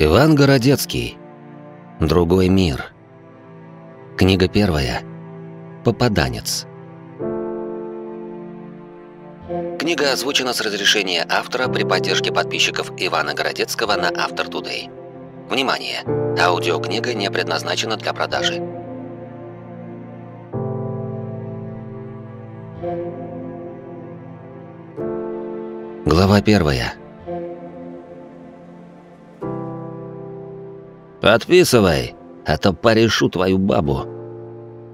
Иван Городецкий. Другой мир. Книга первая. Попаданец. Книга озвучена с разрешения автора при поддержке подписчиков Ивана Городецкого на Автор Today. Внимание! Аудиокнига не предназначена для продажи. Глава первая. «Подписывай, а то порешу твою бабу».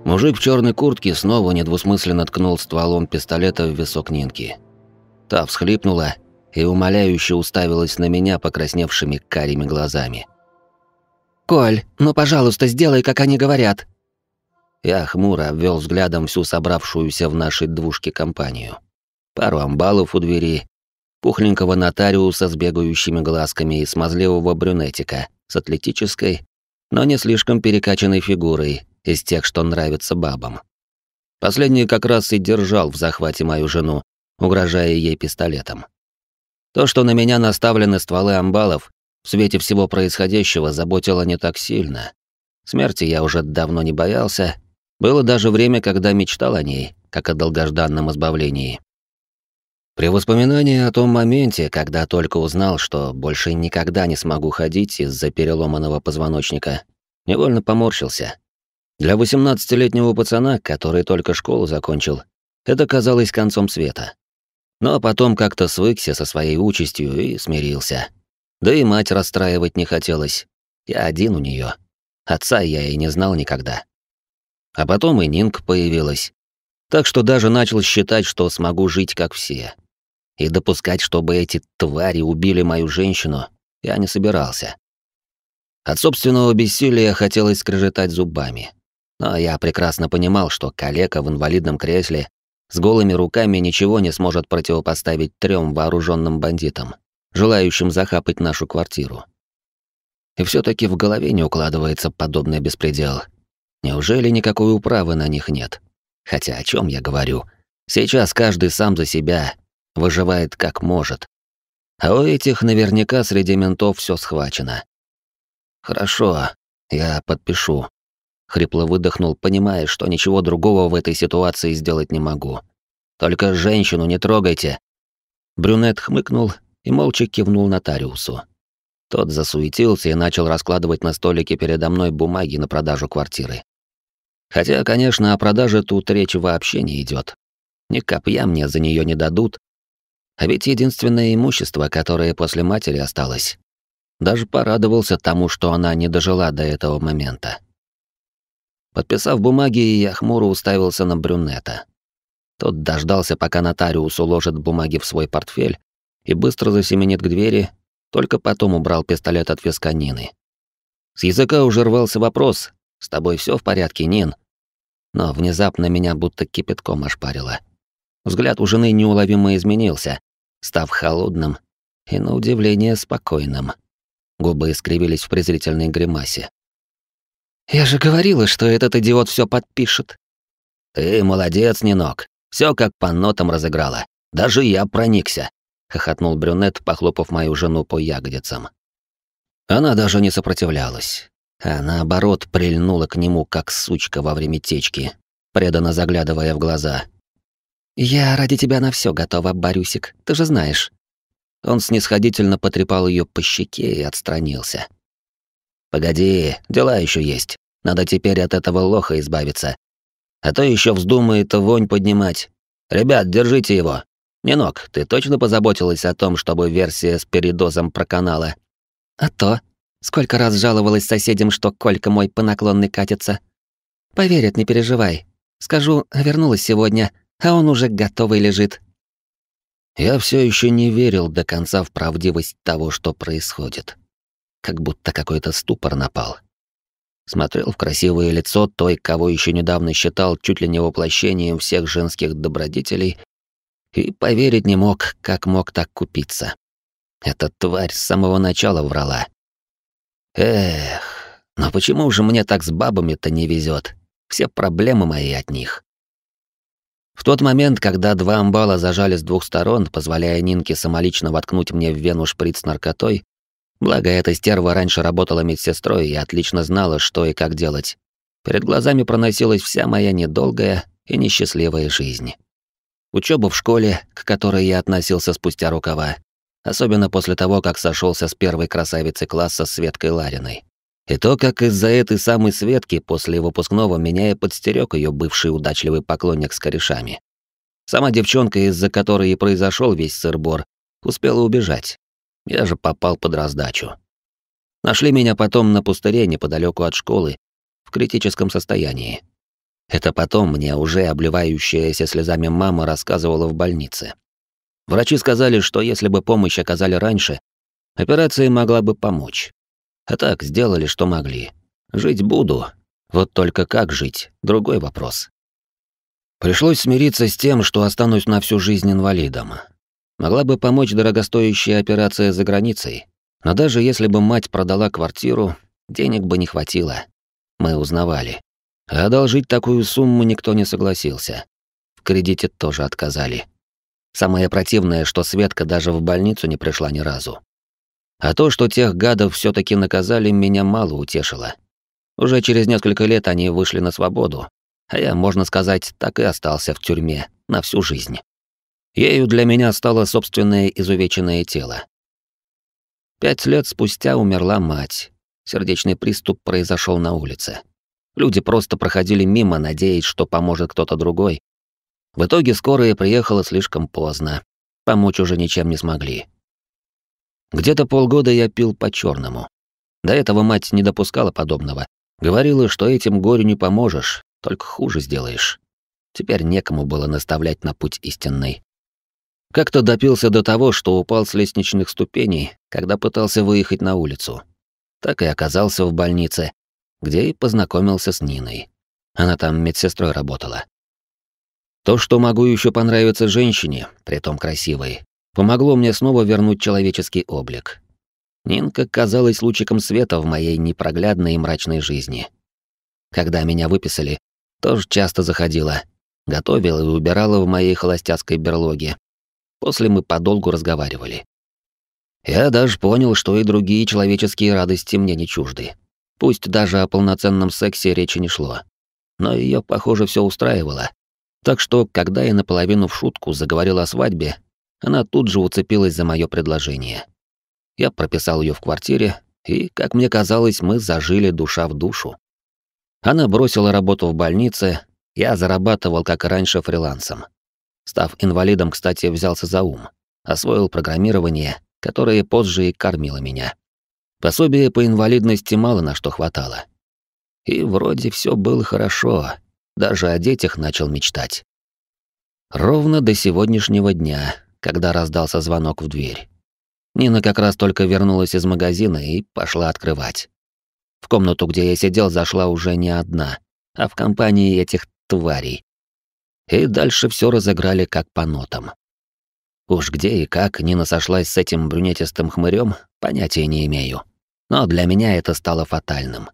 Мужик в черной куртке снова недвусмысленно ткнул стволом пистолета в висок Нинки. Та всхлипнула и умоляюще уставилась на меня покрасневшими карими глазами. «Коль, ну, пожалуйста, сделай, как они говорят». Я хмуро обвел взглядом всю собравшуюся в нашей двушке компанию. Пару амбалов у двери, пухленького нотариуса с бегающими глазками и смазливого брюнетика, с атлетической, но не слишком перекачанной фигурой, из тех, что нравятся бабам. Последний как раз и держал в захвате мою жену, угрожая ей пистолетом. То, что на меня наставлены стволы амбалов, в свете всего происходящего заботило не так сильно. Смерти я уже давно не боялся, было даже время, когда мечтал о ней, как о долгожданном избавлении. При воспоминании о том моменте, когда только узнал, что больше никогда не смогу ходить из-за переломанного позвоночника, невольно поморщился. Для 18-летнего пацана, который только школу закончил, это казалось концом света. Но потом как-то свыкся со своей участью и смирился. Да и мать расстраивать не хотелось. Я один у нее. Отца я и не знал никогда. А потом и Нинг появилась. Так что даже начал считать, что смогу жить как все. И допускать, чтобы эти твари убили мою женщину, я не собирался. От собственного бессилия хотелось скрежетать зубами. Но я прекрасно понимал, что калека в инвалидном кресле с голыми руками ничего не сможет противопоставить трем вооруженным бандитам, желающим захапать нашу квартиру. И все таки в голове не укладывается подобный беспредел. Неужели никакой управы на них нет? Хотя о чем я говорю? Сейчас каждый сам за себя, выживает как может. А у этих наверняка среди ментов все схвачено. Хорошо, я подпишу. Хрипло выдохнул, понимая, что ничего другого в этой ситуации сделать не могу. Только женщину не трогайте. Брюнет хмыкнул и молча кивнул нотариусу. Тот засуетился и начал раскладывать на столике передо мной бумаги на продажу квартиры. Хотя, конечно, о продаже тут речь вообще не идет. Ни копья мне за нее не дадут, а ведь единственное имущество, которое после матери осталось. Даже порадовался тому, что она не дожила до этого момента. Подписав бумаги, я хмуро уставился на брюнета. Тот дождался, пока нотариус уложит бумаги в свой портфель и быстро засеменит к двери, только потом убрал пистолет от виска Нины. С языка уже рвался вопрос «С тобой все в порядке, Нин?» Но внезапно меня будто кипятком ошпарило. Взгляд у жены неуловимо изменился, став холодным и, на удивление, спокойным. Губы искривились в презрительной гримасе. «Я же говорила, что этот идиот все подпишет». «Ты молодец, Нинок. Все как по нотам разыграла. Даже я проникся», — хохотнул брюнет, похлопав мою жену по ягодицам. Она даже не сопротивлялась, а наоборот прильнула к нему, как сучка во время течки, преданно заглядывая в глаза, «Я ради тебя на все готова, Барюсик, ты же знаешь». Он снисходительно потрепал ее по щеке и отстранился. «Погоди, дела еще есть. Надо теперь от этого лоха избавиться. А то еще вздумает вонь поднимать. Ребят, держите его. Нинок, ты точно позаботилась о том, чтобы версия с передозом проканала?» «А то. Сколько раз жаловалась соседям, что Колька мой по наклонной катится. Поверят, не переживай. Скажу, вернулась сегодня, а он уже готовый лежит. Я все еще не верил до конца в правдивость того, что происходит. Как будто какой-то ступор напал. Смотрел в красивое лицо той, кого еще недавно считал чуть ли не воплощением всех женских добродетелей, и поверить не мог, как мог так купиться. Эта тварь с самого начала врала. Эх, но почему же мне так с бабами-то не везет? Все проблемы мои от них. В тот момент, когда два амбала зажали с двух сторон, позволяя Нинке самолично воткнуть мне в вену шприц с наркотой, Благо, эта стерва раньше работала медсестрой и отлично знала, что и как делать. Перед глазами проносилась вся моя недолгая и несчастливая жизнь. Учёба в школе, к которой я относился спустя рукава, особенно после того, как сошёлся с первой красавицей класса Светкой Лариной. И то, как из-за этой самой Светки после выпускного меня и подстерёг её бывший удачливый поклонник с корешами. Сама девчонка, из-за которой и произошёл весь сырбор, успела убежать. Я же попал под раздачу. Нашли меня потом на пустыре неподалёку от школы, в критическом состоянии. Это потом мне уже обливающаяся слезами мама рассказывала в больнице. Врачи сказали, что если бы помощь оказали раньше, операция могла бы помочь. А так сделали, что могли. Жить буду. Вот только как жить — другой вопрос. Пришлось смириться с тем, что останусь на всю жизнь инвалидом. Могла бы помочь дорогостоящая операция за границей, но даже если бы мать продала квартиру, денег бы не хватило. Мы узнавали. А одолжить такую сумму никто не согласился. В кредите тоже отказали. Самое противное, что Светка даже в больницу не пришла ни разу. А то, что тех гадов все таки наказали, меня мало утешило. Уже через несколько лет они вышли на свободу, а я, можно сказать, так и остался в тюрьме на всю жизнь. Ею для меня стало собственное изувеченное тело. Пять лет спустя умерла мать. Сердечный приступ произошел на улице. Люди просто проходили мимо, надеясь, что поможет кто-то другой. В итоге скорая приехала слишком поздно. Помочь уже ничем не смогли. Где-то полгода я пил по черному. До этого мать не допускала подобного. Говорила, что этим горю не поможешь, только хуже сделаешь. Теперь некому было наставлять на путь истинный. Как-то допился до того, что упал с лестничных ступеней, когда пытался выехать на улицу. Так и оказался в больнице, где и познакомился с Ниной. Она там медсестрой работала. То, что могу еще понравиться женщине, притом красивой, помогло мне снова вернуть человеческий облик. Нинка казалась лучиком света в моей непроглядной и мрачной жизни. Когда меня выписали, тоже часто заходила, готовила и убирала в моей холостяцкой берлоге. После мы подолгу разговаривали. Я даже понял, что и другие человеческие радости мне не чужды. Пусть даже о полноценном сексе речи не шло. Но ее, похоже, все устраивало. Так что, когда я наполовину в шутку заговорил о свадьбе, она тут же уцепилась за мое предложение. Я прописал ее в квартире, и, как мне казалось, мы зажили душа в душу. Она бросила работу в больнице, я зарабатывал, как раньше, фрилансом. Став инвалидом, кстати, взялся за ум. Освоил программирование, которое позже и кормило меня. Пособие по инвалидности мало на что хватало. И вроде все было хорошо, даже о детях начал мечтать. Ровно до сегодняшнего дня, когда раздался звонок в дверь. Нина как раз только вернулась из магазина и пошла открывать. В комнату, где я сидел, зашла уже не одна, а в компании этих тварей. И дальше все разыграли как по нотам. Уж где и как Нина сошлась с этим брюнетистым хмырем, понятия не имею но для меня это стало фатальным.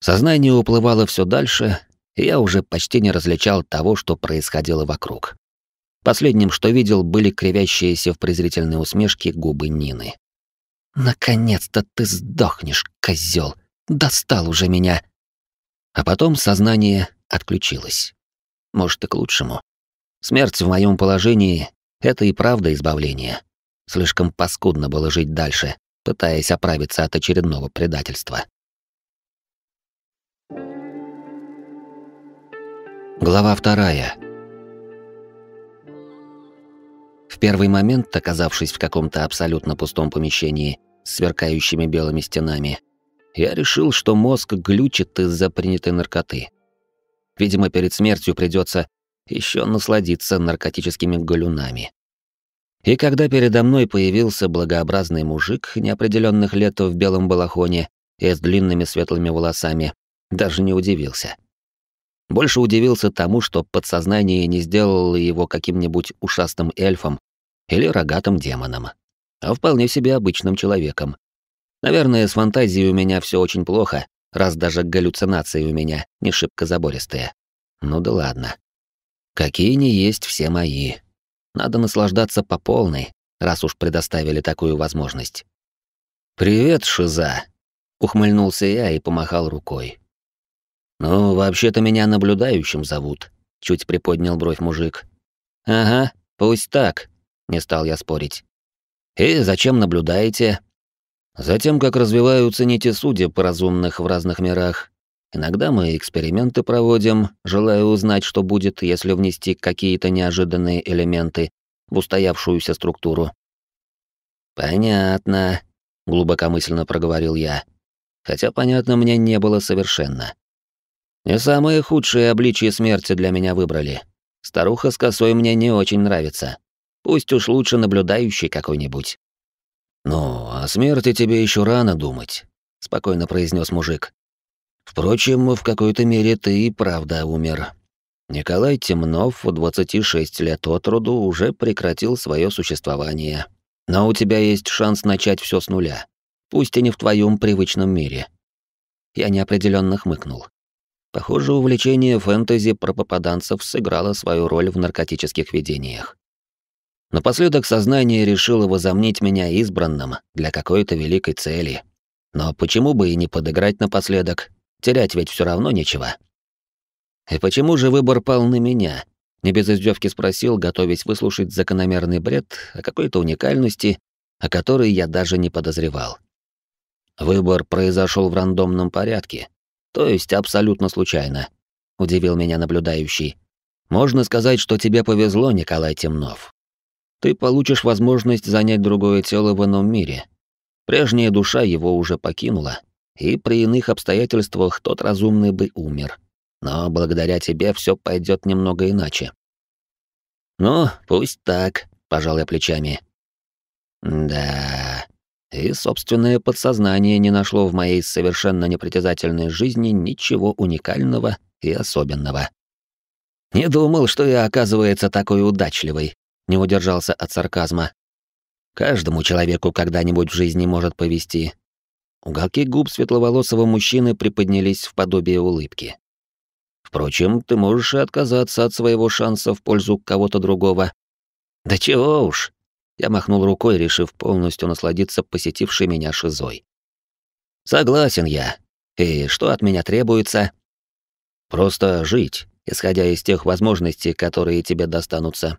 Сознание уплывало все дальше, и я уже почти не различал того, что происходило вокруг. Последним, что видел, были кривящиеся в презрительной усмешке губы Нины. «Наконец-то ты сдохнешь, козел! Достал уже меня!» А потом сознание отключилось. Может, и к лучшему. Смерть в моем положении — это и правда избавление. Слишком паскудно было жить дальше, пытаясь оправиться от очередного предательства. Глава вторая. В первый момент, оказавшись в каком-то абсолютно пустом помещении с сверкающими белыми стенами, я решил, что мозг глючит из-за принятой наркоты. Видимо, перед смертью придется еще насладиться наркотическими галюнами. И когда передо мной появился благообразный мужик неопределенных лет в белом балахоне и с длинными светлыми волосами, даже не удивился. Больше удивился тому, что подсознание не сделало его каким-нибудь ушастым эльфом или рогатым демоном, а вполне себе обычным человеком. Наверное, с фантазией у меня все очень плохо, раз даже галлюцинации у меня не шибко забористые. Ну да ладно. Какие не есть все мои. Надо наслаждаться по полной, раз уж предоставили такую возможность. «Привет, Шиза!» — ухмыльнулся я и помахал рукой. «Ну, вообще-то меня наблюдающим зовут», — чуть приподнял бровь мужик. «Ага, пусть так», — не стал я спорить. «И зачем наблюдаете?» «Затем, как развиваются нити судеб разумных в разных мирах. Иногда мы эксперименты проводим, желая узнать, что будет, если внести какие-то неожиданные элементы в устоявшуюся структуру». «Понятно», — глубокомысленно проговорил я. Хотя понятно мне не было совершенно. Не самые худшие обличия смерти для меня выбрали. Старуха с косой мне не очень нравится. Пусть уж лучше наблюдающий какой-нибудь. «Ну, о смерти тебе еще рано думать», — спокойно произнес мужик. «Впрочем, в какой-то мере ты и правда умер. Николай Темнов в 26 лет от роду уже прекратил свое существование. Но у тебя есть шанс начать все с нуля, пусть и не в твоем привычном мире». Я неопределенно хмыкнул. Похоже, увлечение фэнтези про попаданцев сыграло свою роль в наркотических видениях. Напоследок сознание решило возомнить меня избранным для какой-то великой цели. Но почему бы и не подыграть напоследок? Терять ведь все равно нечего. И почему же выбор пал на меня? Не без издевки спросил, готовясь выслушать закономерный бред о какой-то уникальности, о которой я даже не подозревал. Выбор произошел в рандомном порядке, то есть абсолютно случайно, удивил меня наблюдающий. Можно сказать, что тебе повезло, Николай Темнов ты получишь возможность занять другое тело в ином мире. Прежняя душа его уже покинула, и при иных обстоятельствах тот разумный бы умер. Но благодаря тебе все пойдет немного иначе. Ну, пусть так, пожал я плечами. Да. И собственное подсознание не нашло в моей совершенно непритязательной жизни ничего уникального и особенного. Не думал, что я, оказывается, такой удачливый, не удержался от сарказма. Каждому человеку когда-нибудь в жизни может повести. Уголки губ светловолосого мужчины приподнялись в подобие улыбки. Впрочем, ты можешь и отказаться от своего шанса в пользу кого-то другого. Да чего уж. Я махнул рукой, решив полностью насладиться посетившей меня шизой. Согласен я. И что от меня требуется? Просто жить, исходя из тех возможностей, которые тебе достанутся,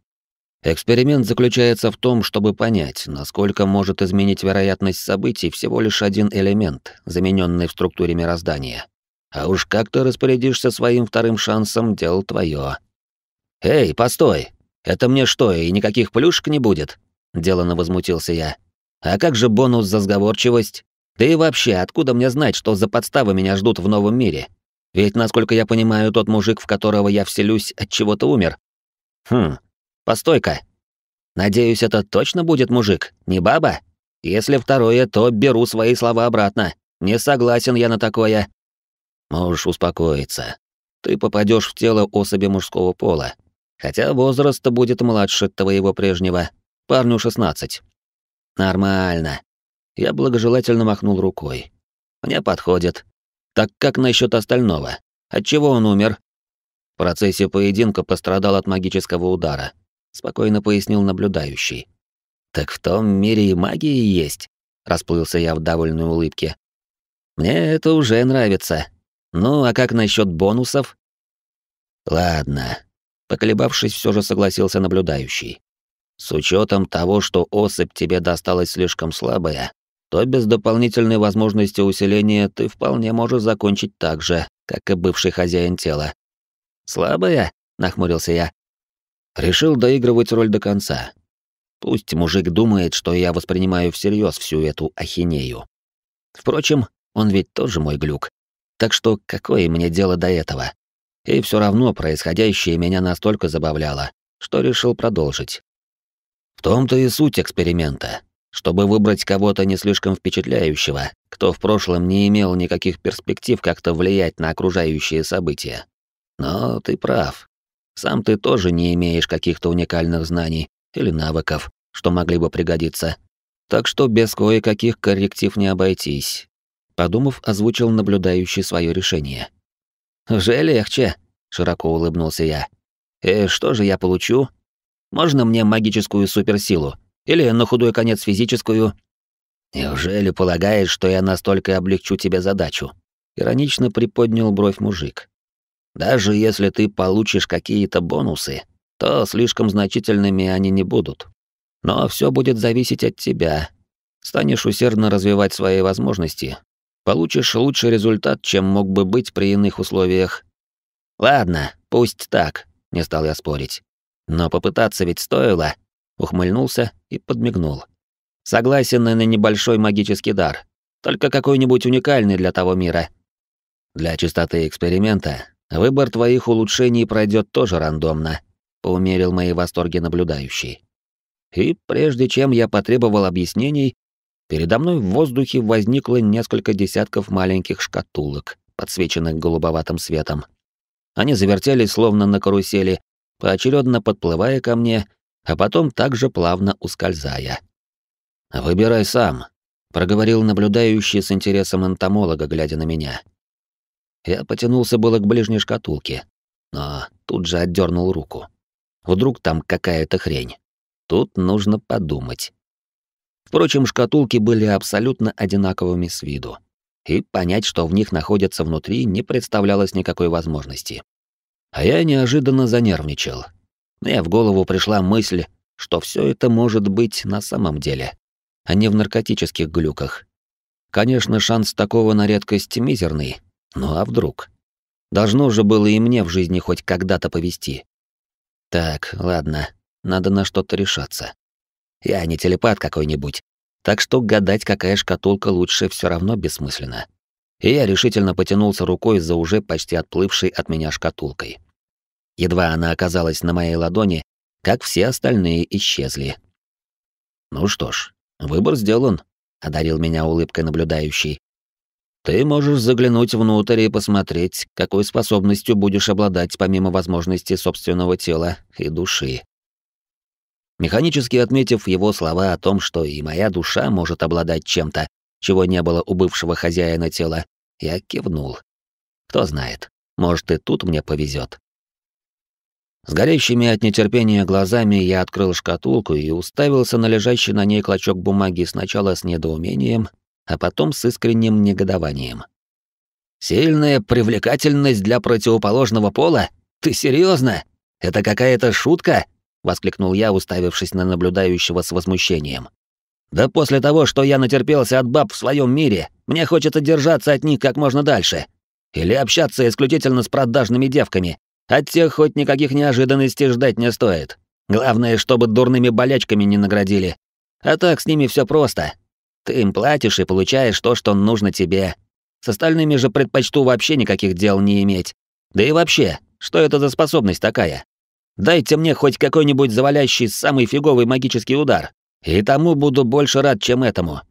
Эксперимент заключается в том, чтобы понять, насколько может изменить вероятность событий всего лишь один элемент, замененный в структуре мироздания. А уж как ты распорядишься своим вторым шансом, дело твое. «Эй, постой! Это мне что, и никаких плюшек не будет?» — делано возмутился я. «А как же бонус за сговорчивость? Да и вообще, откуда мне знать, что за подставы меня ждут в новом мире? Ведь, насколько я понимаю, тот мужик, в которого я вселюсь, от чего-то умер. Хм, Постой-ка. Надеюсь, это точно будет мужик, не баба? Если второе, то беру свои слова обратно. Не согласен я на такое. Можешь успокоиться. Ты попадешь в тело особи мужского пола. Хотя возраст будет младше твоего прежнего. Парню 16. Нормально. Я благожелательно махнул рукой. Мне подходит. Так как насчет остального? От чего он умер? В процессе поединка пострадал от магического удара спокойно пояснил наблюдающий. Так в том мире и магии есть, расплылся я в довольной улыбке. Мне это уже нравится. Ну, а как насчет бонусов? Ладно, поколебавшись, все же согласился наблюдающий. С учетом того, что особь тебе досталась слишком слабая, то без дополнительной возможности усиления ты вполне можешь закончить так же, как и бывший хозяин тела. Слабая? нахмурился я. Решил доигрывать роль до конца. Пусть мужик думает, что я воспринимаю всерьез всю эту ахинею. Впрочем, он ведь тоже мой глюк. Так что какое мне дело до этого? И все равно происходящее меня настолько забавляло, что решил продолжить. Том-то и суть эксперимента, чтобы выбрать кого-то не слишком впечатляющего, кто в прошлом не имел никаких перспектив как-то влиять на окружающие события. Но ты прав, сам ты тоже не имеешь каких-то уникальных знаний или навыков, что могли бы пригодиться. Так что без кое-каких корректив не обойтись. Подумав, озвучил наблюдающий свое решение. «Уже легче», — широко улыбнулся я. «И что же я получу? Можно мне магическую суперсилу? Или, на худой конец, физическую?» Неужели полагаешь, что я настолько облегчу тебе задачу? Иронично приподнял бровь мужик. Даже если ты получишь какие-то бонусы, то слишком значительными они не будут. Но все будет зависеть от тебя. Станешь усердно развивать свои возможности, получишь лучший результат, чем мог бы быть при иных условиях. Ладно, пусть так, не стал я спорить. Но попытаться ведь стоило. Ухмыльнулся и подмигнул. Согласен на небольшой магический дар, только какой-нибудь уникальный для того мира. Для чистоты эксперимента выбор твоих улучшений пройдет тоже рандомно, поумерил мои восторги наблюдающий. И прежде чем я потребовал объяснений, передо мной в воздухе возникло несколько десятков маленьких шкатулок, подсвеченных голубоватым светом. Они завертелись словно на карусели, поочередно подплывая ко мне, а потом также плавно ускользая. «Выбирай сам», — проговорил наблюдающий с интересом энтомолога, глядя на меня. Я потянулся было к ближней шкатулке, но тут же отдернул руку. Вдруг там какая-то хрень. Тут нужно подумать. Впрочем, шкатулки были абсолютно одинаковыми с виду, и понять, что в них находится внутри, не представлялось никакой возможности. А я неожиданно занервничал. Мне в голову пришла мысль, что все это может быть на самом деле, а не в наркотических глюках. Конечно, шанс такого на редкость мизерный, ну а вдруг? Должно же было и мне в жизни хоть когда-то повести. Так, ладно, надо на что-то решаться. Я не телепат какой-нибудь, так что гадать, какая шкатулка лучше, все равно бессмысленно. И я решительно потянулся рукой за уже почти отплывшей от меня шкатулкой. Едва она оказалась на моей ладони, как все остальные исчезли. Ну что ж, выбор сделан, одарил меня улыбкой наблюдающий. Ты можешь заглянуть внутрь и посмотреть, какой способностью будешь обладать помимо возможностей собственного тела и души. Механически отметив его слова о том, что и моя душа может обладать чем-то, чего не было у бывшего хозяина тела, я кивнул. Кто знает, может и тут мне повезет. С горящими от нетерпения глазами я открыл шкатулку и уставился на лежащий на ней клочок бумаги сначала с недоумением, а потом с искренним негодованием. «Сильная привлекательность для противоположного пола? Ты серьезно? Это какая-то шутка?» — воскликнул я, уставившись на наблюдающего с возмущением. «Да после того, что я натерпелся от баб в своем мире, мне хочется держаться от них как можно дальше. Или общаться исключительно с продажными девками. От тех хоть никаких неожиданностей ждать не стоит. Главное, чтобы дурными болячками не наградили. А так с ними все просто. Ты им платишь и получаешь то, что нужно тебе. С остальными же предпочту вообще никаких дел не иметь. Да и вообще, что это за способность такая? Дайте мне хоть какой-нибудь завалящий самый фиговый магический удар, и тому буду больше рад, чем этому.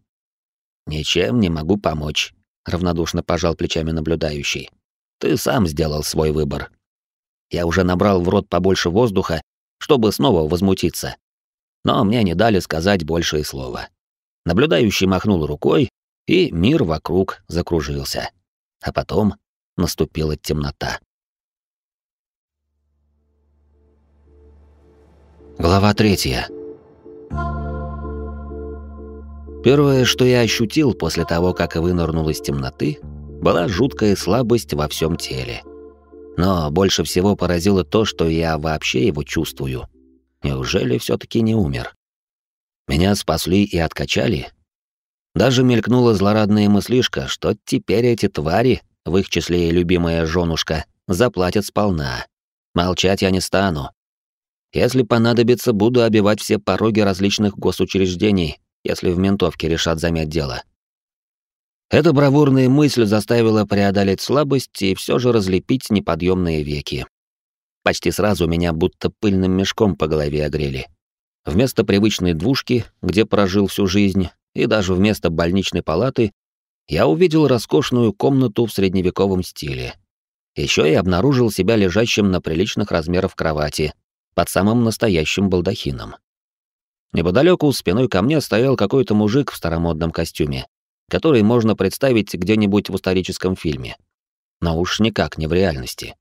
Ничем не могу помочь, равнодушно пожал плечами наблюдающий. Ты сам сделал свой выбор. Я уже набрал в рот побольше воздуха, чтобы снова возмутиться. Но мне не дали сказать больше и слова. Наблюдающий махнул рукой, и мир вокруг закружился. А потом наступила темнота. Глава третья. Первое, что я ощутил после того, как вынырнул из темноты, была жуткая слабость во всем теле. Но больше всего поразило то, что я вообще его чувствую. Неужели все таки не умер? Меня спасли и откачали? Даже мелькнула злорадная мыслишка, что теперь эти твари, в их числе и любимая женушка, заплатят сполна. Молчать я не стану. Если понадобится, буду обивать все пороги различных госучреждений, если в ментовке решат замять дело. Эта бравурная мысль заставила преодолеть слабость и все же разлепить неподъемные веки. Почти сразу меня будто пыльным мешком по голове огрели. Вместо привычной двушки, где прожил всю жизнь, и даже вместо больничной палаты, я увидел роскошную комнату в средневековом стиле. Еще и обнаружил себя лежащим на приличных размеров кровати, под самым настоящим балдахином. Неподалеку спиной ко мне стоял какой-то мужик в старомодном костюме, который можно представить где-нибудь в историческом фильме. Но уж никак не в реальности.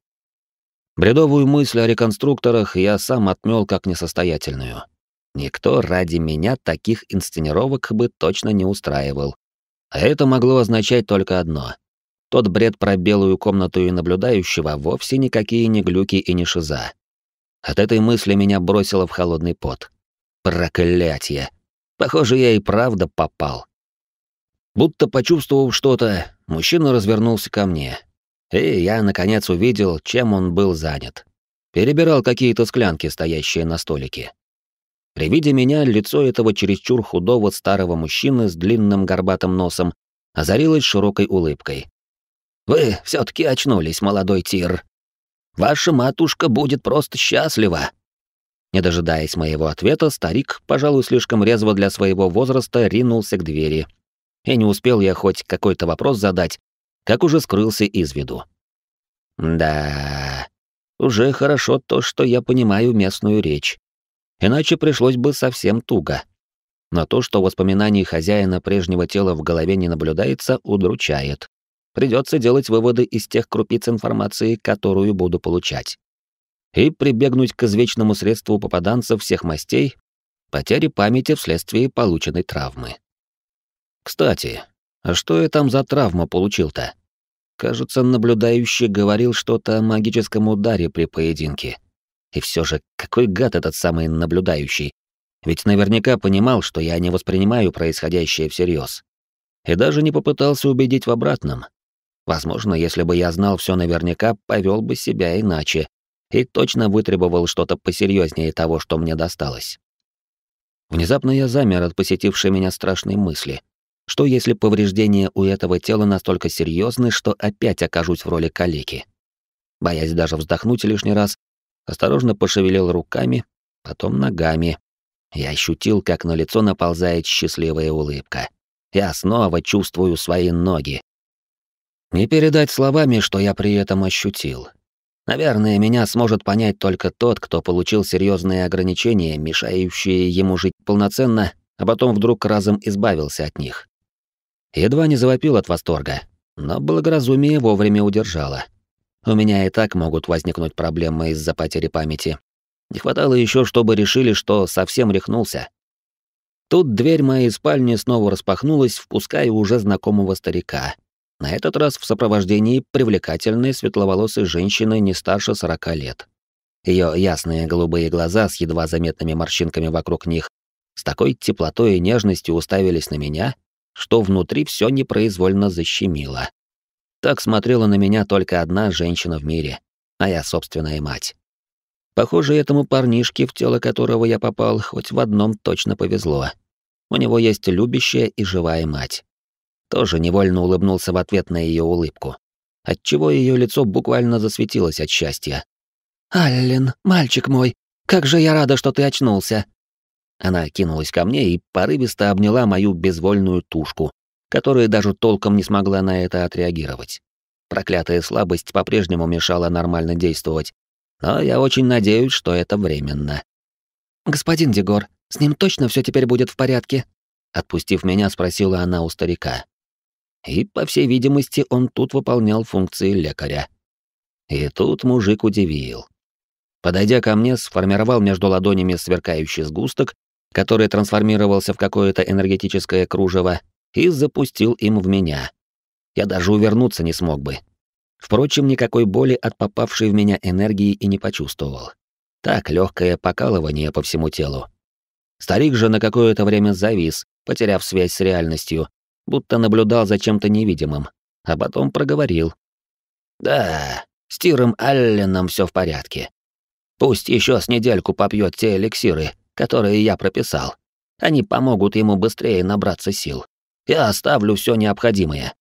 Бредовую мысль о реконструкторах я сам отмёл как несостоятельную. Никто ради меня таких инсценировок бы точно не устраивал. А это могло означать только одно. Тот бред про белую комнату и наблюдающего вовсе никакие не глюки и не шиза. От этой мысли меня бросило в холодный пот. Проклятье! Похоже, я и правда попал. Будто почувствовав что-то, мужчина развернулся ко мне. И я, наконец, увидел, чем он был занят. Перебирал какие-то склянки, стоящие на столике. При виде меня лицо этого чересчур худого старого мужчины с длинным горбатым носом озарилось широкой улыбкой. «Вы все таки очнулись, молодой Тир. Ваша матушка будет просто счастлива». Не дожидаясь моего ответа, старик, пожалуй, слишком резво для своего возраста, ринулся к двери. И не успел я хоть какой-то вопрос задать, как уже скрылся из виду. Да, уже хорошо то, что я понимаю местную речь. Иначе пришлось бы совсем туго. Но то, что воспоминаний хозяина прежнего тела в голове не наблюдается, удручает. Придется делать выводы из тех крупиц информации, которую буду получать. И прибегнуть к извечному средству попаданца всех мастей — потери памяти вследствие полученной травмы. Кстати, а что я там за травму получил-то? Кажется, наблюдающий говорил что-то о магическом ударе при поединке. И все же, какой гад этот самый наблюдающий. Ведь наверняка понимал, что я не воспринимаю происходящее всерьез. И даже не попытался убедить в обратном. Возможно, если бы я знал все наверняка, повел бы себя иначе и точно вытребовал что-то посерьезнее того, что мне досталось. Внезапно я замер от посетившей меня страшной мысли. Что если повреждения у этого тела настолько серьезны, что опять окажусь в роли калеки? Боясь даже вздохнуть лишний раз, осторожно пошевелил руками, потом ногами. Я ощутил, как на лицо наползает счастливая улыбка. Я снова чувствую свои ноги. Не передать словами, что я при этом ощутил. Наверное, меня сможет понять только тот, кто получил серьезные ограничения, мешающие ему жить полноценно, а потом вдруг разом избавился от них. Едва не завопил от восторга, но благоразумие вовремя удержало. У меня и так могут возникнуть проблемы из-за потери памяти. Не хватало еще, чтобы решили, что совсем рехнулся. Тут дверь моей спальни снова распахнулась, впуская уже знакомого старика. На этот раз в сопровождении привлекательной светловолосой женщины не старше сорока лет. Ее ясные голубые глаза с едва заметными морщинками вокруг них с такой теплотой и нежностью уставились на меня, что внутри все непроизвольно защемило. Так смотрела на меня только одна женщина в мире, а я собственная мать. Похоже, этому парнишке, в тело которого я попал, хоть в одном точно повезло. У него есть любящая и живая мать. Тоже невольно улыбнулся в ответ на ее улыбку, отчего ее лицо буквально засветилось от счастья. «Аллен, мальчик мой, как же я рада, что ты очнулся!» Она кинулась ко мне и порывисто обняла мою безвольную тушку, которая даже толком не смогла на это отреагировать. Проклятая слабость по-прежнему мешала нормально действовать, но я очень надеюсь, что это временно. «Господин Дегор, с ним точно все теперь будет в порядке?» Отпустив меня, спросила она у старика. И, по всей видимости, он тут выполнял функции лекаря. И тут мужик удивил. Подойдя ко мне, сформировал между ладонями сверкающий сгусток, который трансформировался в какое-то энергетическое кружево, и запустил им в меня. Я даже увернуться не смог бы. Впрочем, никакой боли от попавшей в меня энергии и не почувствовал. Так, легкое покалывание по всему телу. Старик же на какое-то время завис, потеряв связь с реальностью, будто наблюдал за чем-то невидимым, а потом проговорил. «Да, с Тиром Алленом все в порядке. Пусть еще с недельку попьет те эликсиры, которые я прописал. Они помогут ему быстрее набраться сил. Я оставлю все необходимое».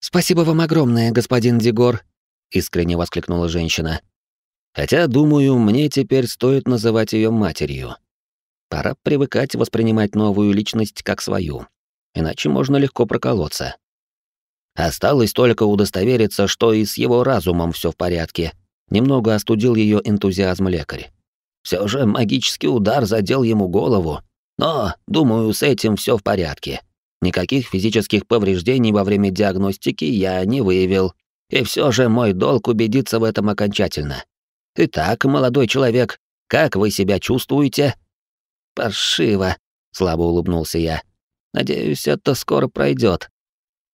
«Спасибо вам огромное, господин Дегор», — искренне воскликнула женщина. «Хотя, думаю, мне теперь стоит называть ее матерью. Пора привыкать воспринимать новую личность как свою, иначе можно легко проколоться. Осталось только удостовериться, что и с его разумом все в порядке. Немного остудил ее энтузиазм лекарь. Все же магический удар задел ему голову, но, думаю, с этим все в порядке. Никаких физических повреждений во время диагностики я не выявил. И все же мой долг убедиться в этом окончательно. Итак, молодой человек, как вы себя чувствуете? Паршиво, слабо улыбнулся я. Надеюсь, это скоро пройдет.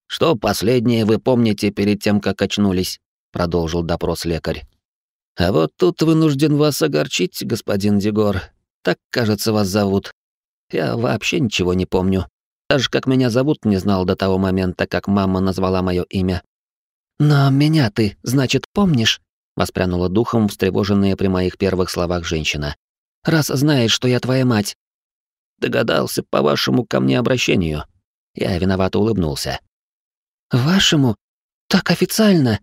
Что последнее вы помните перед тем, как очнулись? продолжил допрос лекарь. А вот тут вынужден вас огорчить, господин Дегор. Так, кажется, вас зовут. Я вообще ничего не помню. Даже как меня зовут, не знал до того момента, как мама назвала мое имя. «Но меня ты, значит, помнишь?» — воспрянула духом, встревоженная при моих первых словах женщина. «Раз знаешь, что я твоя мать». «Догадался по вашему ко мне обращению». Я виновато улыбнулся. «Вашему? Так официально?»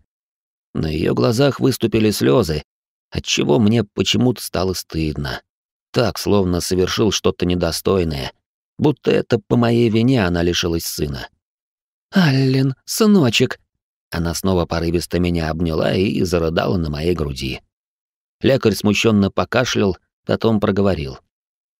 На ее глазах выступили слезы, отчего мне почему-то стало стыдно. Так, словно совершил что-то недостойное, будто это по моей вине она лишилась сына. «Аллен, сыночек!» Она снова порывисто меня обняла и зарыдала на моей груди. Лекарь смущенно покашлял, потом проговорил.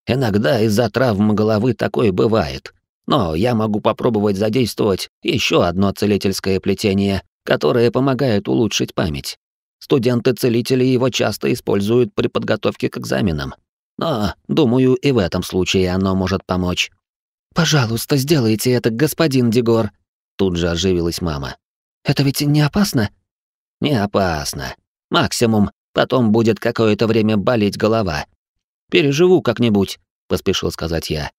«Иногда из-за травмы головы такое бывает, но я могу попробовать задействовать еще одно целительское плетение которое помогает улучшить память. Студенты-целители его часто используют при подготовке к экзаменам. Но, думаю, и в этом случае оно может помочь. «Пожалуйста, сделайте это, господин Дегор», — тут же оживилась мама. «Это ведь не опасно?» «Не опасно. Максимум, потом будет какое-то время болеть голова. Переживу как-нибудь», — поспешил сказать я.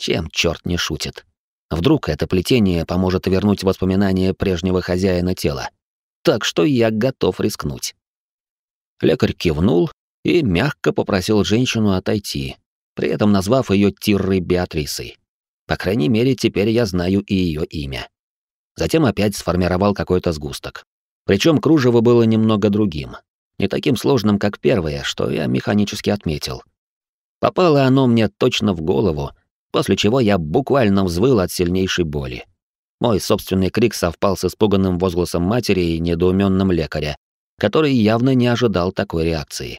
Чем черт не шутит? Вдруг это плетение поможет вернуть воспоминания прежнего хозяина тела. Так что я готов рискнуть. Лекарь кивнул и мягко попросил женщину отойти, при этом назвав ее Тиррой Беатрисой. По крайней мере, теперь я знаю и ее имя. Затем опять сформировал какой-то сгусток. Причем кружево было немного другим, не таким сложным, как первое, что я механически отметил. Попало оно мне точно в голову, после чего я буквально взвыл от сильнейшей боли. Мой собственный крик совпал с испуганным возгласом матери и недоуменным лекаря, который явно не ожидал такой реакции.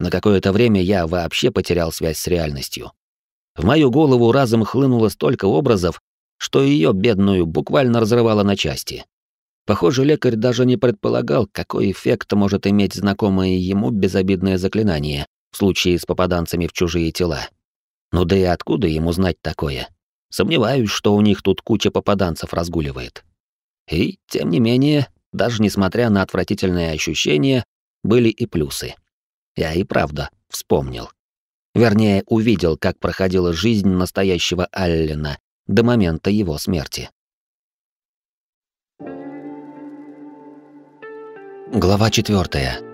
На какое-то время я вообще потерял связь с реальностью. В мою голову разом хлынуло столько образов, что ее бедную буквально разрывало на части. Похоже, лекарь даже не предполагал, какой эффект может иметь знакомое ему безобидное заклинание в случае с попаданцами в чужие тела. Ну да и откуда ему знать такое? Сомневаюсь, что у них тут куча попаданцев разгуливает. И, тем не менее, даже несмотря на отвратительные ощущения, были и плюсы. Я и правда вспомнил. Вернее, увидел, как проходила жизнь настоящего Аллена до момента его смерти. Глава четвертая.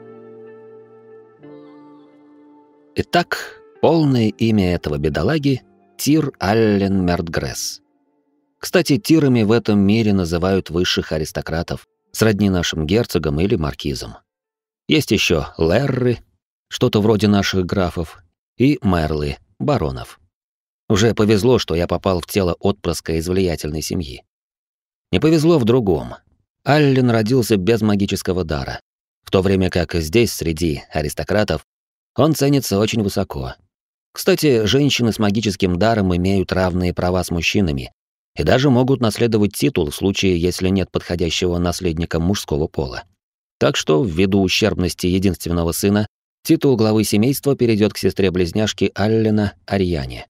Итак, Полное имя этого бедолаги — Тир Аллен Мертгресс. Кстати, тирами в этом мире называют высших аристократов, сродни нашим герцогам или маркизам. Есть еще Лерры, что-то вроде наших графов, и Мерлы, баронов. Уже повезло, что я попал в тело отпрыска из влиятельной семьи. Не повезло в другом. Аллен родился без магического дара, в то время как здесь, среди аристократов, он ценится очень высоко, кстати, женщины с магическим даром имеют равные права с мужчинами и даже могут наследовать титул в случае, если нет подходящего наследника мужского пола. Так что, ввиду ущербности единственного сына, титул главы семейства перейдет к сестре-близняшке Аллена Ариане.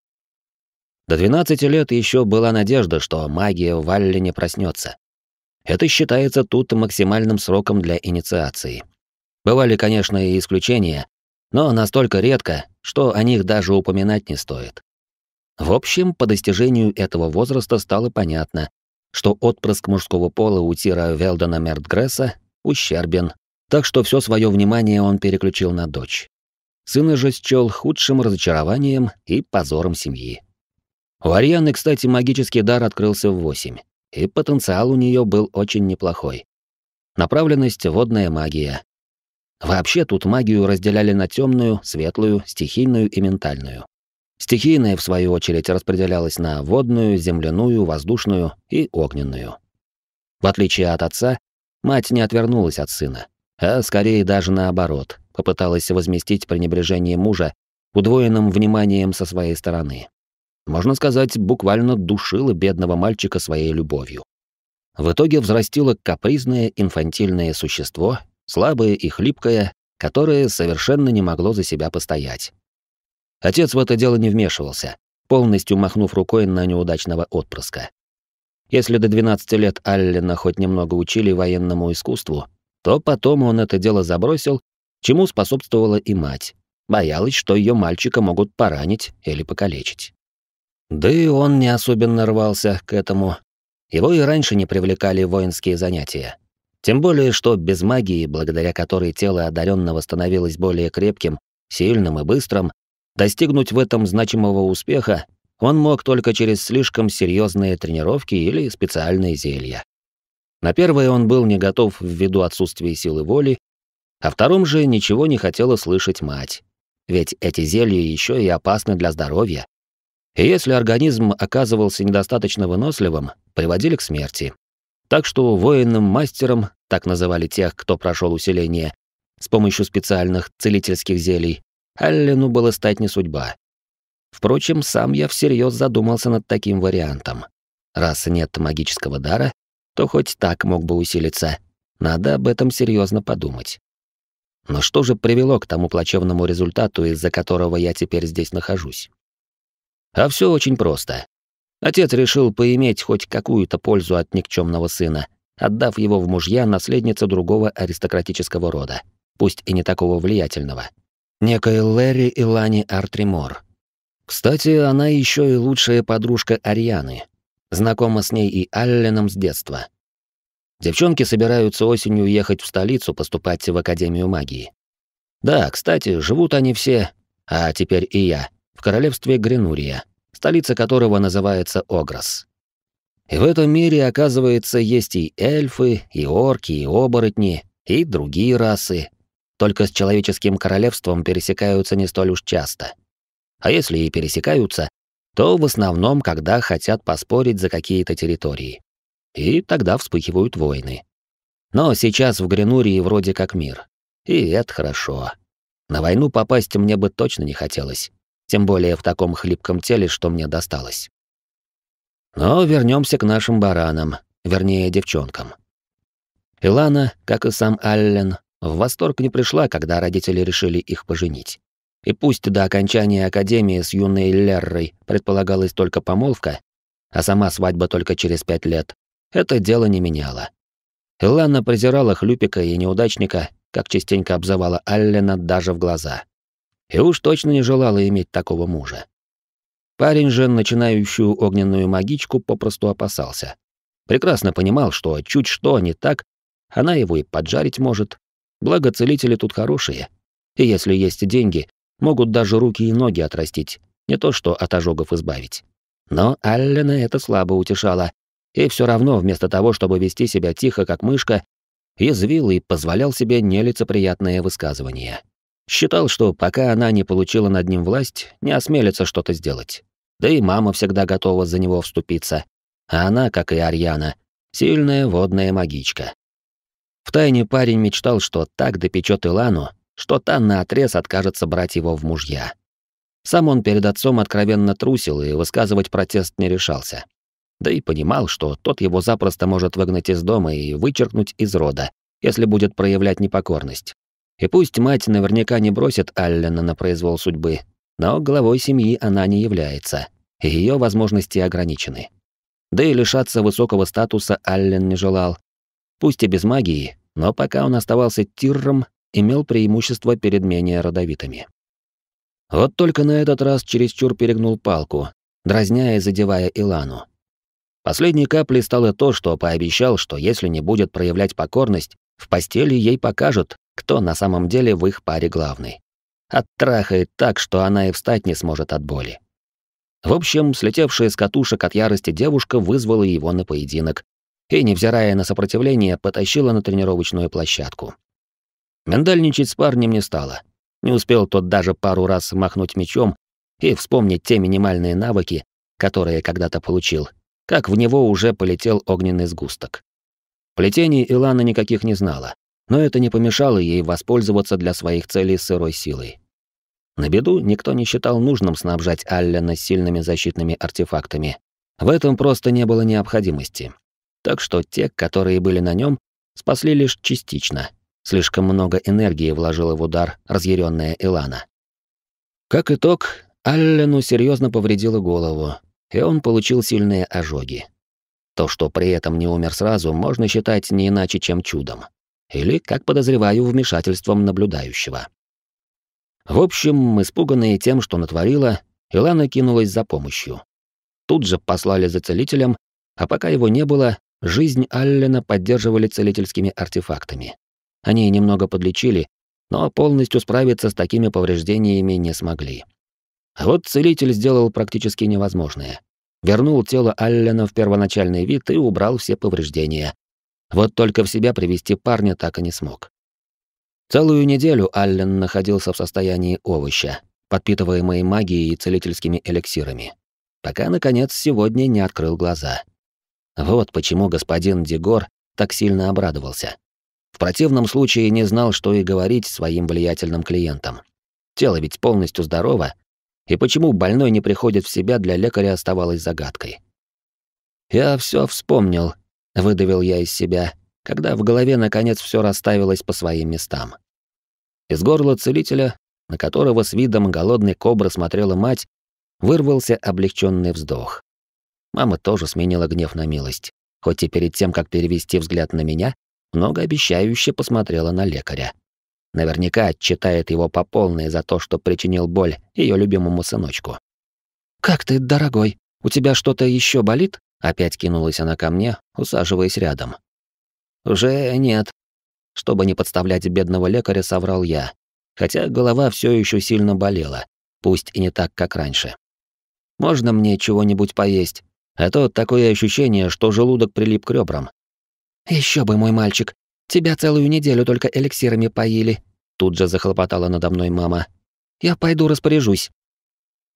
До 12 лет еще была надежда, что магия в Аллене проснется. Это считается тут максимальным сроком для инициации. Бывали, конечно, и исключения, но настолько редко, что о них даже упоминать не стоит. В общем, по достижению этого возраста стало понятно, что отпрыск мужского пола у Тира Велдона Мертгресса ущербен, так что все свое внимание он переключил на дочь. Сына же счел худшим разочарованием и позором семьи. У Арианы, кстати, магический дар открылся в восемь, и потенциал у нее был очень неплохой. Направленность — водная магия, Вообще тут магию разделяли на темную, светлую, стихийную и ментальную. Стихийная, в свою очередь, распределялась на водную, земляную, воздушную и огненную. В отличие от отца, мать не отвернулась от сына, а скорее даже наоборот, попыталась возместить пренебрежение мужа удвоенным вниманием со своей стороны. Можно сказать, буквально душила бедного мальчика своей любовью. В итоге взрастила капризное инфантильное существо слабое и хлипкое, которое совершенно не могло за себя постоять. Отец в это дело не вмешивался, полностью махнув рукой на неудачного отпрыска. Если до 12 лет Аллена хоть немного учили военному искусству, то потом он это дело забросил, чему способствовала и мать. Боялась, что ее мальчика могут поранить или покалечить. Да и он не особенно рвался к этому. Его и раньше не привлекали воинские занятия. Тем более, что без магии, благодаря которой тело одаренного становилось более крепким, сильным и быстрым, достигнуть в этом значимого успеха он мог только через слишком серьезные тренировки или специальные зелья. На первое он был не готов ввиду отсутствия силы воли, а втором же ничего не хотела слышать мать. Ведь эти зелья еще и опасны для здоровья. И если организм оказывался недостаточно выносливым, приводили к смерти. Так что воинам-мастерам, так называли тех, кто прошел усиление, с помощью специальных целительских зелий, Аллену было стать не судьба. Впрочем, сам я всерьез задумался над таким вариантом. Раз нет магического дара, то хоть так мог бы усилиться. Надо об этом серьезно подумать. Но что же привело к тому плачевному результату, из-за которого я теперь здесь нахожусь? А все очень просто. Отец решил поиметь хоть какую-то пользу от никчемного сына, отдав его в мужья наследнице другого аристократического рода, пусть и не такого влиятельного. Некой Лэри Илани Артримор. Кстати, она еще и лучшая подружка Арианы. Знакома с ней и Алленом с детства. Девчонки собираются осенью ехать в столицу поступать в Академию магии. Да, кстати, живут они все, а теперь и я, в королевстве Гренурия, столица которого называется Огрос. И в этом мире, оказывается, есть и эльфы, и орки, и оборотни, и другие расы. Только с человеческим королевством пересекаются не столь уж часто — а если и пересекаются, то в основном, когда хотят поспорить за какие-то территории. И тогда вспыхивают войны. Но сейчас в Гренурии вроде как мир. И это хорошо. На войну попасть мне бы точно не хотелось. Тем более в таком хлипком теле, что мне досталось. Но вернемся к нашим баранам, вернее, девчонкам. Илана, как и сам Аллен, в восторг не пришла, когда родители решили их поженить. И пусть до окончания академии с юной Леррой предполагалась только помолвка, а сама свадьба только через пять лет, это дело не меняло. Илана презирала хлюпика и неудачника, как частенько обзывала Аллена даже в глаза. И уж точно не желала иметь такого мужа. Парень же, начинающую огненную магичку, попросту опасался. Прекрасно понимал, что чуть что не так, она его и поджарить может. Благо, целители тут хорошие. И если есть деньги, Могут даже руки и ноги отрастить, не то что от ожогов избавить. Но Аллена это слабо утешало, и все равно вместо того, чтобы вести себя тихо, как мышка, язвил и позволял себе нелицеприятные высказывания. Считал, что пока она не получила над ним власть, не осмелится что-то сделать. Да и мама всегда готова за него вступиться. А она, как и Арьяна, сильная водная магичка. Втайне парень мечтал, что так допечет Илану, что та наотрез откажется брать его в мужья. Сам он перед отцом откровенно трусил и высказывать протест не решался. Да и понимал, что тот его запросто может выгнать из дома и вычеркнуть из рода, если будет проявлять непокорность. И пусть мать наверняка не бросит Аллена на произвол судьбы, но главой семьи она не является, и ее возможности ограничены. Да и лишаться высокого статуса Аллен не желал. Пусть и без магии, но пока он оставался тирром, имел преимущество перед менее родовитыми. Вот только на этот раз чересчур перегнул палку, дразня и задевая Илану. Последней каплей стало то, что пообещал, что если не будет проявлять покорность, в постели ей покажут, кто на самом деле в их паре главный. Оттрахает так, что она и встать не сможет от боли. В общем, слетевшая с катушек от ярости девушка вызвала его на поединок и, невзирая на сопротивление, потащила на тренировочную площадку. Миндальничать с парнем не стало. Не успел тот даже пару раз махнуть мечом и вспомнить те минимальные навыки, которые когда-то получил, как в него уже полетел огненный сгусток. Плетений Илана никаких не знала, но это не помешало ей воспользоваться для своих целей сырой силой. На беду никто не считал нужным снабжать Аллена сильными защитными артефактами. В этом просто не было необходимости. Так что те, которые были на нем, спасли лишь частично — Слишком много энергии вложила в удар разъяренная Илана. Как итог, Аллену серьезно повредило голову, и он получил сильные ожоги. То, что при этом не умер сразу, можно считать не иначе, чем чудом. Или, как подозреваю, вмешательством наблюдающего. В общем, испуганные тем, что натворила, Илана кинулась за помощью. Тут же послали за целителем, а пока его не было, жизнь Аллена поддерживали целительскими артефактами. Они немного подлечили, но полностью справиться с такими повреждениями не смогли. А вот целитель сделал практически невозможное вернул тело Аллена в первоначальный вид и убрал все повреждения. Вот только в себя привести парня так и не смог. Целую неделю Аллен находился в состоянии овоща, подпитываемой магией и целительскими эликсирами, пока, наконец, сегодня не открыл глаза. Вот почему господин Дегор так сильно обрадовался. В противном случае не знал, что и говорить своим влиятельным клиентам. Тело ведь полностью здорово, и почему больной не приходит в себя, для лекаря оставалось загадкой. «Я все вспомнил», — выдавил я из себя, когда в голове наконец все расставилось по своим местам. Из горла целителя, на которого с видом голодной кобры смотрела мать, вырвался облегченный вздох. Мама тоже сменила гнев на милость, хоть и перед тем, как перевести взгляд на меня, многообещающе посмотрела на лекаря. Наверняка отчитает его по полной за то, что причинил боль ее любимому сыночку. «Как ты, дорогой? У тебя что-то еще болит?» Опять кинулась она ко мне, усаживаясь рядом. «Уже нет». Чтобы не подставлять бедного лекаря, соврал я. Хотя голова все еще сильно болела, пусть и не так, как раньше. «Можно мне чего-нибудь поесть? А то такое ощущение, что желудок прилип к ребрам». Еще бы, мой мальчик, Тебя целую неделю только эликсирами поили. Тут же захлопотала надо мной мама. Я пойду распоряжусь.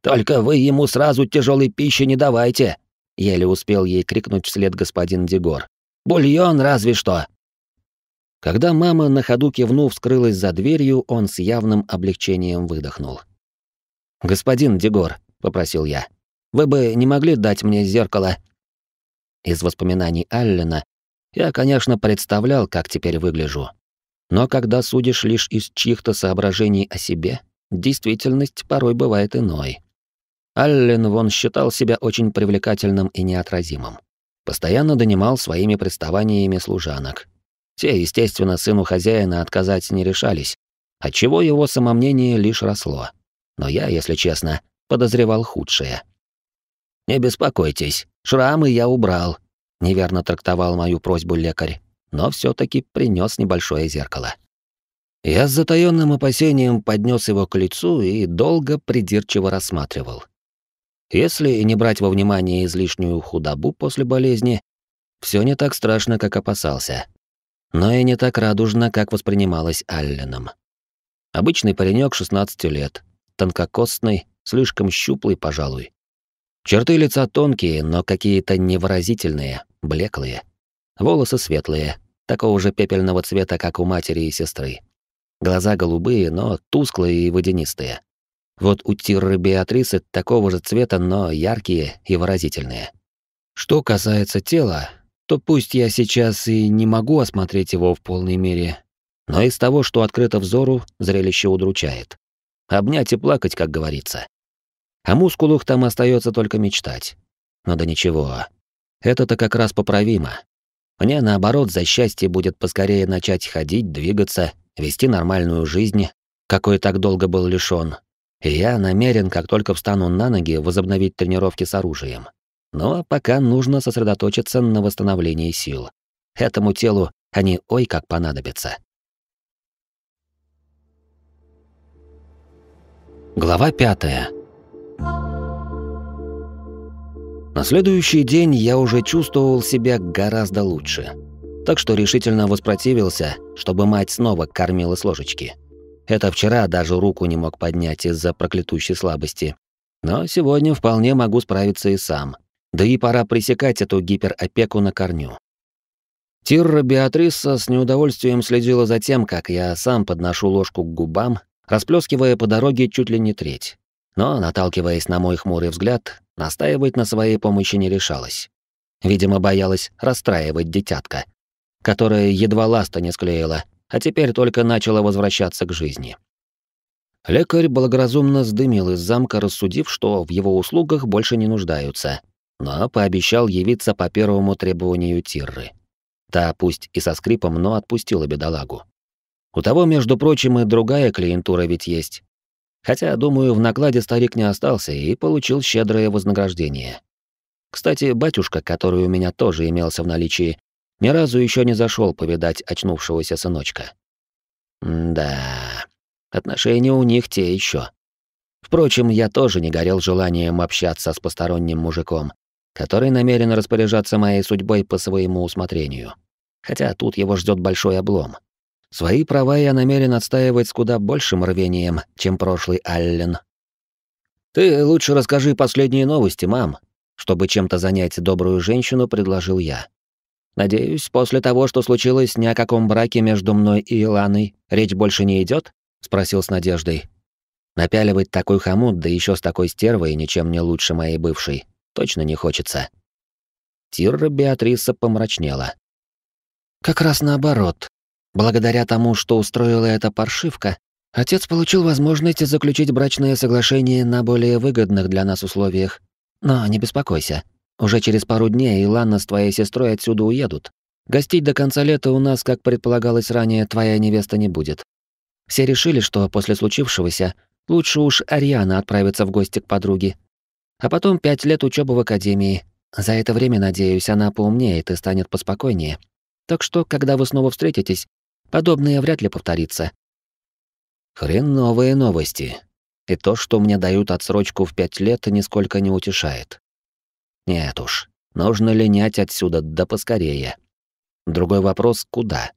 Только вы ему сразу тяжелой пищи не давайте. Еле успел ей крикнуть вслед господин Дегор. Бульон разве что. Когда мама на ходу кивнув скрылась за дверью, он с явным облегчением выдохнул. «Господин Дегор», — попросил я, — «вы бы не могли дать мне зеркало?» Из воспоминаний Аллена я, конечно, представлял, как теперь выгляжу. Но когда судишь лишь из чьих-то соображений о себе, действительность порой бывает иной. Аллен вон считал себя очень привлекательным и неотразимым. Постоянно донимал своими приставаниями служанок. Те, естественно, сыну хозяина отказать не решались, отчего его самомнение лишь росло. Но я, если честно, подозревал худшее. «Не беспокойтесь, шрамы я убрал, неверно трактовал мою просьбу лекарь, но все таки принес небольшое зеркало. Я с затаённым опасением поднес его к лицу и долго придирчиво рассматривал. Если не брать во внимание излишнюю худобу после болезни, все не так страшно, как опасался. Но и не так радужно, как воспринималось Алленом. Обычный паренек 16 лет, тонкокостный, слишком щуплый, пожалуй. Черты лица тонкие, но какие-то невыразительные, блеклые. Волосы светлые, такого же пепельного цвета, как у матери и сестры. Глаза голубые, но тусклые и водянистые. Вот у Тирры Беатрисы такого же цвета, но яркие и выразительные. Что касается тела, то пусть я сейчас и не могу осмотреть его в полной мере, но из того, что открыто взору, зрелище удручает. Обнять и плакать, как говорится. О мускулах там остается только мечтать. Но да ничего, это-то как раз поправимо. Мне, наоборот, за счастье будет поскорее начать ходить, двигаться, вести нормальную жизнь, какой так долго был лишён. И я намерен, как только встану на ноги, возобновить тренировки с оружием. Но пока нужно сосредоточиться на восстановлении сил. Этому телу они ой как понадобятся. Глава пятая. На следующий день я уже чувствовал себя гораздо лучше. Так что решительно воспротивился, чтобы мать снова кормила с ложечки. Это вчера даже руку не мог поднять из-за проклятущей слабости. Но сегодня вполне могу справиться и сам. Да и пора пресекать эту гиперопеку на корню. Тирра Беатриса с неудовольствием следила за тем, как я сам подношу ложку к губам, расплескивая по дороге чуть ли не треть. Но, наталкиваясь на мой хмурый взгляд, настаивать на своей помощи не решалась. Видимо, боялась расстраивать детятка, которое едва ласта не склеила, а теперь только начала возвращаться к жизни. Лекарь благоразумно сдымил из замка, рассудив, что в его услугах больше не нуждаются, но пообещал явиться по первому требованию Тирры. Та, пусть и со скрипом, но отпустила бедолагу. У того, между прочим, и другая клиентура ведь есть. Хотя, думаю, в накладе старик не остался и получил щедрое вознаграждение. Кстати, батюшка, который у меня тоже имелся в наличии, ни разу еще не зашел повидать очнувшегося сыночка. Да, Отношения у них те еще. Впрочем, я тоже не горел желанием общаться с посторонним мужиком, который намерен распоряжаться моей судьбой по своему усмотрению. Хотя тут его ждет большой облом. Свои права я намерен отстаивать с куда большим рвением, чем прошлый Аллен. «Ты лучше расскажи последние новости, мам», чтобы чем-то занять добрую женщину, предложил я. Надеюсь, после того, что случилось, ни о каком браке между мной и Иланой речь больше не идет? спросил с надеждой. Напяливать такой хомут, да еще с такой стервой, ничем не лучше моей бывшей, точно не хочется. Тирра Беатриса помрачнела. Как раз наоборот. Благодаря тому, что устроила эта паршивка, отец получил возможность заключить брачное соглашение на более выгодных для нас условиях. Но не беспокойся. Уже через пару дней Илана с твоей сестрой отсюда уедут. Гостить до конца лета у нас, как предполагалось ранее, твоя невеста не будет. Все решили, что после случившегося лучше уж Ариана отправиться в гости к подруге. А потом пять лет учебы в академии. За это время, надеюсь, она поумнеет и станет поспокойнее. Так что, когда вы снова встретитесь, подобное вряд ли повторится. Хрен новые новости. И то, что мне дают отсрочку в пять лет, нисколько не утешает. Нет уж, нужно линять отсюда, да поскорее. Другой вопрос — куда?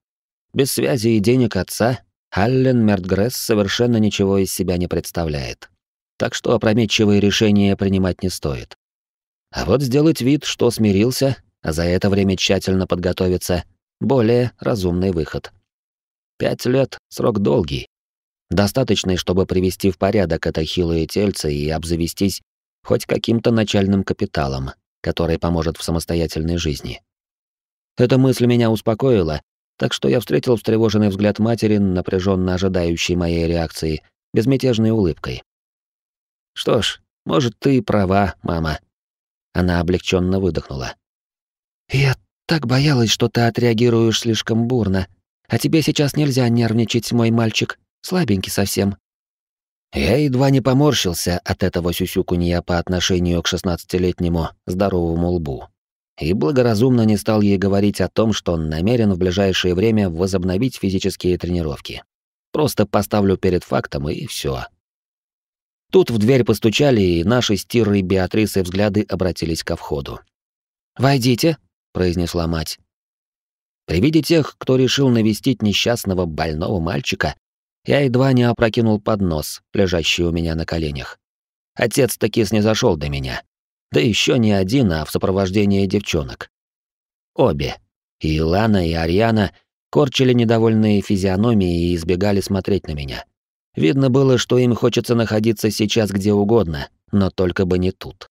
Без связи и денег отца Аллен Мертгресс совершенно ничего из себя не представляет. Так что опрометчивые решения принимать не стоит. А вот сделать вид, что смирился, а за это время тщательно подготовиться — более разумный выход. Пять лет — срок долгий. Достаточный, чтобы привести в порядок это хилое тельце и обзавестись хоть каким-то начальным капиталом, который поможет в самостоятельной жизни. Эта мысль меня успокоила, так что я встретил встревоженный взгляд матери, напряженно ожидающей моей реакции, безмятежной улыбкой. «Что ж, может, ты права, мама». Она облегченно выдохнула. «Я так боялась, что ты отреагируешь слишком бурно. А тебе сейчас нельзя нервничать, мой мальчик. Слабенький совсем». Я едва не поморщился от этого сюсюкунья по отношению к шестнадцатилетнему здоровому лбу и благоразумно не стал ей говорить о том, что он намерен в ближайшее время возобновить физические тренировки. Просто поставлю перед фактом и все. Тут в дверь постучали, и наши с Беатрисы взгляды обратились ко входу. «Войдите», — произнесла мать. При виде тех, кто решил навестить несчастного больного мальчика, я едва не опрокинул поднос, лежащий у меня на коленях. Отец таки снизошел до меня. Да еще не один, а в сопровождении девчонок. Обе, и Илана, и Ариана, корчили недовольные физиономии и избегали смотреть на меня. Видно было, что им хочется находиться сейчас где угодно, но только бы не тут.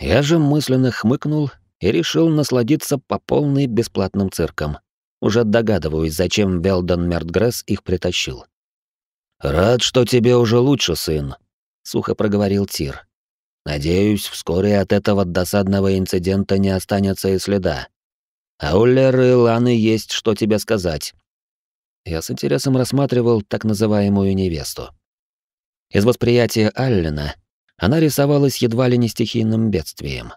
Я же мысленно хмыкнул и решил насладиться по полной бесплатным цирком. Уже догадываюсь, зачем Велдон Мертгресс их притащил. «Рад, что тебе уже лучше, сын», — сухо проговорил Тир. Надеюсь, вскоре от этого досадного инцидента не останется и следа. А у Леры и Ланы есть что тебе сказать. Я с интересом рассматривал так называемую невесту. Из восприятия Аллена она рисовалась едва ли не стихийным бедствием.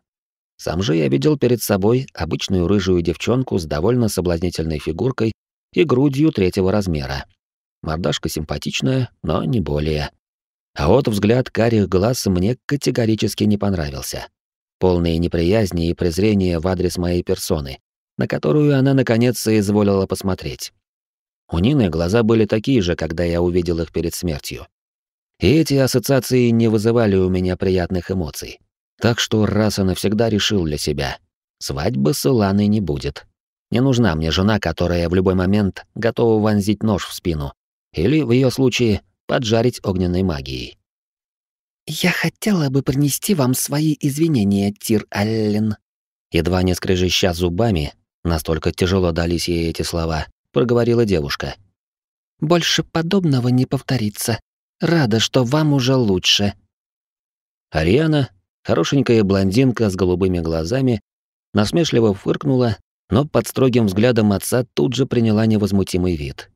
Сам же я видел перед собой обычную рыжую девчонку с довольно соблазнительной фигуркой и грудью третьего размера. Мордашка симпатичная, но не более. А вот взгляд карих глаз мне категорически не понравился. Полные неприязни и презрения в адрес моей персоны, на которую она наконец изволила посмотреть. У Нины глаза были такие же, когда я увидел их перед смертью. И эти ассоциации не вызывали у меня приятных эмоций. Так что раз и навсегда решил для себя. Свадьбы с Иланой не будет. Не нужна мне жена, которая в любой момент готова вонзить нож в спину. Или, в ее случае, поджарить огненной магией. «Я хотела бы принести вам свои извинения, Тир Аллен». Едва не скрежеща зубами, настолько тяжело дались ей эти слова, проговорила девушка. «Больше подобного не повторится. Рада, что вам уже лучше». Ариана, хорошенькая блондинка с голубыми глазами, насмешливо фыркнула, но под строгим взглядом отца тут же приняла невозмутимый вид.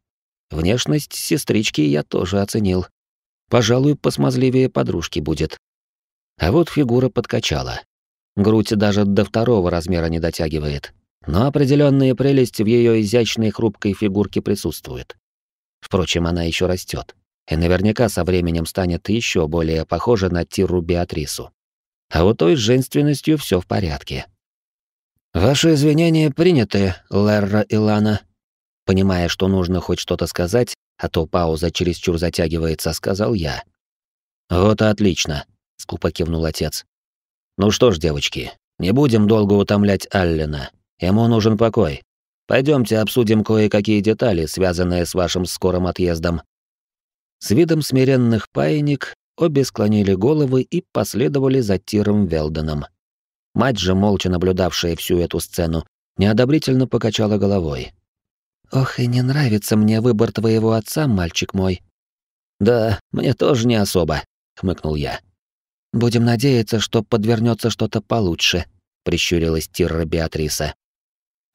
Внешность сестрички я тоже оценил. Пожалуй, посмазливее подружки будет. А вот фигура подкачала. Грудь даже до второго размера не дотягивает, но определенная прелесть в ее изящной хрупкой фигурке присутствует. Впрочем, она еще растет, и наверняка со временем станет еще более похожа на Тиру Беатрису. А вот той с женственностью все в порядке. «Ваши извинения приняты, Лерра Илана». Понимая, что нужно хоть что-то сказать, а то пауза чересчур затягивается, сказал я. «Вот и отлично», — скупо кивнул отец. «Ну что ж, девочки, не будем долго утомлять Аллена. Ему нужен покой. Пойдемте обсудим кое-какие детали, связанные с вашим скорым отъездом». С видом смиренных паиник обе склонили головы и последовали за Тиром Велденом. Мать же, молча наблюдавшая всю эту сцену, неодобрительно покачала головой. «Ох, и не нравится мне выбор твоего отца, мальчик мой». «Да, мне тоже не особо», — хмыкнул я. «Будем надеяться, что подвернется что-то получше», — прищурилась Тирра Беатриса.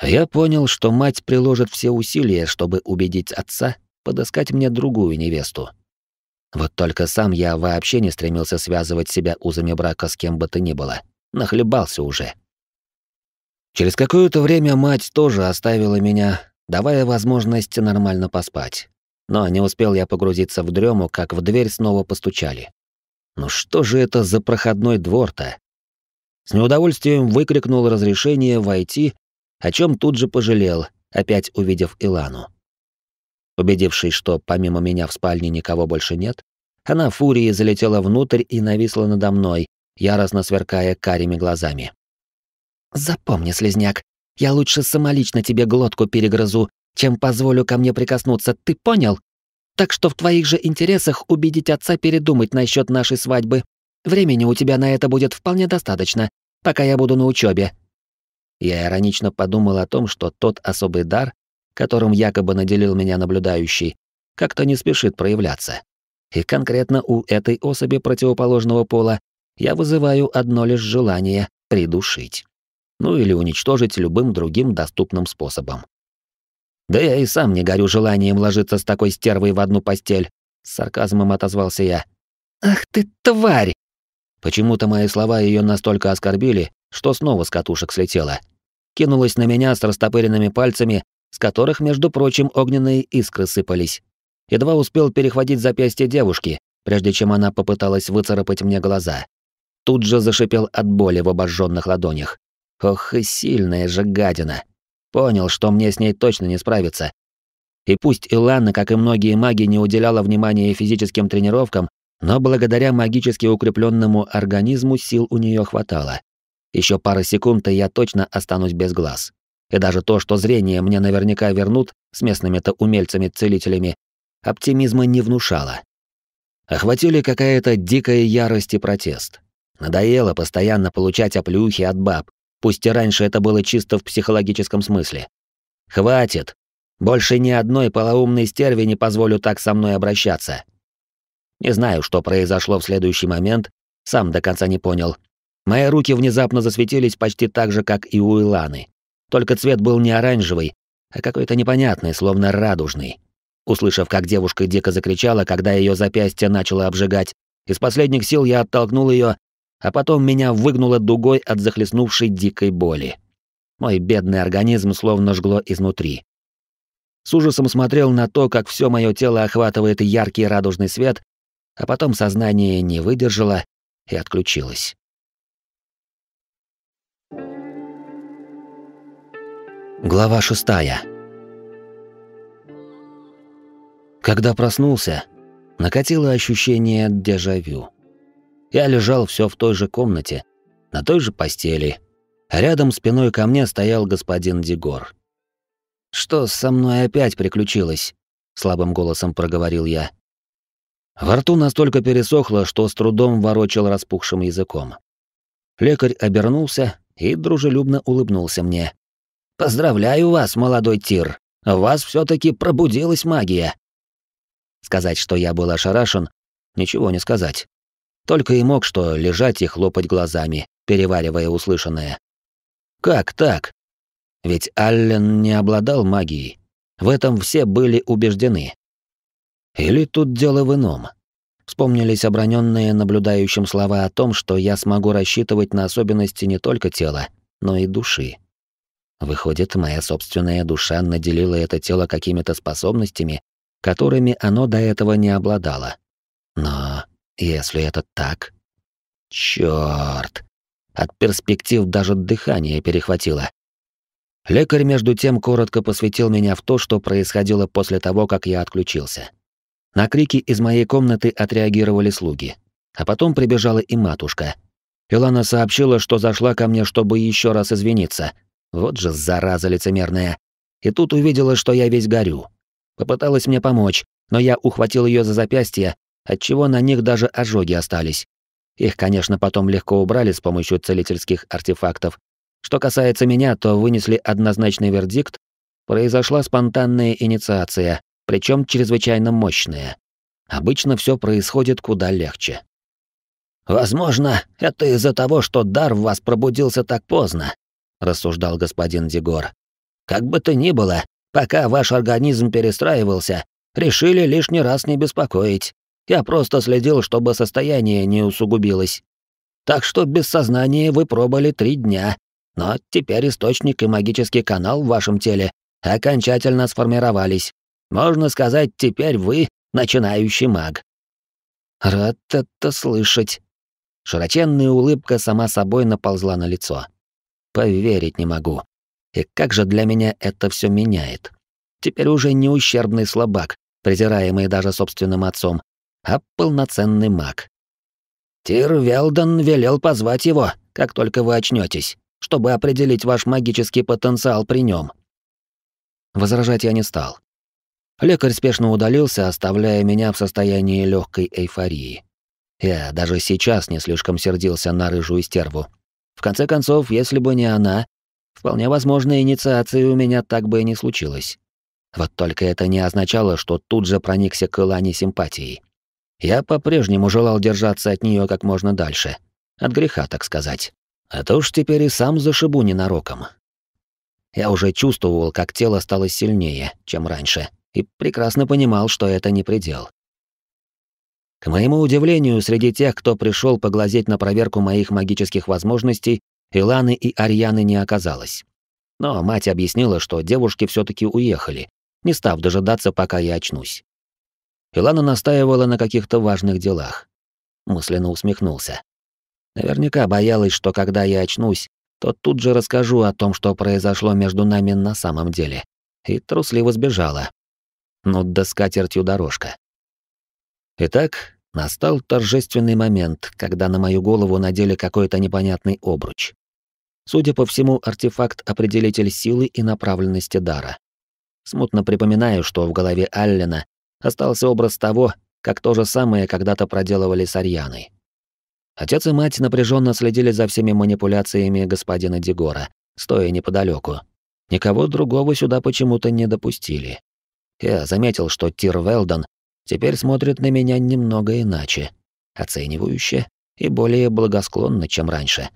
Я понял, что мать приложит все усилия, чтобы убедить отца подыскать мне другую невесту. Вот только сам я вообще не стремился связывать себя узами брака с кем бы то ни было. Нахлебался уже. Через какое-то время мать тоже оставила меня, давая возможность нормально поспать. Но не успел я погрузиться в дрему, как в дверь снова постучали. Ну что же это за проходной двор-то? С неудовольствием выкрикнул разрешение войти, о чем тут же пожалел, опять увидев Илану. Убедившись, что помимо меня в спальне никого больше нет, она фурией залетела внутрь и нависла надо мной, яростно сверкая карими глазами. «Запомни, слезняк, я лучше самолично тебе глотку перегрызу, чем позволю ко мне прикоснуться, ты понял? Так что в твоих же интересах убедить отца передумать насчет нашей свадьбы. Времени у тебя на это будет вполне достаточно, пока я буду на учебе. Я иронично подумал о том, что тот особый дар, которым якобы наделил меня наблюдающий, как-то не спешит проявляться. И конкретно у этой особи противоположного пола я вызываю одно лишь желание придушить. Ну или уничтожить любым другим доступным способом. Да я и сам не горю желанием ложиться с такой стервой в одну постель, с сарказмом отозвался я. Ах ты тварь! Почему-то мои слова ее настолько оскорбили, что снова с катушек слетела. Кинулась на меня с растопыренными пальцами, с которых, между прочим, огненные искры сыпались. Едва успел перехватить запястье девушки, прежде чем она попыталась выцарапать мне глаза тут же зашипел от боли в обожженных ладонях. Ох и сильная же гадина. Понял, что мне с ней точно не справиться. И пусть Илана, как и многие маги, не уделяла внимания физическим тренировкам, но благодаря магически укрепленному организму сил у нее хватало. Еще пара секунд, и я точно останусь без глаз. И даже то, что зрение мне наверняка вернут с местными-то умельцами-целителями, оптимизма не внушало. Охватили какая-то дикая ярость и протест. Надоело постоянно получать оплюхи от баб, пусть и раньше это было чисто в психологическом смысле. Хватит. Больше ни одной полоумной стерви не позволю так со мной обращаться. Не знаю, что произошло в следующий момент, сам до конца не понял. Мои руки внезапно засветились почти так же, как и у Иланы. Только цвет был не оранжевый, а какой-то непонятный, словно радужный. Услышав, как девушка дико закричала, когда ее запястье начало обжигать, из последних сил я оттолкнул ее а потом меня выгнуло дугой от захлестнувшей дикой боли. Мой бедный организм словно жгло изнутри. С ужасом смотрел на то, как все мое тело охватывает яркий радужный свет, а потом сознание не выдержало и отключилось. Глава шестая. Когда проснулся, накатило ощущение дежавю. Я лежал все в той же комнате, на той же постели, рядом спиной ко мне стоял господин Дегор. «Что со мной опять приключилось?» — слабым голосом проговорил я. Во рту настолько пересохло, что с трудом ворочал распухшим языком. Лекарь обернулся и дружелюбно улыбнулся мне. «Поздравляю вас, молодой Тир! У вас все таки пробудилась магия!» Сказать, что я был ошарашен, ничего не сказать. Только и мог что лежать и хлопать глазами, переваривая услышанное. Как так? Ведь Аллен не обладал магией. В этом все были убеждены. Или тут дело в ином. Вспомнились оброненные наблюдающим слова о том, что я смогу рассчитывать на особенности не только тела, но и души. Выходит, моя собственная душа наделила это тело какими-то способностями, которыми оно до этого не обладало. Но если это так... Чёрт! От перспектив даже дыхание перехватило. Лекарь, между тем, коротко посвятил меня в то, что происходило после того, как я отключился. На крики из моей комнаты отреагировали слуги. А потом прибежала и матушка. Илана сообщила, что зашла ко мне, чтобы еще раз извиниться. Вот же зараза лицемерная. И тут увидела, что я весь горю. Попыталась мне помочь, но я ухватил ее за запястье, отчего на них даже ожоги остались. Их, конечно, потом легко убрали с помощью целительских артефактов, что касается меня, то вынесли однозначный вердикт. Произошла спонтанная инициация, причем чрезвычайно мощная. Обычно все происходит куда легче. «Возможно, это из-за того, что дар в вас пробудился так поздно», — рассуждал господин Дегор. «Как бы то ни было, пока ваш организм перестраивался, решили лишний раз не беспокоить. Я просто следил, чтобы состояние не усугубилось. Так что без сознания вы пробыли три дня, но теперь источник и магический канал в вашем теле окончательно сформировались. Можно сказать, теперь вы начинающий маг. Рад это слышать. Широченная улыбка сама собой наползла на лицо. Поверить не могу. И как же для меня это все меняет? Теперь уже не ущербный слабак, презираемый даже собственным отцом, а полноценный маг. Тир Велдон велел позвать его, как только вы очнетесь чтобы определить ваш магический потенциал при нем. Возражать я не стал. Лекарь спешно удалился, оставляя меня в состоянии легкой эйфории. Я даже сейчас не слишком сердился на рыжую стерву. В конце концов, если бы не она, вполне возможно, инициации у меня так бы и не случилось. Вот только это не означало, что тут же проникся к Илане симпатией. Я по-прежнему желал держаться от нее как можно дальше. От греха, так сказать. А то уж теперь и сам зашибу ненароком. Я уже чувствовал, как тело стало сильнее, чем раньше, и прекрасно понимал, что это не предел. К моему удивлению, среди тех, кто пришел поглазеть на проверку моих магических возможностей, Иланы и Арьяны не оказалось. Но мать объяснила, что девушки все таки уехали, не став дожидаться, пока я очнусь. Илана настаивала на каких-то важных делах. Мысленно усмехнулся. Наверняка боялась, что когда я очнусь, то тут же расскажу о том, что произошло между нами на самом деле. И трусливо сбежала. Ну да скатертью дорожка. Итак, настал торжественный момент, когда на мою голову надели какой-то непонятный обруч. Судя по всему, артефакт-определитель силы и направленности дара. Смутно припоминаю, что в голове Аллена остался образ того, как то же самое когда-то проделывали с Арьяной. Отец и мать напряженно следили за всеми манипуляциями господина Дегора, стоя неподалеку. Никого другого сюда почему-то не допустили. Я заметил, что Тир Велдон теперь смотрит на меня немного иначе, оценивающе и более благосклонно, чем раньше.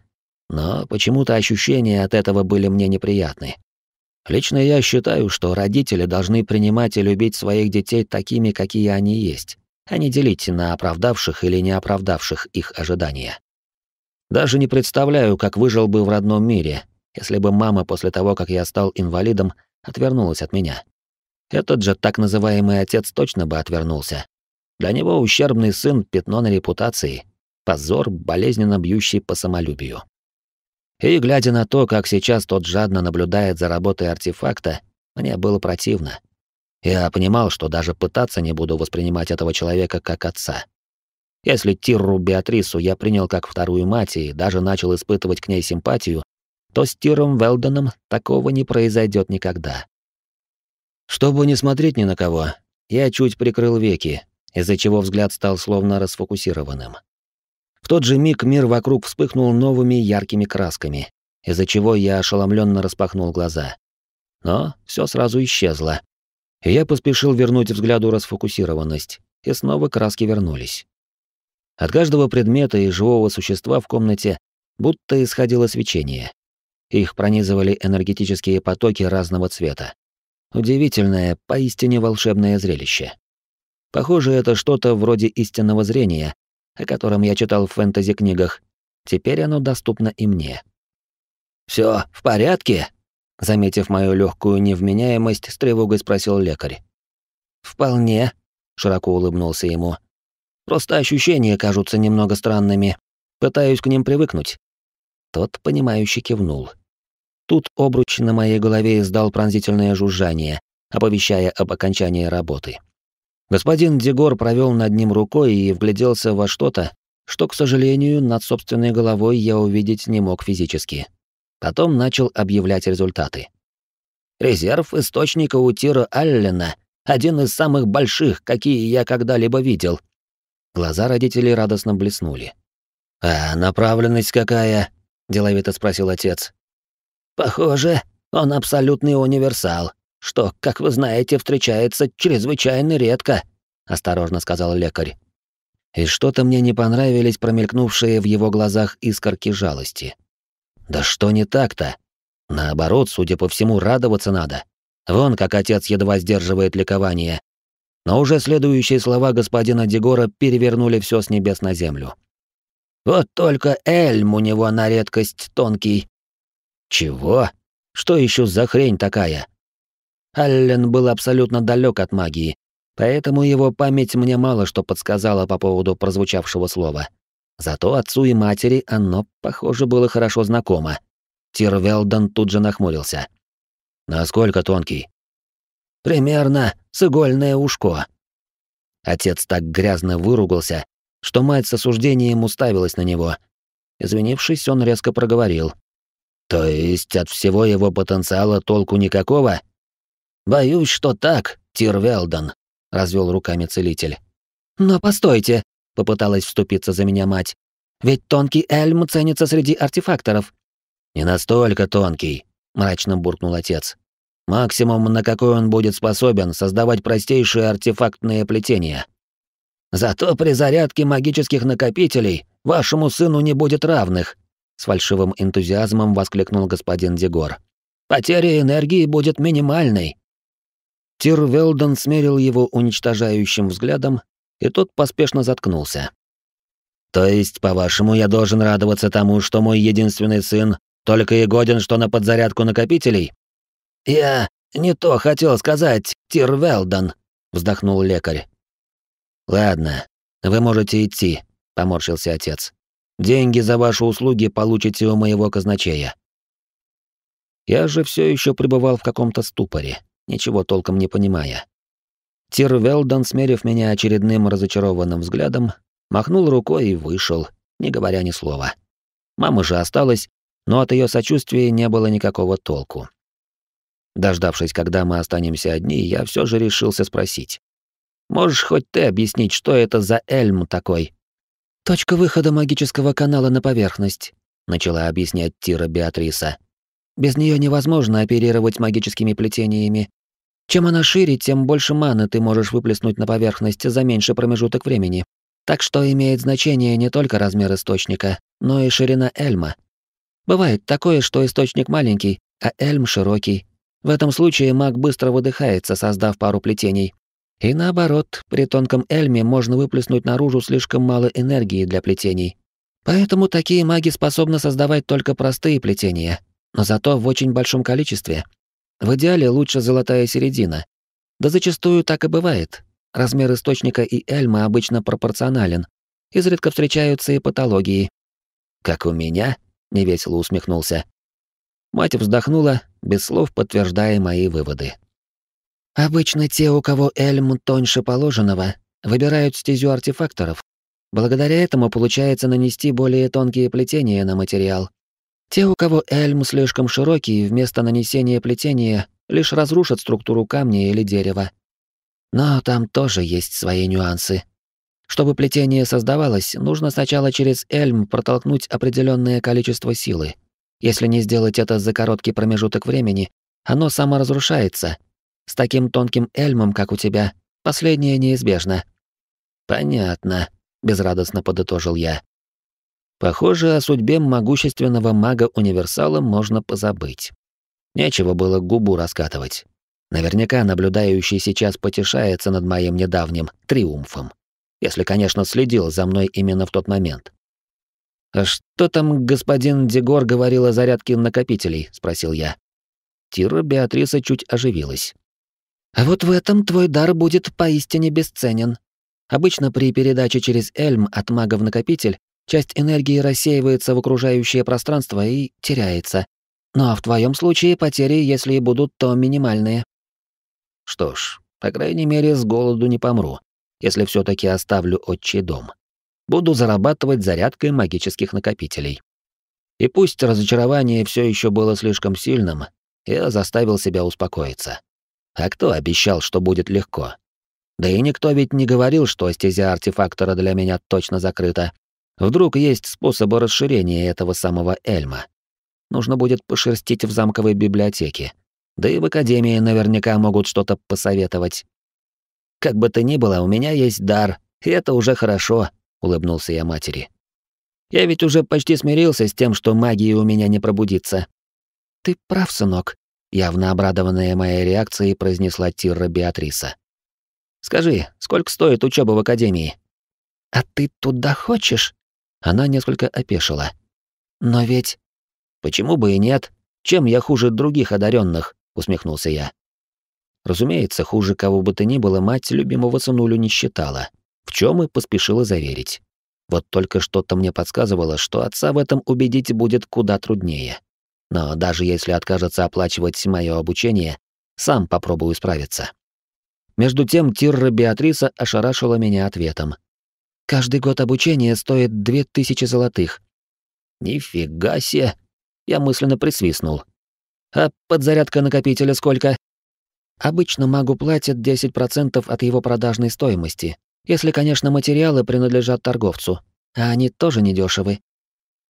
Но почему-то ощущения от этого были мне неприятны. Лично я считаю, что родители должны принимать и любить своих детей такими, какие они есть а не делить на оправдавших или не оправдавших их ожидания. Даже не представляю, как выжил бы в родном мире, если бы мама после того, как я стал инвалидом, отвернулась от меня. Этот же так называемый отец точно бы отвернулся. Для него ущербный сын — пятно на репутации, позор, болезненно бьющий по самолюбию. И глядя на то, как сейчас тот жадно наблюдает за работой артефакта, мне было противно. Я понимал, что даже пытаться не буду воспринимать этого человека как отца. Если Тирру Беатрису я принял как вторую мать и даже начал испытывать к ней симпатию, то с Тиром Велденом такого не произойдет никогда. Чтобы не смотреть ни на кого, я чуть прикрыл веки, из-за чего взгляд стал словно расфокусированным. В тот же миг мир вокруг вспыхнул новыми яркими красками, из-за чего я ошеломленно распахнул глаза. Но все сразу исчезло, я поспешил вернуть взгляду расфокусированность, и снова краски вернулись. От каждого предмета и живого существа в комнате будто исходило свечение. Их пронизывали энергетические потоки разного цвета. Удивительное, поистине волшебное зрелище. Похоже, это что-то вроде истинного зрения, о котором я читал в фэнтези-книгах. Теперь оно доступно и мне. Все в порядке?» Заметив мою легкую невменяемость, с тревогой спросил лекарь. «Вполне», — широко улыбнулся ему. «Просто ощущения кажутся немного странными. Пытаюсь к ним привыкнуть». Тот, понимающе кивнул. Тут обруч на моей голове издал пронзительное жужжание, оповещая об окончании работы. Господин Дегор провел над ним рукой и вгляделся во что-то, что, к сожалению, над собственной головой я увидеть не мог физически. Потом начал объявлять результаты. Резерв источника у Тира Аллена один из самых больших, какие я когда-либо видел. Глаза родителей радостно блеснули. «А направленность какая?» — деловито спросил отец. «Похоже, он абсолютный универсал, что, как вы знаете, встречается чрезвычайно редко», — осторожно сказал лекарь. И что-то мне не понравились промелькнувшие в его глазах искорки жалости. Да что не так-то? Наоборот, судя по всему, радоваться надо. Вон как отец едва сдерживает ликование. Но уже следующие слова господина Дегора перевернули все с небес на землю. Вот только эльм у него на редкость тонкий. Чего? Что еще за хрень такая? Аллен был абсолютно далек от магии, поэтому его память мне мало что подсказала по поводу прозвучавшего слова. Зато отцу и матери оно, похоже, было хорошо знакомо. Тирвелдон тут же нахмурился. Насколько тонкий? Примерно с игольное ушко. Отец так грязно выругался, что мать с осуждением уставилась на него. Извинившись, он резко проговорил. То есть от всего его потенциала толку никакого? Боюсь, что так, Тирвелдон, развел руками целитель. Но постойте, попыталась вступиться за меня мать. Ведь тонкий эльм ценится среди артефакторов. Не настолько тонкий, мрачно буркнул отец. Максимум, на какой он будет способен создавать простейшие артефактные плетения. Зато при зарядке магических накопителей вашему сыну не будет равных, с фальшивым энтузиазмом воскликнул господин Дегор. Потеря энергии будет минимальной. Тир Велден смерил его уничтожающим взглядом, и тот поспешно заткнулся. То есть, по-вашему, я должен радоваться тому, что мой единственный сын только и годен, что на подзарядку накопителей? Я не то хотел сказать, Тир Велдон, вздохнул лекарь. Ладно, вы можете идти, поморщился отец. Деньги за ваши услуги получите у моего казначея. Я же все еще пребывал в каком-то ступоре, ничего толком не понимая. Тир Велдон, смерив меня очередным разочарованным взглядом, махнул рукой и вышел, не говоря ни слова. Мама же осталась, но от ее сочувствия не было никакого толку. Дождавшись, когда мы останемся одни, я все же решился спросить. «Можешь хоть ты объяснить, что это за эльм такой?» «Точка выхода магического канала на поверхность», — начала объяснять Тира Беатриса. «Без нее невозможно оперировать магическими плетениями. Чем она шире, тем больше маны ты можешь выплеснуть на поверхность за меньший промежуток времени. Так что имеет значение не только размер источника, но и ширина эльма. Бывает такое, что источник маленький, а эльм широкий. В этом случае маг быстро выдыхается, создав пару плетений. И наоборот, при тонком эльме можно выплеснуть наружу слишком мало энергии для плетений. Поэтому такие маги способны создавать только простые плетения, но зато в очень большом количестве. В идеале лучше золотая середина. Да зачастую так и бывает. Размер источника и эльма обычно пропорционален. Изредка встречаются и патологии. «Как у меня?» — невесело усмехнулся. Мать вздохнула, без слов подтверждая мои выводы. «Обычно те, у кого эльм тоньше положенного, выбирают стезю артефакторов. Благодаря этому получается нанести более тонкие плетения на материал. Те, у кого эльм слишком широкий, вместо нанесения плетения лишь разрушат структуру камня или дерева. Но там тоже есть свои нюансы. Чтобы плетение создавалось, нужно сначала через эльм протолкнуть определенное количество силы. Если не сделать это за короткий промежуток времени, оно саморазрушается. С таким тонким эльмом, как у тебя, последнее неизбежно. Понятно, безрадостно подытожил я. Похоже, о судьбе могущественного мага-универсала можно позабыть. Нечего было губу раскатывать. Наверняка наблюдающий сейчас потешается над моим недавним триумфом. Если, конечно, следил за мной именно в тот момент. «А что там господин Дегор говорил о зарядке накопителей?» — спросил я. Тира Беатриса чуть оживилась. «А вот в этом твой дар будет поистине бесценен. Обычно при передаче через Эльм от мага в накопитель часть энергии рассеивается в окружающее пространство и теряется. Но в твоем случае потери, если и будут, то минимальные. Что ж, по крайней мере, с голоду не помру, если все таки оставлю отчий дом. Буду зарабатывать зарядкой магических накопителей. И пусть разочарование все еще было слишком сильным, я заставил себя успокоиться. А кто обещал, что будет легко? Да и никто ведь не говорил, что стезя артефактора для меня точно закрыта. Вдруг есть способы расширения этого самого Эльма. Нужно будет пошерстить в замковой библиотеке. Да и в академии наверняка могут что-то посоветовать. Как бы то ни было, у меня есть дар, и это уже хорошо, улыбнулся я матери. Я ведь уже почти смирился с тем, что магии у меня не пробудится. Ты прав, сынок, явно обрадованная моей реакцией, произнесла Тирра Беатриса. Скажи, сколько стоит учеба в академии? А ты туда хочешь? Она несколько опешила. Но ведь почему бы и нет? Чем я хуже других одаренных? усмехнулся я. Разумеется, хуже кого бы то ни было мать любимого сынулю не считала, в чем и поспешила заверить. Вот только что-то мне подсказывало, что отца в этом убедить будет куда труднее. Но даже если откажется оплачивать мое обучение, сам попробую справиться. Между тем Тирра Беатриса ошарашила меня ответом. «Каждый год обучения стоит две тысячи золотых». «Нифига себе!» Я мысленно присвистнул. «А подзарядка накопителя сколько?» Обычно магу платят 10% от его продажной стоимости, если, конечно, материалы принадлежат торговцу, а они тоже недешевы.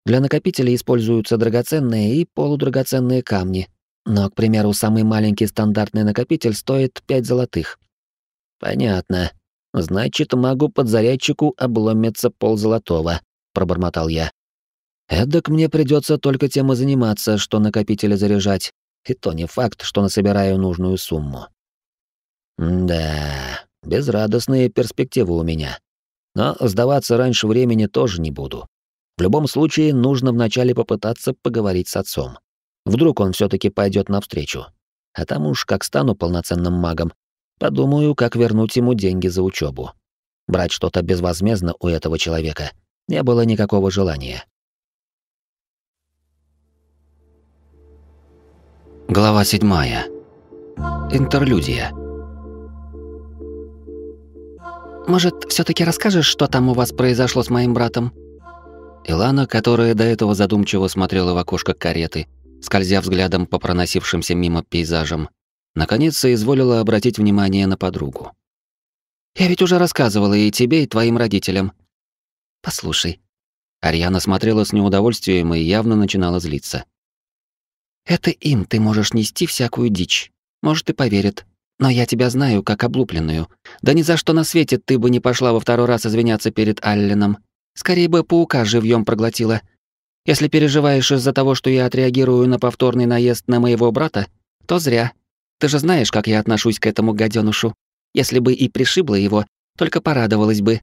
Для накопителей используются драгоценные и полудрагоценные камни. Но, к примеру, самый маленький стандартный накопитель стоит 5 золотых. Понятно. Значит, магу-подзарядчику обломится ползолотого, пробормотал я. Эдак мне придется только тем и заниматься, что накопители заряжать. И то не факт, что насобираю нужную сумму. да, безрадостные перспективы у меня. Но сдаваться раньше времени тоже не буду. В любом случае, нужно вначале попытаться поговорить с отцом. Вдруг он все таки пойдет навстречу. А там уж как стану полноценным магом, подумаю, как вернуть ему деньги за учебу. Брать что-то безвозмездно у этого человека не было никакого желания. Глава 7. Интерлюдия. Может, все таки расскажешь, что там у вас произошло с моим братом? Илана, которая до этого задумчиво смотрела в окошко кареты, скользя взглядом по проносившимся мимо пейзажам, наконец соизволила обратить внимание на подругу. «Я ведь уже рассказывала и тебе, и твоим родителям». «Послушай». Ариана смотрела с неудовольствием и явно начинала злиться. «Это им ты можешь нести всякую дичь. Может, и поверят. Но я тебя знаю как облупленную. Да ни за что на свете ты бы не пошла во второй раз извиняться перед Алленом. Скорее бы паука живьем проглотила. Если переживаешь из-за того, что я отреагирую на повторный наезд на моего брата, то зря. Ты же знаешь, как я отношусь к этому гаденушу. Если бы и пришибла его, только порадовалась бы».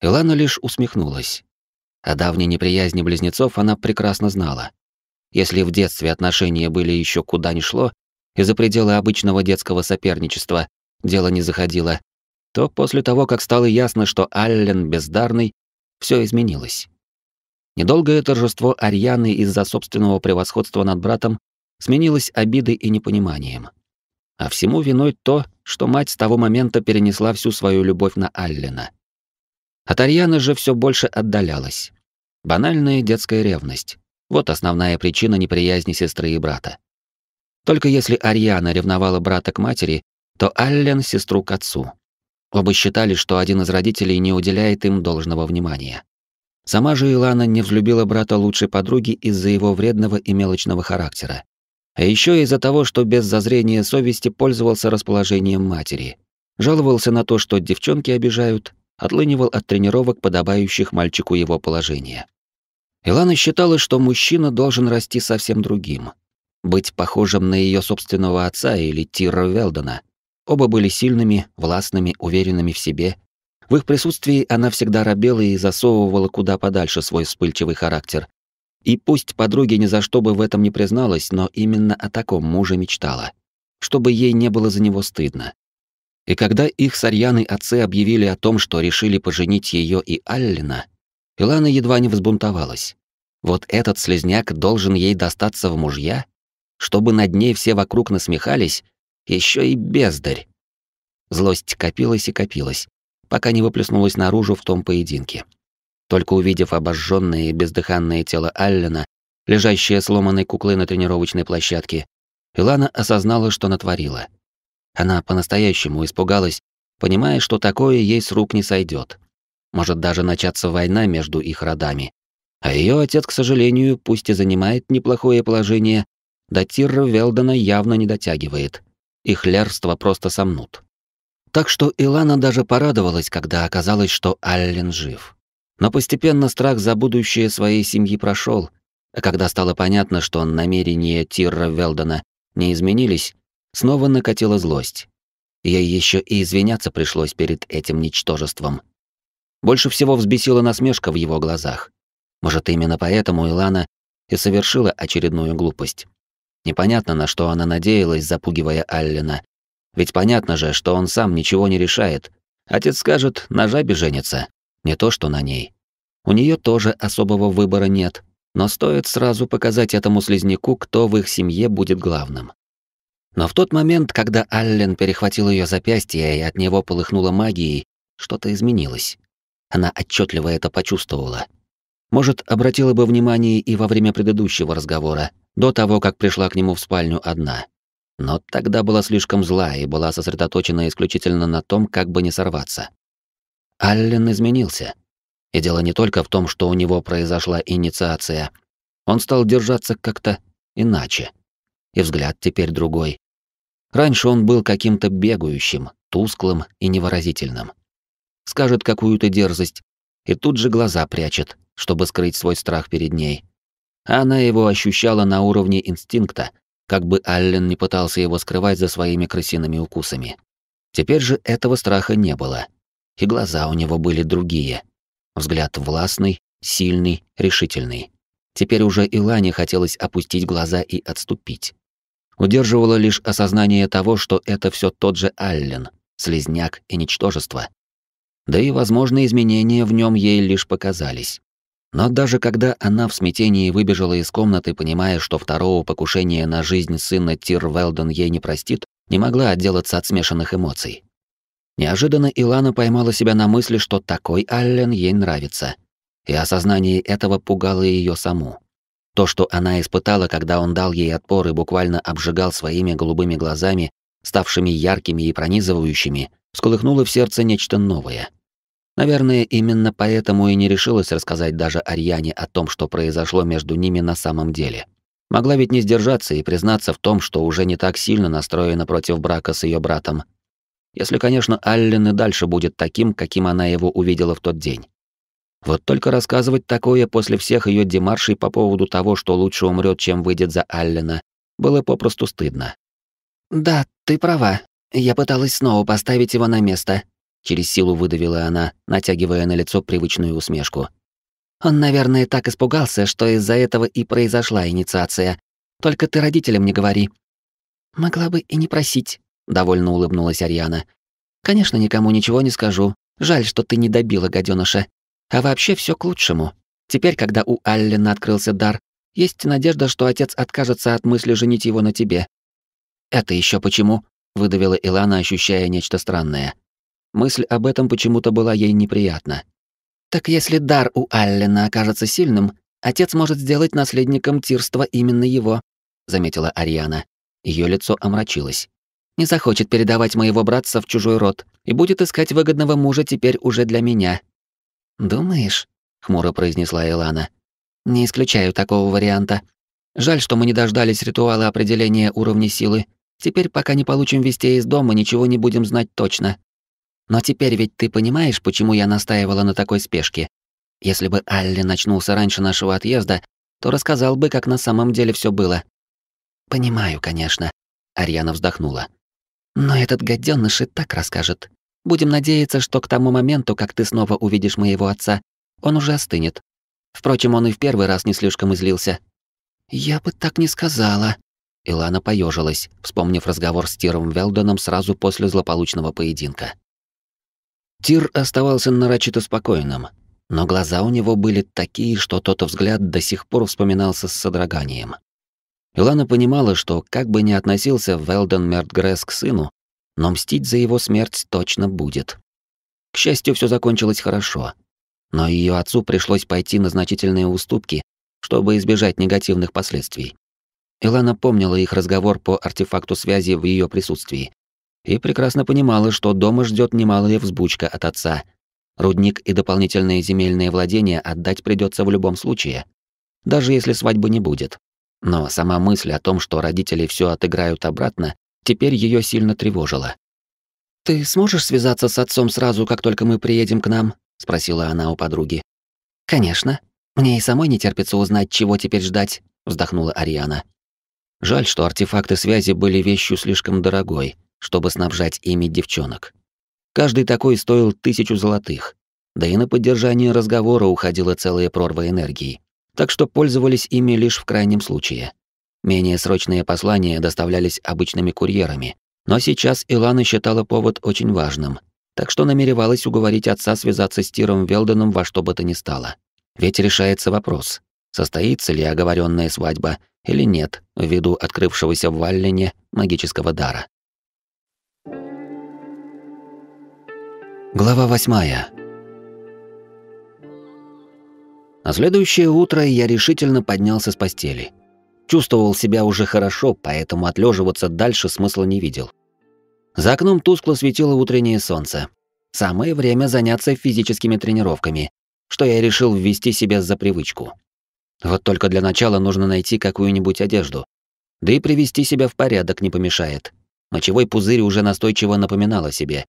Илана лишь усмехнулась. О давней неприязни близнецов она прекрасно знала. Если в детстве отношения были еще куда ни шло, и за пределы обычного детского соперничества дело не заходило, то после того, как стало ясно, что Аллен бездарный, все изменилось. Недолгое торжество Арианы из-за собственного превосходства над братом сменилось обидой и непониманием. А всему виной то, что мать с того момента перенесла всю свою любовь на Аллена. От Арианы же все больше отдалялась. Банальная детская ревность. Вот основная причина неприязни сестры и брата. Только если Ариана ревновала брата к матери, то Аллен — сестру к отцу. Оба считали, что один из родителей не уделяет им должного внимания. Сама же Илана не взлюбила брата лучшей подруги из-за его вредного и мелочного характера. А еще из-за того, что без зазрения совести пользовался расположением матери. Жаловался на то, что девчонки обижают, отлынивал от тренировок, подобающих мальчику его положения. Илана считала, что мужчина должен расти совсем другим. Быть похожим на ее собственного отца или Тира Велдона. Оба были сильными, властными, уверенными в себе. В их присутствии она всегда робела и засовывала куда подальше свой вспыльчивый характер. И пусть подруге ни за что бы в этом не призналась, но именно о таком муже мечтала. Чтобы ей не было за него стыдно. И когда их с Арьяной отцы объявили о том, что решили поженить ее и Аллина, Илана едва не взбунтовалась. Вот этот слезняк должен ей достаться в мужья? Чтобы над ней все вокруг насмехались? Еще и бездарь. Злость копилась и копилась, пока не выплеснулась наружу в том поединке. Только увидев обожженное и бездыханное тело Аллена, лежащее сломанной куклой на тренировочной площадке, Илана осознала, что натворила — она по-настоящему испугалась, понимая, что такое ей с рук не сойдет. Может даже начаться война между их родами. А ее отец, к сожалению, пусть и занимает неплохое положение, до Тирра Велдона явно не дотягивает. Их лерство просто сомнут. Так что Илана даже порадовалась, когда оказалось, что Аллен жив. Но постепенно страх за будущее своей семьи прошел, а когда стало понятно, что намерения Тирра Велдона не изменились, Снова накатила злость. Ей еще и извиняться пришлось перед этим ничтожеством. Больше всего взбесила насмешка в его глазах. Может, именно поэтому Илана и совершила очередную глупость. Непонятно, на что она надеялась, запугивая Аллена. Ведь понятно же, что он сам ничего не решает. Отец скажет, на жабе женится. Не то, что на ней. У нее тоже особого выбора нет, но стоит сразу показать этому слизняку, кто в их семье будет главным. Но в тот момент, когда Аллен перехватил ее запястье и от него полыхнуло магией, что-то изменилось. Она отчетливо это почувствовала. Может, обратила бы внимание и во время предыдущего разговора, до того, как пришла к нему в спальню одна. Но тогда была слишком зла и была сосредоточена исключительно на том, как бы не сорваться. Аллен изменился. И дело не только в том, что у него произошла инициация. Он стал держаться как-то иначе. И взгляд теперь другой, Раньше он был каким-то бегающим, тусклым и невыразительным. Скажет какую-то дерзость и тут же глаза прячет, чтобы скрыть свой страх перед ней. Она его ощущала на уровне инстинкта, как бы Аллен не пытался его скрывать за своими крысиными укусами. Теперь же этого страха не было. И глаза у него были другие. Взгляд властный, сильный, решительный. Теперь уже Илане хотелось опустить глаза и отступить. Удерживало лишь осознание того, что это все тот же Аллен, слезняк и ничтожество. Да и возможные изменения в нем ей лишь показались. Но даже когда она в смятении выбежала из комнаты, понимая, что второго покушения на жизнь сына Тир Велден ей не простит, не могла отделаться от смешанных эмоций. Неожиданно Илана поймала себя на мысли, что такой Аллен ей нравится. И осознание этого пугало ее саму. То, что она испытала, когда он дал ей отпор и буквально обжигал своими голубыми глазами, ставшими яркими и пронизывающими, всколыхнуло в сердце нечто новое. Наверное, именно поэтому и не решилась рассказать даже Арьяне о том, что произошло между ними на самом деле. Могла ведь не сдержаться и признаться в том, что уже не так сильно настроена против брака с ее братом. Если, конечно, Аллен и дальше будет таким, каким она его увидела в тот день. Вот только рассказывать такое после всех ее демаршей по поводу того, что лучше умрет, чем выйдет за Аллена, было попросту стыдно. «Да, ты права. Я пыталась снова поставить его на место», — через силу выдавила она, натягивая на лицо привычную усмешку. «Он, наверное, так испугался, что из-за этого и произошла инициация. Только ты родителям не говори». «Могла бы и не просить», — довольно улыбнулась Ариана. «Конечно, никому ничего не скажу. Жаль, что ты не добила гаденыша. А вообще все к лучшему. Теперь, когда у Аллена открылся дар, есть надежда, что отец откажется от мысли женить его на тебе. Это еще почему? выдавила Илана, ощущая нечто странное. Мысль об этом почему-то была ей неприятна. Так если дар у Аллена окажется сильным, отец может сделать наследником тирства именно его, заметила Ариана. Ее лицо омрачилось. Не захочет передавать моего братца в чужой род и будет искать выгодного мужа теперь уже для меня, «Думаешь?» — хмуро произнесла Илана. «Не исключаю такого варианта. Жаль, что мы не дождались ритуала определения уровня силы. Теперь, пока не получим вестей из дома, ничего не будем знать точно». Но теперь ведь ты понимаешь, почему я настаивала на такой спешке? Если бы Алли начнулся раньше нашего отъезда, то рассказал бы, как на самом деле все было. Понимаю, конечно, Ариана вздохнула. Но этот гадёныш и так расскажет. Будем надеяться, что к тому моменту, как ты снова увидишь моего отца, он уже остынет. Впрочем, он и в первый раз не слишком излился. Я бы так не сказала. Илана поежилась, вспомнив разговор с Тиром Велдоном сразу после злополучного поединка. Тир оставался нарочито спокойным, но глаза у него были такие, что тот взгляд до сих пор вспоминался с содроганием. Илана понимала, что как бы ни относился Велден Мертгресс к сыну, но мстить за его смерть точно будет. К счастью, все закончилось хорошо. Но ее отцу пришлось пойти на значительные уступки, чтобы избежать негативных последствий. Илана помнила их разговор по артефакту связи в ее присутствии и прекрасно понимала, что дома ждет немалая взбучка от отца. Рудник и дополнительные земельные владения отдать придется в любом случае, даже если свадьбы не будет. Но сама мысль о том, что родители все отыграют обратно, теперь ее сильно тревожила. «Ты сможешь связаться с отцом сразу, как только мы приедем к нам?» — спросила она у подруги. «Конечно. Мне и самой не терпится узнать, чего теперь ждать», — вздохнула Ариана. Жаль, что артефакты связи были вещью слишком дорогой, чтобы снабжать ими девчонок. Каждый такой стоил тысячу золотых, да и на поддержание разговора уходила целая прорва энергии, так что пользовались ими лишь в крайнем случае. Менее срочные послания доставлялись обычными курьерами, но сейчас Илана считала повод очень важным, так что намеревалась уговорить отца связаться с Тиром Велденом во что бы то ни стало. Ведь решается вопрос, состоится ли оговоренная свадьба или нет, ввиду открывшегося в Валлине магического дара. Глава восьмая. На следующее утро я решительно поднялся с постели. Чувствовал себя уже хорошо, поэтому отлеживаться дальше смысла не видел. За окном тускло светило утреннее солнце. Самое время заняться физическими тренировками, что я решил ввести себе за привычку. Вот только для начала нужно найти какую-нибудь одежду. Да и привести себя в порядок не помешает. Мочевой пузырь уже настойчиво напоминал о себе.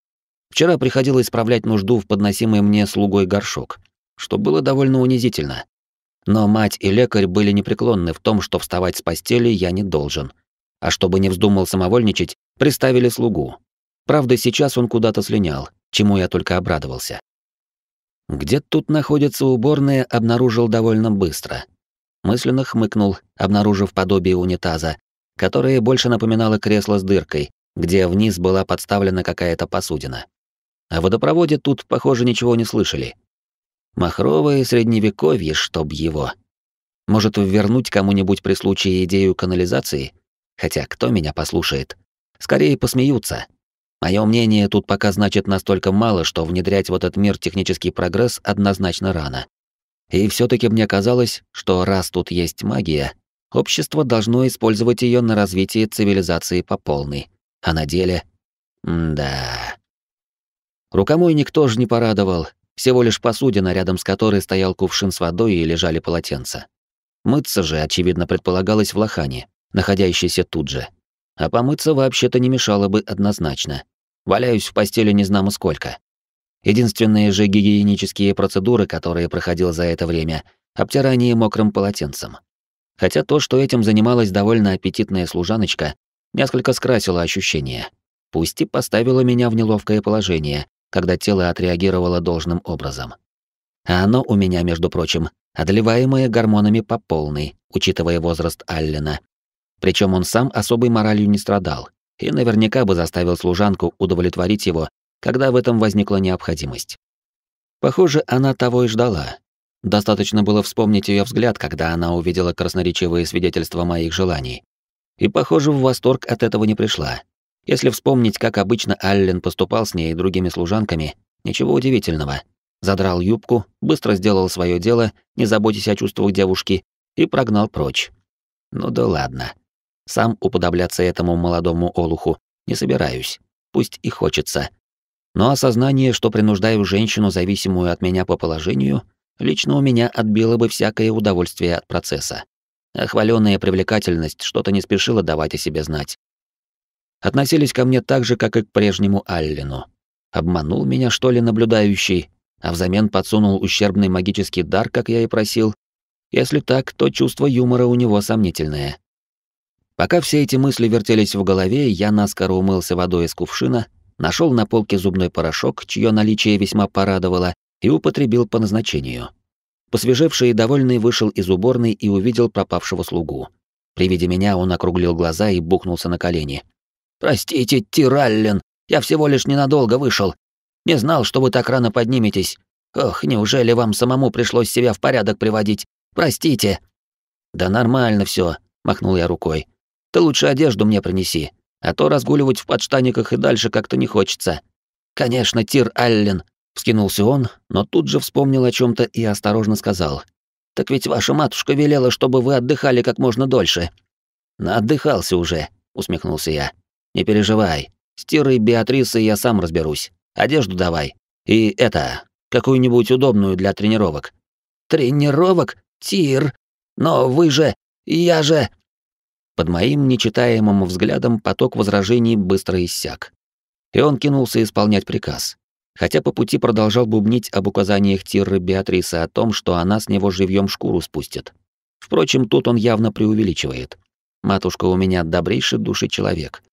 Вчера приходилось исправлять нужду в подносимый мне слугой горшок, что было довольно унизительно. Но мать и лекарь были непреклонны в том, что вставать с постели я не должен. А чтобы не вздумал самовольничать, приставили слугу. Правда, сейчас он куда-то слинял, чему я только обрадовался. Где тут находится уборная, обнаружил довольно быстро мысленно хмыкнул, обнаружив подобие унитаза, которое больше напоминало кресло с дыркой, где вниз была подставлена какая-то посудина. О водопроводе тут, похоже, ничего не слышали. Махровое средневековье, чтоб его. Может, вернуть кому-нибудь при случае идею канализации? Хотя кто меня послушает? Скорее посмеются. Мое мнение тут пока значит настолько мало, что внедрять в этот мир технический прогресс однозначно рано. И все таки мне казалось, что раз тут есть магия, общество должно использовать ее на развитие цивилизации по полной. А на деле... М да. Рукомойник тоже не порадовал, всего лишь посудина, рядом с которой стоял кувшин с водой и лежали полотенца. Мыться же, очевидно, предполагалось в лохане, находящейся тут же. А помыться вообще-то не мешало бы однозначно. Валяюсь в постели не знамо сколько. Единственные же гигиенические процедуры, которые проходил за это время, обтирание мокрым полотенцем. Хотя то, что этим занималась довольно аппетитная служаночка, несколько скрасило ощущение. Пусть и поставило меня в неловкое положение, когда тело отреагировало должным образом. А оно у меня, между прочим, одолеваемое гормонами по полной, учитывая возраст Аллена. Причем он сам особой моралью не страдал и наверняка бы заставил служанку удовлетворить его когда в этом возникла необходимость. Похоже, она того и ждала. Достаточно было вспомнить ее взгляд, когда она увидела красноречивые свидетельства моих желаний. И, похоже, в восторг от этого не пришла. Если вспомнить, как обычно Аллен поступал с ней и другими служанками, ничего удивительного. Задрал юбку, быстро сделал свое дело, не заботясь о чувствах девушки, и прогнал прочь. Ну да ладно. Сам уподобляться этому молодому олуху не собираюсь. Пусть и хочется, но осознание, что принуждаю женщину, зависимую от меня по положению, лично у меня отбило бы всякое удовольствие от процесса. Хвалёная привлекательность что-то не спешила давать о себе знать. Относились ко мне так же, как и к прежнему Аллену. Обманул меня, что ли, наблюдающий, а взамен подсунул ущербный магический дар, как я и просил. Если так, то чувство юмора у него сомнительное. Пока все эти мысли вертелись в голове, я наскоро умылся водой из кувшина, нашел на полке зубной порошок, чье наличие весьма порадовало, и употребил по назначению. Посвежевший и довольный вышел из уборной и увидел пропавшего слугу. При виде меня он округлил глаза и бухнулся на колени. «Простите, Тираллен, я всего лишь ненадолго вышел. Не знал, что вы так рано подниметесь. Ох, неужели вам самому пришлось себя в порядок приводить? Простите». «Да нормально все, махнул я рукой. «Ты лучше одежду мне принеси, а то разгуливать в подштаниках и дальше как-то не хочется». «Конечно, Тир Аллен», — вскинулся он, но тут же вспомнил о чем то и осторожно сказал. Так ведь ваша матушка велела, чтобы вы отдыхали как можно дольше. Отдыхался уже, усмехнулся я. Не переживай. С Тирой Беатрисой я сам разберусь. Одежду давай. И это, какую-нибудь удобную для тренировок. Тренировок? Тир? Но вы же... Я же... Под моим нечитаемым взглядом поток возражений быстро иссяк. И он кинулся исполнять приказ хотя по пути продолжал бубнить об указаниях Тирры Беатрисы о том, что она с него живьем шкуру спустит. Впрочем, тут он явно преувеличивает. Матушка у меня добрейший души человек.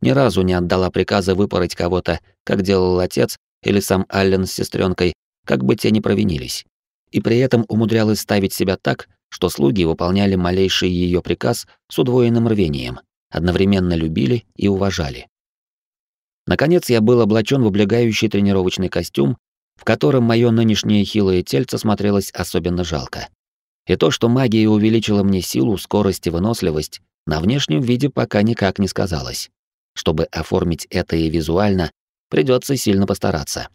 Ни разу не отдала приказа выпороть кого-то, как делал отец или сам Аллен с сестренкой, как бы те ни провинились. И при этом умудрялась ставить себя так, что слуги выполняли малейший ее приказ с удвоенным рвением, одновременно любили и уважали. Наконец я был облачен в облегающий тренировочный костюм, в котором мое нынешнее хилое тельце смотрелось особенно жалко. И то, что магия увеличила мне силу, скорость и выносливость, на внешнем виде пока никак не сказалось. Чтобы оформить это и визуально, придется сильно постараться.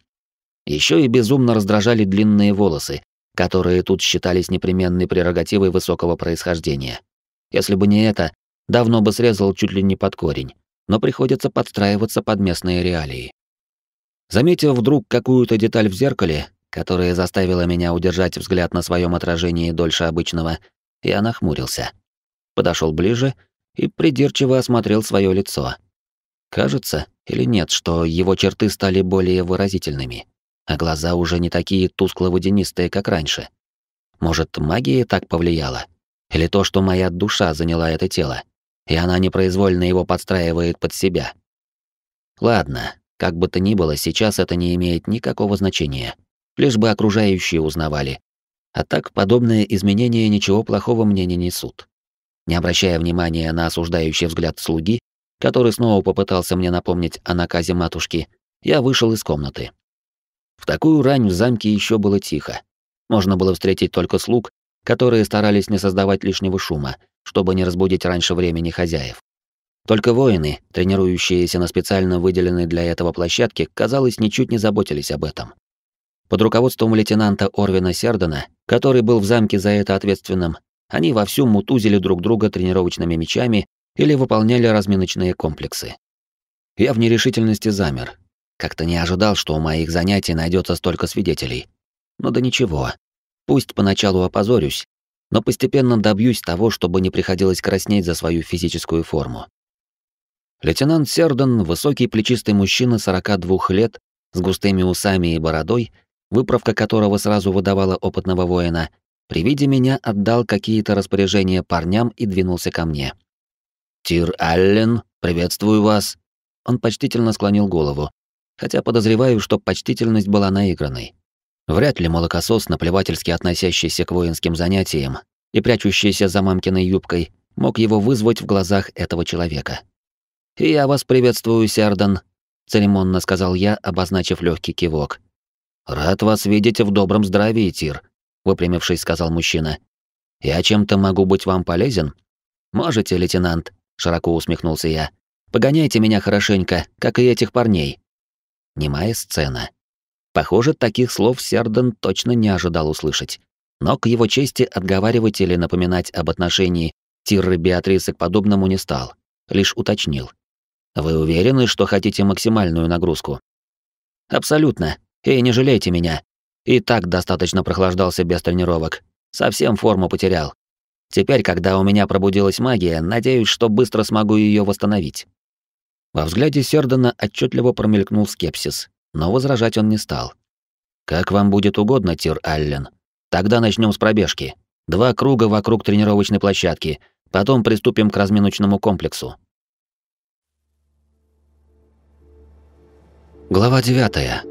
Еще и безумно раздражали длинные волосы, которые тут считались непременной прерогативой высокого происхождения. Если бы не это, давно бы срезал чуть ли не под корень но приходится подстраиваться под местные реалии. Заметив вдруг какую-то деталь в зеркале, которая заставила меня удержать взгляд на своем отражении дольше обычного, я нахмурился. Подошел ближе и придирчиво осмотрел свое лицо. Кажется, или нет, что его черты стали более выразительными, а глаза уже не такие тускло-водянистые, как раньше. Может, магия так повлияла? Или то, что моя душа заняла это тело? и она непроизвольно его подстраивает под себя. Ладно, как бы то ни было, сейчас это не имеет никакого значения. Лишь бы окружающие узнавали. А так подобные изменения ничего плохого мне не несут. Не обращая внимания на осуждающий взгляд слуги, который снова попытался мне напомнить о наказе матушки, я вышел из комнаты. В такую рань в замке еще было тихо. Можно было встретить только слуг, которые старались не создавать лишнего шума, чтобы не разбудить раньше времени хозяев. Только воины, тренирующиеся на специально выделенной для этого площадке, казалось, ничуть не заботились об этом. Под руководством лейтенанта Орвина Сердена, который был в замке за это ответственным, они вовсю мутузили друг друга тренировочными мечами или выполняли разминочные комплексы. Я в нерешительности замер. Как-то не ожидал, что у моих занятий найдется столько свидетелей. Но да ничего. Пусть поначалу опозорюсь, но постепенно добьюсь того, чтобы не приходилось краснеть за свою физическую форму. Лейтенант Сердон, высокий плечистый мужчина 42 лет, с густыми усами и бородой, выправка которого сразу выдавала опытного воина, при виде меня отдал какие-то распоряжения парням и двинулся ко мне. «Тир Аллен, приветствую вас!» Он почтительно склонил голову, хотя подозреваю, что почтительность была наигранной. Вряд ли молокосос, наплевательски относящийся к воинским занятиям и прячущийся за мамкиной юбкой, мог его вызвать в глазах этого человека. «И я вас приветствую, Сярдан», — церемонно сказал я, обозначив легкий кивок. «Рад вас видеть в добром здравии, Тир», — выпрямившись, сказал мужчина. «Я чем-то могу быть вам полезен?» «Можете, лейтенант», — широко усмехнулся я. «Погоняйте меня хорошенько, как и этих парней». Немая сцена. Похоже, таких слов Серден точно не ожидал услышать. Но к его чести отговаривать или напоминать об отношении Тирры Беатрисы к подобному не стал, лишь уточнил. «Вы уверены, что хотите максимальную нагрузку?» «Абсолютно. И не жалейте меня. И так достаточно прохлаждался без тренировок. Совсем форму потерял. Теперь, когда у меня пробудилась магия, надеюсь, что быстро смогу ее восстановить». Во взгляде Сердена отчетливо промелькнул скепсис, но возражать он не стал. «Как вам будет угодно, Тир Аллен. Тогда начнем с пробежки. Два круга вокруг тренировочной площадки, потом приступим к разминочному комплексу». Глава 9.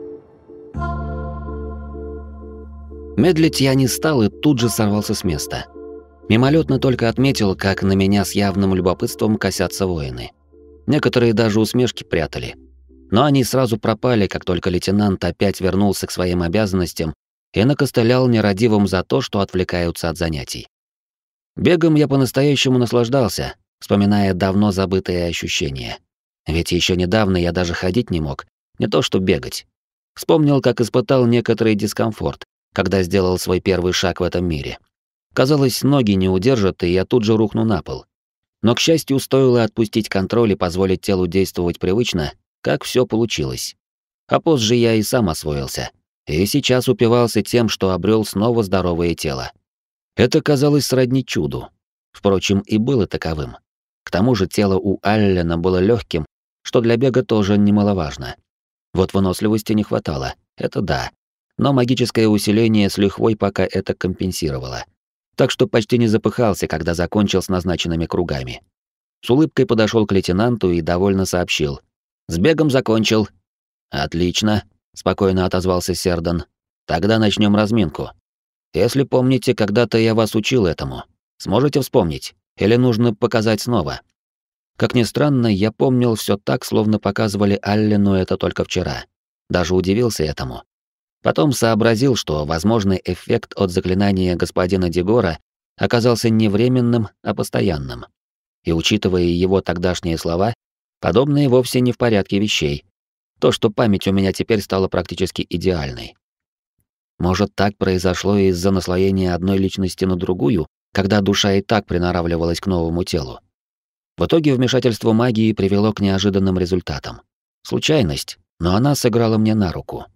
Медлить я не стал и тут же сорвался с места. Мимолетно только отметил, как на меня с явным любопытством косятся воины. Некоторые даже усмешки прятали. Но они сразу пропали, как только лейтенант опять вернулся к своим обязанностям и накостылял нерадивым за то, что отвлекаются от занятий. Бегом я по-настоящему наслаждался, вспоминая давно забытые ощущения. Ведь еще недавно я даже ходить не мог, не то что бегать. Вспомнил, как испытал некоторый дискомфорт, когда сделал свой первый шаг в этом мире. Казалось, ноги не удержат, и я тут же рухну на пол. Но, к счастью, стоило отпустить контроль и позволить телу действовать привычно, как все получилось. А позже я и сам освоился. И сейчас упивался тем, что обрел снова здоровое тело. Это казалось сродни чуду. Впрочем, и было таковым. К тому же тело у Аллена было легким, что для бега тоже немаловажно. Вот выносливости не хватало, это да. Но магическое усиление с лихвой пока это компенсировало так что почти не запыхался, когда закончил с назначенными кругами. С улыбкой подошел к лейтенанту и довольно сообщил. «С бегом закончил». «Отлично», — спокойно отозвался Сердан. «Тогда начнем разминку. Если помните, когда-то я вас учил этому. Сможете вспомнить? Или нужно показать снова?» Как ни странно, я помнил все так, словно показывали Аллену это только вчера. Даже удивился этому. Потом сообразил, что возможный эффект от заклинания господина Дегора оказался не временным, а постоянным. И учитывая его тогдашние слова, подобное вовсе не в порядке вещей. То, что память у меня теперь стала практически идеальной. Может, так произошло из-за наслоения одной личности на другую, когда душа и так приноравливалась к новому телу. В итоге вмешательство магии привело к неожиданным результатам. Случайность, но она сыграла мне на руку.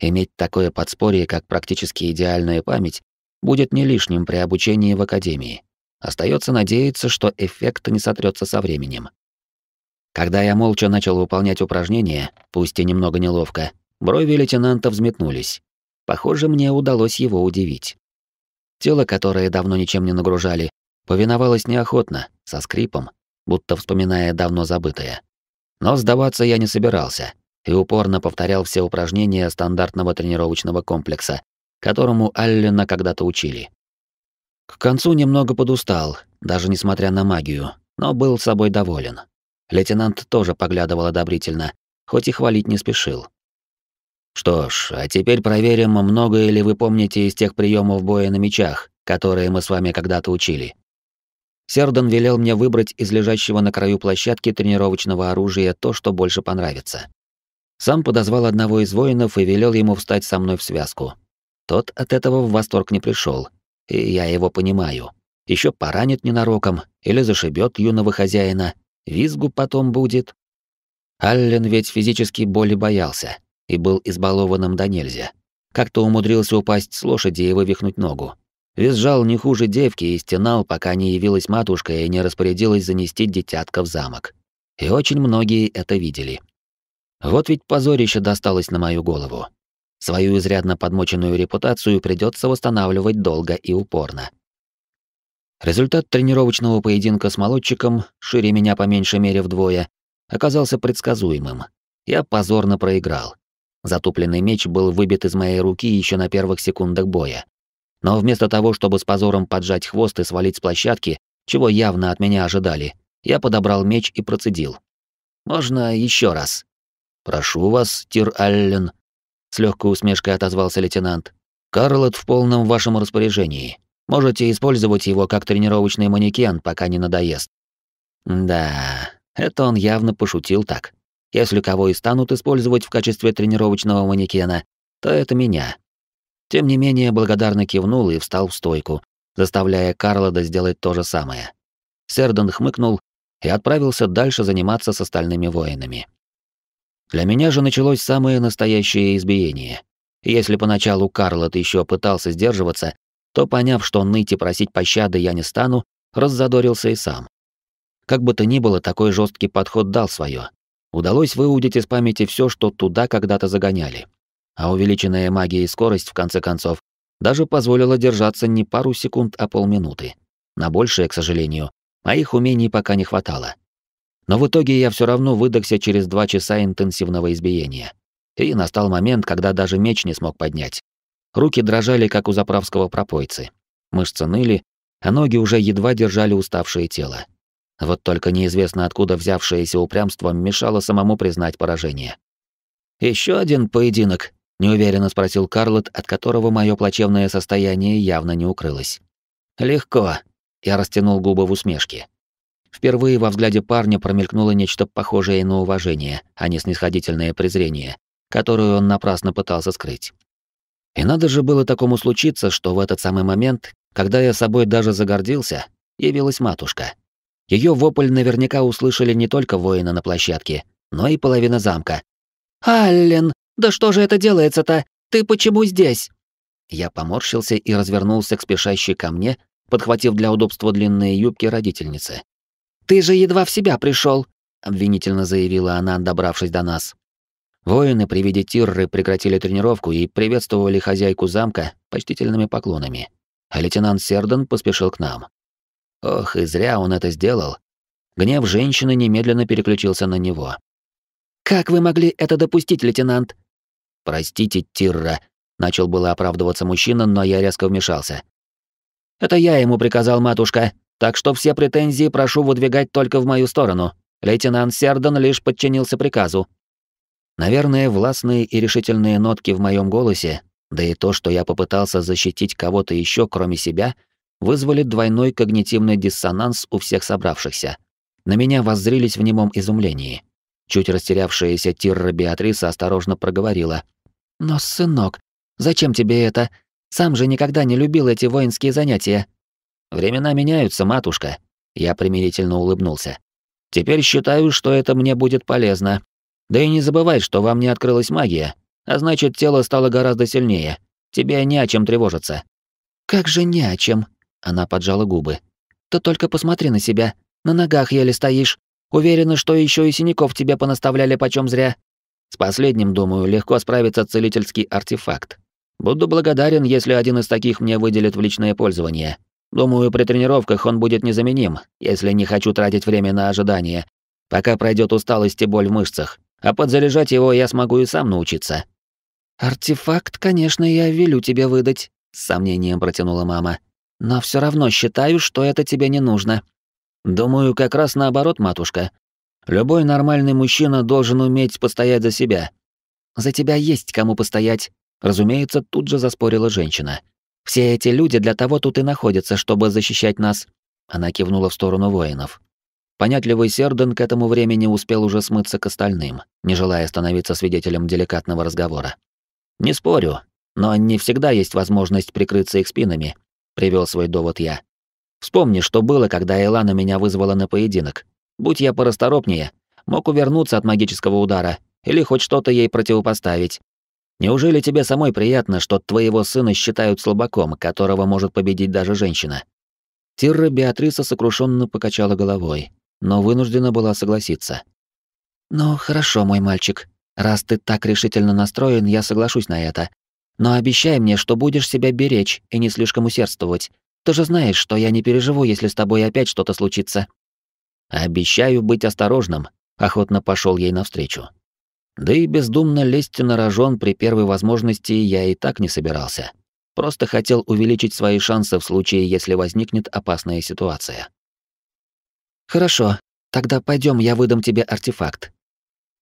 Иметь такое подспорье, как практически идеальная память, будет не лишним при обучении в академии. Остается надеяться, что эффект не сотрется со временем. Когда я молча начал выполнять упражнения, пусть и немного неловко, брови лейтенанта взметнулись. Похоже, мне удалось его удивить. Тело, которое давно ничем не нагружали, повиновалось неохотно, со скрипом, будто вспоминая давно забытое. Но сдаваться я не собирался и упорно повторял все упражнения стандартного тренировочного комплекса, которому Аллена когда-то учили. К концу немного подустал, даже несмотря на магию, но был собой доволен. Лейтенант тоже поглядывал одобрительно, хоть и хвалить не спешил. Что ж, а теперь проверим, многое ли вы помните из тех приемов боя на мечах, которые мы с вами когда-то учили. Сердан велел мне выбрать из лежащего на краю площадки тренировочного оружия то, что больше понравится. Сам подозвал одного из воинов и велел ему встать со мной в связку. Тот от этого в восторг не пришел, и я его понимаю. Еще поранит ненароком или зашибет юного хозяина, визгу потом будет. Аллен ведь физически боли боялся и был избалованным до нельзя. Как-то умудрился упасть с лошади и вывихнуть ногу. Визжал не хуже девки и стенал, пока не явилась матушка и не распорядилась занести детятка в замок. И очень многие это видели. Вот ведь позорище досталось на мою голову. Свою изрядно подмоченную репутацию придется восстанавливать долго и упорно. Результат тренировочного поединка с молодчиком, шире меня по меньшей мере вдвое, оказался предсказуемым. Я позорно проиграл. Затупленный меч был выбит из моей руки еще на первых секундах боя. Но вместо того, чтобы с позором поджать хвост и свалить с площадки, чего явно от меня ожидали, я подобрал меч и процедил. «Можно еще раз?» «Прошу вас, Тир Аллен», — с легкой усмешкой отозвался лейтенант. «Карлот в полном вашем распоряжении. Можете использовать его как тренировочный манекен, пока не надоест». Да, это он явно пошутил так. Если кого и станут использовать в качестве тренировочного манекена, то это меня. Тем не менее, благодарно кивнул и встал в стойку, заставляя Карлода сделать то же самое. Сердон хмыкнул и отправился дальше заниматься с остальными воинами. Для меня же началось самое настоящее избиение. если поначалу Карлот еще пытался сдерживаться, то, поняв, что ныть и просить пощады я не стану, раззадорился и сам. Как бы то ни было, такой жесткий подход дал свое. Удалось выудить из памяти все, что туда когда-то загоняли. А увеличенная магией скорость, в конце концов, даже позволила держаться не пару секунд, а полминуты. На большее, к сожалению, моих умений пока не хватало. Но в итоге я все равно выдохся через два часа интенсивного избиения. И настал момент, когда даже меч не смог поднять. Руки дрожали, как у заправского пропойцы. Мышцы ныли, а ноги уже едва держали уставшее тело. Вот только неизвестно откуда взявшееся упрямство мешало самому признать поражение. Еще один поединок?» — неуверенно спросил Карлот, от которого мое плачевное состояние явно не укрылось. «Легко», — я растянул губы в усмешке. Впервые во взгляде парня промелькнуло нечто похожее на уважение, а не снисходительное презрение, которое он напрасно пытался скрыть. И надо же было такому случиться, что в этот самый момент, когда я собой даже загордился, явилась матушка. Ее вопль наверняка услышали не только воины на площадке, но и половина замка. «Аллен, да что же это делается-то? Ты почему здесь?» Я поморщился и развернулся к спешащей ко мне, подхватив для удобства длинные юбки родительницы. «Ты же едва в себя пришел, обвинительно заявила она, добравшись до нас. Воины при виде Тирры прекратили тренировку и приветствовали хозяйку замка почтительными поклонами, а лейтенант Серден поспешил к нам. Ох, и зря он это сделал. Гнев женщины немедленно переключился на него. «Как вы могли это допустить, лейтенант?» «Простите, Тирра», — начал было оправдываться мужчина, но я резко вмешался. «Это я ему приказал, матушка, так что все претензии прошу выдвигать только в мою сторону. Лейтенант Сердон лишь подчинился приказу». Наверное, властные и решительные нотки в моем голосе, да и то, что я попытался защитить кого-то еще, кроме себя, вызвали двойной когнитивный диссонанс у всех собравшихся. На меня воззрились в немом изумлении. Чуть растерявшаяся Тирра Беатриса осторожно проговорила. «Но, сынок, зачем тебе это? Сам же никогда не любил эти воинские занятия». «Времена меняются, матушка», — я примирительно улыбнулся. «Теперь считаю, что это мне будет полезно, да и не забывай, что вам не открылась магия, а значит, тело стало гораздо сильнее. Тебе не о чем тревожиться. Как же не о чем? Она поджала губы. Ты только посмотри на себя. На ногах еле стоишь. Уверена, что еще и синяков тебе понаставляли почем зря. С последним, думаю, легко справится целительский артефакт. Буду благодарен, если один из таких мне выделит в личное пользование. Думаю, при тренировках он будет незаменим, если не хочу тратить время на ожидание, пока пройдет усталость и боль в мышцах а подзаряжать его я смогу и сам научиться. Артефакт, конечно, я велю тебе выдать, с сомнением протянула мама. Но все равно считаю, что это тебе не нужно. Думаю, как раз наоборот, матушка. Любой нормальный мужчина должен уметь постоять за себя. За тебя есть кому постоять, разумеется, тут же заспорила женщина. Все эти люди для того тут и находятся, чтобы защищать нас. Она кивнула в сторону воинов. Понятливый Серден к этому времени успел уже смыться к остальным, не желая становиться свидетелем деликатного разговора. «Не спорю, но не всегда есть возможность прикрыться их спинами», — привел свой довод я. «Вспомни, что было, когда Элана меня вызвала на поединок. Будь я порасторопнее, мог увернуться от магического удара или хоть что-то ей противопоставить. Неужели тебе самой приятно, что твоего сына считают слабаком, которого может победить даже женщина?» Тирра Беатриса сокрушенно покачала головой, но вынуждена была согласиться. «Ну, хорошо, мой мальчик. Раз ты так решительно настроен, я соглашусь на это. Но обещай мне, что будешь себя беречь и не слишком усердствовать. Ты же знаешь, что я не переживу, если с тобой опять что-то случится». «Обещаю быть осторожным», — охотно пошел ей навстречу. Да и бездумно лезть на рожон при первой возможности я и так не собирался. Просто хотел увеличить свои шансы в случае, если возникнет опасная ситуация. Хорошо, тогда пойдем, я выдам тебе артефакт.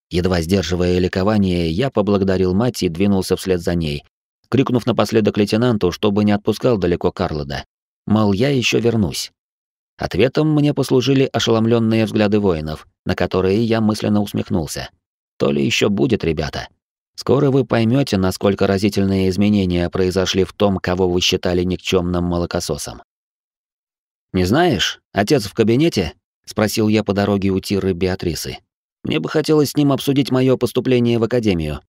Едва сдерживая ликование, я поблагодарил мать и двинулся вслед за ней, крикнув напоследок лейтенанту, чтобы не отпускал далеко Карлода. Мол, я еще вернусь. Ответом мне послужили ошеломленные взгляды воинов, на которые я мысленно усмехнулся. То ли еще будет, ребята. Скоро вы поймете, насколько разительные изменения произошли в том, кого вы считали никчемным молокососом. Не знаешь, отец в кабинете спросил я по дороге у Тиры Беатрисы. Мне бы хотелось с ним обсудить мое поступление в академию.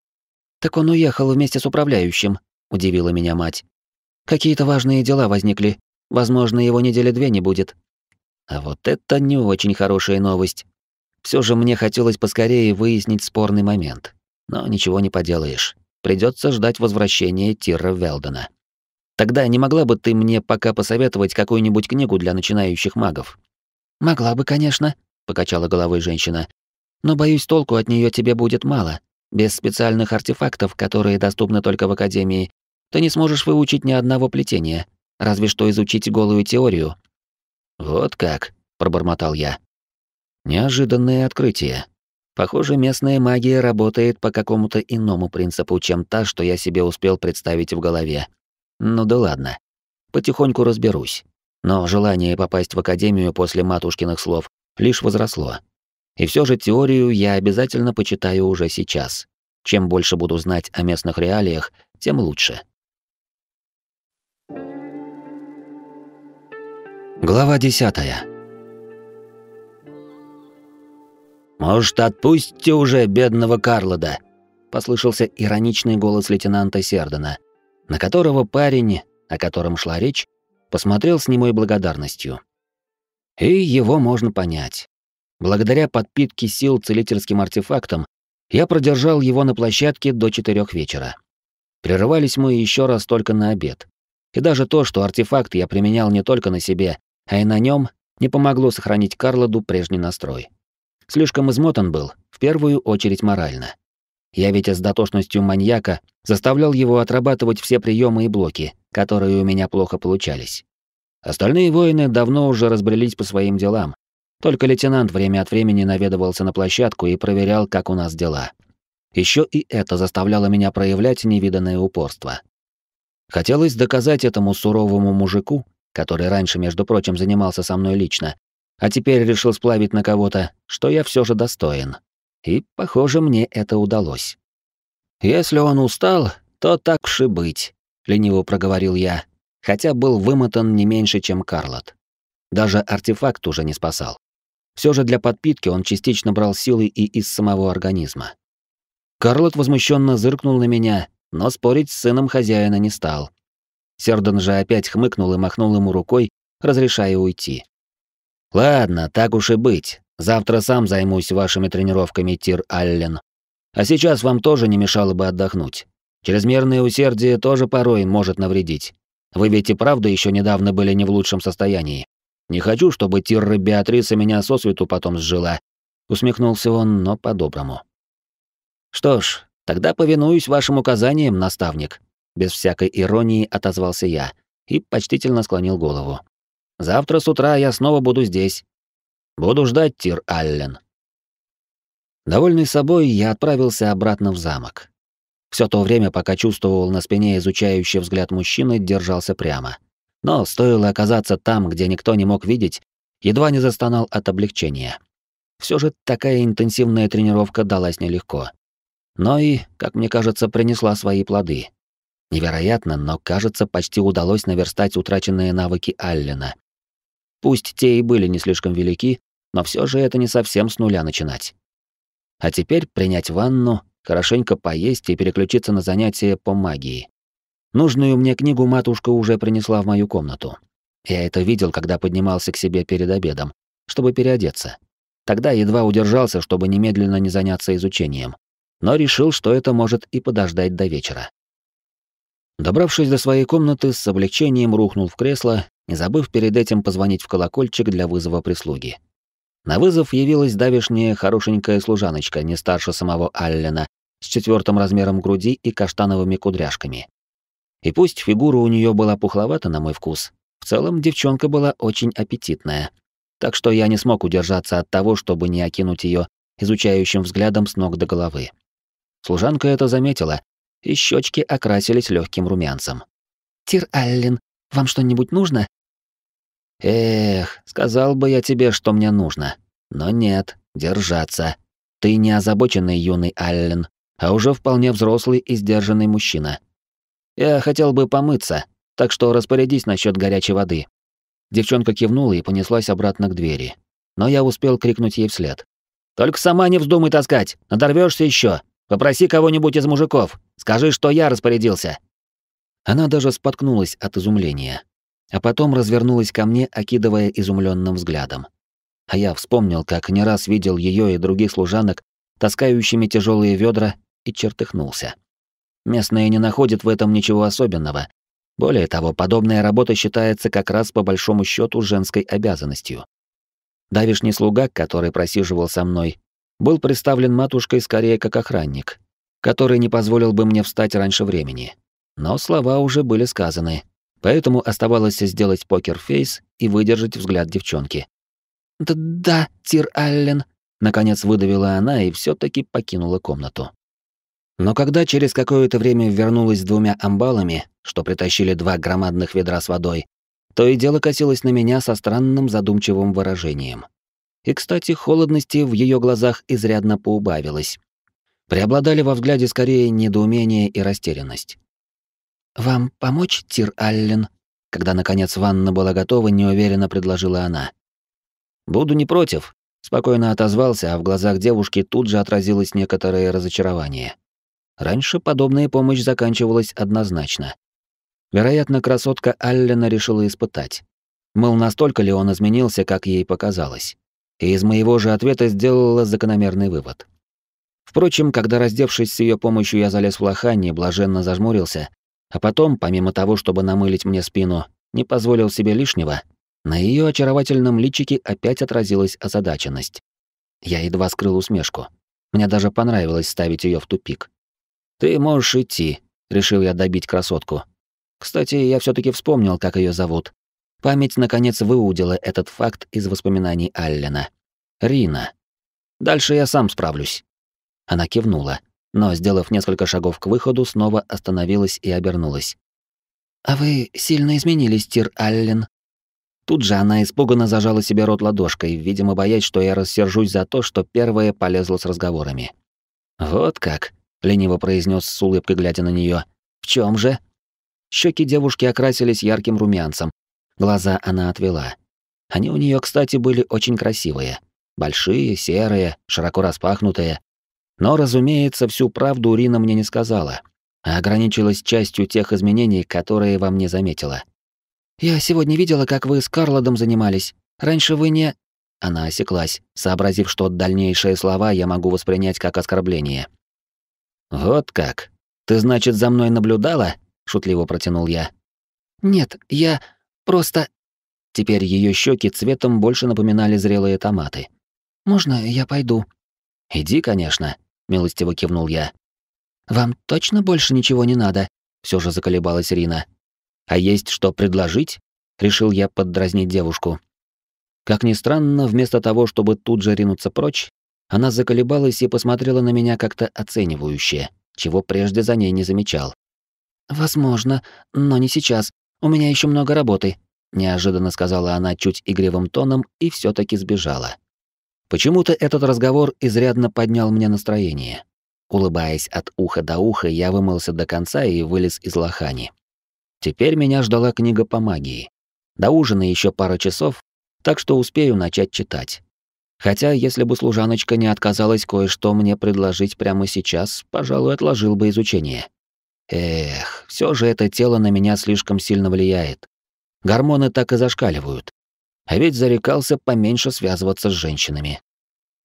Так он уехал вместе с управляющим, удивила меня мать. Какие-то важные дела возникли. Возможно, его недели две не будет. А вот это не очень хорошая новость. Все же мне хотелось поскорее выяснить спорный момент. Но ничего не поделаешь. Придется ждать возвращения Тира Велдена. Тогда не могла бы ты мне пока посоветовать какую-нибудь книгу для начинающих магов? Могла бы, конечно, покачала головой женщина. Но боюсь, толку от нее тебе будет мало. Без специальных артефактов, которые доступны только в академии, ты не сможешь выучить ни одного плетения, разве что изучить голую теорию. Вот как, пробормотал я. Неожиданное открытие. Похоже, местная магия работает по какому-то иному принципу, чем та, что я себе успел представить в голове. Ну да ладно. Потихоньку разберусь. Но желание попасть в академию после матушкиных слов лишь возросло. И все же теорию я обязательно почитаю уже сейчас. Чем больше буду знать о местных реалиях, тем лучше. Глава десятая. «Может, отпустите уже бедного Карлода?» — послышался ироничный голос лейтенанта Сердена, на которого парень, о котором шла речь, посмотрел с немой благодарностью. И его можно понять. Благодаря подпитке сил целительским артефактом я продержал его на площадке до четырех вечера. Прерывались мы еще раз только на обед. И даже то, что артефакт я применял не только на себе, а и на нем, не помогло сохранить Карлоду прежний настрой. Слишком измотан был, в первую очередь морально. Я ведь с дотошностью маньяка заставлял его отрабатывать все приемы и блоки, которые у меня плохо получались. Остальные воины давно уже разбрелись по своим делам. Только лейтенант время от времени наведывался на площадку и проверял, как у нас дела. Еще и это заставляло меня проявлять невиданное упорство. Хотелось доказать этому суровому мужику, который раньше, между прочим, занимался со мной лично, а теперь решил сплавить на кого-то, что я все же достоин. И, похоже, мне это удалось. Если он устал, то так уж и быть, лениво проговорил я, хотя был вымотан не меньше, чем Карлот. Даже артефакт уже не спасал. Все же для подпитки он частично брал силы и из самого организма. Карлот возмущенно зыркнул на меня, но спорить с сыном хозяина не стал. Сердон же опять хмыкнул и махнул ему рукой, разрешая уйти. Ладно, так уж и быть. Завтра сам займусь вашими тренировками, Тир Аллен. А сейчас вам тоже не мешало бы отдохнуть. Чрезмерное усердие тоже порой может навредить. Вы ведь и правда еще недавно были не в лучшем состоянии. Не хочу, чтобы Тирра Беатриса меня сосвету потом сжила. Усмехнулся он, но по-доброму. Что ж, тогда повинуюсь вашим указаниям, наставник. Без всякой иронии отозвался я и почтительно склонил голову. Завтра с утра я снова буду здесь. Буду ждать Тир Аллен. Довольный собой, я отправился обратно в замок. Все то время, пока чувствовал на спине изучающий взгляд мужчины, держался прямо. Но стоило оказаться там, где никто не мог видеть, едва не застонал от облегчения. Все же такая интенсивная тренировка далась нелегко. Но и, как мне кажется, принесла свои плоды. Невероятно, но, кажется, почти удалось наверстать утраченные навыки Аллена, Пусть те и были не слишком велики, но все же это не совсем с нуля начинать. А теперь принять ванну, хорошенько поесть и переключиться на занятия по магии. Нужную мне книгу матушка уже принесла в мою комнату. Я это видел, когда поднимался к себе перед обедом, чтобы переодеться. Тогда едва удержался, чтобы немедленно не заняться изучением, но решил, что это может и подождать до вечера. Добравшись до своей комнаты, с облегчением рухнул в кресло не забыв перед этим позвонить в колокольчик для вызова прислуги. На вызов явилась давешняя хорошенькая служаночка, не старше самого Аллена, с четвертым размером груди и каштановыми кудряшками. И пусть фигура у нее была пухловата на мой вкус, в целом девчонка была очень аппетитная. Так что я не смог удержаться от того, чтобы не окинуть ее изучающим взглядом с ног до головы. Служанка это заметила, и щечки окрасились легким румянцем. «Тир Аллен, вам что-нибудь нужно?» Эх, сказал бы я тебе, что мне нужно. Но нет, держаться. Ты не озабоченный юный Аллен, а уже вполне взрослый и сдержанный мужчина. Я хотел бы помыться, так что распорядись насчет горячей воды. Девчонка кивнула и понеслась обратно к двери. Но я успел крикнуть ей вслед. «Только сама не вздумай таскать, надорвешься еще. Попроси кого-нибудь из мужиков, скажи, что я распорядился». Она даже споткнулась от изумления а потом развернулась ко мне, окидывая изумленным взглядом. а я вспомнил, как не раз видел ее и других служанок, таскающими тяжелые ведра, и чертыхнулся. Местные не находят в этом ничего особенного. Более того, подобная работа считается как раз по большому счету женской обязанностью. Давишний слуга, который просиживал со мной, был представлен матушкой скорее как охранник, который не позволил бы мне встать раньше времени. Но слова уже были сказаны, поэтому оставалось сделать покер-фейс и выдержать взгляд девчонки. «Да-да, Тир Аллен», — наконец выдавила она и все таки покинула комнату. Но когда через какое-то время вернулась с двумя амбалами, что притащили два громадных ведра с водой, то и дело косилось на меня со странным задумчивым выражением. И, кстати, холодности в ее глазах изрядно поубавилось. Преобладали во взгляде скорее недоумение и растерянность. «Вам помочь, Тир Аллен?» Когда, наконец, ванна была готова, неуверенно предложила она. «Буду не против», — спокойно отозвался, а в глазах девушки тут же отразилось некоторое разочарование. Раньше подобная помощь заканчивалась однозначно. Вероятно, красотка Аллена решила испытать. Мол, настолько ли он изменился, как ей показалось. И из моего же ответа сделала закономерный вывод. Впрочем, когда раздевшись с ее помощью я залез в лохань блаженно зажмурился, а потом, помимо того, чтобы намылить мне спину, не позволил себе лишнего, на ее очаровательном личике опять отразилась озадаченность. Я едва скрыл усмешку. Мне даже понравилось ставить ее в тупик. «Ты можешь идти», — решил я добить красотку. Кстати, я все таки вспомнил, как ее зовут. Память, наконец, выудила этот факт из воспоминаний Аллена. Рина. Дальше я сам справлюсь. Она кивнула, но, сделав несколько шагов к выходу, снова остановилась и обернулась. «А вы сильно изменились, Тир Аллен». Тут же она испуганно зажала себе рот ладошкой, видимо, боясь, что я рассержусь за то, что первая полезла с разговорами. «Вот как», лениво произнес с улыбкой, глядя на нее. В чем же? Щеки девушки окрасились ярким румянцем. Глаза она отвела. Они у нее, кстати, были очень красивые. Большие, серые, широко распахнутые. Но, разумеется, всю правду Рина мне не сказала, а ограничилась частью тех изменений, которые во мне заметила. «Я сегодня видела, как вы с Карлодом занимались. Раньше вы не...» Она осеклась, сообразив, что дальнейшие слова я могу воспринять как оскорбление. «Вот как? Ты, значит, за мной наблюдала?» — шутливо протянул я. «Нет, я просто...» Теперь ее щеки цветом больше напоминали зрелые томаты. «Можно я пойду?» «Иди, конечно», — милостиво кивнул я. «Вам точно больше ничего не надо?» — все же заколебалась Рина. «А есть что предложить?» — решил я поддразнить девушку. Как ни странно, вместо того, чтобы тут же ринуться прочь, она заколебалась и посмотрела на меня как-то оценивающе, чего прежде за ней не замечал. «Возможно, но не сейчас. У меня еще много работы», — неожиданно сказала она чуть игривым тоном и все таки сбежала. Почему-то этот разговор изрядно поднял мне настроение. Улыбаясь от уха до уха, я вымылся до конца и вылез из лохани. Теперь меня ждала книга по магии. До ужина еще пара часов, так что успею начать читать. Хотя, если бы служаночка не отказалась кое-что мне предложить прямо сейчас, пожалуй, отложил бы изучение. Эх, все же это тело на меня слишком сильно влияет. Гормоны так и зашкаливают. А ведь зарекался поменьше связываться с женщинами.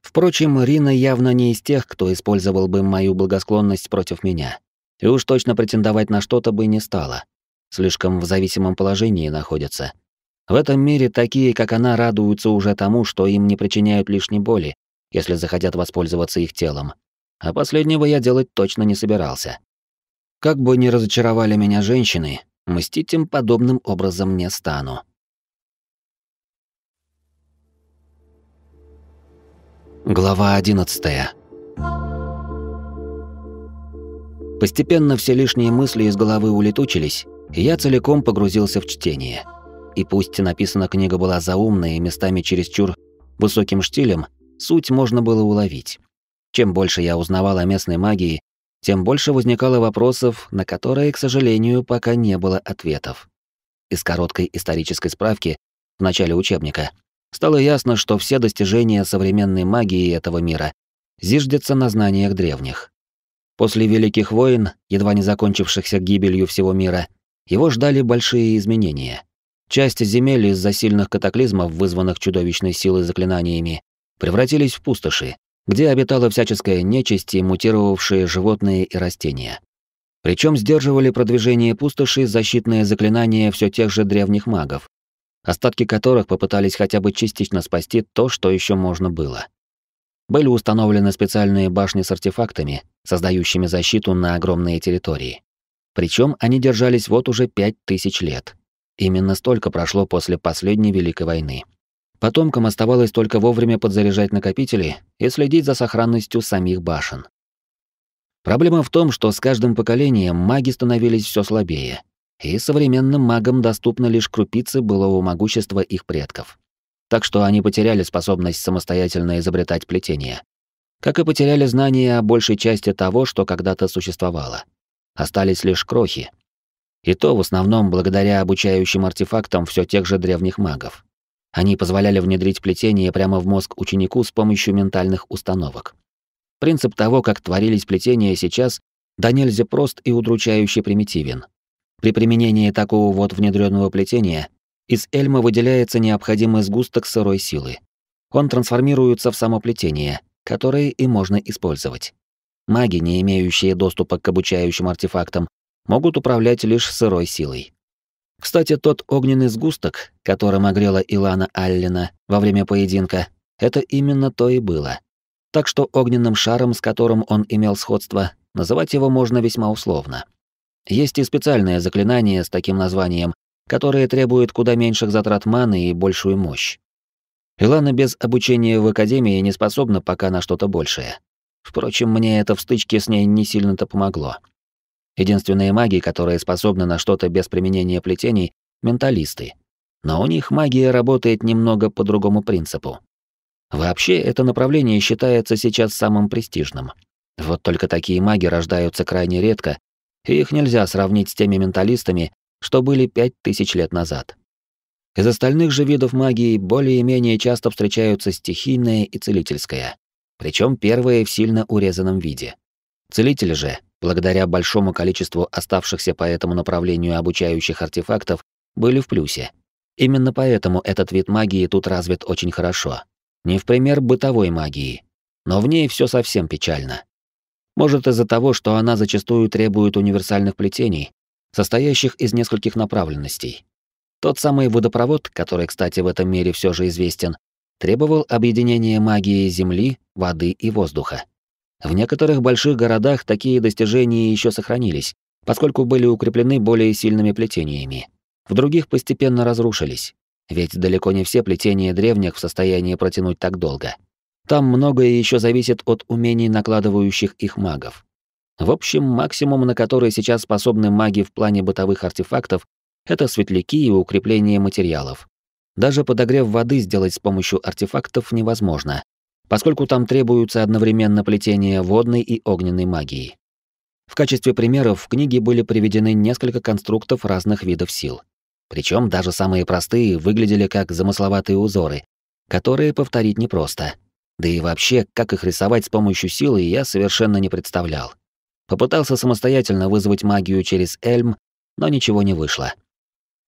Впрочем, Рина явно не из тех, кто использовал бы мою благосклонность против меня. И уж точно претендовать на что-то бы не стала. Слишком в зависимом положении находится. В этом мире такие, как она, радуются уже тому, что им не причиняют лишней боли, если захотят воспользоваться их телом. А последнего я делать точно не собирался. Как бы ни разочаровали меня женщины, мстить им подобным образом не стану. Глава 11. Постепенно все лишние мысли из головы улетучились, и я целиком погрузился в чтение. И пусть написана книга была заумной и местами чересчур высоким штилем, суть можно было уловить. Чем больше я узнавал о местной магии, тем больше возникало вопросов, на которые, к сожалению, пока не было ответов. Из короткой исторической справки в начале учебника стало ясно, что все достижения современной магии этого мира зиждятся на знаниях древних. После Великих войн, едва не закончившихся гибелью всего мира, его ждали большие изменения. Часть земель из-за сильных катаклизмов, вызванных чудовищной силой заклинаниями, превратились в пустоши, где обитала всяческая нечисть и мутировавшие животные и растения. Причем сдерживали продвижение пустоши защитные заклинания все тех же древних магов, остатки которых попытались хотя бы частично спасти то, что еще можно было. Были установлены специальные башни с артефактами, создающими защиту на огромные территории. Причем они держались вот уже пять тысяч лет. Именно столько прошло после последней Великой войны. Потомкам оставалось только вовремя подзаряжать накопители и следить за сохранностью самих башен. Проблема в том, что с каждым поколением маги становились все слабее, и современным магам доступны лишь крупицы былого могущества их предков. Так что они потеряли способность самостоятельно изобретать плетения. Как и потеряли знания о большей части того, что когда-то существовало. Остались лишь крохи. И то в основном благодаря обучающим артефактам все тех же древних магов. Они позволяли внедрить плетение прямо в мозг ученику с помощью ментальных установок. Принцип того, как творились плетения сейчас, да нельзя прост и удручающе примитивен. При применении такого вот внедренного плетения из эльма выделяется необходимый сгусток сырой силы. Он трансформируется в само плетение, которое и можно использовать. Маги, не имеющие доступа к обучающим артефактам, могут управлять лишь сырой силой. Кстати, тот огненный сгусток, которым огрела Илана Аллена во время поединка, это именно то и было. Так что огненным шаром, с которым он имел сходство, называть его можно весьма условно. Есть и специальное заклинание с таким названием, которое требует куда меньших затрат маны и большую мощь. Илана без обучения в академии не способна пока на что-то большее. Впрочем, мне это в стычке с ней не сильно-то помогло. Единственные маги, которые способны на что-то без применения плетений — менталисты. Но у них магия работает немного по другому принципу. Вообще, это направление считается сейчас самым престижным. Вот только такие маги рождаются крайне редко и их нельзя сравнить с теми менталистами, что были пять тысяч лет назад. Из остальных же видов магии более-менее часто встречаются стихийная и целительская, причем первая в сильно урезанном виде. Целители же, благодаря большому количеству оставшихся по этому направлению обучающих артефактов, были в плюсе. Именно поэтому этот вид магии тут развит очень хорошо. Не в пример бытовой магии, но в ней все совсем печально. Может, из-за того, что она зачастую требует универсальных плетений, состоящих из нескольких направленностей. Тот самый водопровод, который, кстати, в этом мире все же известен, требовал объединения магии земли, воды и воздуха. В некоторых больших городах такие достижения еще сохранились, поскольку были укреплены более сильными плетениями. В других постепенно разрушились, ведь далеко не все плетения древних в состоянии протянуть так долго. Там многое еще зависит от умений накладывающих их магов. В общем, максимум, на который сейчас способны маги в плане бытовых артефактов, это светляки и укрепление материалов. Даже подогрев воды сделать с помощью артефактов невозможно, поскольку там требуются одновременно плетение водной и огненной магии. В качестве примеров в книге были приведены несколько конструктов разных видов сил. Причем даже самые простые выглядели как замысловатые узоры, которые повторить непросто. Да и вообще, как их рисовать с помощью силы, я совершенно не представлял. Попытался самостоятельно вызвать магию через Эльм, но ничего не вышло.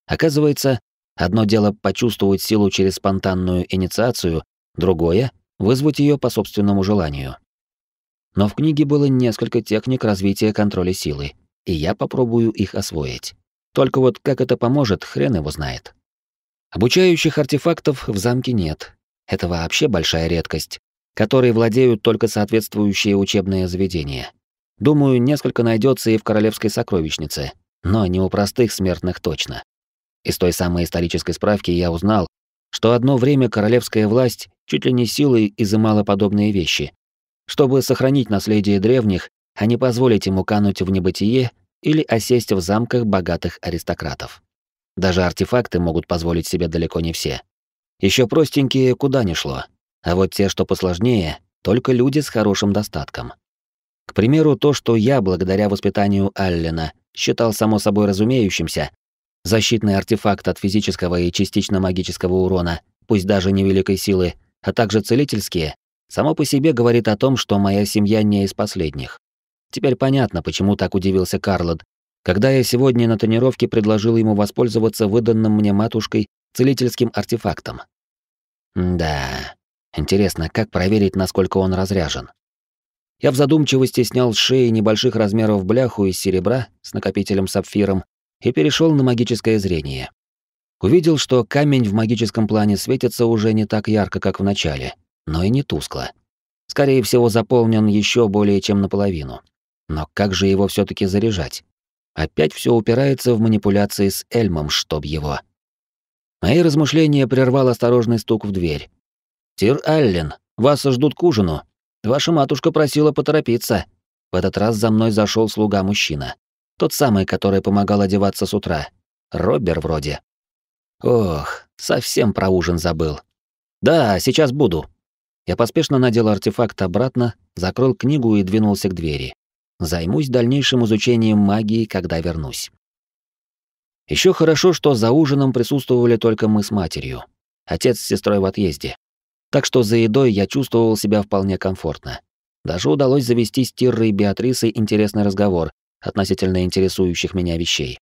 Оказывается, одно дело почувствовать силу через спонтанную инициацию, другое — вызвать ее по собственному желанию. Но в книге было несколько техник развития контроля силы, и я попробую их освоить. Только вот как это поможет, хрен его знает. Обучающих артефактов в замке нет, это вообще большая редкость, которой владеют только соответствующие учебные заведения. Думаю, несколько найдется и в королевской сокровищнице, но не у простых смертных точно. Из той самой исторической справки я узнал, что одно время королевская власть чуть ли не силой изымала подобные вещи, чтобы сохранить наследие древних, а не позволить ему кануть в небытие или осесть в замках богатых аристократов. Даже артефакты могут позволить себе далеко не все. Еще простенькие куда ни шло, а вот те, что посложнее, только люди с хорошим достатком. К примеру, то, что я, благодаря воспитанию Аллена, считал само собой разумеющимся, защитный артефакт от физического и частично магического урона, пусть даже невеликой силы, а также целительские, само по себе говорит о том, что моя семья не из последних. Теперь понятно, почему так удивился Карлот, когда я сегодня на тренировке предложил ему воспользоваться выданным мне матушкой целительским артефактом. Да, интересно, как проверить, насколько он разряжен. Я в задумчивости снял с шеи небольших размеров бляху из серебра с накопителем сапфиром и перешел на магическое зрение. Увидел, что камень в магическом плане светится уже не так ярко, как в начале, но и не тускло. Скорее всего, заполнен еще более чем наполовину. Но как же его все таки заряжать? Опять все упирается в манипуляции с Эльмом, чтоб его. Мои размышления прервал осторожный стук в дверь. «Тир Аллен, вас ждут к ужину. Ваша матушка просила поторопиться». В этот раз за мной зашел слуга-мужчина. Тот самый, который помогал одеваться с утра. Робер вроде. Ох, совсем про ужин забыл. Да, сейчас буду. Я поспешно надел артефакт обратно, закрыл книгу и двинулся к двери. Займусь дальнейшим изучением магии, когда вернусь. Еще хорошо, что за ужином присутствовали только мы с матерью. Отец с сестрой в отъезде. Так что за едой я чувствовал себя вполне комфортно. Даже удалось завести с Тиррой и Беатрисой интересный разговор относительно интересующих меня вещей.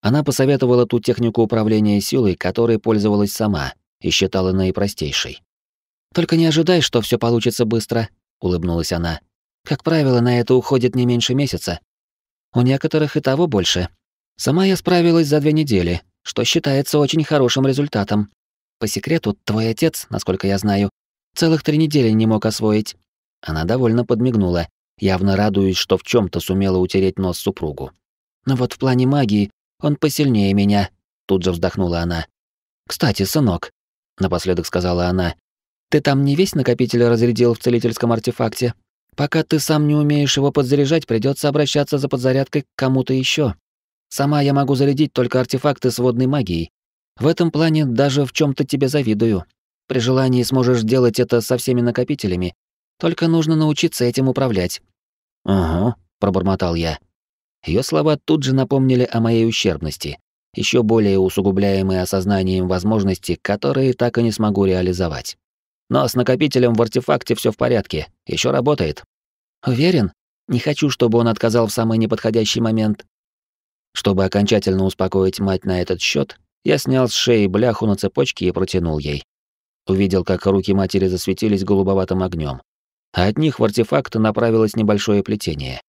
Она посоветовала ту технику управления силой, которой пользовалась сама и считала наипростейшей. «Только не ожидай, что все получится быстро», — улыбнулась она. «Как правило, на это уходит не меньше месяца. У некоторых и того больше. Сама я справилась за две недели, что считается очень хорошим результатом. По секрету, твой отец, насколько я знаю, целых три недели не мог освоить». Она довольно подмигнула, явно радуясь, что в чем то сумела утереть нос супругу. «Но вот в плане магии он посильнее меня», — тут же вздохнула она. «Кстати, сынок», — напоследок сказала она, «ты там не весь накопитель разрядил в целительском артефакте? Пока ты сам не умеешь его подзаряжать, придется обращаться за подзарядкой к кому-то еще. Сама я могу зарядить только артефакты с водной магией. В этом плане даже в чем то тебе завидую. При желании сможешь делать это со всеми накопителями, только нужно научиться этим управлять. «Угу», — пробормотал я. Ее слова тут же напомнили о моей ущербности, еще более усугубляемой осознанием возможностей, которые так и не смогу реализовать. Но с накопителем в артефакте все в порядке, еще работает. Уверен? Не хочу, чтобы он отказал в самый неподходящий момент. Чтобы окончательно успокоить мать на этот счет, я снял с шеи бляху на цепочке и протянул ей. Увидел, как руки матери засветились голубоватым огнем а от них в артефакт направилось небольшое плетение.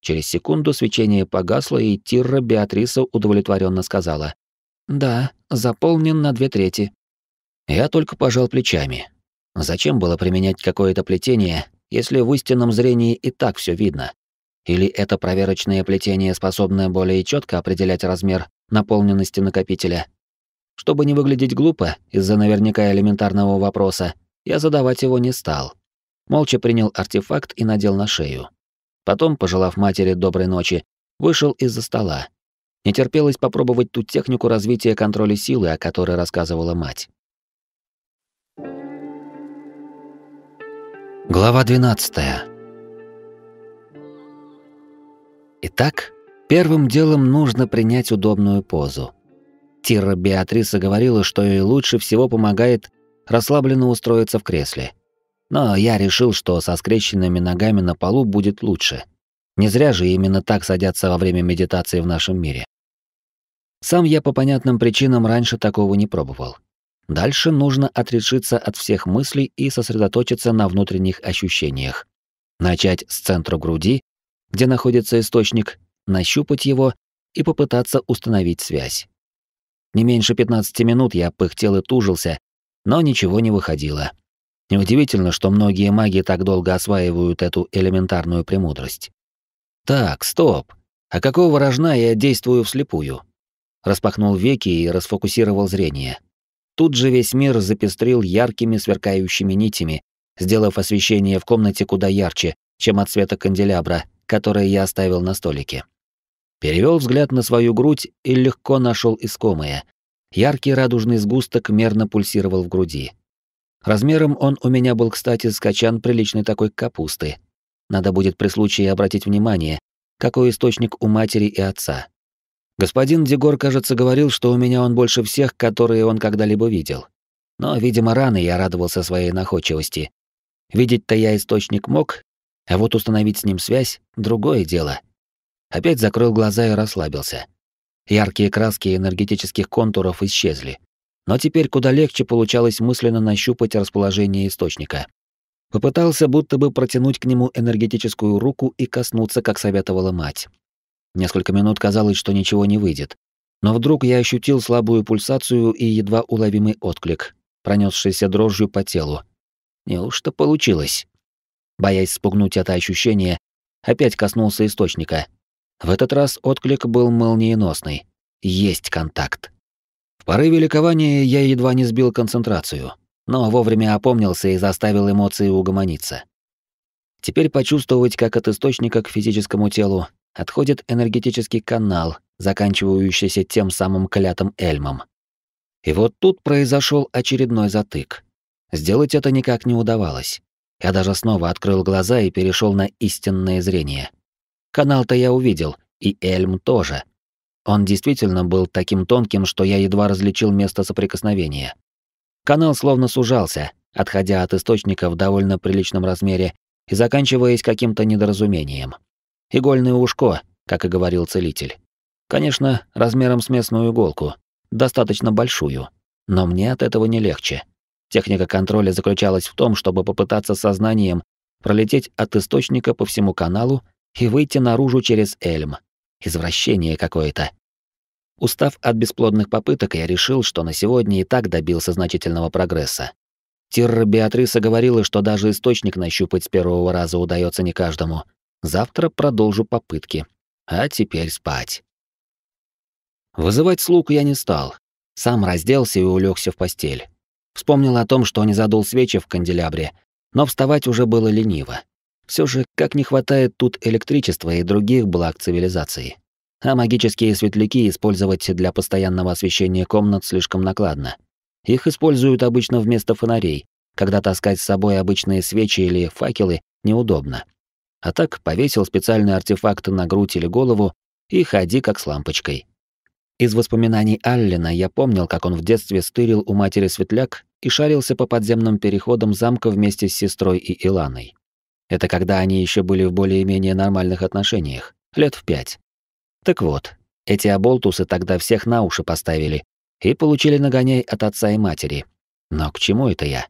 Через секунду свечение погасло, и Тирра Беатриса удовлетворенно сказала. «Да, заполнен на две трети». Я только пожал плечами. Зачем было применять какое-то плетение, если в истинном зрении и так все видно? Или это проверочное плетение, способное более четко определять размер наполненности накопителя? Чтобы не выглядеть глупо из-за наверняка элементарного вопроса, я задавать его не стал молча принял артефакт и надел на шею. Потом, пожелав матери доброй ночи, вышел из-за стола. Не терпелось попробовать ту технику развития контроля силы, о которой рассказывала мать. Глава 12. Итак, первым делом нужно принять удобную позу. Тира Беатриса говорила, что ей лучше всего помогает расслабленно устроиться в кресле. Но я решил, что со скрещенными ногами на полу будет лучше. Не зря же именно так садятся во время медитации в нашем мире. Сам я по понятным причинам раньше такого не пробовал. Дальше нужно отрешиться от всех мыслей и сосредоточиться на внутренних ощущениях. Начать с центра груди, где находится источник, нащупать его и попытаться установить связь. Не меньше 15 минут я пыхтел и тужился, но ничего не выходило. Неудивительно, что многие маги так долго осваивают эту элементарную премудрость. Так, стоп. А какого рожна я действую вслепую? Распахнул веки и расфокусировал зрение. Тут же весь мир запестрил яркими сверкающими нитями, сделав освещение в комнате куда ярче, чем от света канделябра, который я оставил на столике. Перевел взгляд на свою грудь и легко нашел искомое. Яркий радужный сгусток мерно пульсировал в груди. Размером он у меня был, кстати, скачан приличной такой капусты. Надо будет при случае обратить внимание, какой источник у матери и отца. Господин Дегор, кажется, говорил, что у меня он больше всех, которые он когда-либо видел. Но, видимо, рано я радовался своей находчивости. Видеть-то я источник мог, а вот установить с ним связь — другое дело. Опять закрыл глаза и расслабился. Яркие краски энергетических контуров исчезли. Но теперь куда легче получалось мысленно нащупать расположение источника. Попытался будто бы протянуть к нему энергетическую руку и коснуться, как советовала мать. Несколько минут казалось, что ничего не выйдет. Но вдруг я ощутил слабую пульсацию и едва уловимый отклик, пронесшийся дрожью по телу. Неужто получилось? Боясь спугнуть это ощущение, опять коснулся источника. В этот раз отклик был молниеносный. Есть контакт. В порыве ликования я едва не сбил концентрацию, но вовремя опомнился и заставил эмоции угомониться. Теперь почувствовать, как от источника к физическому телу отходит энергетический канал, заканчивающийся тем самым клятым эльмом. И вот тут произошел очередной затык. Сделать это никак не удавалось. Я даже снова открыл глаза и перешел на истинное зрение. Канал-то я увидел, и Эльм тоже. Он действительно был таким тонким, что я едва различил место соприкосновения. Канал словно сужался, отходя от источника в довольно приличном размере и заканчиваясь каким-то недоразумением. Игольное ушко, как и говорил целитель. Конечно, размером с местную иголку, достаточно большую, но мне от этого не легче. Техника контроля заключалась в том, чтобы попытаться сознанием пролететь от источника по всему каналу и выйти наружу через Эльм. Извращение какое-то. Устав от бесплодных попыток, я решил, что на сегодня и так добился значительного прогресса. Тирра Беатриса говорила, что даже источник нащупать с первого раза удается не каждому. Завтра продолжу попытки. А теперь спать. Вызывать слуг я не стал. Сам разделся и улегся в постель. Вспомнил о том, что не задул свечи в канделябре, но вставать уже было лениво. Все же, как не хватает тут электричества и других благ цивилизации. А магические светляки использовать для постоянного освещения комнат слишком накладно. Их используют обычно вместо фонарей, когда таскать с собой обычные свечи или факелы неудобно. А так повесил специальный артефакт на грудь или голову и ходи как с лампочкой. Из воспоминаний Аллена я помнил, как он в детстве стырил у матери светляк и шарился по подземным переходам замка вместе с сестрой и Иланой. Это когда они еще были в более-менее нормальных отношениях, лет в пять. Так вот, эти оболтусы тогда всех на уши поставили и получили нагоняй от отца и матери. Но к чему это я?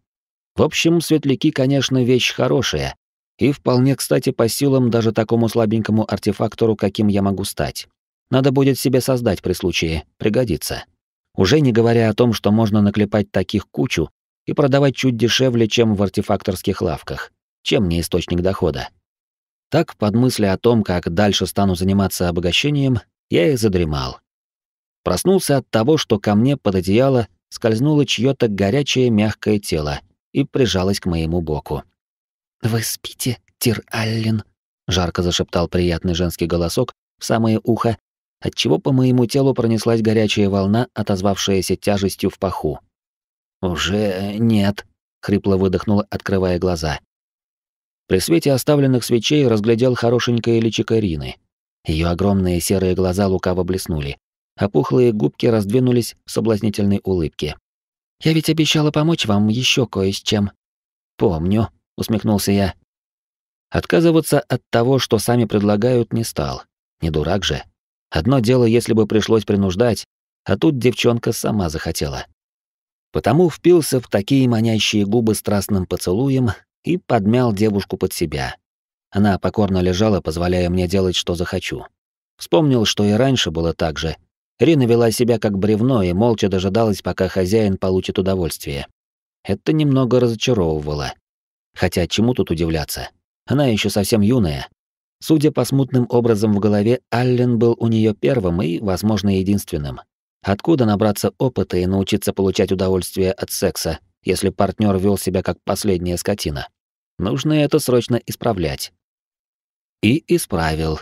В общем, светляки, конечно, вещь хорошая, и вполне, кстати, по силам даже такому слабенькому артефактору, каким я могу стать. Надо будет себе создать при случае, пригодится. Уже не говоря о том, что можно наклепать таких кучу и продавать чуть дешевле, чем в артефакторских лавках. Чем не источник дохода? Так, под мысли о том, как дальше стану заниматься обогащением, я и задремал. Проснулся от того, что ко мне под одеяло скользнуло чьё-то горячее мягкое тело и прижалось к моему боку. «Вы спите, Тир Аллен?» — жарко зашептал приятный женский голосок в самое ухо, отчего по моему телу пронеслась горячая волна, отозвавшаяся тяжестью в паху. «Уже нет», — хрипло выдохнула, открывая глаза. При свете оставленных свечей разглядел хорошенькое личико Рины. Ее огромные серые глаза лукаво блеснули, а пухлые губки раздвинулись в соблазнительной улыбке. «Я ведь обещала помочь вам еще кое с чем». «Помню», — усмехнулся я. Отказываться от того, что сами предлагают, не стал. Не дурак же. Одно дело, если бы пришлось принуждать, а тут девчонка сама захотела. Потому впился в такие манящие губы страстным поцелуем и подмял девушку под себя. Она покорно лежала, позволяя мне делать, что захочу. Вспомнил, что и раньше было так же. Рина вела себя как бревно и молча дожидалась, пока хозяин получит удовольствие. Это немного разочаровывало. Хотя чему тут удивляться? Она еще совсем юная, Судя по смутным образом в голове, Аллен был у нее первым и, возможно, единственным. Откуда набраться опыта и научиться получать удовольствие от секса, если партнер вел себя как последняя скотина? Нужно это срочно исправлять. И исправил.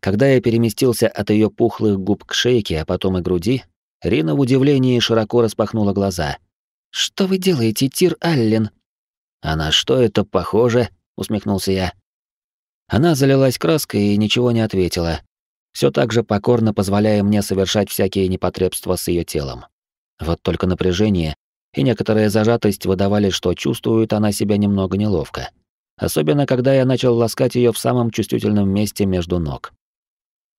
Когда я переместился от ее пухлых губ к шейке, а потом и груди, Рина в удивлении широко распахнула глаза. «Что вы делаете, Тир Аллен?» «А на что это похоже?» — усмехнулся я. Она залилась краской и ничего не ответила, все так же покорно позволяя мне совершать всякие непотребства с ее телом. Вот только напряжение и некоторая зажатость выдавали, что чувствует она себя немного неловко. Особенно, когда я начал ласкать ее в самом чувствительном месте между ног.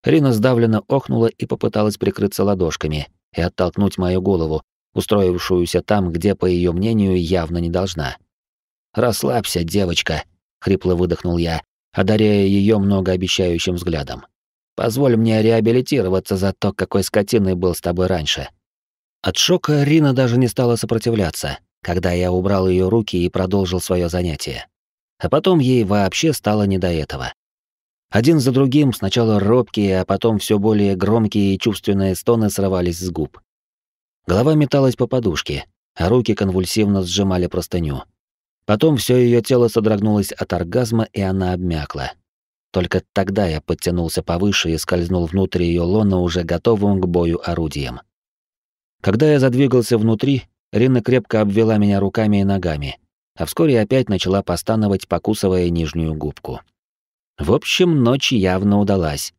Рина сдавленно охнула и попыталась прикрыться ладошками и оттолкнуть мою голову, устроившуюся там, где, по ее мнению, явно не должна. «Расслабься, девочка», — хрипло выдохнул я, одаряя ее многообещающим взглядом. «Позволь мне реабилитироваться за то, какой скотиной был с тобой раньше». От шока Рина даже не стала сопротивляться, когда я убрал ее руки и продолжил свое занятие. А потом ей вообще стало не до этого. Один за другим сначала робкие, а потом все более громкие и чувственные стоны срывались с губ. Голова металась по подушке, а руки конвульсивно сжимали простыню. Потом все ее тело содрогнулось от оргазма, и она обмякла. Только тогда я подтянулся повыше и скользнул внутрь ее лона уже готовым к бою орудием. Когда я задвигался внутри, Рина крепко обвела меня руками и ногами, а вскоре опять начала постановать, покусывая нижнюю губку. В общем, ночь явно удалась.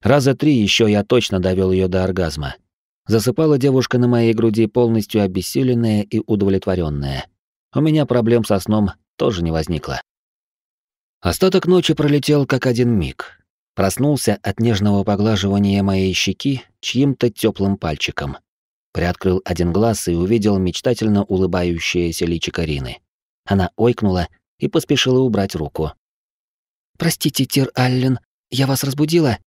Раза три еще я точно довел ее до оргазма. Засыпала девушка на моей груди полностью обессиленная и удовлетворенная. У меня проблем со сном тоже не возникло. Остаток ночи пролетел как один миг. Проснулся от нежного поглаживания моей щеки чьим-то теплым пальчиком. Приоткрыл один глаз и увидел мечтательно улыбающееся личико Рины. Она ойкнула и поспешила убрать руку. «Простите, Тир Аллен, я вас разбудила?»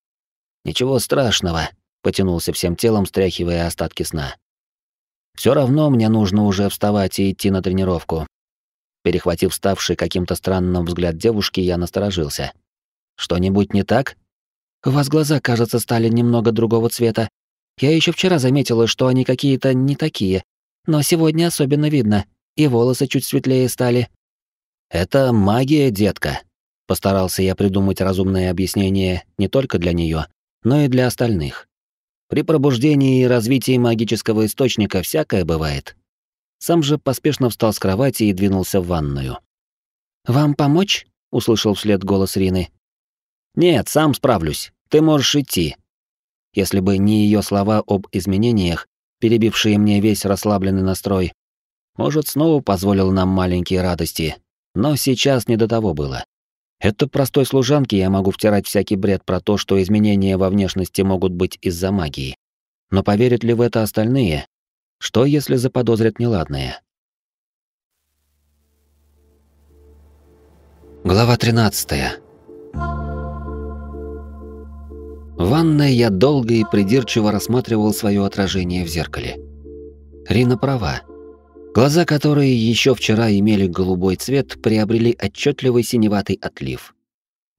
«Ничего страшного», — потянулся всем телом, стряхивая остатки сна. Все равно мне нужно уже вставать и идти на тренировку». Перехватив ставший каким-то странным взгляд девушки, я насторожился. «Что-нибудь не так?» «У вас глаза, кажется, стали немного другого цвета. Я еще вчера заметила, что они какие-то не такие, но сегодня особенно видно, и волосы чуть светлее стали». «Это магия, детка», Постарался я придумать разумное объяснение не только для нее, но и для остальных. При пробуждении и развитии магического источника всякое бывает. Сам же поспешно встал с кровати и двинулся в ванную. «Вам помочь?» — услышал вслед голос Рины. «Нет, сам справлюсь. Ты можешь идти». Если бы не ее слова об изменениях, перебившие мне весь расслабленный настрой, может, снова позволил нам маленькие радости, но сейчас не до того было. Это простой служанке я могу втирать всякий бред про то, что изменения во внешности могут быть из-за магии. Но поверят ли в это остальные? Что, если заподозрят неладное? Глава 13. В ванной я долго и придирчиво рассматривал свое отражение в зеркале. Рина права. Глаза, которые еще вчера имели голубой цвет, приобрели отчетливый синеватый отлив.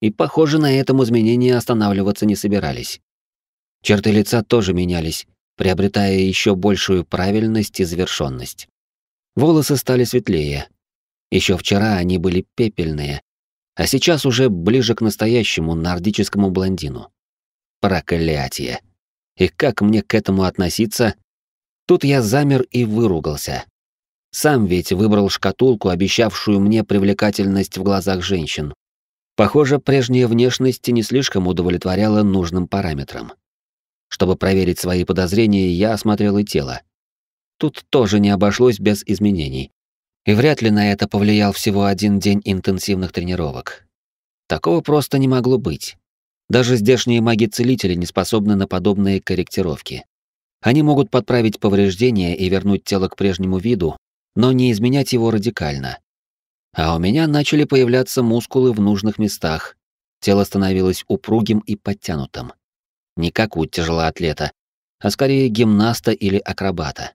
И, похоже, на этом изменения останавливаться не собирались. Черты лица тоже менялись, приобретая еще большую правильность и завершенность. Волосы стали светлее. Еще вчера они были пепельные, а сейчас уже ближе к настоящему нордическому блондину. Проклятие. И как мне к этому относиться? Тут я замер и выругался. Сам ведь выбрал шкатулку, обещавшую мне привлекательность в глазах женщин. Похоже, прежняя внешность не слишком удовлетворяла нужным параметрам. Чтобы проверить свои подозрения, я осмотрел и тело. Тут тоже не обошлось без изменений. И вряд ли на это повлиял всего один день интенсивных тренировок. Такого просто не могло быть. Даже здешние маги-целители не способны на подобные корректировки. Они могут подправить повреждения и вернуть тело к прежнему виду, но не изменять его радикально. А у меня начали появляться мускулы в нужных местах. Тело становилось упругим и подтянутым. Не как у тяжелоатлета, а скорее гимнаста или акробата.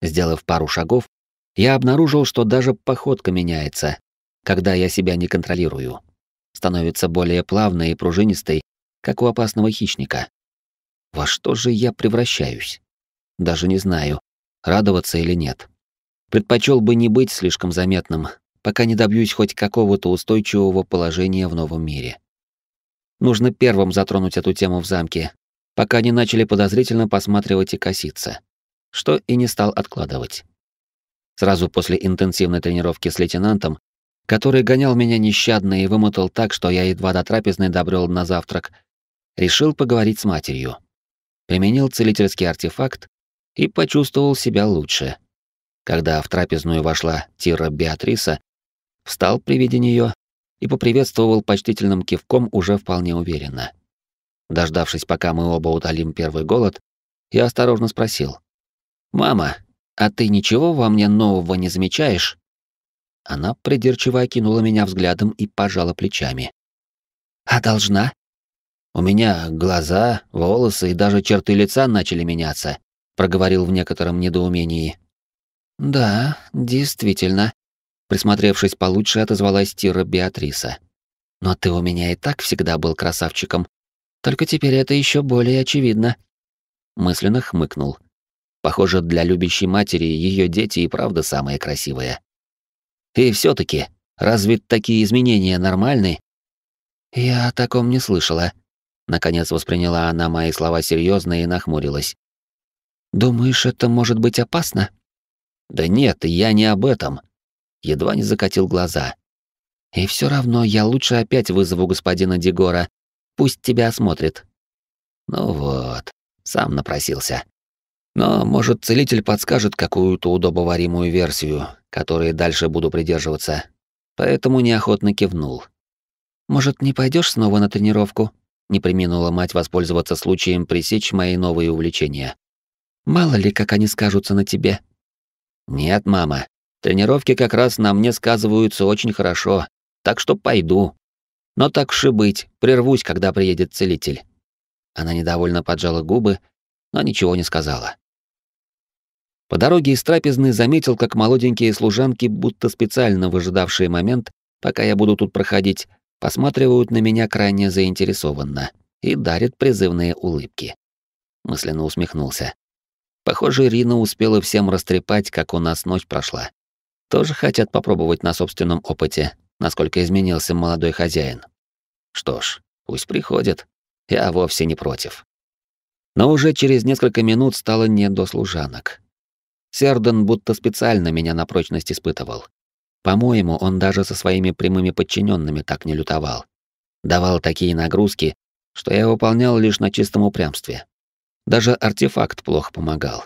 Сделав пару шагов, я обнаружил, что даже походка меняется, когда я себя не контролирую. Становится более плавной и пружинистой, как у опасного хищника. Во что же я превращаюсь? Даже не знаю, радоваться или нет. Предпочел бы не быть слишком заметным, пока не добьюсь хоть какого-то устойчивого положения в новом мире. Нужно первым затронуть эту тему в замке, пока не начали подозрительно посматривать и коситься, что и не стал откладывать. Сразу после интенсивной тренировки с лейтенантом, который гонял меня нещадно и вымотал так, что я едва до трапезной добрел на завтрак, решил поговорить с матерью. Применил целительский артефакт и почувствовал себя лучше. Когда в трапезную вошла Тира Беатриса, встал при виде нее и поприветствовал почтительным кивком уже вполне уверенно. Дождавшись, пока мы оба утолим первый голод, я осторожно спросил. «Мама, а ты ничего во мне нового не замечаешь?» Она придирчиво окинула меня взглядом и пожала плечами. «А должна?» «У меня глаза, волосы и даже черты лица начали меняться», — проговорил в некотором недоумении. «Да, действительно», — присмотревшись получше, отозвалась Тира Беатриса. «Но ты у меня и так всегда был красавчиком. Только теперь это еще более очевидно». Мысленно хмыкнул. Похоже, для любящей матери ее дети и правда самые красивые. И все таки разве такие изменения нормальны? Я о таком не слышала. Наконец восприняла она мои слова серьезно и нахмурилась. Думаешь, это может быть опасно? Да нет, я не об этом. Едва не закатил глаза. И все равно я лучше опять вызову господина Дегора. Пусть тебя осмотрит. Ну вот, сам напросился. Но, может, целитель подскажет какую-то удобоваримую версию, которой дальше буду придерживаться. Поэтому неохотно кивнул. Может, не пойдешь снова на тренировку? Не приминула мать воспользоваться случаем пресечь мои новые увлечения. Мало ли, как они скажутся на тебе. Нет, мама. Тренировки как раз на мне сказываются очень хорошо, так что пойду. Но так и быть, прервусь, когда приедет целитель. Она недовольно поджала губы, но ничего не сказала. По дороге из трапезной заметил, как молоденькие служанки, будто специально выжидавшие момент, пока я буду тут проходить, посматривают на меня крайне заинтересованно и дарят призывные улыбки. Мысленно усмехнулся. Похоже, Ирина успела всем растрепать, как у нас ночь прошла. Тоже хотят попробовать на собственном опыте, насколько изменился молодой хозяин. Что ж, пусть приходят. Я вовсе не против. Но уже через несколько минут стало не до служанок. Серден будто специально меня на прочность испытывал. По-моему, он даже со своими прямыми подчиненными так не лютовал. Давал такие нагрузки, что я выполнял лишь на чистом упрямстве. Даже артефакт плохо помогал.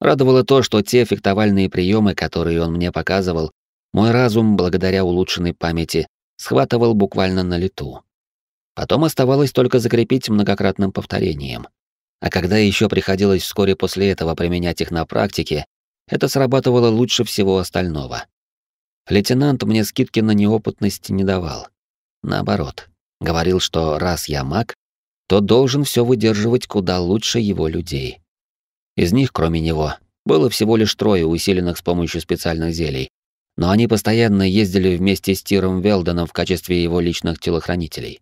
Радовало то, что те фехтовальные приемы, которые он мне показывал, мой разум, благодаря улучшенной памяти, схватывал буквально на лету. Потом оставалось только закрепить многократным повторением. А когда еще приходилось вскоре после этого применять их на практике, это срабатывало лучше всего остального. Лейтенант мне скидки на неопытность не давал. Наоборот, говорил, что раз я маг, то должен все выдерживать куда лучше его людей. Из них, кроме него, было всего лишь трое усиленных с помощью специальных зелий, но они постоянно ездили вместе с Тиром Велденом в качестве его личных телохранителей.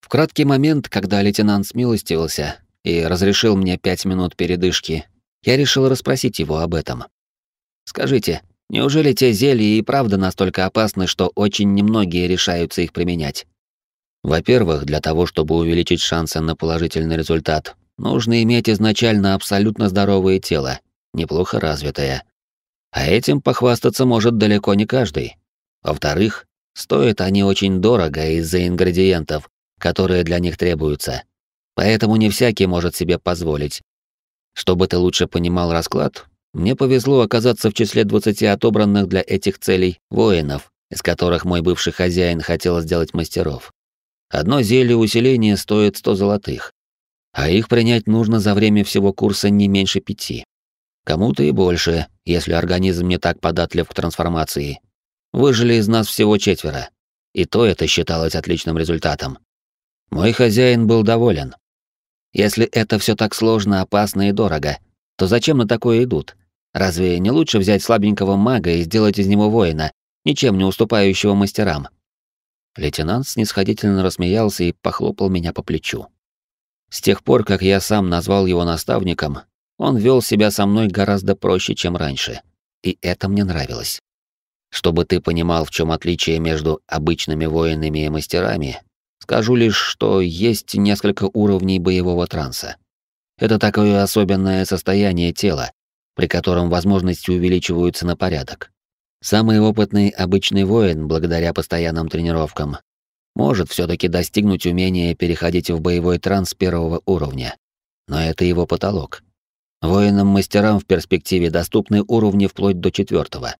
В краткий момент, когда лейтенант смилостивился, и разрешил мне пять минут передышки, я решил расспросить его об этом. «Скажите, неужели те зелья и правда настолько опасны, что очень немногие решаются их применять?» Во-первых, для того, чтобы увеличить шансы на положительный результат, нужно иметь изначально абсолютно здоровое тело, неплохо развитое. А этим похвастаться может далеко не каждый. Во-вторых, стоят они очень дорого из-за ингредиентов, которые для них требуются. Поэтому не всякий может себе позволить. Чтобы ты лучше понимал расклад, мне повезло оказаться в числе 20 отобранных для этих целей воинов, из которых мой бывший хозяин хотел сделать мастеров. Одно зелье усиления стоит 100 золотых, а их принять нужно за время всего курса не меньше пяти. Кому-то и больше, если организм не так податлив к трансформации. Выжили из нас всего четверо, и то это считалось отличным результатом. Мой хозяин был доволен. Если это все так сложно, опасно и дорого, то зачем на такое идут? Разве не лучше взять слабенького мага и сделать из него воина, ничем не уступающего мастерам? Лейтенант снисходительно рассмеялся и похлопал меня по плечу. С тех пор, как я сам назвал его наставником, он вел себя со мной гораздо проще, чем раньше, и это мне нравилось. Чтобы ты понимал, в чем отличие между обычными воинами и мастерами, Скажу лишь, что есть несколько уровней боевого транса. Это такое особенное состояние тела, при котором возможности увеличиваются на порядок. Самый опытный обычный воин, благодаря постоянным тренировкам, может все таки достигнуть умения переходить в боевой транс первого уровня. Но это его потолок. Воинам-мастерам в перспективе доступны уровни вплоть до четвертого.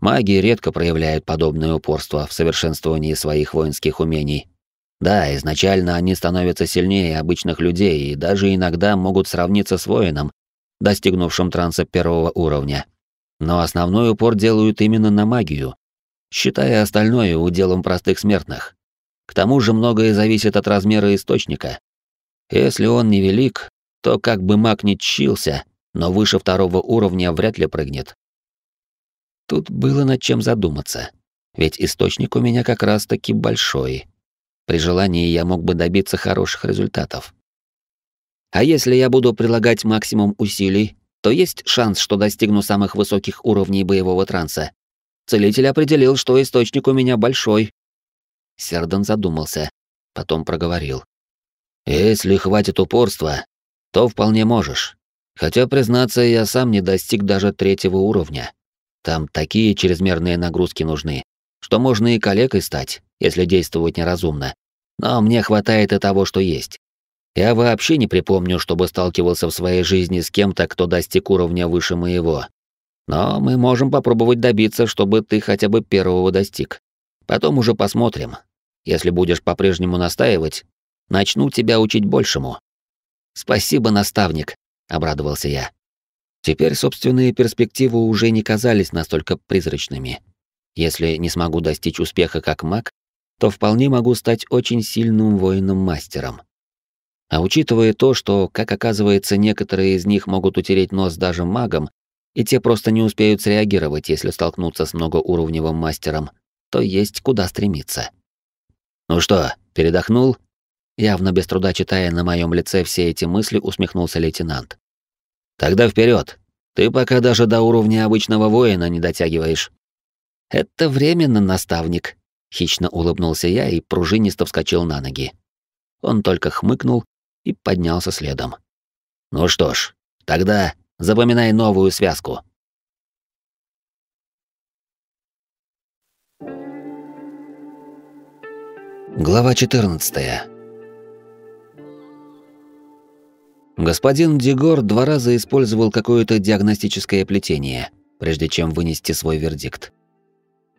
Маги редко проявляют подобное упорство в совершенствовании своих воинских умений, Да, изначально они становятся сильнее обычных людей и даже иногда могут сравниться с воином, достигнувшим транса первого уровня. Но основной упор делают именно на магию, считая остальное уделом простых смертных. К тому же многое зависит от размера источника. Если он невелик, то как бы маг не чился, но выше второго уровня вряд ли прыгнет. Тут было над чем задуматься, ведь источник у меня как раз-таки большой. При желании я мог бы добиться хороших результатов. А если я буду прилагать максимум усилий, то есть шанс, что достигну самых высоких уровней боевого транса. Целитель определил, что источник у меня большой. Сердон задумался, потом проговорил. Если хватит упорства, то вполне можешь. Хотя, признаться, я сам не достиг даже третьего уровня. Там такие чрезмерные нагрузки нужны, что можно и калекой стать, если действовать неразумно. Но мне хватает и того, что есть. Я вообще не припомню, чтобы сталкивался в своей жизни с кем-то, кто достиг уровня выше моего. Но мы можем попробовать добиться, чтобы ты хотя бы первого достиг. Потом уже посмотрим. Если будешь по-прежнему настаивать, начну тебя учить большему. Спасибо, наставник, обрадовался я. Теперь собственные перспективы уже не казались настолько призрачными. Если не смогу достичь успеха как маг, то вполне могу стать очень сильным воином-мастером. А учитывая то, что, как оказывается, некоторые из них могут утереть нос даже магам, и те просто не успеют среагировать, если столкнутся с многоуровневым мастером, то есть куда стремиться. «Ну что, передохнул?» Явно без труда читая на моем лице все эти мысли, усмехнулся лейтенант. «Тогда вперед. Ты пока даже до уровня обычного воина не дотягиваешь». «Это временно, наставник», Хищно улыбнулся я и пружинисто вскочил на ноги. Он только хмыкнул и поднялся следом. «Ну что ж, тогда запоминай новую связку». Глава 14. Господин Дегор два раза использовал какое-то диагностическое плетение, прежде чем вынести свой вердикт.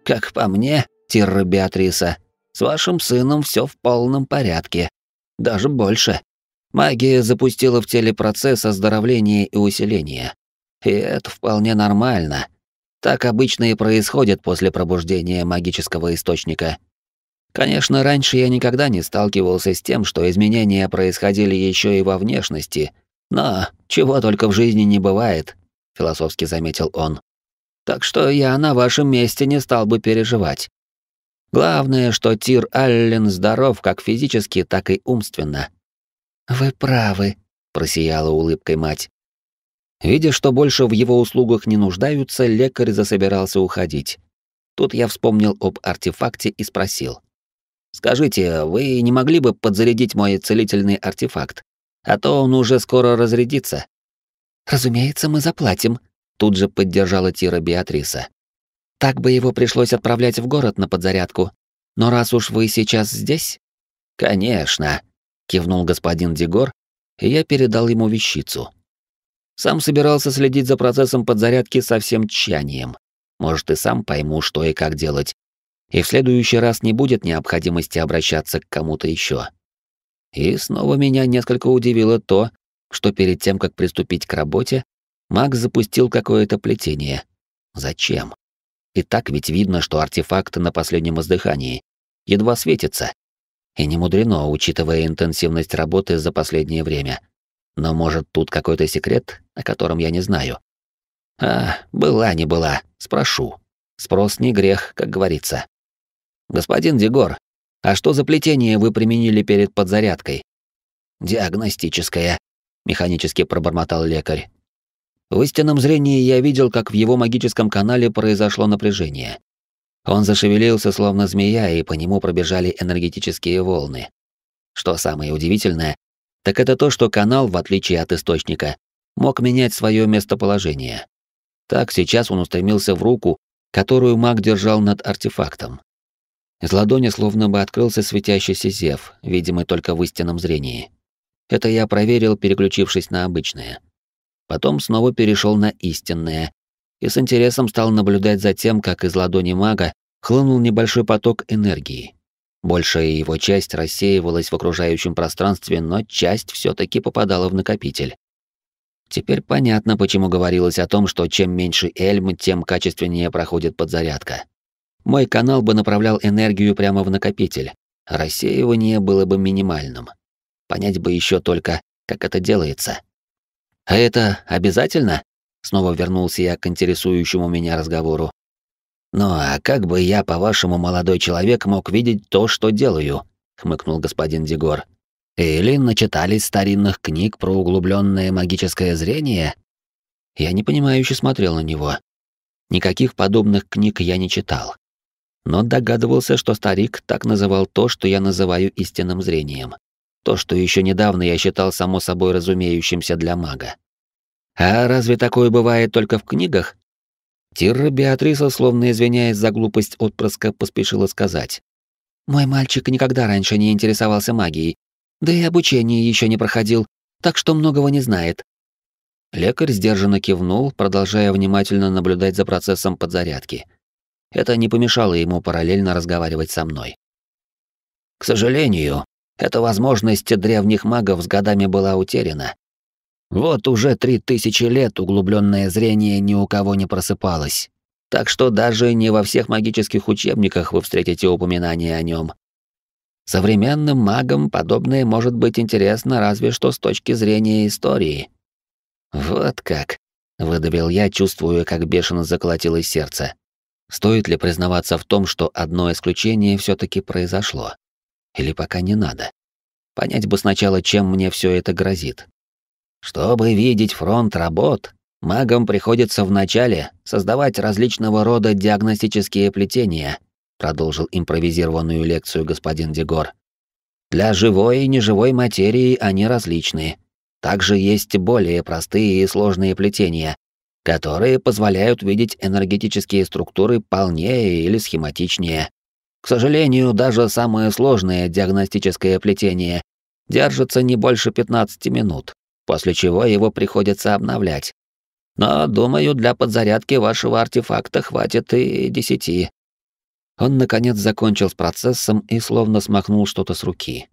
«Как по мне, Тирра Беатриса, с вашим сыном все в полном порядке. Даже больше. Магия запустила в теле процесс оздоровления и усиления. И это вполне нормально. Так обычно и происходит после пробуждения магического источника. Конечно, раньше я никогда не сталкивался с тем, что изменения происходили еще и во внешности, но чего только в жизни не бывает, философски заметил он. Так что я на вашем месте не стал бы переживать. Главное, что Тир Аллен здоров как физически, так и умственно. Вы правы, просияла улыбкой мать. Видя, что больше в его услугах не нуждаются, лекарь засобирался уходить. Тут я вспомнил об артефакте и спросил. «Скажите, вы не могли бы подзарядить мой целительный артефакт? А то он уже скоро разрядится». «Разумеется, мы заплатим», — тут же поддержала Тира Беатриса. Так бы его пришлось отправлять в город на подзарядку. Но раз уж вы сейчас здесь... Конечно, кивнул господин Дегор, и я передал ему вещицу. Сам собирался следить за процессом подзарядки со всем тщанием. Может, и сам пойму, что и как делать. И в следующий раз не будет необходимости обращаться к кому-то еще. И снова меня несколько удивило то, что перед тем, как приступить к работе, Макс запустил какое-то плетение. Зачем? И так ведь видно, что артефакт на последнем издыхании едва светится. И не мудрено, учитывая интенсивность работы за последнее время. Но может тут какой-то секрет, о котором я не знаю. А, была не была, спрошу. Спрос не грех, как говорится. Господин Дегор, а что за плетение вы применили перед подзарядкой? Диагностическое, механически пробормотал лекарь. В истинном зрении я видел, как в его магическом канале произошло напряжение. Он зашевелился, словно змея, и по нему пробежали энергетические волны. Что самое удивительное, так это то, что канал, в отличие от источника, мог менять свое местоположение. Так сейчас он устремился в руку, которую маг держал над артефактом. Из ладони словно бы открылся светящийся зев, видимый только в истинном зрении. Это я проверил, переключившись на обычное. Потом снова перешел на истинное и с интересом стал наблюдать за тем, как из ладони мага хлынул небольшой поток энергии. Большая его часть рассеивалась в окружающем пространстве, но часть все таки попадала в накопитель. Теперь понятно, почему говорилось о том, что чем меньше эльм, тем качественнее проходит подзарядка. Мой канал бы направлял энергию прямо в накопитель, рассеивание было бы минимальным. Понять бы еще только, как это делается. А это обязательно? Снова вернулся я к интересующему меня разговору. «Ну а как бы я, по-вашему, молодой человек, мог видеть то, что делаю?» — хмыкнул господин Дегор. «Или начитались старинных книг про углубленное магическое зрение?» Я непонимающе смотрел на него. Никаких подобных книг я не читал. Но догадывался, что старик так называл то, что я называю истинным зрением. То, что еще недавно я считал само собой разумеющимся для мага. А разве такое бывает только в книгах? Тирра Беатриса, словно извиняясь за глупость отпрыска, поспешила сказать. «Мой мальчик никогда раньше не интересовался магией, да и обучение еще не проходил, так что многого не знает». Лекарь сдержанно кивнул, продолжая внимательно наблюдать за процессом подзарядки. Это не помешало ему параллельно разговаривать со мной. «К сожалению, эта возможность древних магов с годами была утеряна. Вот уже три тысячи лет углубленное зрение ни у кого не просыпалось. Так что даже не во всех магических учебниках вы встретите упоминания о нем. Современным магам подобное может быть интересно разве что с точки зрения истории. Вот как, выдавил я, чувствуя, как бешено заколотилось сердце. Стоит ли признаваться в том, что одно исключение все таки произошло? Или пока не надо? Понять бы сначала, чем мне все это грозит. Чтобы видеть фронт работ, магам приходится вначале создавать различного рода диагностические плетения, продолжил импровизированную лекцию господин Дегор. Для живой и неживой материи они различны. Также есть более простые и сложные плетения, которые позволяют видеть энергетические структуры полнее или схематичнее. К сожалению, даже самое сложное диагностическое плетение держится не больше 15 минут, после чего его приходится обновлять. Но, думаю, для подзарядки вашего артефакта хватит и десяти. Он, наконец, закончил с процессом и словно смахнул что-то с руки.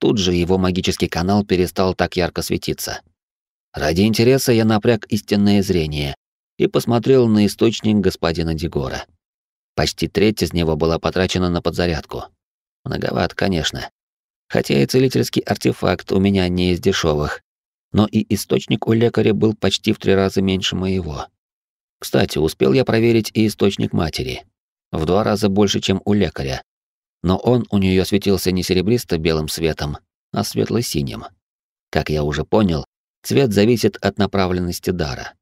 Тут же его магический канал перестал так ярко светиться. Ради интереса я напряг истинное зрение и посмотрел на источник господина Дегора. Почти треть из него была потрачена на подзарядку. Многовато, конечно. Хотя и целительский артефакт у меня не из дешевых, но и источник у лекаря был почти в три раза меньше моего. Кстати, успел я проверить и источник матери. В два раза больше, чем у лекаря. Но он у нее светился не серебристо-белым светом, а светло-синим. Как я уже понял, цвет зависит от направленности дара.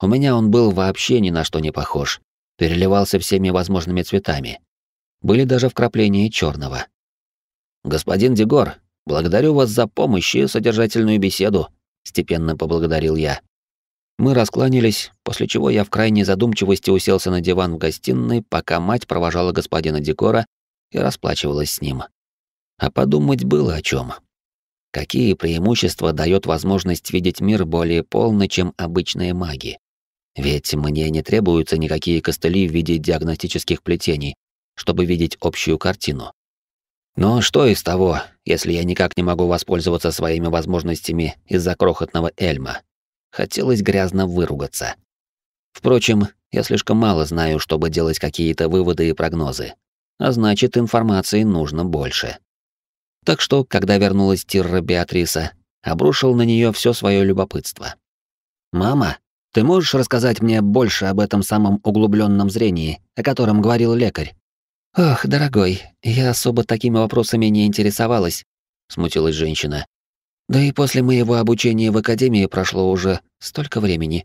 У меня он был вообще ни на что не похож, переливался всеми возможными цветами. Были даже вкрапления черного. «Господин Дегор, благодарю вас за помощь и содержательную беседу», степенно поблагодарил я. Мы раскланялись, после чего я в крайней задумчивости уселся на диван в гостиной, пока мать провожала господина Декора и расплачивалась с ним. А подумать было о чем. Какие преимущества дает возможность видеть мир более полно, чем обычные маги? Ведь мне не требуются никакие костыли в виде диагностических плетений, чтобы видеть общую картину. Но что из того, если я никак не могу воспользоваться своими возможностями из-за крохотного Эльма? Хотелось грязно выругаться. Впрочем, я слишком мало знаю, чтобы делать какие-то выводы и прогнозы. А значит, информации нужно больше. Так что, когда вернулась Тирра Беатриса, обрушил на нее все свое любопытство. «Мама, ты можешь рассказать мне больше об этом самом углубленном зрении, о котором говорил лекарь?» «Ох, дорогой, я особо такими вопросами не интересовалась», — смутилась женщина. «Да и после моего обучения в академии прошло уже столько времени.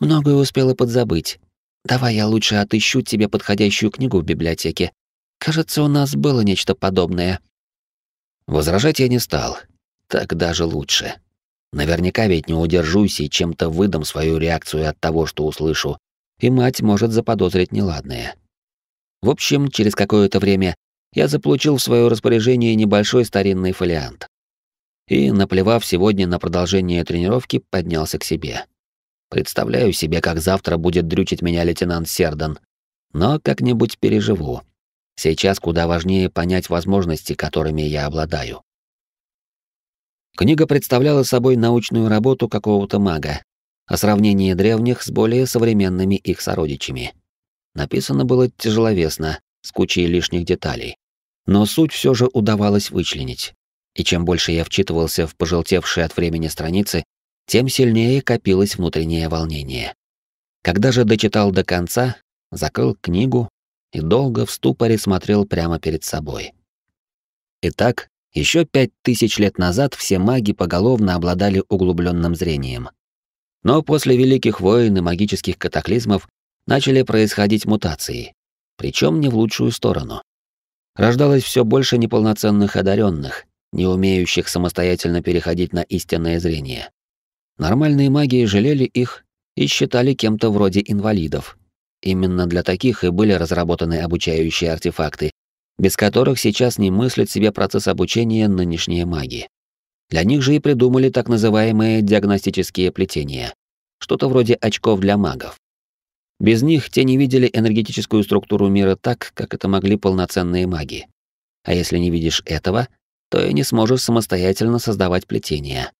Многое успела подзабыть. Давай я лучше отыщу тебе подходящую книгу в библиотеке. Кажется, у нас было нечто подобное». Возражать я не стал. Так даже лучше. Наверняка ведь не удержусь и чем-то выдам свою реакцию от того, что услышу, и мать может заподозрить неладное. В общем, через какое-то время я заполучил в свое распоряжение небольшой старинный фолиант. И, наплевав сегодня на продолжение тренировки, поднялся к себе. Представляю себе, как завтра будет дрючить меня лейтенант Сердан, но как-нибудь переживу. Сейчас куда важнее понять возможности, которыми я обладаю. Книга представляла собой научную работу какого-то мага о сравнении древних с более современными их сородичами. Написано было тяжеловесно, с кучей лишних деталей. Но суть все же удавалось вычленить. И чем больше я вчитывался в пожелтевшие от времени страницы, тем сильнее копилось внутреннее волнение. Когда же дочитал до конца, закрыл книгу и долго в ступоре смотрел прямо перед собой. Итак, еще пять тысяч лет назад все маги поголовно обладали углубленным зрением. Но после великих войн и магических катаклизмов начали происходить мутации, причем не в лучшую сторону. Рождалось все больше неполноценных одаренных, не умеющих самостоятельно переходить на истинное зрение. Нормальные маги жалели их и считали кем-то вроде инвалидов. Именно для таких и были разработаны обучающие артефакты, без которых сейчас не мыслят себе процесс обучения нынешние маги. Для них же и придумали так называемые диагностические плетения, что-то вроде очков для магов. Без них те не видели энергетическую структуру мира так, как это могли полноценные маги. А если не видишь этого, то и не сможешь самостоятельно создавать плетения.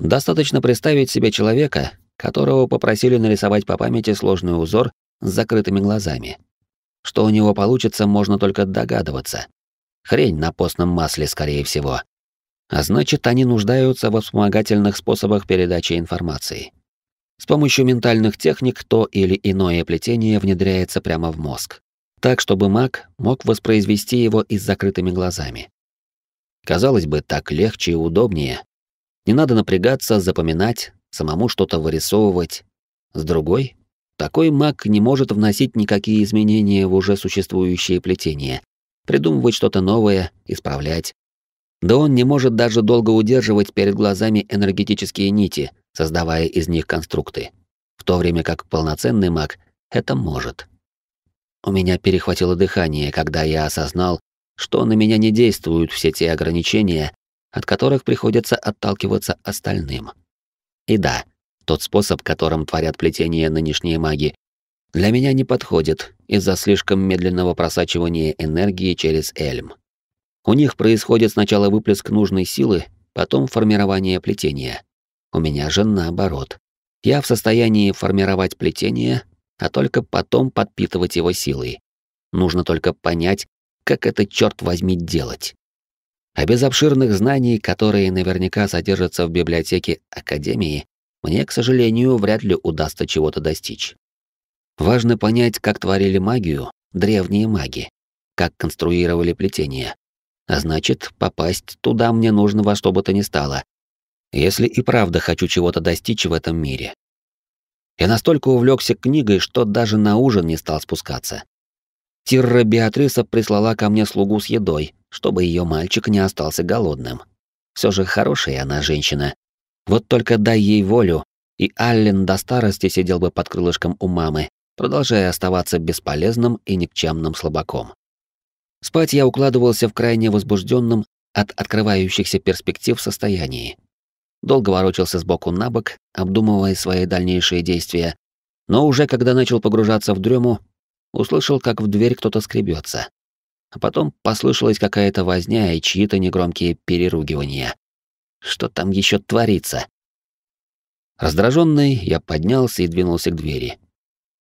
Достаточно представить себе человека, которого попросили нарисовать по памяти сложный узор с закрытыми глазами. Что у него получится, можно только догадываться. Хрень на постном масле, скорее всего. А значит, они нуждаются во вспомогательных способах передачи информации. С помощью ментальных техник то или иное плетение внедряется прямо в мозг, так чтобы маг мог воспроизвести его и с закрытыми глазами. Казалось бы, так легче и удобнее. Не надо напрягаться, запоминать, самому что-то вырисовывать. С другой, такой маг не может вносить никакие изменения в уже существующие плетения, придумывать что-то новое, исправлять. Да он не может даже долго удерживать перед глазами энергетические нити, создавая из них конструкты, в то время как полноценный маг это может. У меня перехватило дыхание, когда я осознал, что на меня не действуют все те ограничения, от которых приходится отталкиваться остальным. И да, тот способ, которым творят плетение нынешние маги, для меня не подходит из-за слишком медленного просачивания энергии через эльм. У них происходит сначала выплеск нужной силы, потом формирование плетения. У меня же наоборот. Я в состоянии формировать плетение, а только потом подпитывать его силой. Нужно только понять, как это, черт возьми, делать. А без обширных знаний, которые наверняка содержатся в библиотеке Академии, мне, к сожалению, вряд ли удастся чего-то достичь. Важно понять, как творили магию древние маги, как конструировали плетение. А значит, попасть туда мне нужно во что бы то ни стало, если и правда хочу чего-то достичь в этом мире. Я настолько увлекся книгой, что даже на ужин не стал спускаться. Тирра Беатриса прислала ко мне слугу с едой, чтобы ее мальчик не остался голодным. Все же хорошая она женщина. Вот только дай ей волю, и Аллен до старости сидел бы под крылышком у мамы, продолжая оставаться бесполезным и никчемным слабаком. Спать я укладывался в крайне возбужденном от открывающихся перспектив состоянии долго ворочался с боку на бок, обдумывая свои дальнейшие действия, но уже когда начал погружаться в дрему, услышал, как в дверь кто-то скребется. А потом послышалась какая-то возня и чьи-то негромкие переругивания. Что там еще творится? Раздраженный, я поднялся и двинулся к двери.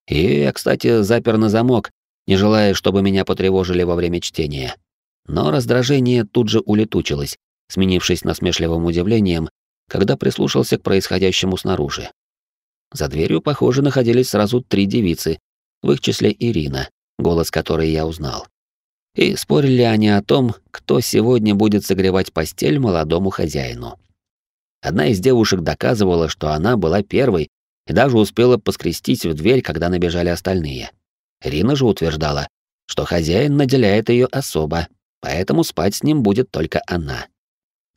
И я, кстати, запер на замок, не желая, чтобы меня потревожили во время чтения. Но раздражение тут же улетучилось, сменившись насмешливым удивлением когда прислушался к происходящему снаружи. За дверью, похоже, находились сразу три девицы, в их числе Ирина, голос которой я узнал. И спорили они о том, кто сегодня будет согревать постель молодому хозяину. Одна из девушек доказывала, что она была первой и даже успела поскрестись в дверь, когда набежали остальные. Ирина же утверждала, что хозяин наделяет ее особо, поэтому спать с ним будет только она.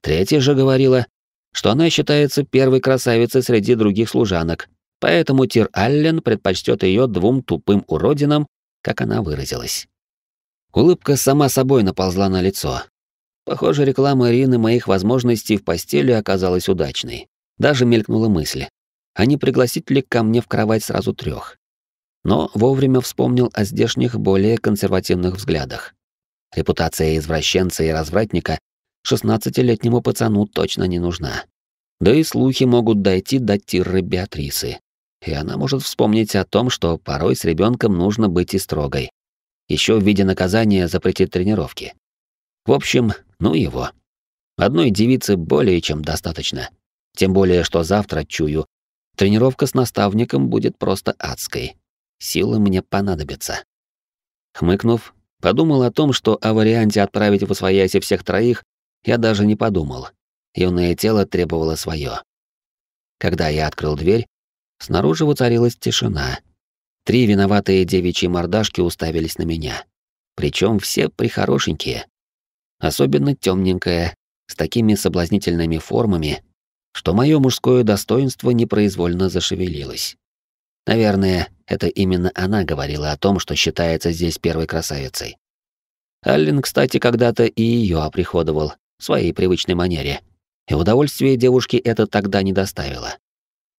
Третья же говорила, что она считается первой красавицей среди других служанок, поэтому Тир Аллен предпочтет ее двум тупым уродинам, как она выразилась. Улыбка сама собой наползла на лицо. Похоже, реклама Ирины моих возможностей в постели оказалась удачной. Даже мелькнула мысль, а не пригласить ли ко мне в кровать сразу трех. но вовремя вспомнил о здешних более консервативных взглядах. Репутация извращенца и развратника 16-летнему пацану точно не нужна. Да и слухи могут дойти до Тирры Беатрисы. И она может вспомнить о том, что порой с ребенком нужно быть и строгой. Еще в виде наказания запретить тренировки. В общем, ну его. Одной девицы более чем достаточно. Тем более, что завтра, чую, тренировка с наставником будет просто адской. Силы мне понадобятся. Хмыкнув, подумал о том, что о варианте отправить в освояси всех троих я даже не подумал. Юное тело требовало свое. Когда я открыл дверь, снаружи воцарилась тишина. Три виноватые девичьи мордашки уставились на меня. Причем все прихорошенькие. Особенно темненькая, с такими соблазнительными формами, что мое мужское достоинство непроизвольно зашевелилось. Наверное, это именно она говорила о том, что считается здесь первой красавицей. Аллен, кстати, когда-то и ее оприходовал своей привычной манере, и удовольствие девушке это тогда не доставило.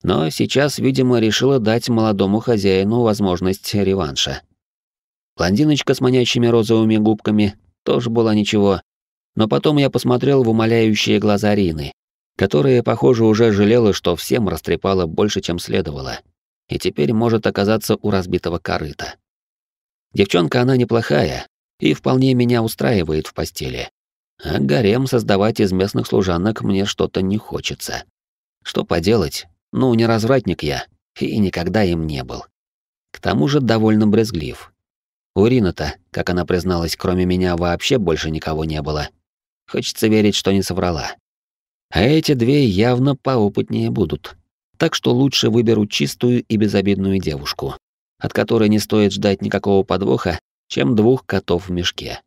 Но сейчас, видимо, решила дать молодому хозяину возможность реванша. Блондиночка с манящими розовыми губками тоже была ничего, но потом я посмотрел в умоляющие глаза Рины, которая, похоже, уже жалела, что всем растрепала больше, чем следовало, и теперь может оказаться у разбитого корыта. Девчонка она неплохая и вполне меня устраивает в постели. А гарем создавать из местных служанок мне что-то не хочется. Что поделать? Ну, не развратник я, и никогда им не был. К тому же довольно брезглив. У Рина-то, как она призналась, кроме меня вообще больше никого не было. Хочется верить, что не соврала. А эти две явно поопытнее будут. Так что лучше выберу чистую и безобидную девушку, от которой не стоит ждать никакого подвоха, чем двух котов в мешке.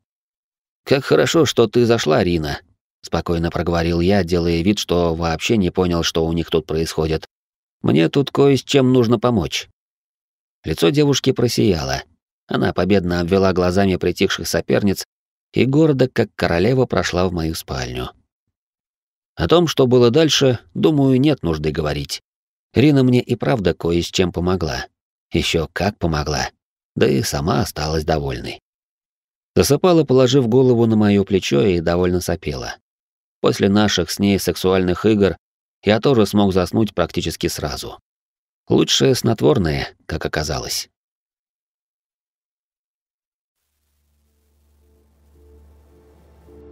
«Как хорошо, что ты зашла, Рина», — спокойно проговорил я, делая вид, что вообще не понял, что у них тут происходит. «Мне тут кое с чем нужно помочь». Лицо девушки просияло. Она победно обвела глазами притихших соперниц и гордо, как королева, прошла в мою спальню. О том, что было дальше, думаю, нет нужды говорить. Рина мне и правда кое с чем помогла. Еще как помогла. Да и сама осталась довольной. Засыпала, положив голову на моё плечо и довольно сопела. После наших с ней сексуальных игр я тоже смог заснуть практически сразу. Лучшее снотворное, как оказалось.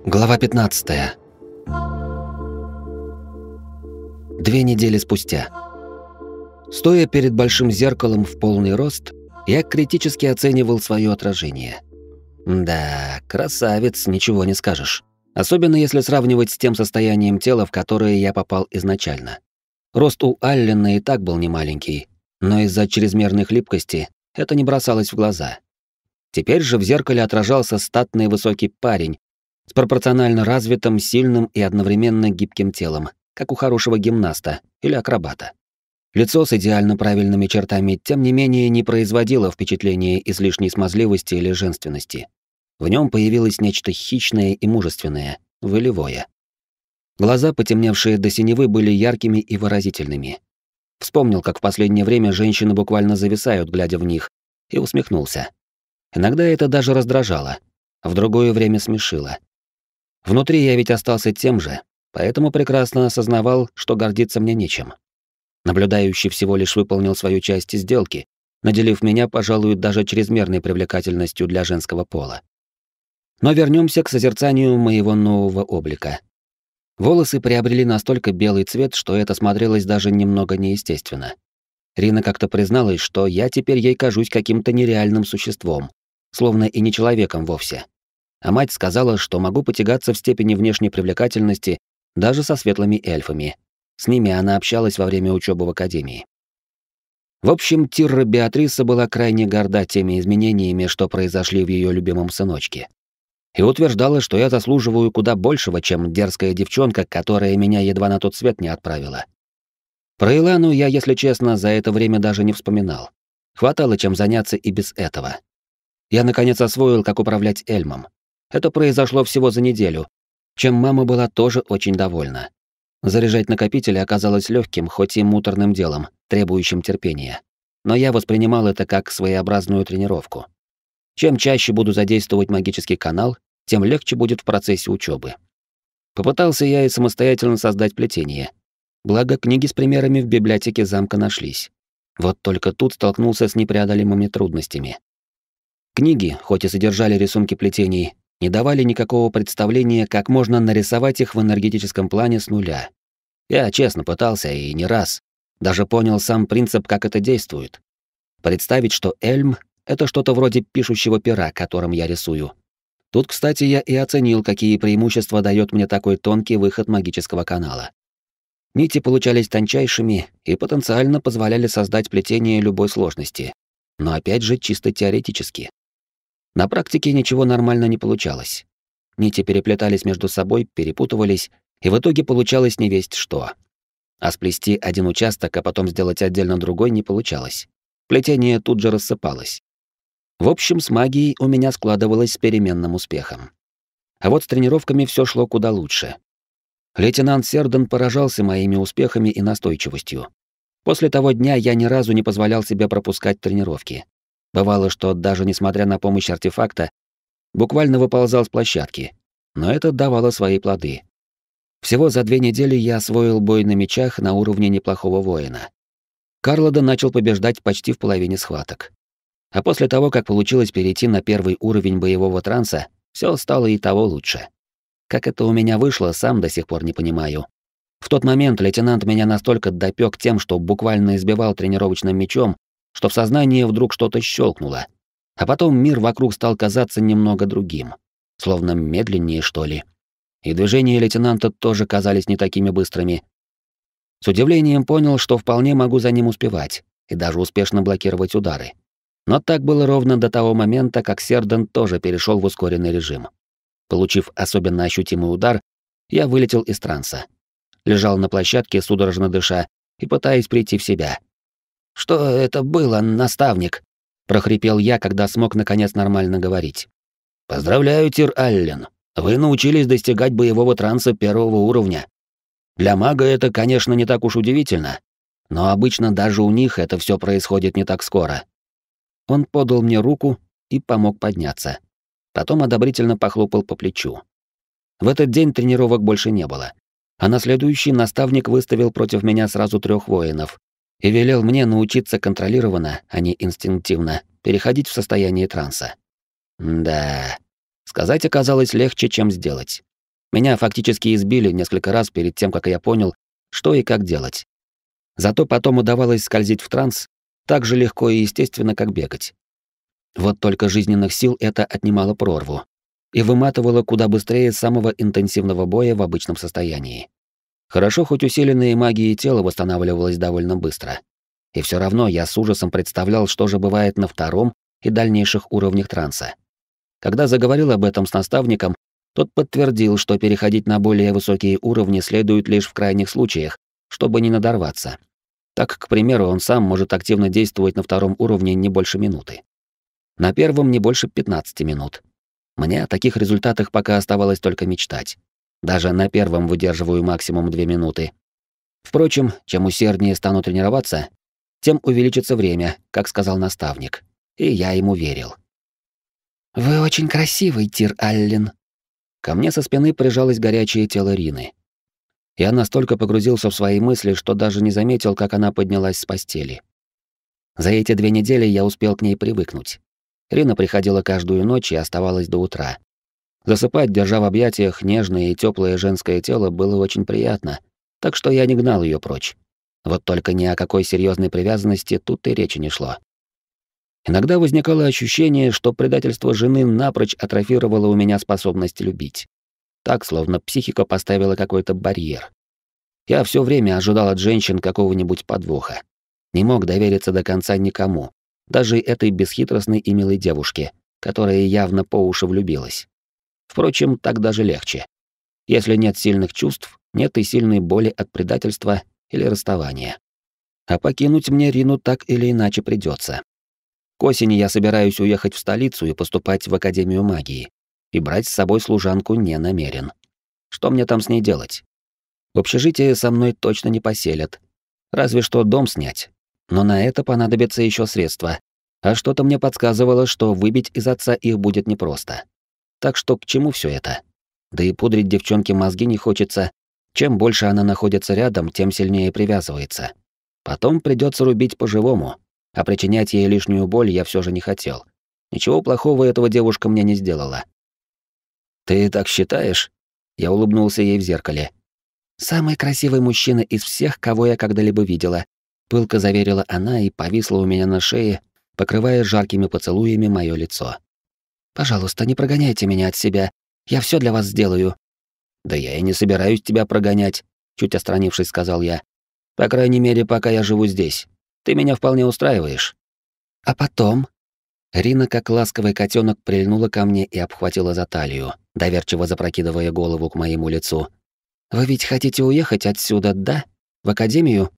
Глава 15. Две недели спустя. Стоя перед большим зеркалом в полный рост, я критически оценивал свое отражение. Да, красавец, ничего не скажешь. Особенно если сравнивать с тем состоянием тела, в которое я попал изначально. Рост у Аллена и так был немаленький, но из-за чрезмерной хлипкости это не бросалось в глаза. Теперь же в зеркале отражался статный высокий парень с пропорционально развитым, сильным и одновременно гибким телом, как у хорошего гимнаста или акробата. Лицо с идеально правильными чертами, тем не менее, не производило впечатления излишней смазливости или женственности. В нем появилось нечто хищное и мужественное, волевое. Глаза, потемневшие до синевы, были яркими и выразительными. Вспомнил, как в последнее время женщины буквально зависают, глядя в них, и усмехнулся. Иногда это даже раздражало, а в другое время смешило. Внутри я ведь остался тем же, поэтому прекрасно осознавал, что гордиться мне нечем. Наблюдающий всего лишь выполнил свою часть сделки, наделив меня, пожалуй, даже чрезмерной привлекательностью для женского пола. Но вернемся к созерцанию моего нового облика. Волосы приобрели настолько белый цвет, что это смотрелось даже немного неестественно. Рина как-то призналась, что я теперь ей кажусь каким-то нереальным существом, словно и не человеком вовсе. А мать сказала, что могу потягаться в степени внешней привлекательности даже со светлыми эльфами, с ними она общалась во время учебы в академии. В общем, Тирра Беатриса была крайне горда теми изменениями, что произошли в ее любимом сыночке. И утверждала, что я заслуживаю куда большего, чем дерзкая девчонка, которая меня едва на тот свет не отправила. Про Илану я, если честно, за это время даже не вспоминал. Хватало чем заняться и без этого. Я, наконец, освоил, как управлять Эльмом. Это произошло всего за неделю, чем мама была тоже очень довольна. Заряжать накопители оказалось легким, хоть и муторным делом, требующим терпения. но я воспринимал это как своеобразную тренировку. Чем чаще буду задействовать магический канал, тем легче будет в процессе учебы. Попытался я и самостоятельно создать плетение. Благо, книги с примерами в библиотеке замка нашлись. Вот только тут столкнулся с непреодолимыми трудностями. Книги, хоть и содержали рисунки плетений, не давали никакого представления, как можно нарисовать их в энергетическом плане с нуля. Я честно пытался и не раз. Даже понял сам принцип, как это действует. Представить, что Эльм — это что-то вроде пишущего пера, которым я рисую. Тут, кстати, я и оценил, какие преимущества дает мне такой тонкий выход магического канала. Нити получались тончайшими и потенциально позволяли создать плетение любой сложности. Но опять же чисто теоретически. На практике ничего нормально не получалось. Нити переплетались между собой, перепутывались, и в итоге получалось не весть что. А сплести один участок, а потом сделать отдельно другой не получалось. Плетение тут же рассыпалось. В общем, с магией у меня складывалось с переменным успехом. А вот с тренировками все шло куда лучше. Лейтенант Серден поражался моими успехами и настойчивостью. После того дня я ни разу не позволял себе пропускать тренировки. Бывало, что даже несмотря на помощь артефакта, буквально выползал с площадки. Но это давало свои плоды. Всего за две недели я освоил бой на мечах на уровне неплохого воина. Карлода начал побеждать почти в половине схваток. А после того, как получилось перейти на первый уровень боевого транса, все стало и того лучше. Как это у меня вышло, сам до сих пор не понимаю. В тот момент лейтенант меня настолько допек тем, что буквально избивал тренировочным мечом, что в сознании вдруг что-то щелкнуло. А потом мир вокруг стал казаться немного другим, словно медленнее, что ли. И движения лейтенанта тоже казались не такими быстрыми. С удивлением понял, что вполне могу за ним успевать и даже успешно блокировать удары. Но так было ровно до того момента, как Серден тоже перешел в ускоренный режим. Получив особенно ощутимый удар, я вылетел из транса. Лежал на площадке, судорожно дыша и пытаясь прийти в себя. «Что это было, наставник?» — прохрипел я, когда смог наконец нормально говорить. «Поздравляю, Тир Аллен. Вы научились достигать боевого транса первого уровня. Для мага это, конечно, не так уж удивительно, но обычно даже у них это все происходит не так скоро». Он подал мне руку и помог подняться. Потом одобрительно похлопал по плечу. В этот день тренировок больше не было. А на следующий наставник выставил против меня сразу трех воинов и велел мне научиться контролированно, а не инстинктивно, переходить в состояние транса. Да, сказать оказалось легче, чем сделать. Меня фактически избили несколько раз перед тем, как я понял, что и как делать. Зато потом удавалось скользить в транс так же легко и естественно, как бегать. Вот только жизненных сил это отнимало прорву и выматывало куда быстрее самого интенсивного боя в обычном состоянии. Хорошо, хоть усиленные магией тело восстанавливалось довольно быстро. И все равно я с ужасом представлял, что же бывает на втором и дальнейших уровнях транса. Когда заговорил об этом с наставником, тот подтвердил, что переходить на более высокие уровни следует лишь в крайних случаях, чтобы не надорваться. Так, к примеру, он сам может активно действовать на втором уровне не больше минуты. На первом не больше 15 минут. Мне о таких результатах пока оставалось только мечтать. Даже на первом выдерживаю максимум 2 минуты. Впрочем, чем усерднее стану тренироваться, тем увеличится время, как сказал наставник. И я ему верил. «Вы очень красивый, Тир Аллен». Ко мне со спины прижалось горячее тело Рины. Я настолько погрузился в свои мысли, что даже не заметил, как она поднялась с постели. За эти две недели я успел к ней привыкнуть. Рина приходила каждую ночь и оставалась до утра. Засыпать, держа в объятиях нежное и теплое женское тело, было очень приятно, так что я не гнал ее прочь. Вот только ни о какой серьезной привязанности тут и речи не шло. Иногда возникало ощущение, что предательство жены напрочь атрофировало у меня способность любить. Так, словно психика поставила какой-то барьер. Я все время ожидал от женщин какого-нибудь подвоха. Не мог довериться до конца никому, даже этой бесхитростной и милой девушке, которая явно по уши влюбилась. Впрочем, так даже легче. Если нет сильных чувств, нет и сильной боли от предательства или расставания. А покинуть мне Рину так или иначе придется. К осени я собираюсь уехать в столицу и поступать в Академию магии. И брать с собой служанку не намерен. Что мне там с ней делать? В общежитии со мной точно не поселят. Разве что дом снять. но на это понадобится еще средства. А что-то мне подсказывало, что выбить из отца их будет непросто. Так что к чему все это? Да и пудрить девчонке мозги не хочется. Чем больше она находится рядом, тем сильнее привязывается. Потом придется рубить по-живому, а причинять ей лишнюю боль я все же не хотел. Ничего плохого этого девушка мне не сделала. «Ты так считаешь?» Я улыбнулся ей в зеркале. «Самый красивый мужчина из всех, кого я когда-либо видела», пылко заверила она и повисла у меня на шее, покрывая жаркими поцелуями мое лицо. «Пожалуйста, не прогоняйте меня от себя. Я все для вас сделаю». «Да я и не собираюсь тебя прогонять», — чуть отстранившись, сказал я. «По крайней мере, пока я живу здесь. Ты меня вполне устраиваешь». «А потом?» Рина, как ласковый котенок, прильнула ко мне и обхватила за талию, доверчиво запрокидывая голову к моему лицу. «Вы ведь хотите уехать отсюда, да? В академию?»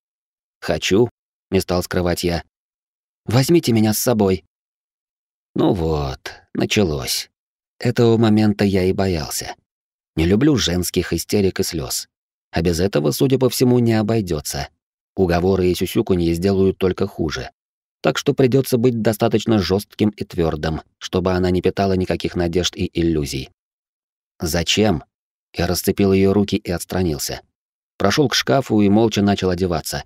«Хочу», — не стал скрывать я. «Возьмите меня с собой». Ну вот, началось. Этого момента я и боялся. Не люблю женских истерик и слез. А без этого, судя по всему, не обойдется. Уговоры и сюсюканье сделают только хуже. Так что придется быть достаточно жестким и твердым, чтобы она не питала никаких надежд и иллюзий. Зачем? Я расцепил ее руки и отстранился. Прошел к шкафу и молча начал одеваться.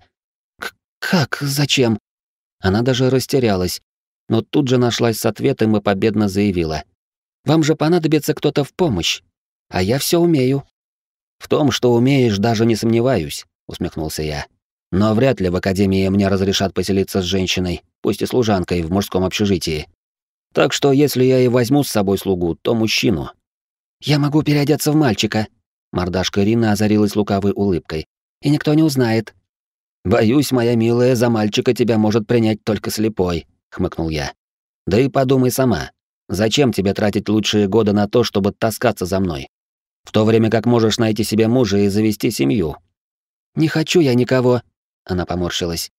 «Как? Зачем?» Она даже растерялась, но тут же нашлась с ответом и победно заявила. Вам же понадобится кто-то в помощь. А я все умею». «В том, что умеешь, даже не сомневаюсь», — усмехнулся я. «Но вряд ли в академии мне разрешат поселиться с женщиной, пусть и служанкой, в мужском общежитии. Так что если я и возьму с собой слугу, то мужчину». «Я могу переодеться в мальчика», — мордашка Ирины озарилась лукавой улыбкой. «И никто не узнает». «Боюсь, моя милая, за мальчика тебя может принять только слепой», — хмыкнул я. «Да и подумай сама, Зачем тебе тратить лучшие годы на то, чтобы таскаться за мной? В то время как можешь найти себе мужа и завести семью. Не хочу я никого, она поморщилась.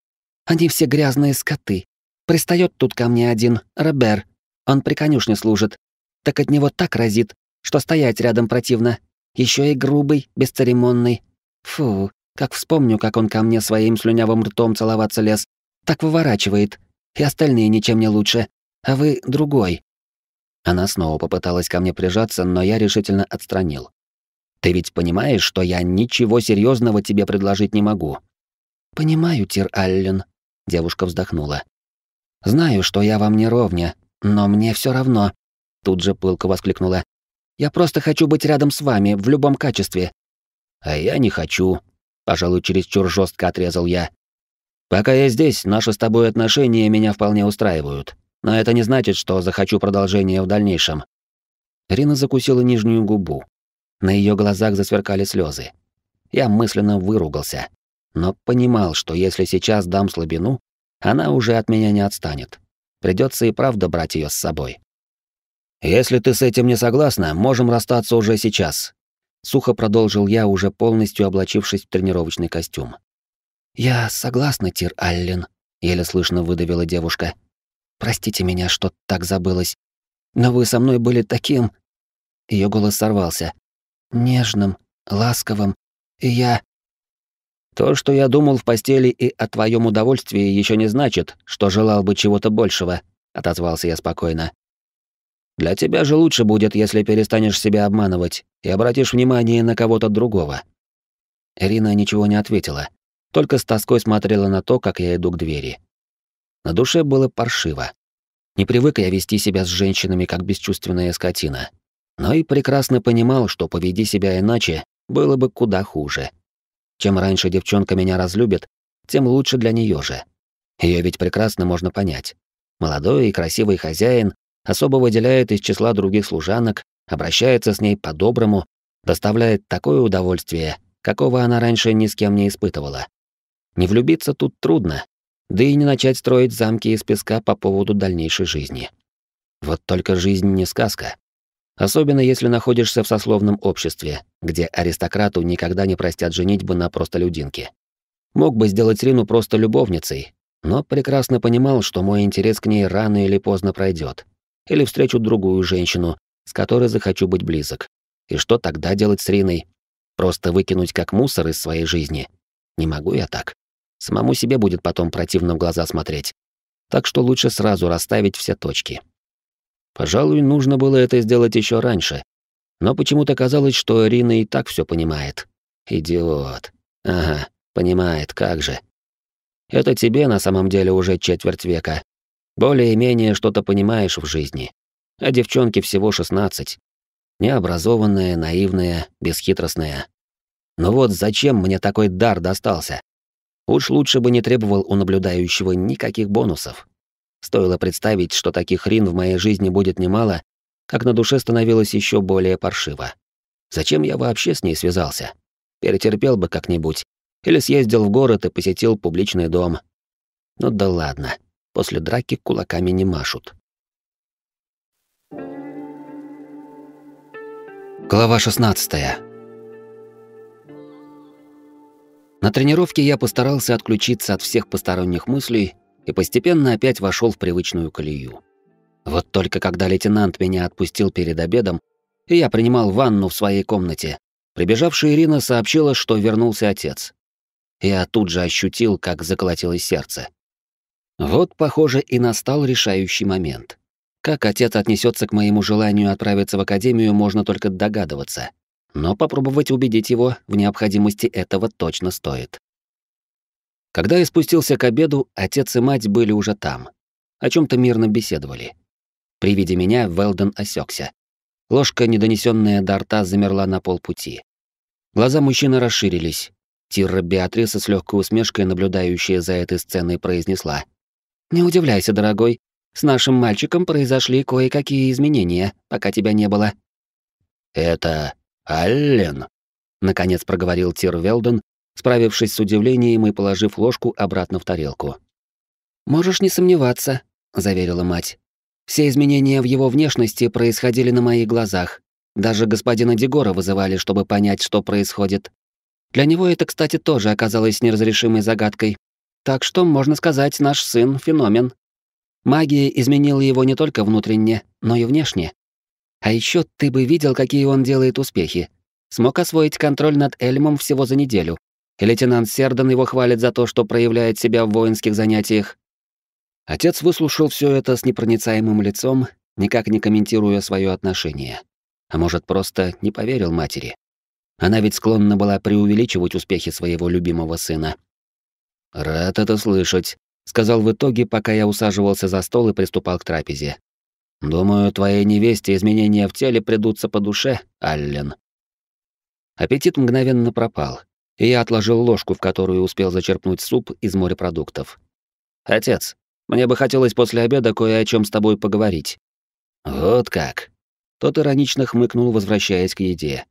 Они все грязные скоты. Пристает тут ко мне один, Робер. Он при конюшне служит. Так от него так разит, что стоять рядом противно. Еще и грубый, бесцеремонный. Фу, как вспомню, как он ко мне своим слюнявым ртом целоваться лез. Так выворачивает. И остальные ничем не лучше. А вы другой. Она снова попыталась ко мне прижаться, но я решительно отстранил. Ты ведь понимаешь, что я ничего серьезного тебе предложить не могу. Понимаю, Тир Аллен, девушка вздохнула. Знаю, что я вам не ровня, но мне все равно. Тут же пылко воскликнула. Я просто хочу быть рядом с вами в любом качестве. А я не хочу, пожалуй, чересчур жестко отрезал я. Пока я здесь, наши с тобой отношения меня вполне устраивают. Но это не значит, что захочу продолжения в дальнейшем. Рина закусила нижнюю губу. На ее глазах засверкали слезы. Я мысленно выругался, но понимал, что если сейчас дам слабину, она уже от меня не отстанет. Придется и правда брать ее с собой. Если ты с этим не согласна, можем расстаться уже сейчас. Сухо продолжил я, уже полностью облачившись в тренировочный костюм. Я согласна, Тир Аллен, еле слышно выдавила девушка. Простите меня, что так забылась. Но вы со мной были таким...» Ее голос сорвался. «Нежным, ласковым. И я...» «То, что я думал в постели и о твоем удовольствии, еще не значит, что желал бы чего-то большего», — отозвался я спокойно. «Для тебя же лучше будет, если перестанешь себя обманывать и обратишь внимание на кого-то другого». Ирина ничего не ответила, только с тоской смотрела на то, как я иду к двери. На душе было паршиво. Не привык я вести себя с женщинами как бесчувственная скотина. Но и прекрасно понимал, что поведи себя иначе, было бы куда хуже. Чем раньше девчонка меня разлюбит, тем лучше для нее же. Ее ведь прекрасно можно понять. Молодой и красивый хозяин особо выделяет из числа других служанок, обращается с ней по-доброму, доставляет такое удовольствие, какого она раньше ни с кем не испытывала. Не влюбиться тут трудно, да и не начать строить замки из песка по поводу дальнейшей жизни. Вот только жизнь не сказка. Особенно если находишься в сословном обществе, где аристократу никогда не простят женитьбы на простолюдинке. Мог бы сделать Рину просто любовницей, но прекрасно понимал, что мой интерес к ней рано или поздно пройдет. Или встречу другую женщину, с которой захочу быть близок. И что тогда делать с Риной? Просто выкинуть как мусор из своей жизни? Не могу я так. Самому себе будет потом противно в глаза смотреть. Так что лучше сразу расставить все точки. Пожалуй, нужно было это сделать еще раньше. Но почему-то казалось, что Рина и так все понимает. Идиот. Ага, понимает, как же. Это тебе на самом деле уже четверть века. Более-менее что-то понимаешь в жизни. А девчонке всего 16. Необразованная, наивная, бесхитростная. Но вот зачем мне такой дар достался? Уж лучше бы не требовал у наблюдающего никаких бонусов. Стоило представить, что таких рин в моей жизни будет немало, как на душе становилось еще более паршиво. Зачем я вообще с ней связался? Перетерпел бы как-нибудь. Или съездил в город и посетил публичный дом. Ну да ладно, после драки кулаками не машут. Глава 16. На тренировке я постарался отключиться от всех посторонних мыслей и постепенно опять вошел в привычную колею. Вот только когда лейтенант меня отпустил перед обедом, и я принимал ванну в своей комнате, прибежавшая Ирина сообщила, что вернулся отец. Я тут же ощутил, как заколотилось сердце. Вот, похоже, и настал решающий момент. Как отец отнесется к моему желанию отправиться в академию, можно только догадываться. Но попробовать убедить его в необходимости этого точно стоит. Когда я спустился к обеду, отец и мать были уже там. О чем то мирно беседовали. При виде меня Велден осекся. Ложка, недонесенная до рта, замерла на полпути. Глаза мужчины расширились. Тирра Беатриса с легкой усмешкой, наблюдающая за этой сценой, произнесла. «Не удивляйся, дорогой. С нашим мальчиком произошли кое-какие изменения, пока тебя не было». «Это Аллен», — наконец проговорил Тир Велден, справившись с удивлением и положив ложку обратно в тарелку. «Можешь не сомневаться», — заверила мать. «Все изменения в его внешности происходили на моих глазах. Даже господина Дегора вызывали, чтобы понять, что происходит. Для него это, кстати, тоже оказалось неразрешимой загадкой. Так что, можно сказать, наш сын — феномен. Магия изменила его не только внутренне, но и внешне. А еще ты бы видел, какие он делает успехи. Смог освоить контроль над Эльмом всего за неделю. И лейтенант Сердан его хвалит за то, что проявляет себя в воинских занятиях. Отец выслушал все это с непроницаемым лицом, никак не комментируя свое отношение. А может, просто не поверил матери. Она ведь склонна была преувеличивать успехи своего любимого сына. «Рад это слышать», — сказал в итоге, пока я усаживался за стол и приступал к трапезе. «Думаю, твоей невесте изменения в теле придутся по душе, Аллен». Аппетит мгновенно пропал, и я отложил ложку, в которую успел зачерпнуть суп из морепродуктов. «Отец, мне бы хотелось после обеда кое о чем с тобой поговорить». «Вот как?» Тот иронично хмыкнул, возвращаясь к еде.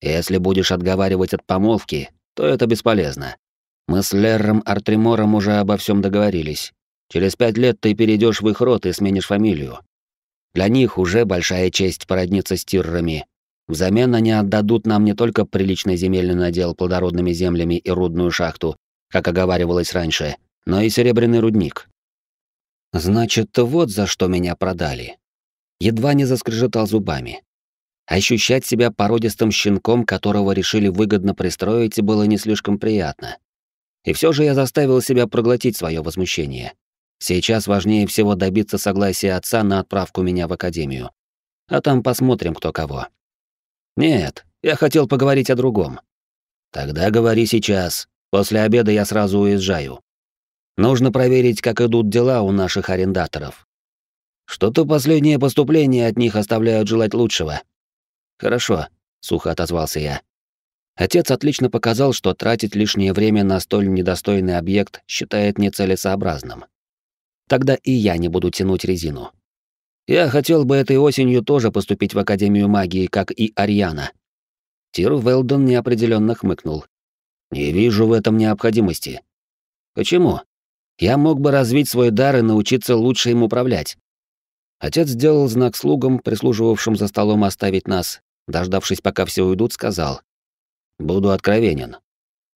«Если будешь отговаривать от помолвки, то это бесполезно. Мы с Лерром Артримором уже обо всем договорились. Через пять лет ты перейдешь в их род и сменишь фамилию. Для них уже большая честь породниться с тиррами. Взамен они отдадут нам не только приличный земельный надел плодородными землями и рудную шахту, как оговаривалось раньше, но и серебряный рудник. Значит, вот за что меня продали. Едва не заскрежетал зубами. Ощущать себя породистым щенком, которого решили выгодно пристроить, было не слишком приятно. И все же я заставил себя проглотить свое возмущение. Сейчас важнее всего добиться согласия отца на отправку меня в академию. А там посмотрим, кто кого. Нет, я хотел поговорить о другом. Тогда говори сейчас. После обеда я сразу уезжаю. Нужно проверить, как идут дела у наших арендаторов. Что-то последние поступления от них оставляют желать лучшего. Хорошо, сухо отозвался я. Отец отлично показал, что тратить лишнее время на столь недостойный объект считает нецелесообразным. Тогда и я не буду тянуть резину. Я хотел бы этой осенью тоже поступить в Академию магии, как и Ариана. Тир Велдон неопределенно хмыкнул. Не вижу в этом необходимости. Почему? Я мог бы развить свой дар и научиться лучше им управлять. Отец сделал знак слугам, прислуживавшим за столом оставить нас. Дождавшись, пока все уйдут, сказал. Буду откровенен.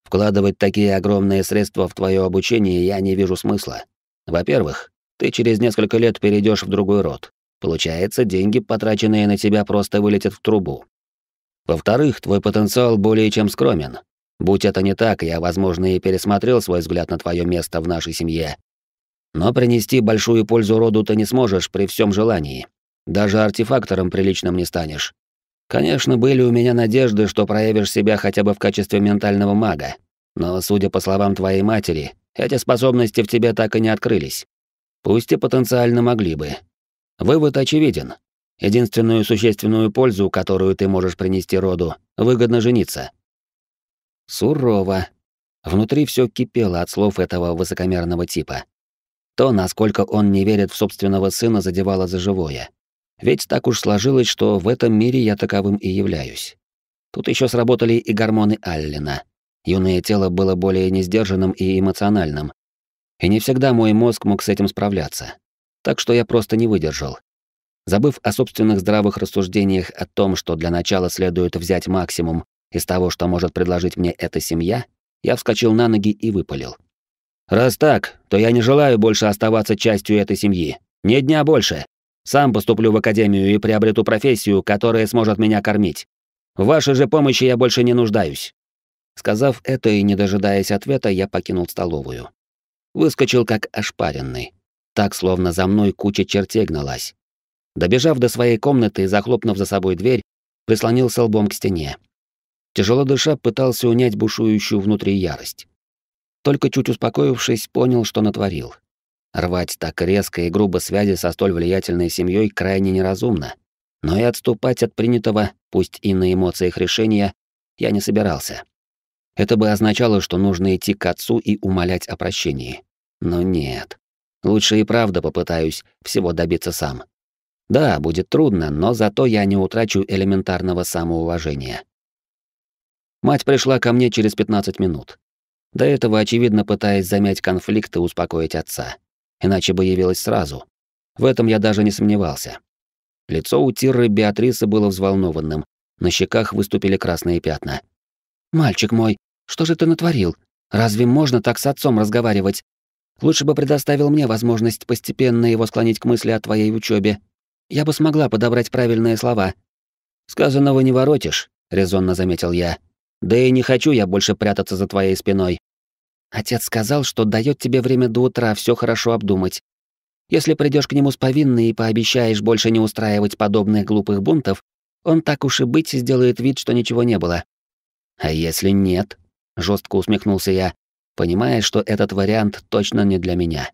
Вкладывать такие огромные средства в твое обучение я не вижу смысла. Во-первых, ты через несколько лет перейдешь в другой род. Получается, деньги, потраченные на тебя, просто вылетят в трубу. Во-вторых, твой потенциал более чем скромен. Будь это не так, я, возможно, и пересмотрел свой взгляд на твое место в нашей семье. Но принести большую пользу роду ты не сможешь при всем желании. Даже артефактором приличным не станешь. Конечно, были у меня надежды, что проявишь себя хотя бы в качестве ментального мага. Но, судя по словам твоей матери, эти способности в тебе так и не открылись. Пусть и потенциально могли бы. Вывод очевиден. Единственную существенную пользу, которую ты можешь принести роду, выгодно жениться. Сурово. Внутри все кипело от слов этого высокомерного типа. То, насколько он не верит в собственного сына, задевало за живое. Ведь так уж сложилось, что в этом мире я таковым и являюсь. Тут еще сработали и гормоны Аллена. Юное тело было более несдержанным и эмоциональным. И не всегда мой мозг мог с этим справляться. Так что я просто не выдержал. Забыв о собственных здравых рассуждениях о том, что для начала следует взять максимум из того, что может предложить мне эта семья, я вскочил на ноги и выпалил. «Раз так, то я не желаю больше оставаться частью этой семьи. Ни дня больше. Сам поступлю в академию и приобрету профессию, которая сможет меня кормить. В вашей же помощи я больше не нуждаюсь». Сказав это и не дожидаясь ответа, я покинул столовую. Выскочил как ошпаренный. Так, словно за мной куча чертей гналась. Добежав до своей комнаты и захлопнув за собой дверь, прислонился лбом к стене. Тяжело дыша, пытался унять бушующую внутри ярость. Только чуть успокоившись, понял, что натворил. Рвать так резко и грубо связи со столь влиятельной семьей крайне неразумно. Но и отступать от принятого, пусть и на эмоциях решения, я не собирался. Это бы означало, что нужно идти к отцу и умолять о прощении. Но нет. Лучше и правда попытаюсь всего добиться сам. Да, будет трудно, но зато я не утрачу элементарного самоуважения. Мать пришла ко мне через 15 минут. До этого, очевидно, пытаясь замять конфликт и успокоить отца. Иначе бы явилась сразу. В этом я даже не сомневался. Лицо у Тирры Беатрисы было взволнованным, на щеках выступили красные пятна. «Мальчик мой, что же ты натворил? Разве можно так с отцом разговаривать? Лучше бы предоставил мне возможность постепенно его склонить к мысли о твоей учебе. Я бы смогла подобрать правильные слова». «Сказанного не воротишь», — резонно заметил я. Да и не хочу я больше прятаться за твоей спиной. Отец сказал, что дает тебе время до утра все хорошо обдумать. Если придешь к нему с повинной и пообещаешь больше не устраивать подобных глупых бунтов, он так уж и быть сделает вид, что ничего не было. А если нет? Жестко усмехнулся я, понимая, что этот вариант точно не для меня.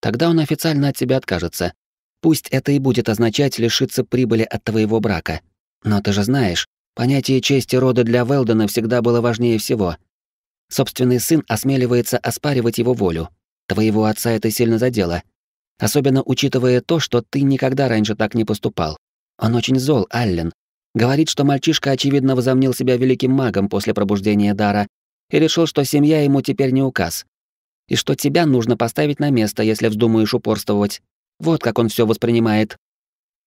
Тогда он официально от тебя откажется. Пусть это и будет означать лишиться прибыли от твоего брака. Но ты же знаешь, Понятие чести рода для Велдена всегда было важнее всего. Собственный сын осмеливается оспаривать его волю. Твоего отца это сильно задело. Особенно учитывая то, что ты никогда раньше так не поступал. Он очень зол, Аллен. Говорит, что мальчишка очевидно возомнил себя великим магом после пробуждения дара и решил, что семья ему теперь не указ. И что тебя нужно поставить на место, если вздумаешь упорствовать. Вот как он все воспринимает.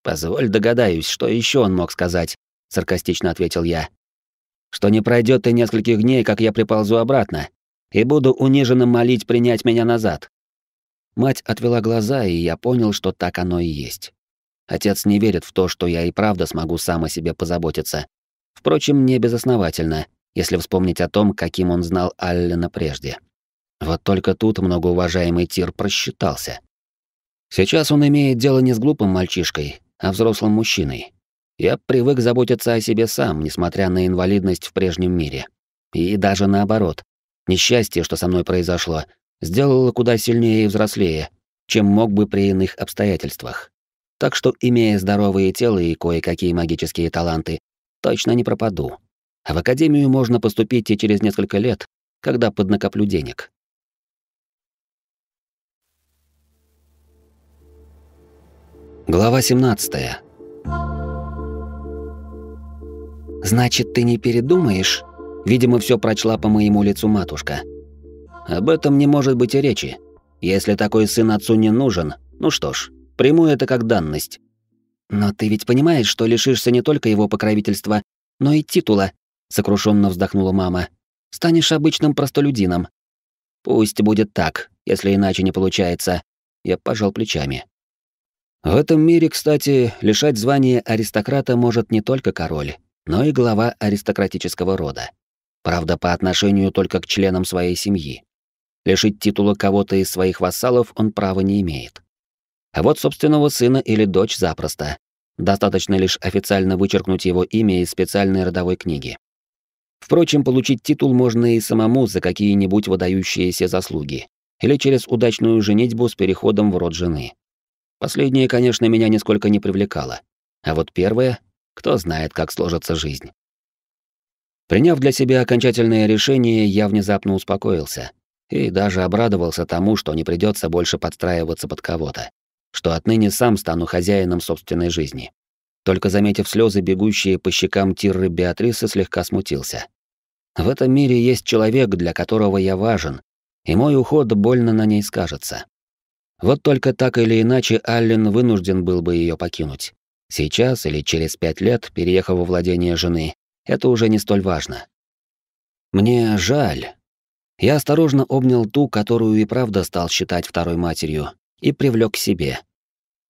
Позволь догадаюсь, что еще он мог сказать саркастично ответил я. Что не пройдет и нескольких дней, как я приползу обратно, и буду униженно молить принять меня назад. Мать отвела глаза, и я понял, что так оно и есть. Отец не верит в то, что я и правда смогу сам о себе позаботиться. Впрочем, не безосновательно, если вспомнить о том, каким он знал Аллена прежде. Вот только тут многоуважаемый Тир просчитался. Сейчас он имеет дело не с глупым мальчишкой, а взрослым мужчиной, я привык заботиться о себе сам, несмотря на инвалидность в прежнем мире. И даже наоборот. Несчастье, что со мной произошло, сделало куда сильнее и взрослее, чем мог бы при иных обстоятельствах. Так что, имея здоровое тело и кое-какие магические таланты, точно не пропаду. А в академию можно поступить и через несколько лет, когда поднакоплю денег. Глава 17. «Значит, ты не передумаешь?» Видимо, все прочла по моему лицу матушка. «Об этом не может быть и речи. Если такой сын отцу не нужен, ну что ж, приму это как данность». «Но ты ведь понимаешь, что лишишься не только его покровительства, но и титула», — сокрушенно вздохнула мама. «Станешь обычным простолюдином». «Пусть будет так, если иначе не получается». Я пожал плечами. В этом мире, кстати, лишать звания аристократа может не только король, но и глава аристократического рода. Правда, по отношению только к членам своей семьи. Лишить титула кого-то из своих вассалов он права не имеет. А вот собственного сына или дочь запросто. Достаточно лишь официально вычеркнуть его имя из специальной родовой книги. Впрочем, получить титул можно и самому за какие-нибудь выдающиеся заслуги, или через удачную женитьбу с переходом в род жены. Последнее, конечно, меня нисколько не привлекало. А вот первое, кто знает, как сложится жизнь. Приняв для себя окончательное решение, я внезапно успокоился и даже обрадовался тому, что не придется больше подстраиваться под кого-то что отныне сам стану хозяином собственной жизни. Только заметив слезы, бегущие по щекам Тирры Беатрисы, слегка смутился. В этом мире есть человек, для которого я важен, и мой уход больно на ней скажется. Вот только так или иначе Аллен вынужден был бы ее покинуть. Сейчас или через пять лет, переехав во владение жены, это уже не столь важно. Мне жаль. Я осторожно обнял ту, которую и правда стал считать второй матерью, и привлек к себе.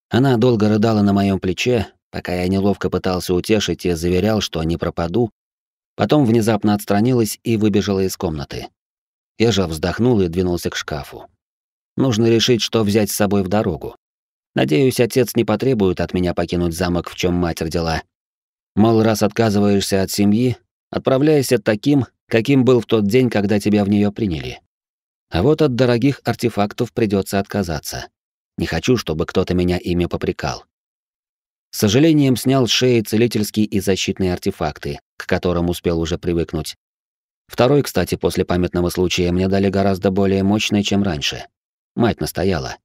Она долго рыдала на моем плече, пока я неловко пытался утешить и заверял, что не пропаду, потом внезапно отстранилась и выбежала из комнаты. Я же вздохнул и двинулся к шкафу. Нужно решить, что взять с собой в дорогу. Надеюсь, отец не потребует от меня покинуть замок, в чем мать родила. Мол, раз отказываешься от семьи, отправляйся таким, каким был в тот день, когда тебя в нее приняли. А вот от дорогих артефактов придется отказаться. Не хочу, чтобы кто-то меня ими попрекал. С сожалением снял с шеи целительские и защитные артефакты, к которым успел уже привыкнуть. Второй, кстати, после памятного случая мне дали гораздо более мощный, чем раньше. Мать настояла.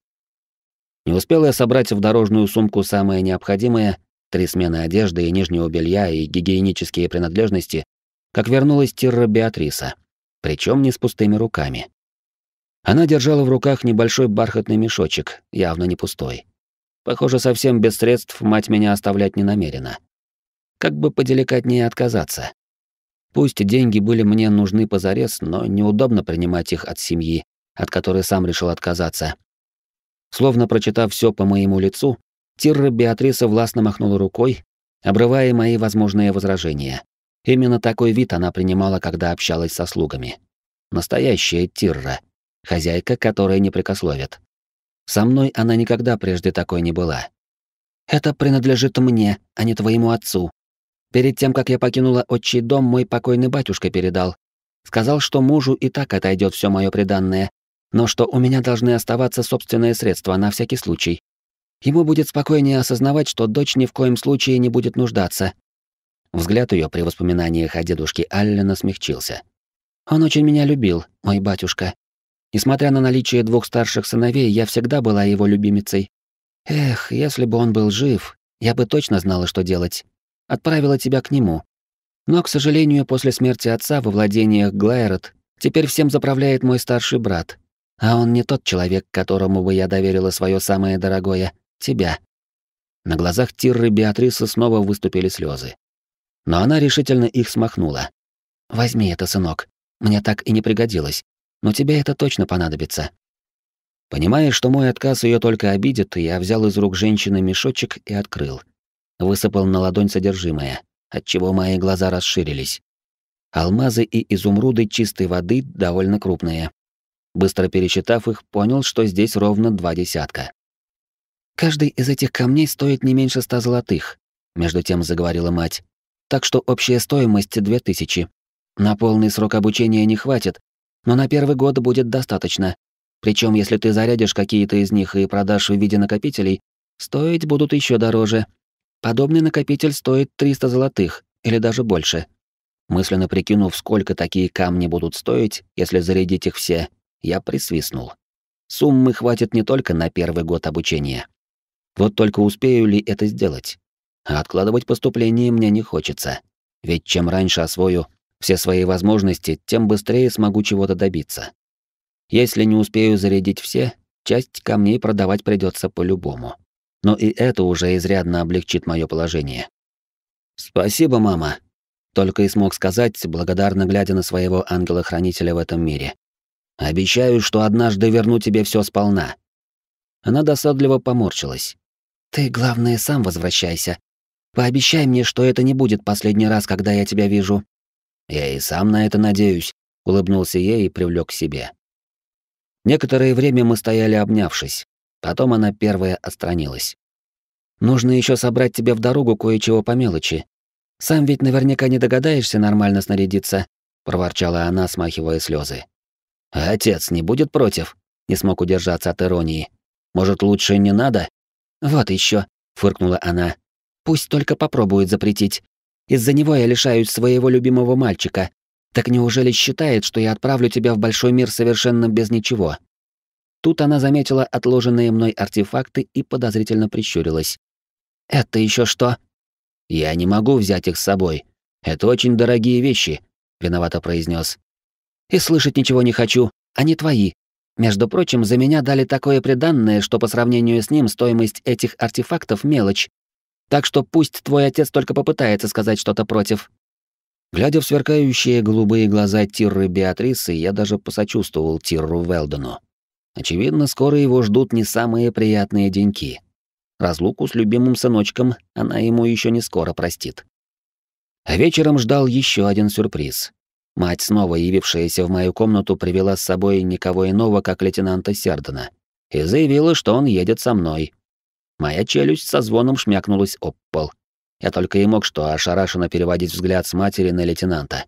Не успел я собрать в дорожную сумку самое необходимое, три смены одежды и нижнего белья и гигиенические принадлежности, как вернулась Тирра Беатриса, причем не с пустыми руками. Она держала в руках небольшой бархатный мешочек, явно не пустой. Похоже, совсем без средств мать меня оставлять не намерена. Как бы поделикатнее отказаться. Пусть деньги были мне нужны позарез, но неудобно принимать их от семьи, от которой сам решил отказаться. Словно прочитав все по моему лицу, Тирра Беатриса властно махнула рукой, обрывая мои возможные возражения. Именно такой вид она принимала, когда общалась со слугами. Настоящая Тирра — хозяйка, которая не прикословит. Со мной она никогда прежде такой не была. Это принадлежит мне, а не твоему отцу. Перед тем, как я покинула отчий дом, мой покойный батюшка передал. Сказал, что мужу и так отойдет все мое приданное, но что у меня должны оставаться собственные средства на всякий случай. Ему будет спокойнее осознавать, что дочь ни в коем случае не будет нуждаться. Взгляд ее при воспоминаниях о дедушке Аллена смягчился. Он очень меня любил, мой батюшка, Несмотря на наличие двух старших сыновей, я всегда была его любимицей. Эх, если бы он был жив, я бы точно знала, что делать. Отправила тебя к нему. Но, к сожалению, после смерти отца во владениях Глайрот теперь всем заправляет мой старший брат. А он не тот человек, которому бы я доверила свое самое дорогое — тебя. На глазах Тирры Беатрисы снова выступили слезы. Но она решительно их смахнула. «Возьми это, сынок. Мне так и не пригодилось но тебе это точно понадобится. Понимая, что мой отказ ее только обидит, я взял из рук женщины мешочек и открыл. Высыпал на ладонь содержимое, отчего мои глаза расширились. Алмазы и изумруды чистой воды довольно крупные. Быстро пересчитав их, понял, что здесь ровно два десятка. «Каждый из этих камней стоит не меньше ста золотых», — между тем заговорила мать. «Так что общая стоимость — две тысячи. На полный срок обучения не хватит, но на первый год будет достаточно. Причем, если ты зарядишь какие-то из них и продашь в виде накопителей, стоить будут еще дороже. Подобный накопитель стоит 300 золотых или даже больше. Мысленно прикинув, сколько такие камни будут стоить, если зарядить их все, я присвистнул. Суммы хватит не только на первый год обучения. Вот только успею ли это сделать? А откладывать поступление мне не хочется. Ведь чем раньше освою все свои возможности, тем быстрее смогу чего-то добиться. Если не успею зарядить все, часть камней продавать придется по-любому. Но и это уже изрядно облегчит мое положение. «Спасибо, мама», — только и смог сказать, благодарно глядя на своего ангела-хранителя в этом мире. «Обещаю, что однажды верну тебе все сполна». Она досадливо поморщилась. «Ты, главное, сам возвращайся. Пообещай мне, что это не будет последний раз, когда я тебя вижу. Я и сам на это надеюсь, улыбнулся ей и привлек к себе. Некоторое время мы стояли обнявшись. Потом она первая отстранилась. Нужно еще собрать тебе в дорогу кое-чего по мелочи. Сам ведь наверняка не догадаешься нормально снарядиться, проворчала она, смахивая слезы. А отец не будет против? Не смог удержаться от иронии. Может, лучше не надо? Вот еще, фыркнула она. Пусть только попробует запретить. Из-за него я лишаюсь своего любимого мальчика. Так неужели считает, что я отправлю тебя в большой мир совершенно без ничего? Тут она заметила отложенные мной артефакты и подозрительно прищурилась. Это еще что? Я не могу взять их с собой. Это очень дорогие вещи, виновато произнес. И слышать ничего не хочу. Они твои. Между прочим, за меня дали такое приданное, что по сравнению с ним стоимость этих артефактов мелочь. Так что пусть твой отец только попытается сказать что-то против. Глядя в сверкающие голубые глаза Тирры Беатрисы, я даже посочувствовал Тирру Велдену. Очевидно, скоро его ждут не самые приятные деньки. Разлуку с любимым сыночком она ему еще не скоро простит. А вечером ждал еще один сюрприз. Мать, снова явившаяся в мою комнату, привела с собой никого иного, как лейтенанта Сердена, и заявила, что он едет со мной. Моя челюсть со звоном шмякнулась об пол. Я только и мог что ошарашенно переводить взгляд с матери на лейтенанта.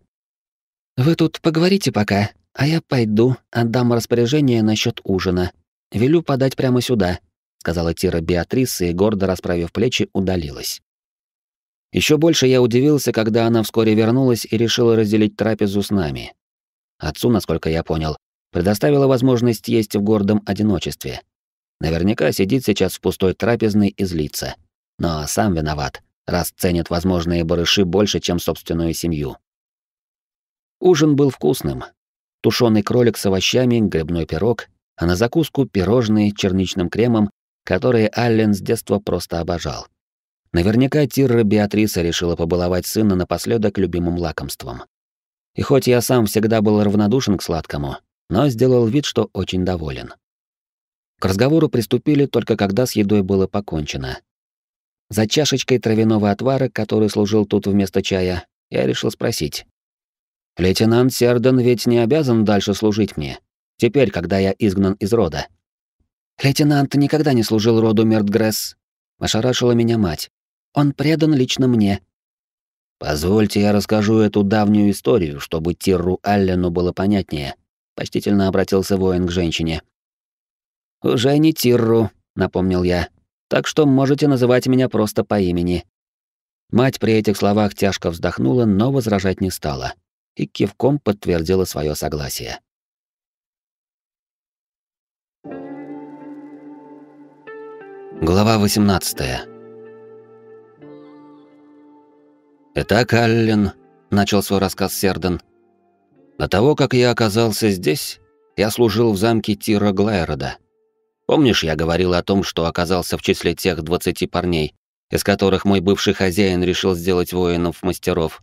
«Вы тут поговорите пока, а я пойду, отдам распоряжение насчет ужина. Велю подать прямо сюда», — сказала Тира Беатриса и, гордо расправив плечи, удалилась. Еще больше я удивился, когда она вскоре вернулась и решила разделить трапезу с нами. Отцу, насколько я понял, предоставила возможность есть в гордом одиночестве. Наверняка сидит сейчас в пустой трапезной и злится. Но сам виноват, раз ценит возможные барыши больше, чем собственную семью. Ужин был вкусным. Тушеный кролик с овощами, грибной пирог, а на закуску пирожные с черничным кремом, которые Аллен с детства просто обожал. Наверняка Тирра Беатриса решила побаловать сына напоследок любимым лакомством. И хоть я сам всегда был равнодушен к сладкому, но сделал вид, что очень доволен. К разговору приступили только когда с едой было покончено. За чашечкой травяного отвара, который служил тут вместо чая, я решил спросить. «Лейтенант Серден ведь не обязан дальше служить мне, теперь, когда я изгнан из рода». «Лейтенант никогда не служил роду Мертгресс», — ошарашила меня мать. Он предан лично мне. Позвольте я расскажу эту давнюю историю, чтобы Тирру Аллену было понятнее. Почтительно обратился воин к женщине. Уже не Тирру, напомнил я. Так что можете называть меня просто по имени. Мать при этих словах тяжко вздохнула, но возражать не стала и кивком подтвердила свое согласие. Глава 18. «Итак, Аллен», — начал свой рассказ Серден, — «до того, как я оказался здесь, я служил в замке Тира Глайрода. Помнишь, я говорил о том, что оказался в числе тех двадцати парней, из которых мой бывший хозяин решил сделать воинов-мастеров?»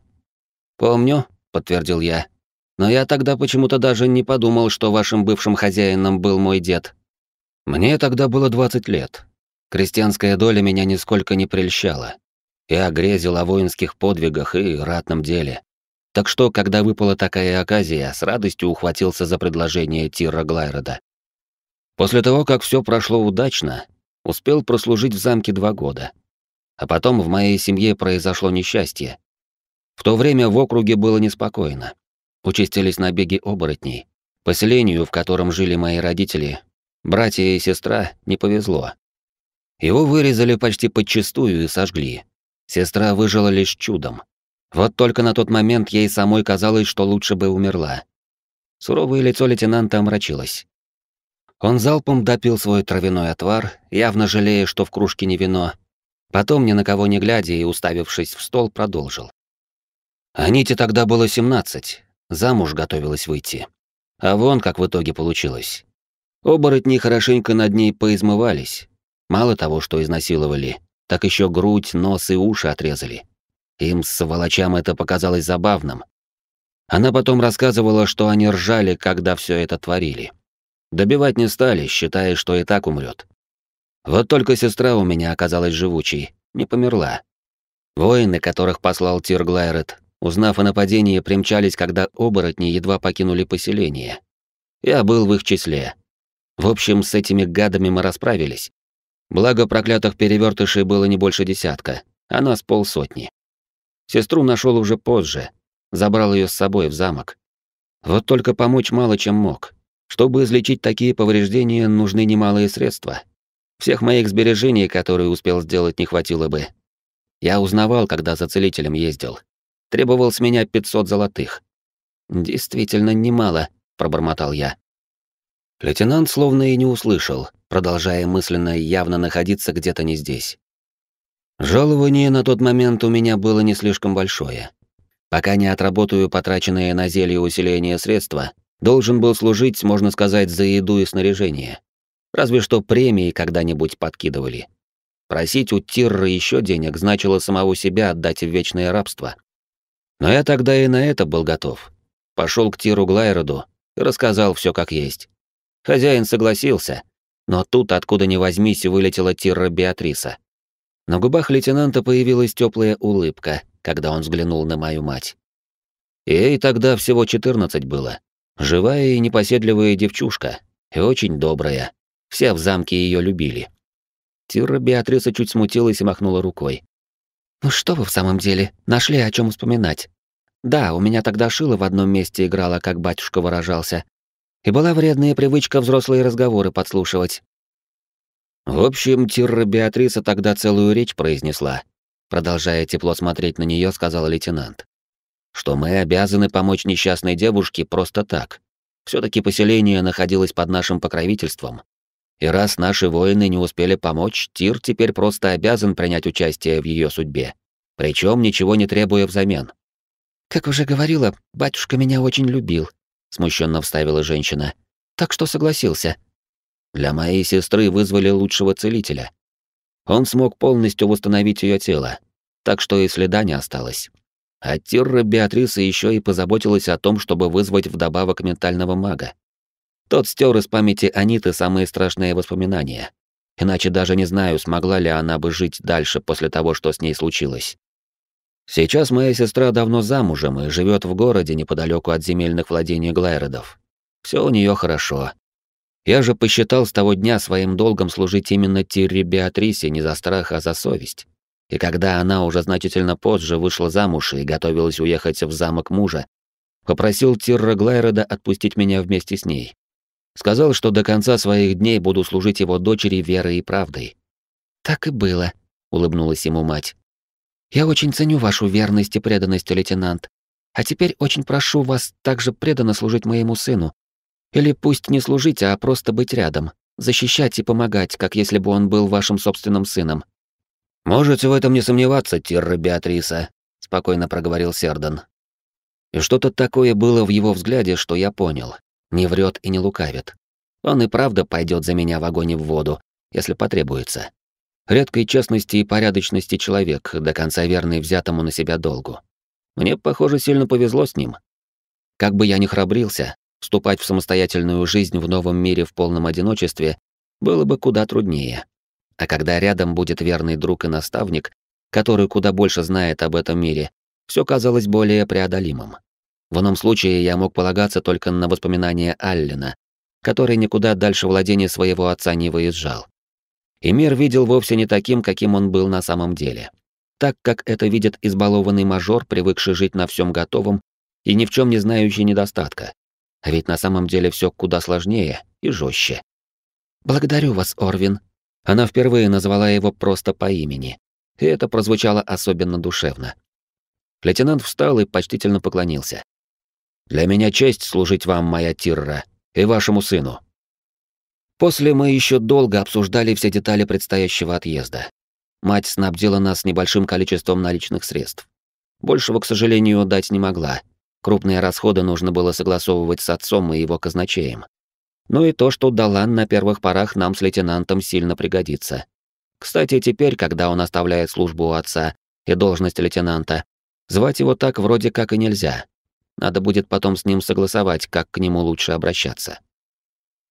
«Помню», — подтвердил я, — «но я тогда почему-то даже не подумал, что вашим бывшим хозяином был мой дед. Мне тогда было двадцать лет. Крестьянская доля меня нисколько не прельщала. Я грезил о воинских подвигах и ратном деле. Так что, когда выпала такая оказия, с радостью ухватился за предложение Тира Глайрода. После того, как все прошло удачно, успел прослужить в замке два года. А потом в моей семье произошло несчастье. В то время в округе было неспокойно. Участились набеги оборотней. Поселению, в котором жили мои родители, братья и сестра, не повезло. Его вырезали почти подчистую и сожгли. Сестра выжила лишь чудом. Вот только на тот момент ей самой казалось, что лучше бы умерла. Суровое лицо лейтенанта омрачилось. Он залпом допил свой травяной отвар, явно жалея, что в кружке не вино. Потом, ни на кого не глядя и уставившись в стол, продолжил. Аните тогда было 17, замуж готовилась выйти. А вон как в итоге получилось. Оборотни хорошенько над ней поизмывались. Мало того, что изнасиловали, так еще грудь, нос и уши отрезали. Им, сволочам, это показалось забавным. Она потом рассказывала, что они ржали, когда все это творили. Добивать не стали, считая, что и так умрет. Вот только сестра у меня оказалась живучей, не померла. Воины, которых послал Тир Глайрет, узнав о нападении, примчались, когда оборотни едва покинули поселение. Я был в их числе. В общем, с этими гадами мы расправились. Благо, проклятых перевертышей было не больше десятка, а нас полсотни. Сестру нашел уже позже, забрал ее с собой в замок. Вот только помочь мало чем мог. Чтобы излечить такие повреждения, нужны немалые средства. Всех моих сбережений, которые успел сделать, не хватило бы. Я узнавал, когда за целителем ездил. Требовал с меня 500 золотых. Действительно немало, пробормотал я. Лейтенант словно и не услышал, продолжая мысленно явно находиться где-то не здесь. Жалование на тот момент у меня было не слишком большое. Пока не отработаю потраченные на зелье усиления средства, должен был служить, можно сказать, за еду и снаряжение. Разве что премии когда-нибудь подкидывали. Просить у Тирра еще денег значило самого себя отдать в вечное рабство. Но я тогда и на это был готов. Пошел к Тиру Глайроду и рассказал все как есть. Хозяин согласился, но тут, откуда ни возьмись, вылетела Тирра Беатриса. На губах лейтенанта появилась теплая улыбка, когда он взглянул на мою мать. Ей тогда всего 14 было. Живая и непоседливая девчушка, и очень добрая. Все в замке ее любили. Тирра Беатриса чуть смутилась и махнула рукой. «Ну что вы в самом деле? Нашли о чем вспоминать? Да, у меня тогда шило в одном месте играла, как батюшка выражался. И была вредная привычка взрослые разговоры подслушивать. В общем, Тирра Беатриса тогда целую речь произнесла. Продолжая тепло смотреть на нее, сказал лейтенант. Что мы обязаны помочь несчастной девушке просто так. все таки поселение находилось под нашим покровительством. И раз наши воины не успели помочь, Тир теперь просто обязан принять участие в ее судьбе. Причем ничего не требуя взамен. Как уже говорила, батюшка меня очень любил, смущенно вставила женщина. Так что согласился. Для моей сестры вызвали лучшего целителя. Он смог полностью восстановить ее тело, так что и следа не осталось. А Тирра Беатриса еще и позаботилась о том, чтобы вызвать вдобавок ментального мага. Тот стер из памяти Аниты самые страшные воспоминания. Иначе даже не знаю, смогла ли она бы жить дальше после того, что с ней случилось. Сейчас моя сестра давно замужем и живет в городе неподалеку от земельных владений Глайродов. Все у нее хорошо, я же посчитал с того дня своим долгом служить именно Тирре Беатрисе не за страх, а за совесть. И когда она уже значительно позже вышла замуж и готовилась уехать в замок мужа, попросил Тирра Глайрода отпустить меня вместе с ней. Сказал, что до конца своих дней буду служить его дочери верой и правдой. «Так и было», — улыбнулась ему мать. «Я очень ценю вашу верность и преданность, лейтенант. А теперь очень прошу вас также преданно служить моему сыну, или пусть не служить, а просто быть рядом, защищать и помогать, как если бы он был вашим собственным сыном. Можете в этом не сомневаться, Тирра Беатриса, спокойно проговорил Сердан. И что-то такое было в его взгляде, что я понял. Не врет и не лукавит. Он и правда пойдет за меня в огонь и в воду, если потребуется. Редкой честности и порядочности человек, до конца верный взятому на себя долгу. Мне, похоже, сильно повезло с ним. Как бы я ни храбрился, Вступать в самостоятельную жизнь в новом мире в полном одиночестве было бы куда труднее. А когда рядом будет верный друг и наставник, который куда больше знает об этом мире, все казалось более преодолимым. В ином случае я мог полагаться только на воспоминания Аллена, который никуда дальше владения своего отца не выезжал. И мир видел вовсе не таким, каким он был на самом деле. Так как это видит избалованный мажор, привыкший жить на всем готовом и ни в чем не знающий недостатка. А ведь на самом деле все куда сложнее и жестче. «Благодарю вас, Орвин». Она впервые назвала его просто по имени, и это прозвучало особенно душевно. Лейтенант встал и почтительно поклонился. «Для меня честь служить вам, моя Тирра, и вашему сыну». После мы еще долго обсуждали все детали предстоящего отъезда. Мать снабдила нас небольшим количеством наличных средств. Большего, к сожалению, дать не могла, Крупные расходы нужно было согласовывать с отцом и его казначеем. Ну и то, что Далан на первых порах нам с лейтенантом сильно пригодится. Кстати, теперь, когда он оставляет службу у отца и должность лейтенанта, звать его так вроде как и нельзя. Надо будет потом с ним согласовать, как к нему лучше обращаться.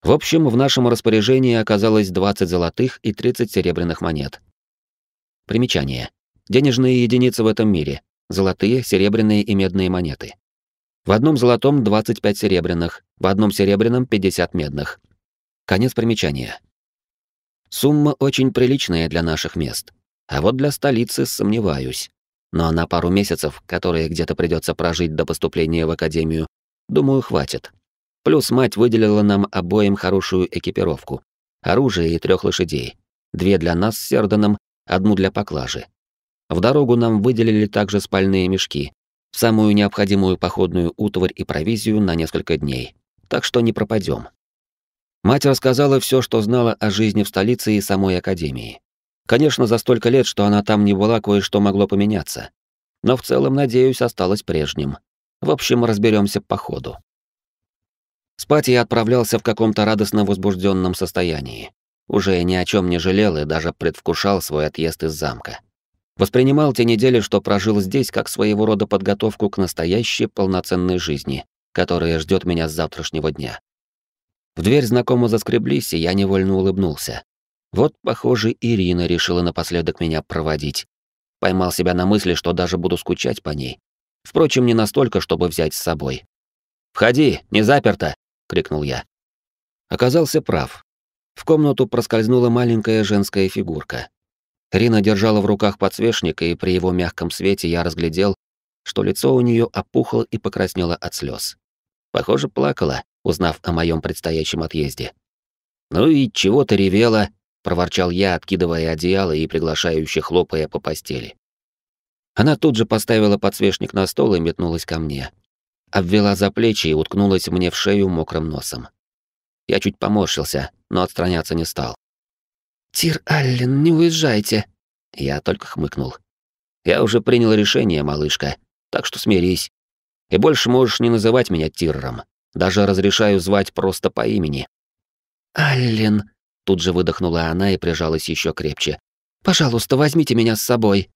В общем, в нашем распоряжении оказалось 20 золотых и 30 серебряных монет. Примечание. Денежные единицы в этом мире. золотые, серебряные и медные монеты. В одном золотом 25 серебряных, в одном серебряном 50 медных. Конец примечания. Сумма очень приличная для наших мест. А вот для столицы сомневаюсь. Но на пару месяцев, которые где-то придется прожить до поступления в академию, думаю, хватит. Плюс мать выделила нам обоим хорошую экипировку. Оружие и трех лошадей. Две для нас с Серданом, одну для поклажи. В дорогу нам выделили также спальные мешки, самую необходимую походную утварь и провизию на несколько дней. Так что не пропадем. Мать рассказала все, что знала о жизни в столице и самой академии. Конечно, за столько лет, что она там не была, кое-что могло поменяться. Но в целом, надеюсь, осталось прежним. В общем, разберемся по ходу. Спать я отправлялся в каком-то радостно возбужденном состоянии. Уже ни о чем не жалел и даже предвкушал свой отъезд из замка. Воспринимал те недели, что прожил здесь, как своего рода подготовку к настоящей полноценной жизни, которая ждет меня с завтрашнего дня. В дверь знакомо заскреблись, и я невольно улыбнулся. Вот, похоже, Ирина решила напоследок меня проводить. Поймал себя на мысли, что даже буду скучать по ней. Впрочем, не настолько, чтобы взять с собой. «Входи, не заперто!» — крикнул я. Оказался прав. В комнату проскользнула маленькая женская фигурка. Рина держала в руках подсвечник, и при его мягком свете я разглядел, что лицо у нее опухло и покраснело от слез. Похоже, плакала, узнав о моем предстоящем отъезде. «Ну и чего ты ревела?» — проворчал я, откидывая одеяло и приглашающе хлопая по постели. Она тут же поставила подсвечник на стол и метнулась ко мне. Обвела за плечи и уткнулась мне в шею мокрым носом. Я чуть поморщился, но отстраняться не стал. «Тир Аллен, не уезжайте!» Я только хмыкнул. «Я уже принял решение, малышка, так что смирись. И больше можешь не называть меня Тирром. Даже разрешаю звать просто по имени». «Аллен!» — тут же выдохнула она и прижалась еще крепче. «Пожалуйста, возьмите меня с собой».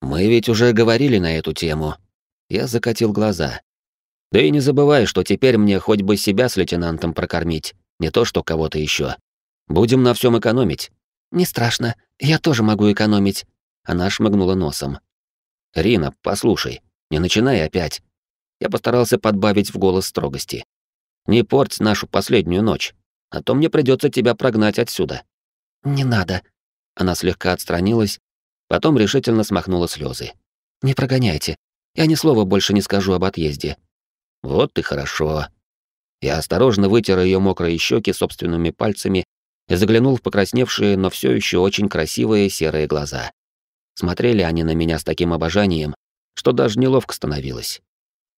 «Мы ведь уже говорили на эту тему». Я закатил глаза. «Да и не забывай, что теперь мне хоть бы себя с лейтенантом прокормить, не то что кого-то еще. Будем на всем экономить». «Не страшно, я тоже могу экономить». Она шмыгнула носом. «Рина, послушай, не начинай опять». Я постарался подбавить в голос строгости. «Не порть нашу последнюю ночь, а то мне придется тебя прогнать отсюда». «Не надо». Она слегка отстранилась, потом решительно смахнула слезы. «Не прогоняйте. Я ни слова больше не скажу об отъезде». «Вот и хорошо». Я осторожно вытер ее мокрые щеки собственными пальцами и заглянул в покрасневшие, но все еще очень красивые серые глаза. Смотрели они на меня с таким обожанием, что даже неловко становилось.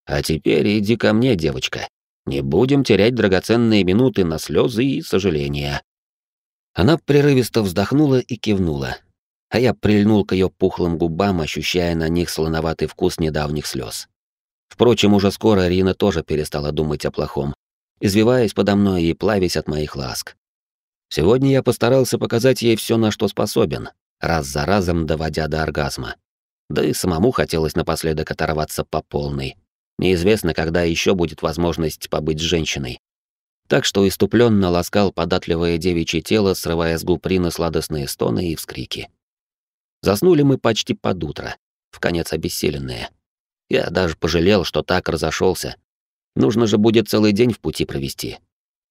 «А теперь иди ко мне, девочка. Не будем терять драгоценные минуты на слезы и сожаления». Она прерывисто вздохнула и кивнула, а я прильнул к ее пухлым губам, ощущая на них солоноватый вкус недавних слез. Впрочем, уже скоро Рина тоже перестала думать о плохом, извиваясь подо мной и плавясь от моих ласк. Сегодня я постарался показать ей все, на что способен, раз за разом доводя до оргазма. Да и самому хотелось напоследок оторваться по полной. Неизвестно, когда еще будет возможность побыть с женщиной. Так что иступленно ласкал податливое девичье тело, срывая с губ сладостные стоны и вскрики. Заснули мы почти под утро, в конец обессиленные. Я даже пожалел, что так разошелся. Нужно же будет целый день в пути провести.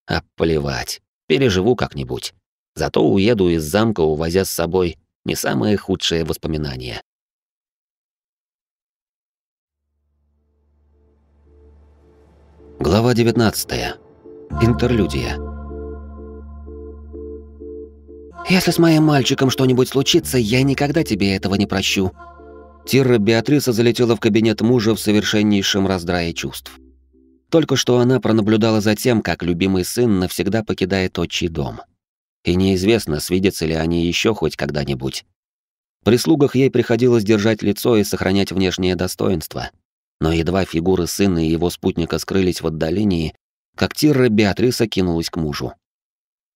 А плевать. Переживу как-нибудь. Зато уеду из замка, увозя с собой не самые худшие воспоминания. Глава 19. Интерлюдия. «Если с моим мальчиком что-нибудь случится, я никогда тебе этого не прощу». Тирра Беатриса залетела в кабинет мужа в совершеннейшем раздрае чувств. Только что она пронаблюдала за тем, как любимый сын навсегда покидает отчий дом. И неизвестно, свидятся ли они еще хоть когда-нибудь. При слугах ей приходилось держать лицо и сохранять внешнее достоинство. Но едва фигуры сына и его спутника скрылись в отдалении, как Тирра Беатриса кинулась к мужу.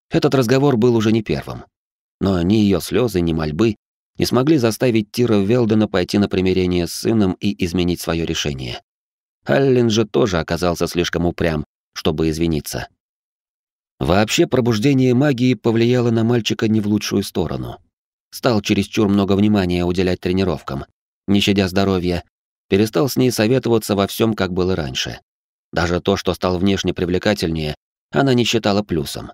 Этот разговор был уже не первым. Но ни ее слезы, ни мольбы не смогли заставить Тира Велдена пойти на примирение с сыном и изменить свое решение. Аллен же тоже оказался слишком упрям, чтобы извиниться. Вообще пробуждение магии повлияло на мальчика не в лучшую сторону. Стал чересчур много внимания уделять тренировкам, не щадя здоровья, перестал с ней советоваться во всем, как было раньше. Даже то, что стал внешне привлекательнее, она не считала плюсом.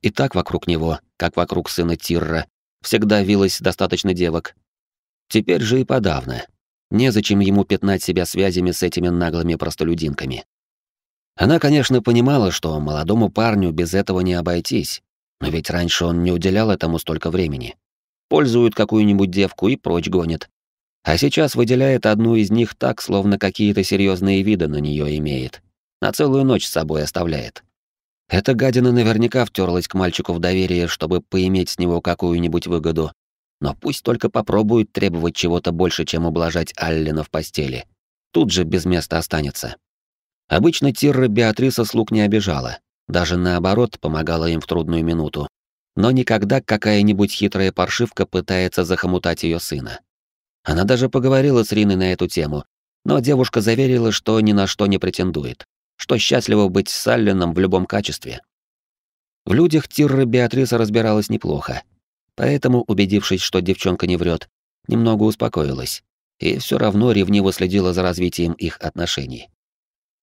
И так вокруг него, как вокруг сына Тирра, всегда вилось достаточно девок. Теперь же и подавно. Незачем ему пятнать себя связями с этими наглыми простолюдинками. Она, конечно, понимала, что молодому парню без этого не обойтись, но ведь раньше он не уделял этому столько времени. Пользует какую-нибудь девку и прочь гонит. А сейчас выделяет одну из них так, словно какие-то серьезные виды на нее имеет. На целую ночь с собой оставляет. Эта гадина наверняка втерлась к мальчику в доверие, чтобы поиметь с него какую-нибудь выгоду. Но пусть только попробует требовать чего-то больше, чем ублажать Аллена в постели. Тут же без места останется. Обычно Тирра Беатриса слуг не обижала, даже наоборот помогала им в трудную минуту. Но никогда какая-нибудь хитрая паршивка пытается захомутать ее сына. Она даже поговорила с Риной на эту тему, но девушка заверила, что ни на что не претендует что счастливо быть с Алленом в любом качестве. В людях Тирра Беатриса разбиралась неплохо, поэтому, убедившись, что девчонка не врет, немного успокоилась и все равно ревниво следила за развитием их отношений.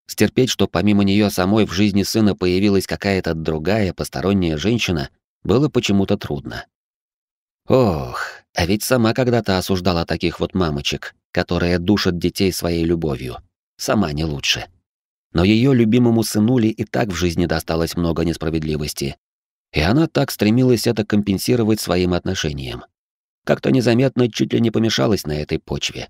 Стерпеть, что помимо нее самой в жизни сына появилась какая-то другая посторонняя женщина, было почему-то трудно. Ох, а ведь сама когда-то осуждала таких вот мамочек, которые душат детей своей любовью. Сама не лучше. Но ее любимому сынуле и так в жизни досталось много несправедливости. И она так стремилась это компенсировать своим отношением. Как-то незаметно чуть ли не помешалась на этой почве.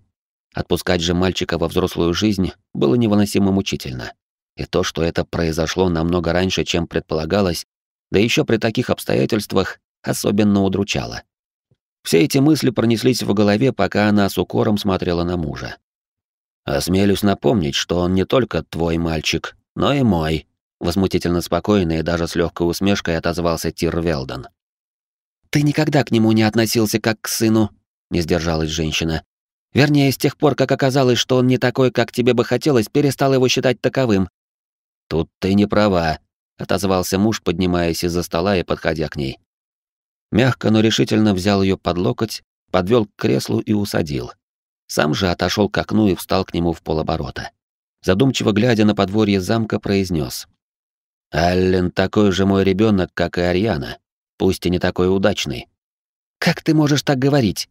Отпускать же мальчика во взрослую жизнь было невыносимо мучительно. И то, что это произошло намного раньше, чем предполагалось, да еще при таких обстоятельствах, особенно удручало. Все эти мысли пронеслись в голове, пока она с укором смотрела на мужа. Осмелюсь напомнить, что он не только твой мальчик, но и мой. Возмутительно спокойно и даже с легкой усмешкой отозвался Тир Велден. Ты никогда к нему не относился как к сыну, не сдержалась женщина. Вернее, с тех пор, как оказалось, что он не такой, как тебе бы хотелось, перестал его считать таковым. Тут ты не права, отозвался муж, поднимаясь из-за стола и подходя к ней. Мягко, но решительно взял ее под локоть, подвел к креслу и усадил. Сам же отошел к окну и встал к нему в полоборота. Задумчиво глядя на подворье замка, произнес: «Аллен такой же мой ребенок, как и Ариана, пусть и не такой удачный». «Как ты можешь так говорить?»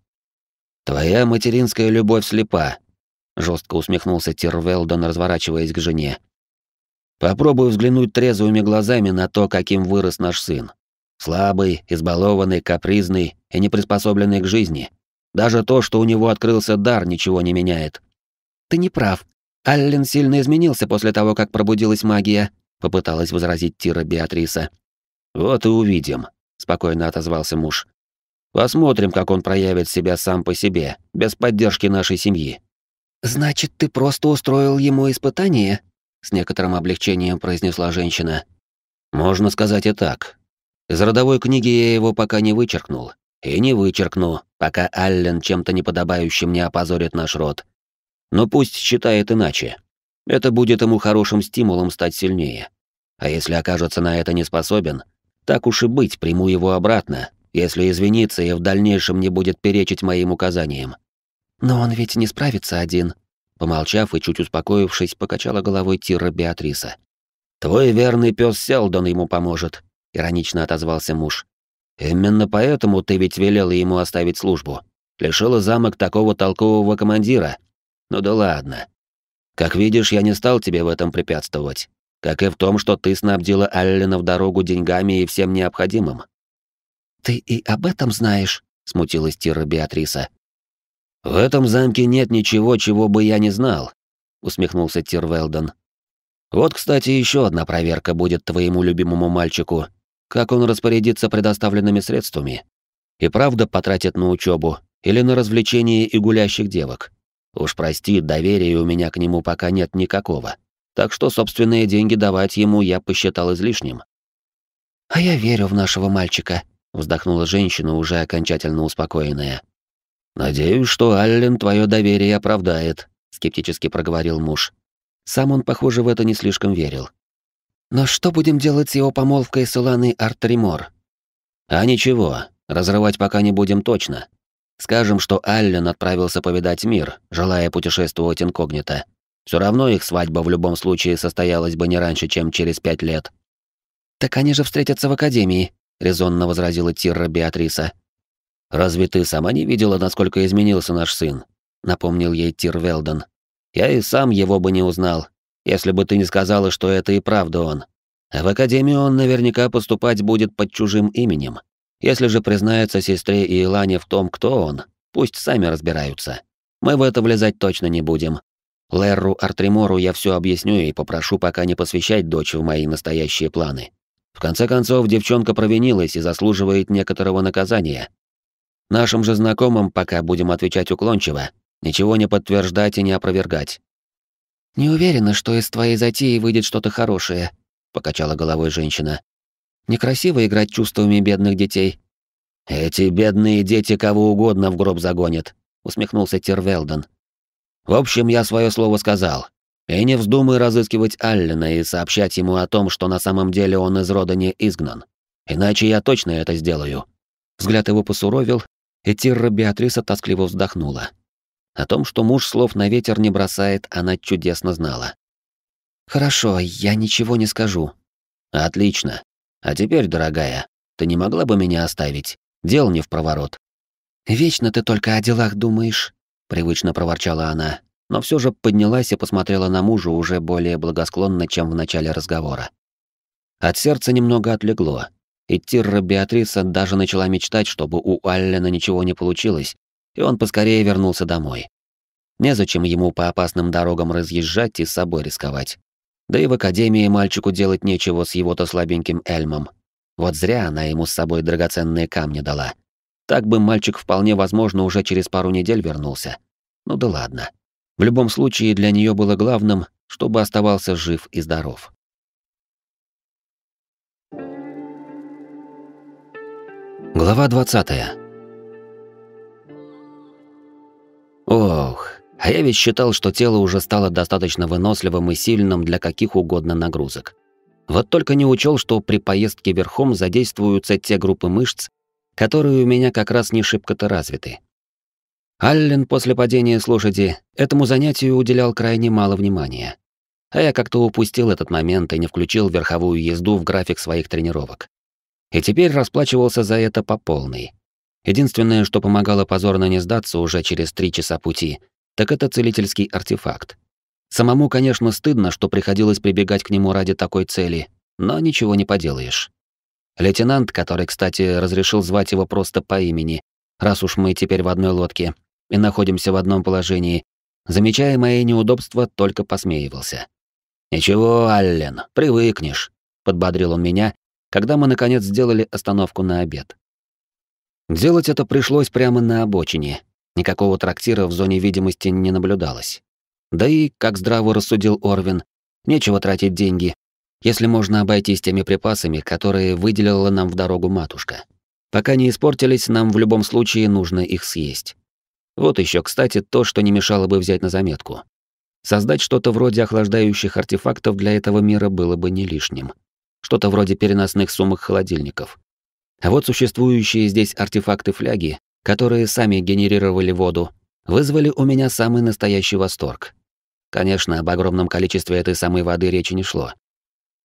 «Твоя материнская любовь слепа», — жестко усмехнулся Тирвелдон, разворачиваясь к жене. «Попробуй взглянуть трезвыми глазами на то, каким вырос наш сын. Слабый, избалованный, капризный и неприспособленный к жизни. Даже то, что у него открылся дар, ничего не меняет. Ты не прав. Аллен сильно изменился после того, как пробудилась магия, попыталась возразить Тира Беатриса. Вот и увидим, спокойно отозвался муж. Посмотрим, как он проявит себя сам по себе, без поддержки нашей семьи. Значит, ты просто устроил ему испытание? с некоторым облегчением произнесла женщина. Можно сказать и так. Из родовой книги я его пока не вычеркнул, и не вычеркну, пока Аллен чем-то неподобающим не опозорит наш род. Но пусть считает иначе. Это будет ему хорошим стимулом стать сильнее. А если окажется на это не способен, так уж и быть, приму его обратно, если извинится и в дальнейшем не будет перечить моим указаниям. Но он ведь не справится один. Помолчав и чуть успокоившись, покачала головой Тира Беатриса. Твой верный пес Селдон ему поможет, иронично отозвался муж. Именно поэтому ты ведь велела ему оставить службу. Лишила замок такого толкового командира. Ну да ладно. Как видишь, я не стал тебе в этом препятствовать. Как и в том, что ты снабдила Аллена в дорогу деньгами и всем необходимым. Ты и об этом знаешь, смутилась Тира Беатриса. В этом замке нет ничего, чего бы я не знал, усмехнулся Тир Велден. Вот, кстати, еще одна проверка будет твоему любимому мальчику, как он распорядится предоставленными средствами. И правда потратит на учебу или на развлечения и гулящих девок. Уж прости, доверия у меня к нему пока нет никакого. Так что собственные деньги давать ему я посчитал излишним. «А я верю в нашего мальчика», — вздохнула женщина, уже окончательно успокоенная. «Надеюсь, что Аллен твое доверие оправдает», — скептически проговорил муж. Сам он, похоже, в это не слишком верил. Но что будем делать с его помолвкой с Иланой Артримор? А ничего, разрывать пока не будем точно. Скажем, что Аллен отправился повидать мир, желая путешествовать инкогнито. Все равно их свадьба в любом случае состоялась бы не раньше, чем через пять лет. «Так они же встретятся в академии», — резонно возразила Тирра Беатриса. «Разве ты сама не видела, насколько изменился наш сын?» — напомнил ей Тир Велден. «Я и сам его бы не узнал, если бы ты не сказала, что это и правда он. А в академию он наверняка поступать будет под чужим именем. Если же признается сестре и Илане в том, кто он, пусть сами разбираются. Мы в это влезать точно не будем. Лерру Артримору я все объясню и попрошу пока не посвящать дочь в мои настоящие планы. В конце концов, девчонка провинилась и заслуживает некоторого наказания. Нашим же знакомым пока будем отвечать уклончиво, ничего не подтверждать и не опровергать. «Не уверена, что из твоей затеи выйдет что-то хорошее», — покачала головой женщина. «Некрасиво играть чувствами бедных детей». «Эти бедные дети кого угодно в гроб загонят», — усмехнулся Тервелден. «В общем, я свое слово сказал. И не вздумай разыскивать Аллена и сообщать ему о том, что на самом деле он из рода не изгнан. Иначе я точно это сделаю». Взгляд его посуровил, и Тирра Беатриса тоскливо вздохнула. О том, что муж слов на ветер не бросает, она чудесно знала. «Хорошо, я ничего не скажу». «Отлично. А теперь, дорогая, ты не могла бы меня оставить? Дел не в проворот». «Вечно ты только о делах думаешь», — привычно проворчала она, но все же поднялась и посмотрела на мужа уже более благосклонно, чем в начале разговора. От сердца немного отлегло, и Тирра Беатриса даже начала мечтать, чтобы у Аллена ничего не получилось, и он поскорее вернулся домой. Незачем ему по опасным дорогам разъезжать и с собой рисковать. Да и в академии мальчику делать нечего с его-то слабеньким Эльмом. Вот зря она ему с собой драгоценные камни дала. Так бы мальчик вполне возможно уже через пару недель вернулся. Ну да ладно. В любом случае для нее было главным, чтобы оставался жив и здоров. Глава 20. Ох, а я ведь считал, что тело уже стало достаточно выносливым и сильным для каких угодно нагрузок. Вот только не учел, что при поездке верхом задействуются те группы мышц, которые у меня как раз не шибко-то развиты. Аллен после падения с лошади этому занятию уделял крайне мало внимания. А я как-то упустил этот момент и не включил верховую езду в график своих тренировок. И теперь расплачивался за это по полной. Единственное, что помогало позорно не сдаться уже через три часа пути, так это целительский артефакт. Самому, конечно, стыдно, что приходилось прибегать к нему ради такой цели, но ничего не поделаешь. Лейтенант, который, кстати, разрешил звать его просто по имени, раз уж мы теперь в одной лодке и находимся в одном положении, замечая мои неудобства, только посмеивался. «Ничего, Аллен, привыкнешь», — подбодрил он меня, когда мы, наконец, сделали остановку на обед. Делать это пришлось прямо на обочине. Никакого трактира в зоне видимости не наблюдалось. Да и, как здраво рассудил Орвин, нечего тратить деньги, если можно обойтись теми припасами, которые выделила нам в дорогу матушка. Пока не испортились, нам в любом случае нужно их съесть. Вот еще, кстати, то, что не мешало бы взять на заметку. Создать что-то вроде охлаждающих артефактов для этого мира было бы не лишним. Что-то вроде переносных сумок холодильников. А вот существующие здесь артефакты-фляги, которые сами генерировали воду, вызвали у меня самый настоящий восторг. Конечно, об огромном количестве этой самой воды речи не шло.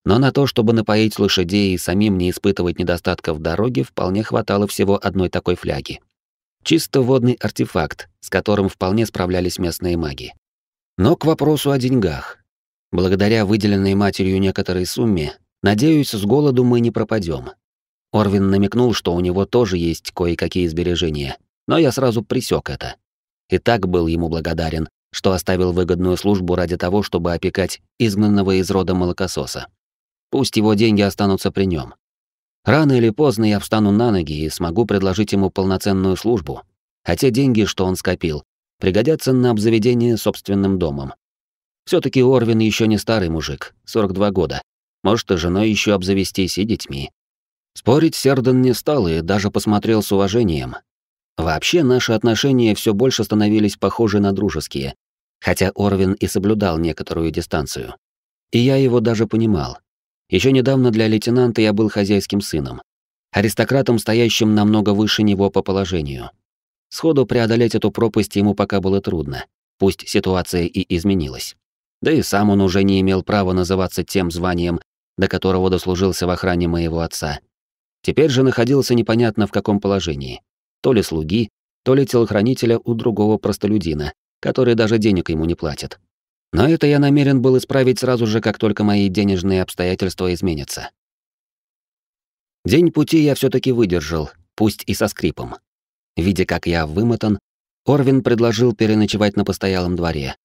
Но на то, чтобы напоить лошадей и самим не испытывать недостатка в дороге, вполне хватало всего одной такой фляги. Чисто водный артефакт, с которым вполне справлялись местные маги. Но к вопросу о деньгах. Благодаря выделенной матерью некоторой сумме, надеюсь, с голоду мы не пропадем. Орвин намекнул, что у него тоже есть кое-какие сбережения, но я сразу присек это. И так был ему благодарен, что оставил выгодную службу ради того, чтобы опекать изгнанного из рода молокососа. Пусть его деньги останутся при нем. Рано или поздно я встану на ноги и смогу предложить ему полноценную службу, а те деньги, что он скопил, пригодятся на обзаведение собственным домом. все таки Орвин еще не старый мужик, 42 года. Может, и женой еще обзавестись и детьми. Спорить Серден не стал и даже посмотрел с уважением. Вообще, наши отношения все больше становились похожи на дружеские, хотя Орвин и соблюдал некоторую дистанцию. И я его даже понимал. Еще недавно для лейтенанта я был хозяйским сыном, аристократом, стоящим намного выше него по положению. Сходу преодолеть эту пропасть ему пока было трудно, пусть ситуация и изменилась. Да и сам он уже не имел права называться тем званием, до которого дослужился в охране моего отца. Теперь же находился непонятно в каком положении. То ли слуги, то ли телохранителя у другого простолюдина, который даже денег ему не платит. Но это я намерен был исправить сразу же, как только мои денежные обстоятельства изменятся. День пути я все таки выдержал, пусть и со скрипом. Видя, как я вымотан, Орвин предложил переночевать на постоялом дворе.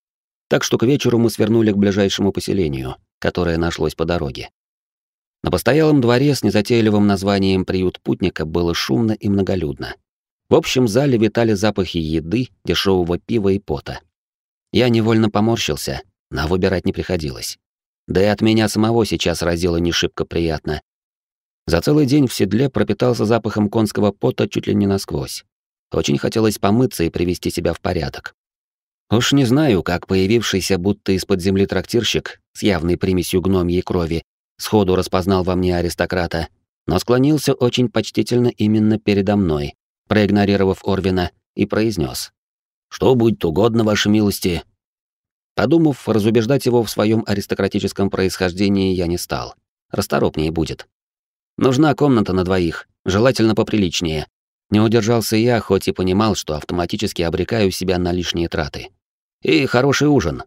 Так что к вечеру мы свернули к ближайшему поселению, которое нашлось по дороге. На постоялом дворе с незатейливым названием «Приют путника» было шумно и многолюдно. В общем зале витали запахи еды, дешевого пива и пота. Я невольно поморщился, но выбирать не приходилось. Да и от меня самого сейчас разило не шибко приятно, за целый день в седле пропитался запахом конского пота чуть ли не насквозь. Очень хотелось помыться и привести себя в порядок. Уж не знаю, как появившийся будто из-под земли трактирщик с явной примесью гномьей крови сходу распознал во мне аристократа, но склонился очень почтительно именно передо мной, проигнорировав Орвина, и произнес: «Что будет угодно, вашей милости?» Подумав, разубеждать его в своем аристократическом происхождении я не стал. Расторопнее будет. Нужна комната на двоих, желательно поприличнее. Не удержался я, хоть и понимал, что автоматически обрекаю себя на лишние траты. И хороший ужин.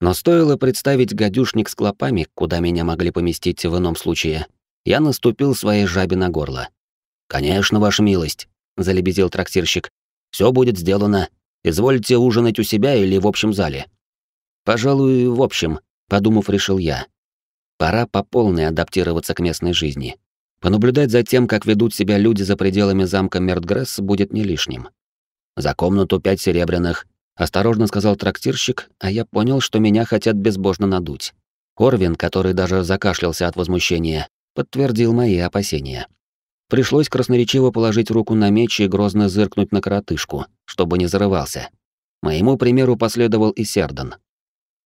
Но стоило представить гадюшник с клопами, куда меня могли поместить в ином случае, я наступил своей жабе на горло. «Конечно, ваша милость», — залебезил трактирщик. Все будет сделано. Извольте ужинать у себя или в общем зале». «Пожалуй, в общем», — подумав, решил я. Пора по полной адаптироваться к местной жизни. Понаблюдать за тем, как ведут себя люди за пределами замка Мертгресс, будет не лишним. «За комнату пять серебряных», — осторожно сказал трактирщик, а я понял, что меня хотят безбожно надуть. Орвин, который даже закашлялся от возмущения, подтвердил мои опасения. Пришлось красноречиво положить руку на меч и грозно зыркнуть на коротышку, чтобы не зарывался. Моему примеру последовал и Сердан.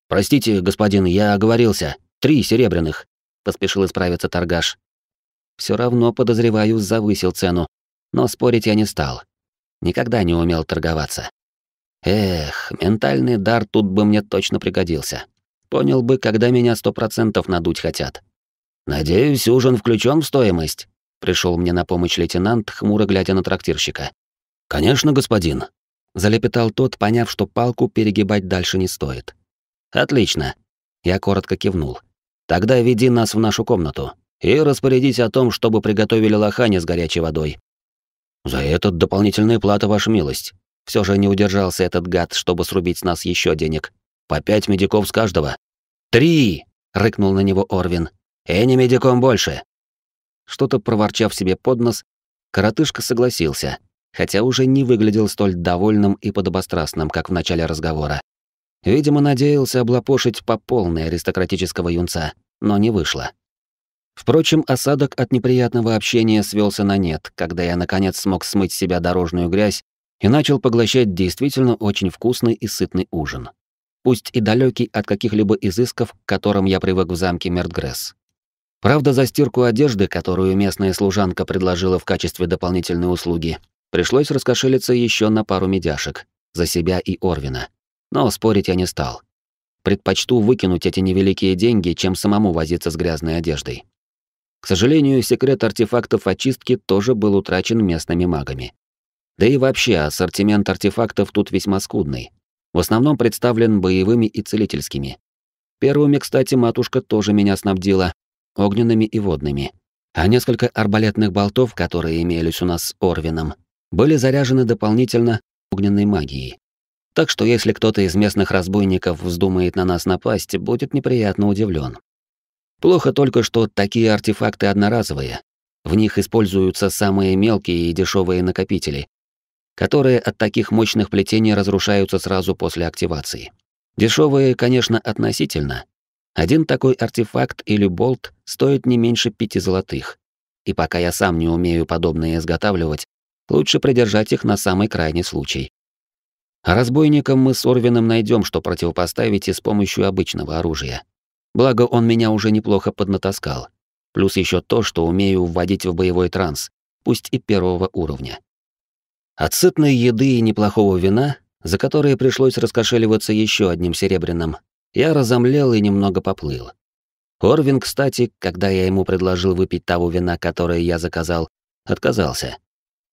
«Простите, господин, я оговорился», Три серебряных, поспешил исправиться торгаш. Все равно, подозреваю, завысил цену, но спорить я не стал. Никогда не умел торговаться. Эх, ментальный дар тут бы мне точно пригодился. Понял бы, когда меня сто процентов надуть хотят. Надеюсь, ужин включен в стоимость. Пришел мне на помощь лейтенант, хмуро глядя на трактирщика. Конечно, господин. Залепетал тот, поняв, что палку перегибать дальше не стоит. Отлично. Я коротко кивнул. Тогда веди нас в нашу комнату и распорядись о том, чтобы приготовили лохани с горячей водой. За этот дополнительная плата, ваша милость. Все же не удержался этот гад, чтобы срубить с нас еще денег. По пять медиков с каждого. Три! рыкнул на него Орвин. И не медиком больше. Что-то проворчав себе под нос, коротышка согласился, хотя уже не выглядел столь довольным и подобострастным, как в начале разговора. Видимо, надеялся облапошить по полной аристократического юнца, но не вышло. Впрочем, осадок от неприятного общения свелся на нет, когда я наконец смог смыть себя дорожную грязь и начал поглощать действительно очень вкусный и сытный ужин. Пусть и далекий от каких-либо изысков, к которым я привык в замке Мертгресс. Правда, за стирку одежды, которую местная служанка предложила в качестве дополнительной услуги, пришлось раскошелиться еще на пару медяшек, за себя и Орвина но спорить я не стал. Предпочту выкинуть эти невеликие деньги, чем самому возиться с грязной одеждой. К сожалению, секрет артефактов очистки тоже был утрачен местными магами. Да и вообще, ассортимент артефактов тут весьма скудный. В основном представлен боевыми и целительскими. Первыми, кстати, матушка тоже меня снабдила, огненными и водными. А несколько арбалетных болтов, которые имелись у нас с Орвином, были заряжены дополнительно огненной магией. Так что если кто-то из местных разбойников вздумает на нас напасть, будет неприятно удивлен. Плохо только, что такие артефакты одноразовые. В них используются самые мелкие и дешевые накопители, которые от таких мощных плетений разрушаются сразу после активации. Дешевые, конечно, относительно. Один такой артефакт или болт стоит не меньше пяти золотых. И пока я сам не умею подобные изготавливать, лучше придержать их на самый крайний случай. А разбойникам мы с Орвином найдем, что противопоставить и с помощью обычного оружия. Благо, он меня уже неплохо поднатаскал. Плюс еще то, что умею вводить в боевой транс, пусть и первого уровня. От сытной еды и неплохого вина, за которое пришлось раскошеливаться еще одним серебряным, я разомлел и немного поплыл. Орвин, кстати, когда я ему предложил выпить того вина, которое я заказал, отказался.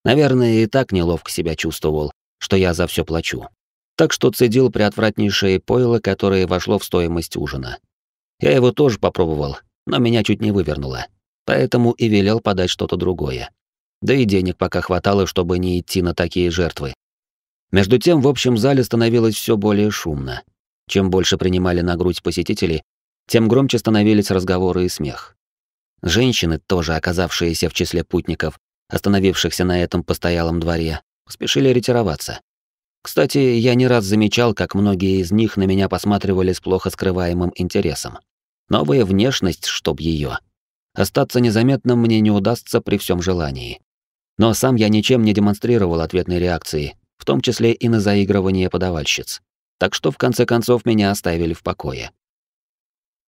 Наверное, и так неловко себя чувствовал, что я за все плачу. Так что цедил приотвратнейшее пойло, которое вошло в стоимость ужина. Я его тоже попробовал, но меня чуть не вывернуло. Поэтому и велел подать что-то другое. Да и денег пока хватало, чтобы не идти на такие жертвы. Между тем, в общем зале становилось все более шумно. Чем больше принимали на грудь посетители, тем громче становились разговоры и смех. Женщины, тоже оказавшиеся в числе путников, остановившихся на этом постоялом дворе, спешили ретироваться. Кстати, я не раз замечал, как многие из них на меня посматривали с плохо скрываемым интересом. Новая внешность, чтоб ее. Остаться незаметным мне не удастся при всем желании. Но сам я ничем не демонстрировал ответной реакции, в том числе и на заигрывание подавальщиц. Так что в конце концов меня оставили в покое.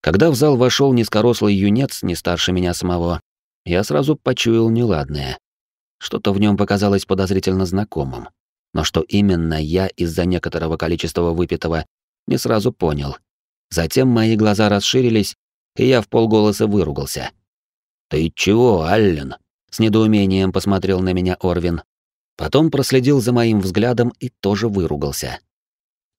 Когда в зал вошел низкорослый юнец, не старше меня самого, я сразу почуял неладное. Что-то в нем показалось подозрительно знакомым. Но что именно я из-за некоторого количества выпитого не сразу понял. Затем мои глаза расширились, и я в полголоса выругался. «Ты чего, Аллен?» — с недоумением посмотрел на меня Орвин. Потом проследил за моим взглядом и тоже выругался.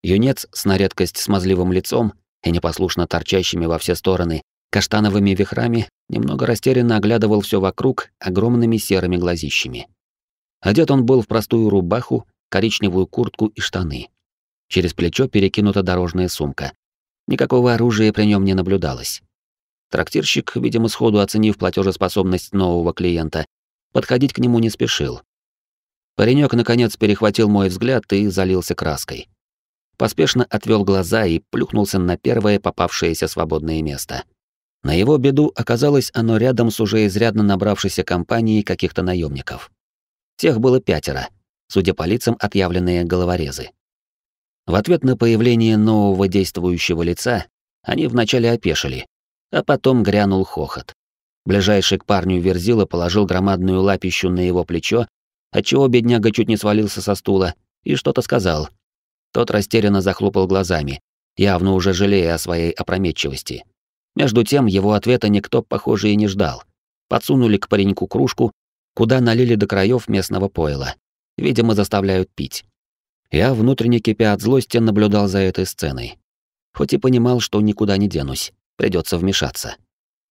Юнец с на редкость смазливым лицом и непослушно торчащими во все стороны каштановыми вихрами немного растерянно оглядывал все вокруг огромными серыми глазищами. Одет он был в простую рубаху, коричневую куртку и штаны. Через плечо перекинута дорожная сумка. Никакого оружия при нем не наблюдалось. Трактирщик, видимо, сходу оценив платежеспособность нового клиента, подходить к нему не спешил. Паренек наконец перехватил мой взгляд и залился краской. Поспешно отвел глаза и плюхнулся на первое попавшееся свободное место. На его беду оказалось оно рядом с уже изрядно набравшейся компанией каких-то наемников. Тех было пятеро — судя по лицам, отъявленные головорезы. В ответ на появление нового действующего лица они вначале опешили, а потом грянул хохот. Ближайший к парню Верзила положил громадную лапищу на его плечо, отчего бедняга чуть не свалился со стула, и что-то сказал. Тот растерянно захлопал глазами, явно уже жалея о своей опрометчивости. Между тем его ответа никто, похоже, и не ждал. Подсунули к пареньку кружку, куда налили до краев местного пойла. Видимо, заставляют пить. Я, внутренне кипя от злости, наблюдал за этой сценой. Хоть и понимал, что никуда не денусь, придется вмешаться.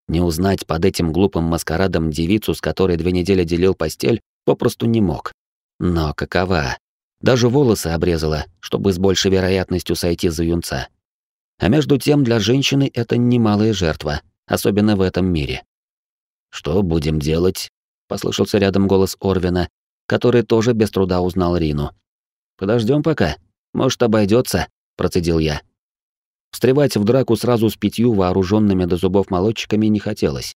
Не узнать под этим глупым маскарадом девицу, с которой две недели делил постель, попросту не мог. Но какова? Даже волосы обрезала, чтобы с большей вероятностью сойти за юнца. А между тем для женщины это немалая жертва, особенно в этом мире. «Что будем делать?» — послышался рядом голос Орвина, который тоже без труда узнал Рину. Подождем пока. Может, обойдется, процедил я. Встревать в драку сразу с пятью вооруженными до зубов молодчиками не хотелось.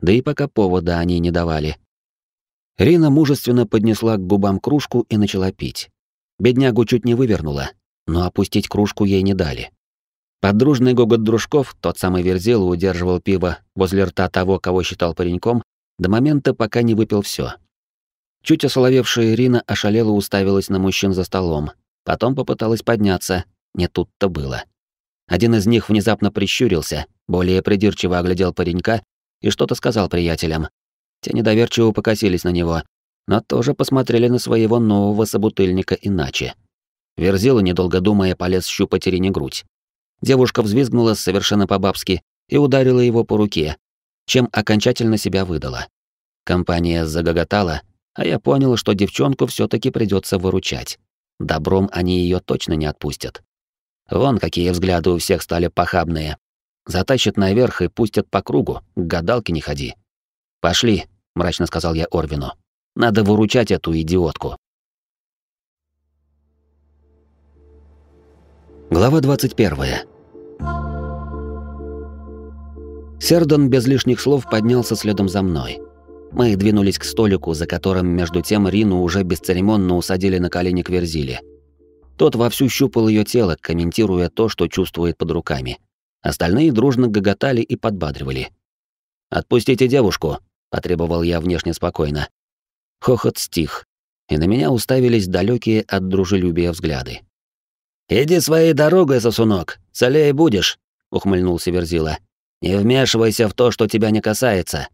Да и пока повода они не давали. Рина мужественно поднесла к губам кружку и начала пить. Беднягу чуть не вывернула, но опустить кружку ей не дали. Под дружный гогот дружков тот самый Верзил удерживал пиво возле рта того, кого считал пареньком, до момента, пока не выпил все. Чуть осоловевшая Ирина ошалела уставилась на мужчин за столом. Потом попыталась подняться. Не тут-то было. Один из них внезапно прищурился, более придирчиво оглядел паренька и что-то сказал приятелям. Те недоверчиво покосились на него, но тоже посмотрели на своего нового собутыльника иначе. Верзила, недолго думая, полез щупать Ирине грудь. Девушка взвизгнула совершенно по-бабски и ударила его по руке, чем окончательно себя выдала. Компания загоготала, а я понял, что девчонку все таки придется выручать. Добром они ее точно не отпустят. Вон какие взгляды у всех стали похабные. Затащат наверх и пустят по кругу, к гадалке не ходи. «Пошли», — мрачно сказал я Орвину. «Надо выручать эту идиотку». Глава 21. Сердон без лишних слов поднялся следом за мной. Мы двинулись к столику, за которым между тем Рину уже бесцеремонно усадили на колени к Верзиле. Тот вовсю щупал ее тело, комментируя то, что чувствует под руками. Остальные дружно гоготали и подбадривали. «Отпустите девушку», — потребовал я внешне спокойно. Хохот стих. и на меня уставились далекие от дружелюбия взгляды. «Иди своей дорогой, сосунок, целее будешь», — ухмыльнулся Верзила. «Не вмешивайся в то, что тебя не касается».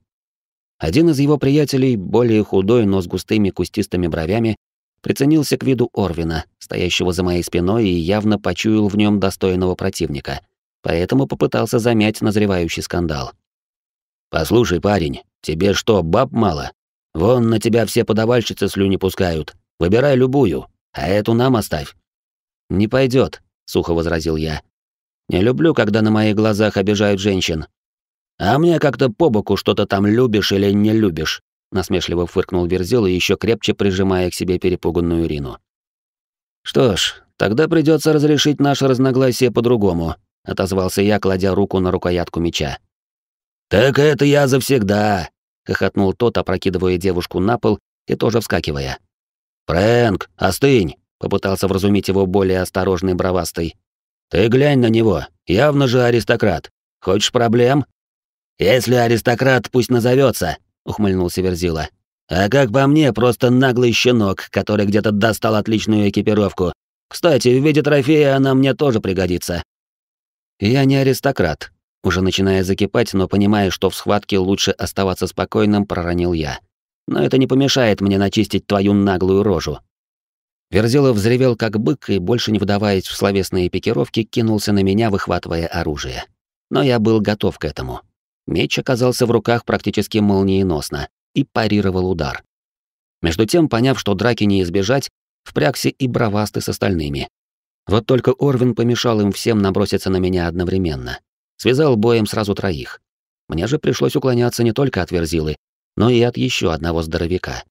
Один из его приятелей, более худой, но с густыми кустистыми бровями, приценился к виду Орвина, стоящего за моей спиной, и явно почуял в нем достойного противника, поэтому попытался замять назревающий скандал. «Послушай, парень, тебе что, баб мало? Вон на тебя все подавальщицы слюни пускают. Выбирай любую, а эту нам оставь». «Не пойдет, сухо возразил я. «Не люблю, когда на моих глазах обижают женщин». «А мне как-то по боку что-то там любишь или не любишь», насмешливо фыркнул Верзила, еще крепче прижимая к себе перепуганную Рину. «Что ж, тогда придется разрешить наше разногласие по-другому», отозвался я, кладя руку на рукоятку меча. «Так это я завсегда!» — хохотнул тот, опрокидывая девушку на пол и тоже вскакивая. «Фрэнк, остынь!» — попытался вразумить его более осторожный бровастый. «Ты глянь на него, явно же аристократ. Хочешь проблем?» «Если аристократ, пусть назовется, ухмыльнулся Верзила. «А как по мне, просто наглый щенок, который где-то достал отличную экипировку. Кстати, в виде трофея она мне тоже пригодится». «Я не аристократ», уже начиная закипать, но понимая, что в схватке лучше оставаться спокойным, проронил я. «Но это не помешает мне начистить твою наглую рожу». Верзилов взревел как бык и, больше не вдаваясь в словесные пикировки, кинулся на меня, выхватывая оружие. Но я был готов к этому. Меч оказался в руках практически молниеносно и парировал удар. Между тем, поняв, что драки не избежать, впрягся и бравасты с остальными. Вот только Орвин помешал им всем наброситься на меня одновременно связал боем сразу троих. Мне же пришлось уклоняться не только от Верзилы, но и от еще одного здоровяка.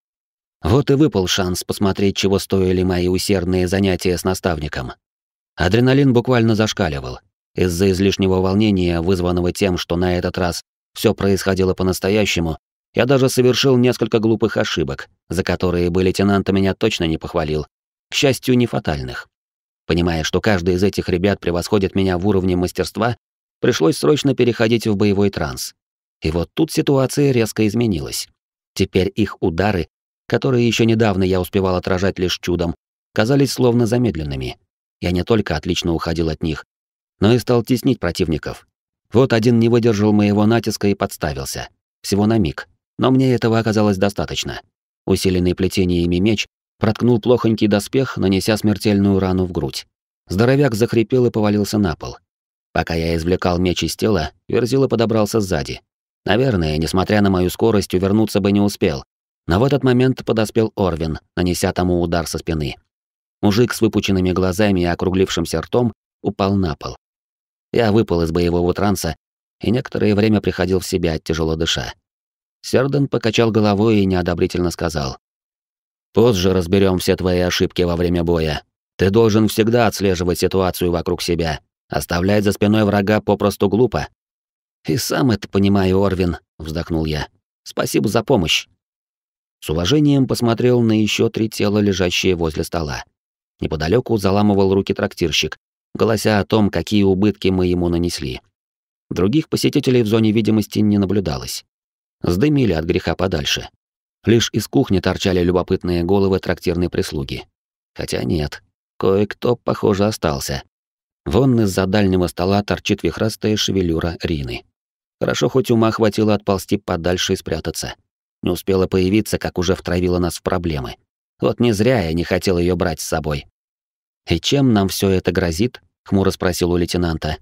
Вот и выпал шанс посмотреть, чего стоили мои усердные занятия с наставником. Адреналин буквально зашкаливал. Из-за излишнего волнения, вызванного тем, что на этот раз все происходило по-настоящему, я даже совершил несколько глупых ошибок, за которые бы лейтенант меня точно не похвалил. К счастью, не фатальных. Понимая, что каждый из этих ребят превосходит меня в уровне мастерства, пришлось срочно переходить в боевой транс. И вот тут ситуация резко изменилась. Теперь их удары, которые еще недавно я успевал отражать лишь чудом, казались словно замедленными. Я не только отлично уходил от них, но и стал теснить противников. Вот один не выдержал моего натиска и подставился. Всего на миг. Но мне этого оказалось достаточно. Усиленный плетениями меч проткнул плохонький доспех, нанеся смертельную рану в грудь. Здоровяк захрипел и повалился на пол. Пока я извлекал меч из тела, Верзила подобрался сзади. Наверное, несмотря на мою скорость, увернуться бы не успел. Но в этот момент подоспел Орвин, нанеся тому удар со спины. Мужик с выпученными глазами и округлившимся ртом упал на пол. Я выпал из боевого транса и некоторое время приходил в себя, тяжело дыша. Серден покачал головой и неодобрительно сказал. «Позже разберем все твои ошибки во время боя. Ты должен всегда отслеживать ситуацию вокруг себя Оставлять за спиной врага попросту глупо. И сам это понимаю, Орвин, вздохнул я. Спасибо за помощь. С уважением посмотрел на еще три тела, лежащие возле стола. Неподалеку заламывал руки трактирщик, голося о том, какие убытки мы ему нанесли. Других посетителей в зоне видимости не наблюдалось. Сдымили от греха подальше. Лишь из кухни торчали любопытные головы трактирной прислуги. Хотя нет, кое-кто, похоже, остался. Вон из-за дальнего стола торчит вихрастая шевелюра Рины. Хорошо, хоть ума хватило отползти подальше и спрятаться. Не успела появиться, как уже втравила нас в проблемы. Вот не зря я не хотел ее брать с собой. «И чем нам все это грозит?» — хмуро спросил у лейтенанта.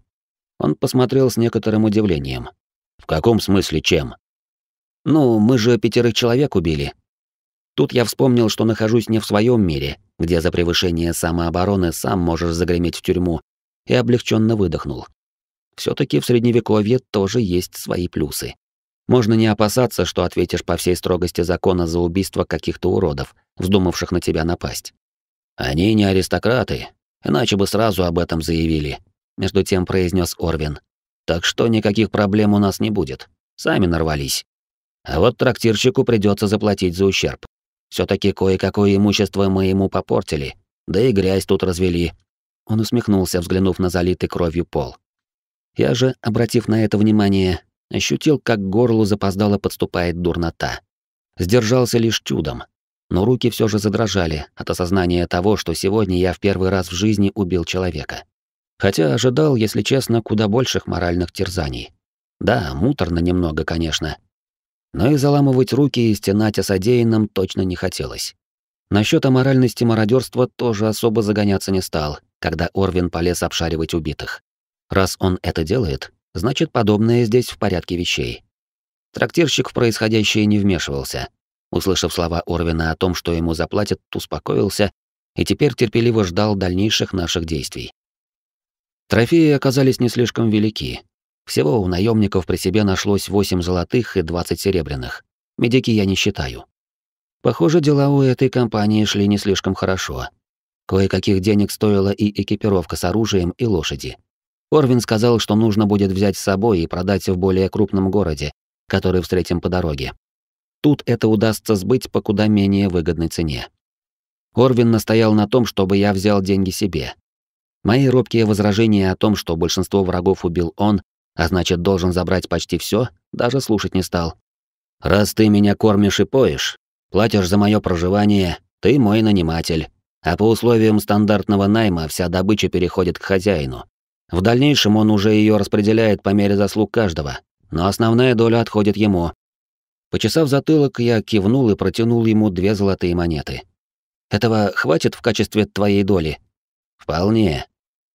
Он посмотрел с некоторым удивлением. «В каком смысле чем?» «Ну, мы же пятерых человек убили». Тут я вспомнил, что нахожусь не в своем мире, где за превышение самообороны сам можешь загреметь в тюрьму, и облегченно выдохнул. все таки в средневековье тоже есть свои плюсы. Можно не опасаться, что ответишь по всей строгости закона за убийство каких-то уродов, вздумавших на тебя напасть. Они не аристократы, иначе бы сразу об этом заявили, между тем произнес Орвин. Так что никаких проблем у нас не будет. Сами нарвались. А вот трактирщику придется заплатить за ущерб. все таки кое-какое имущество мы ему попортили, да и грязь тут развели, он усмехнулся, взглянув на залитый кровью пол. Я же, обратив на это внимание, ощутил, как к горлу запоздало подступает дурнота. Сдержался лишь чудом. Но руки все же задрожали от осознания того, что сегодня я в первый раз в жизни убил человека. Хотя ожидал, если честно, куда больших моральных терзаний. Да, муторно немного, конечно. Но и заламывать руки и стенать о содеянном точно не хотелось. Насчет аморальности мародерства тоже особо загоняться не стал, когда Орвин полез обшаривать убитых. Раз он это делает, значит, подобное здесь в порядке вещей. Трактирщик в происходящее не вмешивался. Услышав слова Орвина о том, что ему заплатят, успокоился и теперь терпеливо ждал дальнейших наших действий. Трофеи оказались не слишком велики. Всего у наемников при себе нашлось 8 золотых и 20 серебряных. Медики я не считаю. Похоже, дела у этой компании шли не слишком хорошо. Кое-каких денег стоила и экипировка с оружием и лошади. Орвин сказал, что нужно будет взять с собой и продать в более крупном городе, который встретим по дороге. Тут это удастся сбыть по куда менее выгодной цене. Орвин настоял на том, чтобы я взял деньги себе. Мои робкие возражения о том, что большинство врагов убил он, а значит, должен забрать почти все, даже слушать не стал. «Раз ты меня кормишь и поешь, платишь за мое проживание, ты мой наниматель, а по условиям стандартного найма вся добыча переходит к хозяину. В дальнейшем он уже ее распределяет по мере заслуг каждого, но основная доля отходит ему. Почесав затылок, я кивнул и протянул ему две золотые монеты. Этого хватит в качестве твоей доли? Вполне.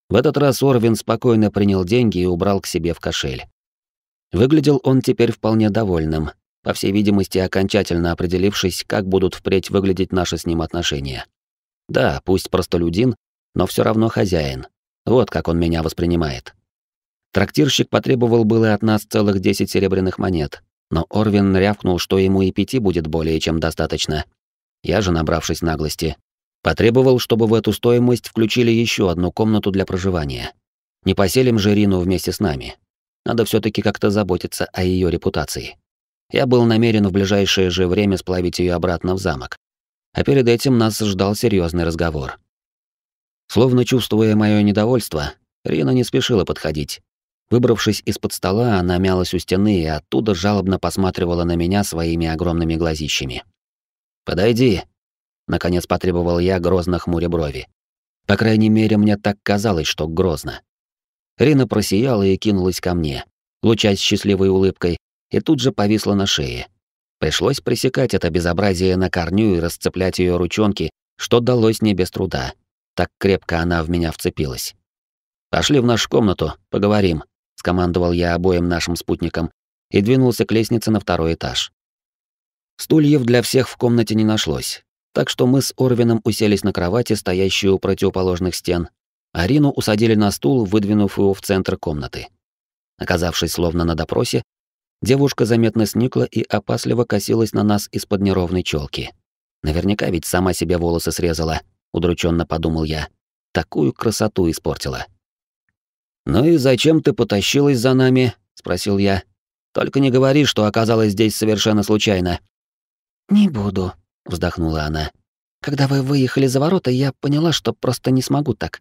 В этот раз Орвин спокойно принял деньги и убрал к себе в кошель. Выглядел он теперь вполне довольным, по всей видимости, окончательно определившись, как будут впредь выглядеть наши с ним отношения. Да, пусть простолюдин, но все равно хозяин. Вот как он меня воспринимает. Трактирщик потребовал было от нас целых 10 серебряных монет, но Орвин рявкнул, что ему и пяти будет более чем достаточно. Я же, набравшись наглости, потребовал, чтобы в эту стоимость включили еще одну комнату для проживания. Не поселим же Рину вместе с нами. Надо все таки как-то заботиться о ее репутации. Я был намерен в ближайшее же время сплавить ее обратно в замок. А перед этим нас ждал серьезный разговор. Словно чувствуя мое недовольство, Рина не спешила подходить, Выбравшись из-под стола, она мялась у стены и оттуда жалобно посматривала на меня своими огромными глазищами. «Подойди», — наконец потребовал я, грозно хмуря брови. По крайней мере, мне так казалось, что грозно. Рина просияла и кинулась ко мне, лучась счастливой улыбкой, и тут же повисла на шее. Пришлось пресекать это безобразие на корню и расцеплять ее ручонки, что далось не без труда. Так крепко она в меня вцепилась. «Пошли в нашу комнату, поговорим», скомандовал я обоим нашим спутникам и двинулся к лестнице на второй этаж. Стульев для всех в комнате не нашлось, так что мы с Орвином уселись на кровати, стоящую у противоположных стен, а Рину усадили на стул, выдвинув его в центр комнаты. Оказавшись словно на допросе, девушка заметно сникла и опасливо косилась на нас из-под неровной челки. Наверняка ведь сама себе волосы срезала, удрученно подумал я. Такую красоту испортила. «Ну и зачем ты потащилась за нами?» — спросил я. «Только не говори, что оказалась здесь совершенно случайно». «Не буду», — вздохнула она. «Когда вы выехали за ворота, я поняла, что просто не смогу так.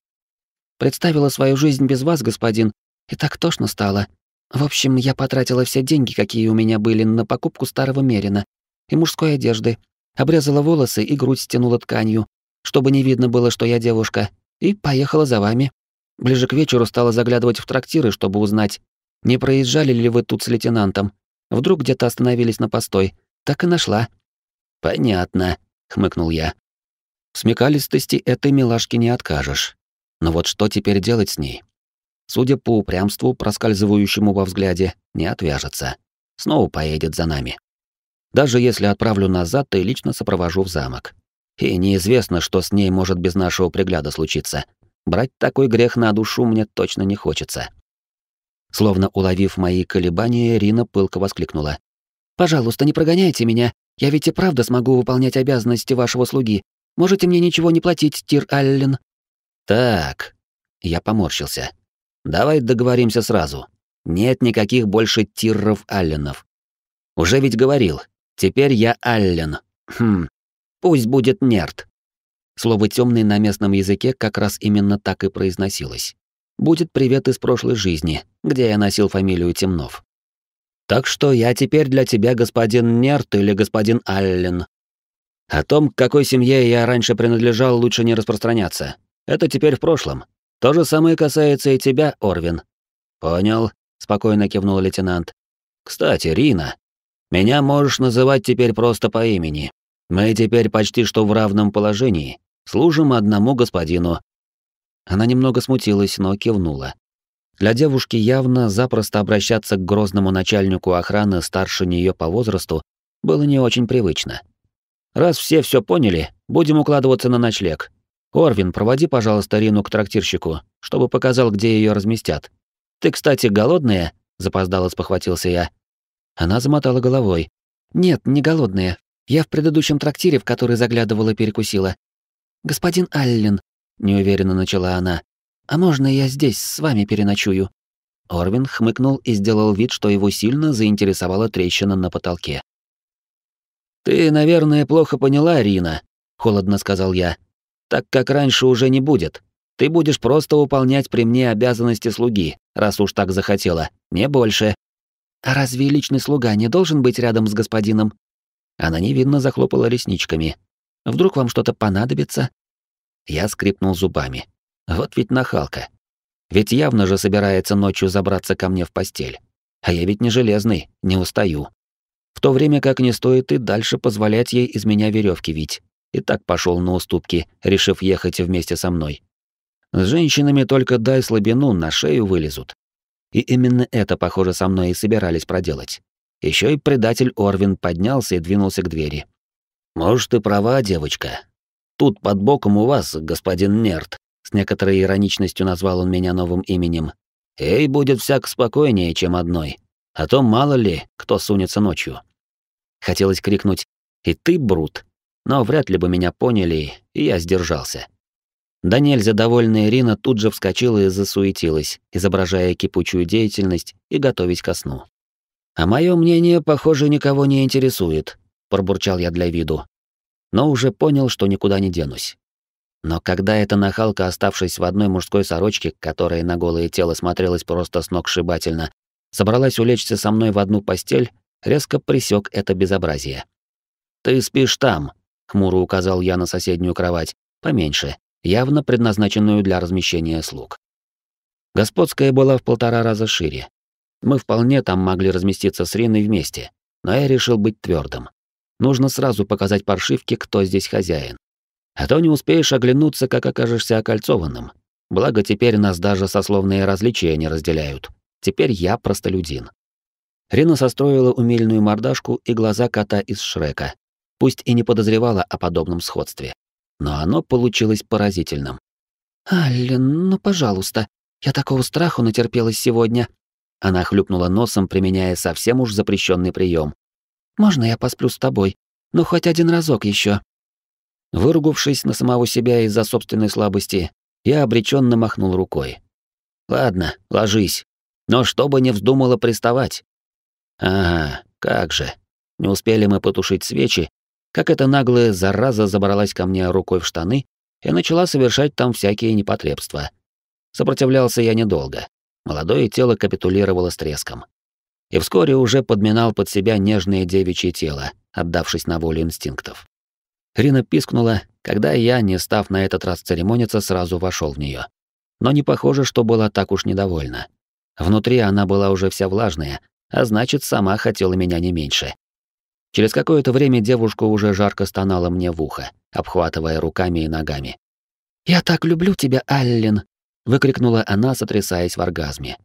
Представила свою жизнь без вас, господин, и так тошно стало. В общем, я потратила все деньги, какие у меня были, на покупку старого мерина и мужской одежды, обрезала волосы и грудь стянула тканью, чтобы не видно было, что я девушка, и поехала за вами. Ближе к вечеру стала заглядывать в трактиры, чтобы узнать, не проезжали ли вы тут с лейтенантом. Вдруг где-то остановились на постой. Так и нашла. Понятно, хмыкнул я. В смекалистости этой милашки не откажешь. Но вот что теперь делать с ней? Судя по упрямству, проскальзывающему во взгляде, не отвяжется. Снова поедет за нами. Даже если отправлю назад, то и лично сопровожу в замок. И неизвестно, что с ней может без нашего пригляда случиться. Брать такой грех на душу мне точно не хочется. Словно уловив мои колебания, Рина пылко воскликнула. «Пожалуйста, не прогоняйте меня. Я ведь и правда смогу выполнять обязанности вашего слуги. Можете мне ничего не платить, Тир Аллен». «Так...» Я поморщился. «Давай договоримся сразу. Нет никаких больше Тирров Алленов. Уже ведь говорил. Теперь я Аллен. Хм. Пусть будет Нерт. Слово «темный» на местном языке как раз именно так и произносилось. Будет привет из прошлой жизни, где я носил фамилию Темнов. Так что я теперь для тебя господин Нерт или господин Аллен. О том, к какой семье я раньше принадлежал, лучше не распространяться. Это теперь в прошлом. То же самое касается и тебя, Орвин. Понял, спокойно кивнул лейтенант. Кстати, Рина, меня можешь называть теперь просто по имени. Мы теперь почти что в равном положении. Служим одному господину. Она немного смутилась, но кивнула. Для девушки явно запросто обращаться к грозному начальнику охраны старше нее по возрасту было не очень привычно. Раз все все поняли, будем укладываться на ночлег. Орвин, проводи, пожалуйста, Рину к трактирщику, чтобы показал, где ее разместят. Ты, кстати, голодная? запоздало спохватился я. Она замотала головой. Нет, не голодная. Я в предыдущем трактире, в который заглядывала, перекусила. Господин Аллен, неуверенно начала она. А можно я здесь с вами переночую? Орвин хмыкнул и сделал вид, что его сильно заинтересовала трещина на потолке. Ты, наверное, плохо поняла, Рина, холодно сказал я. Так как раньше уже не будет. Ты будешь просто выполнять при мне обязанности слуги, раз уж так захотела, не больше. А разве личный слуга не должен быть рядом с господином? Она невинно захлопала ресничками. Вдруг вам что-то понадобится? Я скрипнул зубами. Вот ведь нахалка. Ведь явно же собирается ночью забраться ко мне в постель. А я ведь не железный, не устаю. В то время как не стоит и дальше позволять ей из меня веревки вить. И так пошел на уступки, решив ехать вместе со мной. С женщинами только дай слабину, на шею вылезут. И именно это, похоже, со мной и собирались проделать. Еще и предатель Орвин поднялся и двинулся к двери. «Может, ты права, девочка. Тут под боком у вас, господин Нерт», с некоторой ироничностью назвал он меня новым именем. «Эй, будет всяк спокойнее, чем одной. А то мало ли, кто сунется ночью». Хотелось крикнуть «И ты, Брут!», но вряд ли бы меня поняли, и я сдержался. Да нельзя довольная Ирина тут же вскочила и засуетилась, изображая кипучую деятельность и готовясь ко сну. А мое мнение, похоже, никого не интересует, пробурчал я для виду. Но уже понял, что никуда не денусь. Но когда эта нахалка, оставшись в одной мужской сорочке, которая на голое тело смотрелась просто сногсшибательно, собралась улечься со мной в одну постель, резко присек это безобразие. «Ты спишь там», — хмуро указал я на соседнюю кровать, поменьше, явно предназначенную для размещения слуг. Господская была в полтора раза шире, мы вполне там могли разместиться с Риной вместе, но я решил быть твердым. Нужно сразу показать паршивке, кто здесь хозяин. А то не успеешь оглянуться, как окажешься окольцованным. Благо теперь нас даже сословные различия не разделяют. Теперь я простолюдин. Рина состроила умильную мордашку и глаза кота из Шрека. Пусть и не подозревала о подобном сходстве. Но оно получилось поразительным. «Аллен, ну пожалуйста, я такого страху натерпелась сегодня», она хлюпнула носом, применяя совсем уж запрещенный прием. «Можно я посплю с тобой? Ну, хоть один разок еще. Выругавшись на самого себя из-за собственной слабости, я обреченно махнул рукой. «Ладно, ложись. Но чтобы не вздумала приставать». «Ага, как же. Не успели мы потушить свечи, как эта наглая зараза забралась ко мне рукой в штаны и начала совершать там всякие непотребства. Сопротивлялся я недолго. Молодое тело капитулировало с треском. И вскоре уже подминал под себя нежное девичье тело, отдавшись на волю инстинктов. Рина пискнула, когда я, не став на этот раз церемониться, сразу вошел в нее. Но не похоже, что была так уж недовольна. Внутри она была уже вся влажная, а значит, сама хотела меня не меньше. Через какое-то время девушка уже жарко стонала мне в ухо, обхватывая руками и ногами. «Я так люблю тебя, Аллен!» Выкрикнула она, сотрясаясь в оргазме.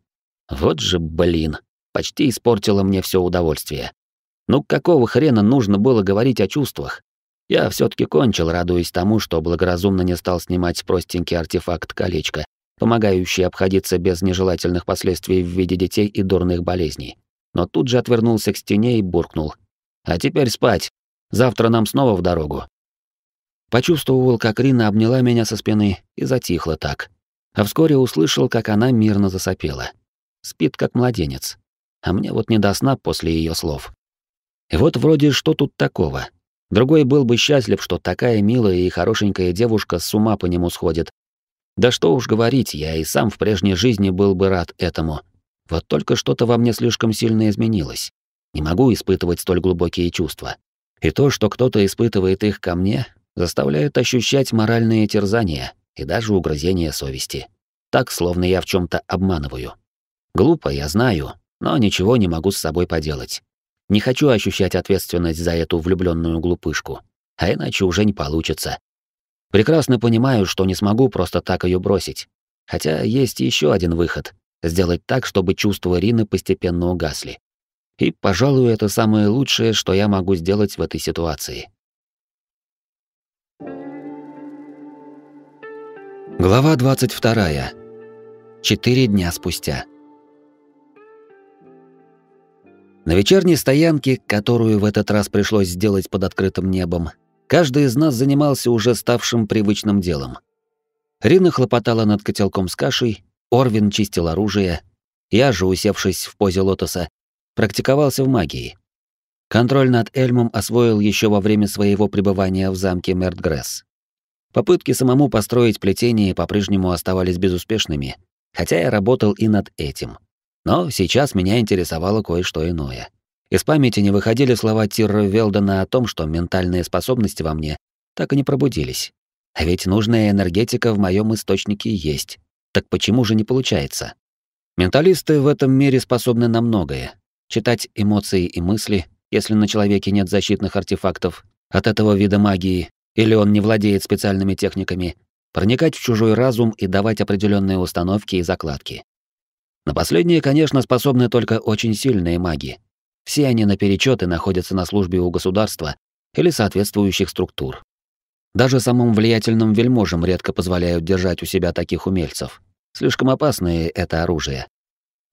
Вот же, блин, почти испортила мне все удовольствие. Ну какого хрена нужно было говорить о чувствах? Я все таки кончил, радуясь тому, что благоразумно не стал снимать простенький артефакт колечко, помогающий обходиться без нежелательных последствий в виде детей и дурных болезней. Но тут же отвернулся к стене и буркнул: "А теперь спать. Завтра нам снова в дорогу". Почувствовал, как Рина обняла меня со спины и затихла так, а вскоре услышал, как она мирно засопела. Спит как младенец. А мне вот не до сна после ее слов. И вот вроде что тут такого? Другой был бы счастлив, что такая милая и хорошенькая девушка с ума по нему сходит. Да что уж говорить, я и сам в прежней жизни был бы рад этому. Вот только что-то во мне слишком сильно изменилось. Не могу испытывать столь глубокие чувства. И то, что кто-то испытывает их ко мне, заставляет ощущать моральные терзания и даже угрызение совести. Так, словно я в чем то обманываю. Глупо, я знаю, но ничего не могу с собой поделать. Не хочу ощущать ответственность за эту влюбленную глупышку, а иначе уже не получится. Прекрасно понимаю, что не смогу просто так ее бросить. Хотя есть еще один выход — сделать так, чтобы чувства Рины постепенно угасли. И, пожалуй, это самое лучшее, что я могу сделать в этой ситуации. Глава 22. Четыре дня спустя. На вечерней стоянке, которую в этот раз пришлось сделать под открытым небом, каждый из нас занимался уже ставшим привычным делом. Рина хлопотала над котелком с кашей, Орвин чистил оружие, я же, усевшись в позе лотоса, практиковался в магии. Контроль над Эльмом освоил еще во время своего пребывания в замке Мертгресс. Попытки самому построить плетение по-прежнему оставались безуспешными, хотя я работал и над этим. Но сейчас меня интересовало кое-что иное. Из памяти не выходили слова Тирра Велдена о том, что ментальные способности во мне так и не пробудились. А ведь нужная энергетика в моем источнике есть. Так почему же не получается? Менталисты в этом мире способны на многое. Читать эмоции и мысли, если на человеке нет защитных артефактов от этого вида магии, или он не владеет специальными техниками, проникать в чужой разум и давать определенные установки и закладки. На последние, конечно, способны только очень сильные маги. Все они наперечёт и находятся на службе у государства или соответствующих структур. Даже самым влиятельным вельможам редко позволяют держать у себя таких умельцев. Слишком опасное это оружие.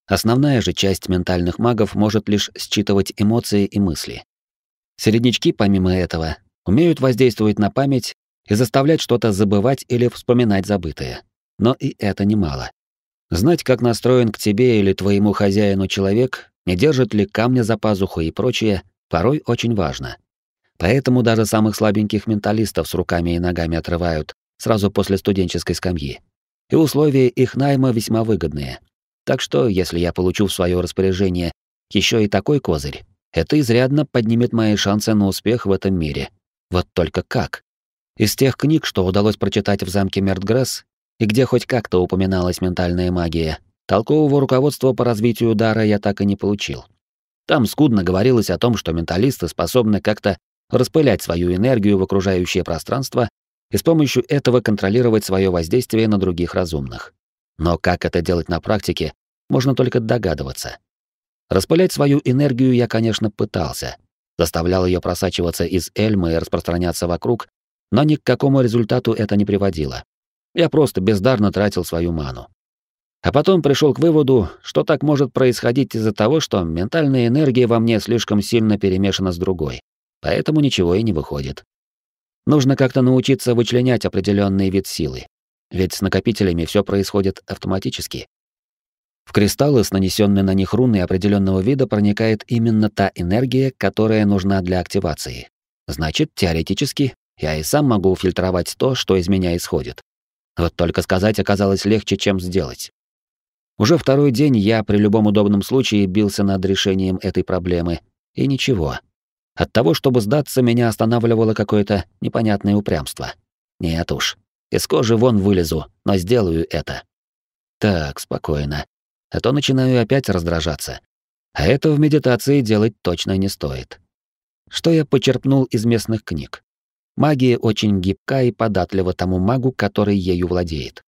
Основная же часть ментальных магов может лишь считывать эмоции и мысли. Середнячки, помимо этого, умеют воздействовать на память и заставлять что-то забывать или вспоминать забытое. Но и это немало. Знать, как настроен к тебе или твоему хозяину человек, не держит ли камня за пазухой и прочее, порой очень важно. Поэтому даже самых слабеньких менталистов с руками и ногами отрывают сразу после студенческой скамьи. И условия их найма весьма выгодные. Так что, если я получу в свое распоряжение еще и такой козырь, это изрядно поднимет мои шансы на успех в этом мире. Вот только как? Из тех книг, что удалось прочитать в замке Мертгресс, и где хоть как-то упоминалась ментальная магия, толкового руководства по развитию дара я так и не получил. Там скудно говорилось о том, что менталисты способны как-то распылять свою энергию в окружающее пространство и с помощью этого контролировать свое воздействие на других разумных. Но как это делать на практике, можно только догадываться. Распылять свою энергию я, конечно, пытался. Заставлял ее просачиваться из Эльмы и распространяться вокруг, но ни к какому результату это не приводило. Я просто бездарно тратил свою ману. А потом пришел к выводу, что так может происходить из-за того, что ментальная энергия во мне слишком сильно перемешана с другой. Поэтому ничего и не выходит. Нужно как-то научиться вычленять определенный вид силы. Ведь с накопителями все происходит автоматически. В кристаллы с нанесенной на них руной определенного вида проникает именно та энергия, которая нужна для активации. Значит, теоретически, я и сам могу фильтровать то, что из меня исходит. Вот только сказать оказалось легче, чем сделать. Уже второй день я при любом удобном случае бился над решением этой проблемы, и ничего. От того, чтобы сдаться, меня останавливало какое-то непонятное упрямство. Нет уж, из кожи вон вылезу, но сделаю это. Так, спокойно. А то начинаю опять раздражаться. А это в медитации делать точно не стоит. Что я почерпнул из местных книг? Магия очень гибка и податлива тому магу, который ею владеет.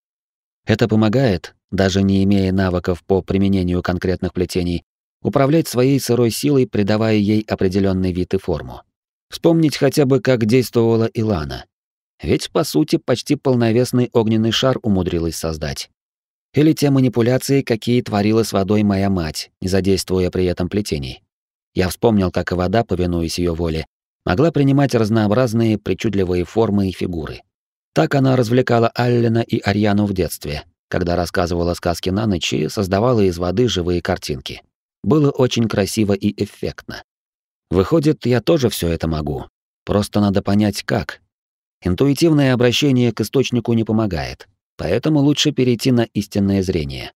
Это помогает, даже не имея навыков по применению конкретных плетений, управлять своей сырой силой, придавая ей определенный вид и форму. Вспомнить хотя бы, как действовала Илана. Ведь, по сути, почти полновесный огненный шар умудрилась создать. Или те манипуляции, какие творила с водой моя мать, не задействуя при этом плетений. Я вспомнил, как и вода, повинуясь ее воле, могла принимать разнообразные причудливые формы и фигуры. Так она развлекала Аллена и Арьяну в детстве, когда рассказывала сказки на ночь и создавала из воды живые картинки. Было очень красиво и эффектно. Выходит, я тоже все это могу. Просто надо понять, как. Интуитивное обращение к источнику не помогает, поэтому лучше перейти на истинное зрение.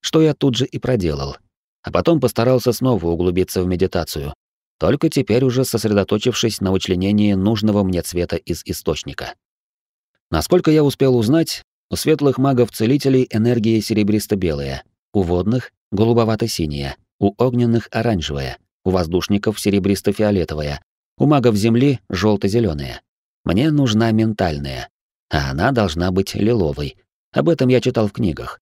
Что я тут же и проделал. А потом постарался снова углубиться в медитацию, только теперь уже сосредоточившись на вычленении нужного мне цвета из источника. Насколько я успел узнать, у светлых магов-целителей энергия серебристо-белая, у водных — голубовато-синяя, у огненных — оранжевая, у воздушников — серебристо-фиолетовая, у магов Земли — желто-зеленая. Мне нужна ментальная, а она должна быть лиловой. Об этом я читал в книгах.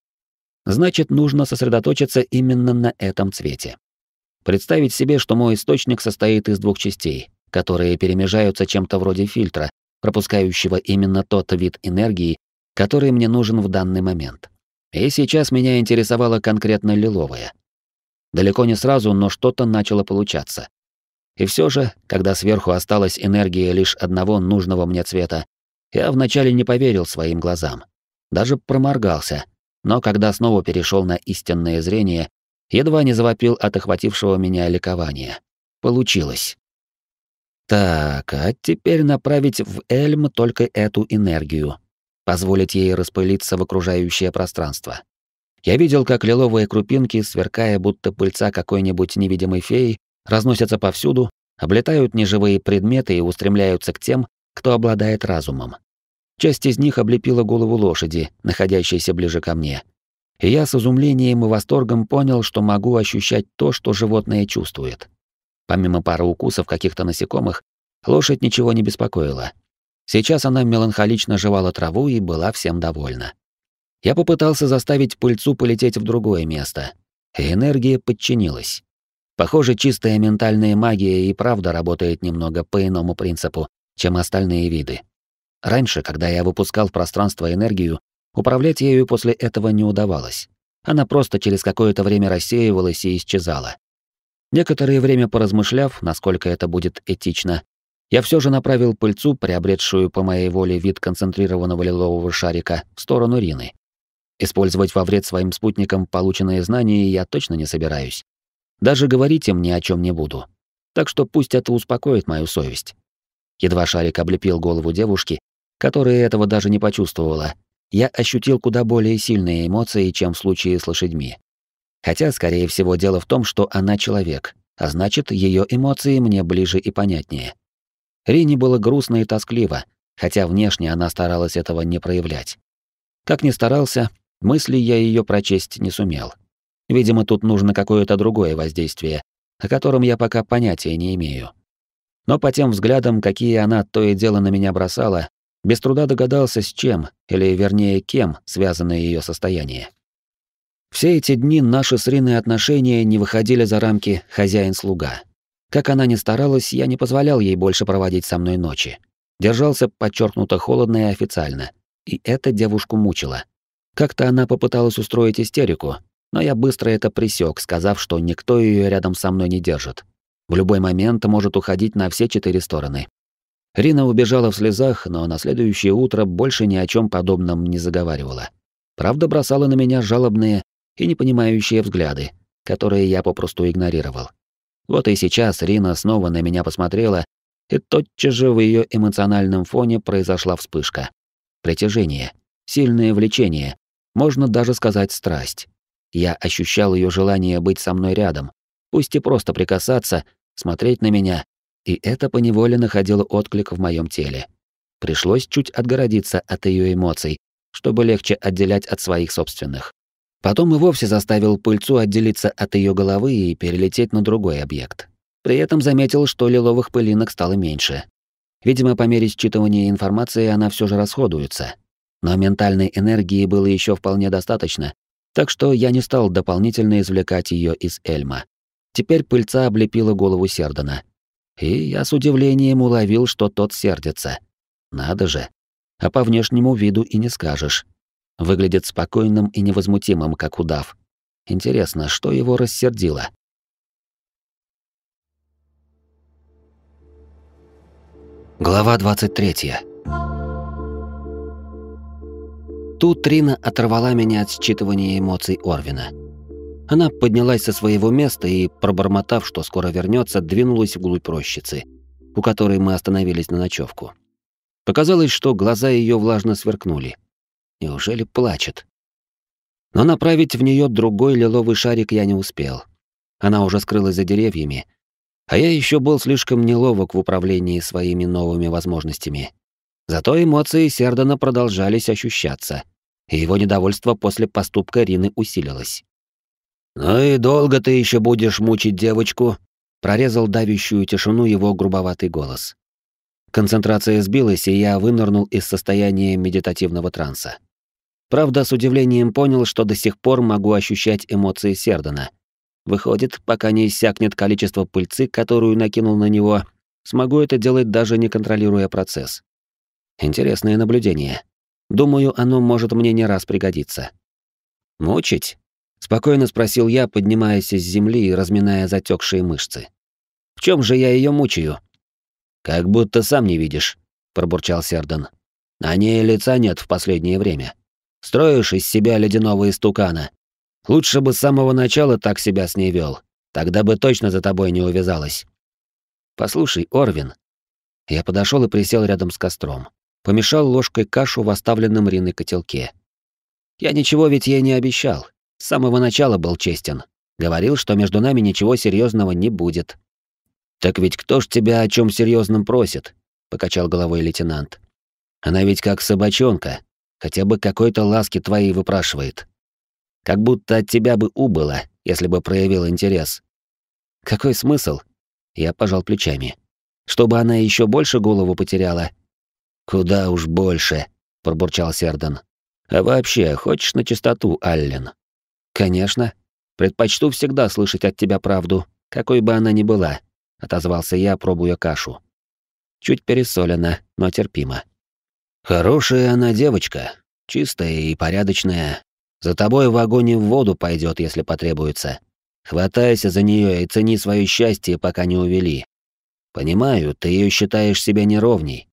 Значит, нужно сосредоточиться именно на этом цвете. Представить себе, что мой источник состоит из двух частей, которые перемежаются чем-то вроде фильтра, пропускающего именно тот вид энергии, который мне нужен в данный момент. И сейчас меня интересовало конкретно лиловое. Далеко не сразу, но что-то начало получаться. И все же, когда сверху осталась энергия лишь одного нужного мне цвета, я вначале не поверил своим глазам. Даже проморгался. Но когда снова перешел на истинное зрение, едва не завопил от охватившего меня ликования. Получилось. Так, а теперь направить в Эльм только эту энергию, позволить ей распылиться в окружающее пространство. Я видел, как лиловые крупинки, сверкая будто пыльца какой-нибудь невидимой феи, разносятся повсюду, облетают неживые предметы и устремляются к тем, кто обладает разумом. Часть из них облепила голову лошади, находящейся ближе ко мне. И я с изумлением и восторгом понял, что могу ощущать то, что животное чувствует. Помимо пары укусов каких-то насекомых, лошадь ничего не беспокоила. Сейчас она меланхолично жевала траву и была всем довольна. Я попытался заставить пыльцу полететь в другое место, и энергия подчинилась. Похоже, чистая ментальная магия и правда работает немного по иному принципу, чем остальные виды. Раньше, когда я выпускал в пространство энергию, управлять ею после этого не удавалось. Она просто через какое-то время рассеивалась и исчезала. Некоторое время поразмышляв, насколько это будет этично, я все же направил пыльцу, приобретшую по моей воле вид концентрированного лилового шарика, в сторону Рины. Использовать во вред своим спутникам полученные знания я точно не собираюсь. Даже говорить им ни о чем не буду. Так что пусть это успокоит мою совесть. Едва шарик облепил голову девушки, которая этого даже не почувствовала, я ощутил куда более сильные эмоции, чем в случае с лошадьми. Хотя, скорее всего, дело в том, что она человек, а значит, ее эмоции мне ближе и понятнее. Рине было грустно и тоскливо, хотя внешне она старалась этого не проявлять. Как ни старался, мысли я ее прочесть не сумел. Видимо, тут нужно какое-то другое воздействие, о котором я пока понятия не имею. Но по тем взглядам, какие она то и дело на меня бросала, без труда догадался, с чем, или вернее, кем связано ее состояние. Все эти дни наши с Риной отношения не выходили за рамки хозяин-слуга. Как она ни старалась, я не позволял ей больше проводить со мной ночи. Держался подчеркнуто холодно и официально. И это девушку мучило. Как-то она попыталась устроить истерику, но я быстро это присек, сказав, что никто ее рядом со мной не держит. В любой момент может уходить на все четыре стороны. Рина убежала в слезах, но на следующее утро больше ни о чем подобном не заговаривала. Правда, бросала на меня жалобные и непонимающие взгляды, которые я попросту игнорировал. Вот и сейчас Рина снова на меня посмотрела, и тотчас же в ее эмоциональном фоне произошла вспышка. Притяжение, сильное влечение, можно даже сказать страсть. Я ощущал ее желание быть со мной рядом, пусть и просто прикасаться, смотреть на меня, и это поневоле находило отклик в моем теле. Пришлось чуть отгородиться от ее эмоций, чтобы легче отделять от своих собственных. Потом и вовсе заставил пыльцу отделиться от ее головы и перелететь на другой объект. При этом заметил, что лиловых пылинок стало меньше. Видимо, по мере считывания информации она все же расходуется. Но ментальной энергии было еще вполне достаточно, так что я не стал дополнительно извлекать ее из Эльма. Теперь пыльца облепила голову Сердана. И я с удивлением уловил, что тот сердится. Надо же. А по внешнему виду и не скажешь. Выглядит спокойным и невозмутимым, как удав. Интересно, что его рассердило? Глава 23. Тут Трина оторвала меня от считывания эмоций Орвина. Она поднялась со своего места и, пробормотав, что скоро вернется, двинулась вглубь рощицы, у которой мы остановились на ночевку. Показалось, что глаза ее влажно сверкнули. Неужели плачет? Но направить в нее другой лиловый шарик я не успел. Она уже скрылась за деревьями. А я еще был слишком неловок в управлении своими новыми возможностями. Зато эмоции Сердана продолжались ощущаться, и его недовольство после поступка Рины усилилось. «Ну и долго ты еще будешь мучить девочку?» — прорезал давящую тишину его грубоватый голос. Концентрация сбилась, и я вынырнул из состояния медитативного транса. Правда, с удивлением понял, что до сих пор могу ощущать эмоции Сердана. Выходит, пока не иссякнет количество пыльцы, которую накинул на него, смогу это делать даже не контролируя процесс. Интересное наблюдение. Думаю, оно может мне не раз пригодиться. «Мучить?» — спокойно спросил я, поднимаясь из земли и разминая затекшие мышцы. «В чем же я ее мучаю?» «Как будто сам не видишь», — пробурчал Сердан. «На ней лица нет в последнее время. Строишь из себя ледяного истукана. Лучше бы с самого начала так себя с ней вел. Тогда бы точно за тобой не увязалась». «Послушай, Орвин». Я подошел и присел рядом с костром. Помешал ложкой кашу в оставленном Риной котелке. Я ничего ведь ей не обещал. С самого начала был честен. Говорил, что между нами ничего серьезного не будет. Так ведь кто ж тебя о чем серьезном просит? покачал головой лейтенант. Она ведь как собачонка, хотя бы какой-то ласки твоей выпрашивает. Как будто от тебя бы убыло, если бы проявил интерес. Какой смысл? Я пожал плечами. Чтобы она еще больше голову потеряла. Куда уж больше, пробурчал Сердан. А вообще, хочешь на чистоту, Аллен? Конечно. Предпочту всегда слышать от тебя правду, какой бы она ни была отозвался я, пробуя кашу. Чуть пересолено, но терпимо. Хорошая она девочка, чистая и порядочная. За тобой в и в воду пойдет, если потребуется. Хватайся за нее и цени свое счастье, пока не увели. Понимаю, ты ее считаешь себя неровней.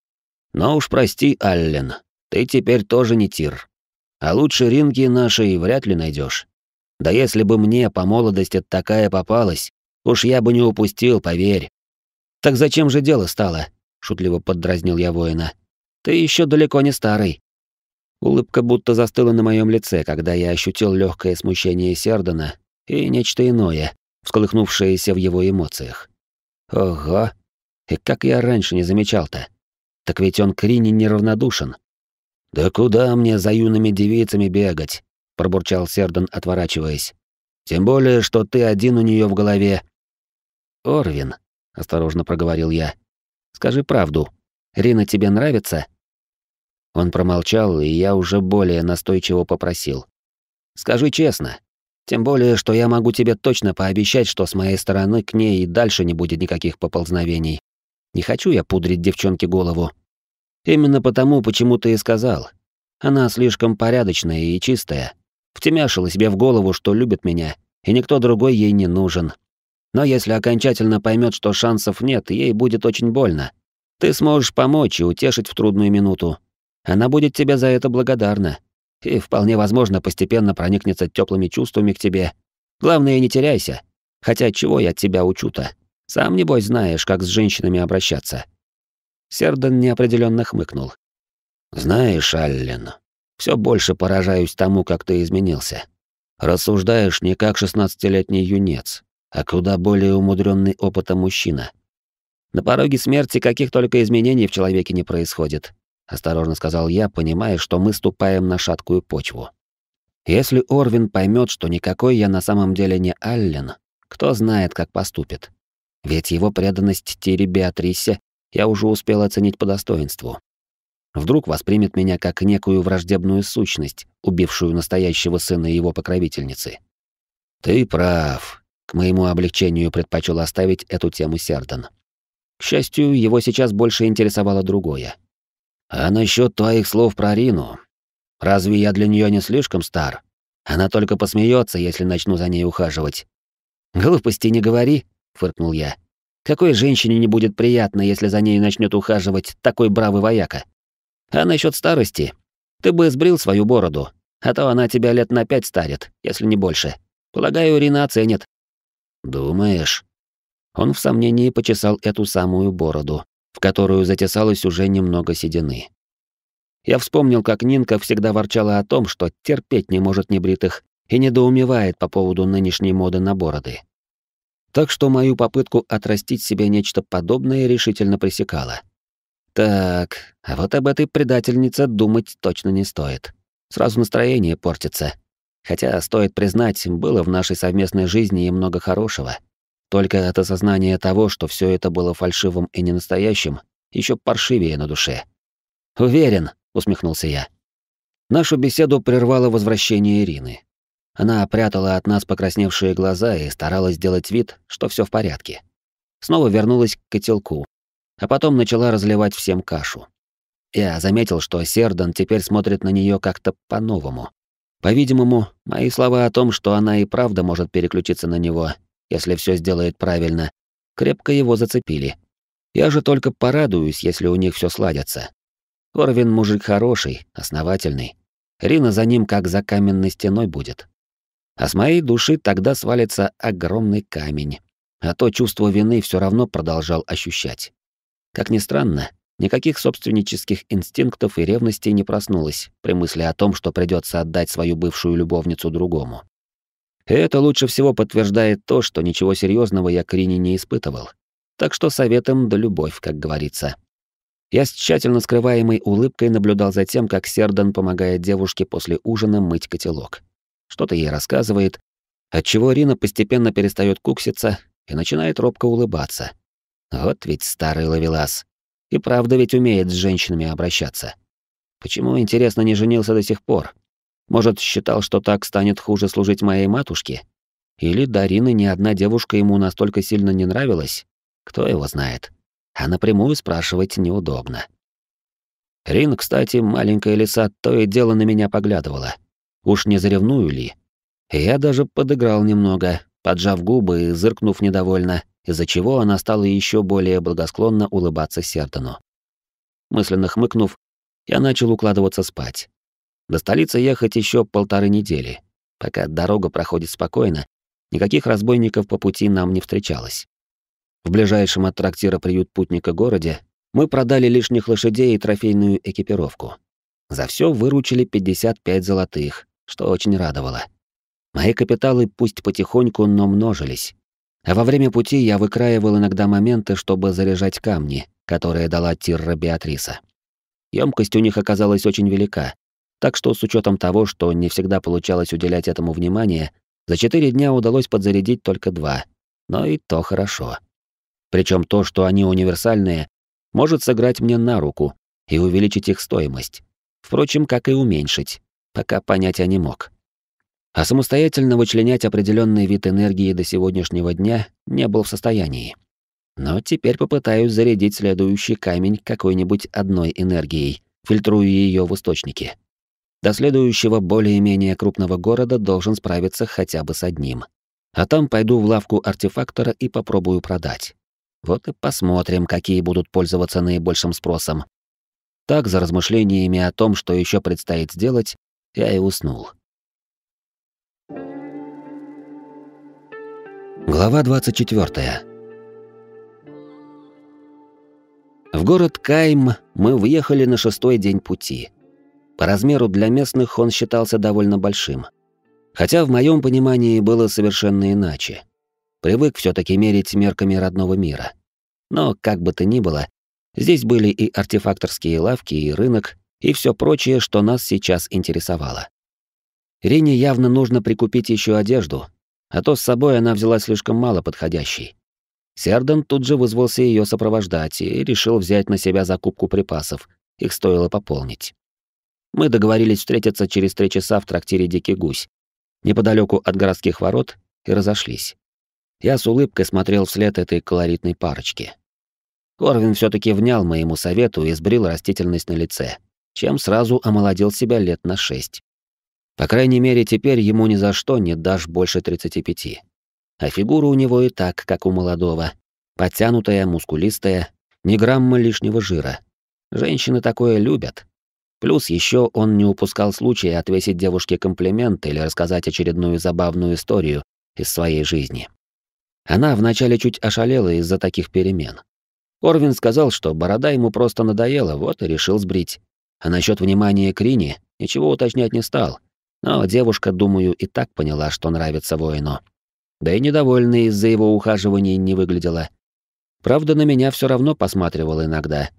Но уж прости, Аллен, ты теперь тоже не тир. А лучше ринги нашей вряд ли найдешь. Да если бы мне по молодости такая попалась, Уж я бы не упустил, поверь. Так зачем же дело стало? шутливо поддразнил я воина. Ты еще далеко не старый. Улыбка будто застыла на моем лице, когда я ощутил легкое смущение Сердана и нечто иное, всколыхнувшееся в его эмоциях. Ого! И как я раньше не замечал-то? Так ведь он к Рине неравнодушен. «Да куда мне за юными девицами бегать?» — пробурчал Сердан, отворачиваясь. «Тем более, что ты один у нее в голове, Орвин, осторожно проговорил я. Скажи правду. Рина тебе нравится? Он промолчал, и я уже более настойчиво попросил. Скажи честно. Тем более, что я могу тебе точно пообещать, что с моей стороны к ней и дальше не будет никаких поползновений. Не хочу я пудрить девчонке голову. Именно потому, почему ты и сказал. Она слишком порядочная и чистая. Втемяшила себе в голову, что любит меня, и никто другой ей не нужен. Но если окончательно поймет, что шансов нет, ей будет очень больно. Ты сможешь помочь и утешить в трудную минуту. Она будет тебе за это благодарна. И вполне возможно постепенно проникнется теплыми чувствами к тебе. Главное, не теряйся. Хотя чего я от тебя учу-то? Сам, небось, знаешь, как с женщинами обращаться. Серден неопределенно хмыкнул. Знаешь, Аллен, все больше поражаюсь тому, как ты изменился. Рассуждаешь не как шестнадцатилетний юнец, а куда более умудренный опытом мужчина. На пороге смерти каких только изменений в человеке не происходит, осторожно сказал я, понимая, что мы ступаем на шаткую почву. Если Орвин поймет, что никакой я на самом деле не Аллен, кто знает, как поступит. Ведь его преданность Тире Беатрисе я уже успел оценить по достоинству. Вдруг воспримет меня как некую враждебную сущность, убившую настоящего сына его покровительницы. Ты прав, к моему облегчению предпочел оставить эту тему Сердан. К счастью, его сейчас больше интересовало другое. А насчет твоих слов про Рину, разве я для нее не слишком стар? Она только посмеется, если начну за ней ухаживать. Глупости не говори, фыркнул я. Какой женщине не будет приятно, если за ней начнет ухаживать такой бравый вояка? А насчет старости, ты бы сбрил свою бороду, а то она тебя лет на пять старит, если не больше. Полагаю, Рина оценит. «Думаешь?» Он в сомнении почесал эту самую бороду, в которую затесалось уже немного седины. Я вспомнил, как Нинка всегда ворчала о том, что терпеть не может небритых и недоумевает по поводу нынешней моды на бороды. Так что мою попытку отрастить себе нечто подобное решительно пресекала. Так, а вот об этой предательнице думать точно не стоит. Сразу настроение портится. Хотя, стоит признать, было в нашей совместной жизни и много хорошего. Только от осознания того, что все это было фальшивым и ненастоящим, еще паршивее на душе. «Уверен», — усмехнулся я. Нашу беседу прервало возвращение Ирины. Она прятала от нас покрасневшие глаза и старалась сделать вид, что все в порядке. Снова вернулась к котелку, а потом начала разливать всем кашу. Я заметил, что Сердан теперь смотрит на нее как-то по-новому. По-видимому, мои слова о том, что она и правда может переключиться на него, если все сделает правильно, крепко его зацепили. Я же только порадуюсь, если у них все сладится. Орвин мужик хороший, основательный. Рина за ним как за каменной стеной будет. А с моей души тогда свалится огромный камень. А то чувство вины все равно продолжал ощущать. Как ни странно, никаких собственнических инстинктов и ревности не проснулось при мысли о том, что придется отдать свою бывшую любовницу другому. И это лучше всего подтверждает то, что ничего серьезного я к Рине не испытывал. Так что советом да любовь, как говорится. Я с тщательно скрываемой улыбкой наблюдал за тем, как Сердан помогает девушке после ужина мыть котелок. Что-то ей рассказывает, отчего Рина постепенно перестает кукситься и начинает робко улыбаться. Вот ведь старый ловелас. И правда ведь умеет с женщинами обращаться. Почему, интересно, не женился до сих пор? Может, считал, что так станет хуже служить моей матушке? Или Дарина ни одна девушка ему настолько сильно не нравилась? Кто его знает? А напрямую спрашивать неудобно. Рин, кстати, маленькая лиса, то и дело на меня поглядывала. Уж не заревную ли? Я даже подыграл немного, поджав губы и зыркнув недовольно, из-за чего она стала еще более благосклонно улыбаться Сердану. Мысленно хмыкнув, я начал укладываться спать. До столицы ехать еще полторы недели. Пока дорога проходит спокойно, никаких разбойников по пути нам не встречалось. В ближайшем от трактира приют путника городе мы продали лишних лошадей и трофейную экипировку. За все выручили 55 золотых, что очень радовало. Мои капиталы пусть потихоньку, но множились. А во время пути я выкраивал иногда моменты, чтобы заряжать камни, которые дала Тирра Беатриса. Емкость у них оказалась очень велика, так что с учетом того, что не всегда получалось уделять этому внимание, за четыре дня удалось подзарядить только два. Но и то хорошо. Причем то, что они универсальные, может сыграть мне на руку и увеличить их стоимость. Впрочем, как и уменьшить, пока понять я не мог. А самостоятельно вычленять определенный вид энергии до сегодняшнего дня не был в состоянии. Но теперь попытаюсь зарядить следующий камень какой-нибудь одной энергией, фильтруя ее в источнике. До следующего более-менее крупного города должен справиться хотя бы с одним. А там пойду в лавку артефактора и попробую продать. Вот и посмотрим, какие будут пользоваться наибольшим спросом. Так, за размышлениями о том, что еще предстоит сделать, я и уснул. Глава 24. В город Кайм мы въехали на шестой день пути. По размеру для местных он считался довольно большим. Хотя в моем понимании было совершенно иначе. Привык все таки мерить мерками родного мира. Но, как бы то ни было, здесь были и артефакторские лавки, и рынок, и все прочее, что нас сейчас интересовало. Рине явно нужно прикупить еще одежду, а то с собой она взяла слишком мало подходящей. Сердан тут же вызвался ее сопровождать и решил взять на себя закупку припасов, их стоило пополнить. Мы договорились встретиться через три часа в трактире «Дикий гусь», неподалеку от городских ворот, и разошлись. Я с улыбкой смотрел вслед этой колоритной парочки. Корвин все таки внял моему совету и сбрил растительность на лице, чем сразу омолодил себя лет на шесть. По крайней мере, теперь ему ни за что не дашь больше 35. А фигура у него и так, как у молодого. Подтянутая, мускулистая, ни грамма лишнего жира. Женщины такое любят, Плюс еще он не упускал случая отвесить девушке комплимент или рассказать очередную забавную историю из своей жизни. Она вначале чуть ошалела из-за таких перемен. Орвин сказал, что борода ему просто надоела, вот и решил сбрить. А насчет внимания к Рине ничего уточнять не стал. Но девушка, думаю, и так поняла, что нравится воину. Да и недовольной из-за его ухаживаний не выглядела. Правда, на меня все равно посматривала иногда.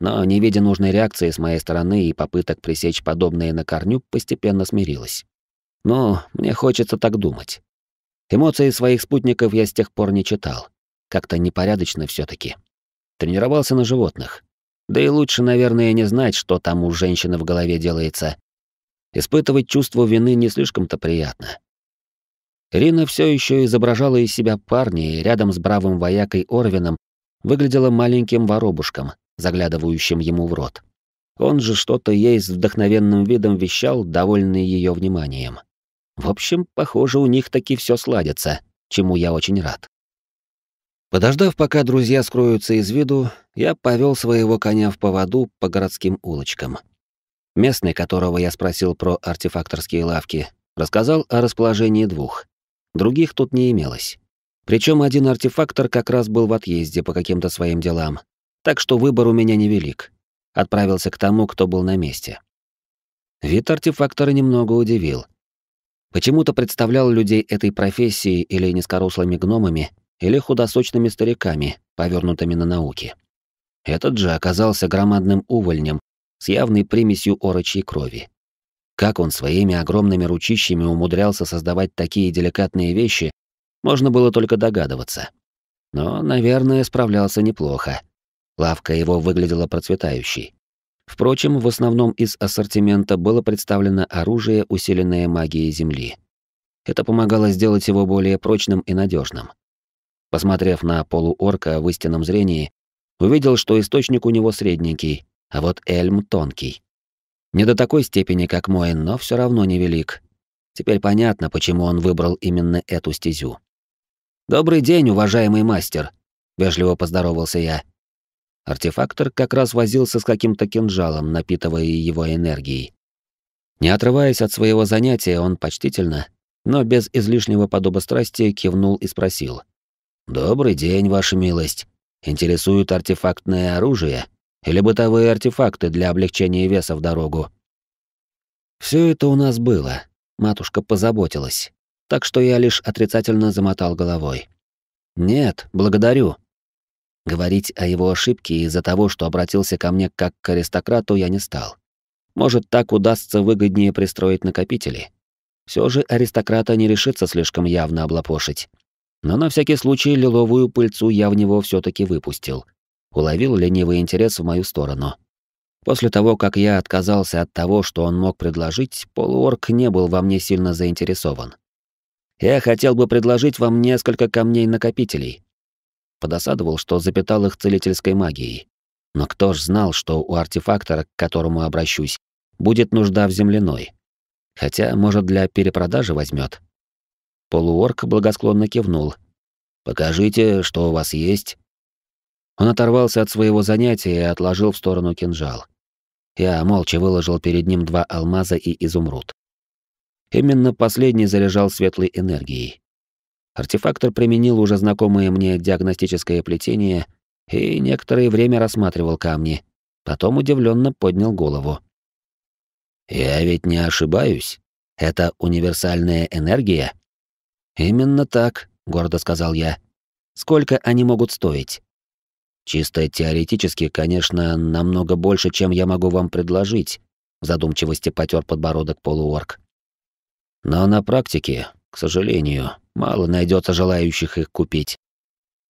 Но, не видя нужной реакции с моей стороны и попыток пресечь подобное на корню, постепенно смирилась. Но мне хочется так думать. Эмоции своих спутников я с тех пор не читал. Как-то непорядочно все таки Тренировался на животных. Да и лучше, наверное, не знать, что там у женщины в голове делается. Испытывать чувство вины не слишком-то приятно. Рина все еще изображала из себя парня и рядом с бравым воякой Орвином выглядела маленьким воробушком, заглядывающим ему в рот. Он же что-то ей с вдохновенным видом вещал, довольный ее вниманием. В общем, похоже, у них таки все сладится, чему я очень рад. Подождав, пока друзья скроются из виду, я повел своего коня в поводу по городским улочкам. Местный, которого я спросил про артефакторские лавки, рассказал о расположении двух. Других тут не имелось. Причем один артефактор как раз был в отъезде по каким-то своим делам, так что выбор у меня невелик. Отправился к тому, кто был на месте. Вид артефактора немного удивил. Почему-то представлял людей этой профессии или низкорослыми гномами, или худосочными стариками, повернутыми на науки. Этот же оказался громадным увольнем с явной примесью орочьей крови. Как он своими огромными ручищами умудрялся создавать такие деликатные вещи, можно было только догадываться. Но, наверное, справлялся неплохо. Лавка его выглядела процветающей. Впрочем, в основном из ассортимента было представлено оружие, усиленное магией Земли. Это помогало сделать его более прочным и надежным. Посмотрев на полуорка в истинном зрении, увидел, что источник у него средненький, а вот эльм тонкий. Не до такой степени, как мой, но все равно невелик. Теперь понятно, почему он выбрал именно эту стезю. «Добрый день, уважаемый мастер», — вежливо поздоровался я. Артефактор как раз возился с каким-то кинжалом, напитывая его энергией. Не отрываясь от своего занятия, он почтительно, но без излишнего подобострастия кивнул и спросил. «Добрый день, ваша милость. Интересует артефактное оружие?» Или бытовые артефакты для облегчения веса в дорогу. Все это у нас было. Матушка позаботилась. Так что я лишь отрицательно замотал головой. Нет, благодарю. Говорить о его ошибке из-за того, что обратился ко мне как к аристократу, я не стал. Может, так удастся выгоднее пристроить накопители. Все же аристократа не решится слишком явно облапошить. Но на всякий случай лиловую пыльцу я в него все таки выпустил — уловил ленивый интерес в мою сторону. После того, как я отказался от того, что он мог предложить, полуорк не был во мне сильно заинтересован. Я хотел бы предложить вам несколько камней-накопителей. Подосадовал, что запитал их целительской магией. Но кто ж знал, что у артефактора, к которому обращусь, будет нужда в земляной. Хотя, может, для перепродажи возьмет. Полуорк благосклонно кивнул. «Покажите, что у вас есть, он оторвался от своего занятия и отложил в сторону кинжал. Я молча выложил перед ним два алмаза и изумруд. Именно последний заряжал светлой энергией. Артефактор применил уже знакомое мне диагностическое плетение и некоторое время рассматривал камни, потом удивленно поднял голову. «Я ведь не ошибаюсь? Это универсальная энергия?» «Именно так», — гордо сказал я. «Сколько они могут стоить?» Чисто теоретически, конечно, намного больше, чем я могу вам предложить, в задумчивости потер подбородок полуорк. Но на практике, к сожалению, мало найдется желающих их купить.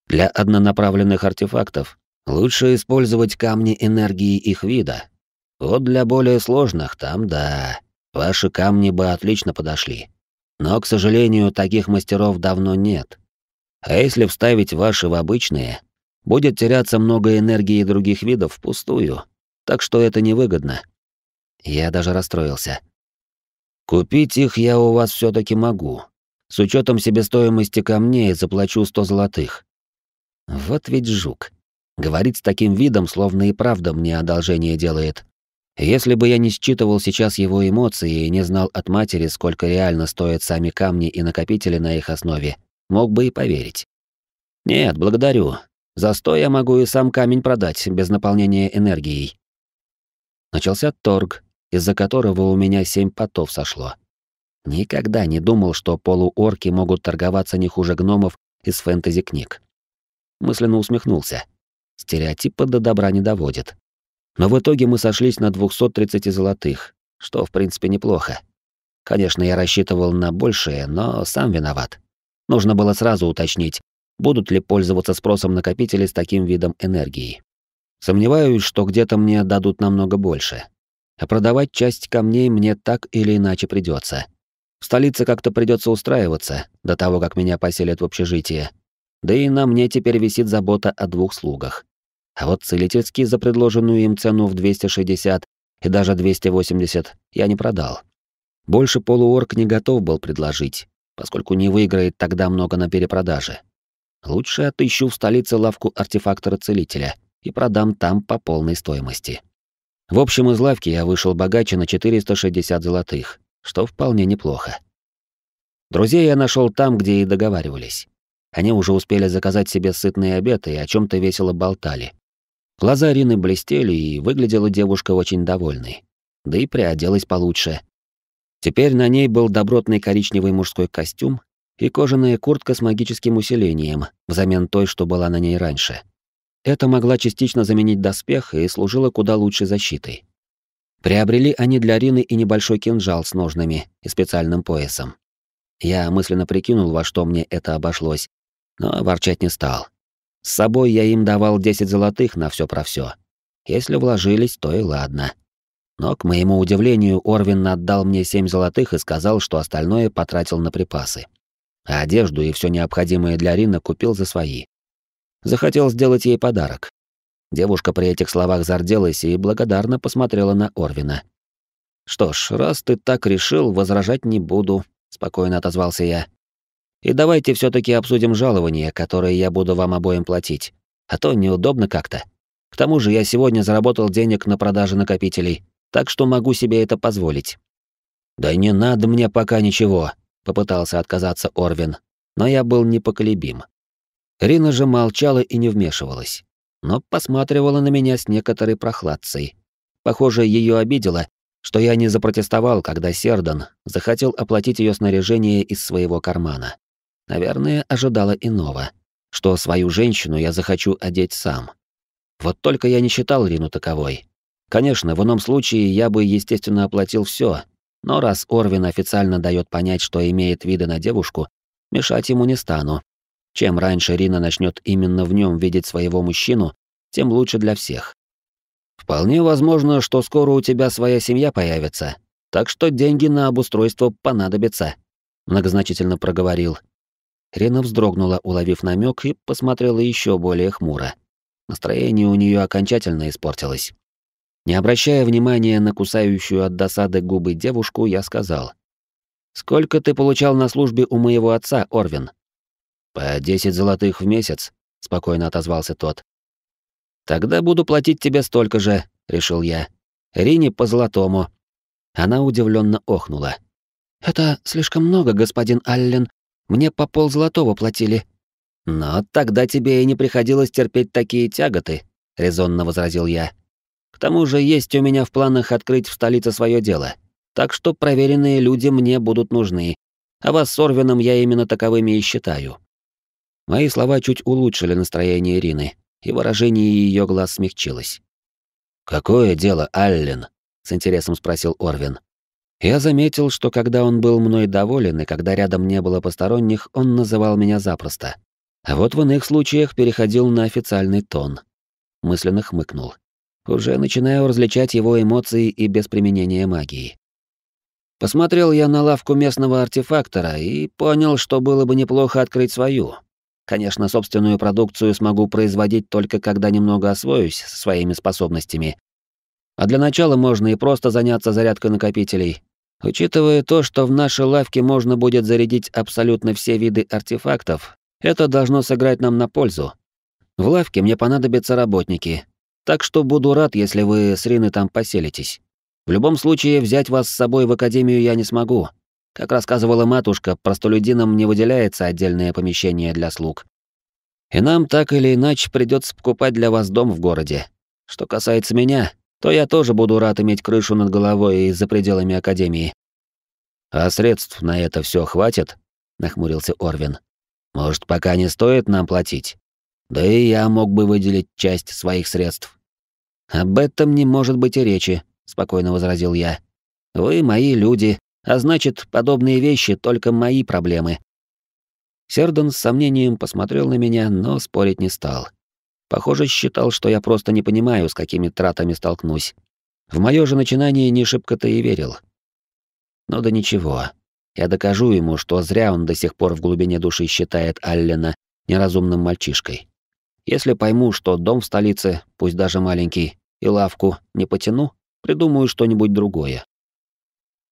Для однонаправленных артефактов лучше использовать камни энергии их вида. Вот для более сложных там да, ваши камни бы отлично подошли. Но, к сожалению, таких мастеров давно нет. А если вставить ваши в обычные, будет теряться много энергии других видов впустую, так что это невыгодно. Я даже расстроился. Купить их я у вас все таки могу. С учетом себестоимости камней заплачу 100 золотых. Вот ведь жук. Говорит с таким видом, словно и правда мне одолжение делает. Если бы я не считывал сейчас его эмоции и не знал от матери, сколько реально стоят сами камни и накопители на их основе, мог бы и поверить. Нет, благодарю. За сто я могу и сам камень продать без наполнения энергией. Начался торг, из-за которого у меня семь потов сошло. Никогда не думал, что полуорки могут торговаться не хуже гномов из фэнтези-книг. Мысленно усмехнулся. Стереотипы до добра не доводит. Но в итоге мы сошлись на 230 золотых, что, в принципе, неплохо. Конечно, я рассчитывал на большее, но сам виноват. Нужно было сразу уточнить, будут ли пользоваться спросом накопители с таким видом энергии. Сомневаюсь, что где-то мне дадут намного больше. А продавать часть камней мне так или иначе придется. В столице как-то придется устраиваться до того, как меня поселят в общежитие. Да и на мне теперь висит забота о двух слугах. А вот целительский за предложенную им цену в 260 и даже 280 я не продал. Больше полуорк не готов был предложить, поскольку не выиграет тогда много на перепродаже. Лучше отыщу в столице лавку артефактора-целителя и продам там по полной стоимости. В общем, из лавки я вышел богаче на 460 золотых, что вполне неплохо. Друзей я нашел там, где и договаривались. Они уже успели заказать себе сытные обеды и о чем то весело болтали. Глаза Рины блестели, и выглядела девушка очень довольной. Да и приоделась получше. Теперь на ней был добротный коричневый мужской костюм и кожаная куртка с магическим усилением, взамен той, что была на ней раньше. Это могла частично заменить доспех и служила куда лучшей защитой. Приобрели они для Рины и небольшой кинжал с ножнами и специальным поясом. Я мысленно прикинул, во что мне это обошлось, но ворчать не стал. С собой я им давал 10 золотых на все про все. Если вложились, то и ладно. Но, к моему удивлению, Орвин отдал мне 7 золотых и сказал, что остальное потратил на припасы. А одежду и все необходимое для Рины купил за свои. Захотел сделать ей подарок. Девушка при этих словах зарделась и благодарно посмотрела на Орвина. «Что ж, раз ты так решил, возражать не буду», — спокойно отозвался я. «И давайте все таки обсудим жалование, которое я буду вам обоим платить. А то неудобно как-то. К тому же я сегодня заработал денег на продаже накопителей, так что могу себе это позволить». «Да не надо мне пока ничего», — попытался отказаться Орвин, но я был непоколебим. Рина же молчала и не вмешивалась но посматривала на меня с некоторой прохладцей. Похоже, ее обидело, что я не запротестовал, когда Сердан захотел оплатить ее снаряжение из своего кармана. Наверное, ожидала иного, что свою женщину я захочу одеть сам. Вот только я не считал Рину таковой. Конечно, в ином случае я бы, естественно, оплатил все, но раз Орвин официально дает понять, что имеет виды на девушку, мешать ему не стану, чем раньше Рина начнет именно в нем видеть своего мужчину, тем лучше для всех. Вполне возможно, что скоро у тебя своя семья появится, так что деньги на обустройство понадобятся, многозначительно проговорил. Рина вздрогнула, уловив намек, и посмотрела еще более хмуро. Настроение у нее окончательно испортилось. Не обращая внимания на кусающую от досады губы девушку, я сказал: "Сколько ты получал на службе у моего отца, Орвин?" «По десять золотых в месяц», — спокойно отозвался тот. «Тогда буду платить тебе столько же», — решил я. «Рине по золотому». Она удивленно охнула. «Это слишком много, господин Аллен. Мне по пол золотого платили». «Но тогда тебе и не приходилось терпеть такие тяготы», — резонно возразил я. «К тому же есть у меня в планах открыть в столице свое дело. Так что проверенные люди мне будут нужны, а вас с Орвином я именно таковыми и считаю. Мои слова чуть улучшили настроение Ирины, и выражение ее глаз смягчилось. «Какое дело, Аллен?» — с интересом спросил Орвин. Я заметил, что когда он был мной доволен и когда рядом не было посторонних, он называл меня запросто. А вот в иных случаях переходил на официальный тон. Мысленно хмыкнул. Уже начинаю различать его эмоции и без применения магии. Посмотрел я на лавку местного артефактора и понял, что было бы неплохо открыть свою, Конечно, собственную продукцию смогу производить только когда немного освоюсь своими способностями. А для начала можно и просто заняться зарядкой накопителей. Учитывая то, что в нашей лавке можно будет зарядить абсолютно все виды артефактов, это должно сыграть нам на пользу. В лавке мне понадобятся работники, так что буду рад, если вы с Риной там поселитесь. В любом случае, взять вас с собой в академию я не смогу, как рассказывала матушка, простолюдинам не выделяется отдельное помещение для слуг. И нам так или иначе придется покупать для вас дом в городе. Что касается меня, то я тоже буду рад иметь крышу над головой и за пределами академии. А средств на это все хватит? нахмурился Орвин. Может, пока не стоит нам платить? Да и я мог бы выделить часть своих средств. Об этом не может быть и речи, спокойно возразил я. Вы мои люди, а значит, подобные вещи только мои проблемы. Сердон с сомнением посмотрел на меня, но спорить не стал. Похоже, считал, что я просто не понимаю, с какими тратами столкнусь. В моё же начинание не шибко-то и верил. Но да ничего. Я докажу ему, что зря он до сих пор в глубине души считает Аллена неразумным мальчишкой. Если пойму, что дом в столице, пусть даже маленький, и лавку не потяну, придумаю что-нибудь другое.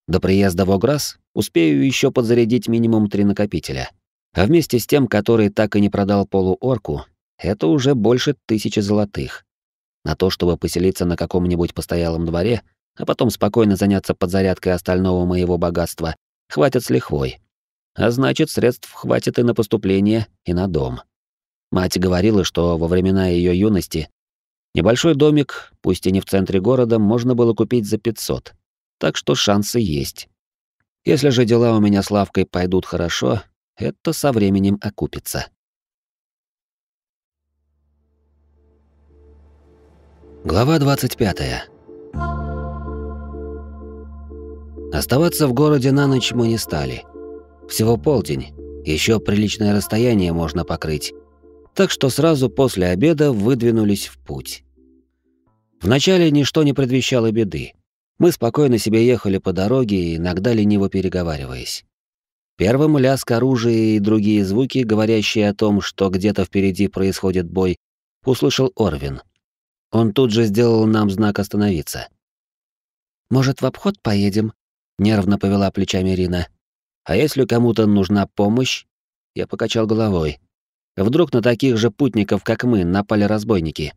До приезда в Ограс успею еще подзарядить минимум три накопителя. А вместе с тем, который так и не продал полуорку, это уже больше тысячи золотых. На то, чтобы поселиться на каком-нибудь постоялом дворе, а потом спокойно заняться подзарядкой остального моего богатства, хватит с лихвой. А значит, средств хватит и на поступление, и на дом. Мать говорила, что во времена ее юности небольшой домик, пусть и не в центре города, можно было купить за 500. Так что шансы есть. Если же дела у меня с лавкой пойдут хорошо, это со временем окупится. Глава 25. Оставаться в городе на ночь мы не стали. Всего полдень, еще приличное расстояние можно покрыть. Так что сразу после обеда выдвинулись в путь. Вначале ничто не предвещало беды. Мы спокойно себе ехали по дороге, иногда лениво переговариваясь. Первым лязг оружия и другие звуки, говорящие о том, что где-то впереди происходит бой, услышал Орвин. Он тут же сделал нам знак остановиться. «Может, в обход поедем?» — нервно повела плечами Рина. «А если кому-то нужна помощь?» Я покачал головой. «Вдруг на таких же путников, как мы, напали разбойники?»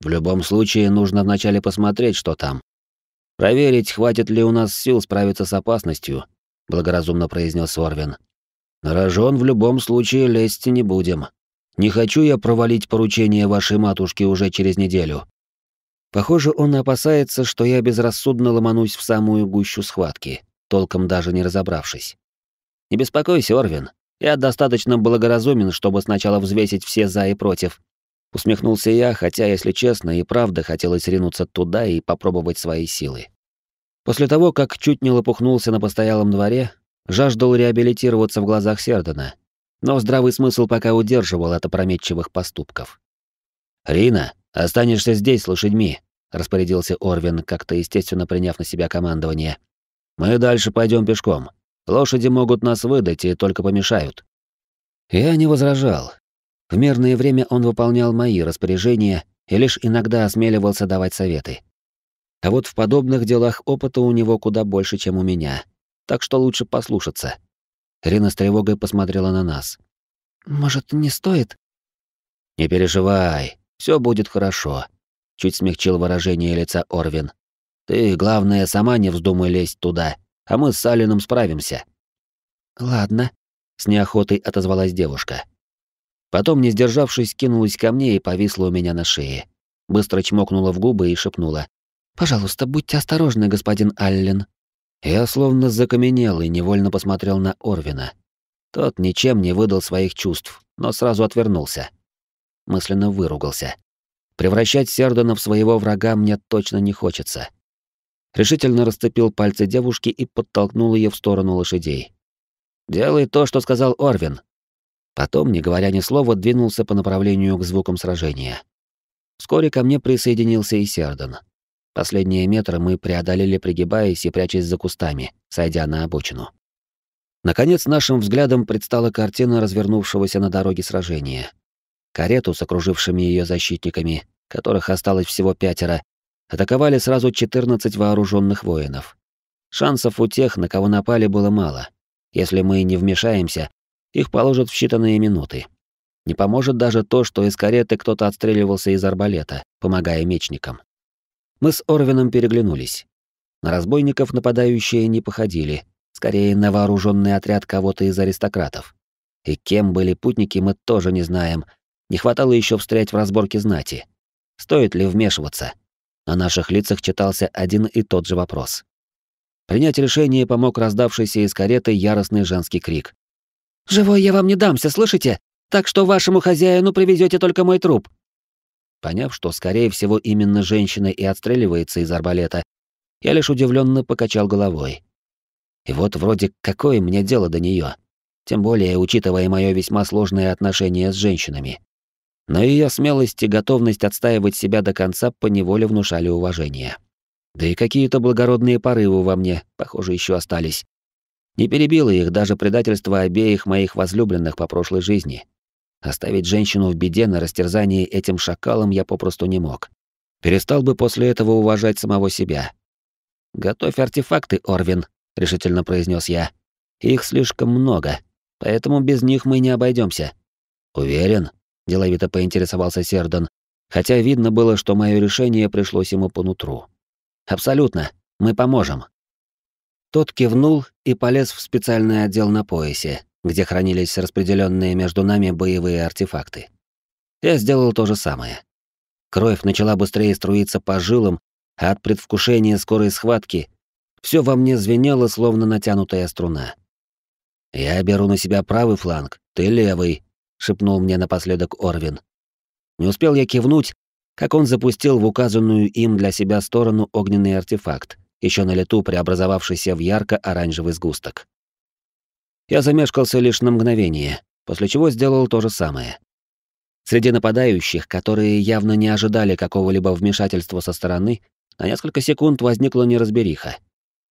«В любом случае, нужно вначале посмотреть, что там. Проверить, хватит ли у нас сил справиться с опасностью», — благоразумно произнес Орвин. «На рожон в любом случае лезть не будем. Не хочу я провалить поручение вашей матушки уже через неделю. Похоже, он опасается, что я безрассудно ломанусь в самую гущу схватки, толком даже не разобравшись. Не беспокойся, Орвин. Я достаточно благоразумен, чтобы сначала взвесить все за и против. Усмехнулся я, хотя, если честно, и правда хотелось ринуться туда и попробовать свои силы. После того, как чуть не лопухнулся на постоялом дворе, жаждал реабилитироваться в глазах Сердена но здравый смысл пока удерживал от опрометчивых поступков. «Рина, останешься здесь с лошадьми», — распорядился Орвин, как-то естественно приняв на себя командование. «Мы дальше пойдем пешком. Лошади могут нас выдать и только помешают». Я не возражал. В мирное время он выполнял мои распоряжения и лишь иногда осмеливался давать советы. А вот в подобных делах опыта у него куда больше, чем у меня. Так что лучше послушаться. Рина с тревогой посмотрела на нас. «Может, не стоит?» «Не переживай, все будет хорошо», — чуть смягчил выражение лица Орвин. «Ты, главное, сама не вздумай лезть туда, а мы с Салином справимся». «Ладно», — с неохотой отозвалась девушка. Потом, не сдержавшись, кинулась ко мне и повисла у меня на шее. Быстро чмокнула в губы и шепнула. «Пожалуйста, будьте осторожны, господин Аллен. Я словно закаменел и невольно посмотрел на Орвина. Тот ничем не выдал своих чувств, но сразу отвернулся. Мысленно выругался. Превращать Сердона в своего врага мне точно не хочется. Решительно расцепил пальцы девушки и подтолкнул ее в сторону лошадей. «Делай то, что сказал Орвин». Потом, не говоря ни слова, двинулся по направлению к звукам сражения. Вскоре ко мне присоединился и Сердон. Последние метры мы преодолели, пригибаясь и прячась за кустами, сойдя на обочину. Наконец, нашим взглядом предстала картина развернувшегося на дороге сражения. Карету с окружившими ее защитниками, которых осталось всего пятеро, атаковали сразу 14 вооруженных воинов. Шансов у тех, на кого напали, было мало. Если мы не вмешаемся, их положат в считанные минуты. Не поможет даже то, что из кареты кто-то отстреливался из арбалета, помогая мечникам. Мы с Орвином переглянулись. На разбойников нападающие не походили, скорее на вооруженный отряд кого-то из аристократов. И кем были путники, мы тоже не знаем. Не хватало еще встрять в разборке знати. Стоит ли вмешиваться? На наших лицах читался один и тот же вопрос. Принять решение помог раздавшийся из кареты яростный женский крик. «Живой я вам не дамся, слышите? Так что вашему хозяину привезете только мой труп». Поняв, что, скорее всего, именно женщина и отстреливается из арбалета, я лишь удивленно покачал головой. И вот вроде какое мне дело до нее, тем более учитывая мое весьма сложное отношение с женщинами. Но ее смелость и готовность отстаивать себя до конца поневоле внушали уважение. Да и какие-то благородные порывы во мне, похоже, еще остались. Не перебило их даже предательство обеих моих возлюбленных по прошлой жизни. Оставить женщину в беде на растерзании этим шакалом я попросту не мог. Перестал бы после этого уважать самого себя. «Готовь артефакты, Орвин», — решительно произнес я. «Их слишком много, поэтому без них мы не обойдемся. «Уверен?» — деловито поинтересовался Сердон, хотя видно было, что мое решение пришлось ему по нутру. Абсолютно. Мы поможем. Тот кивнул и полез в специальный отдел на поясе, где хранились распределенные между нами боевые артефакты. Я сделал то же самое. Кровь начала быстрее струиться по жилам, а от предвкушения скорой схватки все во мне звенело, словно натянутая струна. «Я беру на себя правый фланг, ты левый», — шепнул мне напоследок Орвин. Не успел я кивнуть, как он запустил в указанную им для себя сторону огненный артефакт, еще на лету преобразовавшийся в ярко-оранжевый сгусток. Я замешкался лишь на мгновение, после чего сделал то же самое. Среди нападающих, которые явно не ожидали какого-либо вмешательства со стороны, на несколько секунд возникла неразбериха.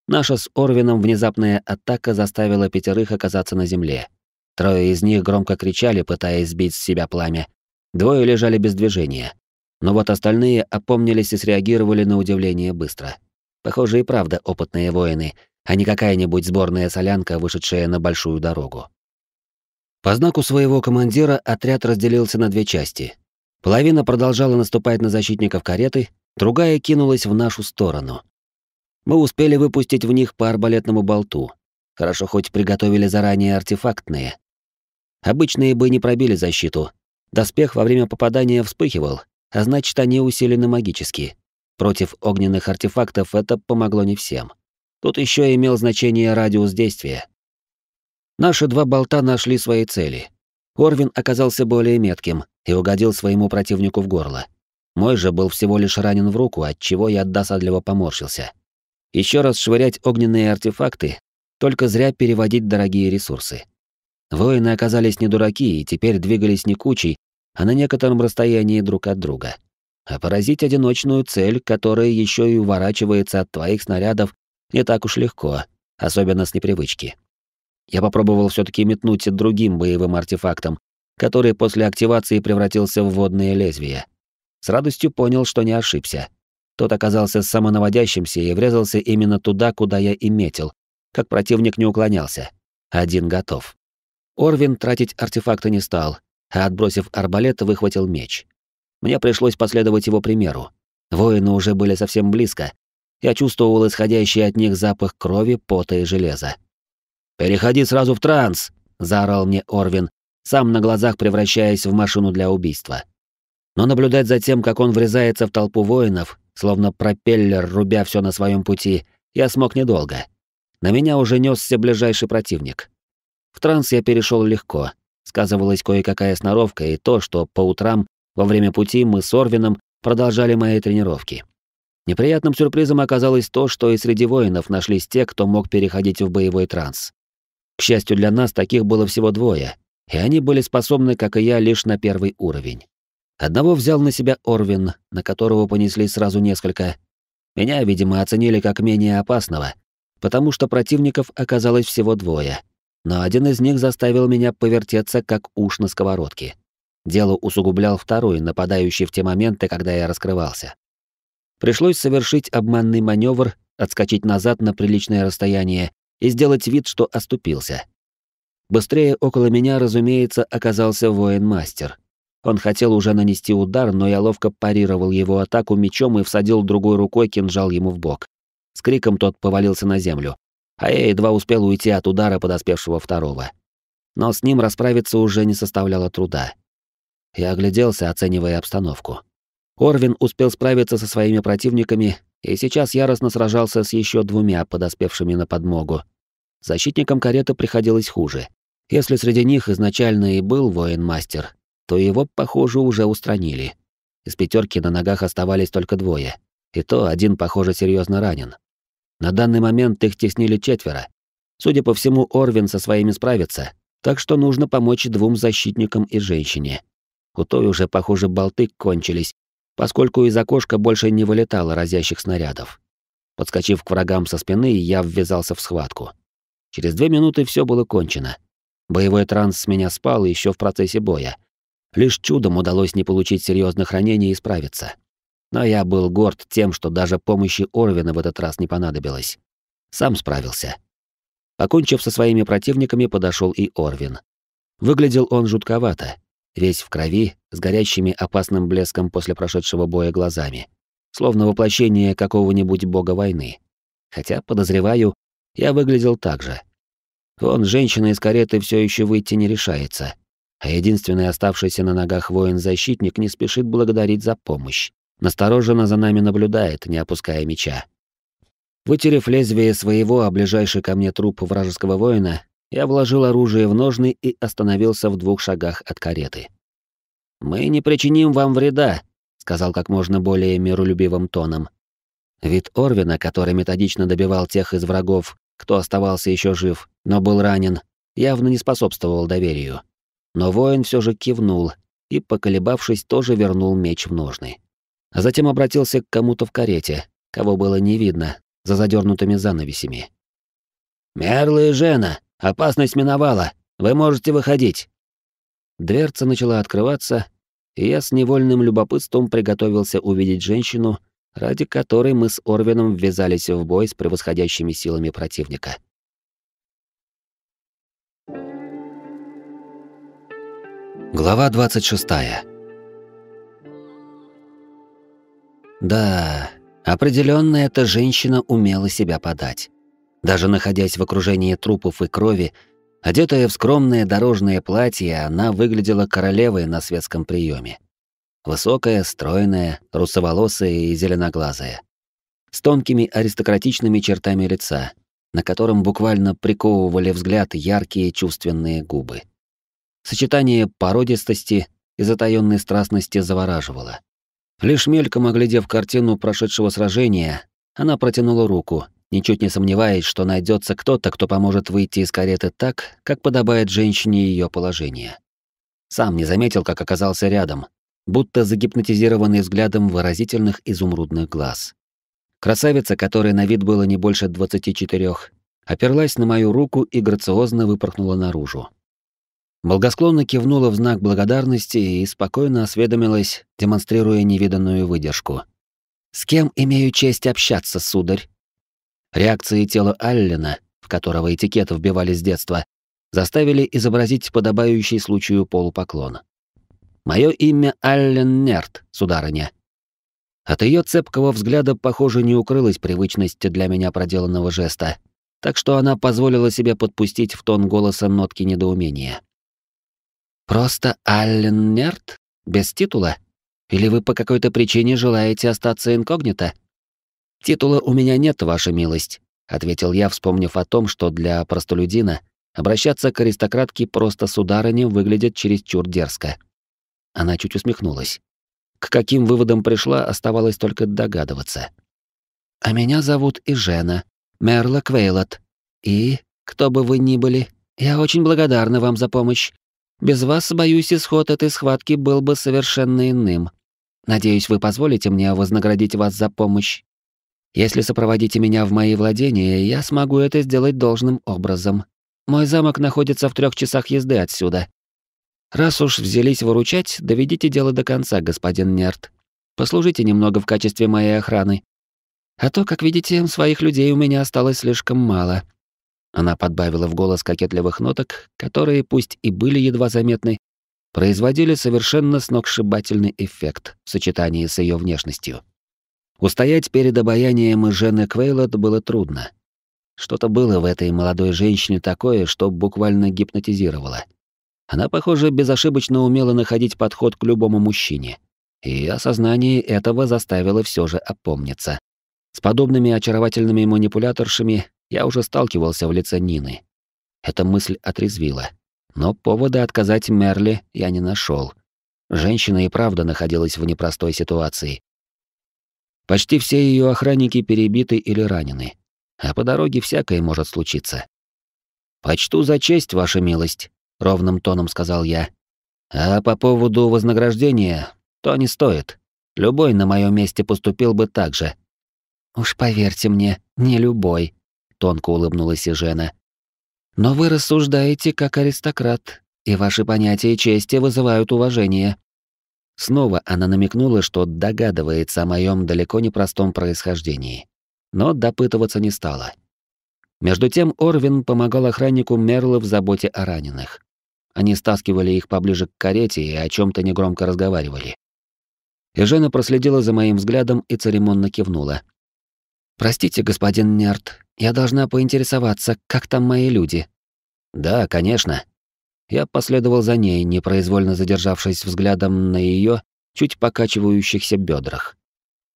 Наша с Орвином внезапная атака заставила пятерых оказаться на земле. Трое из них громко кричали, пытаясь сбить с себя пламя. Двое лежали без движения. Но вот остальные опомнились и среагировали на удивление быстро. Похоже, и правда опытные воины, а не какая-нибудь сборная солянка, вышедшая на большую дорогу. По знаку своего командира отряд разделился на две части. Половина продолжала наступать на защитников кареты, другая кинулась в нашу сторону. Мы успели выпустить в них по арбалетному болту. Хорошо хоть приготовили заранее артефактные. Обычные бы не пробили защиту. Доспех во время попадания вспыхивал, а значит, они усилены магически. Против огненных артефактов это помогло не всем. Тут еще имел значение радиус действия. Наши два болта нашли свои цели. Орвин оказался более метким и угодил своему противнику в горло. Мой же был всего лишь ранен в руку, от чего я досадливо поморщился. Еще раз швырять огненные артефакты, только зря переводить дорогие ресурсы. Воины оказались не дураки и теперь двигались не кучей, а на некотором расстоянии друг от друга. А поразить одиночную цель, которая еще и уворачивается от твоих снарядов, не так уж легко, особенно с непривычки. Я попробовал все таки метнуть другим боевым артефактом, который после активации превратился в водное лезвие. С радостью понял, что не ошибся. Тот оказался самонаводящимся и врезался именно туда, куда я и метил, как противник не уклонялся. Один готов. Орвин тратить артефакты не стал, а отбросив арбалет, выхватил меч. Мне пришлось последовать его примеру. Воины уже были совсем близко. Я чувствовал исходящий от них запах крови, пота и железа. «Переходи сразу в транс!» — заорал мне Орвин, сам на глазах превращаясь в машину для убийства. Но наблюдать за тем, как он врезается в толпу воинов, словно пропеллер, рубя все на своем пути, я смог недолго. На меня уже несся ближайший противник. В транс я перешел легко, сказывалась кое-какая сноровка и то, что по утрам во время пути мы с Орвином продолжали мои тренировки. Неприятным сюрпризом оказалось то, что и среди воинов нашлись те, кто мог переходить в боевой транс. К счастью для нас, таких было всего двое, и они были способны, как и я, лишь на первый уровень. Одного взял на себя Орвин, на которого понесли сразу несколько. Меня, видимо, оценили как менее опасного, потому что противников оказалось всего двое — но один из них заставил меня повертеться, как уж на сковородке. Дело усугублял второй, нападающий в те моменты, когда я раскрывался. Пришлось совершить обманный маневр, отскочить назад на приличное расстояние и сделать вид, что оступился. Быстрее около меня, разумеется, оказался воин-мастер. Он хотел уже нанести удар, но я ловко парировал его атаку мечом и всадил другой рукой кинжал ему в бок. С криком тот повалился на землю а я едва успел уйти от удара подоспевшего второго. Но с ним расправиться уже не составляло труда. Я огляделся, оценивая обстановку. Орвин успел справиться со своими противниками, и сейчас яростно сражался с еще двумя подоспевшими на подмогу. Защитникам кареты приходилось хуже. Если среди них изначально и был воин-мастер, то его, похоже, уже устранили. Из пятерки на ногах оставались только двое, и то один, похоже, серьезно ранен. На данный момент их теснили четверо. Судя по всему, Орвин со своими справится, так что нужно помочь двум защитникам и женщине. У той уже, похоже, болты кончились, поскольку из окошка больше не вылетало разящих снарядов. Подскочив к врагам со спины, я ввязался в схватку. Через две минуты все было кончено. Боевой транс с меня спал еще в процессе боя. Лишь чудом удалось не получить серьезных ранений и справиться. Но я был горд тем, что даже помощи Орвина в этот раз не понадобилось. Сам справился. Покончив со своими противниками, подошел и Орвин. Выглядел он жутковато, весь в крови, с горящими опасным блеском после прошедшего боя глазами, словно воплощение какого-нибудь бога войны. Хотя, подозреваю, я выглядел так же. Он, женщина из кареты, все еще выйти не решается, а единственный оставшийся на ногах воин-защитник не спешит благодарить за помощь. Настороженно за нами наблюдает, не опуская меча. Вытерев лезвие своего, а ближайший ко мне труп вражеского воина, я вложил оружие в ножны и остановился в двух шагах от кареты. «Мы не причиним вам вреда», — сказал как можно более миролюбивым тоном. Вид Орвина, который методично добивал тех из врагов, кто оставался еще жив, но был ранен, явно не способствовал доверию. Но воин все же кивнул и, поколебавшись, тоже вернул меч в ножны. А затем обратился к кому-то в карете, кого было не видно, за задернутыми занавесями. «Мерла и Жена, Опасность миновала. Вы можете выходить. Дверца начала открываться, и я с невольным любопытством приготовился увидеть женщину, ради которой мы с Орвином ввязались в бой с превосходящими силами противника. Глава 26. Да, определенно эта женщина умела себя подать. Даже находясь в окружении трупов и крови, одетая в скромное дорожное платье, она выглядела королевой на светском приеме. Высокая, стройная, русоволосая и зеленоглазая. С тонкими аристократичными чертами лица, на котором буквально приковывали взгляд яркие чувственные губы. Сочетание породистости и затаённой страстности завораживало. Лишь мельком оглядев картину прошедшего сражения, она протянула руку ничуть не сомневаясь, что найдется кто-то, кто поможет выйти из кареты так, как подобает женщине ее положение. Сам не заметил, как оказался рядом, будто загипнотизированный взглядом выразительных изумрудных глаз. Красавица, которой на вид было не больше 24, оперлась на мою руку и грациозно выпорхнула наружу. Благосклонно кивнула в знак благодарности и спокойно осведомилась, демонстрируя невиданную выдержку. «С кем имею честь общаться, сударь?» Реакции тела Аллена, в которого этикет вбивали с детства, заставили изобразить подобающий случаю полупоклон. Мое имя Аллен Нерт, сударыня. От ее цепкого взгляда, похоже, не укрылась привычность для меня проделанного жеста, так что она позволила себе подпустить в тон голоса нотки недоумения. «Просто Аллен Нерт? Без титула? Или вы по какой-то причине желаете остаться инкогнито?» «Титула у меня нет, ваша милость», — ответил я, вспомнив о том, что для простолюдина обращаться к аристократке просто сударыне выглядит чересчур дерзко. Она чуть усмехнулась. К каким выводам пришла, оставалось только догадываться. «А меня зовут Ижена, Мерла Квейлот. И, кто бы вы ни были, я очень благодарна вам за помощь. Без вас, боюсь, исход этой схватки был бы совершенно иным. Надеюсь, вы позволите мне вознаградить вас за помощь. Если сопроводите меня в мои владения, я смогу это сделать должным образом. Мой замок находится в трех часах езды отсюда. Раз уж взялись выручать, доведите дело до конца, господин Нерт. Послужите немного в качестве моей охраны. А то, как видите, своих людей у меня осталось слишком мало. Она подбавила в голос кокетливых ноток, которые, пусть и были едва заметны, производили совершенно сногсшибательный эффект в сочетании с ее внешностью. Устоять перед обаянием Жены Квейлот было трудно. Что-то было в этой молодой женщине такое, что буквально гипнотизировало. Она, похоже, безошибочно умела находить подход к любому мужчине. И осознание этого заставило все же опомниться. С подобными очаровательными манипуляторшами я уже сталкивался в лице Нины. Эта мысль отрезвила. Но повода отказать Мерли я не нашел. Женщина и правда находилась в непростой ситуации. Почти все ее охранники перебиты или ранены. А по дороге всякое может случиться. «Почту за честь, ваша милость», — ровным тоном сказал я. «А по поводу вознаграждения, то не стоит. Любой на моем месте поступил бы так же». «Уж поверьте мне, не любой», — тонко улыбнулась Жена. «Но вы рассуждаете как аристократ, и ваши понятия чести вызывают уважение». Снова она намекнула, что догадывается о моем далеко не простом происхождении, но допытываться не стала. Между тем Орвин помогал охраннику Мерлы в заботе о раненых. Они стаскивали их поближе к карете и о чем то негромко разговаривали. И Жена проследила за моим взглядом и церемонно кивнула. «Простите, господин Нерт, я должна поинтересоваться, как там мои люди?» «Да, конечно», я последовал за ней, непроизвольно задержавшись взглядом на ее чуть покачивающихся бедрах.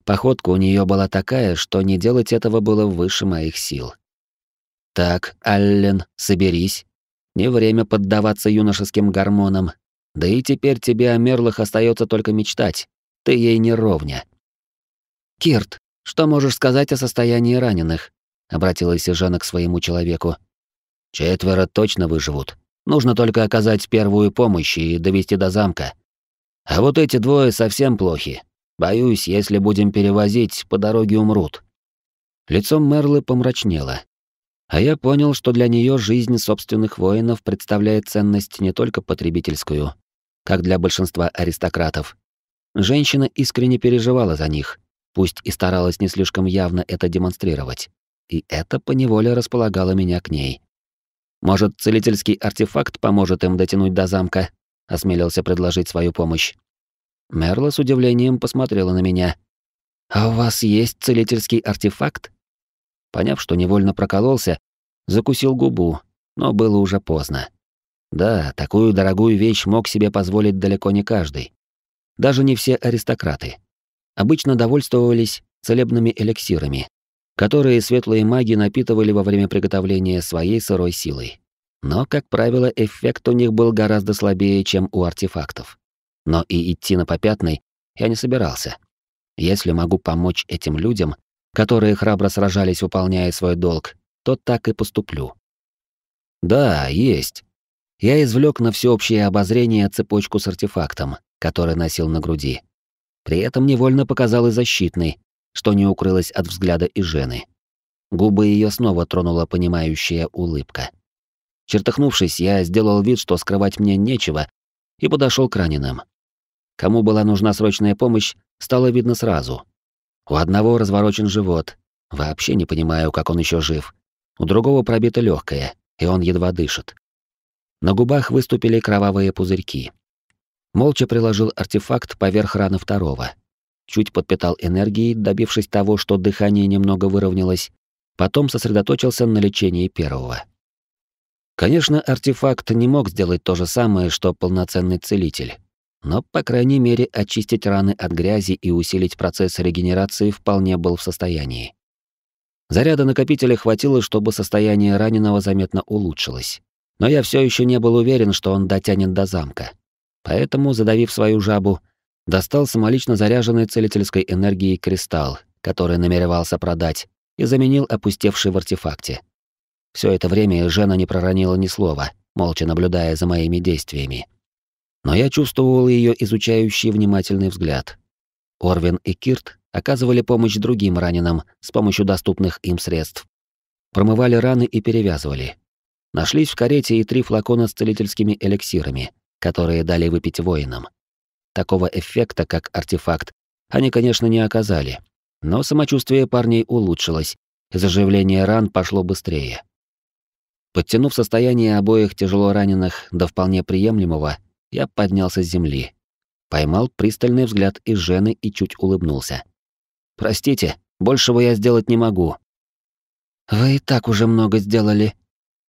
Походка у нее была такая, что не делать этого было выше моих сил. Так, Аллен, соберись. Не время поддаваться юношеским гормонам. Да и теперь тебе о мерлах остается только мечтать. Ты ей не ровня. Кирт, что можешь сказать о состоянии раненых? Обратилась Жена к своему человеку. Четверо точно выживут. Нужно только оказать первую помощь и довести до замка. А вот эти двое совсем плохи. Боюсь, если будем перевозить, по дороге умрут. Лицом Мерлы помрачнело. А я понял, что для нее жизнь собственных воинов представляет ценность не только потребительскую, как для большинства аристократов. Женщина искренне переживала за них, пусть и старалась не слишком явно это демонстрировать. И это поневоле располагало меня к ней. Может, целительский артефакт поможет им дотянуть до замка? Осмелился предложить свою помощь. Мерла с удивлением посмотрела на меня. «А у вас есть целительский артефакт?» Поняв, что невольно прокололся, закусил губу, но было уже поздно. Да, такую дорогую вещь мог себе позволить далеко не каждый. Даже не все аристократы. Обычно довольствовались целебными эликсирами, которые светлые маги напитывали во время приготовления своей сырой силой. Но, как правило, эффект у них был гораздо слабее, чем у артефактов. Но и идти на попятный я не собирался. Если могу помочь этим людям, которые храбро сражались, выполняя свой долг, то так и поступлю. Да, есть. Я извлек на всеобщее обозрение цепочку с артефактом, который носил на груди. При этом невольно показал и защитный, что не укрылось от взгляда и Жены. Губы ее снова тронула понимающая улыбка. Чертыхнувшись, я сделал вид, что скрывать мне нечего, и подошел к раненым. Кому была нужна срочная помощь, стало видно сразу. У одного разворочен живот, вообще не понимаю, как он еще жив. У другого пробито легкое, и он едва дышит. На губах выступили кровавые пузырьки. Молча приложил артефакт поверх раны второго чуть подпитал энергией, добившись того, что дыхание немного выровнялось, потом сосредоточился на лечении первого. Конечно, артефакт не мог сделать то же самое, что полноценный целитель, но, по крайней мере, очистить раны от грязи и усилить процесс регенерации вполне был в состоянии. Заряда накопителя хватило, чтобы состояние раненого заметно улучшилось. Но я все еще не был уверен, что он дотянет до замка. Поэтому, задавив свою жабу, Достал самолично заряженный целительской энергией кристалл, который намеревался продать, и заменил опустевший в артефакте. Все это время Жена не проронила ни слова, молча наблюдая за моими действиями. Но я чувствовал ее изучающий внимательный взгляд. Орвин и Кирт оказывали помощь другим раненым с помощью доступных им средств. Промывали раны и перевязывали. Нашлись в карете и три флакона с целительскими эликсирами, которые дали выпить воинам. Такого эффекта, как артефакт, они, конечно, не оказали. Но самочувствие парней улучшилось, и заживление ран пошло быстрее. Подтянув состояние обоих тяжело раненых до вполне приемлемого, я поднялся с земли. Поймал пристальный взгляд из Жены и чуть улыбнулся. «Простите, большего я сделать не могу». «Вы и так уже много сделали».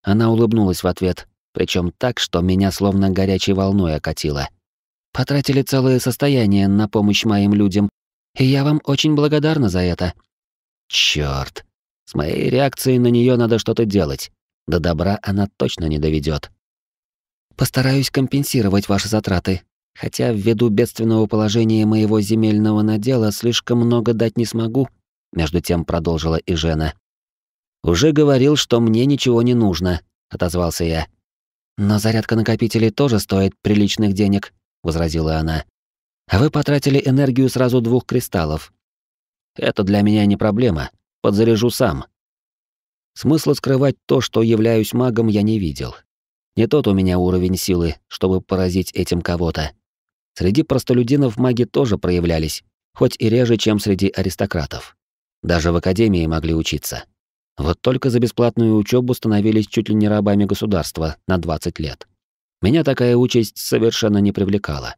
Она улыбнулась в ответ, причем так, что меня словно горячей волной окатило. Потратили целое состояние на помощь моим людям, и я вам очень благодарна за это. Чёрт. С моей реакцией на неё надо что-то делать. До добра она точно не доведёт. Постараюсь компенсировать ваши затраты, хотя ввиду бедственного положения моего земельного надела слишком много дать не смогу, между тем продолжила и Жена. Уже говорил, что мне ничего не нужно, отозвался я. Но зарядка накопителей тоже стоит приличных денег, возразила она. А вы потратили энергию сразу двух кристаллов. Это для меня не проблема. Подзаряжу сам. Смысла скрывать то, что являюсь магом, я не видел. Не тот у меня уровень силы, чтобы поразить этим кого-то. Среди простолюдинов маги тоже проявлялись, хоть и реже, чем среди аристократов. Даже в академии могли учиться. Вот только за бесплатную учебу становились чуть ли не рабами государства на 20 лет. Меня такая участь совершенно не привлекала.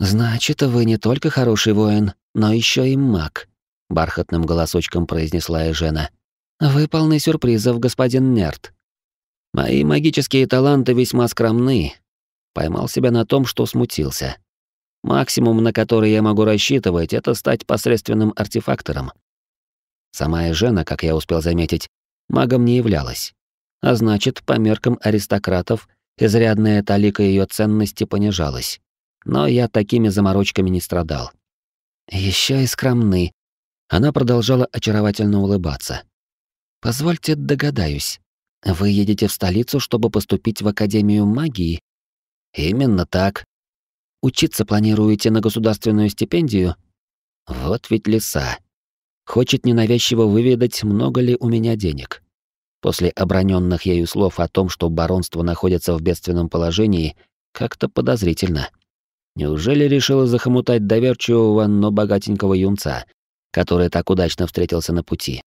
«Значит, вы не только хороший воин, но еще и маг», — бархатным голосочком произнесла Эжена. «Вы полны сюрпризов, господин Нерт». «Мои магические таланты весьма скромны». Поймал себя на том, что смутился. Максимум, на который я могу рассчитывать, это стать посредственным артефактором. Сама Эжена, как я успел заметить, магом не являлась. А значит, по меркам аристократов, изрядная талика ее ценности понижалась. Но я такими заморочками не страдал. Еще и скромны. Она продолжала очаровательно улыбаться. Позвольте догадаюсь. Вы едете в столицу, чтобы поступить в Академию магии? Именно так. Учиться планируете на государственную стипендию? Вот ведь лиса. Хочет ненавязчиво выведать, много ли у меня денег. После оброненных ею слов о том, что баронство находится в бедственном положении, как-то подозрительно. Неужели решила захомутать доверчивого, но богатенького юнца, который так удачно встретился на пути?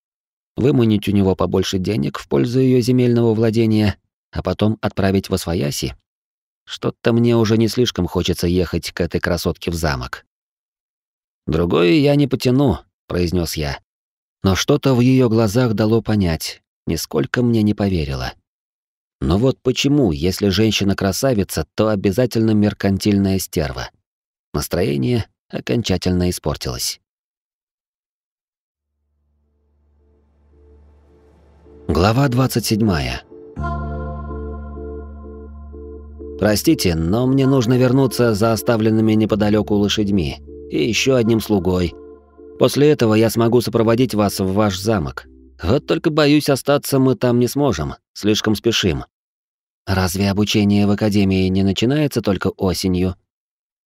Выманить у него побольше денег в пользу ее земельного владения, а потом отправить во свояси? Что-то мне уже не слишком хочется ехать к этой красотке в замок. Другое я не потяну, произнес я. Но что-то в ее глазах дало понять, нисколько мне не поверила. Но вот почему, если женщина красавица, то обязательно меркантильная стерва? Настроение окончательно испортилось. Глава 27. Простите, но мне нужно вернуться за оставленными неподалеку лошадьми и еще одним слугой, После этого я смогу сопроводить вас в ваш замок. Вот только боюсь, остаться мы там не сможем, слишком спешим. Разве обучение в академии не начинается только осенью?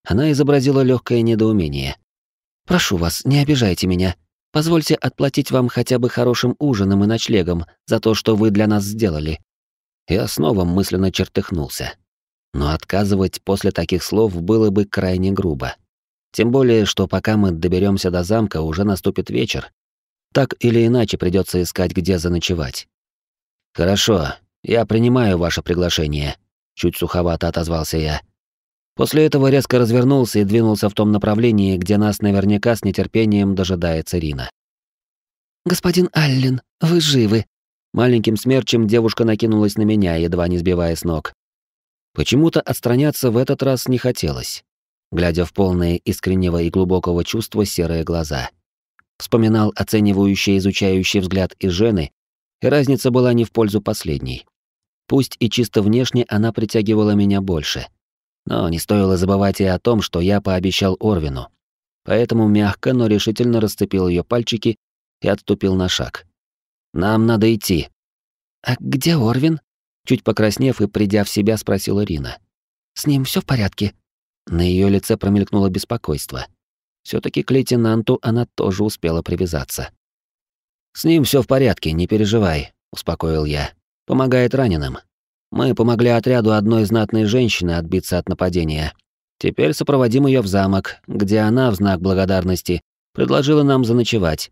Она изобразила легкое недоумение. Прошу вас, не обижайте меня. Позвольте отплатить вам хотя бы хорошим ужином и ночлегом за то, что вы для нас сделали. Я снова мысленно чертыхнулся. Но отказывать после таких слов было бы крайне грубо. Тем более, что пока мы доберемся до замка, уже наступит вечер. Так или иначе придется искать, где заночевать. Хорошо, я принимаю ваше приглашение, чуть суховато отозвался я. После этого резко развернулся и двинулся в том направлении, где нас наверняка с нетерпением дожидается Рина. «Господин Аллен, вы живы?» Маленьким смерчем девушка накинулась на меня, едва не сбивая с ног. Почему-то отстраняться в этот раз не хотелось глядя в полные искреннего и глубокого чувства серые глаза. Вспоминал оценивающий, изучающий взгляд из Жены, и разница была не в пользу последней. Пусть и чисто внешне она притягивала меня больше. Но не стоило забывать и о том, что я пообещал Орвину. Поэтому мягко, но решительно расцепил ее пальчики и отступил на шаг. «Нам надо идти». «А где Орвин?» Чуть покраснев и придя в себя, спросила Рина. «С ним все в порядке?» На ее лице промелькнуло беспокойство. Все таки к лейтенанту она тоже успела привязаться. «С ним все в порядке, не переживай», — успокоил я. «Помогает раненым. Мы помогли отряду одной знатной женщины отбиться от нападения. Теперь сопроводим ее в замок, где она, в знак благодарности, предложила нам заночевать».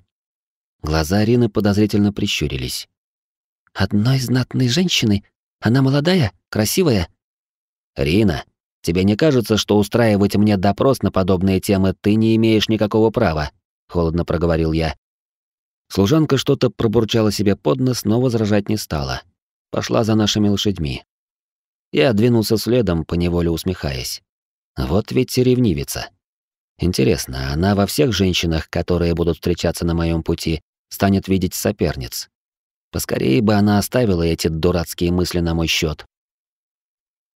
Глаза Рины подозрительно прищурились. «Одной знатной женщины? Она молодая, красивая?» «Рина, Тебе не кажется, что устраивать мне допрос на подобные темы ты не имеешь никакого права?» — холодно проговорил я. Служанка что-то пробурчала себе под нос, но возражать не стала. Пошла за нашими лошадьми. Я двинулся следом, поневоле усмехаясь. Вот ведь ревнивица. Интересно, она во всех женщинах, которые будут встречаться на моем пути, станет видеть соперниц. Поскорее бы она оставила эти дурацкие мысли на мой счет.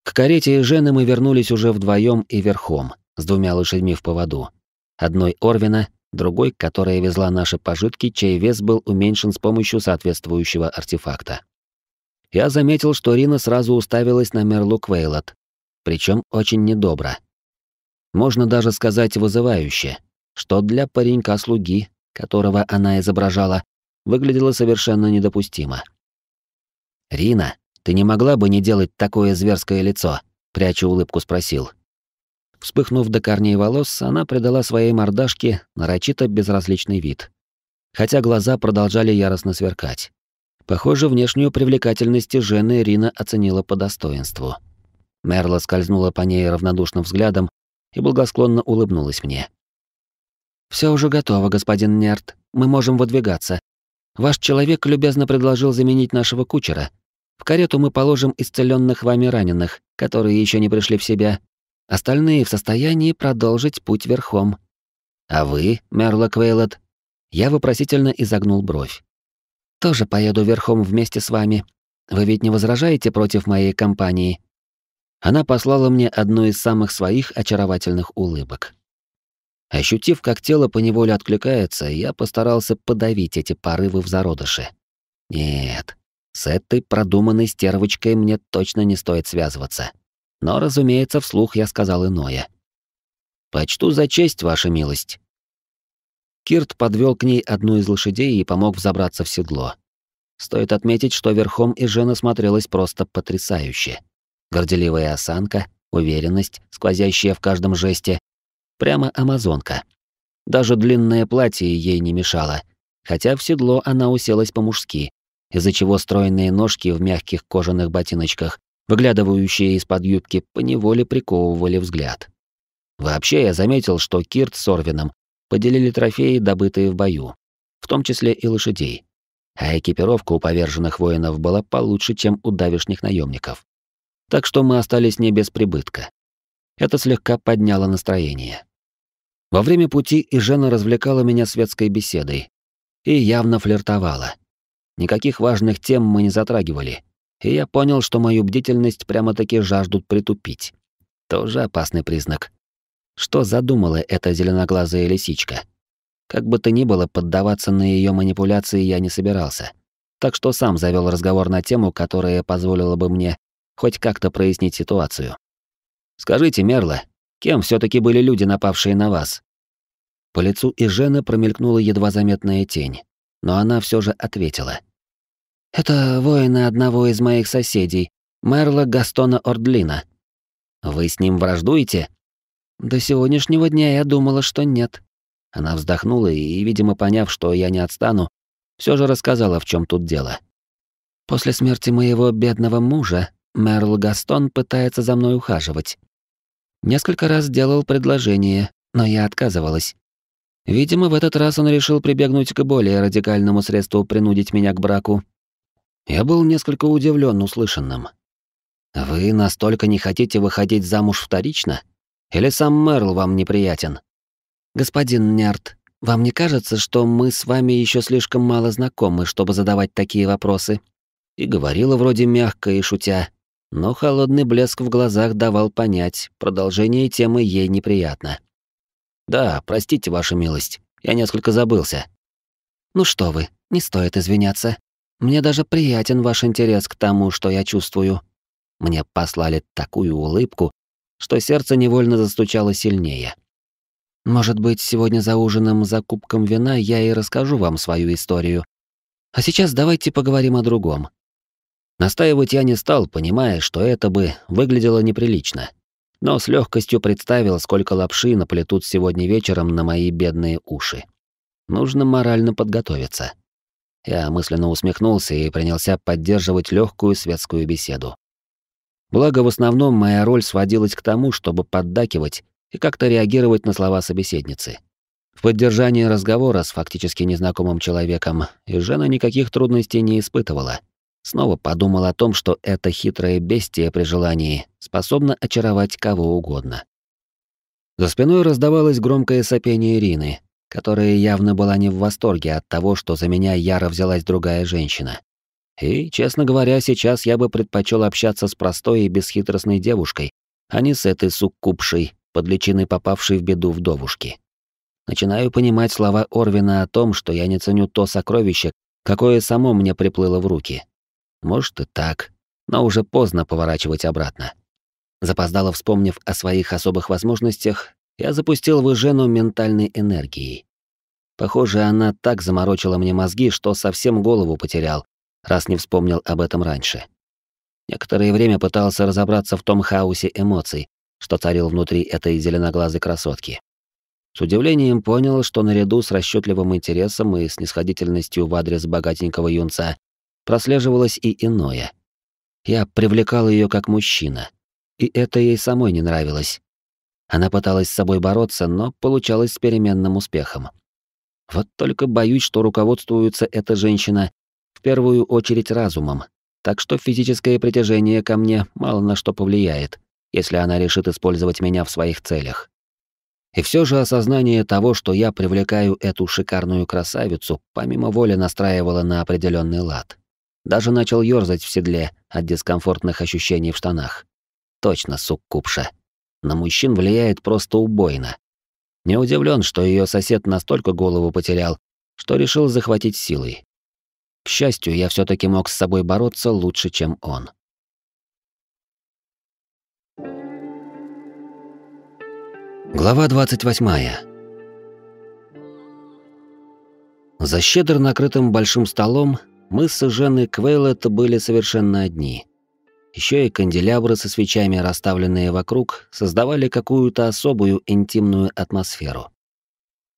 К карете и Жены мы вернулись уже вдвоем и верхом, с двумя лошадьми в поводу. Одной Орвина, другой, которая везла наши пожитки, чей вес был уменьшен с помощью соответствующего артефакта. Я заметил, что Рина сразу уставилась на Мерлу Квейлот, причем очень недобро. Можно даже сказать вызывающе, что для паренька-слуги, которого она изображала, выглядело совершенно недопустимо. «Рина, ты не могла бы не делать такое зверское лицо?» — пряча улыбку спросил. Вспыхнув до корней волос, она придала своей мордашке нарочито безразличный вид. Хотя глаза продолжали яростно сверкать. Похоже, внешнюю привлекательность жены Рина оценила по достоинству. Мерла скользнула по ней равнодушным взглядом и благосклонно улыбнулась мне. Все уже готово, господин Нерт. Мы можем выдвигаться. Ваш человек любезно предложил заменить нашего кучера. В карету мы положим исцеленных вами раненых, которые еще не пришли в себя. Остальные в состоянии продолжить путь верхом. А вы, Мерла Квейлот? Я вопросительно изогнул бровь. Тоже поеду верхом вместе с вами. Вы ведь не возражаете против моей компании? Она послала мне одну из самых своих очаровательных улыбок. Ощутив, как тело поневоле откликается, я постарался подавить эти порывы в зародыше. Нет, с этой продуманной стервочкой мне точно не стоит связываться. Но, разумеется, вслух я сказал иное. «Почту за честь, ваша милость». Кирт подвел к ней одну из лошадей и помог взобраться в седло. Стоит отметить, что верхом и жена смотрелась просто потрясающе. Горделивая осанка, уверенность, сквозящая в каждом жесте, Прямо амазонка. Даже длинное платье ей не мешало, хотя в седло она уселась по-мужски, из-за чего стройные ножки в мягких кожаных ботиночках, выглядывающие из-под юбки, поневоле приковывали взгляд. Вообще я заметил, что Кирт с Орвином поделили трофеи, добытые в бою, в том числе и лошадей. А экипировка у поверженных воинов была получше, чем у давишних наемников. Так что мы остались не без прибытка. Это слегка подняло настроение. Во время пути и Жена развлекала меня светской беседой и явно флиртовала. Никаких важных тем мы не затрагивали, и я понял, что мою бдительность прямо-таки жаждут притупить. Тоже опасный признак. Что задумала эта зеленоглазая лисичка? Как бы то ни было, поддаваться на ее манипуляции я не собирался. Так что сам завел разговор на тему, которая позволила бы мне хоть как-то прояснить ситуацию. «Скажите, Мерла, Кем все таки были люди, напавшие на вас? По лицу Ижена промелькнула едва заметная тень, но она все же ответила. Это воины одного из моих соседей, Мерла Гастона Ордлина. Вы с ним враждуете? До сегодняшнего дня я думала, что нет. Она вздохнула и, видимо, поняв, что я не отстану, все же рассказала, в чем тут дело. После смерти моего бедного мужа Мерл Гастон пытается за мной ухаживать. Несколько раз делал предложение, но я отказывалась. Видимо, в этот раз он решил прибегнуть к более радикальному средству принудить меня к браку. Я был несколько удивлен услышанным. Вы настолько не хотите выходить замуж вторично? Или сам Мерл вам неприятен? Господин Нерт, вам не кажется, что мы с вами еще слишком мало знакомы, чтобы задавать такие вопросы? И говорила вроде мягко и шутя, но холодный блеск в глазах давал понять, продолжение темы ей неприятно. «Да, простите, ваша милость, я несколько забылся». «Ну что вы, не стоит извиняться. Мне даже приятен ваш интерес к тому, что я чувствую». Мне послали такую улыбку, что сердце невольно застучало сильнее. Может быть, сегодня за ужином за кубком вина я и расскажу вам свою историю. А сейчас давайте поговорим о другом. Настаивать я не стал, понимая, что это бы выглядело неприлично. Но с легкостью представил, сколько лапши наплетут сегодня вечером на мои бедные уши. Нужно морально подготовиться. Я мысленно усмехнулся и принялся поддерживать легкую светскую беседу. Благо, в основном моя роль сводилась к тому, чтобы поддакивать и как-то реагировать на слова собеседницы. В поддержании разговора с фактически незнакомым человеком Жена никаких трудностей не испытывала — Снова подумал о том, что это хитрое бестие при желании способно очаровать кого угодно. За спиной раздавалось громкое сопение Ирины, которая явно была не в восторге от того, что за меня яро взялась другая женщина. И, честно говоря, сейчас я бы предпочел общаться с простой и бесхитростной девушкой, а не с этой суккупшей, под личиной попавшей в беду вдовушки. Начинаю понимать слова Орвина о том, что я не ценю то сокровище, какое само мне приплыло в руки. Может и так, но уже поздно поворачивать обратно. Запоздало вспомнив о своих особых возможностях, я запустил в Жену ментальной энергией. Похоже, она так заморочила мне мозги, что совсем голову потерял, раз не вспомнил об этом раньше. Некоторое время пытался разобраться в том хаосе эмоций, что царил внутри этой зеленоглазой красотки. С удивлением понял, что наряду с расчетливым интересом и снисходительностью в адрес богатенького юнца прослеживалось и иное. Я привлекал ее как мужчина, и это ей самой не нравилось. Она пыталась с собой бороться, но получалось с переменным успехом. Вот только боюсь, что руководствуется эта женщина в первую очередь разумом, так что физическое притяжение ко мне мало на что повлияет, если она решит использовать меня в своих целях. И все же осознание того, что я привлекаю эту шикарную красавицу, помимо воли настраивало на определенный лад. Даже начал ёрзать в седле от дискомфортных ощущений в штанах. Точно, суккупша. На мужчин влияет просто убойно. Не удивлен, что ее сосед настолько голову потерял, что решил захватить силой. К счастью, я все таки мог с собой бороться лучше, чем он. Глава 28. За щедро накрытым большим столом мы с Женой Квейлет были совершенно одни. Еще и канделябры со свечами, расставленные вокруг, создавали какую-то особую интимную атмосферу.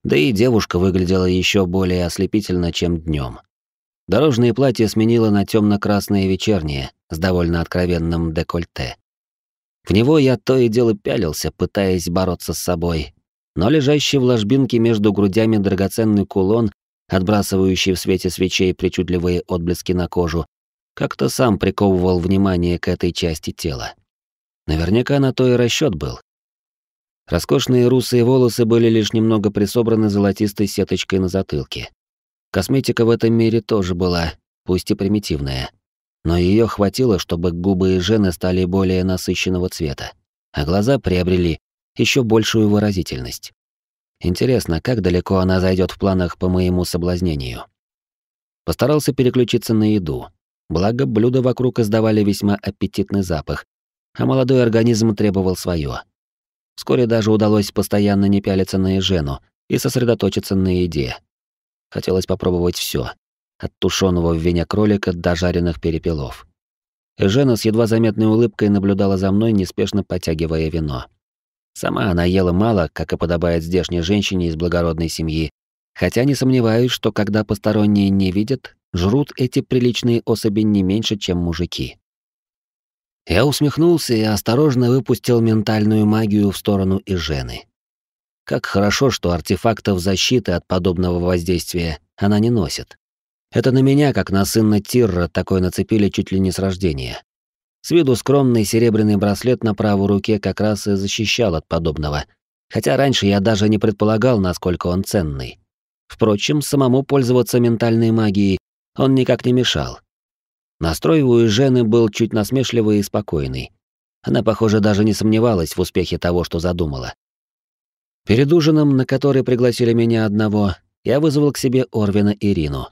Да и девушка выглядела еще более ослепительно, чем днем. Дорожное платье сменило на темно-красное вечернее с довольно откровенным декольте. В него я то и дело пялился, пытаясь бороться с собой. Но лежащий в ложбинке между грудями драгоценный кулон, отбрасывающий в свете свечей причудливые отблески на кожу, как-то сам приковывал внимание к этой части тела. Наверняка на то и расчет был. Роскошные русые волосы были лишь немного присобраны золотистой сеточкой на затылке. Косметика в этом мире тоже была, пусть и примитивная но ее хватило, чтобы губы и жены стали более насыщенного цвета, а глаза приобрели еще большую выразительность. Интересно, как далеко она зайдет в планах по моему соблазнению. Постарался переключиться на еду. Благо, блюда вокруг издавали весьма аппетитный запах, а молодой организм требовал свое. Вскоре даже удалось постоянно не пялиться на Ежену и сосредоточиться на еде. Хотелось попробовать все, от тушеного в вине кролика до жареных перепелов. Жена с едва заметной улыбкой наблюдала за мной, неспешно потягивая вино. Сама она ела мало, как и подобает здешней женщине из благородной семьи, хотя не сомневаюсь, что когда посторонние не видят, жрут эти приличные особи не меньше, чем мужики. Я усмехнулся и осторожно выпустил ментальную магию в сторону Ижены. Как хорошо, что артефактов защиты от подобного воздействия она не носит. Это на меня, как на сына Тирра, такой нацепили чуть ли не с рождения. С виду скромный серебряный браслет на правой руке как раз и защищал от подобного. Хотя раньше я даже не предполагал, насколько он ценный. Впрочем, самому пользоваться ментальной магией он никак не мешал. Настрой у Жены был чуть насмешливый и спокойный. Она, похоже, даже не сомневалась в успехе того, что задумала. Перед ужином, на который пригласили меня одного, я вызвал к себе Орвина и Рину.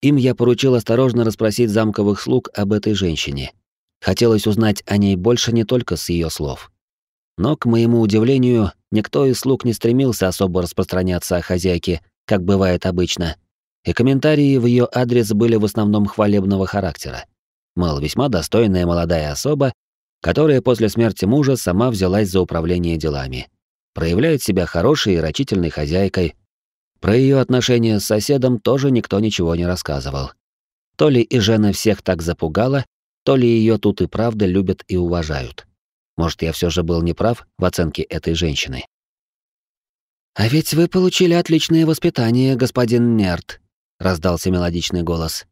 Им я поручил осторожно расспросить замковых слуг об этой женщине. Хотелось узнать о ней больше не только с ее слов. Но, к моему удивлению, никто из слуг не стремился особо распространяться о хозяйке, как бывает обычно, и комментарии в ее адрес были в основном хвалебного характера. Мол, весьма достойная молодая особа, которая после смерти мужа сама взялась за управление делами. Проявляет себя хорошей и рачительной хозяйкой, про ее отношения с соседом тоже никто ничего не рассказывал. То ли и жена всех так запугала, то ли ее тут и правда любят и уважают. Может, я все же был неправ в оценке этой женщины. «А ведь вы получили отличное воспитание, господин Нерт», — раздался мелодичный голос.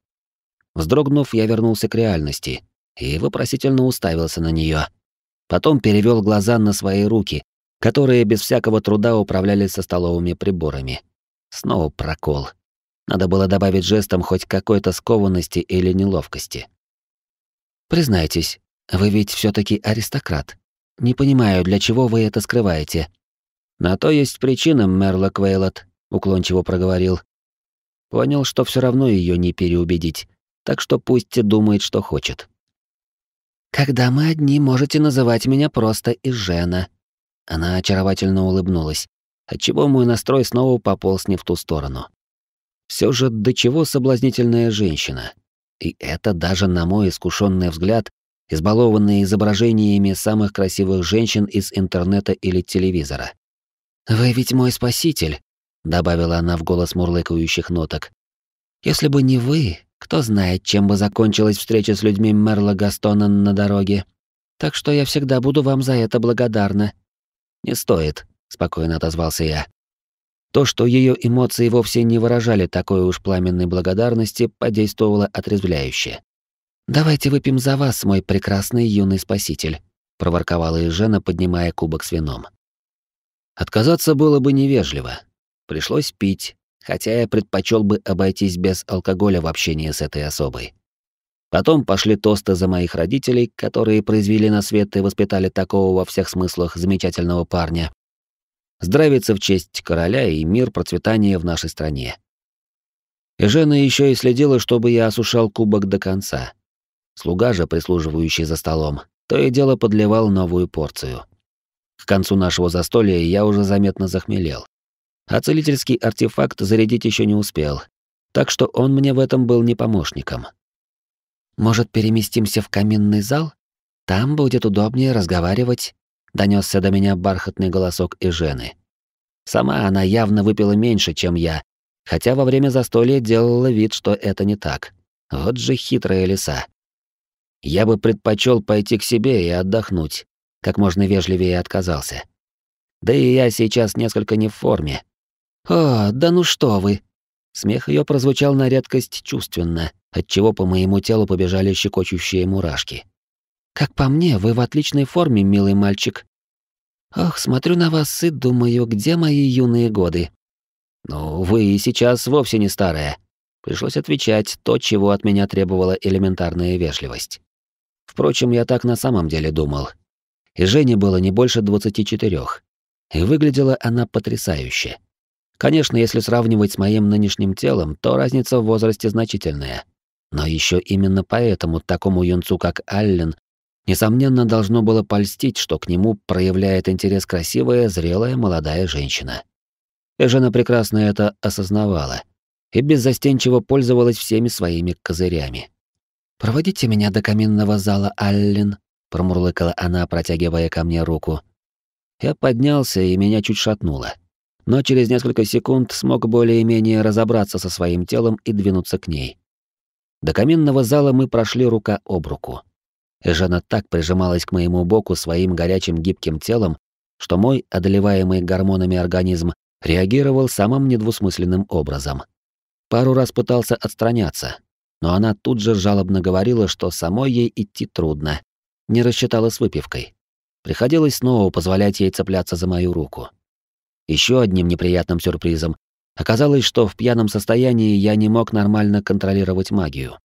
Вздрогнув, я вернулся к реальности и вопросительно уставился на нее. Потом перевел глаза на свои руки, которые без всякого труда управляли со столовыми приборами. Снова прокол. Надо было добавить жестом хоть какой-то скованности или неловкости. Признайтесь, вы ведь все таки аристократ. Не понимаю, для чего вы это скрываете. На то есть причина, Мерла Квейлот, уклончиво проговорил. Понял, что все равно ее не переубедить, так что пусть думает, что хочет. Когда мы одни, можете называть меня просто Изжена. Она очаровательно улыбнулась, отчего мой настрой снова пополз не в ту сторону. Все же до чего соблазнительная женщина. И это даже на мой искушенный взгляд, избалованный изображениями самых красивых женщин из интернета или телевизора. «Вы ведь мой спаситель», — добавила она в голос мурлыкающих ноток. «Если бы не вы, кто знает, чем бы закончилась встреча с людьми Мерла Гастона на дороге. Так что я всегда буду вам за это благодарна». «Не стоит», — спокойно отозвался я. То, что ее эмоции вовсе не выражали такой уж пламенной благодарности, подействовало отрезвляюще. «Давайте выпьем за вас, мой прекрасный юный спаситель», — проворковала Ежена, поднимая кубок с вином. Отказаться было бы невежливо. Пришлось пить, хотя я предпочел бы обойтись без алкоголя в общении с этой особой. Потом пошли тосты за моих родителей, которые произвели на свет и воспитали такого во всех смыслах замечательного парня, Здравица в честь короля и мир процветания в нашей стране. И Жена еще и следила, чтобы я осушал кубок до конца. Слуга же, прислуживающий за столом, то и дело подливал новую порцию. К концу нашего застолья я уже заметно захмелел. А целительский артефакт зарядить еще не успел, так что он мне в этом был не помощником. «Может, переместимся в каминный зал? Там будет удобнее разговаривать донесся до меня бархатный голосок Ижены. Сама она явно выпила меньше, чем я, хотя во время застолья делала вид, что это не так. Вот же хитрая лиса. Я бы предпочел пойти к себе и отдохнуть, как можно вежливее отказался. Да и я сейчас несколько не в форме. О, да ну что вы! Смех ее прозвучал на редкость чувственно, отчего по моему телу побежали щекочущие мурашки. Как по мне, вы в отличной форме, милый мальчик. Ох, смотрю на вас и думаю, где мои юные годы. Ну, вы и сейчас вовсе не старая. Пришлось отвечать то, чего от меня требовала элементарная вежливость. Впрочем, я так на самом деле думал. И Жене было не больше 24. И выглядела она потрясающе. Конечно, если сравнивать с моим нынешним телом, то разница в возрасте значительная. Но еще именно поэтому такому юнцу, как Аллен, Несомненно, должно было польстить, что к нему проявляет интерес красивая, зрелая молодая женщина. Эжена прекрасно это осознавала и беззастенчиво пользовалась всеми своими козырями. «Проводите меня до каминного зала, Аллен», — промурлыкала она, протягивая ко мне руку. Я поднялся, и меня чуть шатнуло. Но через несколько секунд смог более-менее разобраться со своим телом и двинуться к ней. До каминного зала мы прошли рука об руку. Жена так прижималась к моему боку своим горячим гибким телом, что мой, одолеваемый гормонами организм, реагировал самым недвусмысленным образом. Пару раз пытался отстраняться, но она тут же жалобно говорила, что самой ей идти трудно, не рассчитала с выпивкой. Приходилось снова позволять ей цепляться за мою руку. Еще одним неприятным сюрпризом оказалось, что в пьяном состоянии я не мог нормально контролировать магию.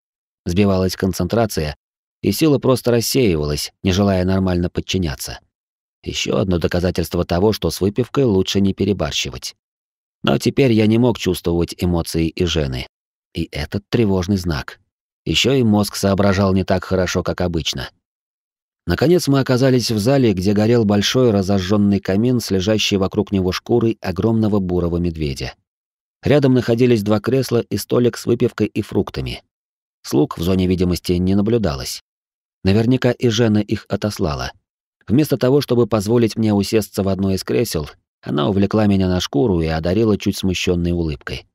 Сбивалась концентрация, и сила просто рассеивалась, не желая нормально подчиняться. Еще одно доказательство того, что с выпивкой лучше не перебарщивать. Но теперь я не мог чувствовать эмоции и жены. И этот тревожный знак. Еще и мозг соображал не так хорошо, как обычно. Наконец мы оказались в зале, где горел большой разожженный камин с вокруг него шкурой огромного бурого медведя. Рядом находились два кресла и столик с выпивкой и фруктами. Слуг в зоне видимости не наблюдалось. Наверняка и Жена их отослала. Вместо того, чтобы позволить мне усесться в одно из кресел, она увлекла меня на шкуру и одарила чуть смущенной улыбкой.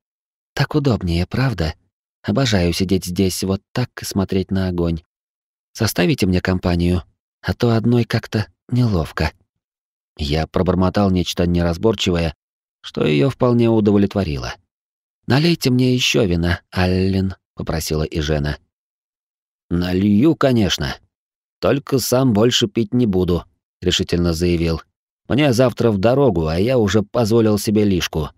«Так удобнее, правда? Обожаю сидеть здесь вот так и смотреть на огонь. Составите мне компанию, а то одной как-то неловко». Я пробормотал нечто неразборчивое, что ее вполне удовлетворило. «Налейте мне еще вина, Аллен», — попросила и Жена. «Налью, конечно. Только сам больше пить не буду», — решительно заявил. «Мне завтра в дорогу, а я уже позволил себе лишку».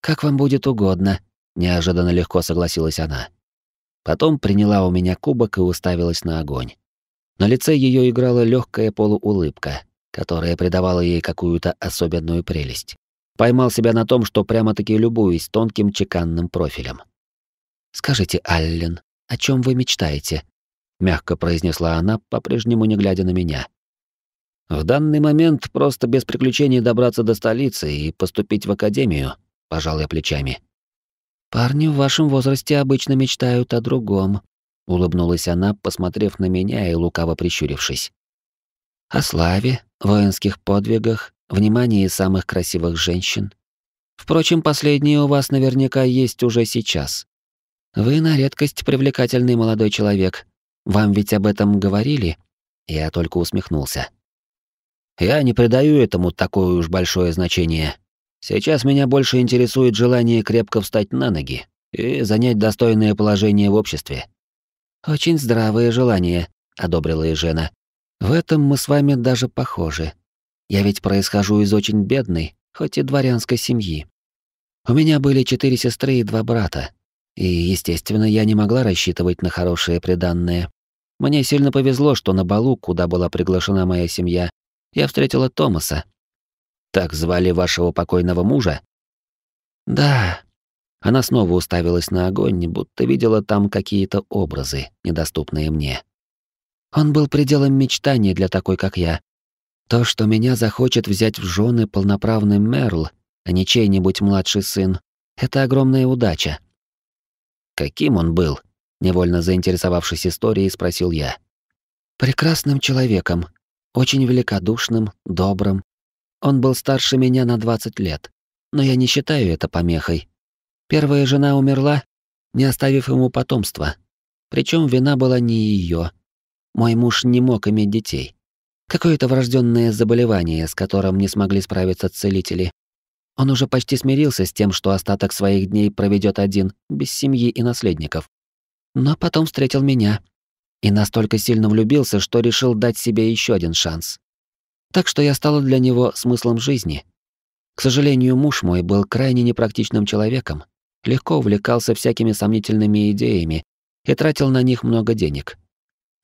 Как вам будет угодно, неожиданно легко согласилась она. Потом приняла у меня кубок и уставилась на огонь. На лице ее играла легкая полуулыбка, которая придавала ей какую-то особенную прелесть. Поймал себя на том, что прямо-таки любуюсь тонким чеканным профилем. «Скажите, Аллен, о чем вы мечтаете?» — мягко произнесла она, по-прежнему не глядя на меня. «В данный момент просто без приключений добраться до столицы и поступить в академию», — пожал я плечами. «Парни в вашем возрасте обычно мечтают о другом», — улыбнулась она, посмотрев на меня и лукаво прищурившись. «О славе, воинских подвигах, внимании самых красивых женщин. Впрочем, последнее у вас наверняка есть уже сейчас. Вы на редкость привлекательный молодой человек. Вам ведь об этом говорили?» Я только усмехнулся. «Я не придаю этому такое уж большое значение. Сейчас меня больше интересует желание крепко встать на ноги и занять достойное положение в обществе». «Очень здравые желания», — одобрила и жена. «В этом мы с вами даже похожи. Я ведь происхожу из очень бедной, хоть и дворянской семьи. У меня были четыре сестры и два брата. И, естественно, я не могла рассчитывать на хорошее приданное. Мне сильно повезло, что на балу, куда была приглашена моя семья, я встретила Томаса. Так звали вашего покойного мужа? Да. Она снова уставилась на огонь, будто видела там какие-то образы, недоступные мне. Он был пределом мечтаний для такой, как я. То, что меня захочет взять в жены полноправный Мерл, а не чей-нибудь младший сын, это огромная удача. Каким он был? Невольно заинтересовавшись историей, спросил я. Прекрасным человеком, очень великодушным, добрым. Он был старше меня на 20 лет, но я не считаю это помехой. Первая жена умерла, не оставив ему потомства. Причем вина была не ее. Мой муж не мог иметь детей. Какое-то врожденное заболевание, с которым не смогли справиться целители. Он уже почти смирился с тем, что остаток своих дней проведет один, без семьи и наследников. Но потом встретил меня. И настолько сильно влюбился, что решил дать себе еще один шанс. Так что я стала для него смыслом жизни. К сожалению, муж мой был крайне непрактичным человеком, легко увлекался всякими сомнительными идеями и тратил на них много денег.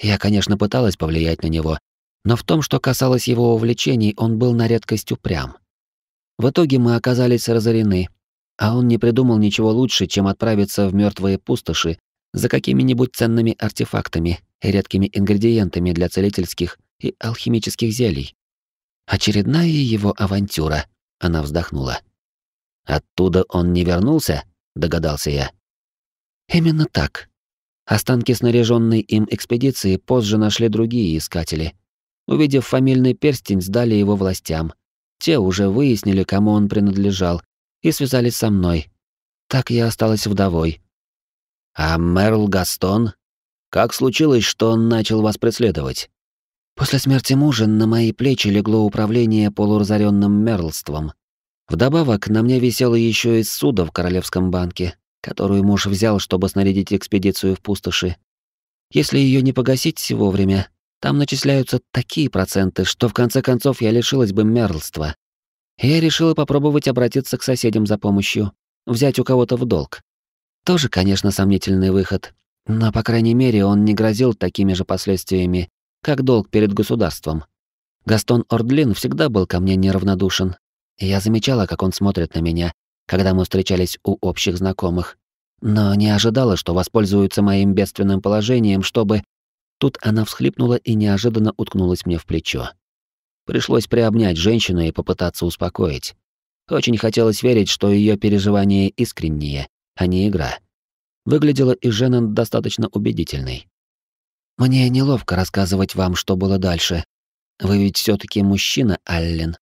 Я, конечно, пыталась повлиять на него, но в том, что касалось его увлечений, он был на редкость упрям. В итоге мы оказались разорены, а он не придумал ничего лучше, чем отправиться в мертвые пустоши за какими-нибудь ценными артефактами и редкими ингредиентами для целительских и алхимических зелий. Очередная его авантюра, она вздохнула. Оттуда он не вернулся, догадался я. Именно так. Останки снаряженной им экспедиции позже нашли другие искатели, Увидев фамильный перстень, сдали его властям. Те уже выяснили, кому он принадлежал, и связались со мной. Так я осталась вдовой. А Мерл Гастон? Как случилось, что он начал вас преследовать? После смерти мужа на мои плечи легло управление полуразоренным мерлством. Вдобавок, на мне висело еще и суда в Королевском банке, которую муж взял, чтобы снарядить экспедицию в пустоши. Если ее не погасить вовремя, там начисляются такие проценты, что в конце концов я лишилась бы мерлства. Я решила попробовать обратиться к соседям за помощью, взять у кого-то в долг. Тоже, конечно, сомнительный выход, но, по крайней мере, он не грозил такими же последствиями, как долг перед государством. Гастон Ордлин всегда был ко мне неравнодушен, я замечала, как он смотрит на меня, когда мы встречались у общих знакомых, но не ожидала, что воспользуется моим бедственным положением, чтобы Тут она всхлипнула и неожиданно уткнулась мне в плечо. Пришлось приобнять женщину и попытаться успокоить. Очень хотелось верить, что ее переживания искренние, а не игра. Выглядела и Жена достаточно убедительной. «Мне неловко рассказывать вам, что было дальше. Вы ведь все таки мужчина, Аллен».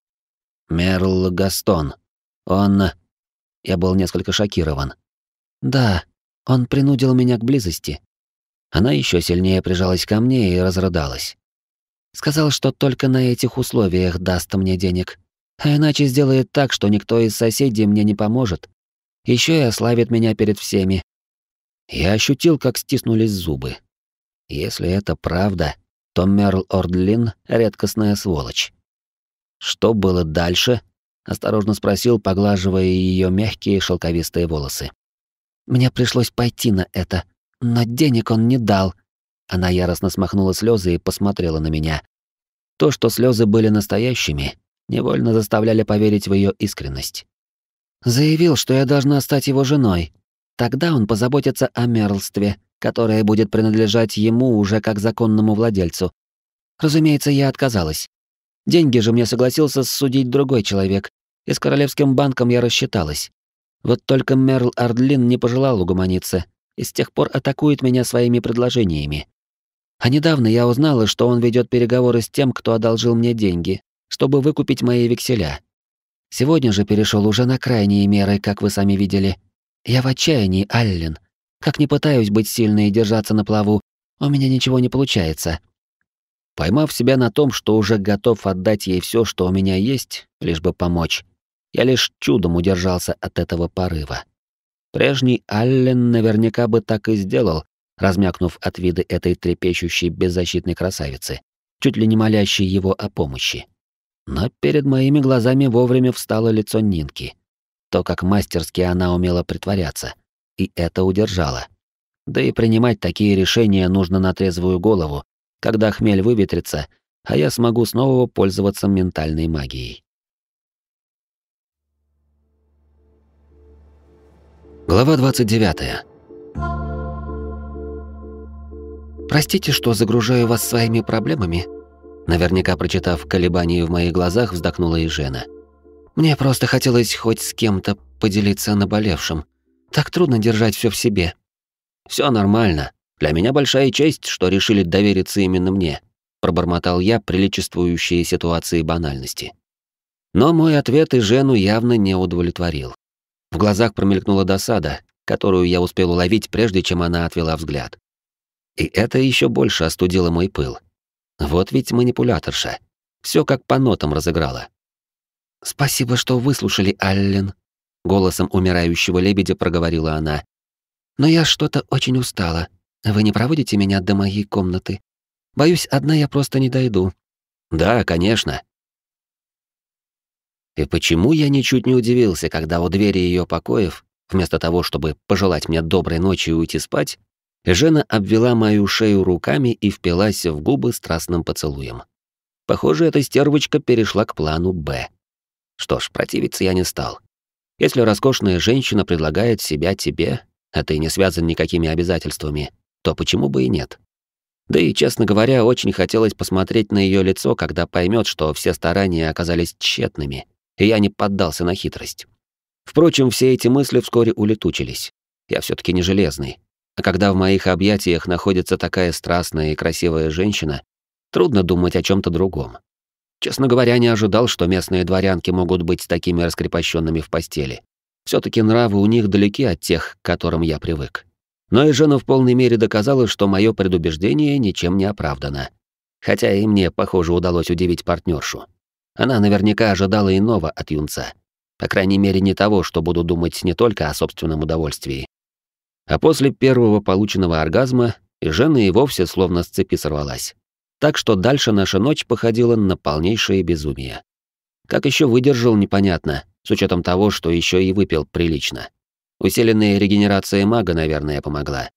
«Мерл Гастон. Он...» Я был несколько шокирован. «Да, он принудил меня к близости. Она еще сильнее прижалась ко мне и разрыдалась. Сказал, что только на этих условиях даст мне денег, а иначе сделает так, что никто из соседей мне не поможет. Еще и ославит меня перед всеми. Я ощутил, как стиснулись зубы. Если это правда, то Мерл Ордлин — редкостная сволочь. Что было дальше? осторожно спросил, поглаживая ее мягкие шелковистые волосы. Мне пришлось пойти на это, но денег он не дал. Она яростно смахнула слезы и посмотрела на меня. То, что слезы были настоящими, невольно заставляли поверить в ее искренность. Заявил, что я должна стать его женой. Тогда он позаботится о мерлстве, которое будет принадлежать ему уже как законному владельцу. Разумеется, я отказалась. Деньги же мне согласился судить другой человек, и с Королевским банком я рассчиталась. Вот только Мерл Ардлин не пожелал угомониться и с тех пор атакует меня своими предложениями. А недавно я узнала, что он ведет переговоры с тем, кто одолжил мне деньги, чтобы выкупить мои векселя. Сегодня же перешел уже на крайние меры, как вы сами видели. Я в отчаянии, Аллен. Как не пытаюсь быть сильной и держаться на плаву, у меня ничего не получается. Поймав себя на том, что уже готов отдать ей все, что у меня есть, лишь бы помочь, я лишь чудом удержался от этого порыва. Прежний Аллен наверняка бы так и сделал, размякнув от вида этой трепещущей беззащитной красавицы, чуть ли не молящей его о помощи. Но перед моими глазами вовремя встало лицо Нинки. То, как мастерски она умела притворяться. И это удержало. Да и принимать такие решения нужно на трезвую голову, когда хмель выветрится, а я смогу снова пользоваться ментальной магией. Глава 29. Простите, что загружаю вас своими проблемами. Наверняка прочитав колебания в моих глазах, вздохнула и Жена. Мне просто хотелось хоть с кем-то поделиться наболевшим. Так трудно держать все в себе. Все нормально. Для меня большая честь, что решили довериться именно мне, пробормотал я приличествующие ситуации банальности. Но мой ответ и Жену явно не удовлетворил. В глазах промелькнула досада, которую я успел уловить, прежде чем она отвела взгляд. И это еще больше остудило мой пыл. Вот ведь манипуляторша. Все как по нотам разыграла. «Спасибо, что выслушали, Аллен», — голосом умирающего лебедя проговорила она. «Но я что-то очень устала. Вы не проводите меня до моей комнаты? Боюсь, одна я просто не дойду». «Да, конечно», и почему я ничуть не удивился, когда у двери ее покоев, вместо того, чтобы пожелать мне доброй ночи и уйти спать, Жена обвела мою шею руками и впилась в губы страстным поцелуем. Похоже, эта стервочка перешла к плану «Б». Что ж, противиться я не стал. Если роскошная женщина предлагает себя тебе, а ты не связан никакими обязательствами, то почему бы и нет? Да и, честно говоря, очень хотелось посмотреть на ее лицо, когда поймет, что все старания оказались тщетными, и я не поддался на хитрость. Впрочем, все эти мысли вскоре улетучились. Я все таки не железный. А когда в моих объятиях находится такая страстная и красивая женщина, трудно думать о чем то другом. Честно говоря, не ожидал, что местные дворянки могут быть такими раскрепощенными в постели. все таки нравы у них далеки от тех, к которым я привык. Но и жена в полной мере доказала, что мое предубеждение ничем не оправдано. Хотя и мне, похоже, удалось удивить партнершу. Она наверняка ожидала иного от юнца. По крайней мере, не того, что буду думать не только о собственном удовольствии. А после первого полученного оргазма жена и вовсе словно с цепи сорвалась. Так что дальше наша ночь походила на полнейшее безумие. Как еще выдержал, непонятно, с учетом того, что еще и выпил прилично. Усиленная регенерация мага, наверное, помогла.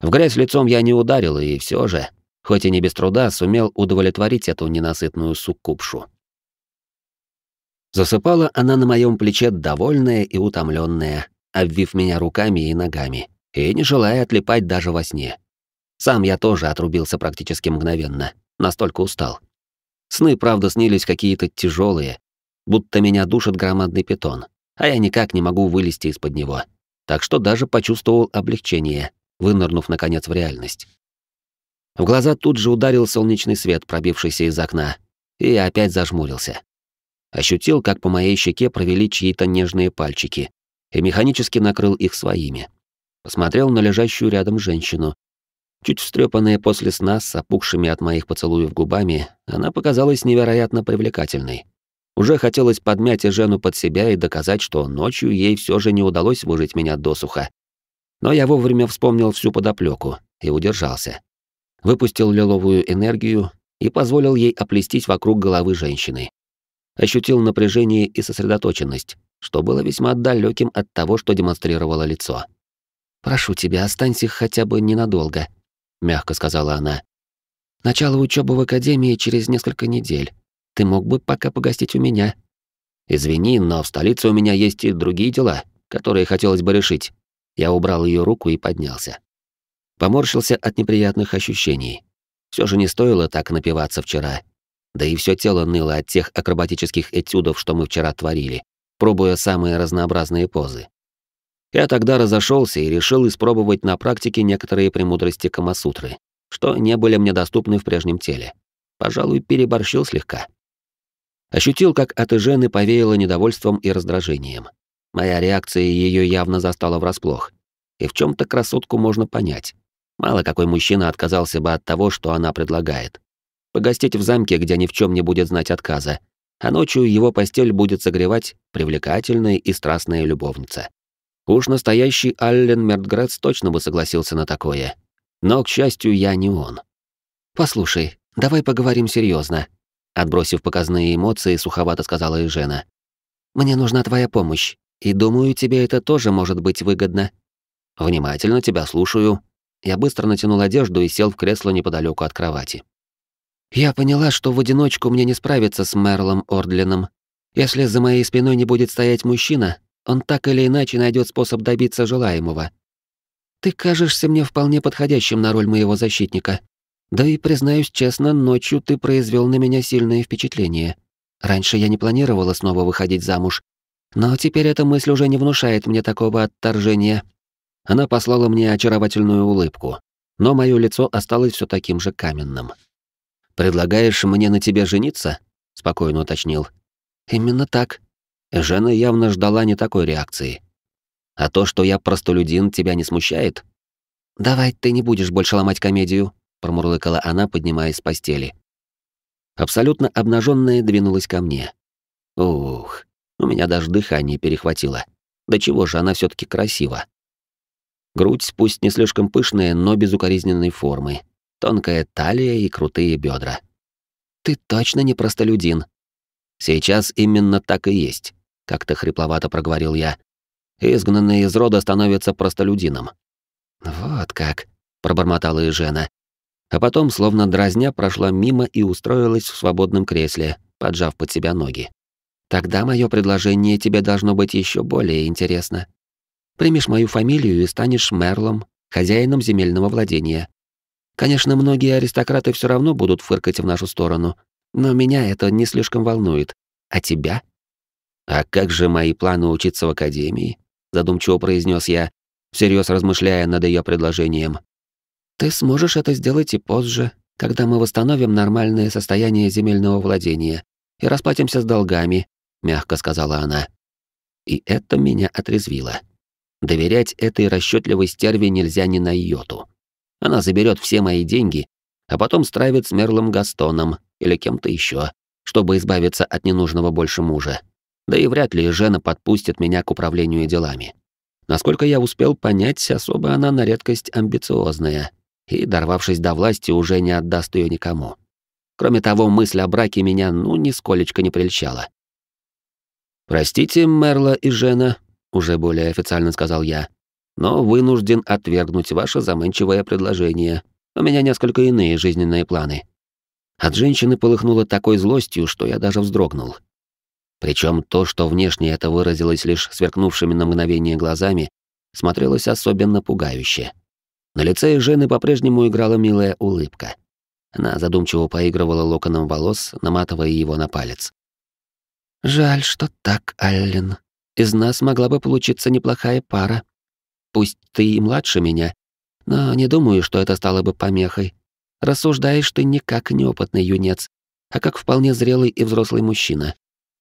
В грязь лицом я не ударил, и все же, хоть и не без труда, сумел удовлетворить эту ненасытную суккубшу. Засыпала она на моем плече довольная и утомленная, обвив меня руками и ногами, и не желая отлипать даже во сне. Сам я тоже отрубился практически мгновенно, настолько устал. Сны, правда, снились какие-то тяжелые, будто меня душит громадный питон, а я никак не могу вылезти из-под него. Так что даже почувствовал облегчение, вынырнув наконец в реальность. В глаза тут же ударил солнечный свет, пробившийся из окна, и опять зажмурился. Ощутил, как по моей щеке провели чьи-то нежные пальчики, и механически накрыл их своими. Посмотрел на лежащую рядом женщину. Чуть встрепанная после сна, с опухшими от моих поцелуев губами, она показалась невероятно привлекательной. Уже хотелось подмять Жену под себя и доказать, что ночью ей все же не удалось выжить меня досуха. Но я вовремя вспомнил всю подоплеку и удержался. Выпустил лиловую энергию и позволил ей оплестись вокруг головы женщины. ощутил напряжение и сосредоточенность, что было весьма далеким от того, что демонстрировало лицо. «Прошу тебя, останься хотя бы ненадолго», — мягко сказала она. «Начало учебы в академии через несколько недель. Ты мог бы пока погостить у меня». «Извини, но в столице у меня есть и другие дела, которые хотелось бы решить». Я убрал ее руку и поднялся. Поморщился от неприятных ощущений. Все же не стоило так напиваться вчера. Да и все тело ныло от тех акробатических этюдов, что мы вчера творили, пробуя самые разнообразные позы. Я тогда разошелся и решил испробовать на практике некоторые премудрости Камасутры, что не были мне доступны в прежнем теле. Пожалуй, переборщил слегка. Ощутил, как от Ижены повеяло недовольством и раздражением. Моя реакция ее явно застала врасплох. И в чем то красотку можно понять. Мало какой мужчина отказался бы от того, что она предлагает. Погостить в замке, где ни в чем не будет знать отказа, а ночью его постель будет согревать привлекательная и страстная любовница. Уж настоящий Аллен Мертгрец точно бы согласился на такое. Но, к счастью, я не он. «Послушай, давай поговорим серьезно, отбросив показные эмоции, суховато сказала Ежена. «Мне нужна твоя помощь, и думаю, тебе это тоже может быть выгодно». «Внимательно тебя слушаю». Я быстро натянул одежду и сел в кресло неподалеку от кровати. «Я поняла, что в одиночку мне не справиться с Мерлом Ордленом. Если за моей спиной не будет стоять мужчина, он так или иначе найдет способ добиться желаемого. Ты кажешься мне вполне подходящим на роль моего защитника. Да и, признаюсь честно, ночью ты произвел на меня сильное впечатление. Раньше я не планировала снова выходить замуж, но теперь эта мысль уже не внушает мне такого отторжения. Она послала мне очаровательную улыбку, но мое лицо осталось все таким же каменным. «Предлагаешь мне на тебе жениться?» — спокойно уточнил. «Именно так», Жена явно ждала не такой реакции. А то, что я простолюдин, тебя не смущает? Давай ты не будешь больше ломать комедию, промурлыкала она, поднимаясь с постели. Абсолютно обнаженная двинулась ко мне. Ух, у меня даже дыхание перехватило. Да чего же она все таки красива. Грудь пусть не слишком пышная, но безукоризненной формы. Тонкая талия и крутые бедра. Ты точно не простолюдин. Сейчас именно так и есть как-то хрипловато проговорил я. Изгнанный из рода становится простолюдином. Вот как, пробормотала и Жена. А потом, словно дразня, прошла мимо и устроилась в свободном кресле, поджав под себя ноги. Тогда мое предложение тебе должно быть еще более интересно. Примешь мою фамилию и станешь мерлом, хозяином земельного владения. Конечно, многие аристократы все равно будут фыркать в нашу сторону, но меня это не слишком волнует. А тебя? «А как же мои планы учиться в академии?» — задумчиво произнес я, всерьез размышляя над ее предложением. «Ты сможешь это сделать и позже, когда мы восстановим нормальное состояние земельного владения и расплатимся с долгами», — мягко сказала она. И это меня отрезвило. Доверять этой расчетливой стерве нельзя ни на йоту. Она заберет все мои деньги, а потом стравит с Мерлом Gastoном или кем-то еще, чтобы избавиться от ненужного больше мужа. Да и вряд ли Жена подпустит меня к управлению делами. Насколько я успел понять, особо она на редкость амбициозная, и, дорвавшись до власти, уже не отдаст ее никому. Кроме того, мысль о браке меня ну нисколечко не прельщала. «Простите, Мерла и Жена», — уже более официально сказал я, «но вынужден отвергнуть ваше заманчивое предложение. У меня несколько иные жизненные планы». От женщины полыхнуло такой злостью, что я даже вздрогнул. Причем то, что внешне это выразилось лишь сверкнувшими на мгновение глазами, смотрелось особенно пугающе. На лице Жены по-прежнему играла милая улыбка. Она задумчиво поигрывала локоном волос, наматывая его на палец. «Жаль, что так, Аллен. Из нас могла бы получиться неплохая пара. Пусть ты и младше меня, но не думаю, что это стало бы помехой. Рассуждаешь ты не как неопытный юнец, а как вполне зрелый и взрослый мужчина.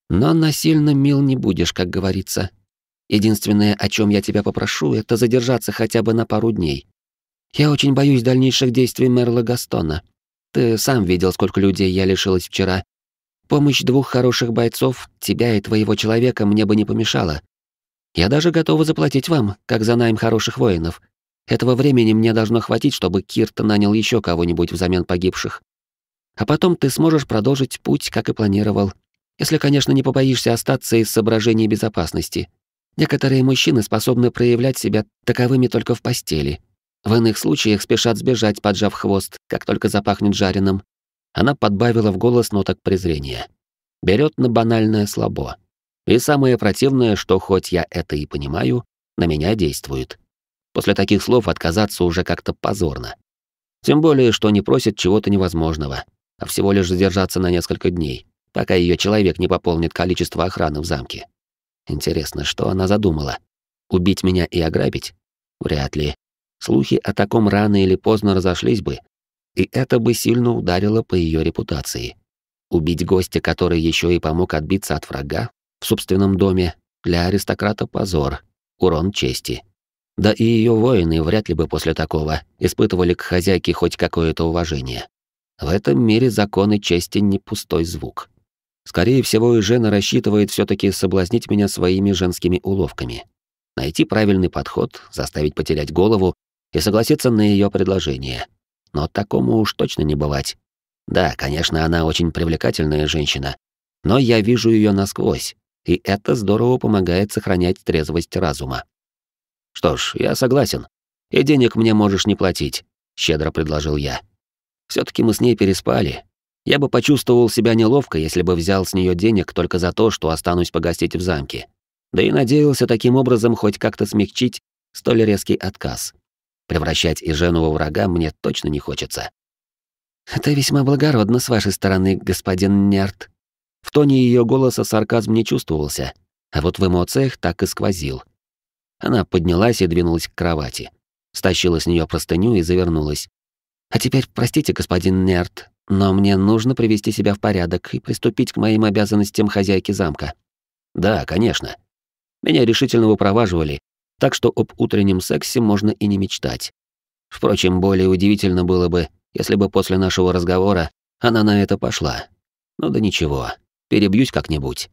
Но насильно мил не будешь, как говорится. Единственное, о чем я тебя попрошу, это задержаться хотя бы на пару дней. Я очень боюсь дальнейших действий Мерла Гастона. Ты сам видел, сколько людей я лишилась вчера. Помощь двух хороших бойцов, тебя и твоего человека, мне бы не помешала. Я даже готова заплатить вам, как за найм хороших воинов. Этого времени мне должно хватить, чтобы Кирт нанял еще кого-нибудь взамен погибших. А потом ты сможешь продолжить путь, как и планировал, Если, конечно, не побоишься остаться из соображений безопасности. Некоторые мужчины способны проявлять себя таковыми только в постели. В иных случаях спешат сбежать, поджав хвост, как только запахнет жареным. Она подбавила в голос ноток презрения. Берет на банальное слабо. И самое противное, что хоть я это и понимаю, на меня действует. После таких слов отказаться уже как-то позорно. Тем более, что не просит чего-то невозможного, а всего лишь задержаться на несколько дней, пока ее человек не пополнит количество охраны в замке. Интересно, что она задумала? Убить меня и ограбить? Вряд ли. Слухи о таком рано или поздно разошлись бы, и это бы сильно ударило по ее репутации. Убить гостя, который еще и помог отбиться от врага в собственном доме, для аристократа позор, урон чести. Да и ее воины вряд ли бы после такого испытывали к хозяйке хоть какое-то уважение. В этом мире законы чести не пустой звук. Скорее всего, и Жена рассчитывает все таки соблазнить меня своими женскими уловками. Найти правильный подход, заставить потерять голову и согласиться на ее предложение. Но такому уж точно не бывать. Да, конечно, она очень привлекательная женщина, но я вижу ее насквозь, и это здорово помогает сохранять трезвость разума. Что ж, я согласен. И денег мне можешь не платить, щедро предложил я. все таки мы с ней переспали. Я бы почувствовал себя неловко, если бы взял с нее денег только за то, что останусь погостить в замке. Да и надеялся таким образом хоть как-то смягчить столь резкий отказ. Превращать и жену во врага мне точно не хочется. «Это весьма благородно с вашей стороны, господин Нерт». В тоне ее голоса сарказм не чувствовался, а вот в эмоциях так и сквозил. Она поднялась и двинулась к кровати. Стащила с нее простыню и завернулась. «А теперь, простите, господин Нерт, но мне нужно привести себя в порядок и приступить к моим обязанностям хозяйки замка». «Да, конечно». Меня решительно выпроваживали, так что об утреннем сексе можно и не мечтать. Впрочем, более удивительно было бы, если бы после нашего разговора она на это пошла. Ну да ничего, перебьюсь как-нибудь.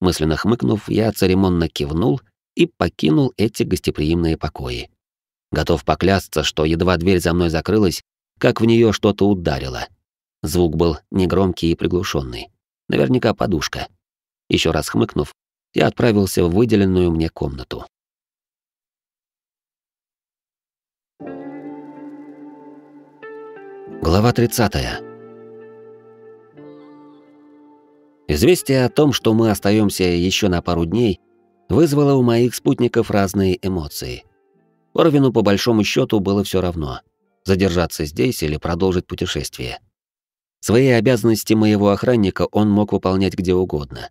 Мысленно хмыкнув, я церемонно кивнул и покинул эти гостеприимные покои. Готов поклясться, что едва дверь за мной закрылась, как в нее что-то ударило. Звук был негромкий и приглушенный. Наверняка подушка. Еще раз хмыкнув, я отправился в выделенную мне комнату. Глава 30. Известие о том, что мы остаемся еще на пару дней, вызвало у моих спутников разные эмоции. Орвину по большому счету было все равно задержаться здесь или продолжить путешествие. Свои обязанности моего охранника он мог выполнять где угодно.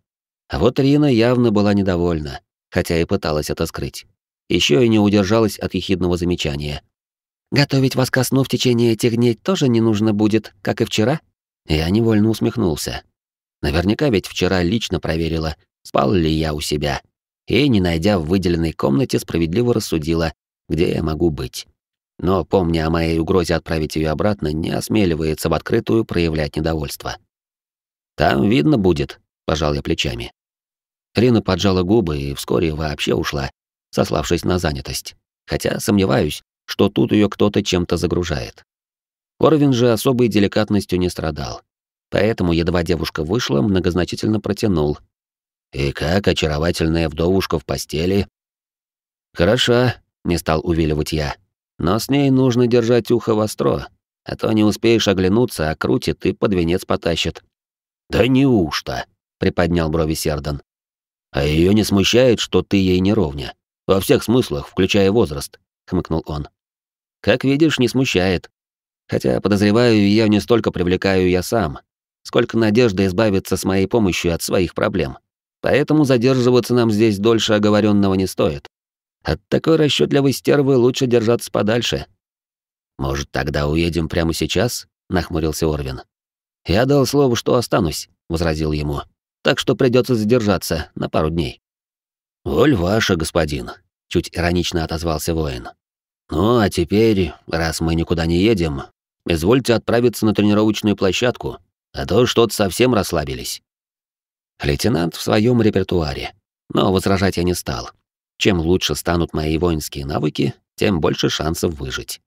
А вот Рина явно была недовольна, хотя и пыталась это скрыть. Еще и не удержалась от ехидного замечания — Готовить вас ко сну в течение этих дней тоже не нужно будет, как и вчера? Я невольно усмехнулся. Наверняка ведь вчера лично проверила, спал ли я у себя. И, не найдя в выделенной комнате, справедливо рассудила, где я могу быть. Но, помня о моей угрозе отправить ее обратно, не осмеливается в открытую проявлять недовольство. «Там видно будет», — пожал я плечами. Рина поджала губы и вскоре вообще ушла, сославшись на занятость. Хотя сомневаюсь, что тут ее кто-то чем-то загружает. Корвин же особой деликатностью не страдал. Поэтому едва девушка вышла, многозначительно протянул. «И как очаровательная вдовушка в постели?» «Хороша», — не стал увиливать я. «Но с ней нужно держать ухо востро, а то не успеешь оглянуться, а крутит и под венец потащит». «Да неужто?» — приподнял брови Сердан. «А ее не смущает, что ты ей не ровня. Во всех смыслах, включая возраст», — хмыкнул он. Как видишь, не смущает. Хотя, подозреваю, я не столько привлекаю я сам, сколько надежда избавиться с моей помощью от своих проблем. Поэтому задерживаться нам здесь дольше оговоренного не стоит. От такой расчетливой стервы лучше держаться подальше. Может, тогда уедем прямо сейчас? нахмурился Орвин. Я дал слово, что останусь, возразил ему. Так что придется задержаться на пару дней. Воль ваша, господин, чуть иронично отозвался воин. Ну, а теперь, раз мы никуда не едем, извольте отправиться на тренировочную площадку, а то что-то совсем расслабились. Лейтенант в своем репертуаре, но возражать я не стал. Чем лучше станут мои воинские навыки, тем больше шансов выжить.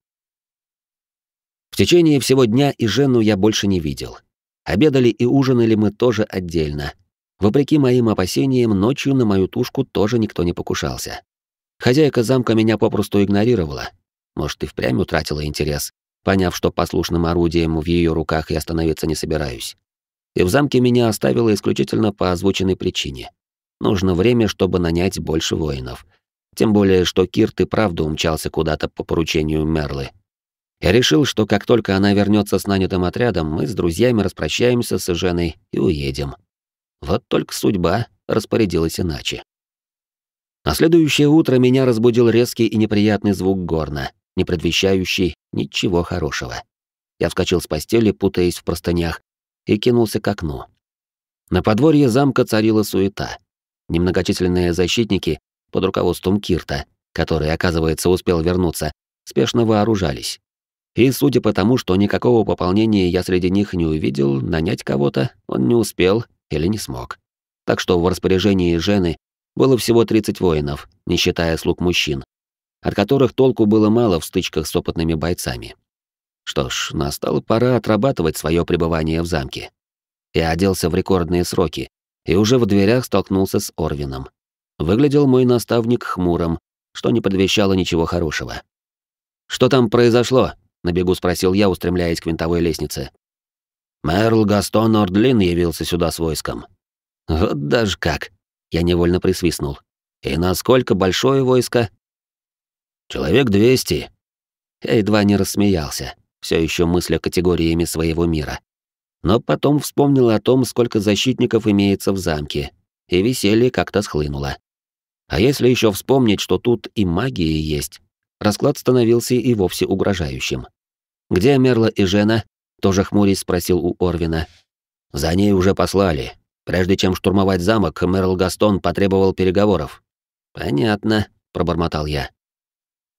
В течение всего дня и Жену я больше не видел. Обедали и ужинали мы тоже отдельно. Вопреки моим опасениям, ночью на мою тушку тоже никто не покушался. Хозяйка замка меня попросту игнорировала. Может, и впрямь утратила интерес, поняв, что послушным орудием в ее руках я становиться не собираюсь. И в замке меня оставила исключительно по озвученной причине. Нужно время, чтобы нанять больше воинов. Тем более, что Кирт и правда умчался куда-то по поручению Мерлы. Я решил, что как только она вернется с нанятым отрядом, мы с друзьями распрощаемся с Женой и уедем. Вот только судьба распорядилась иначе. На следующее утро меня разбудил резкий и неприятный звук горна, не предвещающий ничего хорошего. Я вскочил с постели, путаясь в простынях, и кинулся к окну. На подворье замка царила суета. Немногочисленные защитники под руководством Кирта, который, оказывается, успел вернуться, спешно вооружались. И судя по тому, что никакого пополнения я среди них не увидел, нанять кого-то он не успел или не смог. Так что в распоряжении Жены было всего 30 воинов, не считая слуг мужчин, от которых толку было мало в стычках с опытными бойцами. Что ж, настала пора отрабатывать свое пребывание в замке. Я оделся в рекордные сроки и уже в дверях столкнулся с Орвином. Выглядел мой наставник хмурым, что не предвещало ничего хорошего. «Что там произошло?» — на бегу спросил я, устремляясь к винтовой лестнице. Мэрл Гастон Ордлин явился сюда с войском. Вот даже как. Я невольно присвистнул. И насколько большое войско? Человек двести. Я едва не рассмеялся, все еще мысля категориями своего мира. Но потом вспомнил о том, сколько защитников имеется в замке, и веселье как-то схлынуло. А если еще вспомнить, что тут и магия есть, расклад становился и вовсе угрожающим. Где Мерла и Жена, тоже хмурясь спросил у Орвина. За ней уже послали. Прежде чем штурмовать замок, Мерл Гастон потребовал переговоров. Понятно, пробормотал я.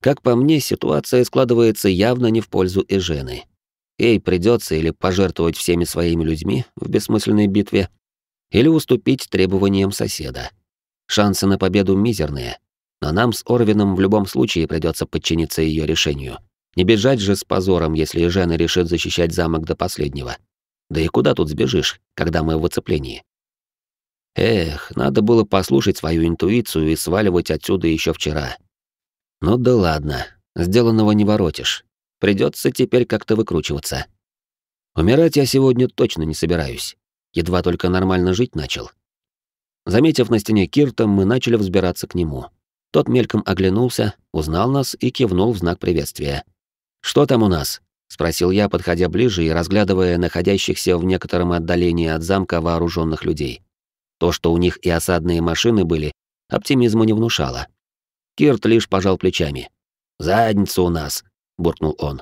Как по мне, ситуация складывается явно не в пользу Эжены. Ей придется или пожертвовать всеми своими людьми в бессмысленной битве, или уступить требованиям соседа. Шансы на победу мизерные, но нам с Орвином в любом случае придется подчиниться ее решению. Не бежать же с позором, если Жена решит защищать замок до последнего. Да и куда тут сбежишь, когда мы в оцеплении? Эх, надо было послушать свою интуицию и сваливать отсюда еще вчера. Ну да ладно, сделанного не воротишь. Придется теперь как-то выкручиваться. Умирать я сегодня точно не собираюсь. Едва только нормально жить начал. Заметив на стене Кирта, мы начали взбираться к нему. Тот мельком оглянулся, узнал нас и кивнул в знак приветствия. «Что там у нас?» — спросил я, подходя ближе и разглядывая находящихся в некотором отдалении от замка вооруженных людей. То, что у них и осадные машины были, оптимизма не внушало. Кирт лишь пожал плечами. «Задница у нас», — буркнул он.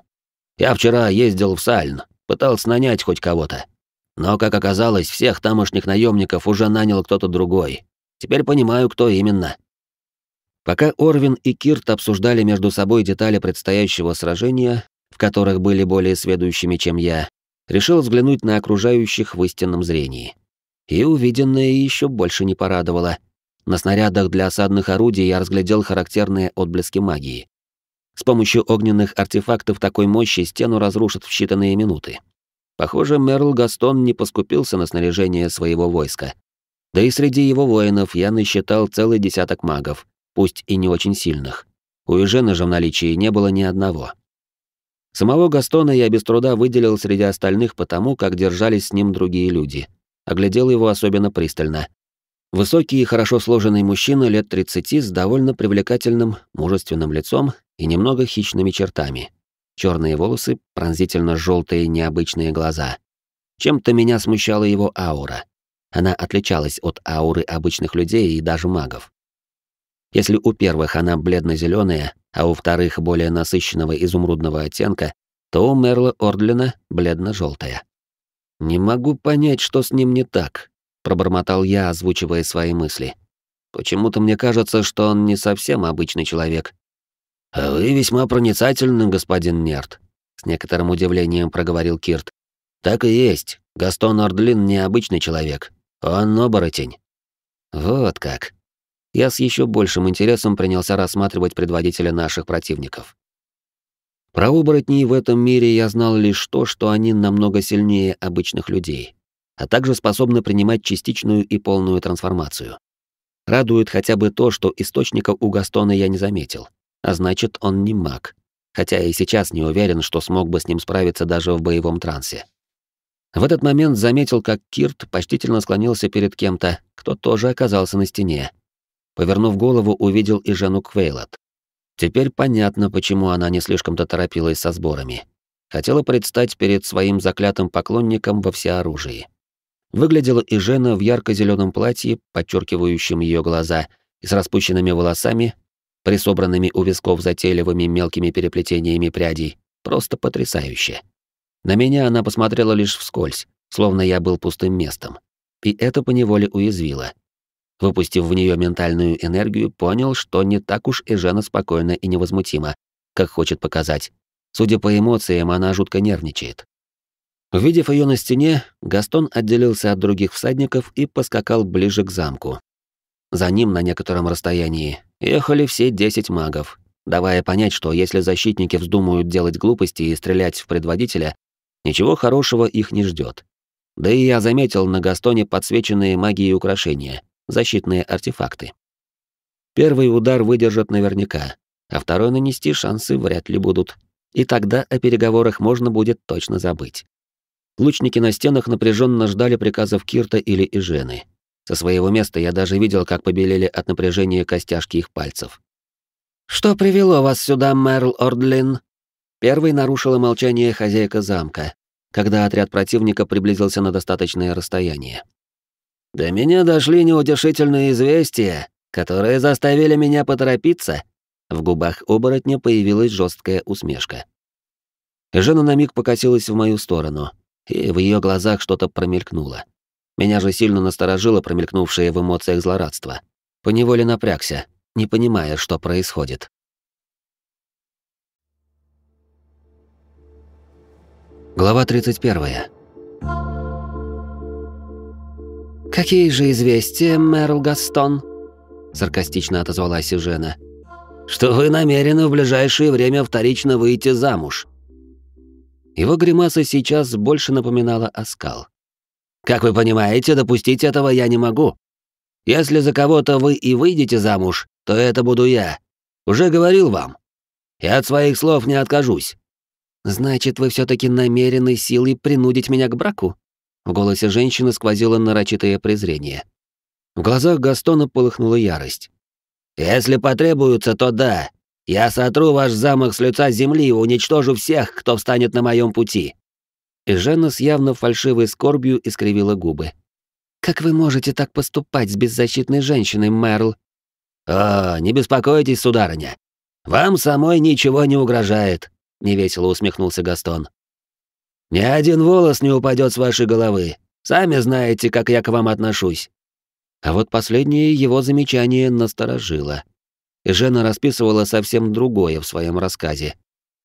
«Я вчера ездил в Сальн, пытался нанять хоть кого-то. Но, как оказалось, всех тамошних наемников уже нанял кто-то другой. Теперь понимаю, кто именно». Пока Орвин и Кирт обсуждали между собой детали предстоящего сражения, в которых были более сведущими, чем я, решил взглянуть на окружающих в истинном зрении. И увиденное еще больше не порадовало. На снарядах для осадных орудий я разглядел характерные отблески магии. С помощью огненных артефактов такой мощи стену разрушат в считанные минуты. Похоже, Мерл Гастон не поскупился на снаряжение своего войска. Да и среди его воинов я насчитал целый десяток магов, пусть и не очень сильных. У Ежена же в наличии не было ни одного. Самого Гастона я без труда выделил среди остальных потому, как держались с ним другие люди. Оглядел его особенно пристально. Высокий и хорошо сложенный мужчина лет 30 с довольно привлекательным, мужественным лицом и немного хищными чертами. Черные волосы, пронзительно желтые необычные глаза. Чем-то меня смущала его аура. Она отличалась от ауры обычных людей и даже магов. Если у первых она бледно-зеленая, а у вторых более насыщенного изумрудного оттенка, то у Мерла Ордлина бледно-желтая. «Не могу понять, что с ним не так», — пробормотал я, озвучивая свои мысли. «Почему-то мне кажется, что он не совсем обычный человек». «А вы весьма проницательны, господин Нерт», — с некоторым удивлением проговорил Кирт. «Так и есть. Гастон Ордлин не обычный человек. Он оборотень». «Вот как», я с еще большим интересом принялся рассматривать предводителя наших противников. Про оборотней в этом мире я знал лишь то, что они намного сильнее обычных людей. а также способны принимать частичную и полную трансформацию. Радует хотя бы то, что источника у Гастона я не заметил, а значит, он не маг, хотя и сейчас не уверен, что смог бы с ним справиться даже в боевом трансе. В этот момент заметил, как Кирт почтительно склонился перед кем-то, кто тоже оказался на стене. Повернув голову, увидел и Жену Квейлот. Теперь понятно, почему она не слишком-то торопилась со сборами. Хотела предстать перед своим заклятым поклонником во всеоружии. Выглядела и Жена в ярко зеленом платье, подчеркивающем ее глаза, и с распущенными волосами, присобранными у висков затейливыми мелкими переплетениями прядей, просто потрясающе. На меня она посмотрела лишь вскользь, словно я был пустым местом. И это поневоле уязвило. Выпустив в нее ментальную энергию, понял, что не так уж и Жена спокойна и невозмутима, как хочет показать. Судя по эмоциям, она жутко нервничает. Увидев ее на стене, Гастон отделился от других всадников и поскакал ближе к замку. За ним на некотором расстоянии ехали все десять магов, давая понять, что если защитники вздумают делать глупости и стрелять в предводителя, ничего хорошего их не ждет. Да и я заметил на Гастоне подсвеченные магией украшения, защитные артефакты. Первый удар выдержат наверняка, а второй нанести шансы вряд ли будут. И тогда о переговорах можно будет точно забыть. Лучники на стенах напряженно ждали приказов Кирта или Ижены. Со своего места я даже видел, как побелели от напряжения костяшки их пальцев. «Что привело вас сюда, Мэрл Ордлин?» Первый нарушила молчание хозяйка замка, когда отряд противника приблизился на достаточное расстояние. «До меня дошли неутешительные известия, которые заставили меня поторопиться». В губах оборотня появилась жесткая усмешка. Жена на миг покосилась в мою сторону, и в ее глазах что-то промелькнуло. Меня же сильно насторожило промелькнувшее в эмоциях злорадство. Поневоле напрягся, не понимая, что происходит. Глава 31. «Какие же известия, Мэрл Гастон?» — саркастично отозвалась Жена. «Что вы намерены в ближайшее время вторично выйти замуж?» Его гримаса сейчас больше напоминала оскал. «Как вы понимаете, допустить этого я не могу. Если за кого-то вы и выйдете замуж, то это буду я. Уже говорил вам. Я от своих слов не откажусь». «Значит, вы все таки намерены силой принудить меня к браку?» В голосе женщины сквозило нарочитое презрение. В глазах Гастона полыхнула ярость. «Если потребуется, то да. Я сотру ваш замок с лица земли и уничтожу всех, кто встанет на моем пути». И Жена с явно фальшивой скорбью искривила губы. «Как вы можете так поступать с беззащитной женщиной, Мэрл?» «О, не беспокойтесь, сударыня. Вам самой ничего не угрожает», — невесело усмехнулся Гастон. «Ни один волос не упадет с вашей головы. Сами знаете, как я к вам отношусь». А вот последнее его замечание насторожило и Жена расписывала совсем другое в своем рассказе.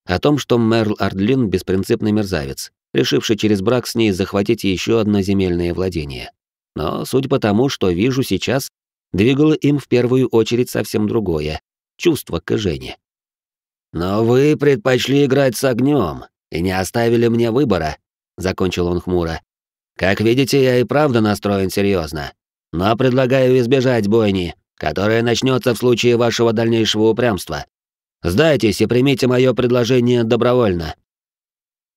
О том, что Мерл Ардлин — беспринципный мерзавец, решивший через брак с ней захватить еще одно земельное владение. Но, судя по тому, что вижу сейчас, двигало им в первую очередь совсем другое — чувство к Жене. «Но вы предпочли играть с огнем и не оставили мне выбора», — закончил он хмуро. «Как видите, я и правда настроен серьезно, но предлагаю избежать бойни, которая начнется в случае вашего дальнейшего упрямства. Сдайтесь и примите мое предложение добровольно».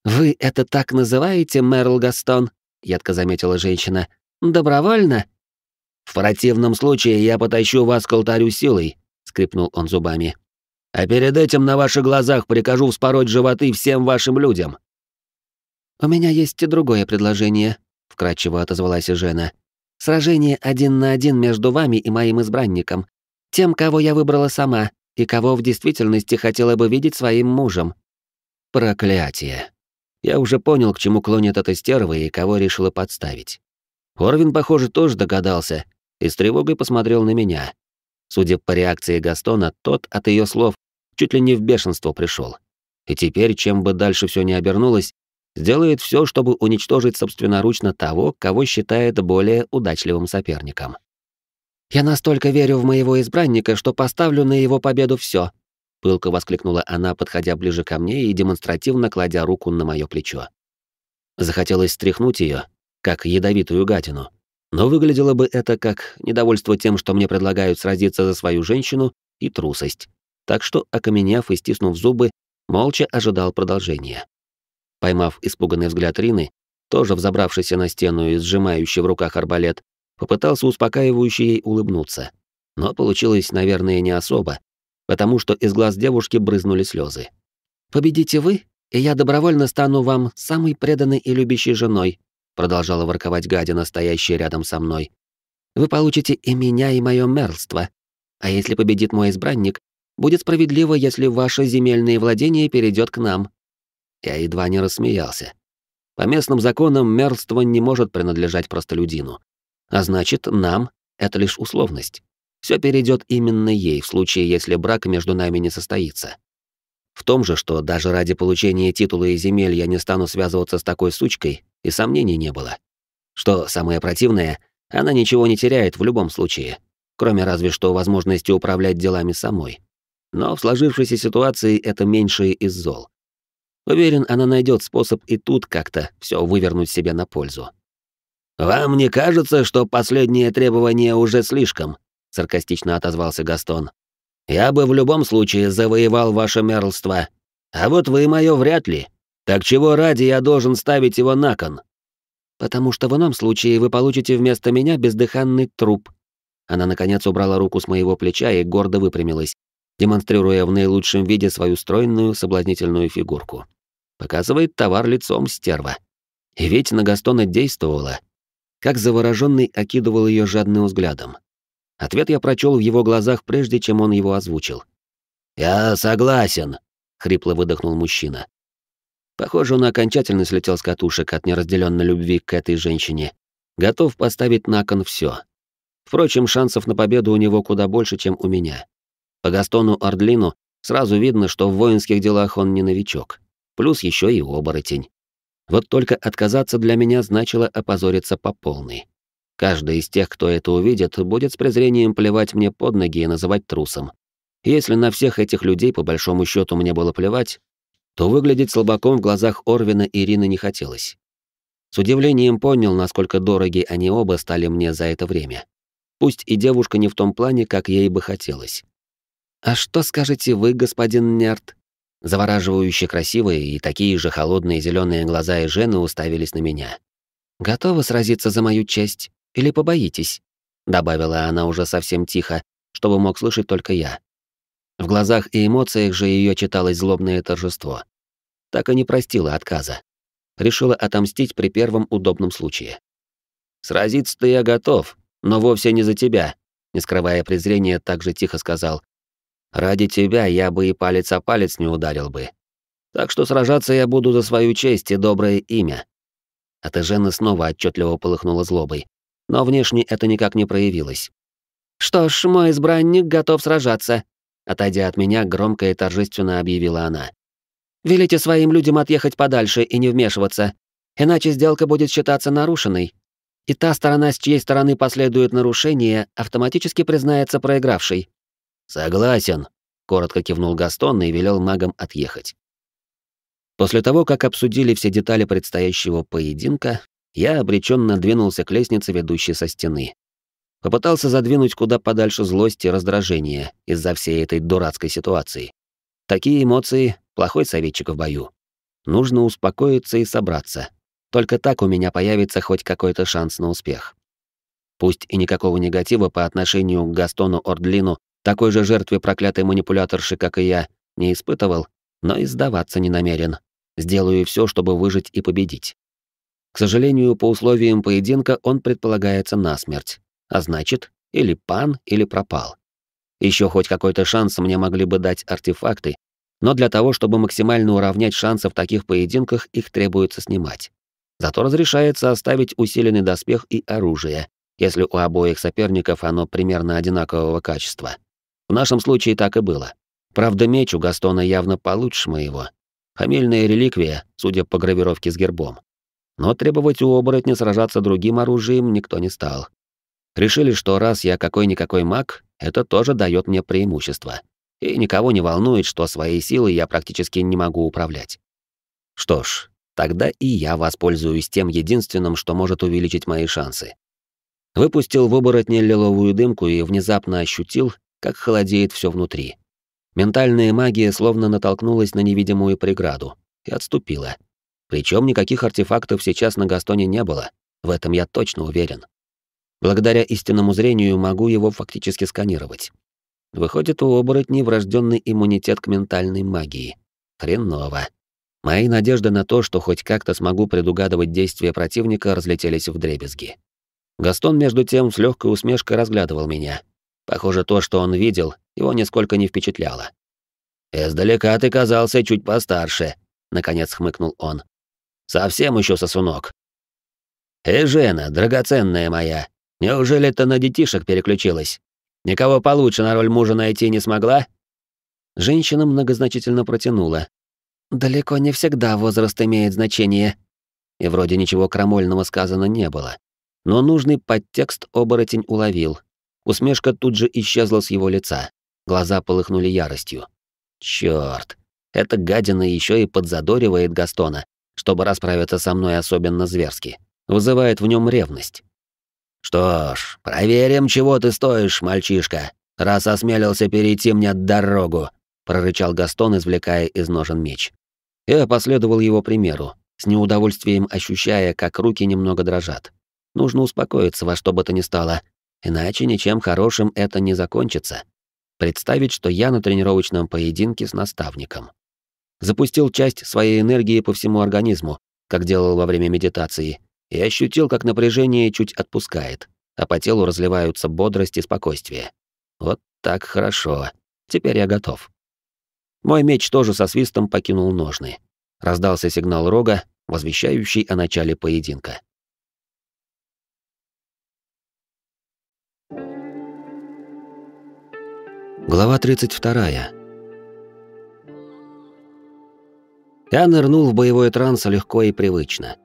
«Вы это так называете, Мерл Гастон?» — едко заметила женщина. «Добровольно?» «В противном случае я потащу вас к алтарю силой», — скрипнул он зубами. «А перед этим на ваших глазах прикажу вспороть животы всем вашим людям». «У меня есть и другое предложение», — вкратчиво отозвалась Жена. Сражение один на один между вами и моим избранником, тем, кого я выбрала сама и кого в действительности хотела бы видеть своим мужем. Проклятие. Я уже понял, к чему клонит эта стерва и кого решила подставить. Орвин, похоже, тоже догадался и с тревогой посмотрел на меня. Судя по реакции Гастона, тот от ее слов чуть ли не в бешенство пришел. И теперь, чем бы дальше все не обернулось, сделает все, чтобы уничтожить собственноручно того, кого считает более удачливым соперником. «Я настолько верю в моего избранника, что поставлю на его победу все, пылко воскликнула она, подходя ближе ко мне и демонстративно кладя руку на мое плечо. Захотелось стряхнуть ее, как ядовитую гадину. Но выглядело бы это как недовольство тем, что мне предлагают сразиться за свою женщину, и трусость. Так что, окаменев и стиснув зубы, молча ожидал продолжения. Поймав испуганный взгляд Рины, тоже взобравшийся на стену и сжимающий в руках арбалет, попытался успокаивающе ей улыбнуться. Но получилось, наверное, не особо, потому что из глаз девушки брызнули слезы. «Победите вы, и я добровольно стану вам самой преданной и любящей женой», продолжала ворковать гадина, стоящая рядом со мной. «Вы получите и меня, и мое мерлство. А если победит мой избранник, будет справедливо, если ваше земельное владение перейдет к нам». Я едва не рассмеялся. По местным законам мерлство не может принадлежать простолюдину. А значит, нам — это лишь условность. Все перейдет именно ей в случае, если брак между нами не состоится. В том же, что даже ради получения титула и земель я не стану связываться с такой сучкой, и сомнений не было. Что самое противное, она ничего не теряет в любом случае, кроме разве что возможности управлять делами самой. Но в сложившейся ситуации это меньшее из зол. Уверен, она найдет способ и тут как-то все вывернуть себе на пользу. «Вам не кажется, что последнее требование уже слишком?» — саркастично отозвался Гастон. «Я бы в любом случае завоевал ваше мерлство, а вот вы мое вряд ли. Так чего ради я должен ставить его на кон?» «Потому что в ином случае вы получите вместо меня бездыханный труп». Она, наконец, убрала руку с моего плеча и гордо выпрямилась, демонстрируя в наилучшем виде свою стройную, соблазнительную фигурку. Показывает товар лицом стерва. И ведь на Гастона действовала. Как завороженный окидывал ее жадным взглядом. Ответ я прочел в его глазах, прежде чем он его озвучил. «Я согласен», — хрипло выдохнул мужчина. Похоже, он окончательно слетел с катушек от неразделенной любви к этой женщине. Готов поставить на кон все. Впрочем, шансов на победу у него куда больше, чем у меня. По Гастону Ордлину сразу видно, что в воинских делах он не новичок плюс еще и оборотень. Вот только отказаться для меня значило опозориться по полной. Каждый из тех, кто это увидит, будет с презрением плевать мне под ноги и называть трусом. Если на всех этих людей по большому счету мне было плевать, то выглядеть слабаком в глазах Орвина и Ирины не хотелось. С удивлением понял, насколько дороги они оба стали мне за это время. Пусть и девушка не в том плане, как ей бы хотелось. «А что скажете вы, господин Нерт?» Завораживающе красивые и такие же холодные зеленые глаза и жены уставились на меня. «Готовы сразиться за мою честь? Или побоитесь?» Добавила она уже совсем тихо, чтобы мог слышать только я. В глазах и эмоциях же ее читалось злобное торжество. Так и не простила отказа. Решила отомстить при первом удобном случае. «Сразиться-то я готов, но вовсе не за тебя», не скрывая презрения, так же тихо сказал, Ради тебя я бы и палец о палец не ударил бы. Так что сражаться я буду за свою честь и доброе имя». От Эжены снова отчетливо полыхнула злобой, но внешне это никак не проявилось. «Что ж, мой избранник готов сражаться», — отойдя от меня, громко и торжественно объявила она. «Велите своим людям отъехать подальше и не вмешиваться, иначе сделка будет считаться нарушенной, и та сторона, с чьей стороны последует нарушение, автоматически признается проигравшей. «Согласен», — коротко кивнул Гастон и велел магам отъехать. После того, как обсудили все детали предстоящего поединка, я обреченно двинулся к лестнице, ведущей со стены. Попытался задвинуть куда подальше злость и раздражение из-за всей этой дурацкой ситуации. Такие эмоции — плохой советчик в бою. Нужно успокоиться и собраться. Только так у меня появится хоть какой-то шанс на успех. Пусть и никакого негатива по отношению к Гастону Ордлину такой же жертве проклятой манипуляторши, как и я, не испытывал, но и сдаваться не намерен. Сделаю все, чтобы выжить и победить. К сожалению, по условиям поединка он предполагается насмерть, а значит, или пан, или пропал. Еще хоть какой-то шанс мне могли бы дать артефакты, но для того, чтобы максимально уравнять шансы в таких поединках, их требуется снимать. Зато разрешается оставить усиленный доспех и оружие, если у обоих соперников оно примерно одинакового качества. В нашем случае так и было. Правда, меч у Гастона явно получше моего. Фамильная реликвия, судя по гравировке с гербом. Но требовать у оборотня сражаться другим оружием никто не стал. Решили, что раз я какой-никакой маг, это тоже дает мне преимущество. И никого не волнует, что своей силой я практически не могу управлять. Что ж, Тогда и я воспользуюсь тем единственным, что может увеличить мои шансы. Выпустил в оборотне лиловую дымку и внезапно ощутил, как холодеет все внутри. Ментальная магия словно натолкнулась на невидимую преграду и отступила. Причем никаких артефактов сейчас на Гастоне не было, в этом я точно уверен. Благодаря истинному зрению могу его фактически сканировать. Выходит, у оборотней врожденный иммунитет к ментальной магии. Хреново. Мои надежды на то, что хоть как-то смогу предугадывать действия противника, разлетелись в дребезги. Гастон, между тем, с легкой усмешкой разглядывал меня. Похоже, то, что он видел, его нисколько не впечатляло. «Издалека ты казался чуть постарше», — наконец хмыкнул он. «Совсем еще сосунок». «Эй, Жена, драгоценная моя, неужели ты на детишек переключилась? Никого получше на роль мужа найти не смогла?» Женщина многозначительно протянула. «Далеко не всегда возраст имеет значение». И вроде ничего крамольного сказано не было. Но нужный подтекст оборотень уловил. Усмешка тут же исчезла с его лица. Глаза полыхнули яростью. Чёрт, эта гадина еще и подзадоривает Гастона, чтобы расправиться со мной особенно зверски. Вызывает в нем ревность. «Что ж, проверим, чего ты стоишь, мальчишка, раз осмелился перейти мне дорогу», прорычал Гастон, извлекая из ножен меч. Я последовал его примеру, с неудовольствием ощущая, как руки немного дрожат. Нужно успокоиться во что бы то ни стало, иначе ничем хорошим это не закончится. Представить, что я на тренировочном поединке с наставником. Запустил часть своей энергии по всему организму, как делал во время медитации, и ощутил, как напряжение чуть отпускает, а по телу разливаются бодрость и спокойствие. Вот так хорошо. Теперь я готов. Мой меч тоже со свистом покинул ножны. Раздался сигнал рога, возвещающий о начале поединка. Глава 32. Я нырнул в боевой транс легко и привычно.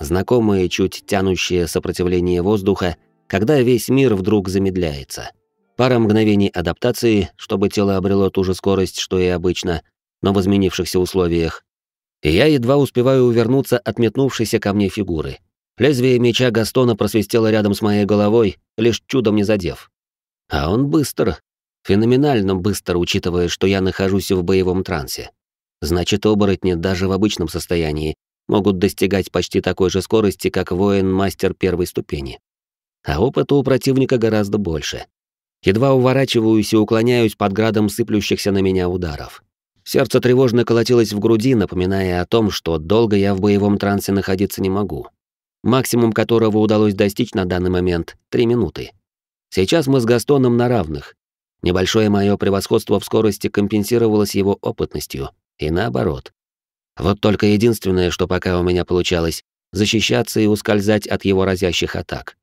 Знакомое, чуть тянущее сопротивление воздуха, когда весь мир вдруг замедляется. Пара мгновений адаптации, чтобы тело обрело ту же скорость, что и обычно, но в изменившихся условиях. И я едва успеваю увернуться от метнувшейся ко мне фигуры. Лезвие меча Гастона просвистело рядом с моей головой, лишь чудом не задев. А он быстр, Феноменально быстро, учитывая, что я нахожусь в боевом трансе. Значит, оборотни даже в обычном состоянии могут достигать почти такой же скорости, как воин-мастер первой ступени. А опыта у противника гораздо больше. Едва уворачиваюсь и уклоняюсь под градом сыплющихся на меня ударов. Сердце тревожно колотилось в груди, напоминая о том, что долго я в боевом трансе находиться не могу. Максимум которого удалось достичь на данный момент — три минуты. Сейчас мы с Gastoном на равных, Небольшое мое превосходство в скорости компенсировалось его опытностью, и наоборот. Вот только единственное, что пока у меня получалось, защищаться и ускользать от его разящих атак.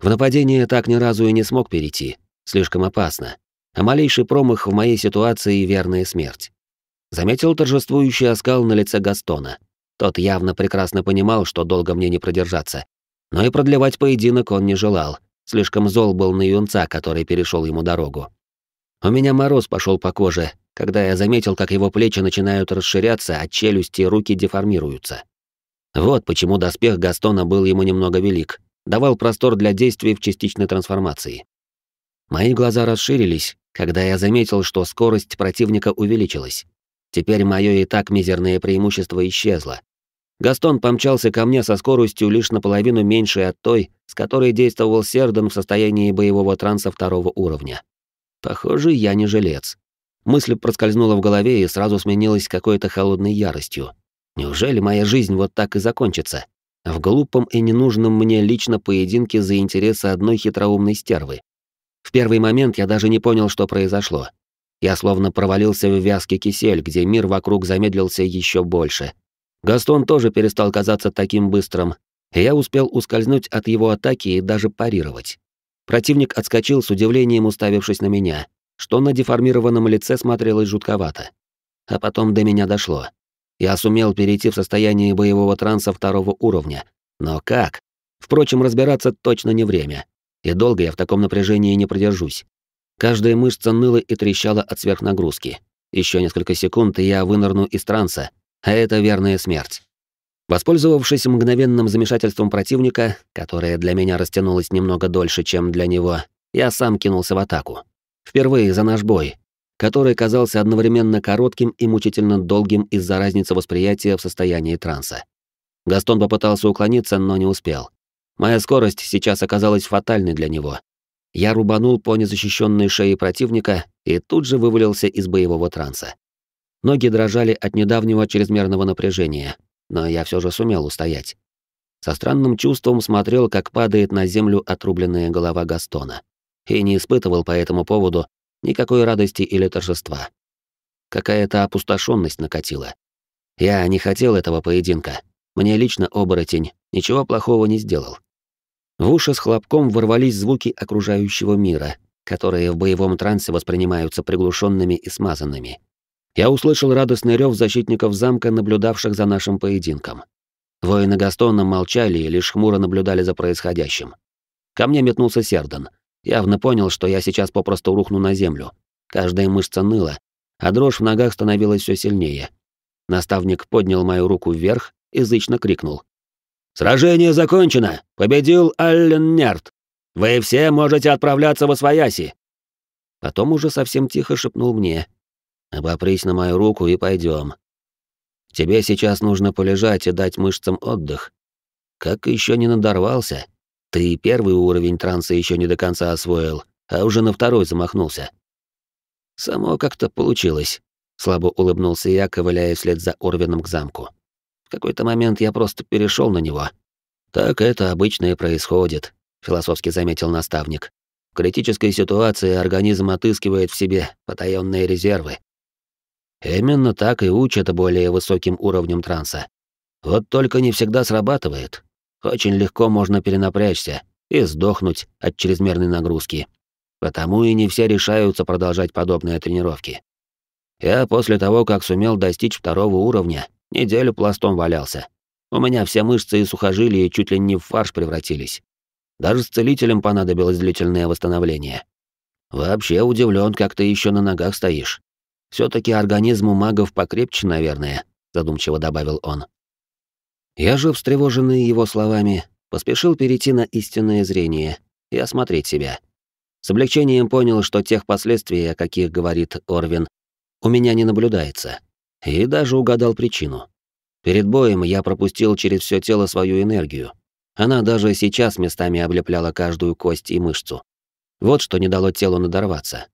В нападение так ни разу и не смог перейти, слишком опасно, а малейший промах в моей ситуации — верная смерть. Заметил торжествующий оскал на лице Гастона. Тот явно прекрасно понимал, что долго мне не продержаться. Но и продлевать поединок он не желал, слишком зол был на юнца, который перешел ему дорогу. У меня мороз пошел по коже, когда я заметил, как его плечи начинают расширяться, а челюсти и руки деформируются. Вот почему доспех Гастона был ему немного велик, давал простор для действий в частичной трансформации. Мои глаза расширились, когда я заметил, что скорость противника увеличилась. Теперь мое и так мизерное преимущество исчезло. Гастон помчался ко мне со скоростью лишь наполовину меньшей от той, с которой действовал Серден в состоянии боевого транса второго уровня. Похоже, я не жилец. Мысль проскользнула в голове и сразу сменилась какой-то холодной яростью. Неужели моя жизнь вот так и закончится? В глупом и ненужном мне лично поединке за интересы одной хитроумной стервы. В первый момент я даже не понял, что произошло. Я словно провалился в вязкий кисель, где мир вокруг замедлился еще больше. Гастон тоже перестал казаться таким быстрым, и я успел ускользнуть от его атаки и даже парировать. Противник отскочил с удивлением, уставившись на меня, что на деформированном лице смотрелось жутковато. А потом до меня дошло. Я сумел перейти в состояние боевого транса второго уровня. Но как? Впрочем, разбираться точно не время. И долго я в таком напряжении не продержусь. Каждая мышца ныла и трещала от сверхнагрузки. Еще несколько секунд, и я вынырну из транса, а это верная смерть. Воспользовавшись мгновенным замешательством противника, которое для меня растянулось немного дольше, чем для него, я сам кинулся в атаку. Впервые за наш бой, который казался одновременно коротким и мучительно долгим из-за разницы восприятия в состоянии транса. Гастон попытался уклониться, но не успел. Моя скорость сейчас оказалась фатальной для него. Я рубанул по незащищенной шее противника и тут же вывалился из боевого транса. Ноги дрожали от недавнего чрезмерного напряжения, но я все же сумел устоять. Со странным чувством смотрел, как падает на землю отрубленная голова Гастона, и не испытывал по этому поводу никакой радости или торжества. Какая-то опустошенность накатила. Я не хотел этого поединка. Мне лично оборотень ничего плохого не сделал. В уши с хлопком ворвались звуки окружающего мира, которые в боевом трансе воспринимаются приглушенными и смазанными. Я услышал радостный рев защитников замка, наблюдавших за нашим поединком. Воины Гастона молчали и лишь хмуро наблюдали за происходящим. Ко мне метнулся Сердан. Явно понял, что я сейчас попросту рухну на землю. Каждая мышца ныла, а дрожь в ногах становилась все сильнее. Наставник поднял мою руку вверх и зычно крикнул. «Сражение закончено! Победил Аллен Нерт! Вы все можете отправляться во свояси!» Потом уже совсем тихо шепнул мне, Обопрись на мою руку и пойдем. Тебе сейчас нужно полежать и дать мышцам отдых. Как еще не надорвался? Ты первый уровень транса еще не до конца освоил, а уже на второй замахнулся. Само как-то получилось. Слабо улыбнулся я, ковыляя вслед за Орвином к замку. В какой-то момент я просто перешел на него. Так это обычно и происходит, философски заметил наставник. В критической ситуации организм отыскивает в себе потаенные резервы, Именно так и учат более высоким уровнем транса. Вот только не всегда срабатывает. Очень легко можно перенапрячься и сдохнуть от чрезмерной нагрузки. Потому и не все решаются продолжать подобные тренировки. Я после того, как сумел достичь второго уровня, неделю пластом валялся. У меня все мышцы и сухожилия чуть ли не в фарш превратились. Даже с целителем понадобилось длительное восстановление. Вообще удивлен, как ты еще на ногах стоишь все таки организм у магов покрепче, наверное», — задумчиво добавил он. Я же, встревоженный его словами, поспешил перейти на истинное зрение и осмотреть себя. С облегчением понял, что тех последствий, о каких говорит Орвин, у меня не наблюдается. И даже угадал причину. Перед боем я пропустил через все тело свою энергию. Она даже сейчас местами облепляла каждую кость и мышцу. Вот что не дало телу надорваться.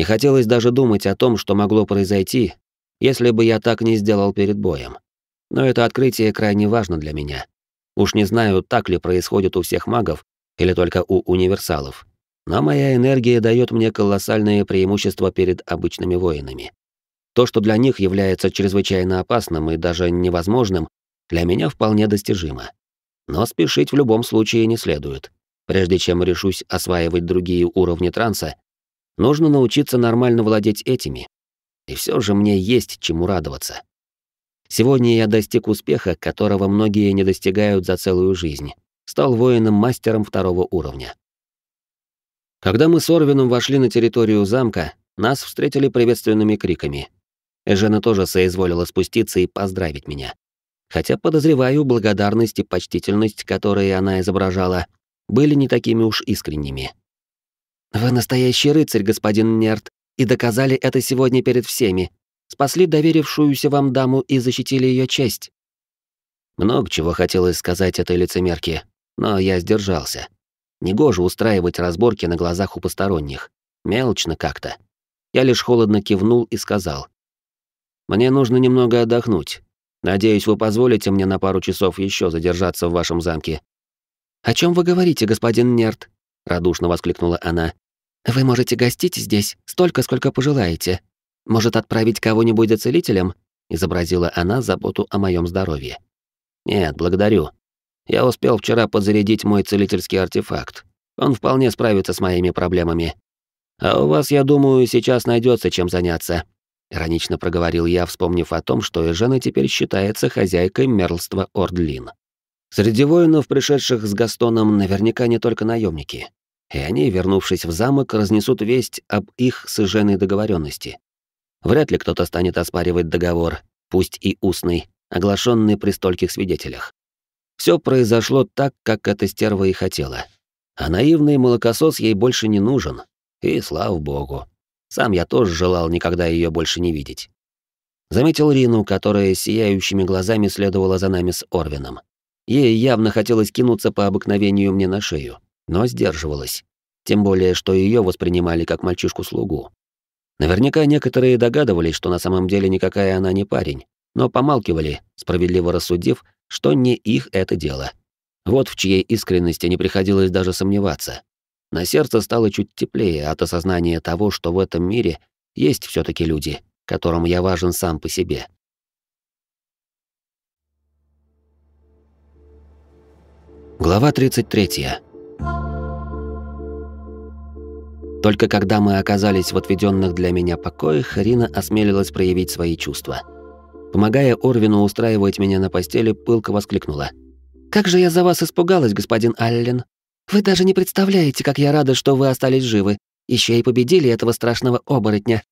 Не хотелось даже думать о том, что могло произойти, если бы я так не сделал перед боем. Но это открытие крайне важно для меня. Уж не знаю, так ли происходит у всех магов или только у универсалов. Но моя энергия дает мне колоссальное преимущество перед обычными воинами. То, что для них является чрезвычайно опасным и даже невозможным, для меня вполне достижимо. Но спешить в любом случае не следует. Прежде чем решусь осваивать другие уровни транса, Нужно научиться нормально владеть этими. И все же мне есть чему радоваться. Сегодня я достиг успеха, которого многие не достигают за целую жизнь. Стал воином-мастером второго уровня. Когда мы с Орвином вошли на территорию замка, нас встретили приветственными криками. Эжена тоже соизволила спуститься и поздравить меня. Хотя, подозреваю, благодарность и почтительность, которые она изображала, были не такими уж искренними. «Вы настоящий рыцарь, господин Нерт, и доказали это сегодня перед всеми. Спасли доверившуюся вам даму и защитили ее честь». Много чего хотелось сказать этой лицемерке, но я сдержался. Негоже устраивать разборки на глазах у посторонних. Мелочно как-то. Я лишь холодно кивнул и сказал. «Мне нужно немного отдохнуть. Надеюсь, вы позволите мне на пару часов еще задержаться в вашем замке». «О чем вы говорите, господин Нерт?» — радушно воскликнула она. «Вы можете гостить здесь столько, сколько пожелаете. Может, отправить кого-нибудь за целителем?» — изобразила она заботу о моем здоровье. «Нет, благодарю. Я успел вчера подзарядить мой целительский артефакт. Он вполне справится с моими проблемами. А у вас, я думаю, сейчас найдется чем заняться», — иронично проговорил я, вспомнив о том, что Эжена теперь считается хозяйкой мерлства Ордлин. Среди воинов, пришедших с Gastoном, наверняка не только наемники и они, вернувшись в замок, разнесут весть об их сожженной договоренности. Вряд ли кто-то станет оспаривать договор, пусть и устный, оглашенный при стольких свидетелях. Все произошло так, как эта стерва и хотела. А наивный молокосос ей больше не нужен. И слава богу. Сам я тоже желал никогда ее больше не видеть. Заметил Рину, которая сияющими глазами следовала за нами с Орвином. Ей явно хотелось кинуться по обыкновению мне на шею, но сдерживалась. Тем более, что ее воспринимали как мальчишку-слугу. Наверняка некоторые догадывались, что на самом деле никакая она не парень, но помалкивали, справедливо рассудив, что не их это дело. Вот в чьей искренности не приходилось даже сомневаться. На сердце стало чуть теплее от осознания того, что в этом мире есть все таки люди, которым я важен сам по себе. Глава 33. Только когда мы оказались в отведенных для меня покоях, Рина осмелилась проявить свои чувства. Помогая Орвину устраивать меня на постели, пылко воскликнула. «Как же я за вас испугалась, господин Аллен! Вы даже не представляете, как я рада, что вы остались живы. Еще и победили этого страшного оборотня.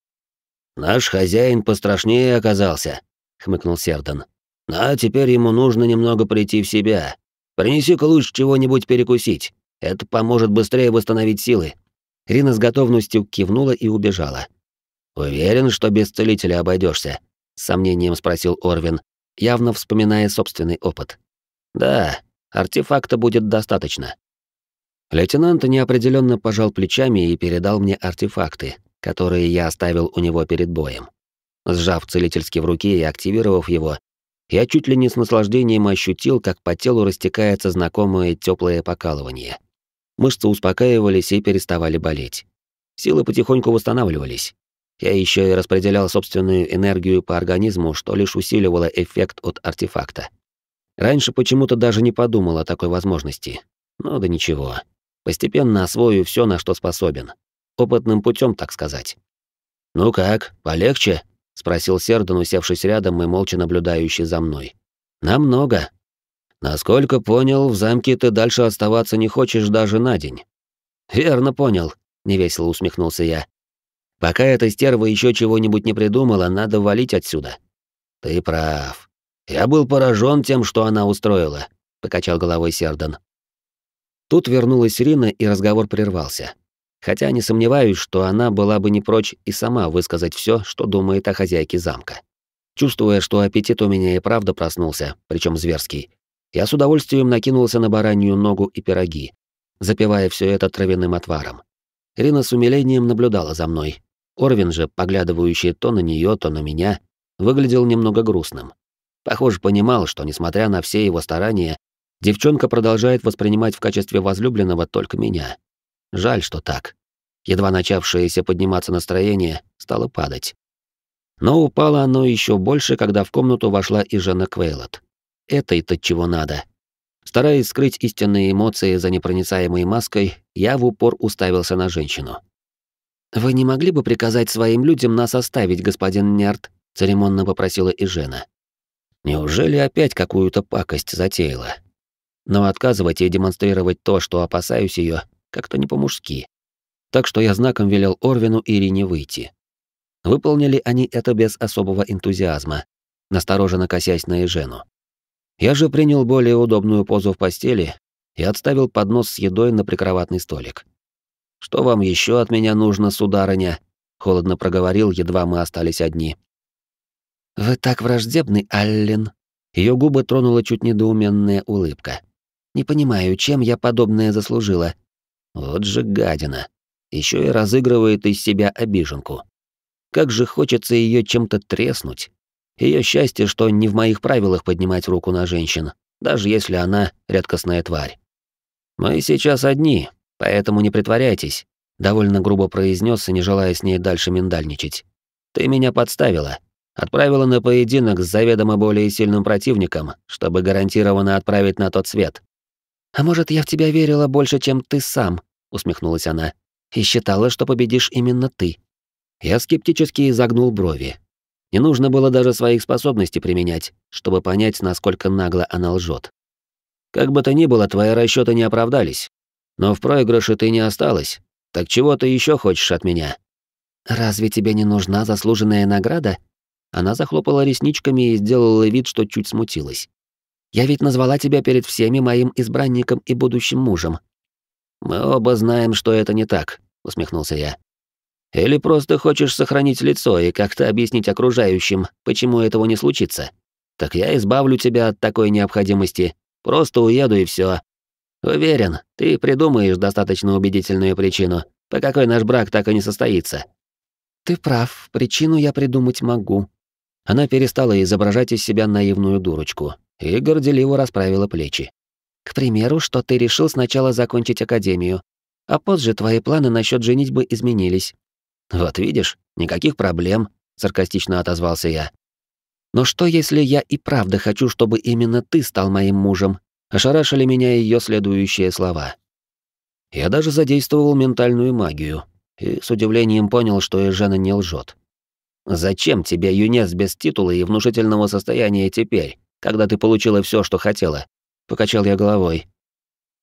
Наш хозяин пострашнее оказался, хмыкнул Сердан. А теперь ему нужно немного прийти в себя. Принеси-ка лучше чего-нибудь перекусить. Это поможет быстрее восстановить силы. Рина с готовностью кивнула и убежала. Уверен, что без целителя обойдешься? с сомнением спросил Орвин, явно вспоминая собственный опыт. Да, артефакта будет достаточно. Лейтенант неопределенно пожал плечами и передал мне артефакты, которые я оставил у него перед боем. Сжав целительский в руке и активировав его, я чуть ли не с наслаждением ощутил, как по телу растекается знакомое теплое покалывание. Мышцы успокаивались и переставали болеть. Силы потихоньку восстанавливались. Я еще и распределял собственную энергию по организму, что лишь усиливало эффект от артефакта. Раньше почему-то даже не подумал о такой возможности. Ну да ничего. Постепенно освою все, на что способен. Опытным путем, так сказать. «Ну как, полегче?» — спросил Сердан, усевшись рядом и молча наблюдающий за мной. «Намного». «Насколько понял, в замке ты дальше оставаться не хочешь даже на день». «Верно понял», — невесело усмехнулся я. «Пока эта стерва еще чего-нибудь не придумала, надо валить отсюда». «Ты прав. Я был поражен тем, что она устроила», — покачал головой Сердан. Тут вернулась Рина, и разговор прервался. Хотя не сомневаюсь, что она была бы не прочь и сама высказать все, что думает о хозяйке замка. Чувствуя, что аппетит у меня и правда проснулся, причем зверский, я с удовольствием накинулся на баранью ногу и пироги, запивая все это травяным отваром. Рина с умилением наблюдала за мной. Орвин же, поглядывающий то на нее, то на меня, выглядел немного грустным. Похоже, понимал, что, несмотря на все его старания, девчонка продолжает воспринимать в качестве возлюбленного только меня. Жаль, что так. Едва начавшееся подниматься настроение стало падать. Но упало оно еще больше, когда в комнату вошла и Жена Квейлот. Это-то чего надо. Стараясь скрыть истинные эмоции за непроницаемой маской, я в упор уставился на женщину. «Вы не могли бы приказать своим людям нас оставить, господин Нерт?» — церемонно попросила и Жена. Неужели опять какую-то пакость затеяла? Но отказывать и демонстрировать то, что опасаюсь ее, как-то не по-мужски. Так что я знаком велел Орвину и Ирине выйти. Выполнили они это без особого энтузиазма, настороженно косясь на Эжену. Я же принял более удобную позу в постели и отставил поднос с едой на прикроватный столик. «Что вам еще от меня нужно, сударыня?» — холодно проговорил, едва мы остались одни. «Вы так враждебны, Аллен!» Ее губы тронула чуть недоуменная улыбка. «Не понимаю, чем я подобное заслужила?» Вот же гадина. Еще и разыгрывает из себя обиженку. Как же хочется ее чем-то треснуть. Ее счастье, что не в моих правилах поднимать руку на женщин, даже если она редкостная тварь. Мы сейчас одни, поэтому не притворяйтесь, довольно грубо произнес, не желая с ней дальше миндальничать. Ты меня подставила, отправила на поединок с заведомо более сильным противником, чтобы гарантированно отправить на тот свет. А может, я в тебя верила больше, чем ты сам, усмехнулась она. И считала, что победишь именно ты. Я скептически изогнул брови. Не нужно было даже своих способностей применять, чтобы понять, насколько нагло она лжет. Как бы то ни было, твои расчеты не оправдались. Но в проигрыше ты не осталась. Так чего ты еще хочешь от меня? Разве тебе не нужна заслуженная награда? Она захлопала ресничками и сделала вид, что чуть смутилась. «Я ведь назвала тебя перед всеми моим избранником и будущим мужем». «Мы оба знаем, что это не так», — усмехнулся я. «Или просто хочешь сохранить лицо и как-то объяснить окружающим, почему этого не случится? Так я избавлю тебя от такой необходимости. Просто уеду и все. Уверен, ты придумаешь достаточно убедительную причину, по какой наш брак так и не состоится». «Ты прав, причину я придумать могу». Она перестала изображать из себя наивную дурочку и горделиво расправила плечи. «К примеру, что ты решил сначала закончить академию, а позже твои планы насчет женитьбы изменились». «Вот видишь, никаких проблем», — саркастично отозвался я. «Но что, если я и правда хочу, чтобы именно ты стал моим мужем?» Ошарашили меня ее следующие слова. Я даже задействовал ментальную магию и с удивлением понял, что Эжена не лжет. «Зачем тебе юнец без титула и внушительного состояния теперь, когда ты получила все, что хотела?» Покачал я головой.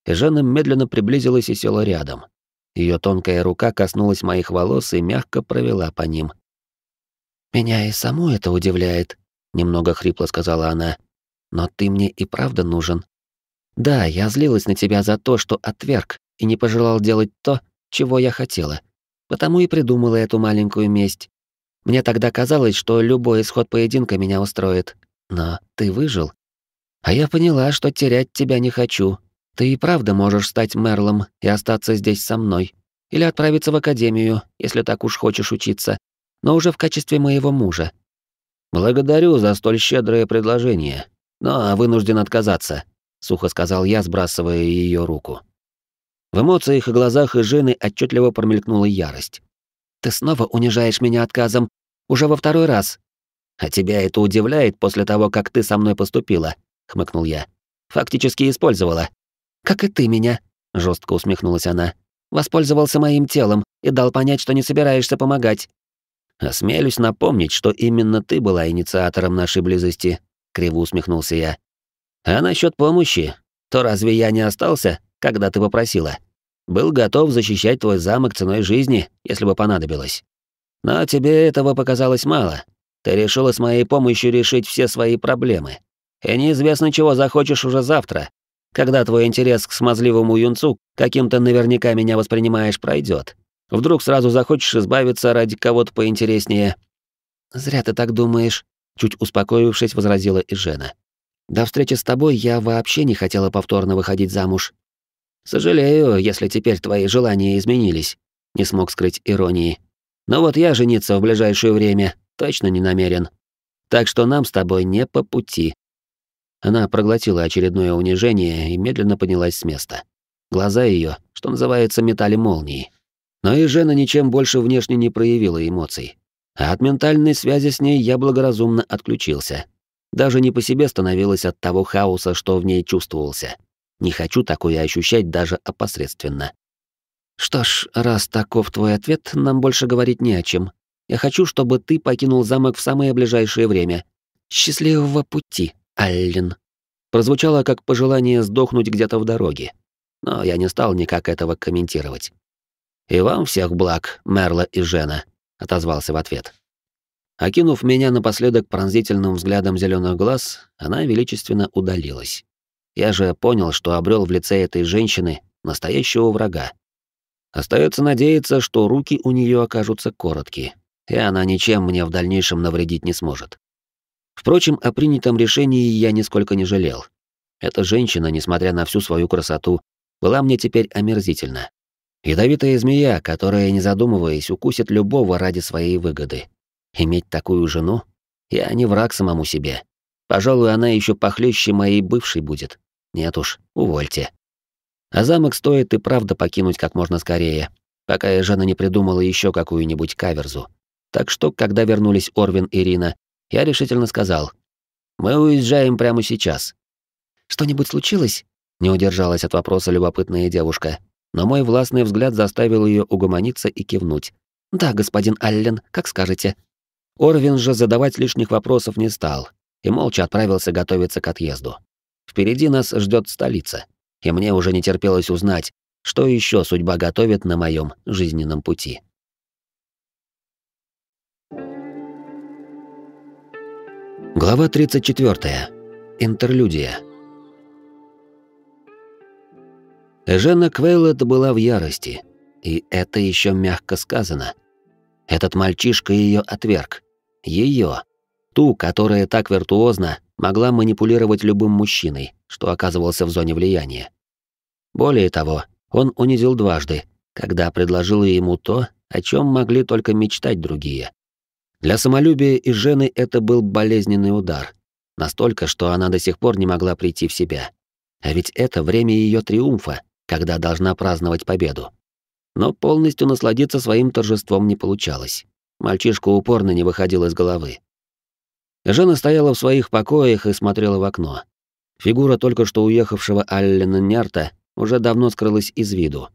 Эжена медленно приблизилась и села рядом. Ее тонкая рука коснулась моих волос и мягко провела по ним. «Меня и саму это удивляет», — немного хрипло сказала она. «Но ты мне и правда нужен. Да, я злилась на тебя за то, что отверг и не пожелал делать то, чего я хотела. Потому и придумала эту маленькую месть. Мне тогда казалось, что любой исход поединка меня устроит. Но ты выжил. А я поняла, что терять тебя не хочу. Ты и правда можешь стать Мерлом и остаться здесь со мной. Или отправиться в академию, если так уж хочешь учиться, но уже в качестве моего мужа. Благодарю за столь щедрое предложение, но вынужден отказаться, сухо сказал я, сбрасывая ее руку. В эмоциях и глазах жены отчетливо промелькнула ярость. «Ты снова унижаешь меня отказом. Уже во второй раз». «А тебя это удивляет после того, как ты со мной поступила?» — хмыкнул я. «Фактически использовала». «Как и ты меня», — жестко усмехнулась она. «Воспользовался моим телом и дал понять, что не собираешься помогать». «Осмелюсь напомнить, что именно ты была инициатором нашей близости», — криво усмехнулся я. «А насчет помощи, то разве я не остался, когда ты попросила?» Был готов защищать твой замок ценой жизни, если бы понадобилось. Но тебе этого показалось мало. Ты решила с моей помощью решить все свои проблемы. И неизвестно, чего захочешь уже завтра, когда твой интерес к смазливому юнцу, каким-то наверняка меня воспринимаешь, пройдет. Вдруг сразу захочешь избавиться ради кого-то поинтереснее. Зря ты так думаешь, чуть успокоившись, возразила и Жена. До встречи с тобой я вообще не хотела повторно выходить замуж. Сожалею, если теперь твои желания изменились. Не смог скрыть иронии. Но вот я жениться в ближайшее время точно не намерен. Так что нам с тобой не по пути. Она проглотила очередное унижение и медленно поднялась с места. Глаза ее, что называется, метали молнии. Но и Жена ничем больше внешне не проявила эмоций. А от ментальной связи с ней я благоразумно отключился. Даже не по себе становилось от того хаоса, что в ней чувствовался. Не хочу такое ощущать даже опосредственно. Что ж, раз таков твой ответ, нам больше говорить не о чем. Я хочу, чтобы ты покинул замок в самое ближайшее время. Счастливого пути, Аллен. Прозвучало как пожелание сдохнуть где-то в дороге. Но я не стал никак этого комментировать. «И вам всех благ, Мерла и Жена», — отозвался в ответ. Окинув меня напоследок пронзительным взглядом зеленых глаз, она величественно удалилась. Я же понял, что обрел в лице этой женщины настоящего врага. Остается надеяться, что руки у нее окажутся короткие, и она ничем мне в дальнейшем навредить не сможет. Впрочем, о принятом решении я нисколько не жалел. Эта женщина, несмотря на всю свою красоту, была мне теперь омерзительна. Ядовитая змея, которая, не задумываясь, укусит любого ради своей выгоды. Иметь такую жену? Я не враг самому себе. Пожалуй, она еще похлеще моей бывшей будет. Нет уж, увольте. А замок стоит и правда покинуть как можно скорее, пока я жена не придумала еще какую-нибудь каверзу. Так что, когда вернулись Орвин и Ирина, я решительно сказал, «Мы уезжаем прямо сейчас». «Что-нибудь случилось?» — не удержалась от вопроса любопытная девушка, но мой властный взгляд заставил ее угомониться и кивнуть. «Да, господин Аллен, как скажете». Орвин же задавать лишних вопросов не стал и молча отправился готовиться к отъезду. Впереди нас ждет столица, и мне уже не терпелось узнать, что еще судьба готовит на моем жизненном пути. Глава 34. Интерлюдия. Эжена Квейлет была в ярости, и это еще мягко сказано. Этот мальчишка ее отверг. Ее, ту, которая так виртуозно могла манипулировать любым мужчиной, что оказывался в зоне влияния. Более того, он унизил дважды, когда предложил ему то, о чем могли только мечтать другие. Для самолюбия и жены это был болезненный удар. Настолько, что она до сих пор не могла прийти в себя. А ведь это время ее триумфа, когда должна праздновать победу. Но полностью насладиться своим торжеством не получалось. Мальчишка упорно не выходил из головы. Жена стояла в своих покоях и смотрела в окно. Фигура только что уехавшего Аллена Нярта уже давно скрылась из виду.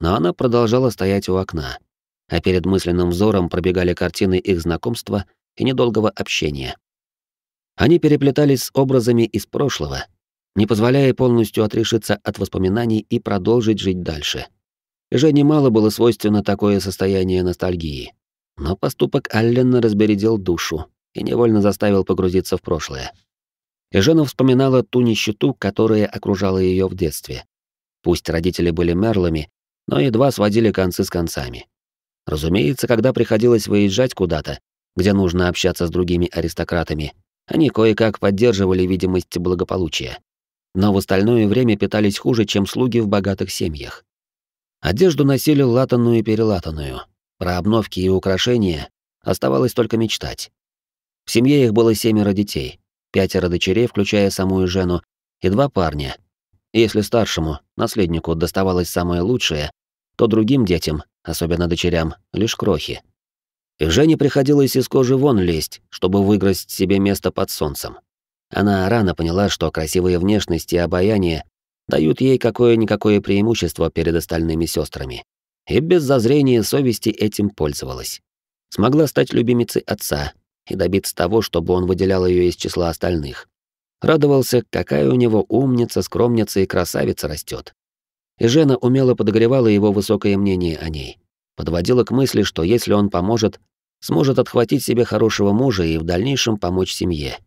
Но она продолжала стоять у окна а перед мысленным взором пробегали картины их знакомства и недолгого общения. Они переплетались с образами из прошлого, не позволяя полностью отрешиться от воспоминаний и продолжить жить дальше. Жене мало было свойственно такое состояние ностальгии. Но поступок Аллена разбередил душу и невольно заставил погрузиться в прошлое. Жена вспоминала ту нищету, которая окружала ее в детстве. Пусть родители были мерлами, но едва сводили концы с концами. Разумеется, когда приходилось выезжать куда-то, где нужно общаться с другими аристократами, они кое-как поддерживали видимость благополучия. Но в остальное время питались хуже, чем слуги в богатых семьях. Одежду носили латанную и перелатанную. Про обновки и украшения оставалось только мечтать. В семье их было семеро детей, пятеро дочерей, включая самую Жену, и два парня. Если старшему, наследнику, доставалось самое лучшее, то другим детям, особенно дочерям, лишь крохи. И Жене приходилось из кожи вон лезть, чтобы выиграть себе место под солнцем. Она рано поняла, что красивая внешность и обаяние дают ей какое-никакое преимущество перед остальными сестрами. И без зазрения совести этим пользовалась. Смогла стать любимицей отца и добиться того, чтобы он выделял ее из числа остальных. Радовался, какая у него умница, скромница и красавица растет и Жена умело подогревала его высокое мнение о ней. Подводила к мысли, что если он поможет, сможет отхватить себе хорошего мужа и в дальнейшем помочь семье.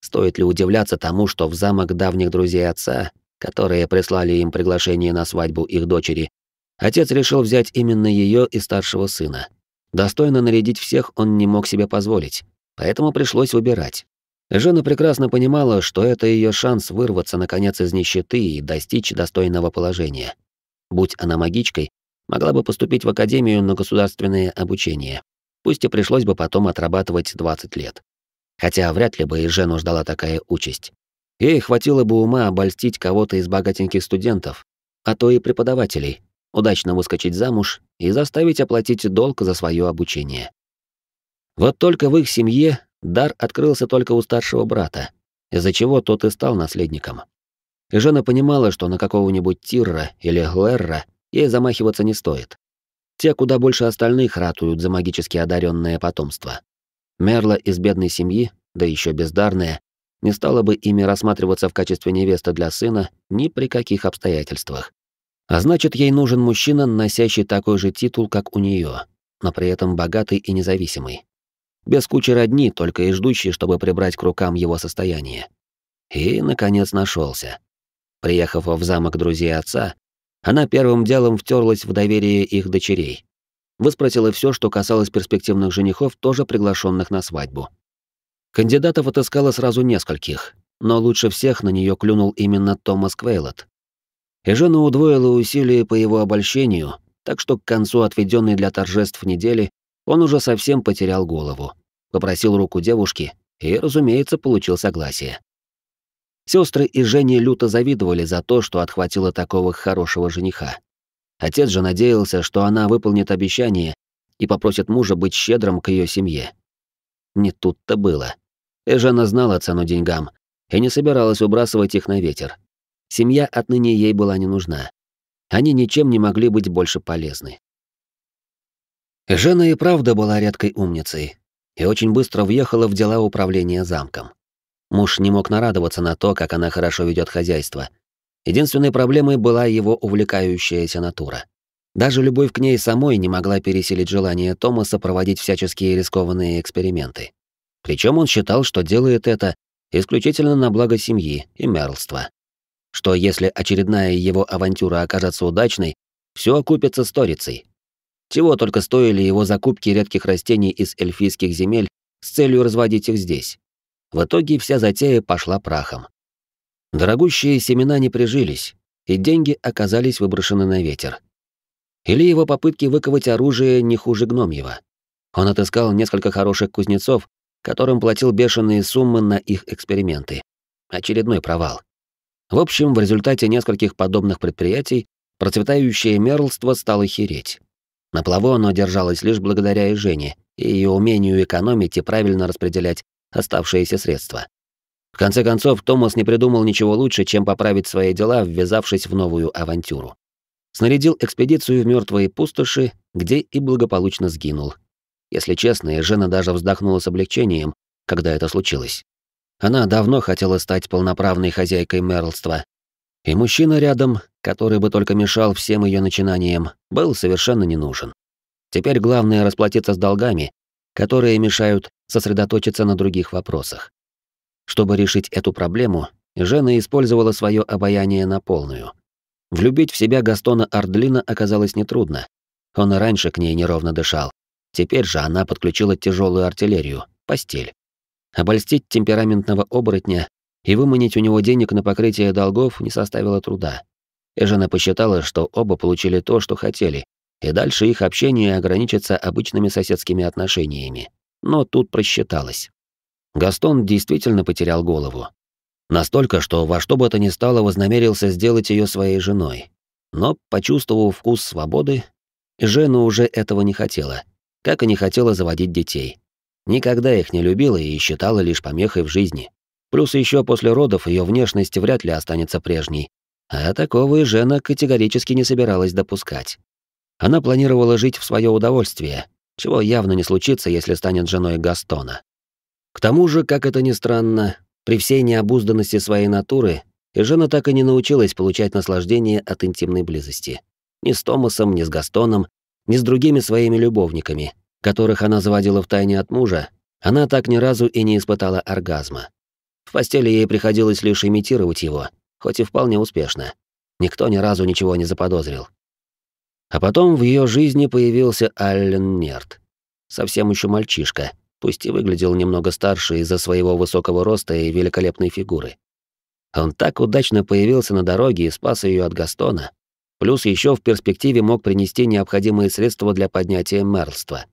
Стоит ли удивляться тому, что в замок давних друзей отца, которые прислали им приглашение на свадьбу их дочери, отец решил взять именно ее и старшего сына. Достойно нарядить всех он не мог себе позволить, поэтому пришлось выбирать. Жена прекрасно понимала, что это ее шанс вырваться наконец из нищеты и достичь достойного положения. Будь она магичкой, могла бы поступить в академию на государственное обучение. Пусть и пришлось бы потом отрабатывать 20 лет. Хотя вряд ли бы и Жену ждала такая участь. Ей хватило бы ума обольстить кого-то из богатеньких студентов, а то и преподавателей, удачно выскочить замуж и заставить оплатить долг за свое обучение. Вот только в их семье Дар открылся только у старшего брата, из-за чего тот и стал наследником. И жена понимала, что на какого-нибудь Тирра или Глерра ей замахиваться не стоит. Те куда больше остальных ратуют за магически одаренное потомство. Мерла из бедной семьи, да еще бездарная, не стала бы ими рассматриваться в качестве невесты для сына ни при каких обстоятельствах. А значит, ей нужен мужчина, носящий такой же титул, как у нее, но при этом богатый и независимый без кучи родни, только и ждущий, чтобы прибрать к рукам его состояние. И, наконец, нашелся. Приехав в замок друзей отца, она первым делом втерлась в доверие их дочерей. Выспросила все, что касалось перспективных женихов, тоже приглашенных на свадьбу. Кандидатов отыскала сразу нескольких, но лучше всех на нее клюнул именно Томас Квейлот. И жена удвоила усилия по его обольщению, так что к концу отведенной для торжеств недели он уже совсем потерял голову. Попросил руку девушки и, разумеется, получил согласие. Сестры и Женя люто завидовали за то, что отхватила такого хорошего жениха. Отец же надеялся, что она выполнит обещание и попросит мужа быть щедрым к ее семье. Не тут-то было. И жена знала цену деньгам и не собиралась выбрасывать их на ветер. Семья отныне ей была не нужна. Они ничем не могли быть больше полезны. Жена и правда была редкой умницей и очень быстро въехала в дела управления замком. Муж не мог нарадоваться на то, как она хорошо ведет хозяйство. Единственной проблемой была его увлекающаяся натура. Даже любовь к ней самой не могла пересилить желание Томаса проводить всяческие рискованные эксперименты. Причем он считал, что делает это исключительно на благо семьи и мерлства. Что если очередная его авантюра окажется удачной, все окупится сторицей. Чего только стоили его закупки редких растений из эльфийских земель с целью разводить их здесь. В итоге вся затея пошла прахом. Дорогущие семена не прижились, и деньги оказались выброшены на ветер. Или его попытки выковать оружие не хуже гномьего. Он отыскал несколько хороших кузнецов, которым платил бешеные суммы на их эксперименты. Очередной провал. В общем, в результате нескольких подобных предприятий процветающее мерлство стало хереть. На плаву оно держалось лишь благодаря Жене и ее умению экономить и правильно распределять оставшиеся средства. В конце концов, Томас не придумал ничего лучше, чем поправить свои дела, ввязавшись в новую авантюру. Снарядил экспедицию в мертвые пустоши, где и благополучно сгинул. Если честно, Жена даже вздохнула с облегчением, когда это случилось. Она давно хотела стать полноправной хозяйкой мерлства. И мужчина рядом, который бы только мешал всем ее начинаниям, был совершенно не нужен. Теперь главное расплатиться с долгами, которые мешают сосредоточиться на других вопросах. Чтобы решить эту проблему, Жена использовала свое обаяние на полную. Влюбить в себя Гастона Ардлина оказалось нетрудно. Он и раньше к ней неровно дышал. Теперь же она подключила тяжелую артиллерию — постель. Обольстить темпераментного оборотня и выманить у него денег на покрытие долгов не составило труда. И жена посчитала, что оба получили то, что хотели, и дальше их общение ограничится обычными соседскими отношениями. Но тут просчиталась. Гастон действительно потерял голову. Настолько, что во что бы то ни стало вознамерился сделать ее своей женой. Но, почувствовав вкус свободы, Жена уже этого не хотела, как и не хотела заводить детей. Никогда их не любила и считала лишь помехой в жизни. Плюс еще после родов ее внешность вряд ли останется прежней. А такого и Жена категорически не собиралась допускать. Она планировала жить в свое удовольствие, чего явно не случится, если станет женой Гастона. К тому же, как это ни странно, при всей необузданности своей натуры, Жена так и не научилась получать наслаждение от интимной близости. Ни с Томасом, ни с Гастоном, ни с другими своими любовниками, которых она заводила в тайне от мужа, она так ни разу и не испытала оргазма. В постели ей приходилось лишь имитировать его, хоть и вполне успешно. Никто ни разу ничего не заподозрил. А потом в ее жизни появился Аллен Нерт. Совсем еще мальчишка, пусть и выглядел немного старше из-за своего высокого роста и великолепной фигуры. Он так удачно появился на дороге и спас ее от Гастона. Плюс еще в перспективе мог принести необходимые средства для поднятия мерлства.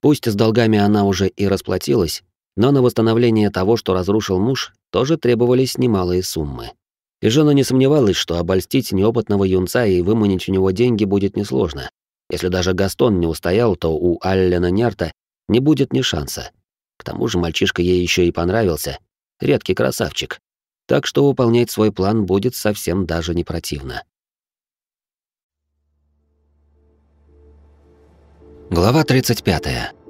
Пусть с долгами она уже и расплатилась, но на восстановление того, что разрушил муж, тоже требовались немалые суммы. И жена не сомневалась, что обольстить неопытного юнца и выманить у него деньги будет несложно. Если даже Гастон не устоял, то у Аллена Нярта не будет ни шанса. К тому же мальчишка ей еще и понравился. Редкий красавчик. Так что выполнять свой план будет совсем даже не противно. Глава 35.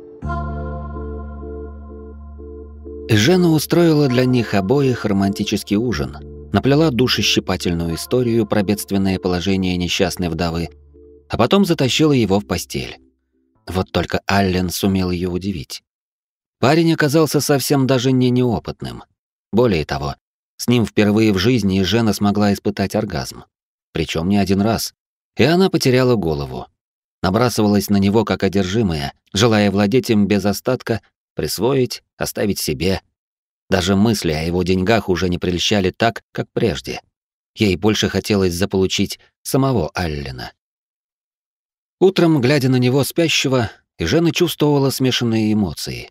Жена устроила для них обоих романтический ужин, наплела душещипательную историю про бедственное положение несчастной вдовы, а потом затащила его в постель. Вот только Аллен сумел ее удивить. Парень оказался совсем даже не неопытным. Более того, с ним впервые в жизни Жена смогла испытать оргазм. Причем не один раз. И она потеряла голову набрасывалась на него как одержимая, желая владеть им без остатка, присвоить, оставить себе. Даже мысли о его деньгах уже не прельщали так, как прежде. Ей больше хотелось заполучить самого Аллена. Утром, глядя на него спящего, Жена чувствовала смешанные эмоции.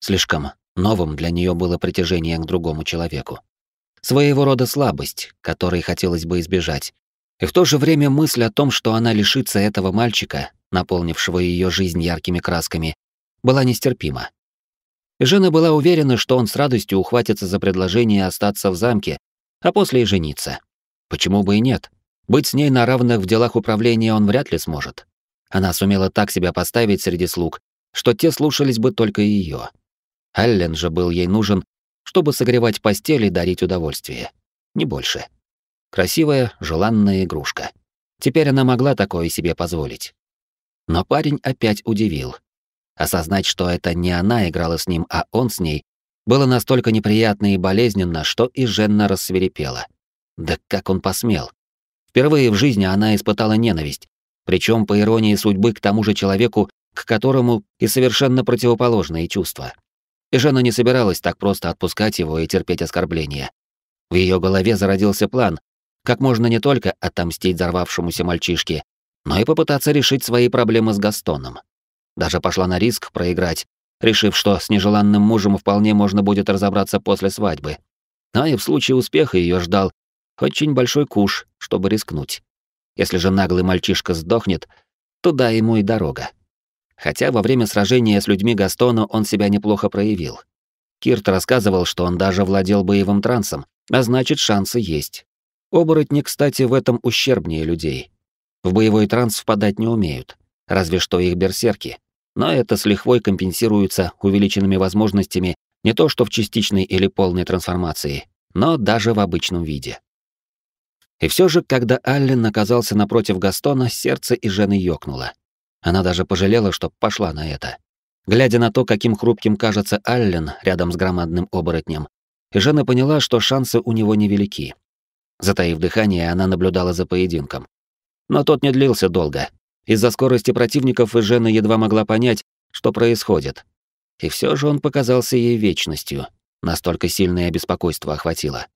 Слишком новым для нее было притяжение к другому человеку. Своего рода слабость, которой хотелось бы избежать, и в то же время мысль о том, что она лишится этого мальчика, наполнившего ее жизнь яркими красками, была нестерпима. Жена была уверена, что он с радостью ухватится за предложение остаться в замке, а после и жениться. Почему бы и нет? Быть с ней на равных в делах управления он вряд ли сможет. Она сумела так себя поставить среди слуг, что те слушались бы только ее. Аллен же был ей нужен, чтобы согревать постель и дарить удовольствие. Не больше. Красивая, желанная игрушка. Теперь она могла такое себе позволить. Но парень опять удивил. Осознать, что это не она играла с ним, а он с ней, было настолько неприятно и болезненно, что и Женна рассверепела. Да как он посмел? Впервые в жизни она испытала ненависть, причем по иронии судьбы к тому же человеку, к которому и совершенно противоположные чувства. И Жена не собиралась так просто отпускать его и терпеть оскорбления. В ее голове зародился план, как можно не только отомстить взорвавшемуся мальчишке, но и попытаться решить свои проблемы с Gaстоном. Даже пошла на риск проиграть, решив, что с нежеланным мужем вполне можно будет разобраться после свадьбы. Но и в случае успеха ее ждал очень большой куш, чтобы рискнуть. Если же наглый мальчишка сдохнет, туда ему и дорога. Хотя во время сражения с людьми Гастона он себя неплохо проявил. Кирт рассказывал, что он даже владел боевым трансом, а значит, шансы есть. Оборотни, кстати, в этом ущербнее людей. В боевой транс впадать не умеют, разве что их берсерки. Но это с лихвой компенсируется увеличенными возможностями не то что в частичной или полной трансформации, но даже в обычном виде. И все же, когда Аллен оказался напротив Гастона, сердце и Жены ёкнуло. Она даже пожалела, что пошла на это. Глядя на то, каким хрупким кажется Аллен рядом с громадным оборотнем, Жена поняла, что шансы у него невелики. Затаив дыхание, она наблюдала за поединком. Но тот не длился долго. Из-за скорости противников Жена едва могла понять, что происходит. И все же он показался ей вечностью. Настолько сильное беспокойство охватило.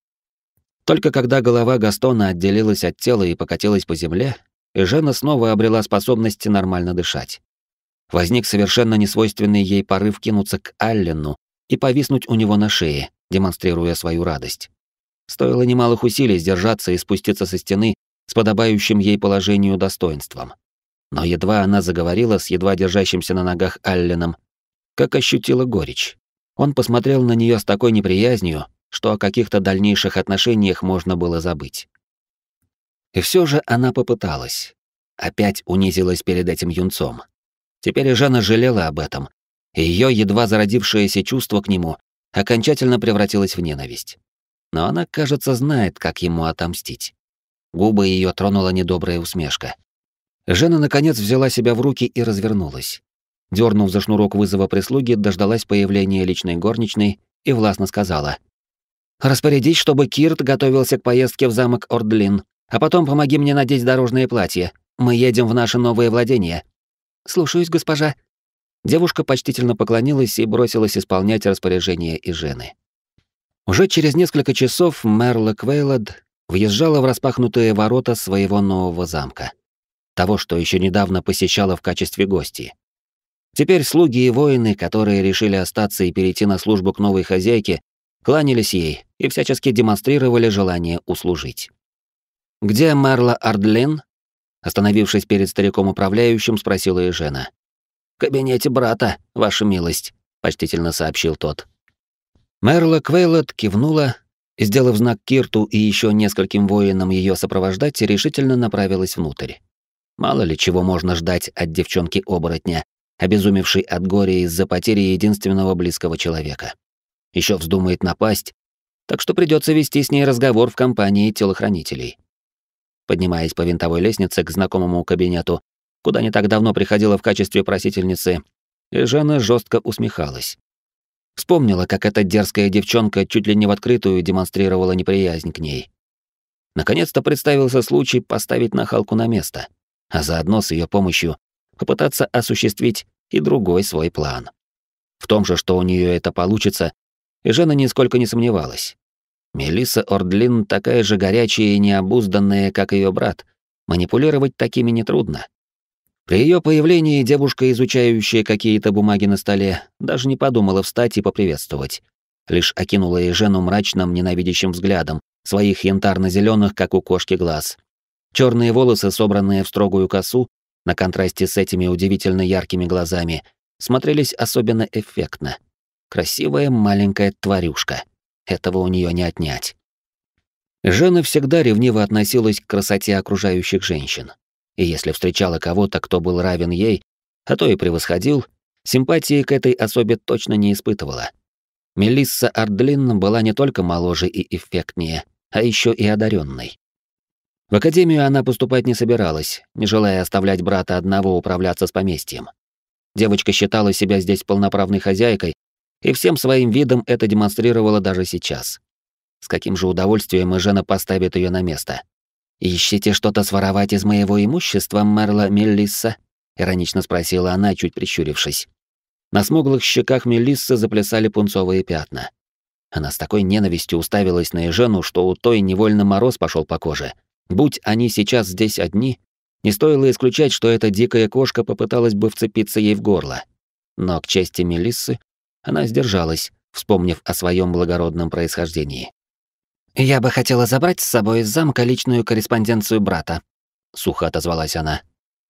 Только когда голова Гастона отделилась от тела и покатилась по земле, Жена снова обрела способность нормально дышать. Возник совершенно несвойственный ей порыв кинуться к Аллену и повиснуть у него на шее, демонстрируя свою радость. Стоило немалых усилий сдержаться и спуститься со стены с подобающим ей положению достоинством. Но едва она заговорила с едва держащимся на ногах Алленом, как ощутила горечь. Он посмотрел на нее с такой неприязнью, что о каких-то дальнейших отношениях можно было забыть. И все же она попыталась. Опять унизилась перед этим юнцом. Теперь Жанна жалела об этом, и ее едва зародившееся чувство к нему окончательно превратилось в ненависть. Но она, кажется, знает, как ему отомстить. Губы ее тронула недобрая усмешка. Жена, наконец, взяла себя в руки и развернулась. Дернув за шнурок вызова прислуги, дождалась появления личной горничной и властно сказала. «Распорядись, чтобы Кирт готовился к поездке в замок Ордлин. А потом помоги мне надеть дорожное платье. Мы едем в наше новое владение». «Слушаюсь, госпожа». Девушка почтительно поклонилась и бросилась исполнять распоряжение и жены. Уже через несколько часов Мерла Квейлад въезжала в распахнутые ворота своего нового замка. Того, что еще недавно посещала в качестве гости. Теперь слуги и воины, которые решили остаться и перейти на службу к новой хозяйке, кланялись ей и всячески демонстрировали желание услужить. «Где Марла Ардлин?» Остановившись перед стариком-управляющим, спросила Ежена. «В кабинете брата, ваша милость», — почтительно сообщил тот. Мерла Квейлот кивнула и, сделав знак Кирту и еще нескольким воинам ее сопровождать, решительно направилась внутрь. Мало ли чего можно ждать от девчонки-оборотня, обезумевшей от горя из-за потери единственного близкого человека. Еще вздумает напасть, так что придется вести с ней разговор в компании телохранителей поднимаясь по винтовой лестнице к знакомому кабинету, куда не так давно приходила в качестве просительницы, Жанна жестко усмехалась. Вспомнила, как эта дерзкая девчонка чуть ли не в открытую демонстрировала неприязнь к ней. Наконец-то представился случай поставить нахалку на место, а заодно с ее помощью попытаться осуществить и другой свой план. В том же, что у нее это получится, Жена нисколько не сомневалась. Мелисса Ордлин такая же горячая и необузданная, как ее брат. Манипулировать такими нетрудно. При ее появлении девушка, изучающая какие-то бумаги на столе, даже не подумала встать и поприветствовать. Лишь окинула Ежену мрачным, ненавидящим взглядом, своих янтарно зеленых как у кошки, глаз. Черные волосы, собранные в строгую косу, на контрасте с этими удивительно яркими глазами, смотрелись особенно эффектно. Красивая маленькая тварюшка. Этого у нее не отнять. Жена всегда ревниво относилась к красоте окружающих женщин. И если встречала кого-то, кто был равен ей, а то и превосходил, симпатии к этой особе точно не испытывала. Мелисса Ардлин была не только моложе и эффектнее, а еще и одаренной. В академию она поступать не собиралась, не желая оставлять брата одного управляться с поместьем. Девочка считала себя здесь полноправной хозяйкой и всем своим видом это демонстрировала даже сейчас. С каким же удовольствием Жена поставит ее на место. «Ищете что-то своровать из моего имущества, Мерла Мелисса?» — иронично спросила она, чуть прищурившись. На смуглых щеках Мелиссы заплясали пунцовые пятна. Она с такой ненавистью уставилась на Ежену, что у той невольно мороз пошел по коже. Будь они сейчас здесь одни, не стоило исключать, что эта дикая кошка попыталась бы вцепиться ей в горло. Но к чести Мелиссы она сдержалась, вспомнив о своем благородном происхождении. «Я бы хотела забрать с собой из замка личную корреспонденцию брата», — сухо отозвалась она.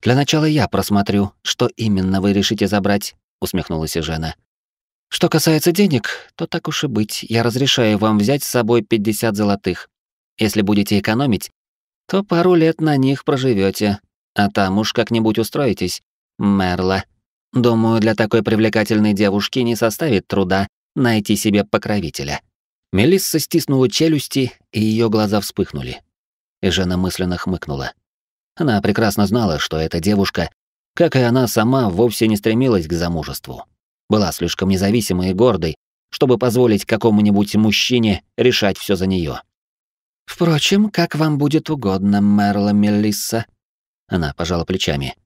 «Для начала я просмотрю, что именно вы решите забрать», — усмехнулась Жена. «Что касается денег, то так уж и быть, я разрешаю вам взять с собой 50 золотых. Если будете экономить, то пару лет на них проживете, а там уж как-нибудь устроитесь, Мерла. Думаю, для такой привлекательной девушки не составит труда найти себе покровителя». Мелисса стиснула челюсти, и ее глаза вспыхнули. И жена мысленно хмыкнула. Она прекрасно знала, что эта девушка, как и она сама, вовсе не стремилась к замужеству. Была слишком независимой и гордой, чтобы позволить какому-нибудь мужчине решать все за нее. «Впрочем, как вам будет угодно, Мерла Мелисса», она пожала плечами.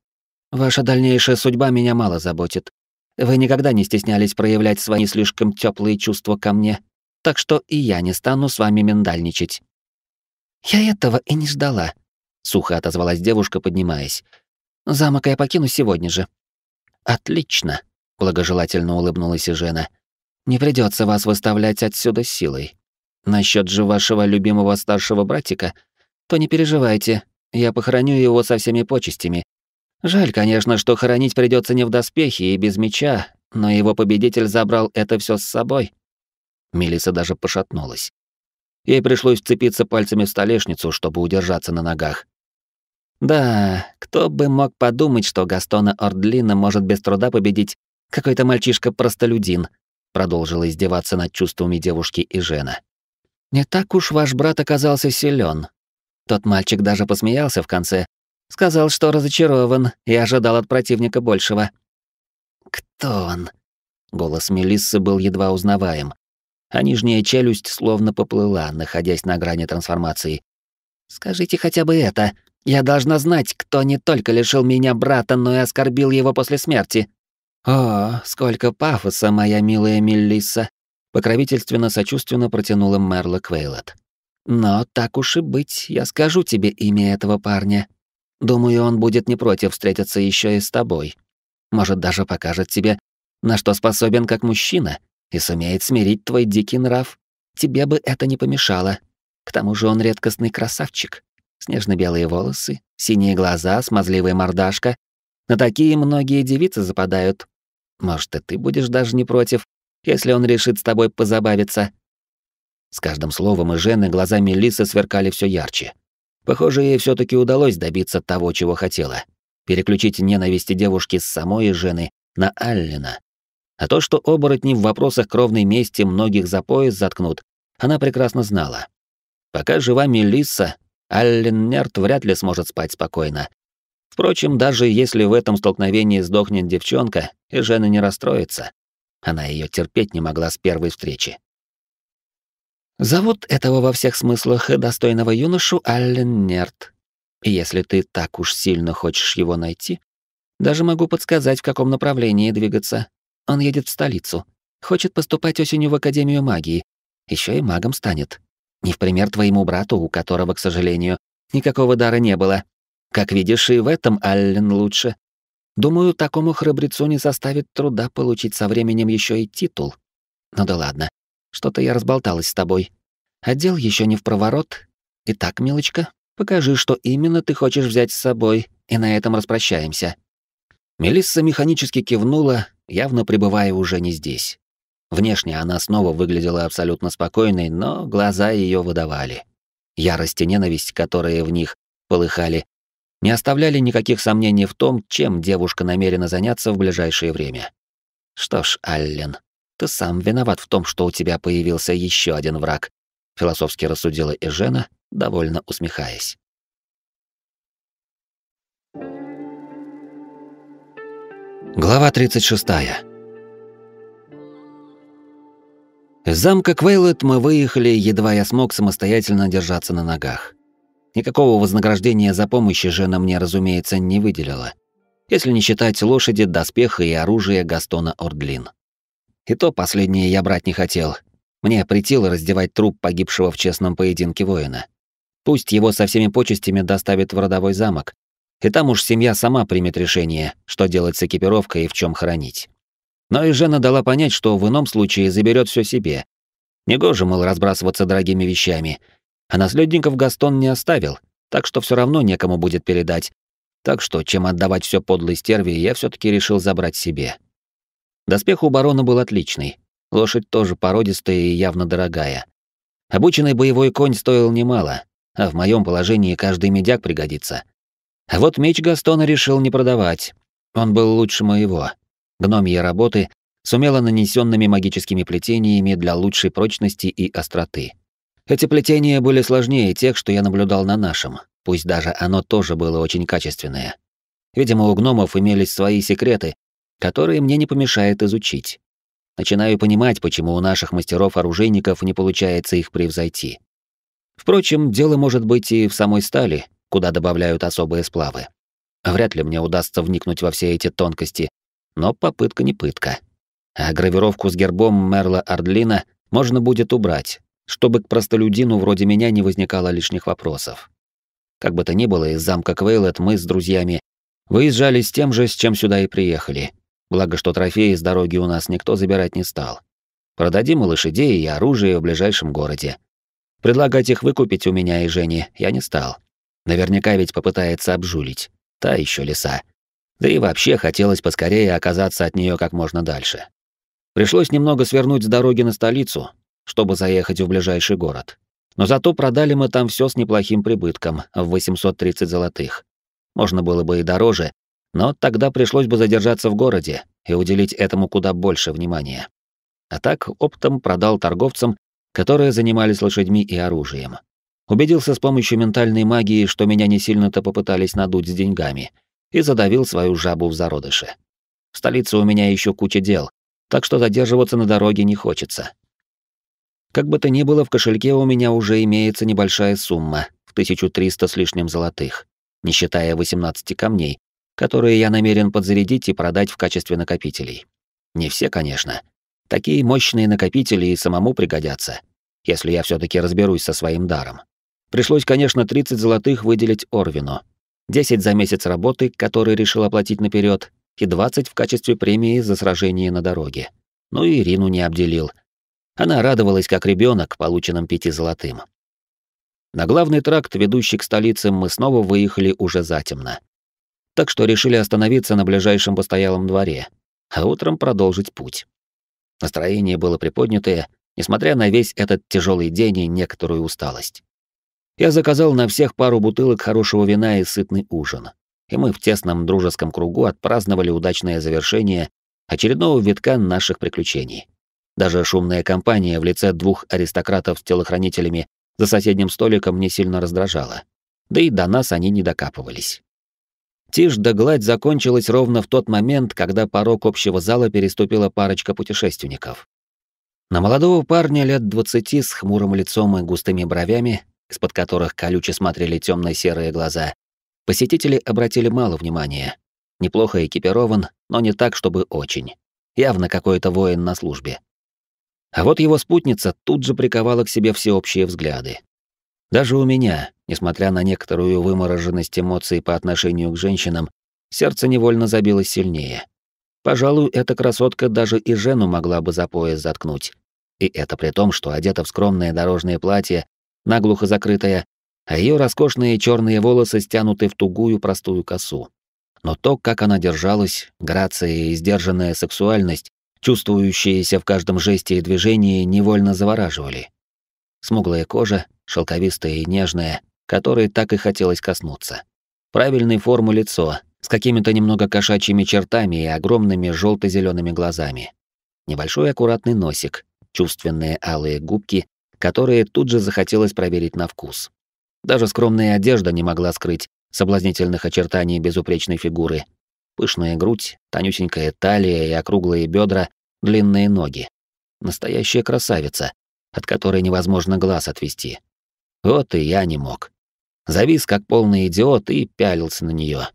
Ваша дальнейшая судьба меня мало заботит. Вы никогда не стеснялись проявлять свои слишком теплые чувства ко мне, так что и я не стану с вами миндальничать. Я этого и не ждала, сухо отозвалась девушка, поднимаясь. Замок я покину сегодня же. Отлично, благожелательно улыбнулась Жена. Не придется вас выставлять отсюда силой. Насчет же вашего любимого старшего братика, то не переживайте, я похороню его со всеми почестями. Жаль, конечно, что хоронить придется не в доспехе и без меча, но его победитель забрал это все с собой. Мелиса даже пошатнулась. Ей пришлось вцепиться пальцами в столешницу, чтобы удержаться на ногах. Да, кто бы мог подумать, что Гастона Ордлина может без труда победить какой-то мальчишка-простолюдин, продолжила издеваться над чувствами девушки и Жена. Не так уж ваш брат оказался силен. Тот мальчик даже посмеялся в конце, сказал, что разочарован и ожидал от противника большего. «Кто он?» Голос Мелиссы был едва узнаваем, а нижняя челюсть словно поплыла, находясь на грани трансформации. «Скажите хотя бы это. Я должна знать, кто не только лишил меня брата, но и оскорбил его после смерти». «О, сколько пафоса, моя милая Мелисса!» Покровительственно-сочувственно протянула Мерла Квейлот. Но так уж и быть, я скажу тебе имя этого парня. Думаю, он будет не против встретиться еще и с тобой. Может, даже покажет тебе, на что способен как мужчина, и сумеет смирить твой дикий нрав. Тебе бы это не помешало. К тому же он редкостный красавчик. Снежно-белые волосы, синие глаза, смазливая мордашка. На такие многие девицы западают. Может, и ты будешь даже не против, если он решит с тобой позабавиться. С каждым словом и Жены глаза Мелисы сверкали все ярче. Похоже, ей все таки удалось добиться того, чего хотела. Переключить ненависти девушки с самой Жены на Аллена. А то, что оборотни в вопросах кровной мести многих за пояс заткнут, она прекрасно знала. Пока жива Мелисса, Аллен Нерт вряд ли сможет спать спокойно. Впрочем, даже если в этом столкновении сдохнет девчонка, и Жена не расстроится. Она ее терпеть не могла с первой встречи. Зовут этого во всех смыслах достойного юношу Аллен Нерт. И если ты так уж сильно хочешь его найти, даже могу подсказать, в каком направлении двигаться. Он едет в столицу. Хочет поступать осенью в Академию магии. Еще и магом станет. Не в пример твоему брату, у которого, к сожалению, никакого дара не было. Как видишь, и в этом Аллен лучше. Думаю, такому храбрецу не составит труда получить со временем еще и титул. Ну да ладно. Что-то я разболталась с тобой. Отдел еще не в проворот. Итак, милочка, покажи, что именно ты хочешь взять с собой, и на этом распрощаемся». Мелисса механически кивнула, явно пребывая уже не здесь. Внешне она снова выглядела абсолютно спокойной, но глаза ее выдавали. Ярость и ненависть, которые в них полыхали, не оставляли никаких сомнений в том, чем девушка намерена заняться в ближайшее время. Что ж, Аллен, ты сам виноват в том, что у тебя появился еще один враг, философски рассудила Эжена, довольно усмехаясь. Глава 36. Из замка Квейлет мы выехали, едва я смог самостоятельно держаться на ногах. Никакого вознаграждения за помощь жена мне, разумеется, не выделила. Если не считать лошади, доспеха и оружия Гастона Ордлин. И то последнее я брать не хотел. Мне притило раздевать труп погибшего в честном поединке воина. Пусть его со всеми почестями доставят в родовой замок, и там уж семья сама примет решение, что делать с экипировкой и в чем хранить. Но и жена дала понять, что в ином случае заберет все себе. Негоже, мол, разбрасываться дорогими вещами. А наследников Гастон не оставил, так что все равно некому будет передать. Так что, чем отдавать все подлой стерве, я все таки решил забрать себе. Доспех у барона был отличный. Лошадь тоже породистая и явно дорогая. Обученный боевой конь стоил немало, а в моем положении каждый медяк пригодится — а вот меч Гастона решил не продавать. Он был лучше моего. Гномья работы с умело нанесенными магическими плетениями для лучшей прочности и остроты. Эти плетения были сложнее тех, что я наблюдал на нашем, пусть даже оно тоже было очень качественное. Видимо, у гномов имелись свои секреты, которые мне не помешает изучить. Начинаю понимать, почему у наших мастеров-оружейников не получается их превзойти. Впрочем, дело может быть и в самой стали, куда добавляют особые сплавы. Вряд ли мне удастся вникнуть во все эти тонкости, но попытка не пытка. А гравировку с гербом Мерла Ардлина можно будет убрать, чтобы к простолюдину вроде меня не возникало лишних вопросов. Как бы то ни было, из замка Квейлет мы с друзьями выезжали с тем же, с чем сюда и приехали. Благо, что трофеи с дороги у нас никто забирать не стал. Продадим и лошадей, и оружие в ближайшем городе. Предлагать их выкупить у меня и Жени я не стал. Наверняка ведь попытается обжулить. Та еще лиса. Да и вообще хотелось поскорее оказаться от нее как можно дальше. Пришлось немного свернуть с дороги на столицу, чтобы заехать в ближайший город. Но зато продали мы там все с неплохим прибытком в 830 золотых. Можно было бы и дороже, но тогда пришлось бы задержаться в городе и уделить этому куда больше внимания. А так оптом продал торговцам, которые занимались лошадьми и оружием. Убедился с помощью ментальной магии, что меня не сильно-то попытались надуть с деньгами, и задавил свою жабу в зародыше. В столице у меня еще куча дел, так что задерживаться на дороге не хочется. Как бы то ни было, в кошельке у меня уже имеется небольшая сумма в 1300 с лишним золотых, не считая 18 камней, которые я намерен подзарядить и продать в качестве накопителей. Не все, конечно. Такие мощные накопители и самому пригодятся, если я все таки разберусь со своим даром. Пришлось, конечно, 30 золотых выделить Орвину, 10 за месяц работы, который решил оплатить наперед, и 20 в качестве премии за сражение на дороге. Ну и Ирину не обделил. Она радовалась, как ребенок, полученным пяти золотым. На главный тракт, ведущий к столице, мы снова выехали уже затемно. Так что решили остановиться на ближайшем постоялом дворе, а утром продолжить путь. Настроение было приподнятое, несмотря на весь этот тяжелый день и некоторую усталость. Я заказал на всех пару бутылок хорошего вина и сытный ужин. И мы в тесном дружеском кругу отпраздновали удачное завершение очередного витка наших приключений. Даже шумная компания в лице двух аристократов с телохранителями за соседним столиком не сильно раздражала. Да и до нас они не докапывались. Тишь да гладь закончилась ровно в тот момент, когда порог общего зала переступила парочка путешественников. На молодого парня лет двадцати с хмурым лицом и густыми бровями из-под которых колюче смотрели темно-серые глаза, посетители обратили мало внимания. Неплохо экипирован, но не так, чтобы очень. Явно какой-то воин на службе. А вот его спутница тут же приковала к себе всеобщие взгляды. Даже у меня, несмотря на некоторую вымороженность эмоций по отношению к женщинам, сердце невольно забилось сильнее. Пожалуй, эта красотка даже и Жену могла бы за пояс заткнуть. И это при том, что одета в скромное дорожное платье наглухо закрытая, а ее роскошные черные волосы стянуты в тугую простую косу. Но то, как она держалась, грация и сдержанная сексуальность, чувствующиеся в каждом жесте и движении, невольно завораживали. Смуглая кожа, шелковистая и нежная, которой так и хотелось коснуться. Правильной формы лицо, с какими-то немного кошачьими чертами и огромными желто зелеными глазами. Небольшой аккуратный носик, чувственные алые губки которые тут же захотелось проверить на вкус. Даже скромная одежда не могла скрыть соблазнительных очертаний безупречной фигуры. Пышная грудь, тонюсенькая талия и округлые бедра, длинные ноги. Настоящая красавица, от которой невозможно глаз отвести. Вот и я не мог. Завис как полный идиот и пялился на нее.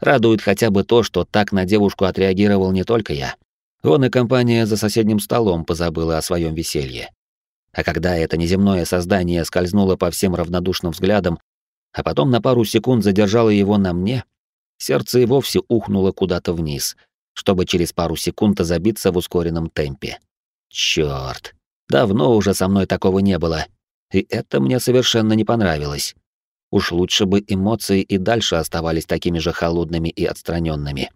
Радует хотя бы то, что так на девушку отреагировал не только я. Он и компания за соседним столом позабыла о своем веселье. А когда это неземное создание скользнуло по всем равнодушным взглядам, а потом на пару секунд задержало его на мне, сердце и вовсе ухнуло куда-то вниз, чтобы через пару секунд забиться в ускоренном темпе. Чёрт, давно уже со мной такого не было, и это мне совершенно не понравилось. Уж лучше бы эмоции и дальше оставались такими же холодными и отстраненными.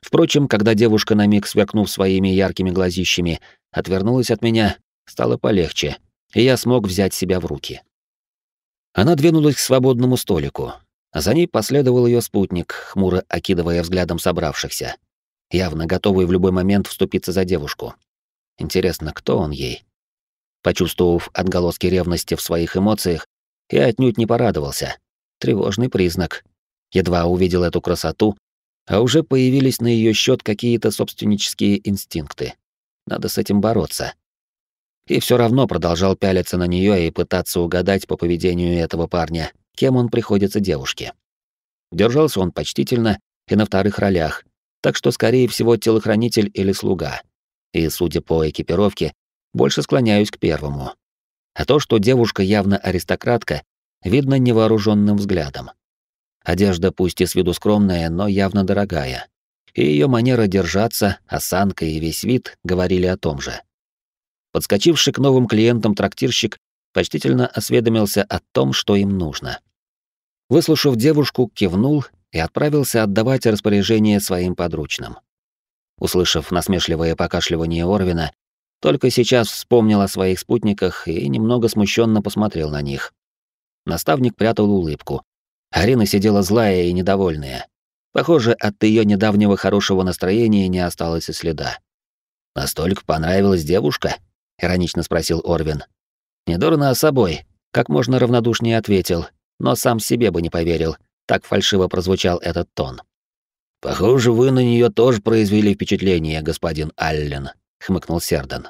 Впрочем, когда девушка на миг сверкнув своими яркими глазищами, отвернулась от меня, стало полегче, и я смог взять себя в руки. Она двинулась к свободному столику, а за ней последовал ее спутник, хмуро окидывая взглядом собравшихся, явно готовый в любой момент вступиться за девушку. Интересно, кто он ей? Почувствовав отголоски ревности в своих эмоциях, я отнюдь не порадовался. Тревожный признак. Едва увидел эту красоту, а уже появились на ее счет какие-то собственнические инстинкты. Надо с этим бороться. И все равно продолжал пялиться на нее и пытаться угадать по поведению этого парня, кем он приходится девушке. Держался он почтительно и на вторых ролях, так что, скорее всего, телохранитель или слуга. И, судя по экипировке, больше склоняюсь к первому. А то, что девушка явно аристократка, видно невооруженным взглядом. Одежда пусть и с виду скромная, но явно дорогая. И ее манера держаться, осанка и весь вид говорили о том же. Подскочивший к новым клиентам трактирщик почтительно осведомился о том, что им нужно. Выслушав девушку, кивнул и отправился отдавать распоряжение своим подручным. Услышав насмешливое покашливание Орвина, только сейчас вспомнил о своих спутниках и немного смущенно посмотрел на них. Наставник прятал улыбку. Арина сидела злая и недовольная. Похоже, от ее недавнего хорошего настроения не осталось и следа. «Настолько понравилась девушка?» — иронично спросил Орвин. «Не собой», — как можно равнодушнее ответил, но сам себе бы не поверил, так фальшиво прозвучал этот тон. «Похоже, вы на нее тоже произвели впечатление, господин Аллен», — хмыкнул Сердан.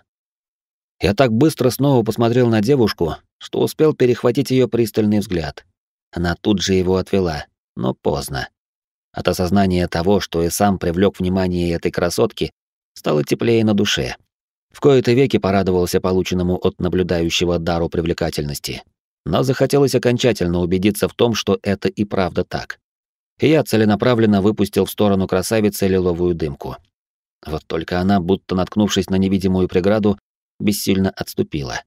Я так быстро снова посмотрел на девушку, что успел перехватить ее пристальный взгляд. Она тут же его отвела, но поздно. От осознания того, что и сам привлек внимание этой красотки, стало теплее на душе. В кои-то веки порадовался полученному от наблюдающего дару привлекательности. Но захотелось окончательно убедиться в том, что это и правда так. И я целенаправленно выпустил в сторону красавицы лиловую дымку. Вот только она, будто наткнувшись на невидимую преграду, бессильно отступила.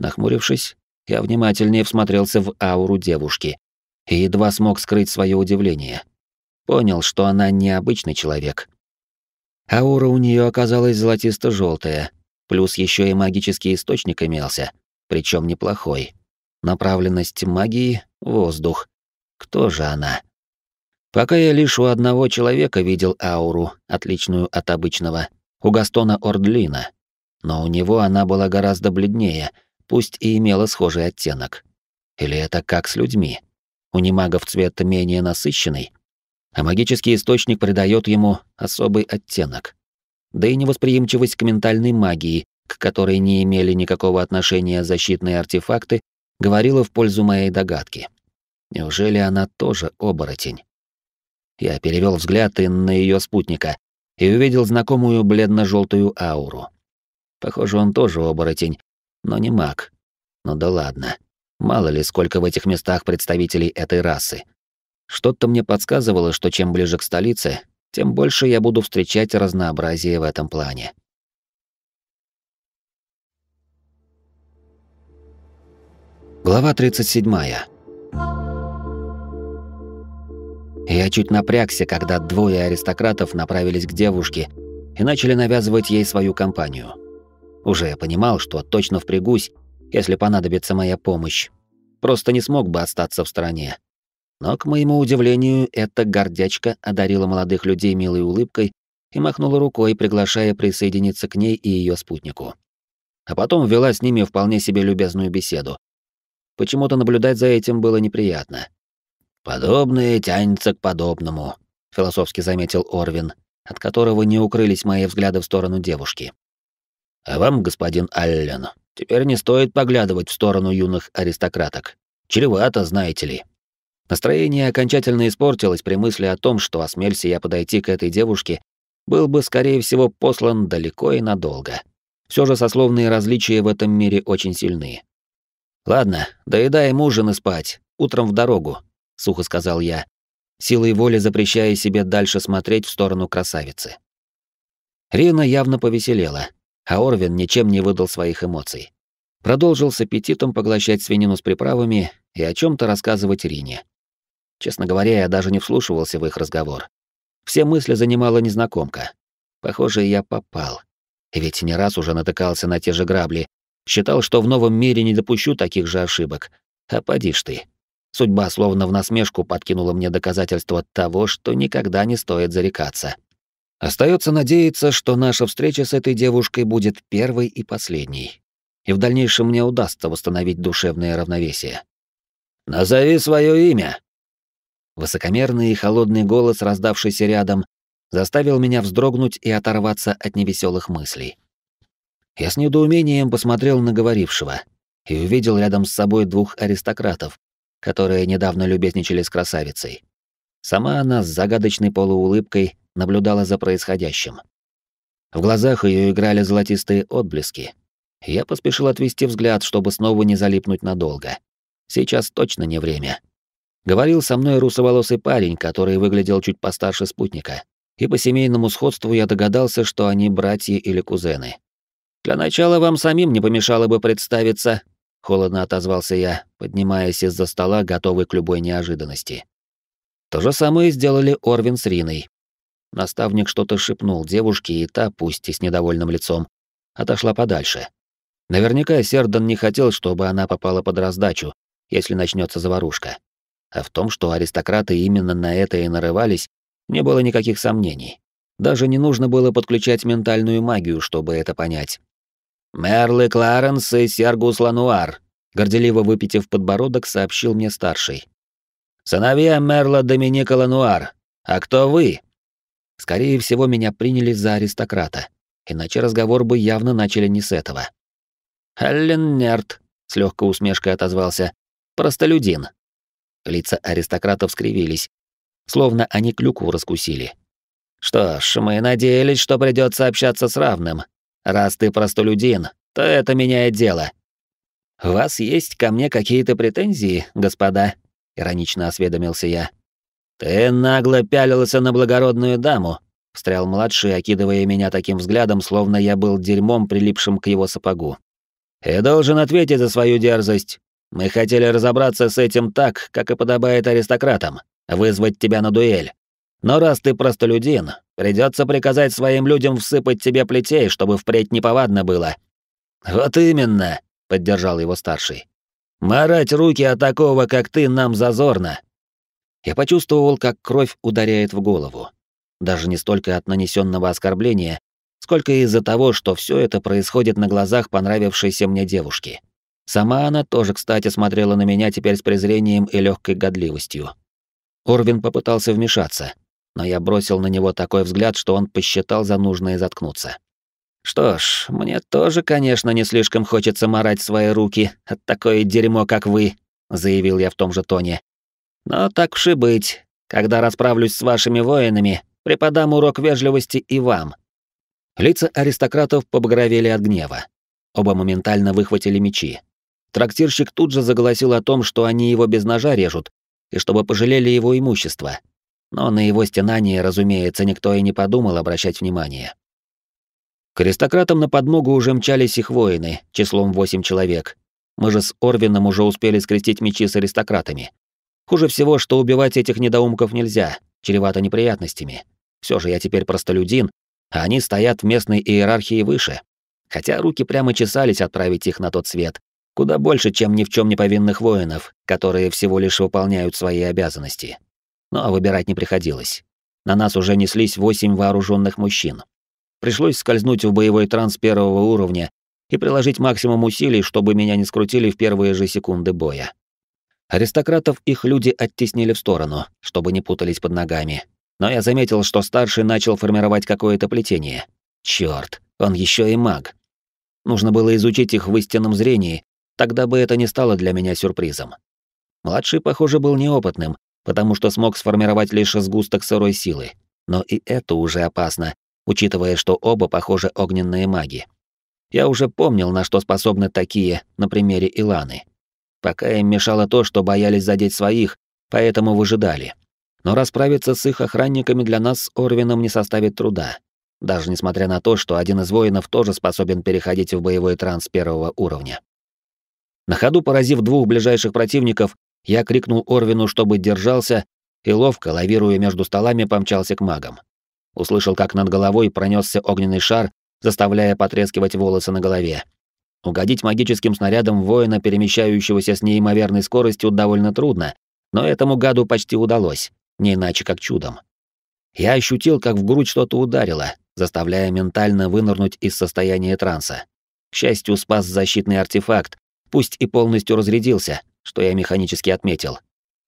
Нахмурившись, я внимательнее всмотрелся в ауру девушки и едва смог скрыть свое удивление. Понял, что она необычный человек. Аура у нее оказалась золотисто желтая плюс еще и магический источник имелся, причем неплохой. Направленность магии — воздух. Кто же она? Пока я лишь у одного человека видел ауру, отличную от обычного, у Гастона Ордлина, но у него она была гораздо бледнее, пусть и имела схожий оттенок. Или это как с людьми? У немагов цвет менее насыщенный, а магический источник придает ему особый оттенок. Да и невосприимчивость к ментальной магии, к которой не имели никакого отношения защитные артефакты, говорила в пользу моей догадки. Неужели она тоже оборотень? Я перевел взгляд и на ее спутника и увидел знакомую бледно-желтую ауру. Похоже, он тоже оборотень, но не маг. Ну да ладно. Мало ли, сколько в этих местах представителей этой расы. Что-то мне подсказывало, что чем ближе к столице, тем больше я буду встречать разнообразие в этом плане. Глава 37. Я чуть напрягся, когда двое аристократов направились к девушке и начали навязывать ей свою компанию. Уже я понимал, что точно впрягусь, если понадобится моя помощь. Просто не смог бы остаться в стороне. Но, к моему удивлению, эта гордячка одарила молодых людей милой улыбкой и махнула рукой, приглашая присоединиться к ней и ее спутнику. А потом ввела с ними вполне себе любезную беседу. Почему-то наблюдать за этим было неприятно. «Подобное тянется к подобному», — философски заметил Орвин, от которого не укрылись мои взгляды в сторону девушки. А вам, господин Аллен, теперь не стоит поглядывать в сторону юных аристократок. Чревато, знаете ли. Настроение окончательно испортилось при мысли о том, что осмелься я подойти к этой девушке, был бы, скорее всего, послан далеко и надолго. Все же сословные различия в этом мире очень сильны. «Ладно, доедаем ужин и спать. Утром в дорогу», — сухо сказал я, силой воли запрещая себе дальше смотреть в сторону красавицы. Рина явно повеселела, а Орвин ничем не выдал своих эмоций. Продолжил с аппетитом поглощать свинину с приправами и о чем то рассказывать Рине. Честно говоря, я даже не вслушивался в их разговор. Все мысли занимала незнакомка. Похоже, я попал. Ведь не раз уже натыкался на те же грабли. Считал, что в новом мире не допущу таких же ошибок. А поди ж ты. Судьба словно в насмешку подкинула мне доказательство того, что никогда не стоит зарекаться. Остается надеяться, что наша встреча с этой девушкой будет первой и последней. И в дальнейшем мне удастся восстановить душевное равновесие. «Назови свое имя!» Высокомерный и холодный голос, раздавшийся рядом, заставил меня вздрогнуть и оторваться от невеселых мыслей. Я с недоумением посмотрел на говорившего и увидел рядом с собой двух аристократов, которые недавно любезничали с красавицей. Сама она с загадочной полуулыбкой наблюдала за происходящим. В глазах ее играли золотистые отблески. Я поспешил отвести взгляд, чтобы снова не залипнуть надолго. Сейчас точно не время. Говорил со мной русоволосый парень, который выглядел чуть постарше спутника. И по семейному сходству я догадался, что они братья или кузены. «Для начала вам самим не помешало бы представиться», — холодно отозвался я, поднимаясь из-за стола, готовый к любой неожиданности. То же самое сделали Орвин с Риной. Наставник что-то шепнул девушке, и та, пусть и с недовольным лицом, отошла подальше. Наверняка Сердан не хотел, чтобы она попала под раздачу, если начнется заварушка. А в том, что аристократы именно на это и нарывались, не было никаких сомнений. Даже не нужно было подключать ментальную магию, чтобы это понять. «Мерлы Кларенс и Сергус Лануар», — горделиво выпитив подбородок, сообщил мне старший. «Сыновья Мерла Доминика Лануар. А кто вы?» Скорее всего, меня приняли за аристократа, иначе разговор бы явно начали не с этого. «Аллен Нерт», — с легкой усмешкой отозвался, — «простолюдин». Лица аристократов скривились, словно они клюкву раскусили. «Что ж, мы надеялись, что придется общаться с равным. Раз ты простолюдин, то это меняет дело». «У вас есть ко мне какие-то претензии, господа?» — иронично осведомился я. «Ты нагло пялился на благородную даму», — встрял младший, окидывая меня таким взглядом, словно я был дерьмом, прилипшим к его сапогу. «И должен ответить за свою дерзость. Мы хотели разобраться с этим так, как и подобает аристократам, вызвать тебя на дуэль. Но раз ты простолюдин, придется приказать своим людям всыпать тебе плетей, чтобы впредь неповадно было». «Вот именно», — поддержал его старший. «Марать руки от такого, как ты, нам зазорно. Я почувствовал, как кровь ударяет в голову. Даже не столько от нанесенного оскорбления, сколько из-за того, что все это происходит на глазах понравившейся мне девушки. Сама она тоже, кстати, смотрела на меня теперь с презрением и легкой годливостью. Орвин попытался вмешаться, но я бросил на него такой взгляд, что он посчитал за нужное заткнуться. Что ж, мне тоже, конечно, не слишком хочется морать свои руки от такое дерьмо, как вы, заявил я в том же тоне, но так уж и быть, когда расправлюсь с вашими воинами, преподам урок вежливости и вам». Лица аристократов побагровели от гнева. Оба моментально выхватили мечи. Трактирщик тут же заголосил о том, что они его без ножа режут, и чтобы пожалели его имущество. Но на его стенание, разумеется, никто и не подумал обращать внимание. К аристократам на подмогу уже мчались их воины, числом восемь человек. Мы же с Орвином уже успели скрестить мечи с аристократами. Хуже всего, что убивать этих недоумков нельзя, чревато неприятностями. Все же я теперь простолюдин, а они стоят в местной иерархии выше. Хотя руки прямо чесались отправить их на тот свет. Куда больше, чем ни в чем не повинных воинов, которые всего лишь выполняют свои обязанности. Но выбирать не приходилось. На нас уже неслись восемь вооруженных мужчин. Пришлось скользнуть в боевой транс первого уровня и приложить максимум усилий, чтобы меня не скрутили в первые же секунды боя. Аристократов их люди оттеснили в сторону, чтобы не путались под ногами. но я заметил, что старший начал формировать какое-то плетение. Чёрт, он еще и маг. Нужно было изучить их в истинном зрении, тогда бы это не стало для меня сюрпризом. Младший, похоже, был неопытным, потому что смог сформировать лишь сгусток сырой силы. Но и это уже опасно, учитывая, что оба, похоже, огненные маги. Я уже помнил, на что способны такие на примере Иланы. Пока им мешало то, что боялись задеть своих, поэтому выжидали. Но расправиться с их охранниками для нас с Орвином не составит труда. Даже несмотря на то, что один из воинов тоже способен переходить в боевой транс первого уровня. На ходу поразив двух ближайших противников, я крикнул Орвину, чтобы держался, и ловко, лавируя между столами, помчался к магам. Услышал, как над головой пронесся огненный шар, заставляя потрескивать волосы на голове. Угодить магическим снарядом воина, перемещающегося с неимоверной скоростью, довольно трудно, но этому гаду почти удалось не иначе как чудом. Я ощутил, как в грудь что-то ударило, заставляя ментально вынырнуть из состояния транса. К счастью, спас защитный артефакт, пусть и полностью разрядился, что я механически отметил.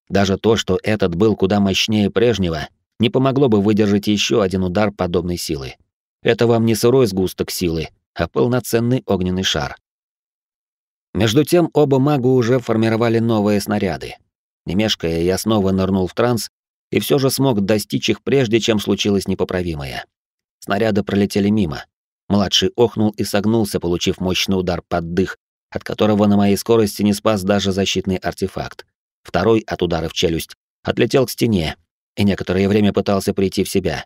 Даже то, что этот был куда мощнее прежнего, не помогло бы выдержать еще один удар подобной силы. Это вам не сырой сгусток силы, а полноценный огненный шар. Между тем оба мага уже формировали новые снаряды. Не мешкая, я снова нырнул в транс и все же смог достичь их прежде, чем случилось непоправимое. Снаряды пролетели мимо. Младший охнул и согнулся, получив мощный удар под дых, от которого на моей скорости не спас даже защитный артефакт. Второй от удара в челюсть отлетел к стене и некоторое время пытался прийти в себя.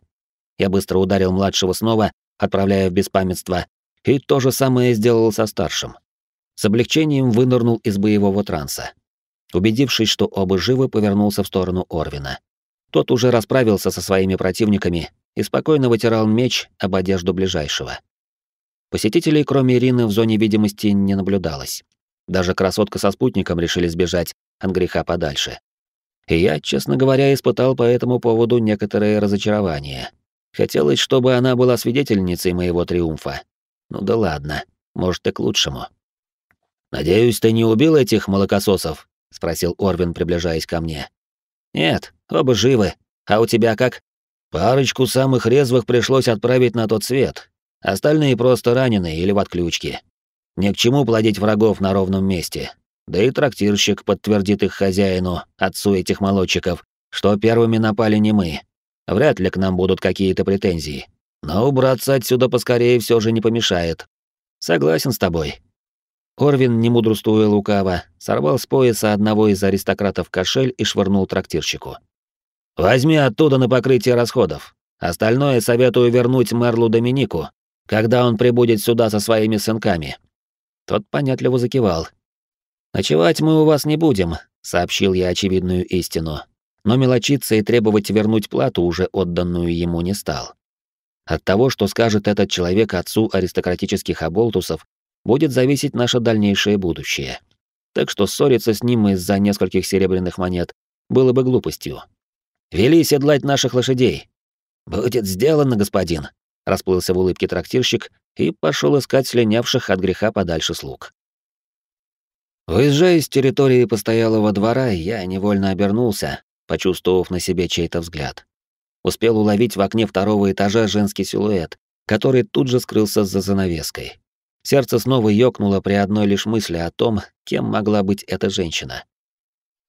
Я быстро ударил младшего снова, отправляя в беспамятство, и то же самое сделал со старшим. С облегчением вынырнул из боевого транса. Убедившись, что оба живы, повернулся в сторону Орвина. Тот уже расправился со своими противниками и спокойно вытирал меч об одежду ближайшего. Посетителей, кроме Ирины, в зоне видимости не наблюдалось. Даже красотка со спутником решили сбежать от греха подальше. И я, честно говоря, испытал по этому поводу некоторое разочарование. Хотелось, чтобы она была свидетельницей моего триумфа. Ну да ладно, может и к лучшему. «Надеюсь, ты не убил этих молокососов?» — спросил Орвин, приближаясь ко мне. «Нет, оба живы. А у тебя как?» «Парочку самых резвых пришлось отправить на тот свет. Остальные просто ранены или в отключке. Ни к чему плодить врагов на ровном месте. Да и трактирщик подтвердит их хозяину, отцу этих молодчиков, что первыми напали не мы. Вряд ли к нам будут какие-то претензии. Но убраться отсюда поскорее все же не помешает. Согласен с тобой. Орвин, не мудрствуя лукаво, сорвал с пояса одного из аристократов кошель и швырнул трактирщику. «Возьми оттуда на покрытие расходов. Остальное советую вернуть Мерлу Доминику, когда он прибудет сюда со своими сынками». Тот понятливо закивал. «Ночевать мы у вас не будем», — сообщил я очевидную истину. Но мелочиться и требовать вернуть плату, уже отданную ему, не стал. От того, что скажет этот человек отцу аристократических оболтусов, будет зависеть наше дальнейшее будущее. Так что ссориться с ним из-за нескольких серебряных монет было бы глупостью. «Вели седлать наших лошадей!» «Будет сделано, господин!» — расплылся в улыбке трактирщик и пошел искать слинявших от греха подальше слуг. Выезжая с территории постоялого двора, я невольно обернулся, почувствовав на себе чей-то взгляд. Успел уловить в окне второго этажа женский силуэт, который тут же скрылся за занавеской. Сердце снова ёкнуло при одной лишь мысли о том, кем могла быть эта женщина.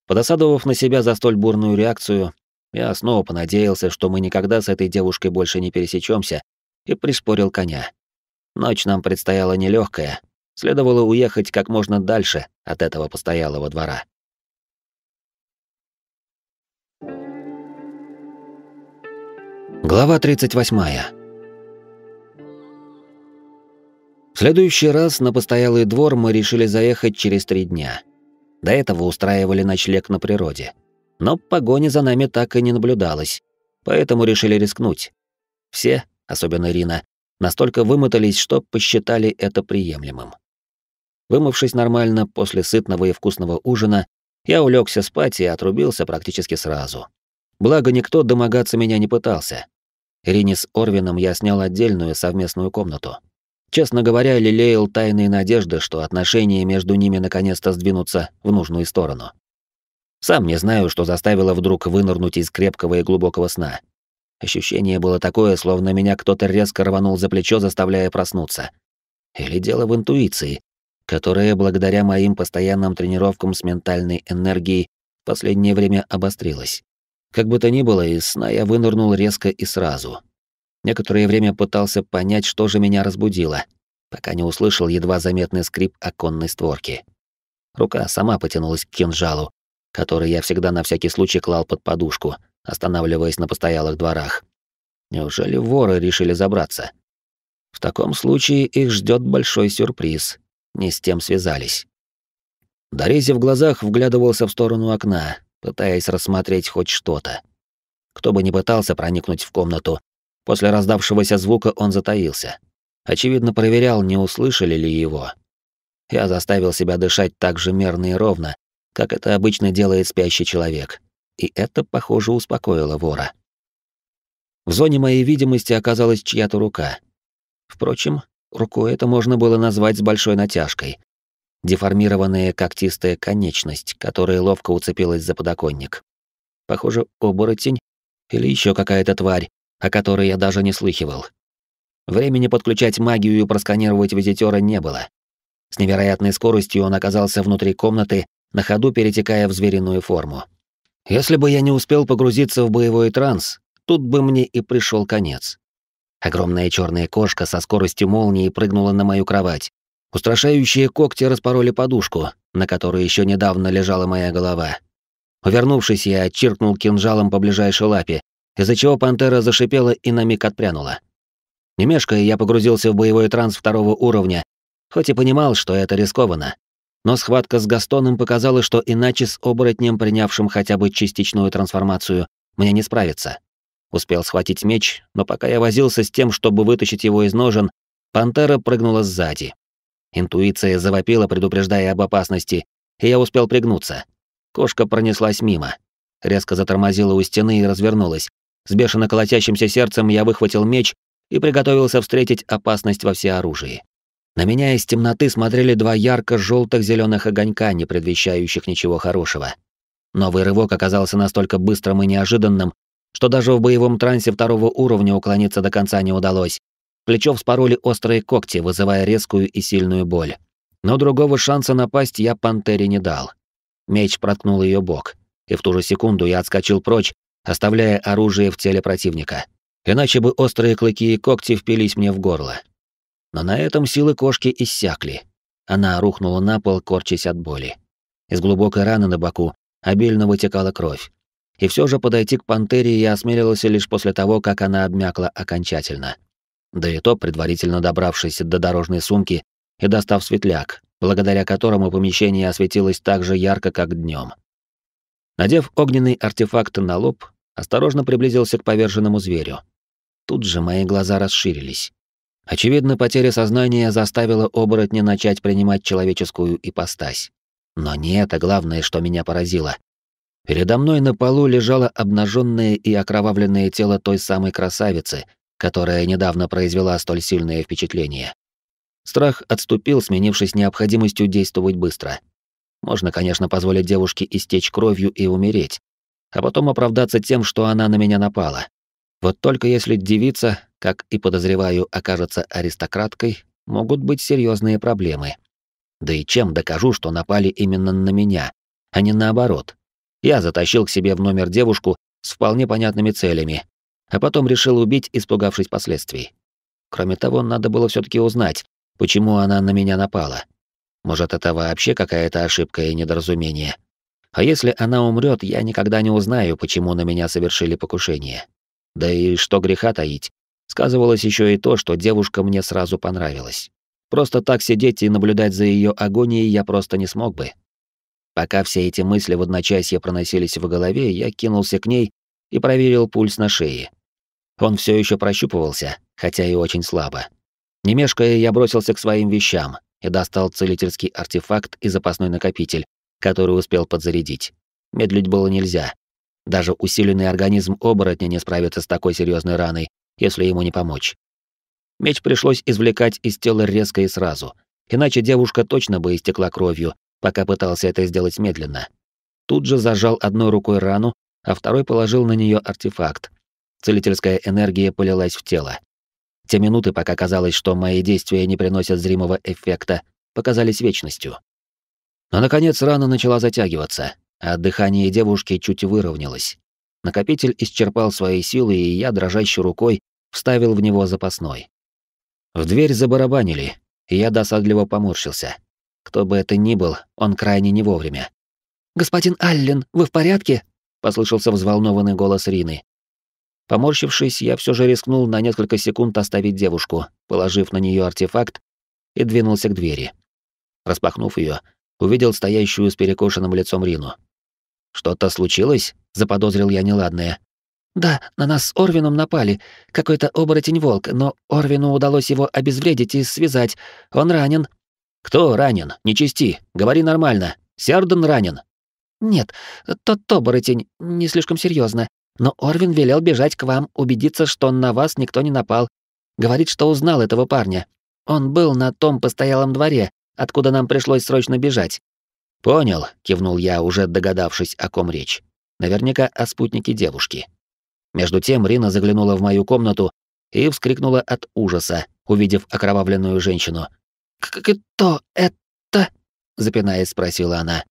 Подосадовав на себя за столь бурную реакцию, я снова понадеялся, что мы никогда с этой девушкой больше не пересечемся, и пришпорил коня. Ночь нам предстояла нелегкая, следовало уехать как можно дальше от этого постоялого двора. Глава 38. В следующий раз на постоялый двор мы решили заехать через три дня. До этого устраивали ночлег на природе. Но погони за нами так и не наблюдалось, поэтому решили рискнуть. Все, особенно Ирина, настолько вымотались, что посчитали это приемлемым. Вымывшись нормально после сытного и вкусного ужина, я улегся спать и отрубился практически сразу. Благо, никто домогаться меня не пытался. Ирине с Орвином я снял отдельную совместную комнату. Честно говоря, лелеял тайные надежды, что отношения между ними наконец-то сдвинутся в нужную сторону. Сам не знаю, что заставило вдруг вынырнуть из крепкого и глубокого сна. Ощущение было такое, словно меня кто-то резко рванул за плечо, заставляя проснуться. Или дело в интуиции, которая благодаря моим постоянным тренировкам с ментальной энергией в последнее время обострилась. Как бы то ни было, из сна я вынырнул резко и сразу. Некоторое время пытался понять, что же меня разбудило, пока не услышал едва заметный скрип оконной створки. Рука сама потянулась к кинжалу, который я всегда на всякий случай клал под подушку, останавливаясь на постоялых дворах. Неужели воры решили забраться? В таком случае их ждет большой сюрприз. Не с тем связались. Дорези в глазах вглядывался в сторону окна, пытаясь рассмотреть хоть что-то. Кто бы ни пытался проникнуть в комнату, после раздавшегося звука он затаился. Очевидно, проверял, не услышали ли его. Я заставил себя дышать так же мерно и ровно, как это обычно делает спящий человек. И это, похоже, успокоило вора. В зоне моей видимости оказалась чья-то рука. Впрочем, рукой это можно было назвать с большой натяжкой. Деформированная когтистая конечность, которая ловко уцепилась за подоконник. Похоже, оборотень или еще какая-то тварь, о которой я даже не слыхивал. Времени подключать магию и просканировать визитера не было. С невероятной скоростью он оказался внутри комнаты, на ходу перетекая в звериную форму. Если бы я не успел погрузиться в боевой транс, тут бы мне и пришел конец. Огромная черная кошка со скоростью молнии прыгнула на мою кровать. Устрашающие когти распороли подушку, на которой еще недавно лежала моя голова. Увернувшись, я отчиркнул кинжалом по ближайшей лапе, из-за чего пантера зашипела и на миг отпрянула. Не мешкая, я погрузился в боевой транс второго уровня Хоть и понимал, что это рискованно, но схватка с Gastoном показала, что иначе с оборотнем, принявшим хотя бы частичную трансформацию, мне не справиться. Успел схватить меч, но пока я возился с тем, чтобы вытащить его из ножен, пантера прыгнула сзади. Интуиция завопила, предупреждая об опасности, и я успел пригнуться. Кошка пронеслась мимо. Резко затормозила у стены и развернулась. С бешено колотящимся сердцем я выхватил меч и приготовился встретить опасность во всеоружии. На меня из темноты смотрели два ярко-желтых зеленых огонька, не предвещающих ничего хорошего. Новый рывок оказался настолько быстрым и неожиданным, что даже в боевом трансе второго уровня уклониться до конца не удалось. Плечо вспороли острые когти, вызывая резкую и сильную боль. Но другого шанса напасть я пантере не дал. Меч проткнул ее бок, и в ту же секунду я отскочил прочь, оставляя оружие в теле противника. Иначе бы острые клыки и когти впились мне в горло. Но на этом силы кошки иссякли. Она рухнула на пол, корчась от боли. Из глубокой раны на боку обильно вытекала кровь. И все же подойти к пантере я осмелился лишь после того, как она обмякла окончательно. Да и то, предварительно добравшись до дорожной сумки и достав светляк, благодаря которому помещение осветилось так же ярко, как днем. Надев огненный артефакт на лоб, осторожно приблизился к поверженному зверю. Тут же мои глаза расширились. Очевидно, потеря сознания заставила оборотня начать принимать человеческую ипостась. Но не это главное, что меня поразило. Передо мной на полу лежало обнаженное и окровавленное тело той самой красавицы, которая недавно произвела столь сильное впечатление. Страх отступил, сменившись необходимостью действовать быстро. Можно, конечно, позволить девушке истечь кровью и умереть, а потом оправдаться тем, что она на меня напала. Вот только если девица, как и подозреваю, окажется аристократкой, могут быть серьезные проблемы. Да и чем докажу, что напали именно на меня, а не наоборот. Я затащил к себе в номер девушку с вполне понятными целями, а потом решил убить, испугавшись последствий. Кроме того, надо было все таки узнать, почему она на меня напала. Может, это вообще какая-то ошибка и недоразумение. А если она умрет, я никогда не узнаю, почему на меня совершили покушение. Да и что греха таить. Сказывалось еще и то, что девушка мне сразу понравилась. Просто так сидеть и наблюдать за ее агонией я просто не смог бы. Пока все эти мысли в одночасье проносились в голове, я кинулся к ней и проверил пульс на шее. Он все еще прощупывался, хотя и очень слабо. Не мешкая, я бросился к своим вещам и достал целительский артефакт и запасной накопитель, который успел подзарядить. Медлить было нельзя. Даже усиленный организм оборотня не справится с такой серьезной раной, если ему не помочь. Меч пришлось извлекать из тела резко и сразу, иначе девушка точно бы истекла кровью, пока пытался это сделать медленно. Тут же зажал одной рукой рану, а второй положил на нее артефакт. целительская энергия полилась в тело. Те минуты, пока казалось, что мои действия не приносят зримого эффекта, показались вечностью. Но, наконец, рана начала затягиваться, а дыхание девушки чуть выровнялось. Накопитель исчерпал свои силы, и я, дрожащей рукой, вставил в него запасной. В дверь забарабанили, и я досадливо поморщился. Кто бы это ни был, он крайне не вовремя. «Господин Аллен, вы в порядке?» — послышался взволнованный голос Рины. Поморщившись, я все же рискнул на несколько секунд оставить девушку, положив на нее артефакт, и двинулся к двери. Распахнув ее, увидел стоящую с перекошенным лицом Рину. «Что-то случилось?» — заподозрил я неладное. «Да, на нас с Орвином напали. Какой-то оборотень-волк, но Орвину удалось его обезвредить и связать. Он ранен». «Кто ранен? Не чисти. Говори нормально. Сярден ранен». «Нет, тот оборотень, не слишком серьезно. Но Орвин велел бежать к вам, убедиться, что на вас никто не напал. Говорит, что узнал этого парня. Он был на том постоялом дворе, откуда нам пришлось срочно бежать. Понял, кивнул я, уже догадавшись, о ком речь. Наверняка о спутнике девушки. Между тем Рина заглянула в мою комнату и вскрикнула от ужаса, увидев окровавленную женщину. «Кто это?» — запинаясь, спросила она.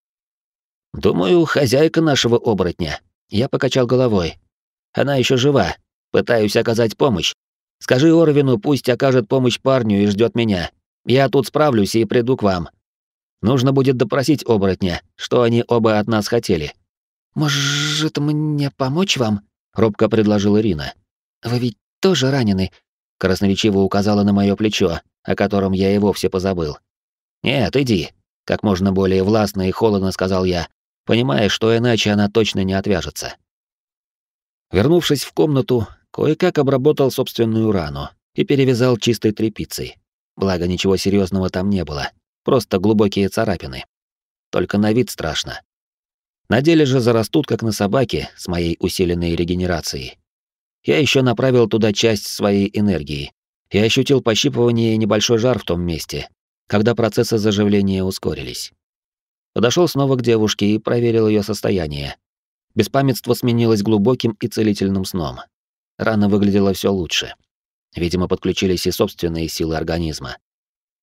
«Думаю, хозяйка нашего оборотня», я покачал головой. Она еще жива. Пытаюсь оказать помощь. Скажи Орвину, пусть окажет помощь парню и ждет меня. Я тут справлюсь и приду к вам. Нужно будет допросить оборотня, что они оба от нас хотели. Может, мне помочь вам? робко предложила Ирина. Вы ведь тоже ранены. Красноречиво указала на мое плечо, о котором я и вовсе позабыл. Нет, иди, как можно более властно и холодно сказал я, понимая, что иначе она точно не отвяжется. Вернувшись в комнату, кое-как обработал собственную рану и перевязал чистой тряпицей. Благо, ничего серьезного там не было, просто глубокие царапины. Только на вид страшно. На деле же зарастут, как на собаке, с моей усиленной регенерацией. Я еще направил туда часть своей энергии и ощутил пощипывание и небольшой жар в том месте, когда процессы заживления ускорились. Подошел снова к девушке и проверил ее состояние. Беспамятство сменилось глубоким и целительным сном. Рана выглядела все лучше. Видимо, подключились и собственные силы организма.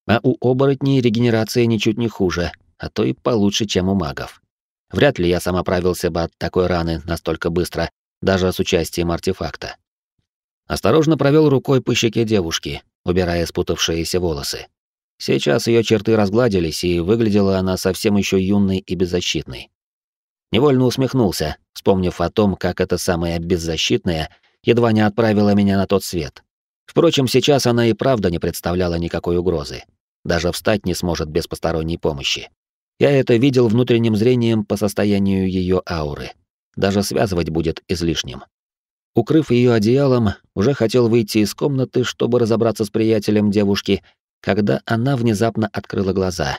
А у оборотней регенерация ничуть не хуже, а то и получше, чем у магов. Вряд ли я сам оправился бы от такой раны настолько быстро, даже с участием артефакта. Осторожно провел рукой по щеке девушки, убирая спутавшиеся волосы. Сейчас ее черты разгладились, и выглядела она совсем еще юной и беззащитной. Невольно усмехнулся, вспомнив о том, как эта самая беззащитная едва не отправила меня на тот свет. Впрочем, сейчас она и правда не представляла никакой угрозы. Даже встать не сможет без посторонней помощи. Я это видел внутренним зрением по состоянию ее ауры. Даже связывать будет излишним. Укрыв ее одеялом, уже хотел выйти из комнаты, чтобы разобраться с приятелем девушки, когда она внезапно открыла глаза.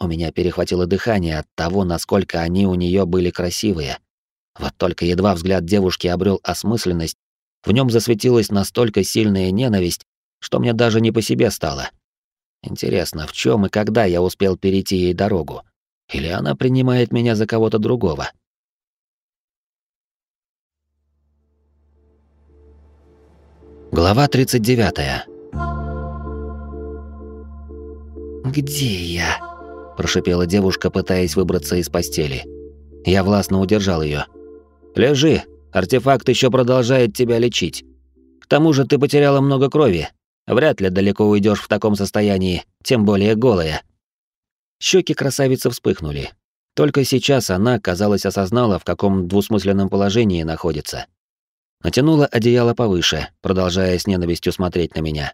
У меня перехватило дыхание от того, насколько они у нее были красивые. Вот только едва взгляд девушки обрел осмысленность, в нем засветилась настолько сильная ненависть, что мне даже не по себе стало. Интересно, в чем и когда я успел перейти ей дорогу? Или она принимает меня за кого-то другого? Глава 39. «Где я?» – прошипела девушка, пытаясь выбраться из постели. Я властно удержал ее. «Лежи, артефакт еще продолжает тебя лечить. К тому же ты потеряла много крови. Вряд ли далеко уйдешь в таком состоянии, тем более голая». Щеки красавицы вспыхнули. Только сейчас она, казалось, осознала, в каком двусмысленном положении находится. Натянула одеяло повыше, продолжая с ненавистью смотреть на меня.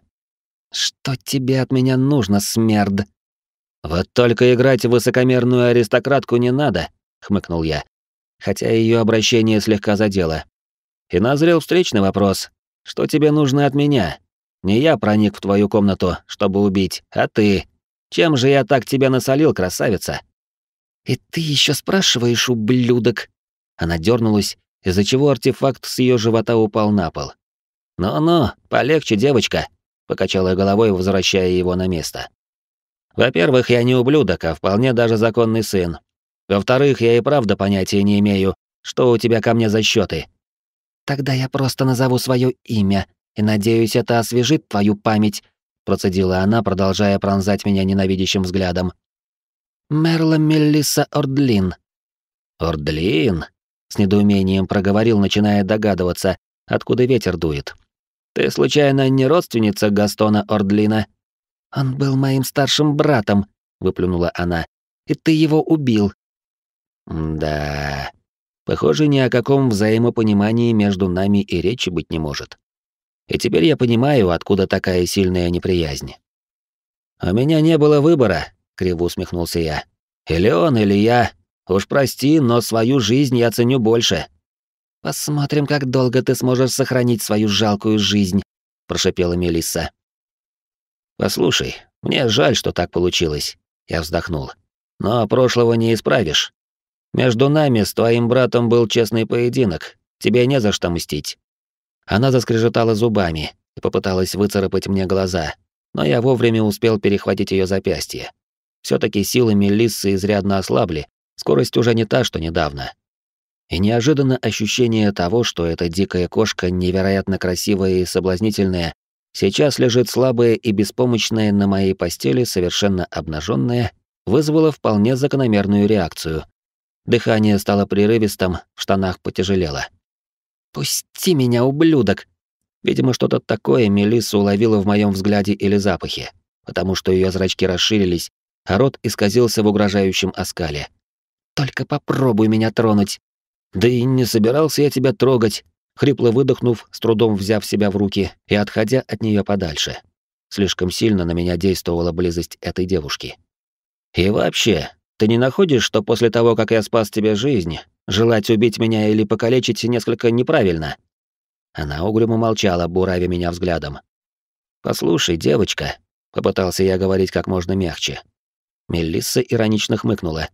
«Что тебе от меня нужно, смерд?» «Вот только играть в высокомерную аристократку не надо», — хмыкнул я, хотя ее обращение слегка задело. И назрел встречный вопрос. «Что тебе нужно от меня? Не я проник в твою комнату, чтобы убить, а ты. Чем же я так тебя насолил, красавица?» «И ты еще спрашиваешь, ублюдок?» Она дернулась, из-за чего артефакт с ее живота упал на пол. «Ну-ну, полегче, девочка», покачала головой, возвращая его на место. Во-первых, я не ублюдок, а вполне даже законный сын. Во-вторых, я и правда понятия не имею, что у тебя ко мне за счеты. Тогда я просто назову свое имя и надеюсь, это освежит твою память, процедила она, продолжая пронзать меня ненавидящим взглядом. Мерла Меллиса Ордлин. Ордлин? С недоумением проговорил, начиная догадываться, откуда ветер дует. Ты случайно не родственница Гастона Ордлина? Он был моим старшим братом, выплюнула она. И ты его убил. Да. Похоже, ни о каком взаимопонимании между нами и речи быть не может. И теперь я понимаю, откуда такая сильная неприязнь. «У меня не было выбора», — криво усмехнулся я. «Или он, или я. Уж прости, но свою жизнь я ценю больше». «Посмотрим, как долго ты сможешь сохранить свою жалкую жизнь», — прошипела Мелисса. «Послушай, мне жаль, что так получилось», — я вздохнул. «Но прошлого не исправишь. Между нами с твоим братом был честный поединок. Тебе не за что мстить. Она заскрежетала зубами и попыталась выцарапать мне глаза, но я вовремя успел перехватить ее запястье. все таки силы Мелиссы изрядно ослабли, скорость уже не та, что недавно. И неожиданно ощущение того, что эта дикая кошка, невероятно красивая и соблазнительная, сейчас лежит слабая и беспомощная на моей постели, совершенно обнаженная, вызвало вполне закономерную реакцию. Дыхание стало прерывистым, в штанах потяжелело. «Пусти меня, ублюдок!» Видимо, что-то такое Мелисса уловила в моем взгляде или запахе, потому что ее зрачки расширились, а рот исказился в угрожающем оскале. «Только попробуй меня тронуть!» «Да и не собирался я тебя трогать», хрипло выдохнув, с трудом взяв себя в руки и отходя от нее подальше. Слишком сильно на меня действовала близость этой девушки. «И вообще, ты не находишь, что после того, как я спас тебе жизнь, Желать убить меня или покалечить несколько неправильно. Она угрюмо молчала, буравя меня взглядом. «Послушай, девочка», — попытался я говорить как можно мягче. Мелисса иронично хмыкнула.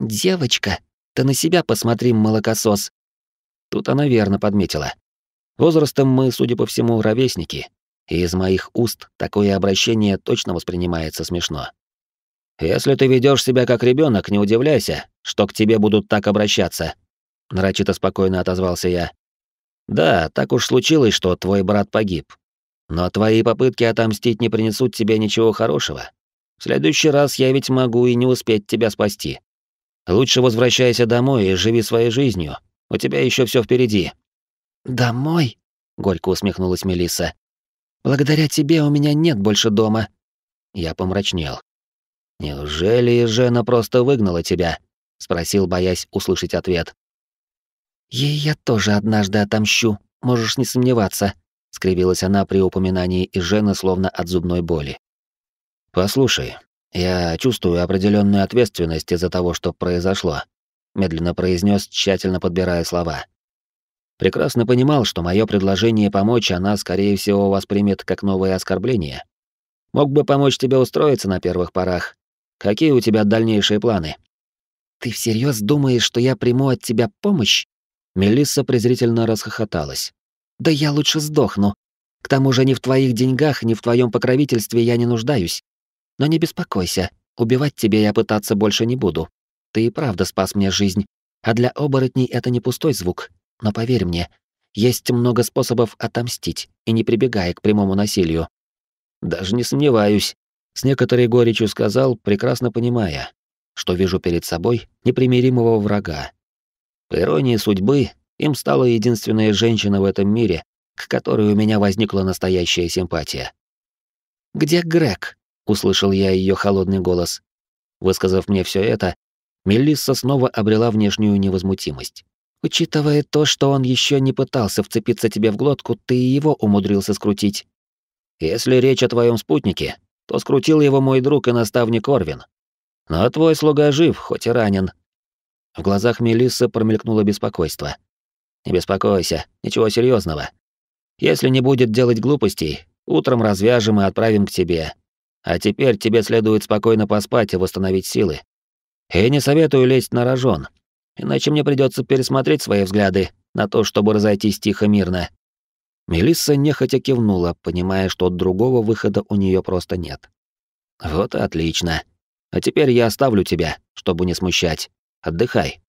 «Девочка, ты на себя посмотри, молокосос». Тут она верно подметила. Возрастом мы, судя по всему, ровесники, и из моих уст такое обращение точно воспринимается смешно. Если ты ведешь себя как ребенок, не удивляйся, что к тебе будут так обращаться. Нарочито спокойно отозвался я. Да, так уж случилось, что твой брат погиб. Но твои попытки отомстить не принесут тебе ничего хорошего. В следующий раз я ведь могу и не успеть тебя спасти. Лучше возвращайся домой и живи своей жизнью. У тебя еще все впереди. Домой? горько усмехнулась Мелисса. Благодаря тебе у меня нет больше дома. Я помрачнел. «Неужели Жена просто выгнала тебя?» — спросил, боясь услышать ответ. «Ей я тоже однажды отомщу, можешь не сомневаться», — скривилась она при упоминании Жена словно от зубной боли. «Послушай, я чувствую определенную ответственность из-за того, что произошло», — медленно произнес, тщательно подбирая слова. Прекрасно понимал, что мое предложение помочь она, скорее всего, воспримет как новое оскорбление. Мог бы помочь тебе устроиться на первых порах, Какие у тебя дальнейшие планы? Ты всерьез думаешь, что я приму от тебя помощь? Мелисса презрительно расхохоталась. Да я лучше сдохну. К тому же ни в твоих деньгах, ни в твоем покровительстве я не нуждаюсь. Но не беспокойся, убивать тебя я пытаться больше не буду. Ты и правда спас мне жизнь, а для оборотней это не пустой звук. Но поверь мне, есть много способов отомстить, и не прибегая к прямому насилию. Даже не сомневаюсь, с некоторой горечью сказал, прекрасно понимая, что вижу перед собой непримиримого врага. По иронии судьбы, им стала единственная женщина в этом мире, к которой у меня возникла настоящая симпатия. «Где Грег?» — услышал я ее холодный голос. Высказав мне все это, Мелисса снова обрела внешнюю невозмутимость. «Учитывая то, что он еще не пытался вцепиться тебе в глотку, ты и его умудрился скрутить». «Если речь о твоем спутнике, то скрутил его мой друг и наставник Орвин. Но твой слуга жив, хоть и ранен. В глазах Мелиссы промелькнуло беспокойство. Не беспокойся, ничего серьезного. Если не будет делать глупостей, утром развяжем и отправим к тебе. А теперь тебе следует спокойно поспать и восстановить силы. И не советую лезть на рожон, иначе мне придется пересмотреть свои взгляды на то, чтобы разойтись тихо-мирно. Мелисса нехотя кивнула, понимая, что другого выхода у нее просто нет. Вот и отлично. А теперь я оставлю тебя, чтобы не смущать. Отдыхай.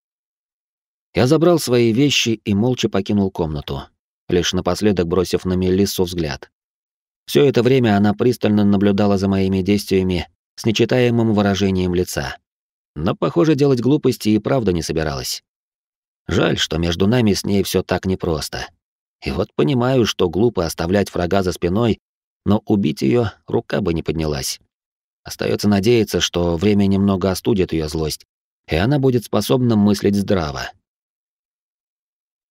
Я забрал свои вещи и молча покинул комнату, лишь напоследок бросив на Мелиссу взгляд. Все это время она пристально наблюдала за моими действиями с нечитаемым выражением лица. Но, похоже, делать глупости и правда не собиралась. Жаль, что между нами с ней все так непросто. И вот понимаю, что глупо оставлять врага за спиной, но убить ее рука бы не поднялась. Остается надеяться, что время немного остудит ее злость, и она будет способна мыслить здраво.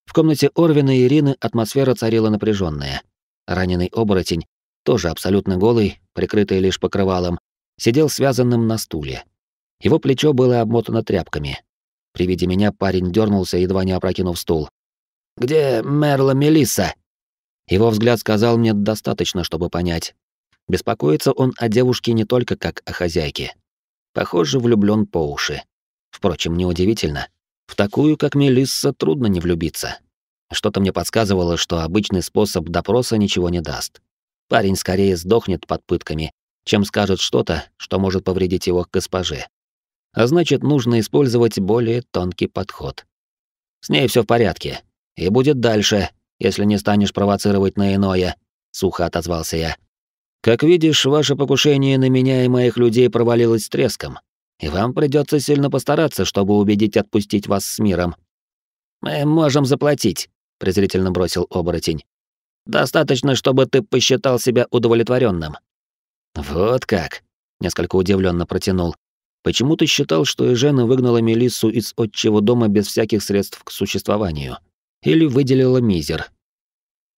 В комнате Орвина и Ирины атмосфера царила напряженная. Раненый оборотень, тоже абсолютно голый, прикрытый лишь покрывалом, сидел связанным на стуле. Его плечо было обмотано тряпками. При виде меня парень дернулся, едва не опрокинув стул. «Где Мерла Мелисса?» Его взгляд сказал мне достаточно, чтобы понять. Беспокоится он о девушке не только как о хозяйке. Похоже, влюблен по уши. Впрочем, неудивительно. В такую, как Мелисса, трудно не влюбиться. Что-то мне подсказывало, что обычный способ допроса ничего не даст. Парень скорее сдохнет под пытками, чем скажет что-то, что может повредить его госпоже. А значит, нужно использовать более тонкий подход. С ней все в порядке. И будет дальше, если не станешь провоцировать на иное, сухо отозвался я. Как видишь, ваше покушение на меня и моих людей провалилось с треском, и вам придется сильно постараться, чтобы убедить отпустить вас с миром. Мы можем заплатить, презрительно бросил оборотень. Достаточно, чтобы ты посчитал себя удовлетворенным. Вот как, несколько удивленно протянул. Почему ты считал, что Эжена выгнала Мелиссу из отчего дома без всяких средств к существованию? Или выделила мизер?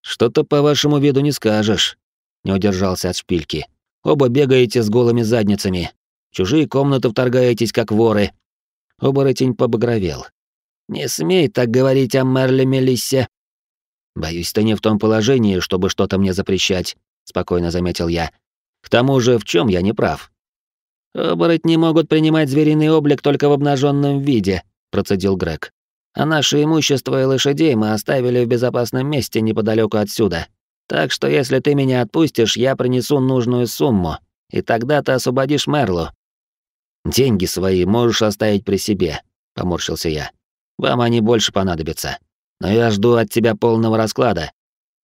Что-то по вашему виду не скажешь. Не удержался от шпильки. Оба бегаете с голыми задницами. чужие комнаты вторгаетесь, как воры. Оборотень побагровел. «Не смей так говорить о Мерле Мелиссе». «Боюсь, ты не в том положении, чтобы что-то мне запрещать», — спокойно заметил я. «К тому же, в чем я не прав?» «Оборотни могут принимать звериный облик только в обнаженном виде», — процедил Грег. «А наше имущество и лошадей мы оставили в безопасном месте неподалеку отсюда. Так что если ты меня отпустишь, я принесу нужную сумму, и тогда ты освободишь Мерлу». «Деньги свои можешь оставить при себе», — поморщился я. «Вам они больше понадобятся. Но я жду от тебя полного расклада.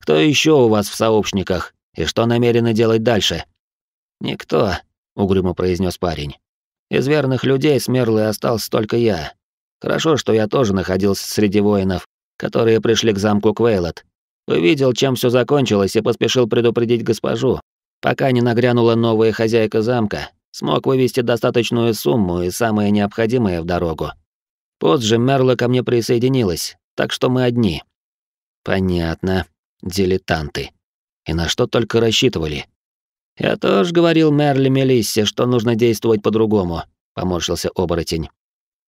Кто еще у вас в сообщниках, и что намерены делать дальше?» «Никто», — угрюмо произнес парень. «Из верных людей с Мерлой остался только я. Хорошо, что я тоже находился среди воинов, которые пришли к замку Квейлот. Увидел, чем все закончилось, и поспешил предупредить госпожу. Пока не нагрянула новая хозяйка замка, смог вывести достаточную сумму и самое необходимое в дорогу. Позже Мерла ко мне присоединилась, так что мы одни. Понятно. Дилетанты. И на что только рассчитывали. Я тоже говорил Мерли Мелиссе, что нужно действовать по-другому, поморщился оборотень.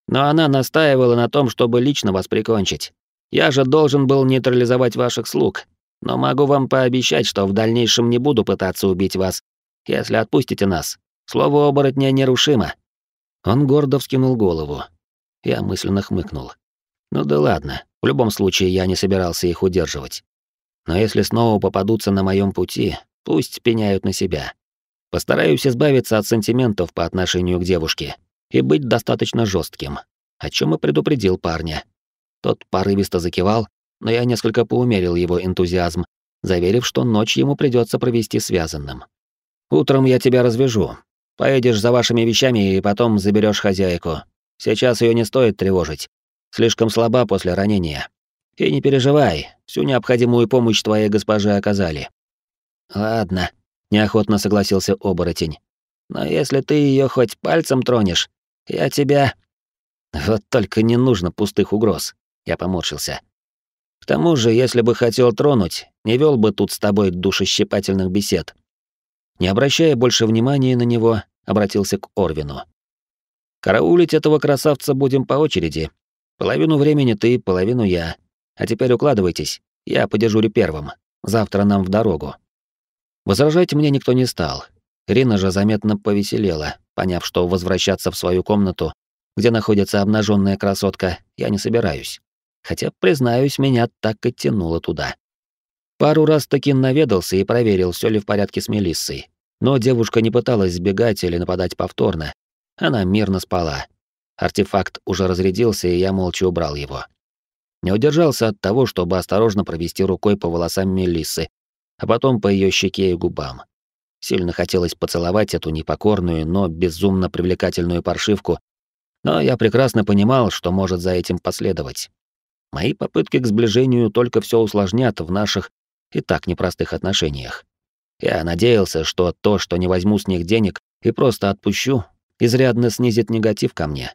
Но она настаивала на том, чтобы лично вас прикончить. Я же должен был нейтрализовать ваших слуг, но могу вам пообещать, что в дальнейшем не буду пытаться убить вас, если отпустите нас. Слово оборотня нерушимо». Он гордо вскинул голову. Я мысленно хмыкнул. Ну да ладно, в любом случае я не собирался их удерживать. Но если снова попадутся на моем пути, пусть пеняют на себя. Постараюсь избавиться от сантиментов по отношению к девушке и быть достаточно жестким, о чем и предупредил парня. Тот порывисто закивал, но я несколько поумерил его энтузиазм, заверив, что ночь ему придется провести связанным. «Утром я тебя развяжу. Поедешь за вашими вещами и потом заберешь хозяйку. Сейчас ее не стоит тревожить. Слишком слаба после ранения. И не переживай, всю необходимую помощь твоей госпоже оказали». «Ладно», — неохотно согласился оборотень. «Но если ты ее хоть пальцем тронешь, я тебя...» «Вот только не нужно пустых угроз. Я поморщился. К тому же, если бы хотел тронуть, не вел бы тут с тобой душещипательных бесед. Не обращая больше внимания на него, обратился к Орвину. Караулить этого красавца будем по очереди. Половину времени ты, половину я. А теперь укладывайтесь, я подежурю первым. Завтра нам в дорогу. Возражать мне никто не стал. Рина же заметно повеселела, поняв, что возвращаться в свою комнату, где находится обнаженная красотка, я не собираюсь хотя, признаюсь, меня так и тянуло туда. Пару раз таки наведался и проверил, все ли в порядке с Мелиссой. Но девушка не пыталась сбегать или нападать повторно. Она мирно спала. Артефакт уже разрядился, и я молча убрал его. Не удержался от того, чтобы осторожно провести рукой по волосам Мелиссы, а потом по ее щеке и губам. Сильно хотелось поцеловать эту непокорную, но безумно привлекательную паршивку, но я прекрасно понимал, что может за этим последовать. Мои попытки к сближению только все усложнят в наших и так непростых отношениях. Я надеялся, что то, что не возьму с них денег и просто отпущу, изрядно снизит негатив ко мне.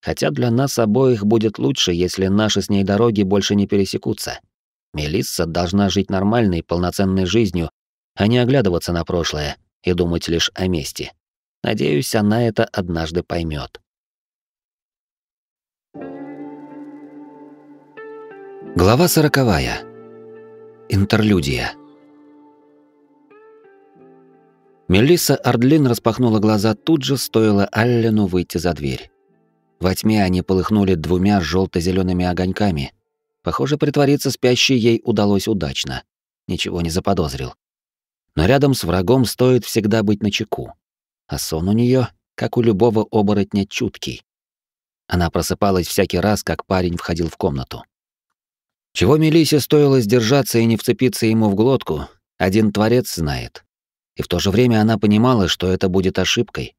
Хотя для нас обоих будет лучше, если наши с ней дороги больше не пересекутся. Мелисса должна жить нормальной, полноценной жизнью, а не оглядываться на прошлое и думать лишь о мести. Надеюсь, она это однажды поймет. Глава сороковая. Интерлюдия. Мелисса Ардлин распахнула глаза тут же, стоило Аллену выйти за дверь. Во тьме они полыхнули двумя желто зелеными огоньками. Похоже, притвориться спящей ей удалось удачно. Ничего не заподозрил. Но рядом с врагом стоит всегда быть начеку. А сон у нее, как у любого оборотня, чуткий. Она просыпалась всякий раз, как парень входил в комнату. Чего Мелисе стоило сдержаться и не вцепиться ему в глотку, один творец знает. И в то же время она понимала, что это будет ошибкой.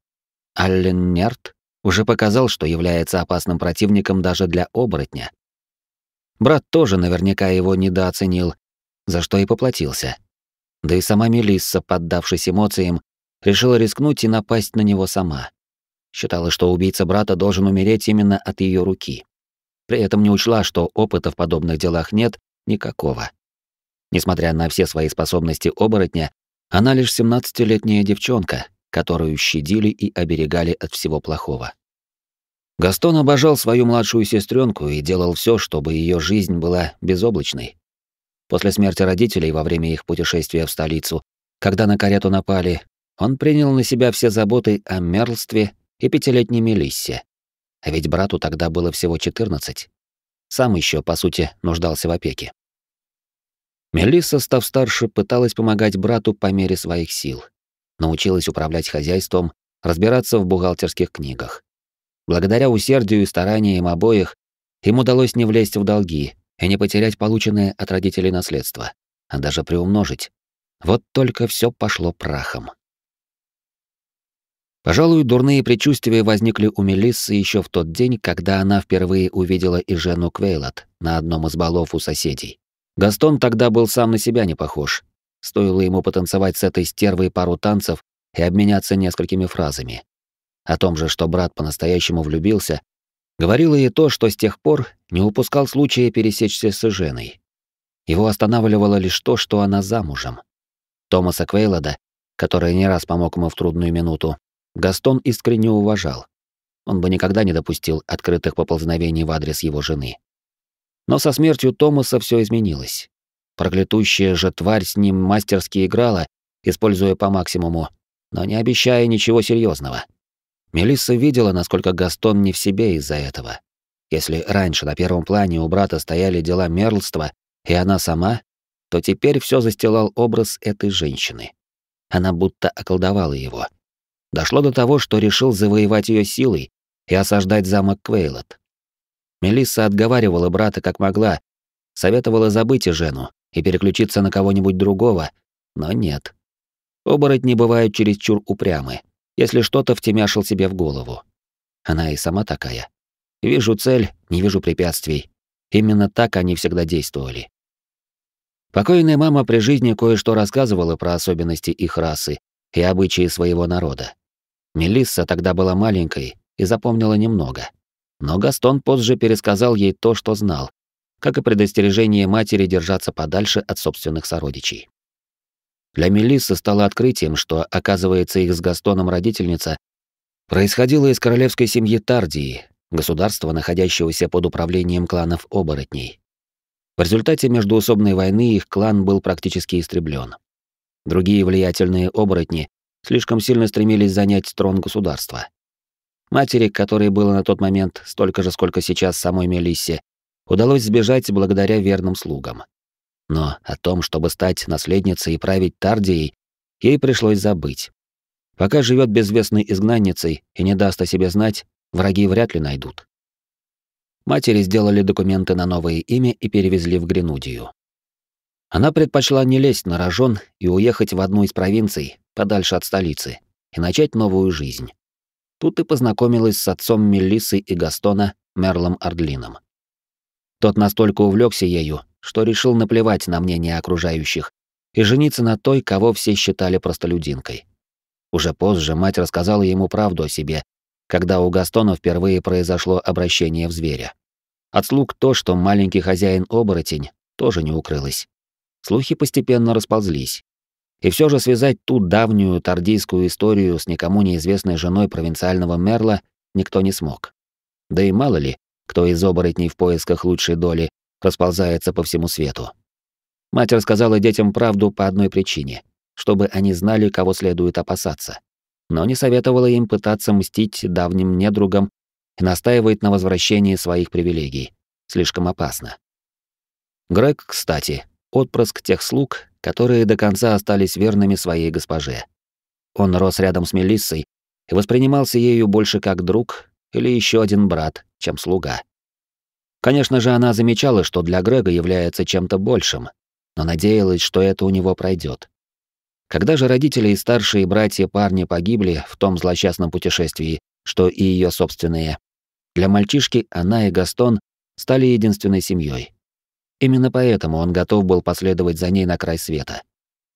Аллен Нерт уже показал, что является опасным противником даже для оборотня. Брат тоже наверняка его недооценил, за что и поплатился. Да и сама Мелисса, поддавшись эмоциям, решила рискнуть и напасть на него сама. Считала, что убийца брата должен умереть именно от ее руки. При этом не учла, что опыта в подобных делах нет никакого. Несмотря на все свои способности оборотня, она лишь 17-летняя девчонка, которую щадили и оберегали от всего плохого. Гастон обожал свою младшую сестренку и делал все, чтобы ее жизнь была безоблачной. После смерти родителей во время их путешествия в столицу, когда на карету напали, он принял на себя все заботы о мерлстве и пятилетней Мелиссе. А ведь брату тогда было всего 14. Сам еще, по сути, нуждался в опеке. Мелисса, став старше, пыталась помогать брату по мере своих сил. Научилась управлять хозяйством, разбираться в бухгалтерских книгах. Благодаря усердию и стараниям обоих им удалось не влезть в долги и не потерять полученное от родителей наследство, а даже приумножить. Вот только все пошло прахом. Пожалуй, дурные предчувствия возникли у Мелиссы еще в тот день, когда она впервые увидела и Жену Квейлот на одном из балов у соседей. Гастон тогда был сам на себя не похож. Стоило ему потанцевать с этой стервой пару танцев и обменяться несколькими фразами. О том же, что брат по-настоящему влюбился, говорило и то, что с тех пор не упускал случая пересечься с Женой. Его останавливало лишь то, что она замужем. Томаса Квейлода, который не раз помог ему в трудную минуту, Гастон искренне уважал. Он бы никогда не допустил открытых поползновений в адрес его жены. Но со смертью Томаса все изменилось. Проклятущая же тварь с ним мастерски играла, используя по максимуму, но не обещая ничего серьезного. Мелисса видела, насколько Гастон не в себе из-за этого. Если раньше на первом плане у брата стояли дела мерлства, и она сама, то теперь все застилал образ этой женщины. Она будто околдовала его. Дошло до того, что решил завоевать ее силой и осаждать замок Квейлот. Мелисса отговаривала брата как могла, советовала забыть и Жену и переключиться на кого-нибудь другого, но нет. Оборотни бывают чересчур упрямы, если что-то втемяшил себе в голову. Она и сама такая. Вижу цель, не вижу препятствий. Именно так они всегда действовали. Покойная мама при жизни кое-что рассказывала про особенности их расы и обычаи своего народа. Мелисса тогда была маленькой и запомнила немного. Но Гастон позже пересказал ей то, что знал, как и предостережение матери держаться подальше от собственных сородичей. Для Мелиссы стало открытием, что, оказывается, их с Gastoном родительница происходила из королевской семьи Тардии, государства, находящегося под управлением кланов оборотней. В результате междуусобной войны их клан был практически истреблен. Другие влиятельные оборотни слишком сильно стремились занять трон государства. Матери, которой было на тот момент столько же, сколько сейчас самой Мелиссе, удалось сбежать благодаря верным слугам. Но о том, чтобы стать наследницей и править Тардией, ей пришлось забыть. Пока живет безвестной изгнанницей и не даст о себе знать, враги вряд ли найдут. Матери сделали документы на новое имя и перевезли в Гренудию. Она предпочла не лезть на рожон и уехать в одну из провинций, подальше от столицы, и начать новую жизнь. Тут и познакомилась с отцом Мелиссы и Гастона, Мерлом Ардлином. Тот настолько увлекся ею, что решил наплевать на мнение окружающих и жениться на той, кого все считали простолюдинкой. Уже позже мать рассказала ему правду о себе, когда у Гастона впервые произошло обращение в зверя. От слуг то, что маленький хозяин-оборотень, тоже не укрылось. Слухи постепенно расползлись. И все же связать ту давнюю тардийскую историю с никому неизвестной женой провинциального Мерла никто не смог. Да и мало ли, кто из оборотней в поисках лучшей доли расползается по всему свету. Мать рассказала детям правду по одной причине, чтобы они знали, кого следует опасаться. Но не советовала им пытаться мстить давним недругам и настаивать на возвращении своих привилегий. Слишком опасно. Грег, кстати, отпрыск тех слуг, которые до конца остались верными своей госпоже. Он рос рядом с Мелиссой и воспринимался ею больше как друг или еще один брат, чем слуга. Конечно же, она замечала, что для Грега является чем-то большим, но надеялась, что это у него пройдет. Когда же родители и старшие братья парня погибли в том злосчастном путешествии, что и ее собственные, для мальчишки она и Гастон стали единственной семьей. Именно поэтому он готов был последовать за ней на край света.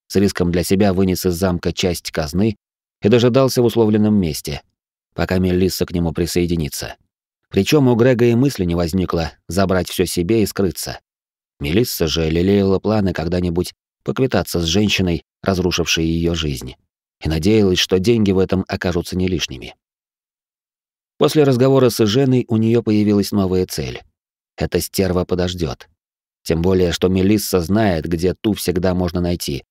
С риском для себя вынес из замка часть казны и дожидался в условленном месте, пока Мелисса к нему присоединится. Причем у Грега и мысли не возникло забрать все себе и скрыться. Мелисса же лелеяла планы когда-нибудь поквитаться с женщиной, разрушившей ее жизнь, и надеялась, что деньги в этом окажутся не лишними. После разговора с Женой у нее появилась новая цель. Эта стерва подождет. Тем более, что Мелисса знает, где ту всегда можно найти.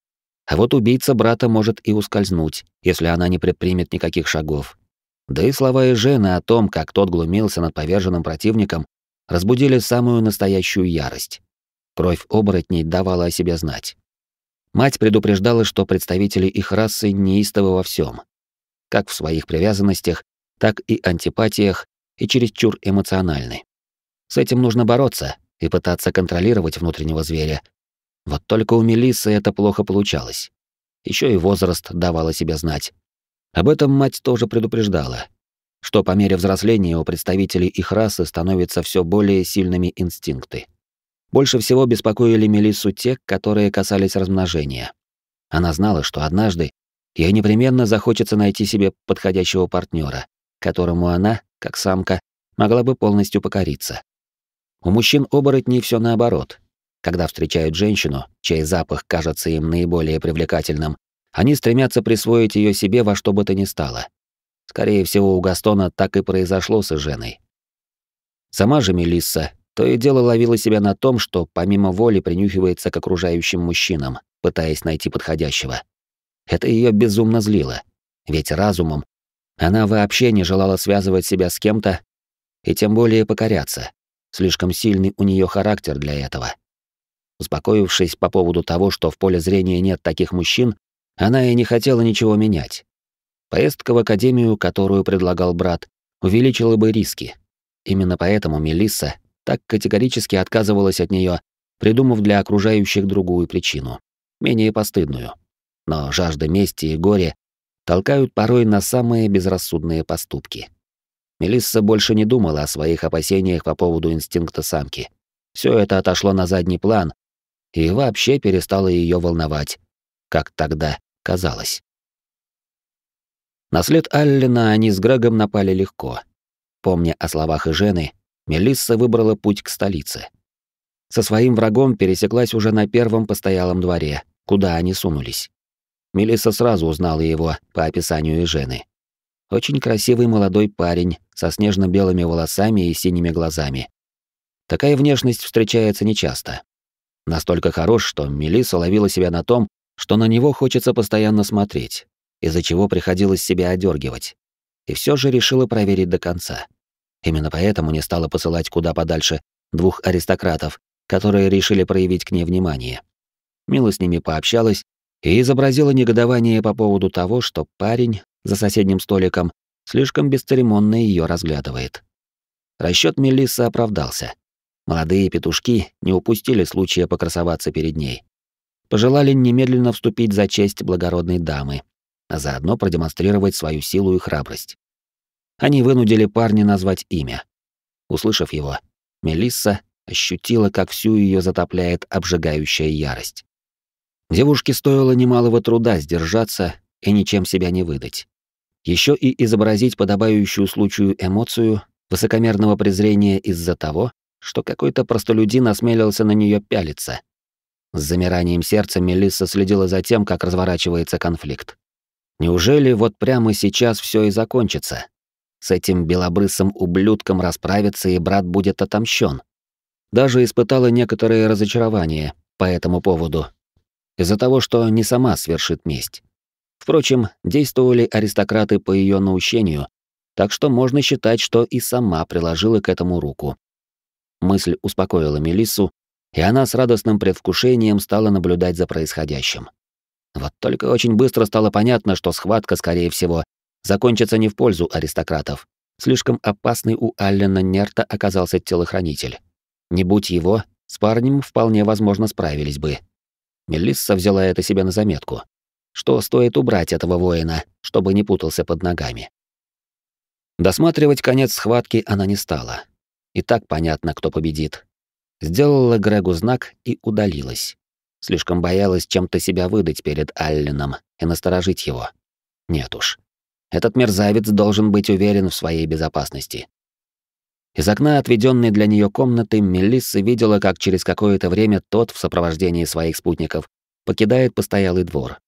А вот убийца брата может и ускользнуть, если она не предпримет никаких шагов. Да и слова Эжена о том, как тот глумился над поверженным противником, разбудили самую настоящую ярость. Кровь оборотней давала о себе знать. Мать предупреждала, что представители их расы неистовы во всем, как в своих привязанностях, так и антипатиях и чересчур эмоциональны. С этим нужно бороться, и пытаться контролировать внутреннего зверя. Вот только у Мелиссы это плохо получалось. Еще и возраст давал о себе знать. Об этом мать тоже предупреждала, что по мере взросления у представителей их расы становятся все более сильными инстинкты. Больше всего беспокоили Мелиссу те, которые касались размножения. Она знала, что однажды ей непременно захочется найти себе подходящего партнера, которому она, как самка, могла бы полностью покориться. У мужчин-оборотней все наоборот. Когда встречают женщину, чей запах кажется им наиболее привлекательным, они стремятся присвоить ее себе во что бы то ни стало. Скорее всего, у Гастона так и произошло с Женой. Сама же Мелисса то и дело ловила себя на том, что помимо воли принюхивается к окружающим мужчинам, пытаясь найти подходящего. Это ее безумно злило, ведь разумом она вообще не желала связывать себя с кем-то и тем более покоряться. Слишком сильный у нее характер для этого. Успокоившись по поводу того, что в поле зрения нет таких мужчин, она и не хотела ничего менять. Поездка в академию, которую предлагал брат, увеличила бы риски. Именно поэтому Мелисса так категорически отказывалась от нее, придумав для окружающих другую причину, менее постыдную. Но жажда мести и горе толкают порой на самые безрассудные поступки. Мелисса больше не думала о своих опасениях по поводу инстинкта самки. Все это отошло на задний план и вообще перестало ее волновать, как тогда казалось. На след Аллена они с Грегом напали легко. Помня о словах Ижены, Мелисса выбрала путь к столице. Со своим врагом пересеклась уже на первом постоялом дворе, куда они сунулись. Мелисса сразу узнала его по описанию Ижены. Очень красивый молодой парень со снежно-белыми волосами и синими глазами. Такая внешность встречается нечасто. Настолько хорош, что Мелисса ловила себя на том, что на него хочется постоянно смотреть, из-за чего приходилось себя одергивать. И все же решила проверить до конца. Именно поэтому не стала посылать куда подальше двух аристократов, которые решили проявить к ней внимание. Мила с ними пообщалась и изобразила негодование по поводу того, что парень за соседним столиком, слишком бесцеремонно ее разглядывает. Расчет Мелиссы оправдался. Молодые петушки не упустили случая покрасоваться перед ней. Пожелали немедленно вступить за честь благородной дамы, а заодно продемонстрировать свою силу и храбрость. Они вынудили парня назвать имя. Услышав его, Мелисса ощутила, как всю ее затопляет обжигающая ярость. Девушке стоило немалого труда сдержаться и ничем себя не выдать. Еще и изобразить подобающую случаю эмоцию высокомерного презрения из-за того, что какой-то простолюдин осмелился на нее пялиться. С замиранием сердца Мелисса следила за тем, как разворачивается конфликт. Неужели вот прямо сейчас все и закончится? С этим белобрысым ублюдком расправится, и брат будет отомщен. Даже испытала некоторое разочарование по этому поводу. Из-за того, что не сама свершит месть. Впрочем, действовали аристократы по ее наущению, так что можно считать, что и сама приложила к этому руку. Мысль успокоила Мелиссу, и она с радостным предвкушением стала наблюдать за происходящим. Вот только очень быстро стало понятно, что схватка, скорее всего, закончится не в пользу аристократов. Слишком опасный у Аллена Нерта оказался телохранитель. Не будь его, с парнем вполне возможно справились бы. Мелисса взяла это себе на заметку. Что стоит убрать этого воина, чтобы не путался под ногами. Досматривать конец схватки она не стала. И так понятно, кто победит. Сделала Грегу знак и удалилась. Слишком боялась чем-то себя выдать перед Алленом и насторожить его. Нет уж. Этот мерзавец должен быть уверен в своей безопасности. Из окна отведенной для нее комнаты Мелисса видела, как через какое-то время тот в сопровождении своих спутников покидает постоялый двор.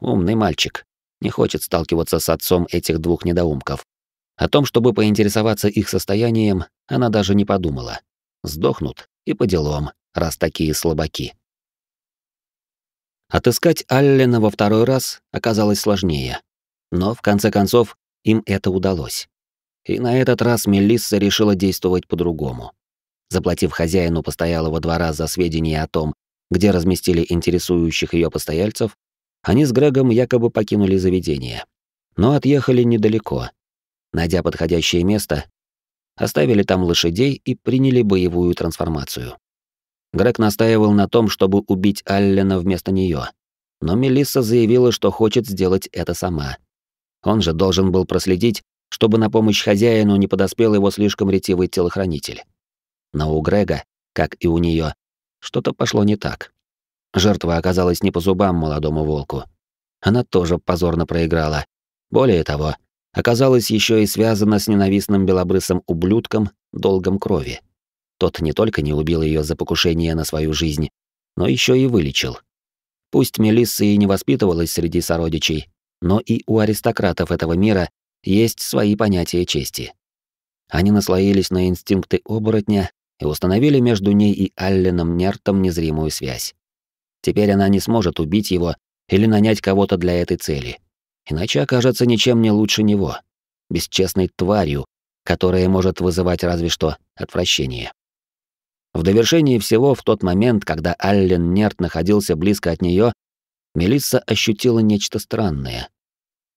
Умный мальчик. Не хочет сталкиваться с отцом этих двух недоумков. О том, чтобы поинтересоваться их состоянием, она даже не подумала. Сдохнут и по делам, раз такие слабаки. Отыскать Аллена во второй раз оказалось сложнее. Но, в конце концов, им это удалось. И на этот раз Мелисса решила действовать по-другому. Заплатив хозяину постоялого двора за сведения о том, где разместили интересующих ее постояльцев, они с Грегом якобы покинули заведение. Но отъехали недалеко, Найдя подходящее место, оставили там лошадей и приняли боевую трансформацию. Грег настаивал на том, чтобы убить Аллена вместо нее, но Мелисса заявила, что хочет сделать это сама. Он же должен был проследить, чтобы на помощь хозяину не подоспел его слишком ретивый телохранитель. Но у Грега, как и у нее, что-то пошло не так. Жертва оказалась не по зубам молодому волку. Она тоже позорно проиграла. Более того, оказалось еще и связано с ненавистным белобрысым ублюдком долгом крови. Тот не только не убил ее за покушение на свою жизнь, но еще и вылечил. Пусть Мелисса и не воспитывалась среди сородичей, но и у аристократов этого мира есть свои понятия чести. Они наслоились на инстинкты оборотня и установили между ней и Алленом Нертом незримую связь. Теперь она не сможет убить его или нанять кого-то для этой цели иначе окажется ничем не лучше него, бесчестной тварью, которая может вызывать разве что отвращение. В довершении всего, в тот момент, когда Аллен Нерт находился близко от нее, Мелисса ощутила нечто странное.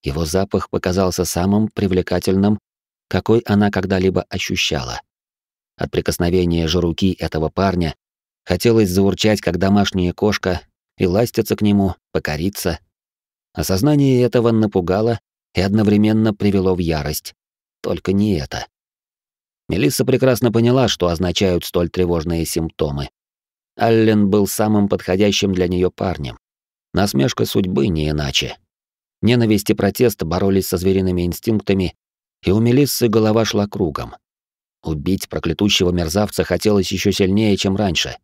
Его запах показался самым привлекательным, какой она когда-либо ощущала. От прикосновения же руки этого парня хотелось заурчать, как домашняя кошка, и ластиться к нему, покориться, Осознание этого напугало и одновременно привело в ярость. Только не это. Мелисса прекрасно поняла, что означают столь тревожные симптомы. Аллен был самым подходящим для нее парнем. Насмешка судьбы не иначе. Ненависть и протест боролись со звериными инстинктами, и у Мелиссы голова шла кругом. Убить проклятущего мерзавца хотелось еще сильнее, чем раньше.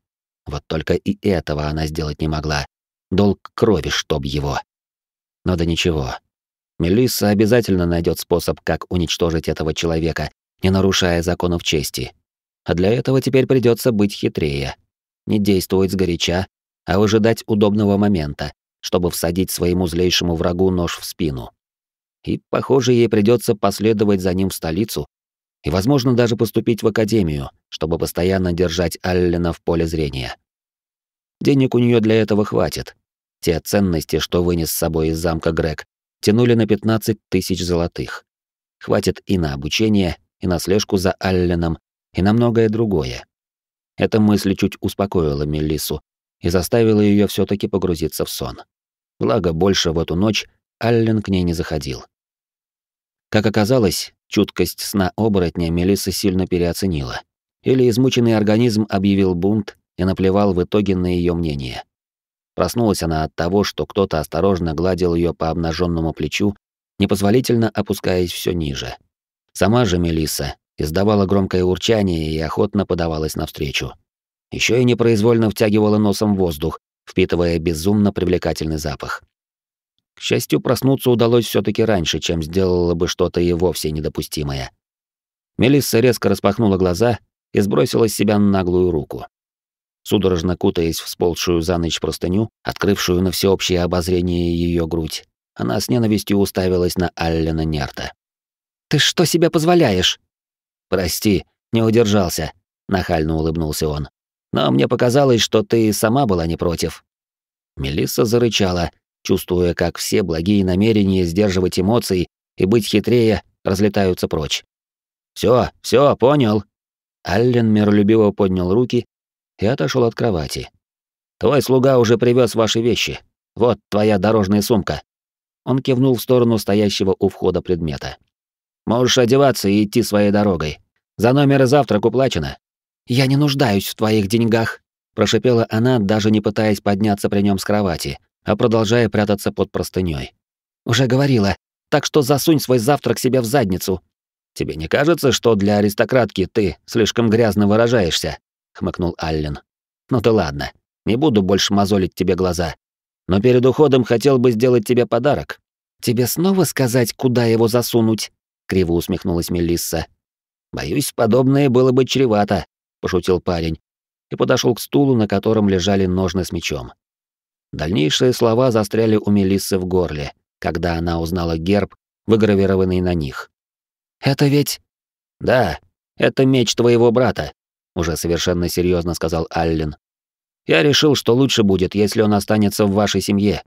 Вот только и этого она сделать не могла. Долг крови, чтоб его. Но да ничего. Мелисса обязательно найдет способ, как уничтожить этого человека, не нарушая законов чести. А для этого теперь придется быть хитрее. Не действовать сгоряча, а выжидать удобного момента, чтобы всадить своему злейшему врагу нож в спину. И, похоже, ей придется последовать за ним в столицу и, возможно, даже поступить в академию, чтобы постоянно держать Аллена в поле зрения. Денег у нее для этого хватит, те ценности, что вынес с собой из замка Грег, тянули на 15 тысяч золотых. Хватит и на обучение, и на слежку за Алленом, и на многое другое. Эта мысль чуть успокоила Мелиссу и заставила ее все таки погрузиться в сон. Благо, больше в эту ночь Аллен к ней не заходил. Как оказалось, чуткость сна оборотня Мелисса сильно переоценила. Или измученный организм объявил бунт и наплевал в итоге на ее мнение. Проснулась она от того, что кто-то осторожно гладил ее по обнаженному плечу, непозволительно опускаясь все ниже. Сама же Мелисса издавала громкое урчание и охотно подавалась навстречу. Еще и непроизвольно втягивала носом воздух, впитывая безумно привлекательный запах. К счастью, проснуться удалось все таки раньше, чем сделала бы что-то и вовсе недопустимое. Мелисса резко распахнула глаза и сбросила с себя наглую руку. Судорожно кутаясь в сползшую за ночь простыню, открывшую на всеобщее обозрение ее грудь, она с ненавистью уставилась на Аллена Нерта. «Ты что себе позволяешь?» «Прости, не удержался», — нахально улыбнулся он. «Но мне показалось, что ты сама была не против». Мелисса зарычала, чувствуя, как все благие намерения сдерживать эмоции и быть хитрее разлетаются прочь. «Всё, всё, понял». Аллен миролюбиво поднял руки и отошел от кровати. «Твой слуга уже привез ваши вещи. Вот твоя дорожная сумка». Он кивнул в сторону стоящего у входа предмета. Можешь одеваться и идти своей дорогой. За номер и завтрак уплачено». «Я не нуждаюсь в твоих деньгах», — прошипела она, даже не пытаясь подняться при нем с кровати, а продолжая прятаться под простыней. «Уже говорила, так что засунь свой завтрак себе в задницу». «Тебе не кажется, что для аристократки ты слишком грязно выражаешься?» — хмыкнул Аллен. «Ну ты ладно, не буду больше мозолить тебе глаза. Но перед уходом хотел бы сделать тебе подарок». «Тебе снова сказать, куда его засунуть?» криво усмехнулась Мелисса. Боюсь, подобное было бы чревато, пошутил парень и подошел к стулу, на котором лежали ножны с мечом. Дальнейшие слова застряли у Мелиссы в горле, когда она узнала герб, выгравированный на них. Это ведь Да, это меч твоего брата, уже совершенно серьезно сказал Аллен. Я решил, что лучше будет, если он останется в вашей семье.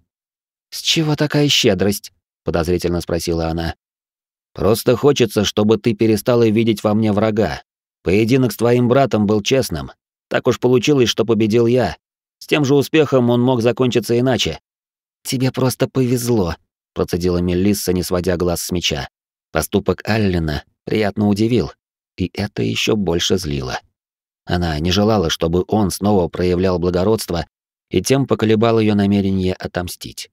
С чего такая щедрость? подозрительно спросила она. Просто хочется, чтобы ты перестала видеть во мне врага. Поединок с твоим братом был честным. Так уж получилось, что победил я. С тем же успехом он мог закончиться иначе. Тебе просто повезло, процедила Мелисса, не сводя глаз с меча. Поступок Аллена приятно удивил, и это еще больше злило. Она не желала, чтобы он снова проявлял благородство и тем поколебал ее намерение отомстить.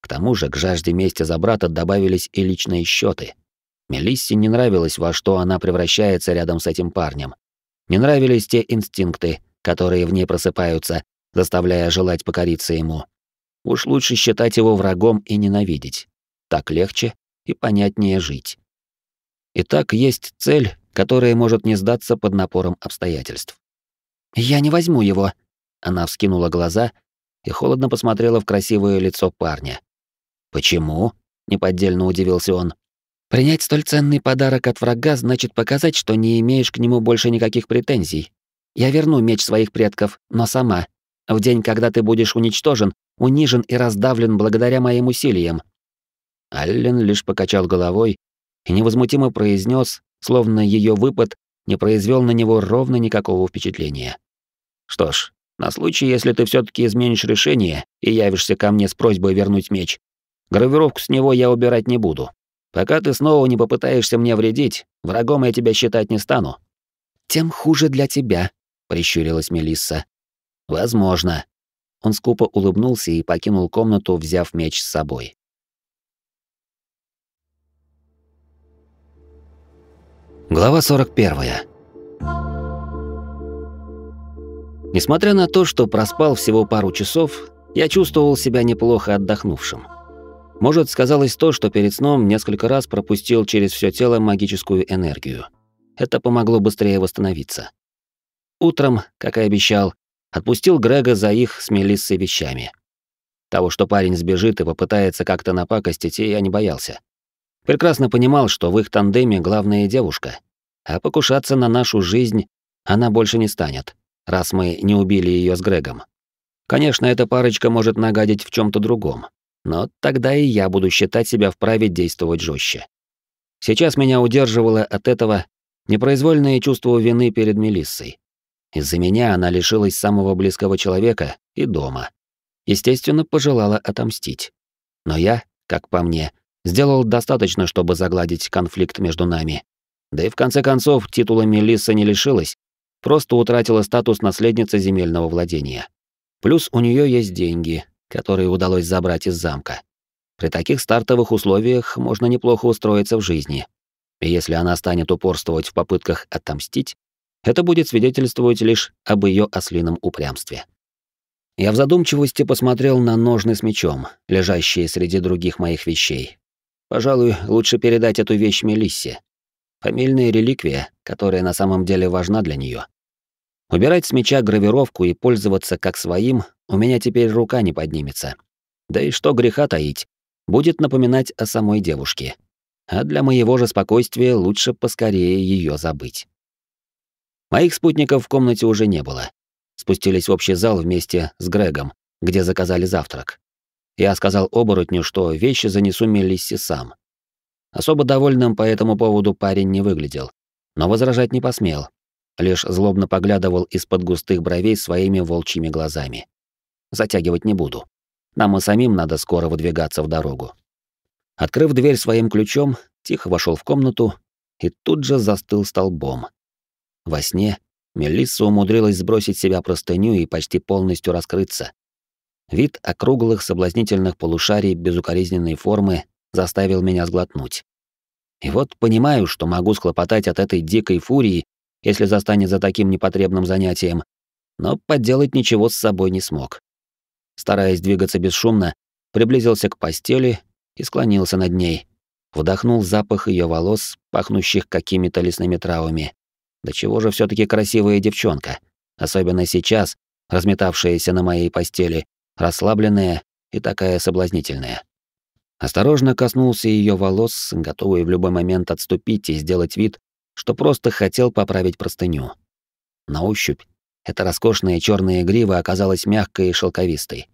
К тому же к жажде мести за брата добавились и личные счеты. Мелиссе не нравилось, во что она превращается рядом с этим парнем. Не нравились те инстинкты, которые в ней просыпаются, заставляя желать покориться ему. Уж лучше считать его врагом и ненавидеть. Так легче и понятнее жить. Итак, есть цель, которая может не сдаться под напором обстоятельств. «Я не возьму его», — она вскинула глаза и холодно посмотрела в красивое лицо парня. «Почему?» — неподдельно удивился он. Принять столь ценный подарок от врага значит показать, что не имеешь к нему больше никаких претензий. Я верну меч своих предков, но сама. В день, когда ты будешь уничтожен, унижен и раздавлен благодаря моим усилиям. Аллен лишь покачал головой и невозмутимо произнес, словно ее выпад не произвел на него ровно никакого впечатления. Что ж, на случай, если ты все таки изменишь решение и явишься ко мне с просьбой вернуть меч, гравировку с него я убирать не буду. Пока ты снова не попытаешься мне вредить, врагом я тебя считать не стану. Тем хуже для тебя, прищурилась Мелисса. Возможно. Он скупо улыбнулся и покинул комнату, взяв меч с собой. Глава 41. Несмотря на то, что проспал всего пару часов, я чувствовал себя неплохо отдохнувшим. Может, сказалось то, что перед сном несколько раз пропустил через все тело магическую энергию. Это помогло быстрее восстановиться. Утром, как и обещал, отпустил Грега за их с Мелиссой вещами. Того, что парень сбежит и попытается как-то напакостить, я не боялся. Прекрасно понимал, что в их тандеме главная девушка, а покушаться на нашу жизнь она больше не станет, раз мы не убили ее с Грегом. Конечно, эта парочка может нагадить в чем то другом, но тогда и я буду считать себя вправе действовать жестче. Сейчас меня удерживало от этого Непроизвольное чувство вины перед Мелиссой. Из-за меня она лишилась самого близкого человека и дома. Естественно, пожелала отомстить. Но я, как по мне, сделал достаточно, чтобы загладить конфликт между нами. Да и в конце концов, титула Мелисса не лишилась, просто утратила статус наследницы земельного владения. Плюс у нее есть деньги, которые удалось забрать из замка. При таких стартовых условиях можно неплохо устроиться в жизни. И если она станет упорствовать в попытках отомстить, это будет свидетельствовать лишь об ее ослином упрямстве. Я в задумчивости посмотрел на ножны с мечом, лежащие среди других моих вещей. Пожалуй, лучше передать эту вещь Мелиссе. Фамильная реликвия, которая на самом деле важна для нее. Убирать с меча гравировку и пользоваться как своим у меня теперь рука не поднимется. Да и что греха таить, будет напоминать о самой девушке. А для моего же спокойствия лучше поскорее ее забыть. Моих спутников в комнате уже не было. Спустились в общий зал вместе с Грегом, где заказали завтрак. Я сказал оборотню, что вещи занесу Мелиссе сам. Особо довольным по этому поводу парень не выглядел, но возражать не посмел, лишь злобно поглядывал из-под густых бровей своими волчьими глазами. Затягивать не буду. Нам и самим надо скоро выдвигаться в дорогу. Открыв дверь своим ключом, тихо вошел в комнату и тут же застыл столбом. Во сне Мелисса умудрилась сбросить с себя простыню и почти полностью раскрыться. Вид округлых соблазнительных полушарий безукоризненной формы заставил меня сглотнуть. И вот понимаю, что могу схлопотать от этой дикой фурии, если застанет за таким непотребным занятием, но поделать ничего с собой не смог. Стараясь двигаться бесшумно, приблизился к постели и склонился над ней. Вдохнул запах ее волос, пахнущих какими-то лесными травами. Да чего же все таки красивая девчонка, особенно сейчас, разметавшаяся на моей постели, расслабленная и такая соблазнительная. Осторожно коснулся ее волос, готовый в любой момент отступить и сделать вид, что просто хотел поправить простыню. На ощупь эта роскошная черная грива оказалась мягкой и шелковистой.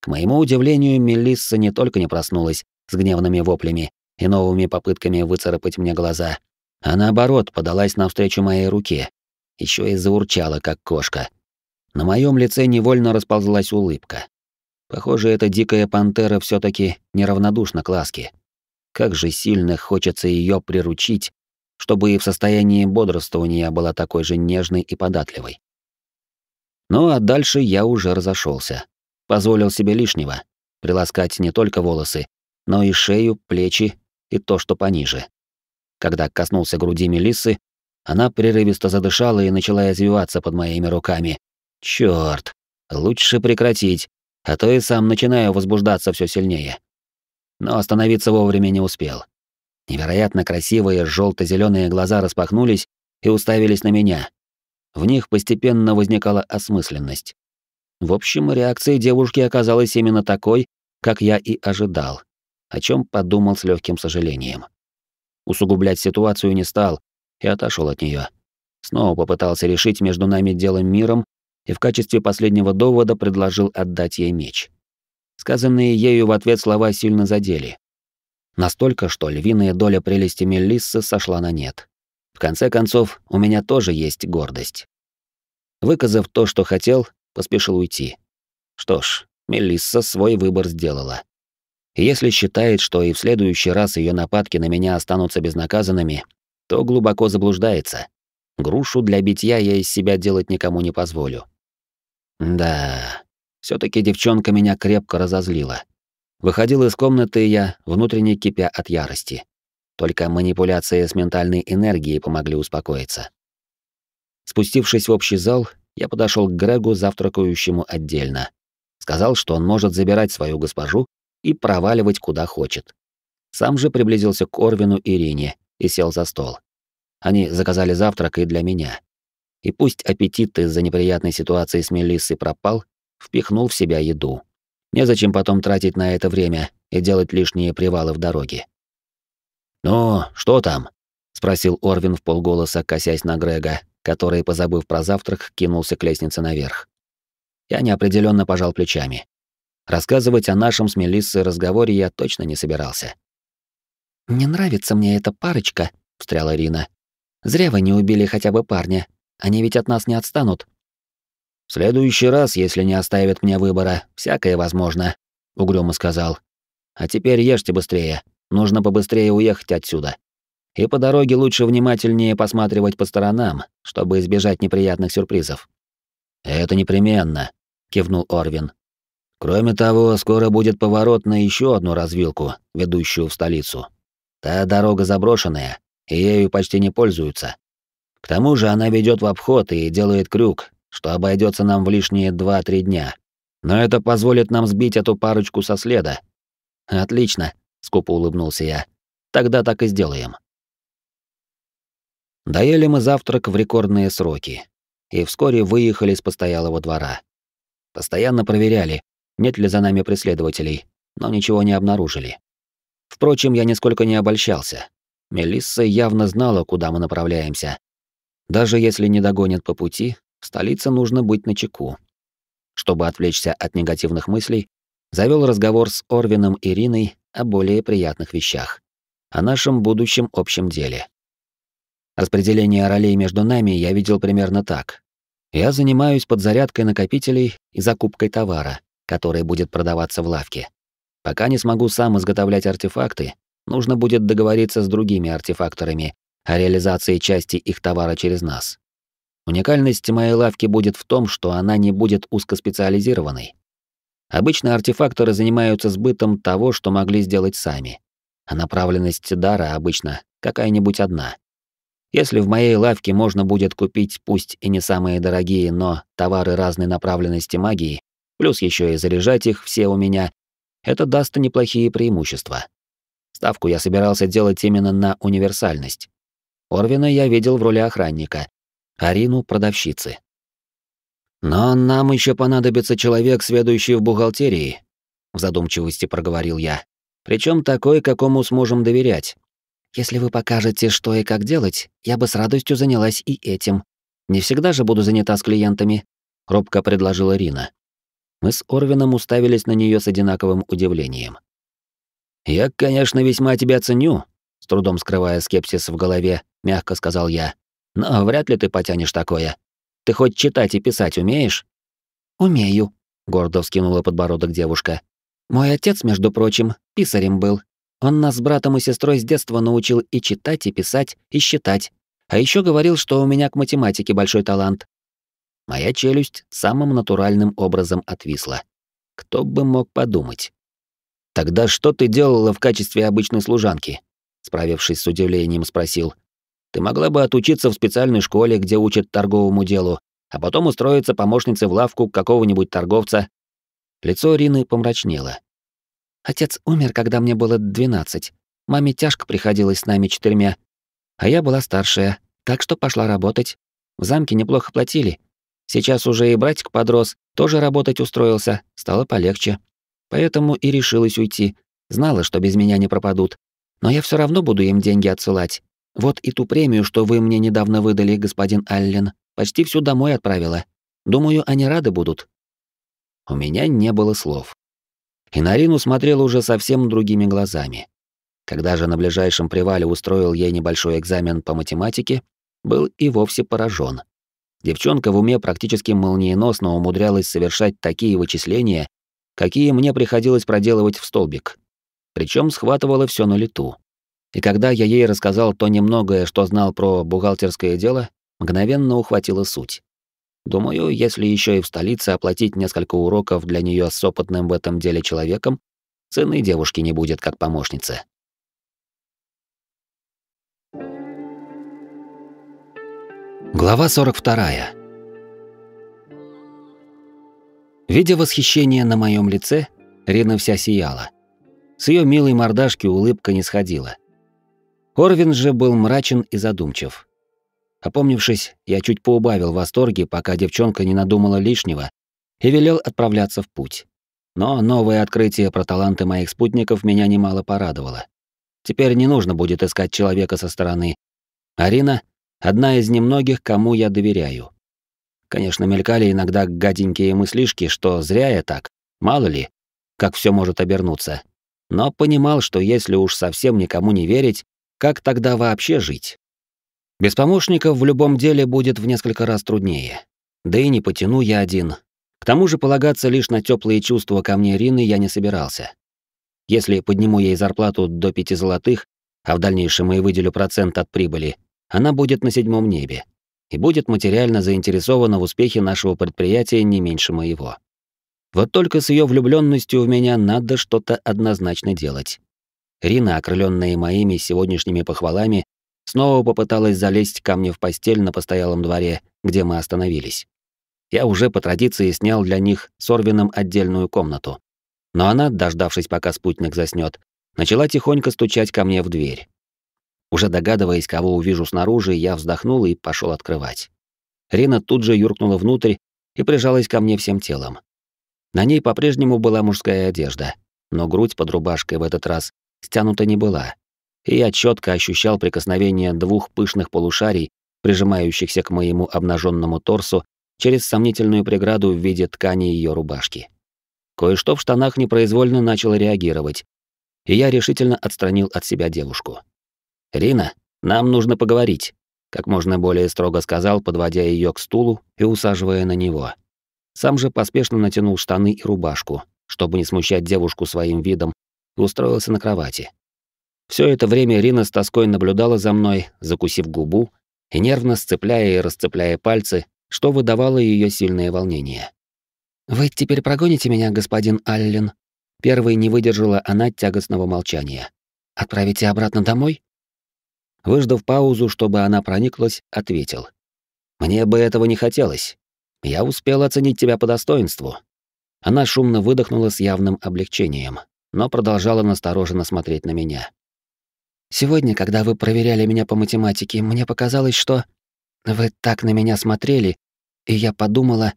К моему удивлению, Мелисса не только не проснулась с гневными воплями и новыми попытками выцарапать мне глаза, а наоборот подалась навстречу моей руке, еще и заурчала, как кошка. На моем лице невольно расползлась улыбка. Похоже, эта дикая пантера все таки неравнодушна к ласке. Как же сильно хочется ее приручить, чтобы и в состоянии бодрствования была такой же нежной и податливой. Ну а дальше я уже разошелся, Позволил себе лишнего. Приласкать не только волосы, но и шею, плечи и то, что пониже. Когда коснулся груди Мелиссы, она прерывисто задышала и начала извиваться под моими руками. Чёрт, лучше прекратить, а то и сам начинаю возбуждаться все сильнее. Но остановиться вовремя не успел. Невероятно красивые желто зеленые глаза распахнулись и уставились на меня. В них постепенно возникала осмысленность. В общем, реакция девушки оказалась именно такой, как я и ожидал, о чем подумал с легким сожалением. Усугублять ситуацию не стал и отошел от нее. Снова попытался решить между нами делом миром и в качестве последнего довода предложил отдать ей меч. Сказанные ею в ответ слова сильно задели. Настолько, что львиная доля прелести Мелиссы сошла на нет. В конце концов, у меня тоже есть гордость. Выказав то, что хотел, поспешил уйти. Что ж, Мелисса свой выбор сделала. Если считает, что и в следующий раз ее нападки на меня останутся безнаказанными, то глубоко заблуждается. Грушу для битья я из себя делать никому не позволю. Да, все таки девчонка меня крепко разозлила. Выходил из комнаты я, внутренне кипя от ярости. Только манипуляции с ментальной энергией помогли успокоиться. Спустившись в общий зал, я подошел к Грегу, завтракающему отдельно. Сказал, что он может забирать свою госпожу и проваливать куда хочет. Сам же приблизился к Орвину и Ирине и сел за стол. Они заказали завтрак и для меня и пусть аппетит из-за неприятной ситуации с Мелиссой пропал, впихнул в себя еду. Незачем потом тратить на это время и делать лишние привалы в дороге. «Ну, что там?» — спросил Орвин в полголоса, косясь на Грега, который, позабыв про завтрак, кинулся к лестнице наверх. Я неопределенно пожал плечами. Рассказывать о нашем с Мелиссой разговоре я точно не собирался. «Не нравится мне эта парочка», — встряла Рина. Зря вы не убили хотя бы парня. Они ведь от нас не отстанут. В следующий раз, если не оставят мне выбора, всякое возможно, угрюмо сказал. А теперь ешьте быстрее. Нужно побыстрее уехать отсюда. И по дороге лучше внимательнее посматривать по сторонам, чтобы избежать неприятных сюрпризов. Это непременно, кивнул Орвин. Кроме того, скоро будет поворот на еще одну развилку, ведущую в столицу. Та дорога заброшенная, и ею почти не пользуются. К тому же она ведет в обход и делает крюк, что обойдется нам в лишние 2-3 дня. Но это позволит нам сбить эту парочку со следа. Отлично, скупо улыбнулся я. Тогда так и сделаем. Доели мы завтрак в рекордные сроки и вскоре выехали с постоялого двора. Постоянно проверяли, нет ли за нами преследователей, но ничего не обнаружили. Впрочем, я нисколько не обольщался. Мелисса явно знала, куда мы направляемся. Даже если не догонят по пути, в столице нужно быть начеку. Чтобы отвлечься от негативных мыслей, завел разговор с Орвином и Ириной о более приятных вещах. О нашем будущем общем деле. Распределение ролей между нами я видел примерно так. Я занимаюсь подзарядкой накопителей и закупкой товара, который будет продаваться в лавке. Пока не смогу сам изготовлять артефакты, нужно будет договориться с другими артефакторами о реализации части их товара через нас. Уникальность моей лавки будет в том, что она не будет узкоспециализированной. Обычно артефакторы занимаются сбытом того, что могли сделать сами. А направленность дара обычно какая-нибудь одна. Если в моей лавке можно будет купить пусть и не самые дорогие, но товары разной направленности магии, плюс еще и заряжать их все у меня, это даст неплохие преимущества. Ставку я собирался делать именно на универсальность. Орвина я видел в роли охранника, Арину — продавщицы. «Но нам еще понадобится человек, сведущий в бухгалтерии», — в задумчивости проговорил я. Причем такой, какому сможем доверять. Если вы покажете, что и как делать, я бы с радостью занялась и этим. Не всегда же буду занята с клиентами», — робко предложила Рина. Мы с Орвином уставились на нее с одинаковым удивлением. «Я, конечно, весьма тебя ценю», — с трудом скрывая скепсис в голове, мягко сказал я. Но вряд ли ты потянешь такое. Ты хоть читать и писать умеешь? Умею, гордо вскинула подбородок девушка. Мой отец, между прочим, писарем был. Он нас с братом и сестрой с детства научил и читать, и писать, и считать. А еще говорил, что у меня к математике большой талант. Моя челюсть самым натуральным образом отвисла. Кто бы мог подумать? Тогда что ты делала в качестве обычной служанки? Справившись с удивлением, спросил. Ты могла бы отучиться в специальной школе, где учат торговому делу, а потом устроиться помощницей в лавку какого-нибудь торговца. Лицо Рины помрачнело. Отец умер, когда мне было 12. Маме тяжко приходилось с нами четырьмя. А я была старшая, так что пошла работать. В замке неплохо платили. Сейчас уже и братик подрос, тоже работать устроился, стало полегче. Поэтому и решилась уйти. Знала, что без меня не пропадут. Но я все равно буду им деньги отсылать. Вот и ту премию, что вы мне недавно выдали, господин Аллен, почти всю домой отправила. Думаю, они рады будут». У меня не было слов. И на Рину смотрел уже совсем другими глазами. Когда же на ближайшем привале устроил ей небольшой экзамен по математике, был и вовсе поражен. Девчонка в уме практически молниеносно умудрялась совершать такие вычисления, какие мне приходилось проделывать в столбик. Причем схватывала все на лету. И когда я ей рассказал то немногое, что знал про бухгалтерское дело, мгновенно ухватила суть. Думаю, если еще и в столице оплатить несколько уроков для нее с опытным в этом деле человеком, цены девушки не будет как помощницы. Глава 42. Видя восхищение на моем лице, Рина вся сияла. С ее милой мордашки улыбка не сходила. Орвин же был мрачен и задумчив. Опомнившись, я чуть поубавил восторги, пока девчонка не надумала лишнего, и велел отправляться в путь. Но новое открытие про таланты моих спутников меня немало порадовало. Теперь не нужно будет искать человека со стороны. Арина — одна из немногих, кому я доверяю. Конечно, мелькали иногда гаденькие мыслишки, что зря я так, мало ли, как все может обернуться. Но понимал, что если уж совсем никому не верить, как тогда вообще жить? Без помощников в любом деле будет в несколько раз труднее. Да и не потяну я один. К тому же полагаться лишь на теплые чувства ко мне Рины я не собирался. Если подниму ей зарплату до пяти золотых, а в дальнейшем и выделю процент от прибыли, она будет на седьмом небе и будет материально заинтересована в успехе нашего предприятия не меньше моего. Вот только с ее влюбленностью в меня надо что-то однозначно делать. Рина, окрыленная моими сегодняшними похвалами, снова попыталась залезть ко мне в постель на постоялом дворе, где мы остановились. Я уже по традиции снял для них с Орвином отдельную комнату. Но она, дождавшись, пока спутник заснёт, начала тихонько стучать ко мне в дверь. Уже догадываясь, кого увижу снаружи, я вздохнул и пошел открывать. Рина тут же юркнула внутрь и прижалась ко мне всем телом. На ней по-прежнему была мужская одежда, но грудь под рубашкой в этот раз стянута не была. И я четко ощущал прикосновение двух пышных полушарий, прижимающихся к моему обнаженному торсу через сомнительную преграду в виде ткани ее рубашки. Кое-что в штанах непроизвольно начало реагировать, и я решительно отстранил от себя девушку. «Рина, нам нужно поговорить», — как можно более строго сказал, подводя ее к стулу и усаживая на него. Сам же поспешно натянул штаны и рубашку, чтобы не смущать девушку своим видом, и устроился на кровати. Все это время Рина с тоской наблюдала за мной, закусив губу и нервно сцепляя и расцепляя пальцы, что выдавало ее сильное волнение. «Вы теперь прогоните меня, господин Аллен?» Первой не выдержала она тягостного молчания. «Отправите обратно домой?» Выждав паузу, чтобы она прониклась, ответил. «Мне бы этого не хотелось. Я успел оценить тебя по достоинству». Она шумно выдохнула с явным облегчением, но продолжала настороженно смотреть на меня. «Сегодня, когда вы проверяли меня по математике, мне показалось, что... Вы так на меня смотрели, и я подумала...»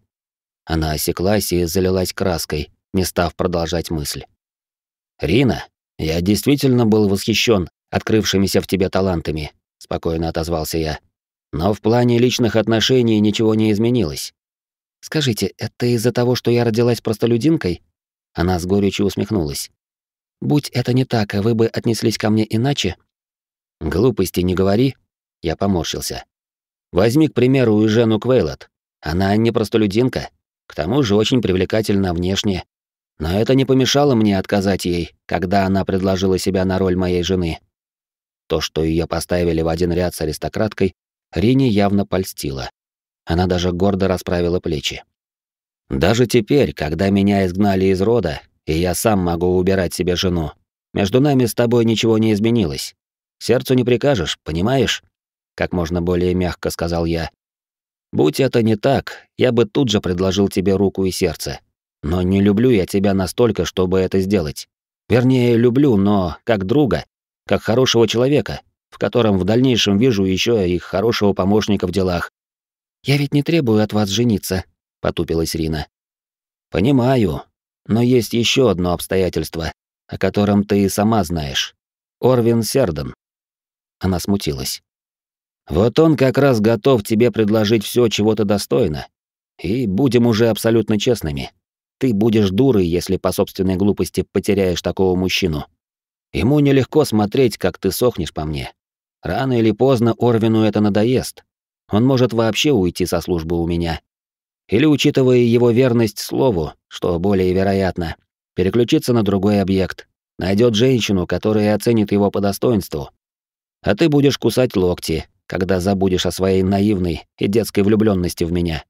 Она осеклась и залилась краской, не став продолжать мысль. «Рина, я действительно был восхищен открывшимися в тебе талантами», — спокойно отозвался я. «Но в плане личных отношений ничего не изменилось. Скажите, это из-за того, что я родилась простолюдинкой? Она с горечью усмехнулась. Будь это не так, вы бы отнеслись ко мне иначе? Глупости не говори, я поморщился. Возьми, к примеру, и Жену Квейлот. Она не простолюдинка, к тому же очень привлекательна внешне. Но это не помешало мне отказать ей, когда она предложила себя на роль моей жены. То, что ее поставили в один ряд с аристократкой, Рине явно польстило. Она даже гордо расправила плечи. Даже теперь, когда меня изгнали из рода, и я сам могу убирать себе жену, между нами с тобой ничего не изменилось. Сердцу не прикажешь, понимаешь? Как можно более мягко сказал я. Будь это не так, я бы тут же предложил тебе руку и сердце. Но не люблю я тебя настолько, чтобы это сделать. Вернее, люблю, но как друга, как хорошего человека, в котором в дальнейшем вижу еще и хорошего помощника в делах, я ведь не требую от вас жениться, потупилась Рина. Понимаю, но есть еще одно обстоятельство, о котором ты и сама знаешь. Орвин Серден. Она смутилась. Вот он как раз готов тебе предложить все, чего ты достойна. И будем уже абсолютно честными. Ты будешь дурой, если по собственной глупости потеряешь такого мужчину. Ему нелегко смотреть, как ты сохнешь по мне. Рано или поздно Орвину это надоест, он может вообще уйти со службы у меня. Или, учитывая его верность слову, что более вероятно, переключиться на другой объект, найдет женщину, которая оценит его по достоинству. А ты будешь кусать локти, когда забудешь о своей наивной и детской влюбленности в меня.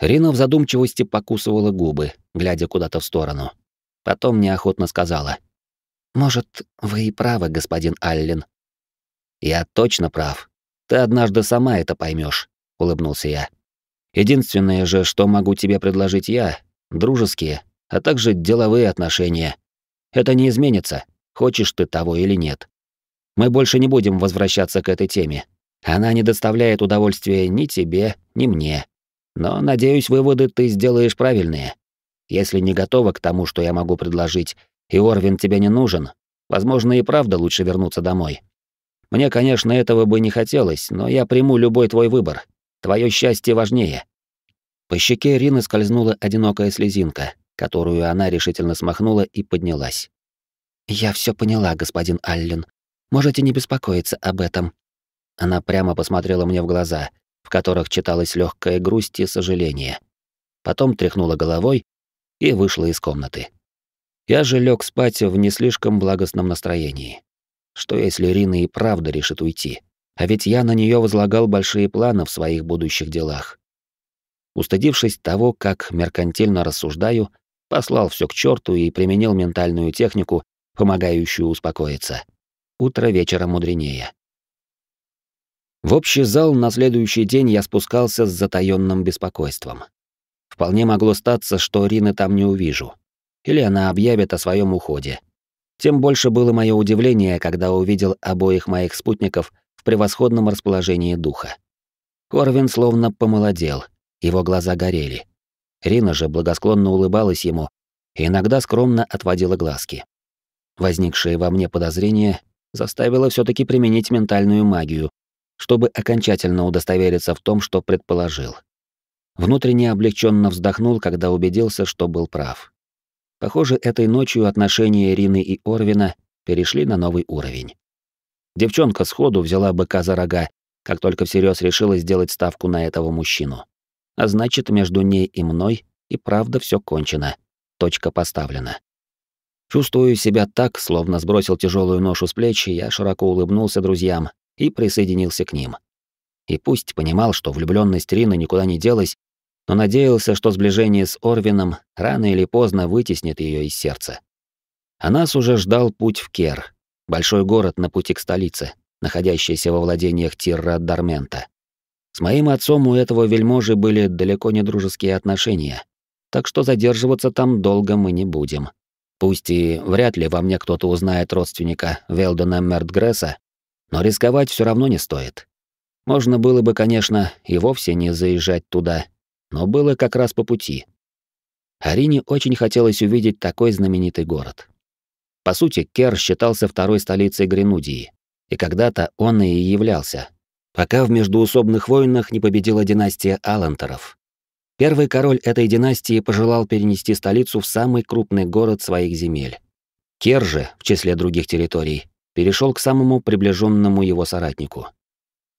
Рина в задумчивости покусывала губы, глядя куда-то в сторону. Потом неохотно сказала. «Может, вы и правы, господин Аллен». «Я точно прав. Ты однажды сама это поймешь, улыбнулся я. Единственное же, что могу тебе предложить я, дружеские, а также деловые отношения. Это не изменится, хочешь ты того или нет. Мы больше не будем возвращаться к этой теме. Она не доставляет удовольствия ни тебе, ни мне. Но, надеюсь, выводы ты сделаешь правильные. Если не готова к тому, что я могу предложить, и Орвин тебе не нужен, возможно, и правда лучше вернуться домой. Мне, конечно, этого бы не хотелось, но я приму любой твой выбор. Твое счастье важнее. По щеке Рины скользнула одинокая слезинка, которую она решительно смахнула и поднялась. Я все поняла, господин Аллен. Можете не беспокоиться об этом. Она прямо посмотрела мне в глаза, в которых читалась легкая грусть и сожаление. Потом тряхнула головой и вышла из комнаты. Я же лег спать в не слишком благостном настроении. Что если Рина и правда решит уйти? А ведь я на нее возлагал большие планы в своих будущих делах. Устыдившись того, как меркантильно рассуждаю, послал все к черту и применил ментальную технику, помогающую успокоиться. Утро вечера мудренее. В общий зал на следующий день я спускался с затаённым беспокойством. Вполне могло статься, что Рины там не увижу. Или она объявит о своем уходе. Тем больше было мое удивление, когда увидел обоих моих спутников в превосходном расположении духа. Корвин словно помолодел, его глаза горели. Рина же благосклонно улыбалась ему и иногда скромно отводила глазки. Возникшее во мне подозрение заставило все таки применить ментальную магию, чтобы окончательно удостовериться в том, что предположил. Внутренне облегченно вздохнул, когда убедился, что был прав. Похоже, этой ночью отношения Ирины и Орвина перешли на новый уровень. Девчонка сходу взяла быка за рога, как только всерьез решила сделать ставку на этого мужчину. А значит, между ней и мной и правда все кончено. Точка поставлена. Чувствую себя так, словно сбросил тяжелую ношу с плеч, я широко улыбнулся друзьям и присоединился к ним. И пусть понимал, что влюбленность Рины никуда не делась, но надеялся, что сближение с Орвином рано или поздно вытеснит ее из сердца. А нас уже ждал путь в Кер, большой город на пути к столице, находящийся во владениях Тирра Дармента. С моим отцом у этого вельможи были далеко не дружеские отношения, так что задерживаться там долго мы не будем. Пусть и вряд ли во мне кто-то узнает родственника Велдона Мертгресса, но рисковать все равно не стоит. Можно было бы, конечно, и вовсе не заезжать туда, но было как раз по пути. Арине очень хотелось увидеть такой знаменитый город. По сути, Кер считался второй столицей Гренудии, и когда-то он и являлся, пока в междуусобных войнах не победила династия Алантеров. Первый король этой династии пожелал перенести столицу в самый крупный город своих земель. Кер же, в числе других территорий, перешел к самому приближенному его соратнику.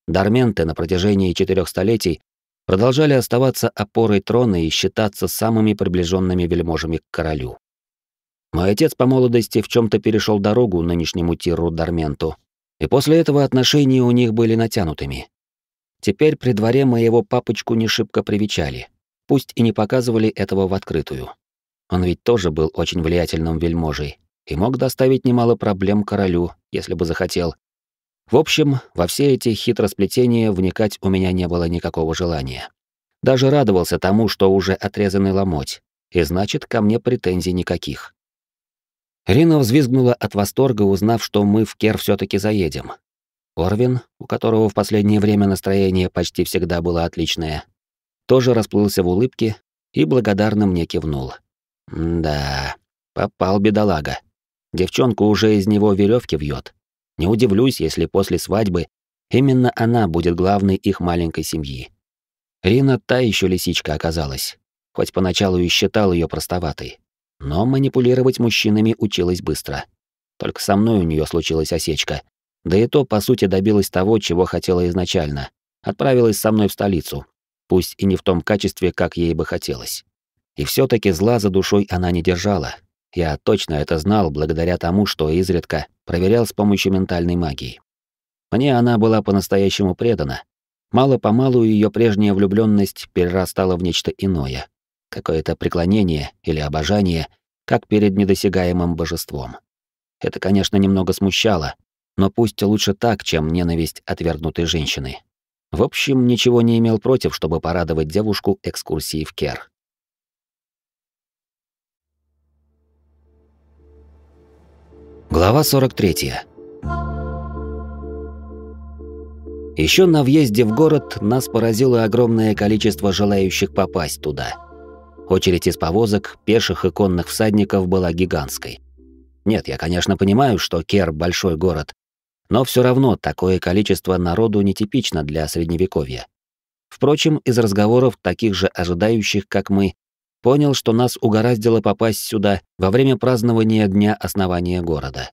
Дарменты на протяжении четырех столетий продолжали оставаться опорой трона и считаться самыми приближенными вельможами к королю. Мой отец по молодости в чем то перешел дорогу нынешнему Тиру Дарменту, и после этого отношения у них были натянутыми. Теперь при дворе моего папочку не шибко привечали, пусть и не показывали этого в открытую. Он ведь тоже был очень влиятельным вельможей и мог доставить немало проблем королю, если бы захотел. В общем, во все эти хитросплетения вникать у меня не было никакого желания. Даже радовался тому, что уже отрезанный ломоть, и значит, ко мне претензий никаких. Рина взвизгнула от восторга, узнав, что мы в Кер все таки заедем. Орвин, у которого в последнее время настроение почти всегда было отличное, тоже расплылся в улыбке и благодарно мне кивнул. Да, попал бедолага. Девчонка уже из него веревки вьет. Не удивлюсь, если после свадьбы именно она будет главной их маленькой семьи. Рина та еще лисичка оказалась, хоть поначалу и считал ее простоватой. Но манипулировать мужчинами училась быстро. Только со мной у нее случилась осечка. Да и то, по сути, добилась того, чего хотела изначально. Отправилась со мной в столицу. Пусть и не в том качестве, как ей бы хотелось. И все таки зла за душой она не держала. Я точно это знал благодаря тому, что изредка проверял с помощью ментальной магии. Мне она была по-настоящему предана. Мало-помалу ее прежняя влюбленность перерастала в нечто иное какое-то преклонение или обожание, как перед недосягаемым божеством. Это, конечно, немного смущало, но пусть лучше так, чем ненависть отвергнутой женщины. В общем, ничего не имел против, чтобы порадовать девушку экскурсией в Кер. Глава 43. Еще на въезде в город нас поразило огромное количество желающих попасть туда. Очередь из повозок, пеших и конных всадников была гигантской. Нет, я, конечно, понимаю, что Кер — большой город, но все равно такое количество народу нетипично для Средневековья. Впрочем, из разговоров таких же ожидающих, как мы, понял, что нас угораздило попасть сюда во время празднования дня основания города.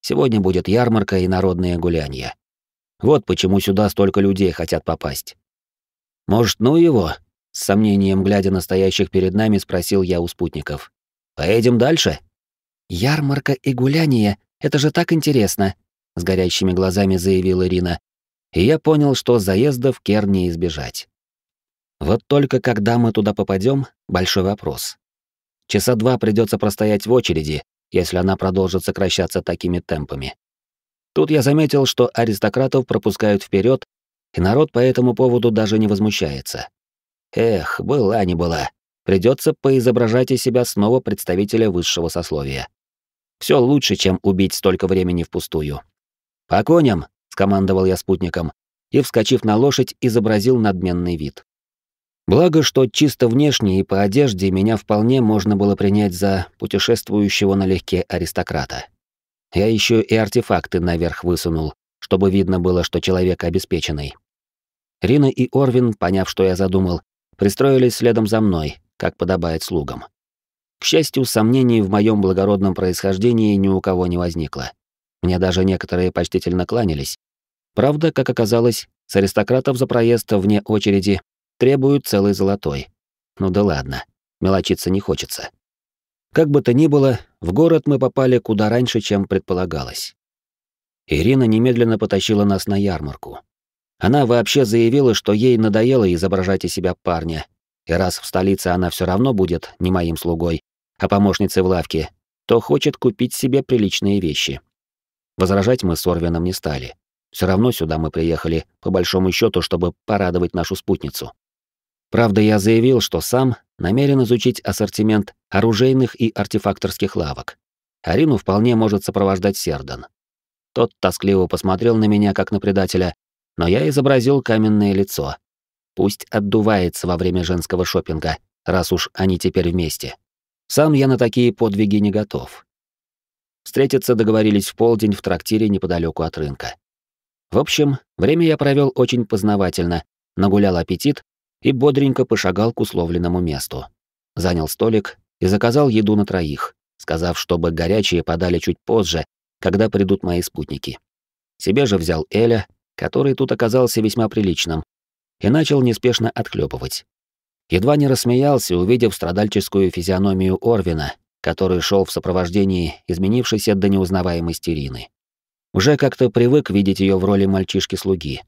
Сегодня будет ярмарка и народные гулянья. Вот почему сюда столько людей хотят попасть. Может, ну его? С сомнением глядя на стоящих перед нами, спросил я у спутников. Поедем дальше? Ярмарка и гуляние — это же так интересно, с горящими глазами заявила Ирина. И я понял, что заезда в Кер не избежать. Вот только когда мы туда попадем, большой вопрос. Часа два придется простоять в очереди, если она продолжит сокращаться такими темпами. Тут я заметил, что аристократов пропускают вперед, и народ по этому поводу даже не возмущается. Эх, была не была. Придется поизображать из себя снова представителя высшего сословия. Все лучше, чем убить столько времени впустую. «По коням!» — скомандовал я спутником, и, вскочив на лошадь, изобразил надменный вид. Благо, что чисто внешне и по одежде меня вполне можно было принять за путешествующего налегке аристократа. Я еще и артефакты наверх высунул, чтобы видно было, что человек обеспеченный. Рина и Орвин, поняв, что я задумал, пристроились следом за мной, как подобает слугам. К счастью, сомнений в моем благородном происхождении ни у кого не возникло. Мне даже некоторые почтительно кланялись. Правда, как оказалось, с аристократов за проезд вне очереди Требуют целый золотой. Ну да ладно, мелочиться не хочется. Как бы то ни было, в город мы попали куда раньше, чем предполагалось. Ирина немедленно потащила нас на ярмарку. Она вообще заявила, что ей надоело изображать из себя парня, и раз в столице она все равно будет не моим слугой, а помощницей в лавке, то хочет купить себе приличные вещи. Возражать мы с Орвином не стали. Все равно сюда мы приехали, по большому счету, чтобы порадовать нашу спутницу. Правда, я заявил, что сам намерен изучить ассортимент оружейных и артефакторских лавок. Арину вполне может сопровождать Сердан. Тот тоскливо посмотрел на меня, как на предателя, но я изобразил каменное лицо. Пусть отдувается во время женского шопинга, раз уж они теперь вместе. Сам я на такие подвиги не готов. Встретиться договорились в полдень в трактире неподалеку от рынка. В общем, время я провел очень познавательно, нагулял аппетит и бодренько пошагал к условленному месту. Занял столик и заказал еду на троих, сказав, чтобы горячие подали чуть позже, когда придут мои спутники. Себе же взял Эля, который тут оказался весьма приличным, и начал неспешно отхлебывать. Едва не рассмеялся, увидев страдальческую физиономию Орвина, который шел в сопровождении изменившейся до неузнаваемости Рины. Уже как-то привык видеть ее в роли мальчишки-слуги,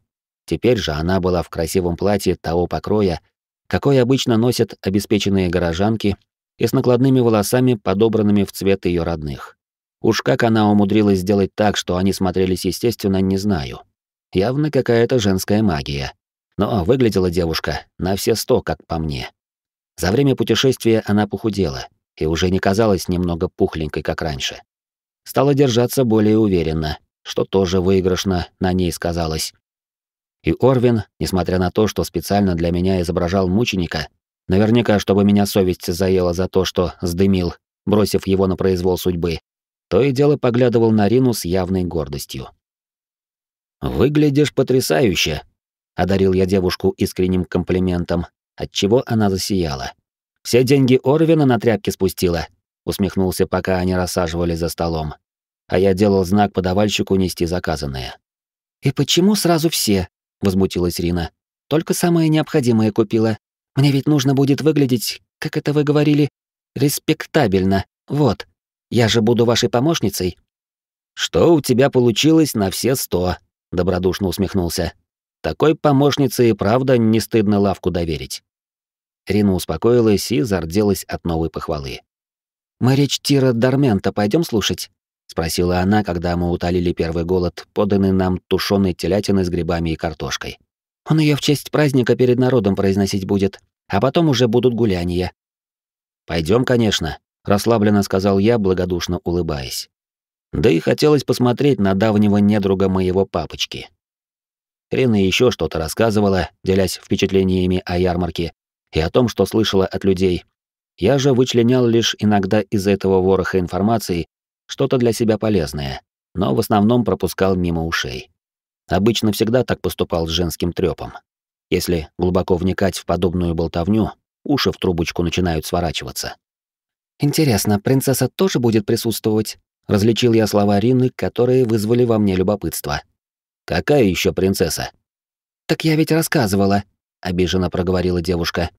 Теперь же она была в красивом платье того покроя, какой обычно носят обеспеченные горожанки, и с накладными волосами, подобранными в цвет ее родных. Уж как она умудрилась сделать так, что они смотрелись естественно, не знаю. Явно какая-то женская магия. Но выглядела девушка на все сто, как по мне. За время путешествия она похудела и уже не казалась немного пухленькой, как раньше. Стала держаться более уверенно, что тоже выигрышно на ней сказалось. И Орвин, несмотря на то, что специально для меня изображал мученика, наверняка, чтобы меня совесть заела за то, что сдымил, бросив его на произвол судьбы, то и дело поглядывал на Рину с явной гордостью. «Выглядишь потрясающе», — одарил я девушку искренним комплиментом, отчего она засияла. «Все деньги Орвина на тряпки спустила», — усмехнулся, пока они рассаживали за столом. А я делал знак подавальщику нести заказанное. «И почему сразу все?» Возмутилась Рина. Только самое необходимое купила. Мне ведь нужно будет выглядеть, как это вы говорили, респектабельно. Вот. Я же буду вашей помощницей. Что у тебя получилось на все сто? добродушно усмехнулся. Такой помощнице и правда не стыдно лавку доверить. Рина успокоилась и зарделась от новой похвалы. «Мы речь Тира Дармента пойдем слушать?» Спросила она, когда мы утолили первый голод, поданный нам тушеной телятиной с грибами и картошкой. Он ее в честь праздника перед народом произносить будет, а потом уже будут гуляния. Пойдем, конечно, расслабленно сказал я, благодушно улыбаясь. Да и хотелось посмотреть на давнего недруга моего папочки. Рина еще что-то рассказывала, делясь впечатлениями о ярмарке и о том, что слышала от людей. Я же вычленял лишь иногда из этого вороха информации что-то для себя полезное, но в основном пропускал мимо ушей. Обычно всегда так поступал с женским трёпом. Если глубоко вникать в подобную болтовню, уши в трубочку начинают сворачиваться. «Интересно, принцесса тоже будет присутствовать?» Различил я слова Рины, которые вызвали во мне любопытство. Какая еще принцесса? Так я ведь рассказывала, обиженно проговорила девушка.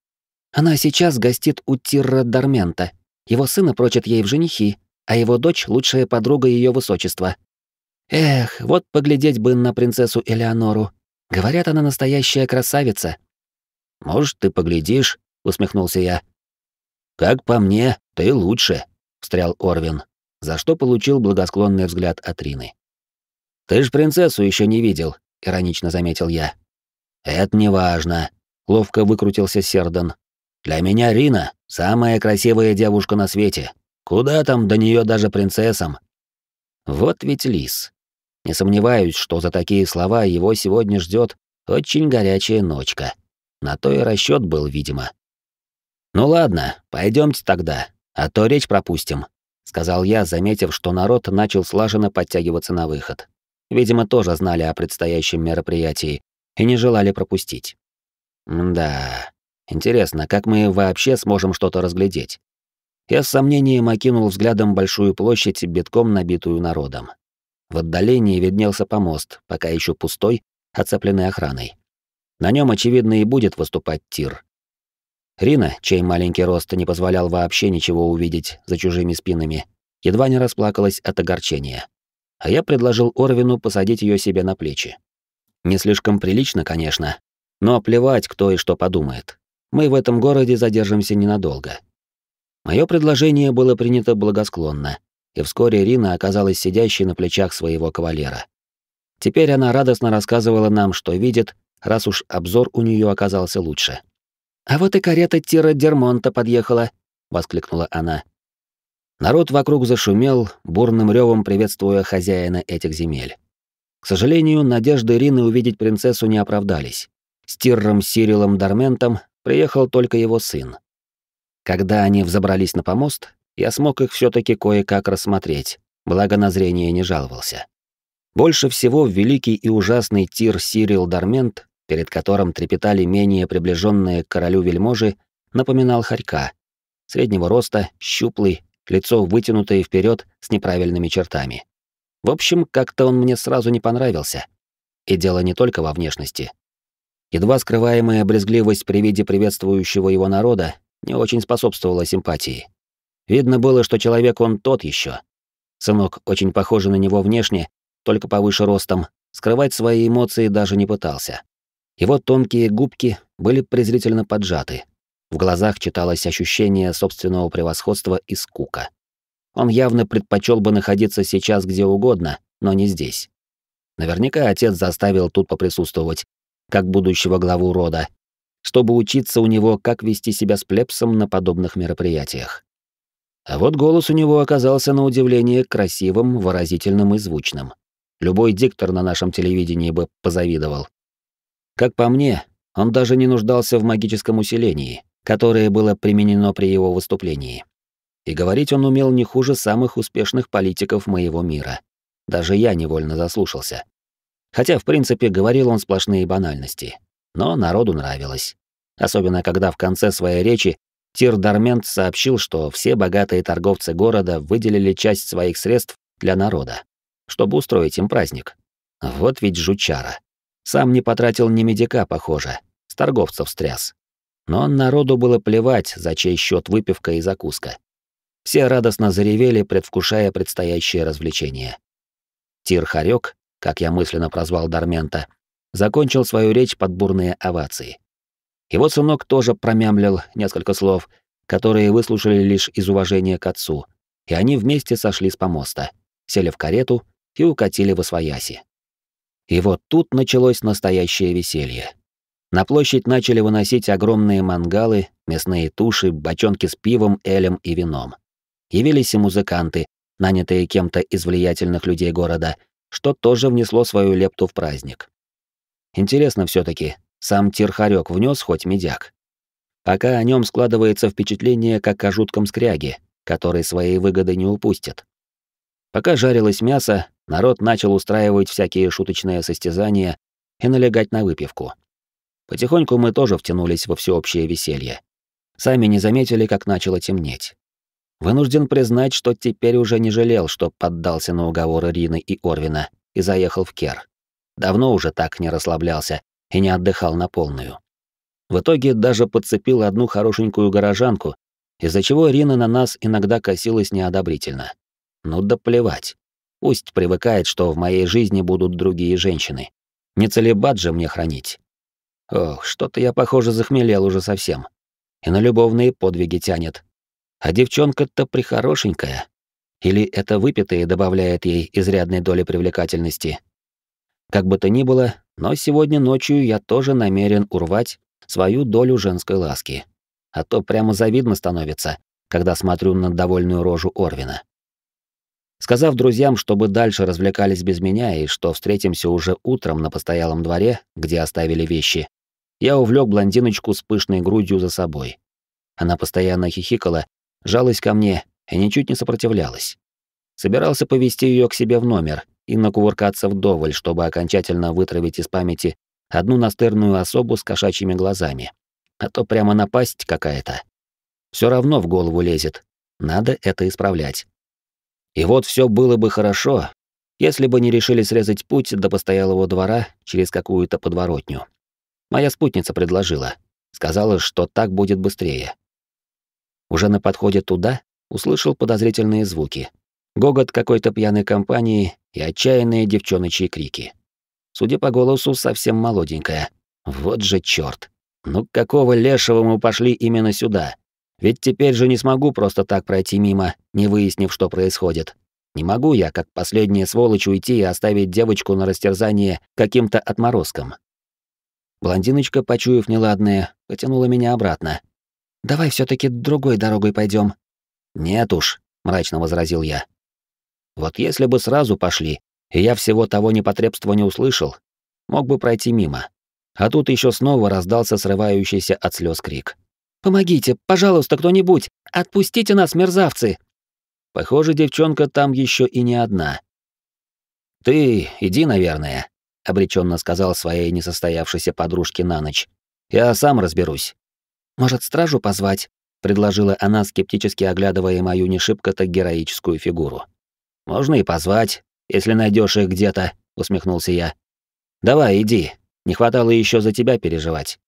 Она сейчас гостит у Тирра Дармента. Его сына прочит ей в женихи, а его дочь — лучшая подруга ее высочества. Эх, вот поглядеть бы на принцессу Элеонору. Говорят, она настоящая красавица. Может, ты поглядишь, усмехнулся я. Как по мне, ты лучше, встрял Орвин, за что получил благосклонный взгляд от Рины. Ты ж принцессу еще не видел, иронично заметил я. Это не важно, ловко выкрутился Сердан. Для меня Рина самая красивая девушка на свете. Куда там до нее даже принцессам? Вот ведь лис. Не сомневаюсь, что за такие слова его сегодня ждет очень горячая ночка. На то и расчет был, видимо. Ну ладно, пойдемте тогда, а то речь пропустим, сказал я, заметив, что народ начал слаженно подтягиваться на выход. Видимо, тоже знали о предстоящем мероприятии и не желали пропустить. да, интересно, как мы вообще сможем что-то разглядеть? Я с сомнением окинул взглядом большую площадь, битком набитую народом. В отдалении виднелся помост, пока еще пустой, оцепленный охраной. На нем, очевидно, и будет выступать тир. Рина, чей маленький рост не позволял вообще ничего увидеть за чужими спинами, едва не расплакалась от огорчения. А я предложил Орвину посадить ее себе на плечи. Не слишком прилично, конечно, но плевать, кто и что подумает. Мы в этом городе задержимся ненадолго. Мое предложение было принято благосклонно, и вскоре Рина оказалась сидящей на плечах своего кавалера. Теперь она радостно рассказывала нам, что видит, раз уж обзор у нее оказался лучше. «А вот и карета Тира Дермонта подъехала», — воскликнула она. Народ вокруг зашумел, бурным ревом приветствуя хозяина этих земель. К сожалению, надежды Рины увидеть принцессу не оправдались. С Тирром Сирилом Дарментом приехал только его сын. Когда они взобрались на помост, я смог их все таки кое-как рассмотреть, благо на зрение не жаловался. Больше всего великий и ужасный Тир Сирил Дармент, перед которым трепетали менее приближенные к королю вельможи, напоминал хорька. Среднего роста, щуплый, лицо вытянутое вперед с неправильными чертами. В общем, как-то он мне сразу не понравился. И дело не только во внешности. Едва скрываемая брезгливость при виде приветствующего его народа не очень способствовала симпатии. Видно было, что человек он тот еще. Сынок очень похожий на него внешне, только повыше ростом, скрывать свои эмоции даже не пытался. Его тонкие губки были презрительно поджаты. В глазах читалось ощущение собственного превосходства и скука. Он явно предпочел бы находиться сейчас где угодно, но не здесь. Наверняка отец заставил тут поприсутствовать, как будущего главу рода, чтобы учиться у него, как вести себя с плебсом на подобных мероприятиях. А вот голос у него оказался на удивление красивым, выразительным и звучным. Любой диктор на нашем телевидении бы позавидовал. Как по мне, он даже не нуждался в магическом усилении, которое было применено при его выступлении. И говорить он умел не хуже самых успешных политиков моего мира. Даже я невольно заслушался. Хотя, в принципе, говорил он сплошные банальности. Но народу нравилось. Особенно, когда в конце своей речи Тир Дармент сообщил, что все богатые торговцы города выделили часть своих средств для народа, чтобы устроить им праздник. Вот ведь жучара. Сам не потратил ни медика, похоже, с торговцев стряс. Но народу было плевать, за чей счет выпивка и закуска. Все радостно заревели, предвкушая предстоящее развлечение. Тир Харек, как я мысленно прозвал Дармента, закончил свою речь под бурные овации. Его сынок тоже промямлил несколько слов, которые выслушали лишь из уважения к отцу, и они вместе сошли с помоста, сели в карету и укатили в освояси. И вот тут началось настоящее веселье. На площадь начали выносить огромные мангалы, мясные туши, бочонки с пивом, элем и вином. Явились и музыканты, нанятые кем-то из влиятельных людей города, что тоже внесло свою лепту в праздник. Интересно все таки сам Тирхарёк внес хоть медяк. Пока о нем складывается впечатление как о жутком скряге, который своей выгоды не упустит. Пока жарилось мясо, народ начал устраивать всякие шуточные состязания и налегать на выпивку. Потихоньку мы тоже втянулись во всеобщее веселье. Сами не заметили, как начало темнеть. Вынужден признать, что теперь уже не жалел, что поддался на уговоры Рины и Орвина и заехал в Кер. Давно уже так не расслаблялся и не отдыхал на полную. В итоге даже подцепил одну хорошенькую горожанку, из-за чего Рина на нас иногда косилась неодобрительно. Ну да плевать. Пусть привыкает, что в моей жизни будут другие женщины. Не целебат же мне хранить. Ох, что-то я, похоже, захмелел уже совсем. И на любовные подвиги тянет. А девчонка-то прихорошенькая. Или это выпитое добавляет ей изрядной доли привлекательности. Как бы то ни было, но сегодня ночью я тоже намерен урвать свою долю женской ласки. А то прямо завидно становится, когда смотрю на довольную рожу Орвина. Сказав друзьям, чтобы дальше развлекались без меня и что встретимся уже утром на постоялом дворе, где оставили вещи, я увлек блондиночку с пышной грудью за собой. Она постоянно хихикала, жалась ко мне и ничуть не сопротивлялась. Собирался повести ее к себе в номер и накувыркаться вдоволь, чтобы окончательно вытравить из памяти одну настырную особу с кошачьими глазами. А то прямо напасть какая-то. Все равно в голову лезет. Надо это исправлять. И вот все было бы хорошо, если бы не решили срезать путь до постоялого двора через какую-то подворотню. Моя спутница предложила. Сказала, что так будет быстрее. Уже на подходе туда услышал подозрительные звуки. Гогот какой-то пьяной компании и отчаянные девчоночьи крики. Судя по голосу, совсем молоденькая. Вот же чёрт. Ну какого лешего мы пошли именно сюда? Ведь теперь же не смогу просто так пройти мимо, не выяснив, что происходит. Не могу я, как последняя сволочь, уйти и оставить девочку на растерзание каким-то отморозком. Блондиночка, почуяв неладное, потянула меня обратно. «Давай все таки другой дорогой пойдем. «Нет уж», — мрачно возразил я. «Вот если бы сразу пошли, и я всего того непотребства не услышал, мог бы пройти мимо. А тут еще снова раздался срывающийся от слез крик. Помогите, пожалуйста, кто-нибудь! Отпустите нас, мерзавцы!» Похоже, девчонка там еще и не одна. «Ты иди, наверное», — обреченно сказал своей несостоявшейся подружке на ночь. «Я сам разберусь». «Может, стражу позвать?» — предложила она, скептически оглядывая мою не шибко-то героическую фигуру. «Можно и позвать, если найдешь их где-то», — усмехнулся я. «Давай, иди. Не хватало еще за тебя переживать».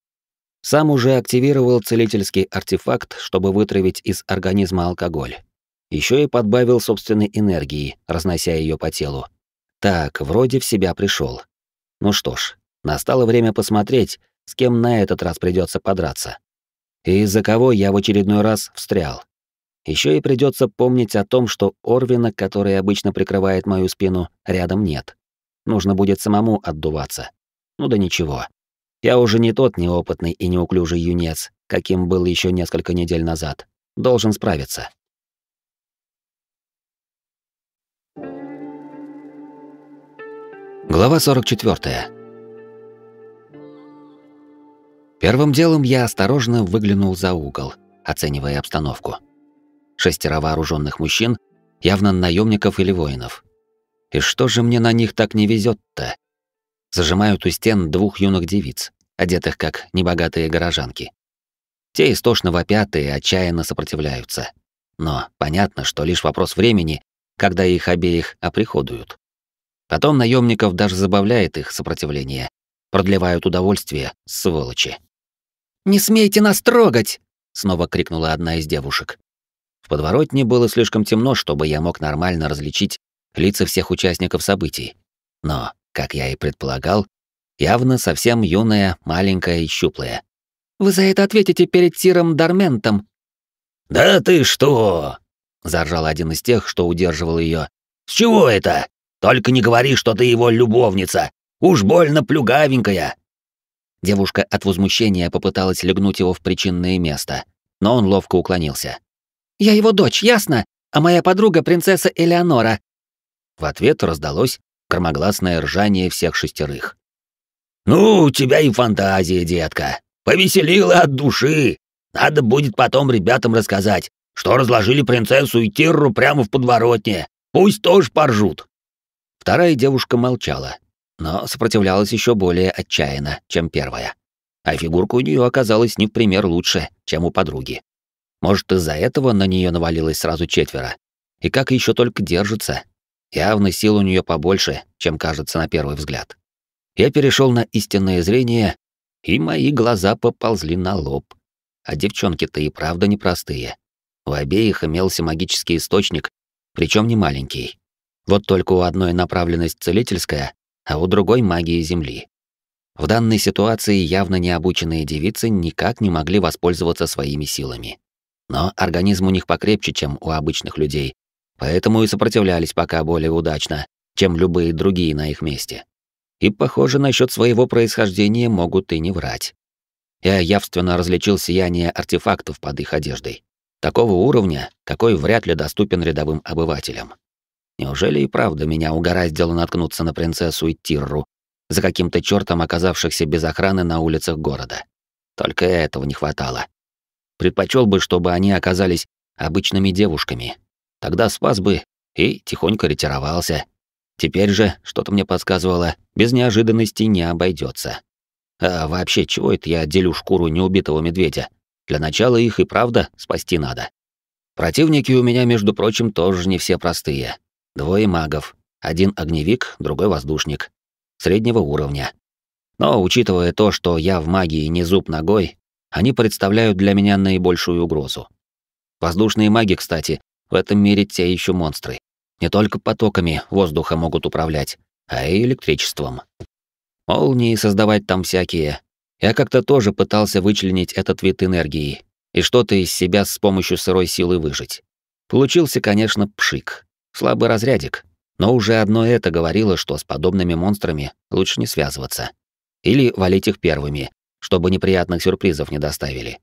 Сам уже активировал целительский артефакт, чтобы вытравить из организма алкоголь. Еще и подбавил собственной энергии, разнося ее по телу. Так, вроде в себя пришел. Ну что ж, настало время посмотреть, с кем на этот раз придется подраться. И из-за кого я в очередной раз встрял. Еще и придется помнить о том, что Орвина, который обычно прикрывает мою спину, рядом нет. Нужно будет самому отдуваться. Ну да ничего. Я уже не тот неопытный и неуклюжий юнец, каким был еще несколько недель назад. Должен справиться. Глава 44. Первым делом я осторожно выглянул за угол, оценивая обстановку. Шестеро вооруженных мужчин, явно наемников или воинов. И что же мне на них так не везет-то? зажимают у стен двух юных девиц, одетых как небогатые горожанки. Те истошно вопят и отчаянно сопротивляются. Но понятно, что лишь вопрос времени, когда их обеих оприходуют. Потом наемников даже забавляет их сопротивление, продлевают удовольствие, сволочи. «Не смейте нас трогать!» — снова крикнула одна из девушек. Подворотне было слишком темно, чтобы я мог нормально различить лица всех участников событий. Но как я и предполагал, явно совсем юная, маленькая и щуплая. «Вы за это ответите перед Тиром Дарментом». «Да ты что?» — заржал один из тех, что удерживал ее. «С чего это? Только не говори, что ты его любовница. Уж больно плюгавенькая». Девушка от возмущения попыталась легнуть его в причинное место, но он ловко уклонился. «Я его дочь, ясно? А моя подруга — принцесса Элеонора». В ответ раздалось громогласное ржание всех шестерых. «Ну, у тебя и фантазия, детка. Повеселила от души. Надо будет потом ребятам рассказать, что разложили принцессу и Тирру прямо в подворотне. Пусть тоже поржут». Вторая девушка молчала, но сопротивлялась еще более отчаянно, чем первая. А фигурка у нее оказалась не в пример лучше, чем у подруги. Может, из-за этого на нее навалилось сразу четверо. И как еще только держится, Явно сил у нее побольше, чем кажется на первый взгляд. Я перешел на истинное зрение, и мои глаза поползли на лоб. А девчонки-то и правда непростые. У обеих имелся магический источник, причем не маленький. Вот только у одной направленность целительская, а у другой магии Земли. В данной ситуации явно необученные девицы никак не могли воспользоваться своими силами. Но организм у них покрепче, чем у обычных людей, поэтому и сопротивлялись пока более удачно, чем любые другие на их месте. И, похоже, насчет своего происхождения могут и не врать. Я явственно различил сияние артефактов под их одеждой. Такого уровня, какой вряд ли доступен рядовым обывателям. Неужели и правда меня угораздило наткнуться на принцессу и Тирру, за каким-то чёртом оказавшихся без охраны на улицах города? Только этого не хватало. Предпочел бы, чтобы они оказались обычными девушками. Тогда спас бы и тихонько ретировался. Теперь же, что-то мне подсказывало, без неожиданностей не обойдется. А вообще, чего это я делю шкуру неубитого медведя? Для начала их и правда спасти надо. Противники у меня, между прочим, тоже не все простые. Двое магов. Один огневик, другой воздушник. Среднего уровня. Но, учитывая то, что я в магии не зуб ногой, они представляют для меня наибольшую угрозу. Воздушные маги, кстати, в этом мире те еще монстры. Не только потоками воздуха могут управлять, а и электричеством. Молнии создавать там всякие. Я как-то тоже пытался вычленить этот вид энергии и что-то из себя с помощью сырой силы выжить. Получился, конечно, пшик. Слабый разрядик. Но уже одно это говорило, что с подобными монстрами лучше не связываться. Или валить их первыми, чтобы неприятных сюрпризов не доставили.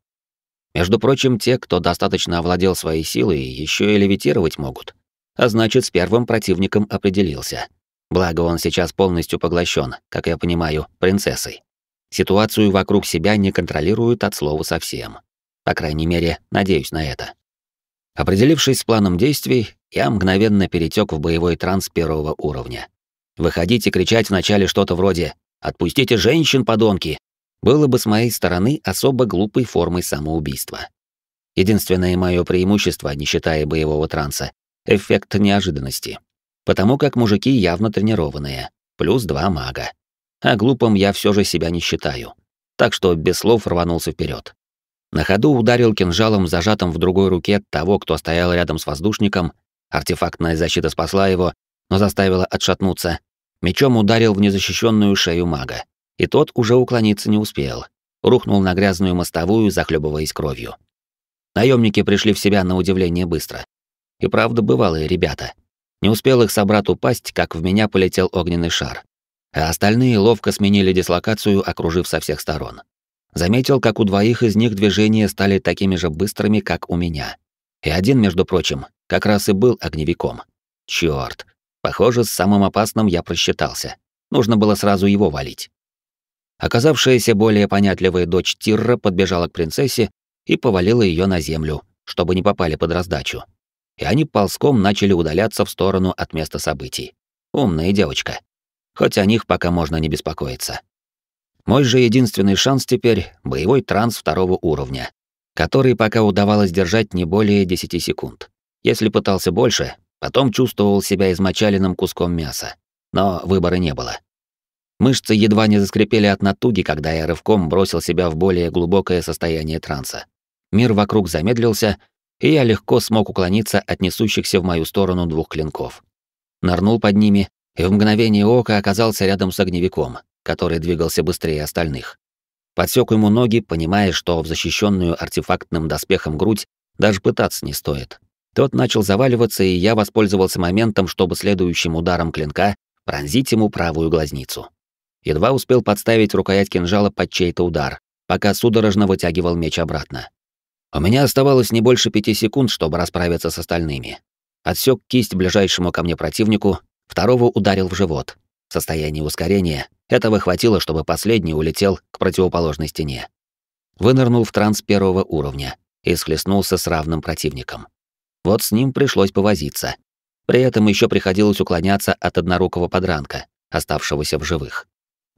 Между прочим, те, кто достаточно овладел своей силой, еще и левитировать могут. А значит, с первым противником определился. Благо, он сейчас полностью поглощен, как я понимаю, принцессой. Ситуацию вокруг себя не контролирует от слова совсем. По крайней мере, надеюсь на это. Определившись с планом действий, я мгновенно перетек в боевой транс первого уровня. Выходить и кричать вначале что-то вроде «Отпустите женщин, подонки!» Было бы с моей стороны особо глупой формой самоубийства. Единственное мое преимущество, не считая боевого транса, эффект неожиданности. Потому как мужики явно тренированные, плюс два мага. А глупым я все же себя не считаю. Так что без слов рванулся вперед. На ходу ударил кинжалом, зажатым в другой руке того, кто стоял рядом с воздушником. Артефактная защита спасла его, но заставила отшатнуться. Мечом ударил в незащищенную шею мага и тот уже уклониться не успел. Рухнул на грязную мостовую, захлебываясь кровью. Наемники пришли в себя на удивление быстро. И правда, бывалые ребята. Не успел их собрат упасть, как в меня полетел огненный шар. А остальные ловко сменили дислокацию, окружив со всех сторон. Заметил, как у двоих из них движения стали такими же быстрыми, как у меня. И один, между прочим, как раз и был огневиком. Чёрт. Похоже, с самым опасным я просчитался. Нужно было сразу его валить. Оказавшаяся более понятливая дочь Тирра подбежала к принцессе и повалила ее на землю, чтобы не попали под раздачу. И они ползком начали удаляться в сторону от места событий. Умная девочка. Хоть о них пока можно не беспокоиться. Мой же единственный шанс теперь — боевой транс второго уровня, который пока удавалось держать не более 10 секунд. Если пытался больше, потом чувствовал себя измочаленным куском мяса. Но выбора не было. Мышцы едва не заскрипели от натуги, когда я рывком бросил себя в более глубокое состояние транса. Мир вокруг замедлился, и я легко смог уклониться от несущихся в мою сторону двух клинков. Нырнул под ними и в мгновение ока оказался рядом с огневиком, который двигался быстрее остальных. Подсек ему ноги, понимая, что в защищенную артефактным доспехом грудь даже пытаться не стоит. Тот начал заваливаться, и я воспользовался моментом, чтобы следующим ударом клинка пронзить ему правую глазницу. Едва успел подставить рукоять кинжала под чей-то удар, пока судорожно вытягивал меч обратно. У меня оставалось не больше пяти секунд, чтобы расправиться с остальными. Отсек кисть ближайшему ко мне противнику, второго ударил в живот. В состоянии ускорения этого хватило, чтобы последний улетел к противоположной стене. Вынырнул в транс первого уровня и схлестнулся с равным противником. Вот с ним пришлось повозиться. При этом еще приходилось уклоняться от однорукого подранка, оставшегося в живых.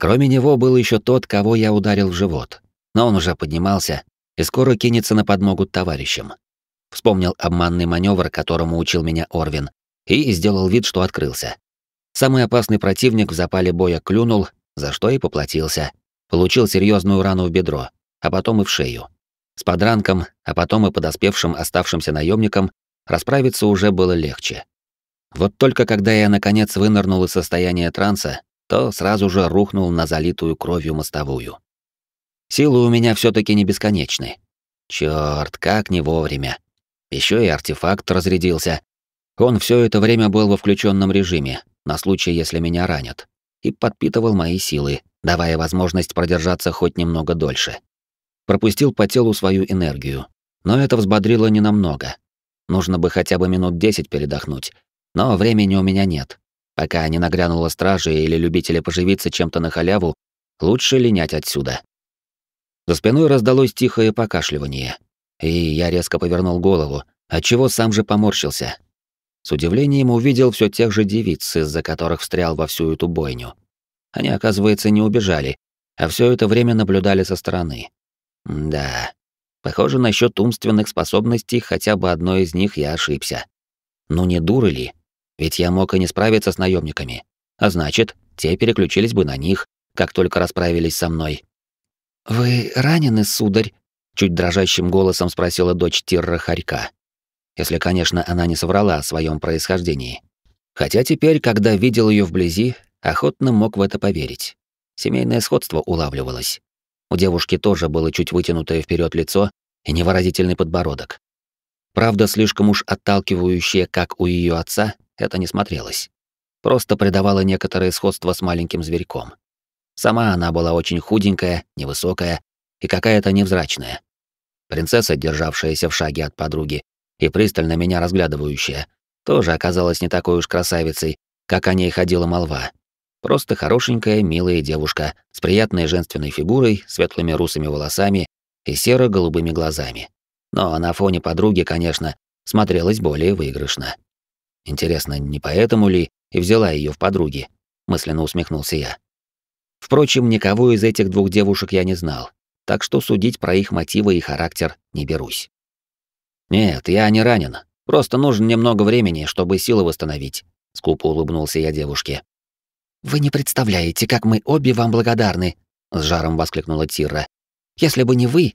Кроме него был еще тот, кого я ударил в живот. Но он уже поднимался и скоро кинется на подмогу товарищам. Вспомнил обманный маневр, которому учил меня Орвин, и сделал вид, что открылся. Самый опасный противник в запале боя клюнул, за что и поплатился. Получил серьезную рану в бедро, а потом и в шею. С подранком, а потом и подоспевшим оставшимся наемником расправиться уже было легче. Вот только когда я наконец вынырнул из состояния транса, то сразу же рухнул на залитую кровью мостовую. Силы у меня все таки не бесконечны. Черт, как не вовремя. Еще и артефакт разрядился. Он все это время был во включенном режиме, на случай, если меня ранят, и подпитывал мои силы, давая возможность продержаться хоть немного дольше. Пропустил по телу свою энергию, но это взбодрило ненамного. Нужно бы хотя бы минут десять передохнуть, но времени у меня нет. Пока не нагрянула стражи или любители поживиться чем-то на халяву, лучше линять отсюда. За спиной раздалось тихое покашливание, и я резко повернул голову, отчего сам же поморщился. С удивлением увидел все тех же девиц, из-за которых встрял во всю эту бойню. Они, оказывается, не убежали, а все это время наблюдали со стороны. Да, похоже, насчет умственных способностей хотя бы одной из них я ошибся. Ну не дуры ли? Ведь я мог и не справиться с наемниками. А значит, те переключились бы на них, как только расправились со мной. «Вы ранены, сударь?» — чуть дрожащим голосом спросила дочь Тирра Харька. Если, конечно, она не соврала о своем происхождении. Хотя теперь, когда видел ее вблизи, охотно мог в это поверить. Семейное сходство улавливалось. У девушки тоже было чуть вытянутое вперед лицо и невыразительный подбородок. Правда, слишком уж отталкивающее, как у ее отца, это не смотрелось. Просто придавало некоторое сходство с маленьким зверьком. Сама она была очень худенькая, невысокая и какая-то невзрачная. Принцесса, державшаяся в шаге от подруги и пристально меня разглядывающая, тоже оказалась не такой уж красавицей, как о ней ходила молва. Просто хорошенькая, милая девушка с приятной женственной фигурой, светлыми русыми волосами и серо-голубыми глазами. Но на фоне подруги, конечно, смотрелась более выигрышно. Интересно, не поэтому ли и взяла ее в подруги? Мысленно усмехнулся я. Впрочем, никого из этих двух девушек я не знал, так что судить про их мотивы и характер не берусь. Нет, я не ранен. Просто нужно немного времени, чтобы силы восстановить, скупо улыбнулся я девушке. Вы не представляете, как мы обе вам благодарны, с жаром воскликнула Тира. Если бы не вы,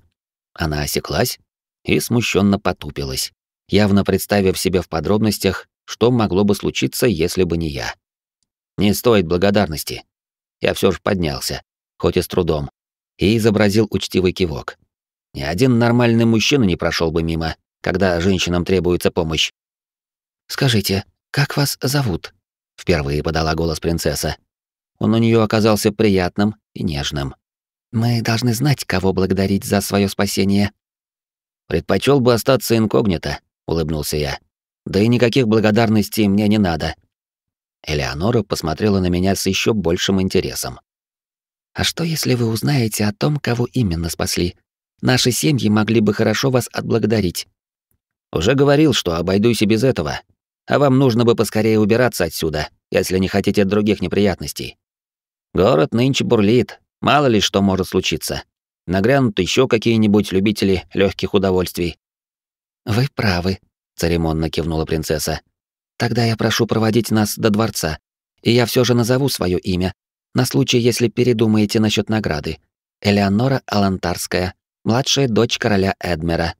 она осеклась и смущенно потупилась, явно представив себе в подробностях, что могло бы случиться, если бы не я. Не стоит благодарности. Я все же поднялся, хоть и с трудом, и изобразил учтивый кивок. Ни один нормальный мужчина не прошел бы мимо, когда женщинам требуется помощь. «Скажите, как вас зовут?» — впервые подала голос принцесса. Он у нее оказался приятным и нежным. «Мы должны знать, кого благодарить за свое спасение». Предпочел бы остаться инкогнито», — улыбнулся я. Да и никаких благодарностей мне не надо. Элеонора посмотрела на меня с еще большим интересом. А что, если вы узнаете о том, кого именно спасли? Наши семьи могли бы хорошо вас отблагодарить. Уже говорил, что обойдусь и без этого. А вам нужно бы поскорее убираться отсюда, если не хотите других неприятностей. Город нынче бурлит, мало ли что может случиться. Нагрянут еще какие-нибудь любители легких удовольствий. Вы правы, церемонно кивнула принцесса. Тогда я прошу проводить нас до дворца, и я все же назову свое имя, на случай, если передумаете насчет награды. Элеонора Алантарская, младшая дочь короля Эдмера.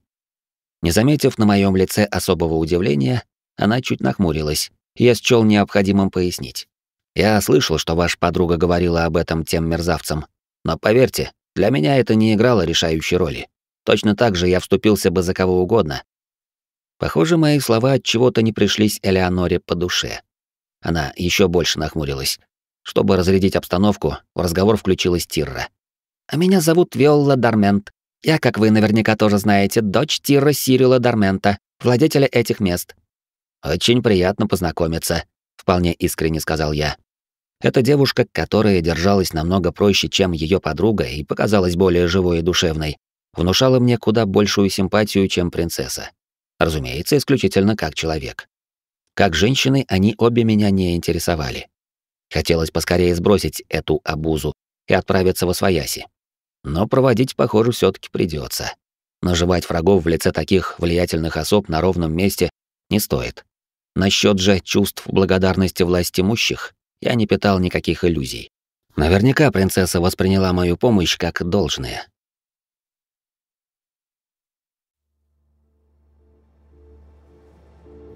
Не заметив на моем лице особого удивления, она чуть нахмурилась. Я счёл необходимым пояснить. Я слышал, что ваша подруга говорила об этом тем мерзавцам, но поверьте, для меня это не играло решающей роли. Точно так же я вступился бы за кого угодно, Похоже, мои слова от чего-то не пришлись Элеоноре по душе. Она еще больше нахмурилась. Чтобы разрядить обстановку, в разговор включилась Тирра. «А меня зовут Виолла Дармент. Я, как вы наверняка тоже знаете, дочь Тирра Сирила Дармента, владетеля этих мест». «Очень приятно познакомиться», — вполне искренне сказал я. Эта девушка, которая держалась намного проще, чем ее подруга и показалась более живой и душевной, внушала мне куда большую симпатию, чем принцесса. Разумеется, исключительно как человек. Как женщины они обе меня не интересовали. Хотелось поскорее сбросить эту обузу и отправиться во свояси. Но проводить, похоже, все таки придется. Наживать врагов в лице таких влиятельных особ на ровном месте не стоит. Насчет же чувств благодарности власть имущих я не питал никаких иллюзий. Наверняка принцесса восприняла мою помощь как должное.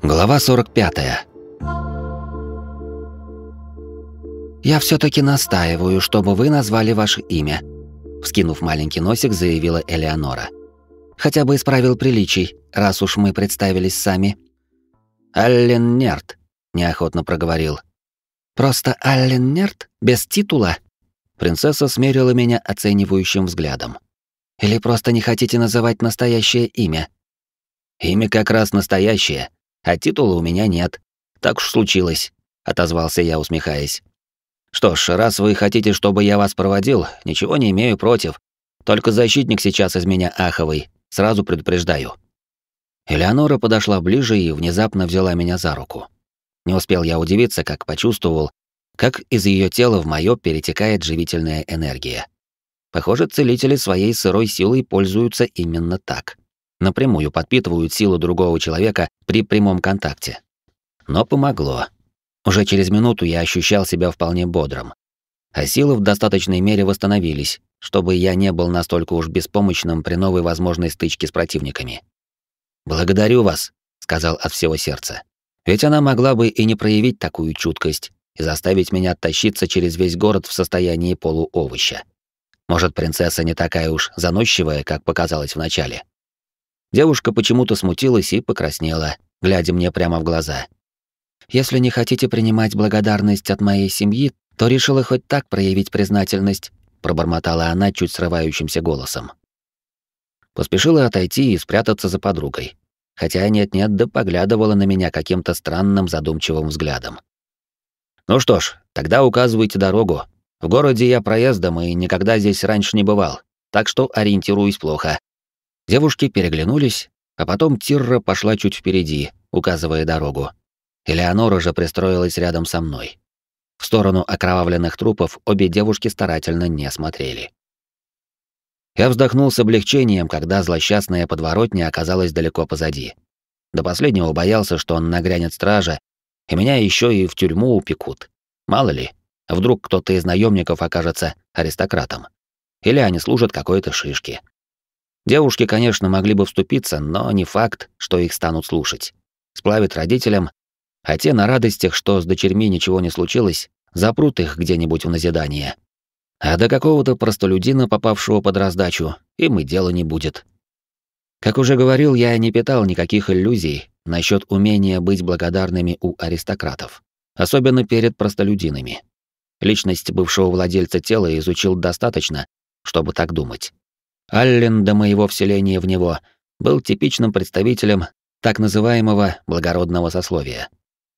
Глава 45. Я все таки настаиваю, чтобы вы назвали ваше имя, вскинув маленький носик, заявила Элеонора. Хотя бы из правил приличий, раз уж мы представились сами. Аллен Нерт, неохотно проговорил. Просто Аллен Нерт без титула? Принцесса смерила меня оценивающим взглядом. Или просто не хотите называть настоящее имя? Имя как раз настоящее, а титула у меня нет. Так уж случилось, отозвался я, усмехаясь. Что ж, раз вы хотите, чтобы я вас проводил, ничего не имею против. Только защитник сейчас из меня аховый, сразу предупреждаю. Элеонора подошла ближе и внезапно взяла меня за руку. Не успел я удивиться, как почувствовал, как из ее тела в моё перетекает живительная энергия. Похоже, целители своей сырой силой пользуются именно так напрямую подпитывают силу другого человека при прямом контакте. Но помогло. Уже через минуту я ощущал себя вполне бодрым. А силы в достаточной мере восстановились, чтобы я не был настолько уж беспомощным при новой возможной стычке с противниками. «Благодарю вас», — сказал от всего сердца. Ведь она могла бы и не проявить такую чуткость и заставить меня тащиться через весь город в состоянии полуовоща. Может, принцесса не такая уж заносчивая, как показалось вначале. Девушка почему-то смутилась и покраснела, глядя мне прямо в глаза. «Если не хотите принимать благодарность от моей семьи, то решила хоть так проявить признательность», пробормотала она чуть срывающимся голосом. Поспешила отойти и спрятаться за подругой. Хотя нет-нет, да поглядывала на меня каким-то странным задумчивым взглядом. «Ну что ж, тогда указывайте дорогу. В городе я проездом и никогда здесь раньше не бывал, так что ориентируюсь плохо. Девушки переглянулись, а потом Тирра пошла чуть впереди, указывая дорогу. Элеонора же пристроилась рядом со мной. В сторону окровавленных трупов обе девушки старательно не смотрели. Я вздохнул с облегчением, когда злосчастная подворотня оказалась далеко позади. До последнего боялся, что он нагрянет стража, и меня еще и в тюрьму упекут. Мало ли, вдруг кто-то из наемников окажется аристократом. Или они служат какой-то шишке. Девушки, конечно, могли бы вступиться, но не факт, что их станут слушать. Сплавят родителям, а те на радостях, что с дочерьми ничего не случилось, запрут их где-нибудь в назидание. А до какого-то простолюдина, попавшего под раздачу, им и дела не будет. Как уже говорил, я не питал никаких иллюзий насчет умения быть благодарными у аристократов, особенно перед простолюдинами. Личность бывшего владельца тела изучил достаточно, чтобы так думать. Аллен до моего вселения в него был типичным представителем так называемого благородного сословия,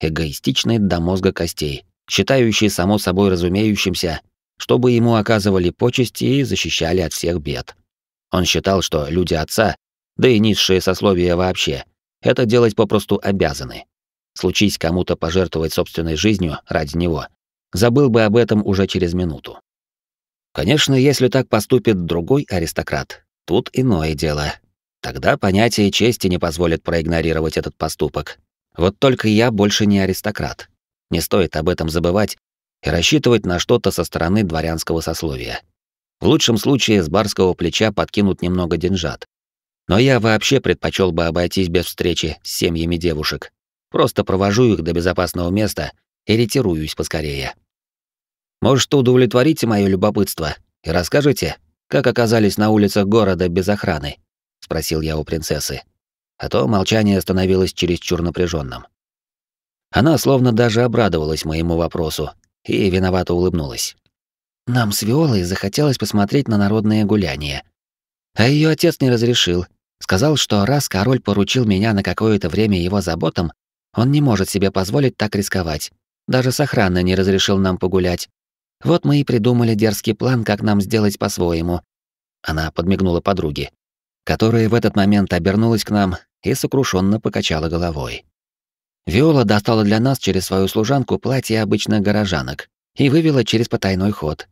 эгоистичный до мозга костей, считающий само собой разумеющимся, чтобы ему оказывали почести и защищали от всех бед. Он считал, что люди отца, да и низшие сословия вообще, это делать попросту обязаны. Случись кому-то пожертвовать собственной жизнью ради него, забыл бы об этом уже через минуту. Конечно, если так поступит другой аристократ, тут иное дело. Тогда понятие чести не позволит проигнорировать этот поступок. Вот только я больше не аристократ. Не стоит об этом забывать и рассчитывать на что-то со стороны дворянского сословия. В лучшем случае с барского плеча подкинут немного деньжат. Но я вообще предпочел бы обойтись без встречи с семьями девушек. Просто провожу их до безопасного места и ретируюсь поскорее. Может, удовлетворите мое любопытство и расскажете, как оказались на улицах города без охраны?» — спросил я у принцессы. А то молчание становилось чересчур напряженным. Она словно даже обрадовалась моему вопросу и виновато улыбнулась. «Нам с Виолой захотелось посмотреть на народные гуляния. А ее отец не разрешил. Сказал, что раз король поручил меня на какое-то время его заботам, он не может себе позволить так рисковать. Даже с охраной не разрешил нам погулять, вот мы и придумали дерзкий план, как нам сделать по-своему. Она подмигнула подруге, которая в этот момент обернулась к нам и сокрушенно покачала головой. Виола достала для нас через свою служанку платье обычных горожанок и вывела через потайной ход.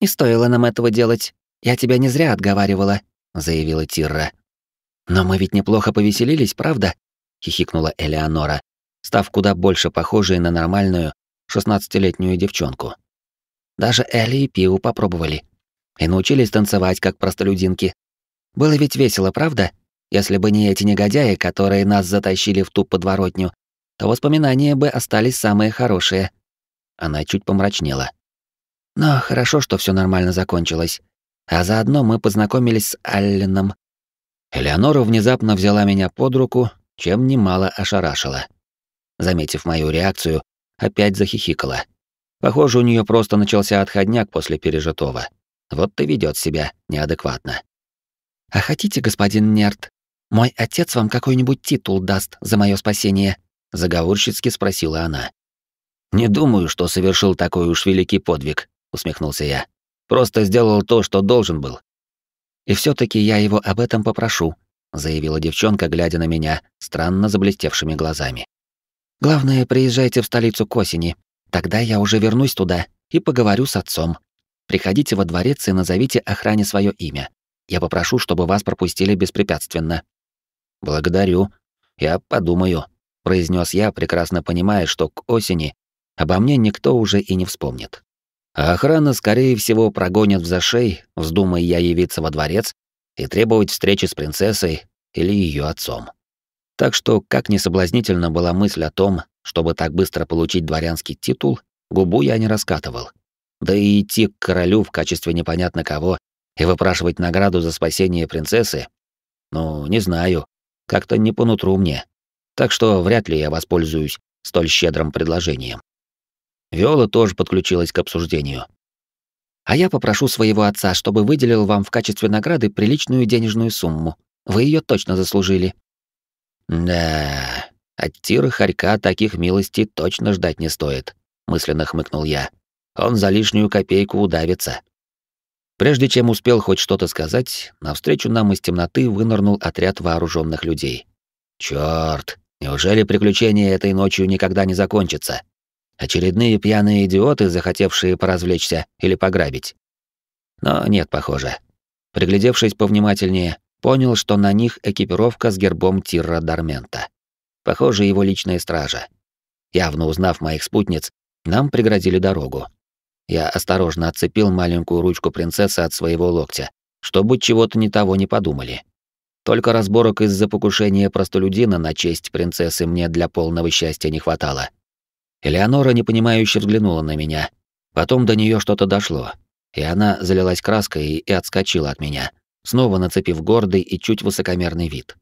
«Не стоило нам этого делать. Я тебя не зря отговаривала», — заявила Тирра. «Но мы ведь неплохо повеселились, правда?» — хихикнула Элеонора, став куда больше похожей на нормальную шестнадцатилетнюю девчонку. Даже Элли и Пиу попробовали. И научились танцевать, как простолюдинки. Было ведь весело, правда? Если бы не эти негодяи, которые нас затащили в ту подворотню, то воспоминания бы остались самые хорошие. Она чуть помрачнела. Но хорошо, что все нормально закончилось. А заодно мы познакомились с Алленом. Элеонора внезапно взяла меня под руку, чем немало ошарашила. Заметив мою реакцию, опять захихикала. Похоже, у нее просто начался отходняк после пережитого. Вот и ведет себя неадекватно. «А хотите, господин Нерт, мой отец вам какой-нибудь титул даст за мое спасение?» — заговорщицки спросила она. «Не думаю, что совершил такой уж великий подвиг», — усмехнулся я. «Просто сделал то, что должен был». «И все таки я его об этом попрошу», — заявила девчонка, глядя на меня странно заблестевшими глазами. «Главное, приезжайте в столицу к осени. Тогда я уже вернусь туда и поговорю с отцом. Приходите во дворец и назовите охране свое имя. Я попрошу, чтобы вас пропустили беспрепятственно». «Благодарю. Я подумаю», — произнес я, прекрасно понимая, что к осени обо мне никто уже и не вспомнит. А охрана, скорее всего, прогонит в зашей, вздумая я явиться во дворец и требовать встречи с принцессой или ее отцом. Так что, как не соблазнительна была мысль о том, чтобы так быстро получить дворянский титул, губу я не раскатывал. Да и идти к королю в качестве непонятно кого и выпрашивать награду за спасение принцессы, ну, не знаю, как-то не по нутру мне. Так что вряд ли я воспользуюсь столь щедрым предложением. Виола тоже подключилась к обсуждению. А я попрошу своего отца, чтобы выделил вам в качестве награды приличную денежную сумму. Вы ее точно заслужили. Да, от Тира Харька таких милостей точно ждать не стоит, мысленно хмыкнул я. Он за лишнюю копейку удавится. Прежде чем успел хоть что-то сказать, навстречу нам из темноты вынырнул отряд вооруженных людей. Чёрт, неужели приключение этой ночью никогда не закончится? Очередные пьяные идиоты, захотевшие поразвлечься или пограбить. Но нет, похоже. Приглядевшись повнимательнее, понял, что на них экипировка с гербом Тирра Дармента. Похоже, его личная стража. Явно узнав моих спутниц, нам преградили дорогу. Я осторожно отцепил маленькую ручку принцессы от своего локтя, чтобы чего-то не того не подумали. Только разборок из-за покушения простолюдина на честь принцессы мне для полного счастья не хватало. Элеонора непонимающе взглянула на меня. Потом до нее что-то дошло, и она залилась краской и отскочила от меня, снова нацепив гордый и чуть высокомерный вид.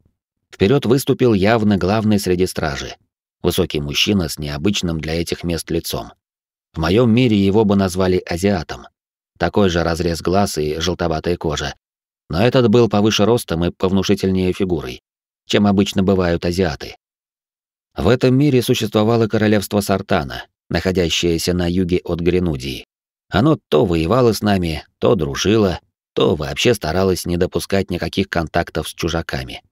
Вперед выступил явно главный среди стражи. Высокий мужчина с необычным для этих мест лицом. В моем мире его бы назвали азиатом. Такой же разрез глаз и желтоватая кожа. Но этот был повыше ростом и повнушительнее фигурой, чем обычно бывают азиаты. В этом мире существовало королевство Сартана, находящееся на юге от Гренудии. Оно то воевало с нами, то дружило, то вообще старалось не допускать никаких контактов с чужаками.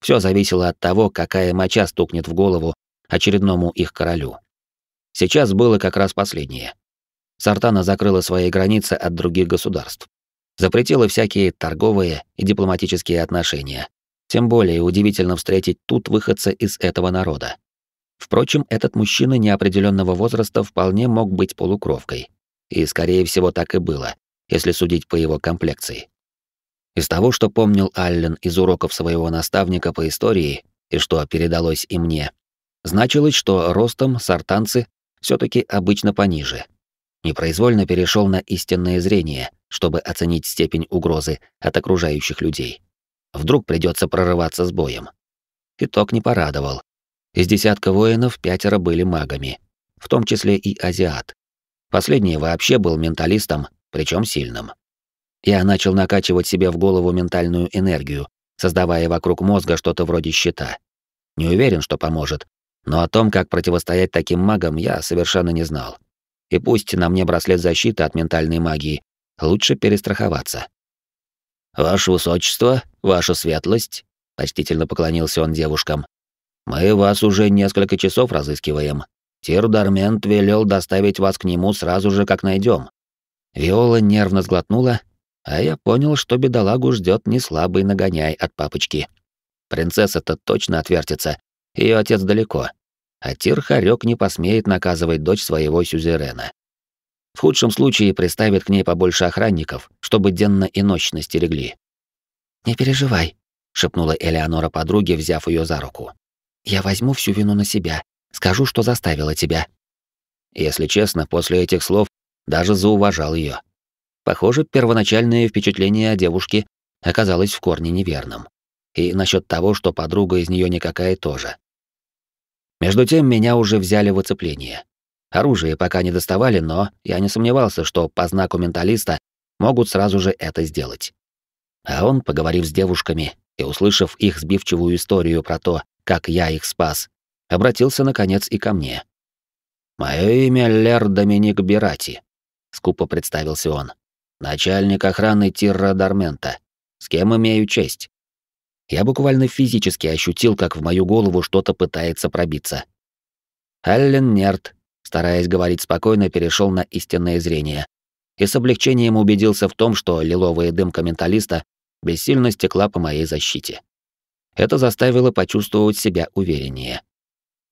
Все зависело от того, какая моча стукнет в голову очередному их королю. Сейчас было как раз последнее. Сартана закрыла свои границы от других государств. Запретила всякие торговые и дипломатические отношения. Тем более удивительно встретить тут выходца из этого народа. Впрочем, этот мужчина неопределенного возраста вполне мог быть полукровкой. И, скорее всего, так и было, если судить по его комплекции. Из того, что помнил Аллен из уроков своего наставника по истории и что передалось и мне, значилось, что ростом сартанцы все-таки обычно пониже. Непроизвольно перешел на истинное зрение, чтобы оценить степень угрозы от окружающих людей. Вдруг придется прорываться с боем. Итог не порадовал. Из десятка воинов пятеро были магами, в том числе и азиат. Последний вообще был менталистом, причем сильным. Я начал накачивать себе в голову ментальную энергию, создавая вокруг мозга что-то вроде щита. Не уверен, что поможет, но о том, как противостоять таким магам, я совершенно не знал. И пусть на мне браслет защиты от ментальной магии, лучше перестраховаться. «Ваше высочество, ваша светлость», — почтительно поклонился он девушкам. «Мы вас уже несколько часов разыскиваем. Тир Дармент велел доставить вас к нему сразу же, как найдем. Виола нервно сглотнула, а я понял, что бедолагу ждет неслабый нагоняй от папочки. Принцесса-то точно отвертится, ее отец далеко а Тир Харек не посмеет наказывать дочь своего сюзерена. В худшем случае приставит к ней побольше охранников, чтобы денно и ночно стерегли. «Не переживай», — шепнула Элеонора подруге, взяв ее за руку. «Я возьму всю вину на себя, скажу, что заставила тебя». Если честно, после этих слов даже зауважал ее. Похоже, первоначальное впечатление о девушке оказалось в корне неверным. И насчет того, что подруга из нее никакая тоже. Между тем меня уже взяли в оцепление. Оружие пока не доставали, но я не сомневался, что по знаку менталиста могут сразу же это сделать. А он, поговорив с девушками и услышав их сбивчивую историю про то, как я их спас, обратился наконец и ко мне. «Мое имя Лер Доминик Бирати», — скупо представился он. «Начальник охраны Тирра Дармента. С кем имею честь?» Я буквально физически ощутил, как в мою голову что-то пытается пробиться. Аллен Нерт, стараясь говорить спокойно, перешел на истинное зрение и с облегчением убедился в том, что лиловая дымка менталиста бессильно стекла по моей защите. Это заставило почувствовать себя увереннее.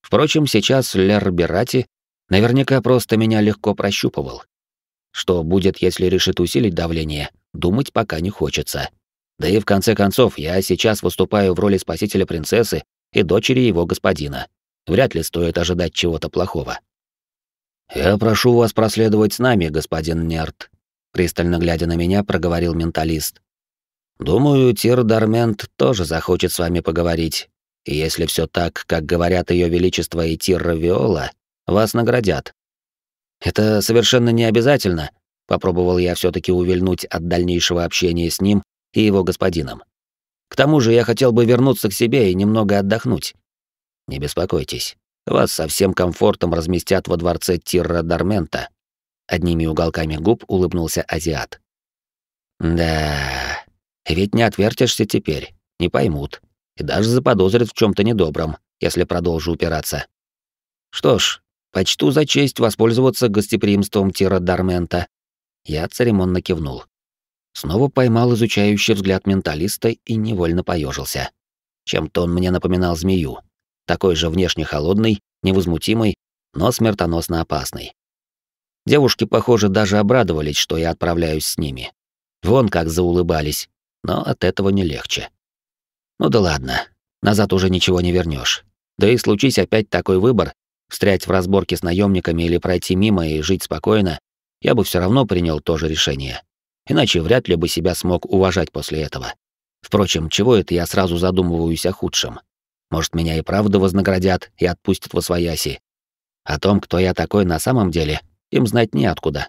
Впрочем, сейчас Лер Берати наверняка просто меня легко прощупывал. Что будет, если решит усилить давление, думать пока не хочется. Да и в конце концов, я сейчас выступаю в роли спасителя принцессы и дочери его господина. Вряд ли стоит ожидать чего-то плохого. «Я прошу вас проследовать с нами, господин Нерт», — пристально глядя на меня, проговорил менталист. «Думаю, Тир Дармент тоже захочет с вами поговорить. И если все так, как говорят Ее Величество и Тир Виола, вас наградят». «Это совершенно не обязательно», — попробовал я все таки увильнуть от дальнейшего общения с ним и его господином. «К тому же я хотел бы вернуться к себе и немного отдохнуть». «Не беспокойтесь, вас со всем комфортом разместят во дворце Тирра Дармента. Одними уголками губ улыбнулся азиат. Да, ведь не отвертишься теперь, не поймут и даже заподозрят в чем то недобром, если продолжу упираться. Что ж, почту за честь воспользоваться гостеприимством Тира Дармента. Я церемонно кивнул. Снова поймал изучающий взгляд менталиста и невольно поежился. Чем-то он мне напоминал змею, такой же внешне холодный, невозмутимый, но смертоносно опасный. Девушки, похоже, даже обрадовались, что я отправляюсь с ними. Вон как заулыбались, но от этого не легче. Ну да ладно, назад уже ничего не вернешь. Да и случись опять такой выбор, встрять в разборке с наемниками или пройти мимо и жить спокойно, я бы все равно принял то же решение. Иначе вряд ли бы себя смог уважать после этого. Впрочем, чего это я сразу задумываюсь о худшем? Может, меня и правда вознаградят и отпустят во свояси. О том, кто я такой на самом деле, им знать неоткуда.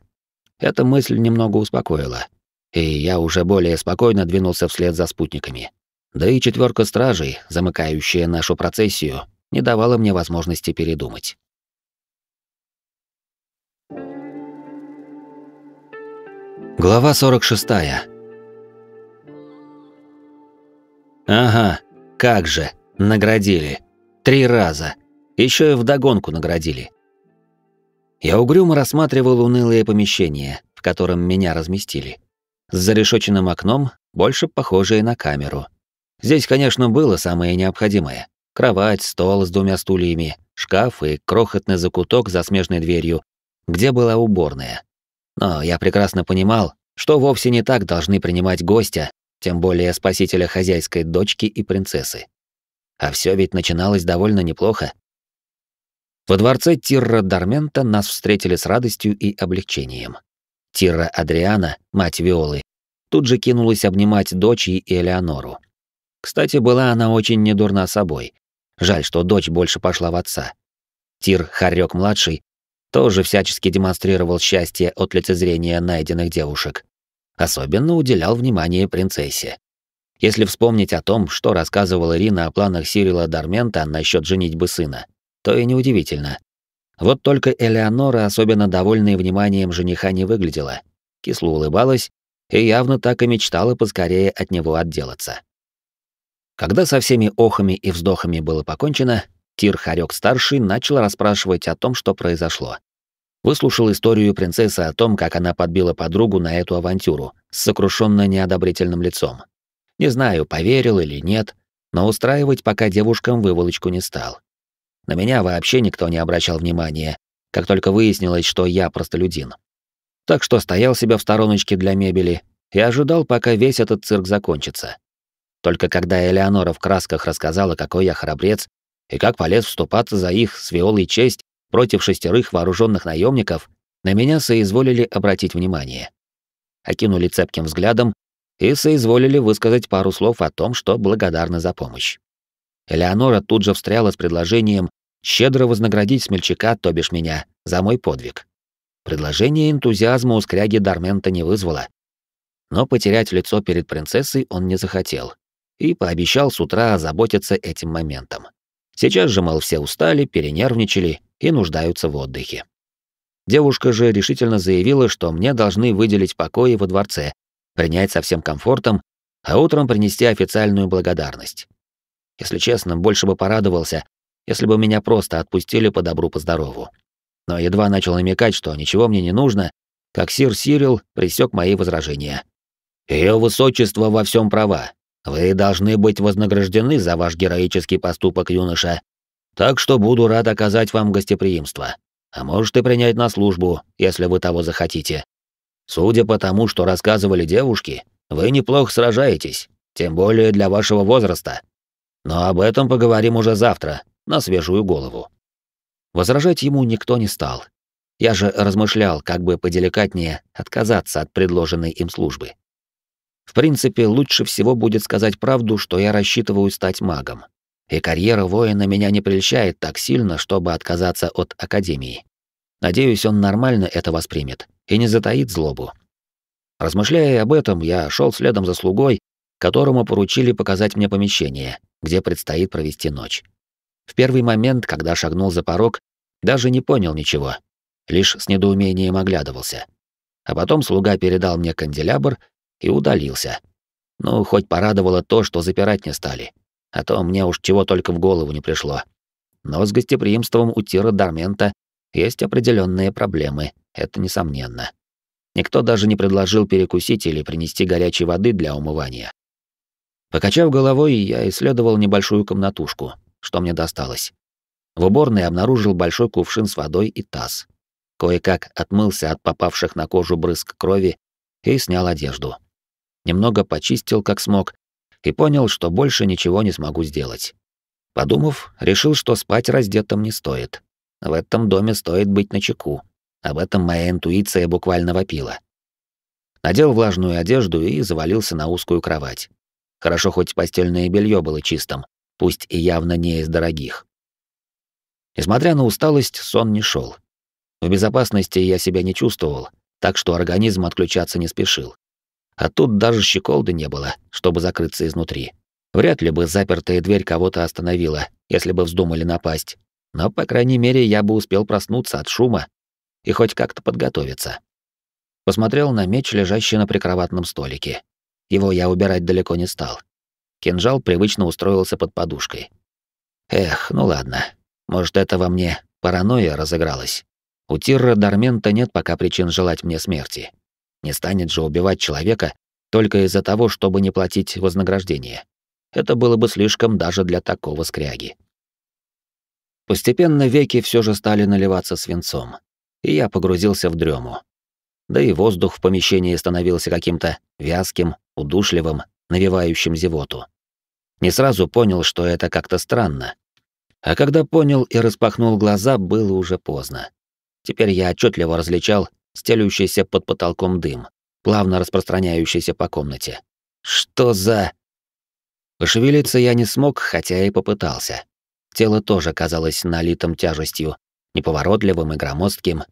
Эта мысль немного успокоила. И я уже более спокойно двинулся вслед за спутниками. Да и четверка стражей, замыкающая нашу процессию, не давала мне возможности передумать. Глава 46. Ага, как же. Наградили. Три раза. Еще и вдогонку наградили. Я угрюмо рассматривал унылое помещение, в котором меня разместили. С зарешоченным окном, больше похожее на камеру. Здесь, конечно, было самое необходимое. Кровать, стол с двумя стульями, шкаф и крохотный закуток за смежной дверью, где была уборная. Но я прекрасно понимал, что вовсе не так должны принимать гостя, тем более спасителя хозяйской дочки и принцессы. А все ведь начиналось довольно неплохо. Во дворце Тирра Дармента нас встретили с радостью и облегчением. Тирра Адриана, мать Виолы, тут же кинулась обнимать дочь и Элеонору. Кстати, была она очень недурна собой. Жаль, что дочь больше пошла в отца. Тир Харёк-младший тоже всячески демонстрировал счастье от лицезрения найденных девушек. Особенно уделял внимание принцессе. Если вспомнить о том, что рассказывала Ирина о планах Сирила Дармента насчет женитьбы сына, то и неудивительно. Вот только Элеонора, особенно довольной вниманием жениха, не выглядела. Кисло улыбалась и явно так и мечтала поскорее от него отделаться. Когда со всеми охами и вздохами было покончено, Тир Харёк-старший начал расспрашивать о том, что произошло. Выслушал историю принцессы о том, как она подбила подругу на эту авантюру, с сокрушенно неодобрительным лицом. Не знаю, поверил или нет, но устраивать пока девушкам выволочку не стал. На меня вообще никто не обращал внимания, как только выяснилось, что я простолюдин. Так что стоял себя в стороночке для мебели и ожидал, пока весь этот цирк закончится. Только когда Элеонора в красках рассказала, какой я храбрец, и как полез вступаться за их с Виолой честь против шестерых вооруженных наемников, на меня соизволили обратить внимание. Окинули цепким взглядом и соизволили высказать пару слов о том, что благодарны за помощь. Элеонора тут же встряла с предложением щедро вознаградить смельчака, то бишь меня, за мой подвиг. Предложение энтузиазма у скряги Дармента не вызвало. Но потерять лицо перед принцессой он не захотел и пообещал с утра озаботиться этим моментом. Сейчас же, мол, все устали, перенервничали и нуждаются в отдыхе. Девушка же решительно заявила, что мне должны выделить покои во дворце, принять со всем комфортом, а утром принести официальную благодарность. Если честно, больше бы порадовался, если бы меня просто отпустили по добру по здорову. Но едва начал намекать, что ничего мне не нужно, как сир Сирил пресек мои возражения. Ее высочество во всем права. Вы должны быть вознаграждены за ваш героический поступок, юноша. Так что буду рад оказать вам гостеприимство. А можете принять на службу, если вы того захотите. Судя по тому, что рассказывали девушки, вы неплохо сражаетесь, тем более для вашего возраста. Но об этом поговорим уже завтра, на свежую голову. Возражать ему никто не стал. Я же размышлял, как бы поделикатнее отказаться от предложенной им службы. В принципе, лучше всего будет сказать правду, что я рассчитываю стать магом. И карьера воина меня не прельщает так сильно, чтобы отказаться от академии. Надеюсь, он нормально это воспримет и не затаит злобу. Размышляя об этом, я шел следом за слугой, которому поручили показать мне помещение, где предстоит провести ночь. В первый момент, когда шагнул за порог, даже не понял ничего, лишь с недоумением оглядывался. А потом слуга передал мне канделябр и удалился. Ну, хоть порадовало то, что запирать не стали, а то мне уж чего только в голову не пришло. Но с гостеприимством у Тира Дармента есть определенные проблемы, это несомненно. Никто даже не предложил перекусить или принести горячей воды для умывания. Покачав головой, я исследовал небольшую комнатушку, что мне досталось. В уборной обнаружил большой кувшин с водой и таз. Кое-как отмылся от попавших на кожу брызг крови и снял одежду. Немного почистил, как смог, и понял, что больше ничего не смогу сделать. Подумав, решил, что спать раздетым не стоит. В этом доме стоит быть начеку. Об этом моя интуиция буквально вопила. Надел влажную одежду и завалился на узкую кровать. Хорошо, хоть постельное белье было чистым, пусть и явно не из дорогих. Несмотря на усталость, сон не шел. В безопасности я себя не чувствовал, так что организм отключаться не спешил. А тут даже щеколды не было, чтобы закрыться изнутри. Вряд ли бы запертая дверь кого-то остановила, если бы вздумали напасть. Но, по крайней мере, я бы успел проснуться от шума и хоть как-то подготовиться. Посмотрел на меч, лежащий на прикроватном столике. Его я убирать далеко не стал. Кинжал привычно устроился под подушкой. Эх, ну ладно. Может, это во мне паранойя разыгралась. У Тирра Дармента нет пока причин желать мне смерти. Не станет же убивать человека только из-за того, чтобы не платить вознаграждение. Это было бы слишком даже для такого скряги. Постепенно веки все же стали наливаться свинцом, и я погрузился в дрему. Да и воздух в помещении становился каким-то вязким, удушливым, навевающим зевоту. Не сразу понял, что это как-то странно. А когда понял и распахнул глаза, было уже поздно. Теперь я отчетливо различал стелющийся под потолком дым, плавно распространяющийся по комнате. Что за... Пошевелиться я не смог, хотя и попытался. Тело тоже казалось налитым тяжестью, неповоротливым и громоздким.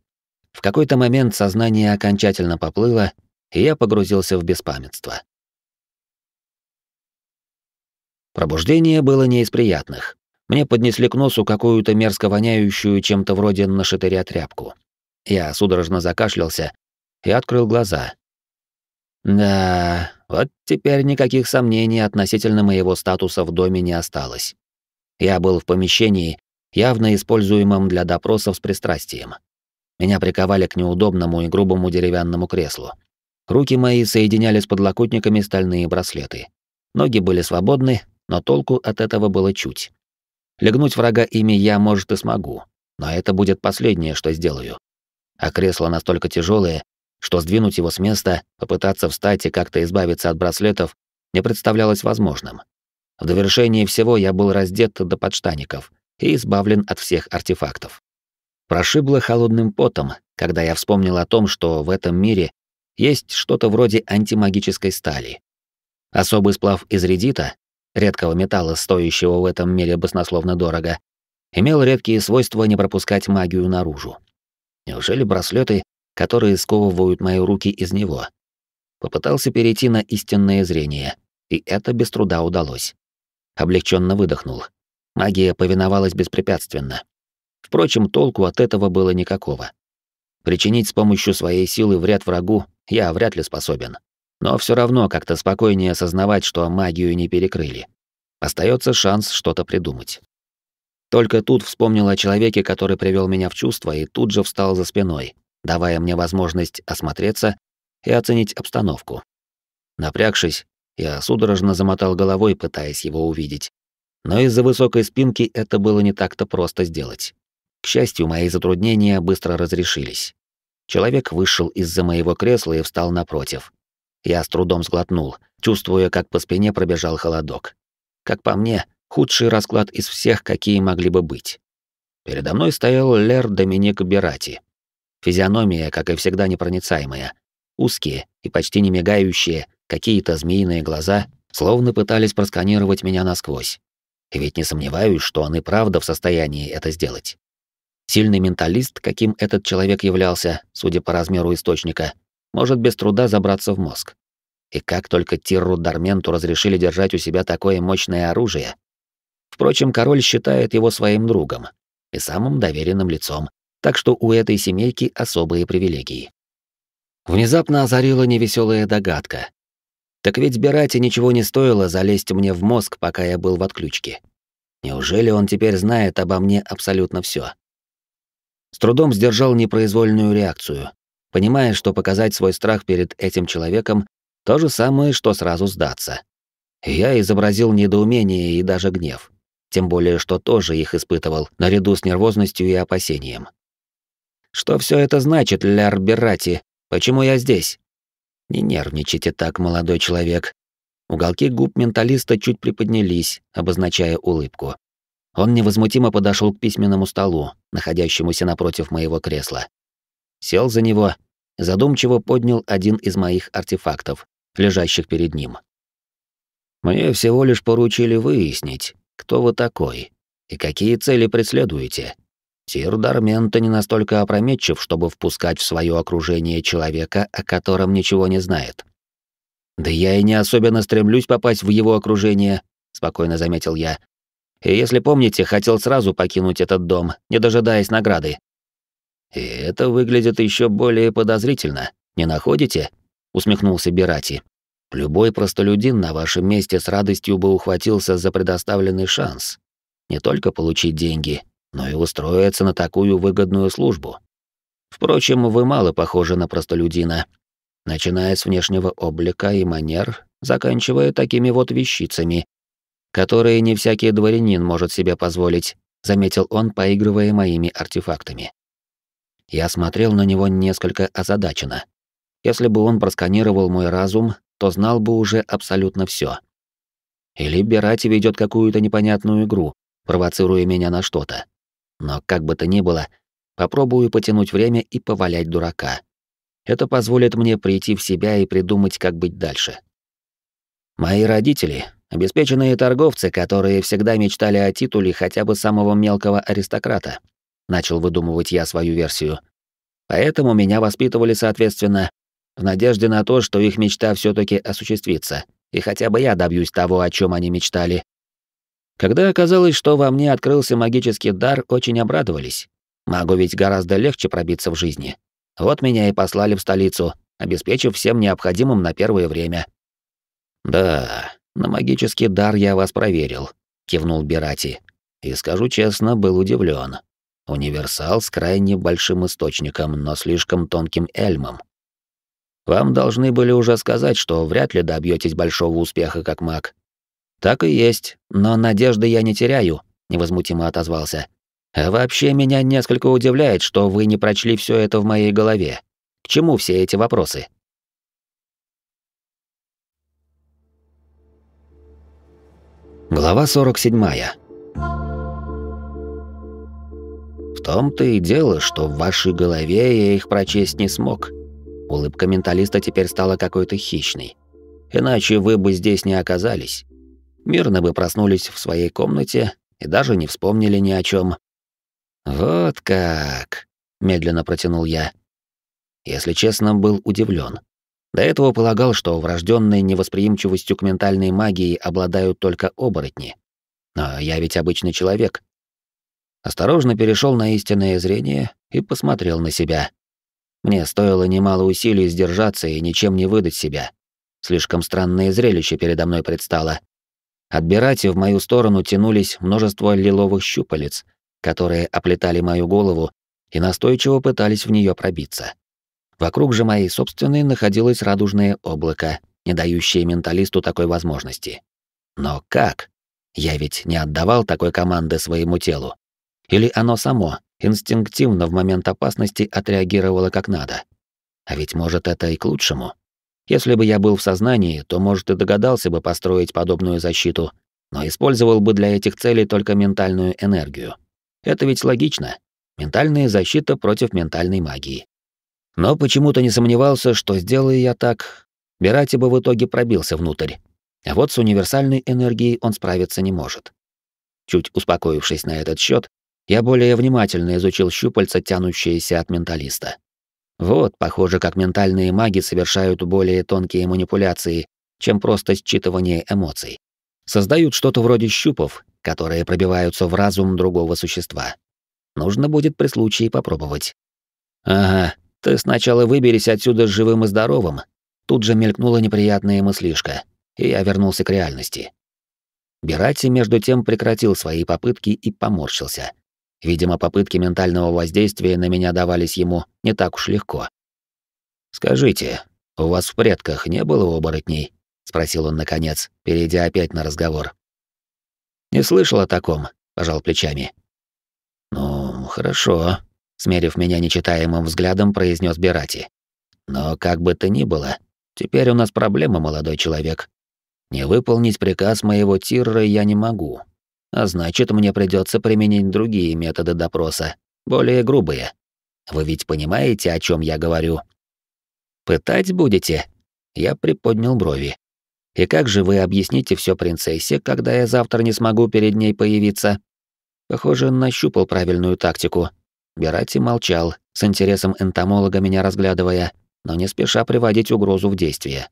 В какой-то момент сознание окончательно поплыло, и я погрузился в беспамятство. Пробуждение было не из приятных. Мне поднесли к носу какую-то мерзко воняющую чем-то вроде нашатыря тряпку. Я судорожно закашлялся и открыл глаза. Да, вот теперь никаких сомнений относительно моего статуса в доме не осталось. Я был в помещении, явно используемом для допросов с пристрастием. Меня приковали к неудобному и грубому деревянному креслу. Руки мои соединяли с подлокотниками стальные браслеты. Ноги были свободны, но толку от этого было чуть. Легнуть врага ими я, может, и смогу, но это будет последнее, что сделаю а кресло настолько тяжелое, что сдвинуть его с места, попытаться встать и как-то избавиться от браслетов не представлялось возможным. В довершении всего я был раздет до подштаников и избавлен от всех артефактов. Прошибло холодным потом, когда я вспомнил о том, что в этом мире есть что-то вроде антимагической стали. Особый сплав из редита, редкого металла, стоящего в этом мире баснословно дорого, имел редкие свойства не пропускать магию наружу. Неужели браслеты, которые сковывают мои руки из него? Попытался перейти на истинное зрение, и это без труда удалось. Облегченно выдохнул. Магия повиновалась беспрепятственно. Впрочем, толку от этого было никакого. Причинить с помощью своей силы вред врагу я вряд ли способен. Но все равно как-то спокойнее осознавать, что магию не перекрыли. Остается шанс что-то придумать. Только тут вспомнил о человеке, который привел меня в чувство, и тут же встал за спиной, давая мне возможность осмотреться и оценить обстановку. Напрягшись, я судорожно замотал головой, пытаясь его увидеть. Но из-за высокой спинки это было не так-то просто сделать. К счастью, мои затруднения быстро разрешились. Человек вышел из-за моего кресла и встал напротив. Я с трудом сглотнул, чувствуя, как по спине пробежал холодок. Как по мне, худший расклад из всех, какие могли бы быть. Передо мной стоял Лер Доминик Берати. Физиономия, как и всегда, непроницаемая. Узкие и почти не мигающие, какие-то змеиные глаза, словно пытались просканировать меня насквозь. И ведь не сомневаюсь, что он и правда в состоянии это сделать. Сильный менталист, каким этот человек являлся, судя по размеру источника, может без труда забраться в мозг. И как только Тирру Дарменту разрешили держать у себя такое мощное оружие. Впрочем, король считает его своим другом и самым доверенным лицом, так что у этой семейки особые привилегии. Внезапно озарила невеселая догадка. Так ведь Берати ничего не стоило залезть мне в мозг, пока я был в отключке. Неужели он теперь знает обо мне абсолютно все? С трудом сдержал непроизвольную реакцию, понимая, что показать свой страх перед этим человеком — то же самое, что сразу сдаться. Я изобразил недоумение и даже гнев, тем более, что тоже их испытывал, наряду с нервозностью и опасением. «Что все это значит, Ляр Беррати? Почему я здесь?» «Не нервничайте так, молодой человек». Уголки губ менталиста чуть приподнялись, обозначая улыбку. Он невозмутимо подошел к письменному столу, находящемуся напротив моего кресла. Сел за него, задумчиво поднял один из моих артефактов, лежащих перед ним. Мне всего лишь поручили выяснить, кто вы такой и какие цели преследуете. Тир Дармента не настолько опрометчив, чтобы впускать в свое окружение человека, о котором ничего не знает. Да я и не особенно стремлюсь попасть в его окружение, спокойно заметил я, и если помните, хотел сразу покинуть этот дом, не дожидаясь награды. И это выглядит еще более подозрительно, не находите? усмехнулся Берати. Любой простолюдин на вашем месте с радостью бы ухватился за предоставленный шанс. Не только получить деньги, но и устроиться на такую выгодную службу. Впрочем, вы мало похожи на простолюдина, начиная с внешнего облика и манер, заканчивая такими вот вещицами, которые не всякий дворянин может себе позволить, заметил он, поигрывая моими артефактами. Я смотрел на него несколько озадаченно. Если бы он просканировал мой разум, то знал бы уже абсолютно все. Или Берати ведет какую-то непонятную игру, провоцируя меня на что-то. Но как бы то ни было, попробую потянуть время и повалять дурака. Это позволит мне прийти в себя и придумать, как быть дальше. Мои родители Обеспеченные торговцы, которые всегда мечтали о титуле хотя бы самого мелкого аристократа. Начал выдумывать я свою версию. Поэтому меня воспитывали соответственно, в надежде на то, что их мечта все таки осуществится, и хотя бы я добьюсь того, о чем они мечтали. Когда оказалось, что во мне открылся магический дар, очень обрадовались. Магу ведь гораздо легче пробиться в жизни. Вот меня и послали в столицу, обеспечив всем необходимым на первое время. Да, на магический дар я вас проверил, кивнул Берати. И скажу честно, был удивлен. Универсал с крайне большим источником, но слишком тонким эльмом. Вам должны были уже сказать, что вряд ли добьетесь большого успеха как маг. Так и есть, но надежды я не теряю, невозмутимо отозвался. А вообще меня несколько удивляет, что вы не прочли все это в моей голове. К чему все эти вопросы? Глава 47. В том-то и дело, что в вашей голове я их прочесть не смог. Улыбка менталиста теперь стала какой-то хищной. Иначе вы бы здесь не оказались. Мирно бы проснулись в своей комнате и даже не вспомнили ни о чем. Вот как, медленно протянул я. Если честно, был удивлен. До этого полагал, что врожденной невосприимчивостью к ментальной магии обладают только оборотни. Но я ведь обычный человек. Осторожно перешел на истинное зрение и посмотрел на себя. Мне стоило немало усилий сдержаться и ничем не выдать себя. Слишком странное зрелище передо мной предстало. Отбирать в мою сторону тянулись множество лиловых щупалец, которые оплетали мою голову и настойчиво пытались в нее пробиться. Вокруг же моей собственной находилось радужное облако, не дающее менталисту такой возможности. Но как? Я ведь не отдавал такой команды своему телу. Или оно само, инстинктивно в момент опасности отреагировало как надо. А ведь может это и к лучшему. Если бы я был в сознании, то, может, и догадался бы построить подобную защиту, но использовал бы для этих целей только ментальную энергию. Это ведь логично. Ментальная защита против ментальной магии. Но почему-то не сомневался, что сделая я так, Берати бы в итоге пробился внутрь. А вот с универсальной энергией он справиться не может. Чуть успокоившись на этот счет, я более внимательно изучил щупальца, тянущиеся от менталиста. Вот, похоже, как ментальные маги совершают более тонкие манипуляции, чем просто считывание эмоций. Создают что-то вроде щупов, которые пробиваются в разум другого существа. Нужно будет при случае попробовать. Ага, ты сначала выберись отсюда живым и здоровым. Тут же мелькнула неприятная мыслишка, и я вернулся к реальности. Берати между тем прекратил свои попытки и поморщился. Видимо, попытки ментального воздействия на меня давались ему не так уж легко. «Скажите, у вас в предках не было оборотней?» — спросил он наконец, перейдя опять на разговор. «Не слышал о таком», — пожал плечами. «Ну, хорошо», смерив меня нечитаемым взглядом, произнес Берати. Но как бы то ни было, теперь у нас проблема, молодой человек. Не выполнить приказ моего тирра я не могу. А значит, мне придется применить другие методы допроса, более грубые. Вы ведь понимаете, о чем я говорю? Пытать будете? Я приподнял брови. И как же вы объясните все принцессе, когда я завтра не смогу перед ней появиться? Похоже, нащупал правильную тактику, Берати молчал, с интересом энтомолога меня разглядывая, но не спеша приводить угрозу в действие.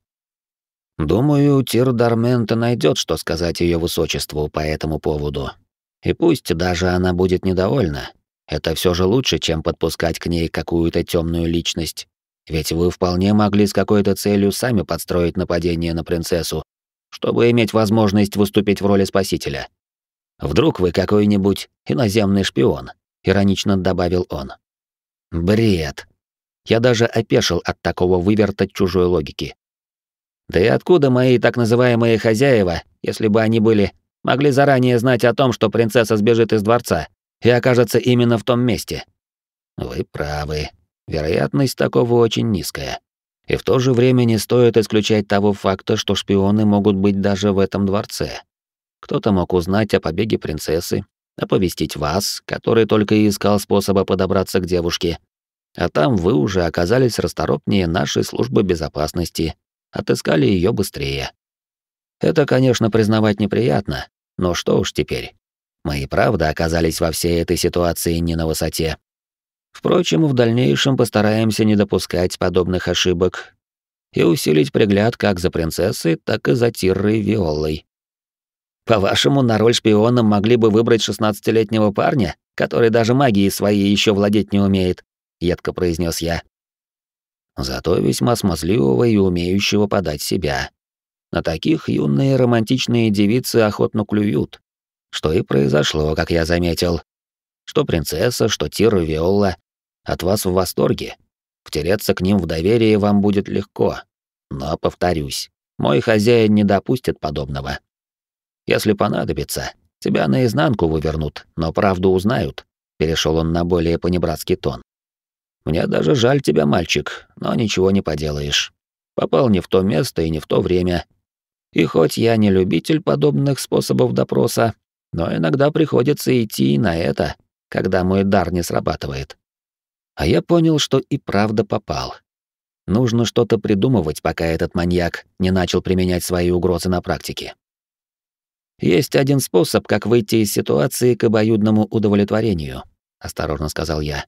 Думаю, Тир Дармента найдет, что сказать ее высочеству по этому поводу. И пусть даже она будет недовольна, это все же лучше, чем подпускать к ней какую-то темную личность. Ведь вы вполне могли с какой-то целью сами подстроить нападение на принцессу, чтобы иметь возможность выступить в роли спасителя. Вдруг вы какой-нибудь иноземный шпион, иронично добавил он. Бред. Я даже опешил от такого выверта чужой логики. Да и откуда мои так называемые хозяева, если бы они были, могли заранее знать о том, что принцесса сбежит из дворца и окажется именно в том месте? Вы правы. Вероятность такого очень низкая. И в то же время не стоит исключать того факта, что шпионы могут быть даже в этом дворце. Кто-то мог узнать о побеге принцессы оповестить вас, который только и искал способа подобраться к девушке. А там вы уже оказались расторопнее нашей службы безопасности, отыскали ее быстрее. Это, конечно, признавать неприятно, но что уж теперь. Мы и правда оказались во всей этой ситуации не на высоте. Впрочем, в дальнейшем постараемся не допускать подобных ошибок и усилить пригляд как за принцессой, так и за Тиррой Виолой. По-вашему, на роль шпиона могли бы выбрать шестнадцатилетнего парня, который даже магией своей еще владеть не умеет, едко произнес я. Зато весьма смазливого и умеющего подать себя. На таких юные романтичные девицы охотно клюют. Что и произошло, как я заметил. Что принцесса, что Тира Виола от вас в восторге. Втереться к ним в доверие вам будет легко. Но, повторюсь, мой хозяин не допустит подобного. Если понадобится, тебя наизнанку вывернут, но правду узнают. Перешел он на более понебратский тон. Мне даже жаль тебя, мальчик, но ничего не поделаешь. Попал не в то место и не в то время. И хоть я не любитель подобных способов допроса, но иногда приходится идти и на это, когда мой дар не срабатывает. А я понял, что и правда попал. Нужно что-то придумывать, пока этот маньяк не начал применять свои угрозы на практике. Есть один способ, как выйти из ситуации к обоюдному удовлетворению, осторожно сказал я.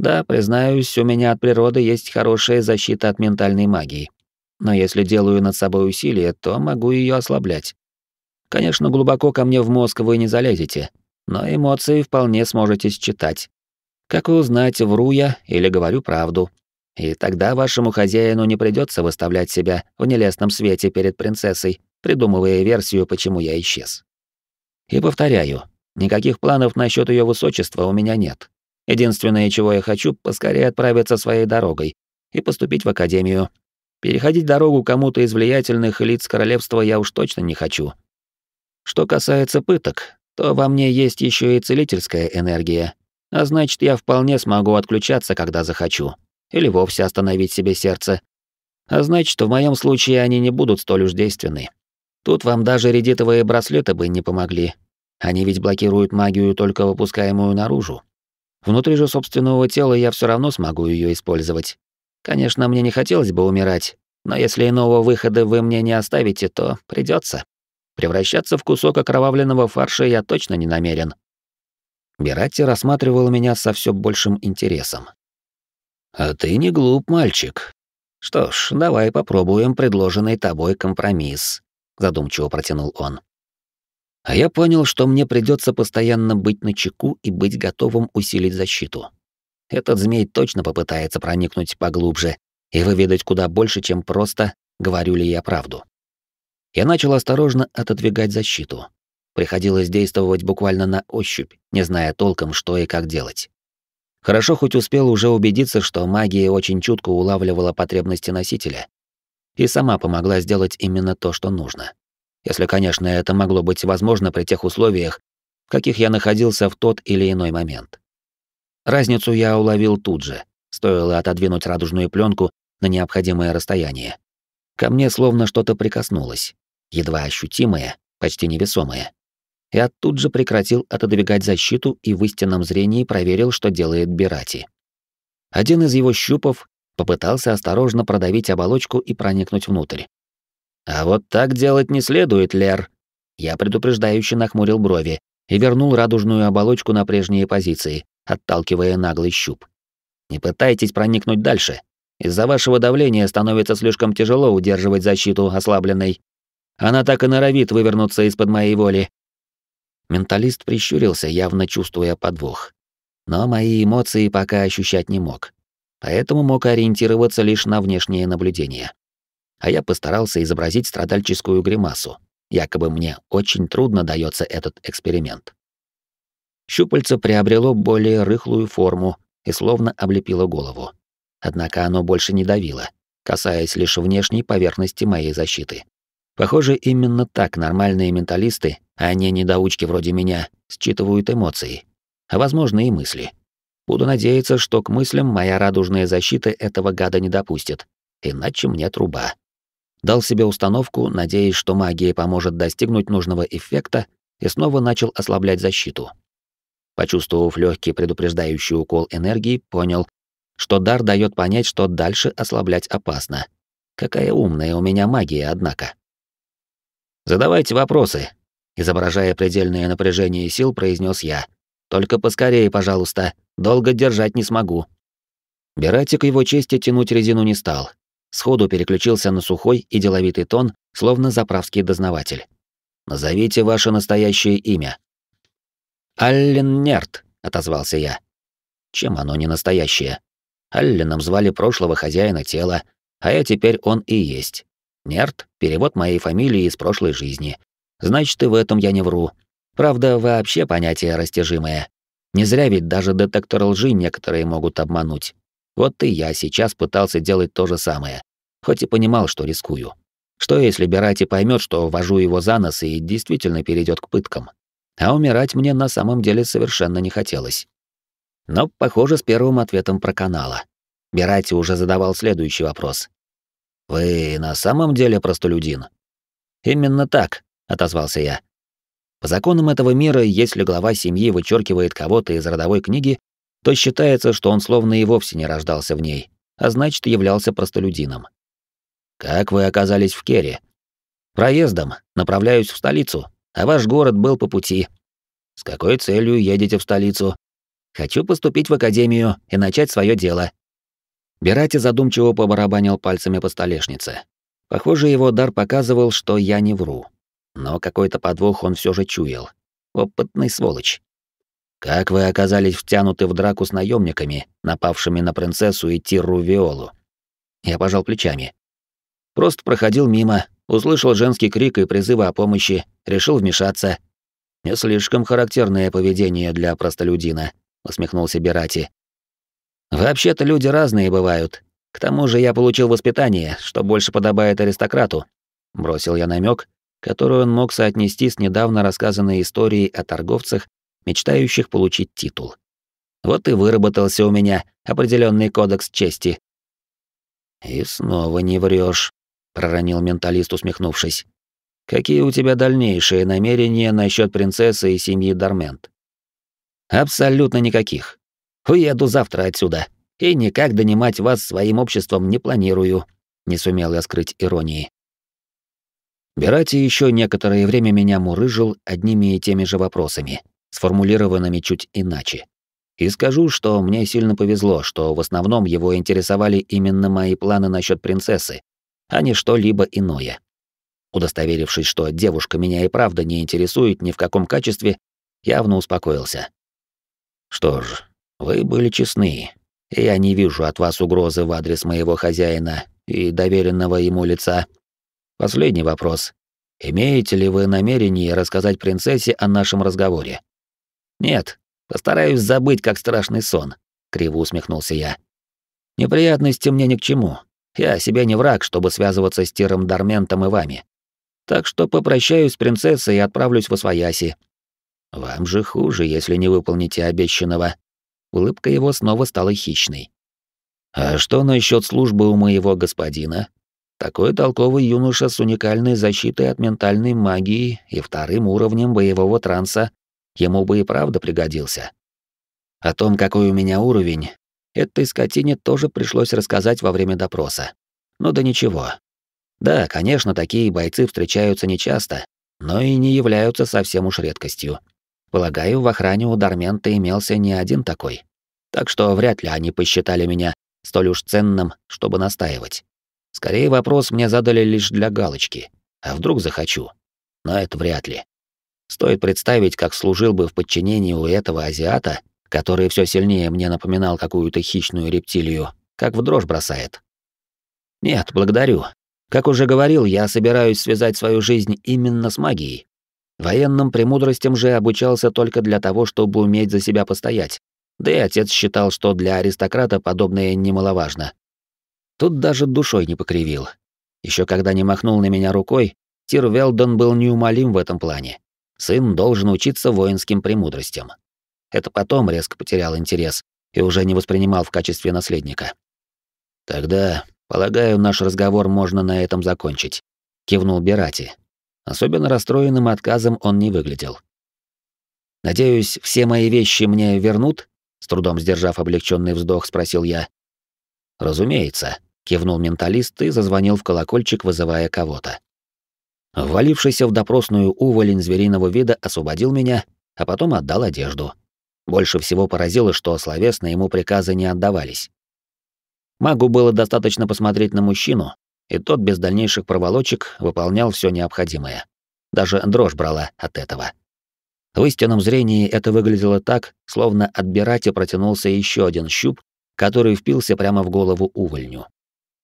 Да, признаюсь, у меня от природы есть хорошая защита от ментальной магии. Но если делаю над собой усилия, то могу ее ослаблять. Конечно, глубоко ко мне в мозг вы не залезете, но эмоции вполне сможете считать. Как узнать, вру я или говорю правду. И тогда вашему хозяину не придется выставлять себя в нелестном свете перед принцессой, придумывая версию, почему я исчез. И повторяю, никаких планов насчет ее высочества у меня нет. Единственное, чего я хочу, поскорее отправиться своей дорогой и поступить в академию. Переходить дорогу кому-то из влиятельных лиц королевства я уж точно не хочу. Что касается пыток, то во мне есть еще и целительская энергия, а значит, я вполне смогу отключаться, когда захочу, или вовсе остановить себе сердце. А значит, в моем случае они не будут столь уж действенны. Тут вам даже редитовые браслеты бы не помогли. Они ведь блокируют магию, только выпускаемую наружу. Внутри же собственного тела я все равно смогу ее использовать. Конечно, мне не хотелось бы умирать, но если иного выхода вы мне не оставите, то придется. Превращаться в кусок окровавленного фарша я точно не намерен. Бератти рассматривал меня со все большим интересом. «А ты не глуп, мальчик. Что ж, давай попробуем предложенный тобой компромисс», — задумчиво протянул он. А я понял, что мне придется постоянно быть на чеку и быть готовым усилить защиту. Этот змей точно попытается проникнуть поглубже и выведать куда больше, чем просто говорю ли я правду. Я начал осторожно отодвигать защиту. Приходилось действовать буквально на ощупь, не зная толком, что и как делать. Хорошо хоть успел уже убедиться, что магия очень чутко улавливала потребности носителя и сама помогла сделать именно то, что нужно. Если, конечно, это могло быть возможно при тех условиях, в каких я находился в тот или иной момент. Разницу я уловил тут же, стоило отодвинуть радужную пленку на необходимое расстояние. Ко мне словно что-то прикоснулось, едва ощутимое, почти невесомое. Я тут же прекратил отодвигать защиту и в истинном зрении проверил, что делает Бирати. Один из его щупов попытался осторожно продавить оболочку и проникнуть внутрь. «А вот так делать не следует, Лер!» Я предупреждающе нахмурил брови и вернул радужную оболочку на прежние позиции, отталкивая наглый щуп. «Не пытайтесь проникнуть дальше. Из-за вашего давления становится слишком тяжело удерживать защиту ослабленной. Она так и норовит вывернуться из-под моей воли. Менталист прищурился, явно чувствуя подвох. Но мои эмоции пока ощущать не мог. Поэтому мог ориентироваться лишь на внешнее наблюдение. А я постарался изобразить страдальческую гримасу. Якобы мне очень трудно дается этот эксперимент. Щупальце приобрело более рыхлую форму и словно облепило голову. Однако оно больше не давило, касаясь лишь внешней поверхности моей защиты. Похоже, именно так нормальные менталисты, а не недоучки вроде меня, считывают эмоции, а возможно и мысли. Буду надеяться, что к мыслям моя радужная защита этого гада не допустит, иначе мне труба. Дал себе установку, надеясь, что магия поможет достигнуть нужного эффекта, и снова начал ослаблять защиту. Почувствовав легкий предупреждающий укол энергии, понял, что дар дает понять, что дальше ослаблять опасно. Какая умная у меня магия, однако. Задавайте вопросы, изображая предельное напряжение сил, произнес я. Только поскорее, пожалуйста, долго держать не смогу. Бератик его чести тянуть резину не стал. Сходу переключился на сухой и деловитый тон, словно заправский дознаватель. Назовите ваше настоящее имя. Аллен Нерт, отозвался я. Чем оно не настоящее? Алленом звали прошлого хозяина тела, а я теперь он и есть. Нерт — перевод моей фамилии из прошлой жизни. Значит, и в этом я не вру. Правда, вообще понятие растяжимое. Не зря ведь даже детектор лжи некоторые могут обмануть. Вот и я сейчас пытался делать то же самое, хоть и понимал, что рискую. Что если Берати поймет, что ввожу его за нос и действительно перейдет к пыткам? А умирать мне на самом деле совершенно не хотелось. Но, похоже, с первым ответом проканала. Берати уже задавал следующий вопрос. «Вы на самом деле простолюдин?» «Именно так», — отозвался я. По законам этого мира, если глава семьи вычеркивает кого-то из родовой книги, то считается, что он словно и вовсе не рождался в ней, а значит, являлся простолюдином. «Как вы оказались в Керри?» «Проездом. Направляюсь в столицу. А ваш город был по пути». «С какой целью едете в столицу?» «Хочу поступить в академию и начать свое дело». Берати задумчиво побарабанил пальцами по столешнице. Похоже, его дар показывал, что я не вру. Но какой-то подвох он все же чуял. Опытный сволочь. Как вы оказались втянуты в драку с наемниками, напавшими на принцессу и Тирру Виолу? Я пожал плечами. Просто проходил мимо, услышал женский крик и призывы о помощи, решил вмешаться. Не слишком характерное поведение для простолюдина, усмехнулся Берати. Вообще-то люди разные бывают. К тому же я получил воспитание, что больше подобает аристократу. Бросил я намек, который он мог соотнести с недавно рассказанной историей о торговцах мечтающих получить титул. Вот и выработался у меня определенный кодекс чести. И снова не врешь, проронил менталист, усмехнувшись. Какие у тебя дальнейшие намерения насчет принцессы и семьи Дармент? Абсолютно никаких. Уеду завтра отсюда, и никак донимать вас своим обществом не планирую. Не сумел я скрыть иронии. Берати еще некоторое время меня мурыжил одними и теми же вопросами, сформулированными чуть иначе. И скажу, что мне сильно повезло, что в основном его интересовали именно мои планы насчет принцессы, а не что-либо иное. Удостоверившись, что девушка меня и правда не интересует ни в каком качестве, явно успокоился. Что ж, вы были честны, и я не вижу от вас угрозы в адрес моего хозяина и доверенного ему лица. Последний вопрос. Имеете ли вы намерение рассказать принцессе о нашем разговоре? Нет, постараюсь забыть, как страшный сон, криво усмехнулся я. Неприятности мне ни к чему. Я себе не враг, чтобы связываться с Тиром Дарментом и вами. Так что попрощаюсь с принцессой и отправлюсь в Освояси. Вам же хуже, если не выполните обещанного. Улыбка его снова стала хищной. А что насчет службы у моего господина? Такой толковый юноша с уникальной защитой от ментальной магии и вторым уровнем боевого транса ему бы и правда пригодился. О том, какой у меня уровень, этой скотине тоже пришлось рассказать во время допроса. Ну да ничего. Да, конечно, такие бойцы встречаются нечасто, но и не являются совсем уж редкостью. Полагаю, в охране у Дармента имелся не один такой. Так что вряд ли они посчитали меня столь уж ценным, чтобы настаивать. Скорее, вопрос мне задали лишь для галочки. А вдруг захочу? Но это вряд ли. Стоит представить, как служил бы в подчинении у этого азиата, который все сильнее мне напоминал какую-то хищную рептилию, как в дрожь бросает. Нет, благодарю. Как уже говорил, я собираюсь связать свою жизнь именно с магией. Военным премудростям же обучался только для того, чтобы уметь за себя постоять. Да и отец считал, что для аристократа подобное немаловажно. Тут даже душой не покривил. Еще когда не махнул на меня рукой, Тир Велдон был неумолим в этом плане. Сын должен учиться воинским премудростям. Это потом резко потерял интерес и уже не воспринимал в качестве наследника. Тогда, полагаю, наш разговор можно на этом закончить, кивнул Берати. Особенно расстроенным отказом он не выглядел. Надеюсь, все мои вещи мне вернут? С трудом сдержав облегченный вздох, спросил я. Разумеется, кивнул менталист и зазвонил в колокольчик, вызывая кого-то. Ввалившийся в допросную уволень звериного вида освободил меня, а потом отдал одежду. Больше всего поразило, что словесно ему приказы не отдавались. Магу было достаточно посмотреть на мужчину, и тот без дальнейших проволочек выполнял все необходимое. Даже дрожь брала от этого. В истинном зрении это выглядело так, словно от Берати протянулся еще один щуп, который впился прямо в голову увольню.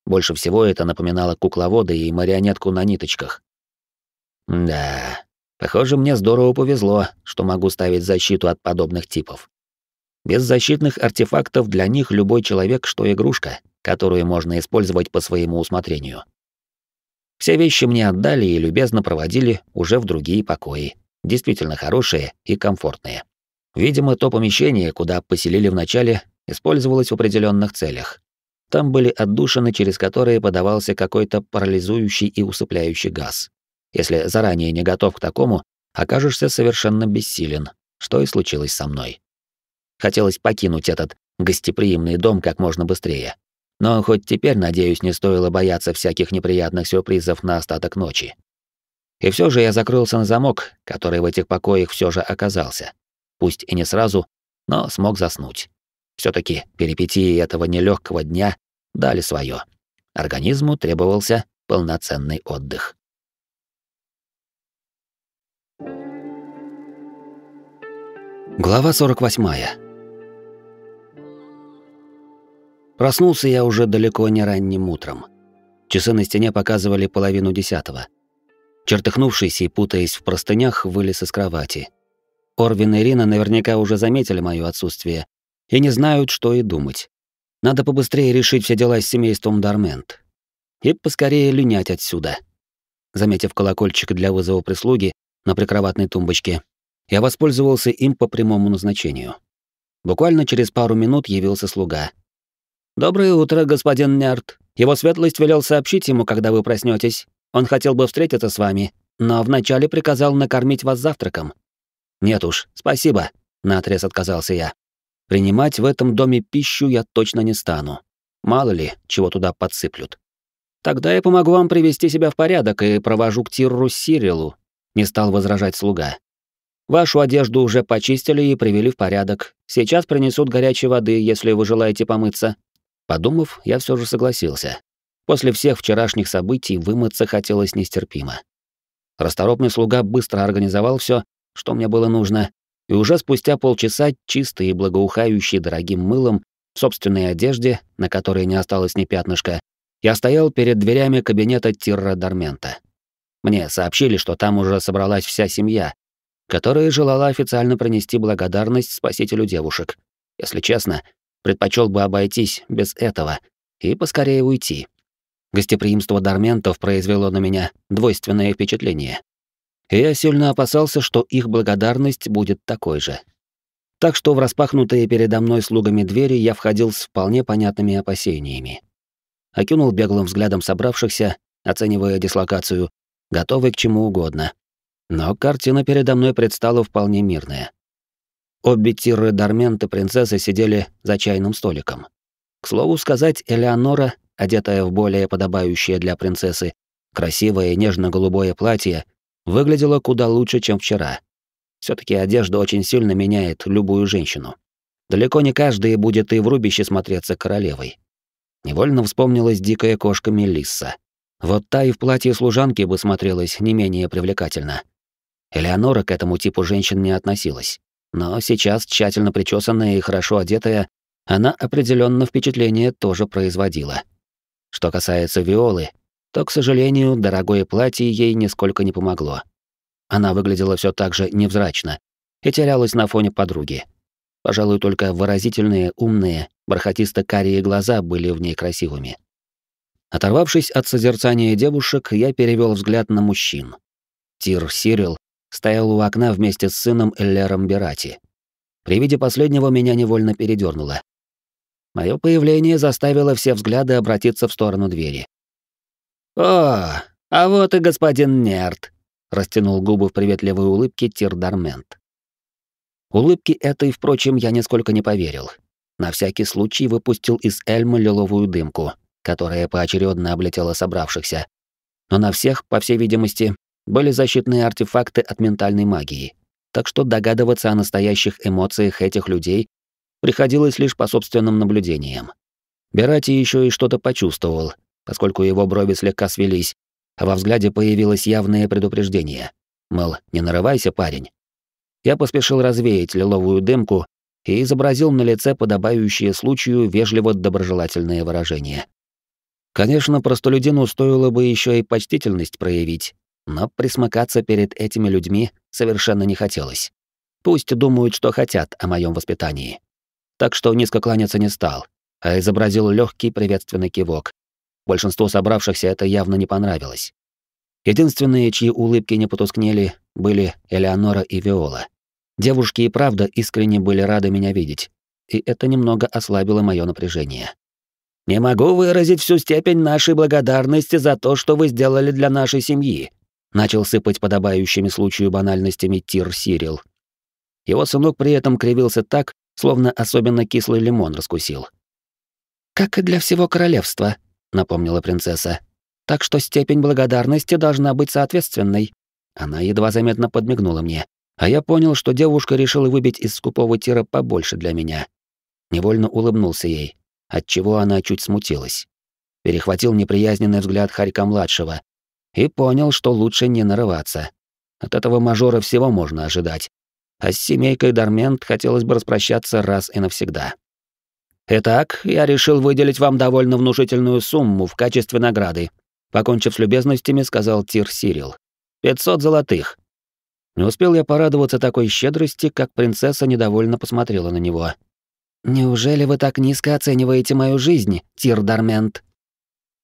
Больше всего это напоминало кукловода и марионетку на ниточках, да, похоже, мне здорово повезло, что могу ставить защиту от подобных типов. Без защитных артефактов для них любой человек что игрушка, которую можно использовать по своему усмотрению. Все вещи мне отдали и любезно проводили уже в другие покои, действительно хорошие и комфортные. Видимо, то помещение, куда поселили вначале, использовалось в определенных целях. Там были отдушины, через которые подавался какой-то парализующий и усыпляющий газ. Если заранее не готов к такому, окажешься совершенно бессилен, что и случилось со мной. Хотелось покинуть этот гостеприимный дом как можно быстрее. Но хоть теперь, надеюсь, не стоило бояться всяких неприятных сюрпризов на остаток ночи. И все же я закрылся на замок, который в этих покоях все же оказался. Пусть и не сразу, но смог заснуть. все таки перипетии этого нелегкого дня дали свое. Организму требовался полноценный отдых. Глава 48. Проснулся я уже далеко не ранним утром. Часы на стене показывали половину десятого. Чертыхнувшись и путаясь в простынях, вылез из кровати. Орвин и Ирина наверняка уже заметили моё отсутствие и не знают, что и думать. Надо побыстрее решить все дела с семейством Дармент. И поскорее линять отсюда. Заметив колокольчик для вызова прислуги на прикроватной тумбочке, я воспользовался им по прямому назначению. Буквально через пару минут явился слуга — «Доброе утро, господин Нерт. Его светлость велел сообщить ему, когда вы проснетесь. Он хотел бы встретиться с вами, но вначале приказал накормить вас завтраком». «Нет уж, спасибо», — наотрез отказался я. «Принимать в этом доме пищу я точно не стану. Мало ли, чего туда подсыплют». «Тогда я помогу вам привести себя в порядок и провожу к Тирру Сирилу», — не стал возражать слуга. «Вашу одежду уже почистили и привели в порядок. Сейчас принесут горячей воды, если вы желаете помыться». Подумав, я все же согласился. После всех вчерашних событий вымыться хотелось нестерпимо. Расторопный слуга быстро организовал все, что мне было нужно, и уже спустя полчаса, чистый и благоухающий дорогим мылом, в собственной одежде, на которой не осталось ни пятнышка, я стоял перед дверями кабинета Тирра Дармента. Мне сообщили, что там уже собралась вся семья, которая желала официально принести благодарность спасителю девушек. Если честно, предпочел бы обойтись без этого и поскорее уйти. Гостеприимство Дарментов произвело на меня двойственное впечатление. Я сильно опасался, что их благодарность будет такой же. Так что в распахнутые передо мной слугами двери я входил с вполне понятными опасениями. Окинул беглым взглядом собравшихся, оценивая дислокацию, готовый к чему угодно. Но картина передо мной предстала вполне мирная. Обе Тиры Дарменты принцессы сидели за чайным столиком. К слову сказать, Элеонора, одетая в более подобающее для принцессы, красивое нежно-голубое платье, выглядела куда лучше, чем вчера. все таки одежда очень сильно меняет любую женщину. Далеко не каждая будет и в рубище смотреться королевой. Невольно вспомнилась дикая кошка Мелисса. Вот та и в платье служанки бы смотрелась не менее привлекательно. Элеонора к этому типу женщин не относилась. Но сейчас, тщательно причесанная и хорошо одетая, она определенно впечатление тоже производила. Что касается Виолы, то, к сожалению, дорогое платье ей нисколько не помогло. Она выглядела все так же невзрачно и терялась на фоне подруги. Пожалуй, только выразительные, умные, бархатисто-карие глаза были в ней красивыми. Оторвавшись от созерцания девушек, я перевел взгляд на мужчин. Тир Сирил стоял у окна вместе с сыном Эллером Берати. При виде последнего меня невольно передёрнуло. Моё появление заставило все взгляды обратиться в сторону двери. «О, а вот и господин Нерт», — растянул губы в приветливой улыбке Тирдармент. Улыбки этой, впрочем, я нисколько не поверил. На всякий случай выпустил из Эльмы лиловую дымку, которая поочередно облетела собравшихся. Но на всех, по всей видимости, были защитные артефакты от ментальной магии, так что догадываться о настоящих эмоциях этих людей приходилось лишь по собственным наблюдениям. Берати еще и что-то почувствовал, поскольку его брови слегка свелись, а во взгляде появилось явное предупреждение. Мол, не нарывайся, парень. Я поспешил развеять лиловую дымку и изобразил на лице подобающее случаю вежливо-доброжелательное выражение. Конечно, простолюдину стоило бы еще и почтительность проявить, но присмыкаться перед этими людьми совершенно не хотелось. Пусть думают, что хотят о моем воспитании. Так что низко кланяться не стал, а изобразил легкий приветственный кивок. Большинству собравшихся это явно не понравилось. Единственные, чьи улыбки не потускнели, были Элеонора и Виола. Девушки и правда искренне были рады меня видеть, и это немного ослабило мое напряжение. «Не могу выразить всю степень нашей благодарности за то, что вы сделали для нашей семьи», начал сыпать подобающими случаю банальностями Тир Сирил. Его сынок при этом кривился так, словно особенно кислый лимон раскусил. «Как и для всего королевства», — напомнила принцесса. «Так что степень благодарности должна быть соответственной». Она едва заметно подмигнула мне, а я понял, что девушка решила выбить из скупого тира побольше для меня. Невольно улыбнулся ей, отчего она чуть смутилась. Перехватил неприязненный взгляд Харька-младшего и понял, что лучше не нарываться. От этого мажора всего можно ожидать. А с семейкой Дармент хотелось бы распрощаться раз и навсегда. Итак, я решил выделить вам довольно внушительную сумму в качестве награды. Покончив с любезностями, сказал Тир Сирил. «Пятьсот золотых». Не успел я порадоваться такой щедрости, как принцесса недовольно посмотрела на него. «Неужели вы так низко оцениваете мою жизнь, Тир Дармент?»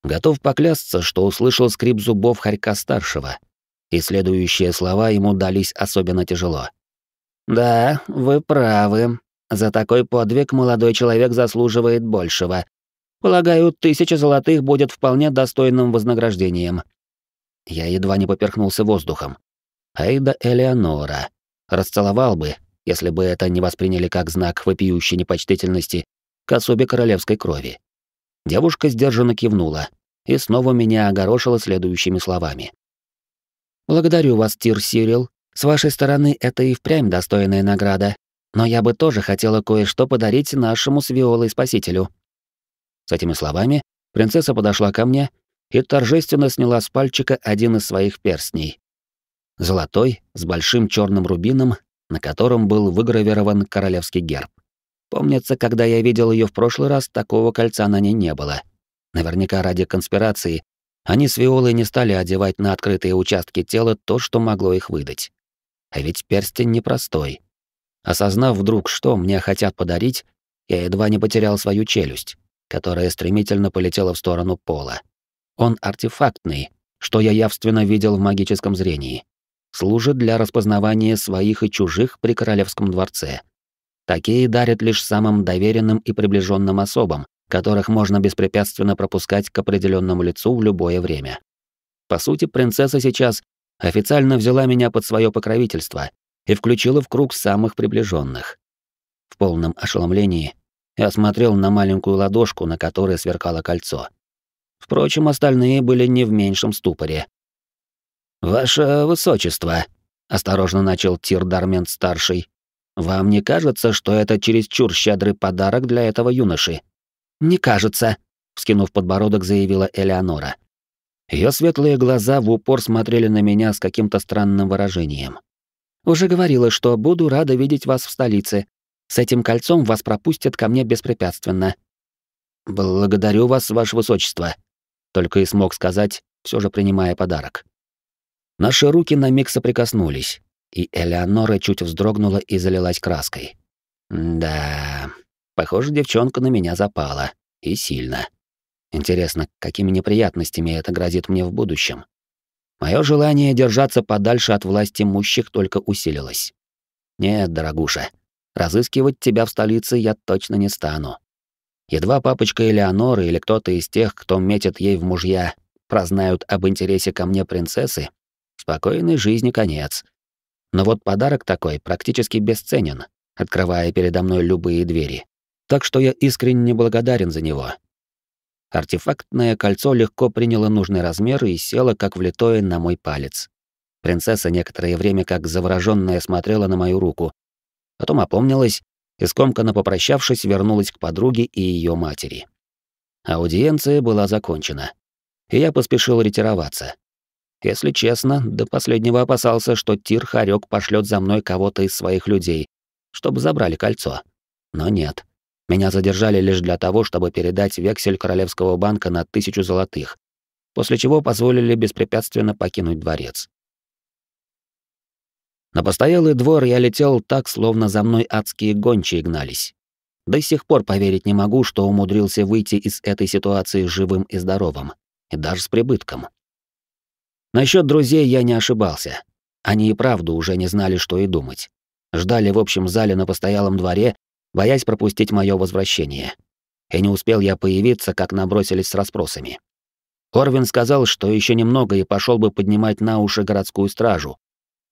Готов поклясться, что услышал скрип зубов Харька-старшего, и следующие слова ему дались особенно тяжело. «Да, вы правы. За такой подвиг молодой человек заслуживает большего. Полагаю, тысяча золотых будет вполне достойным вознаграждением». Я едва не поперхнулся воздухом. Айда Элеонора. Расцеловал бы, если бы это не восприняли как знак вопиющей непочтительности к особе королевской крови. Девушка сдержанно кивнула и снова меня огорошила следующими словами. «Благодарю вас, Тир Сирил. С вашей стороны это и впрямь достойная награда. Но я бы тоже хотела кое-что подарить нашему с Виолой спасителю». С этими словами принцесса подошла ко мне и торжественно сняла с пальчика один из своих перстней. Золотой, с большим черным рубином, на котором был выгравирован королевский герб. Помнится, когда я видел ее в прошлый раз, такого кольца на ней не было. Наверняка ради конспирации они с Виолой не стали одевать на открытые участки тела то, что могло их выдать. А ведь перстень непростой. Осознав вдруг, что мне хотят подарить, я едва не потерял свою челюсть, которая стремительно полетела в сторону пола. Он артефактный, что я явственно видел в магическом зрении. Служит для распознавания своих и чужих при королевском дворце. Такие дарят лишь самым доверенным и приближенным особам, которых можно беспрепятственно пропускать к определенному лицу в любое время. По сути, принцесса сейчас официально взяла меня под свое покровительство и включила в круг самых приближенных. В полном ошеломлении я смотрел на маленькую ладошку, на которой сверкало кольцо. Впрочем, остальные были не в меньшем ступоре. «Ваше высочество», — осторожно начал Тир Дармент старший вам не кажется, что это чересчур щедрый подарок для этого юноши? Не кажется, вскинув подбородок, заявила Элеонора. Ее светлые глаза в упор смотрели на меня с каким-то странным выражением. Уже говорила, что буду рада видеть вас в столице. С этим кольцом вас пропустят ко мне беспрепятственно. Благодарю вас, ваше высочество, только и смог сказать, все же принимая подарок. Наши руки на миг соприкоснулись, и Элеонора чуть вздрогнула и залилась краской. Да, похоже, девчонка на меня запала. И сильно. Интересно, какими неприятностями это грозит мне в будущем? Мое желание держаться подальше от власти имущих только усилилось. Нет, дорогуша, разыскивать тебя в столице я точно не стану. Едва папочка Элеоноры или кто-то из тех, кто метит ей в мужья, прознают об интересе ко мне принцессы, спокойной жизни конец. Но вот подарок такой практически бесценен, открывая передо мной любые двери. Так что я искренне благодарен за него. Артефактное кольцо легко приняло нужный размер и село как влитое на мой палец. Принцесса некоторое время как заворожённая смотрела на мою руку, потом опомнилась и, скомканно попрощавшись, вернулась к подруге и ее матери. Аудиенция была закончена, и я поспешил ретироваться. Если честно, до последнего опасался, что Тир Харек пошлет за мной кого-то из своих людей, чтобы забрали кольцо. Но нет. Меня задержали лишь для того, чтобы передать вексель Королевского банка на тысячу золотых, после чего позволили беспрепятственно покинуть дворец. На постоялый двор я летел так, словно за мной адские гончие гнались. До сих пор поверить не могу, что умудрился выйти из этой ситуации живым и здоровым, и даже с прибытком. Насчет друзей я не ошибался. Они и правду уже не знали, что и думать. ждали в общем зале на постоялом дворе, боясь пропустить мое возвращение. И не успел я появиться, как набросились с расспросами. Орвин сказал, что еще немного и пошел бы поднимать на уши городскую стражу.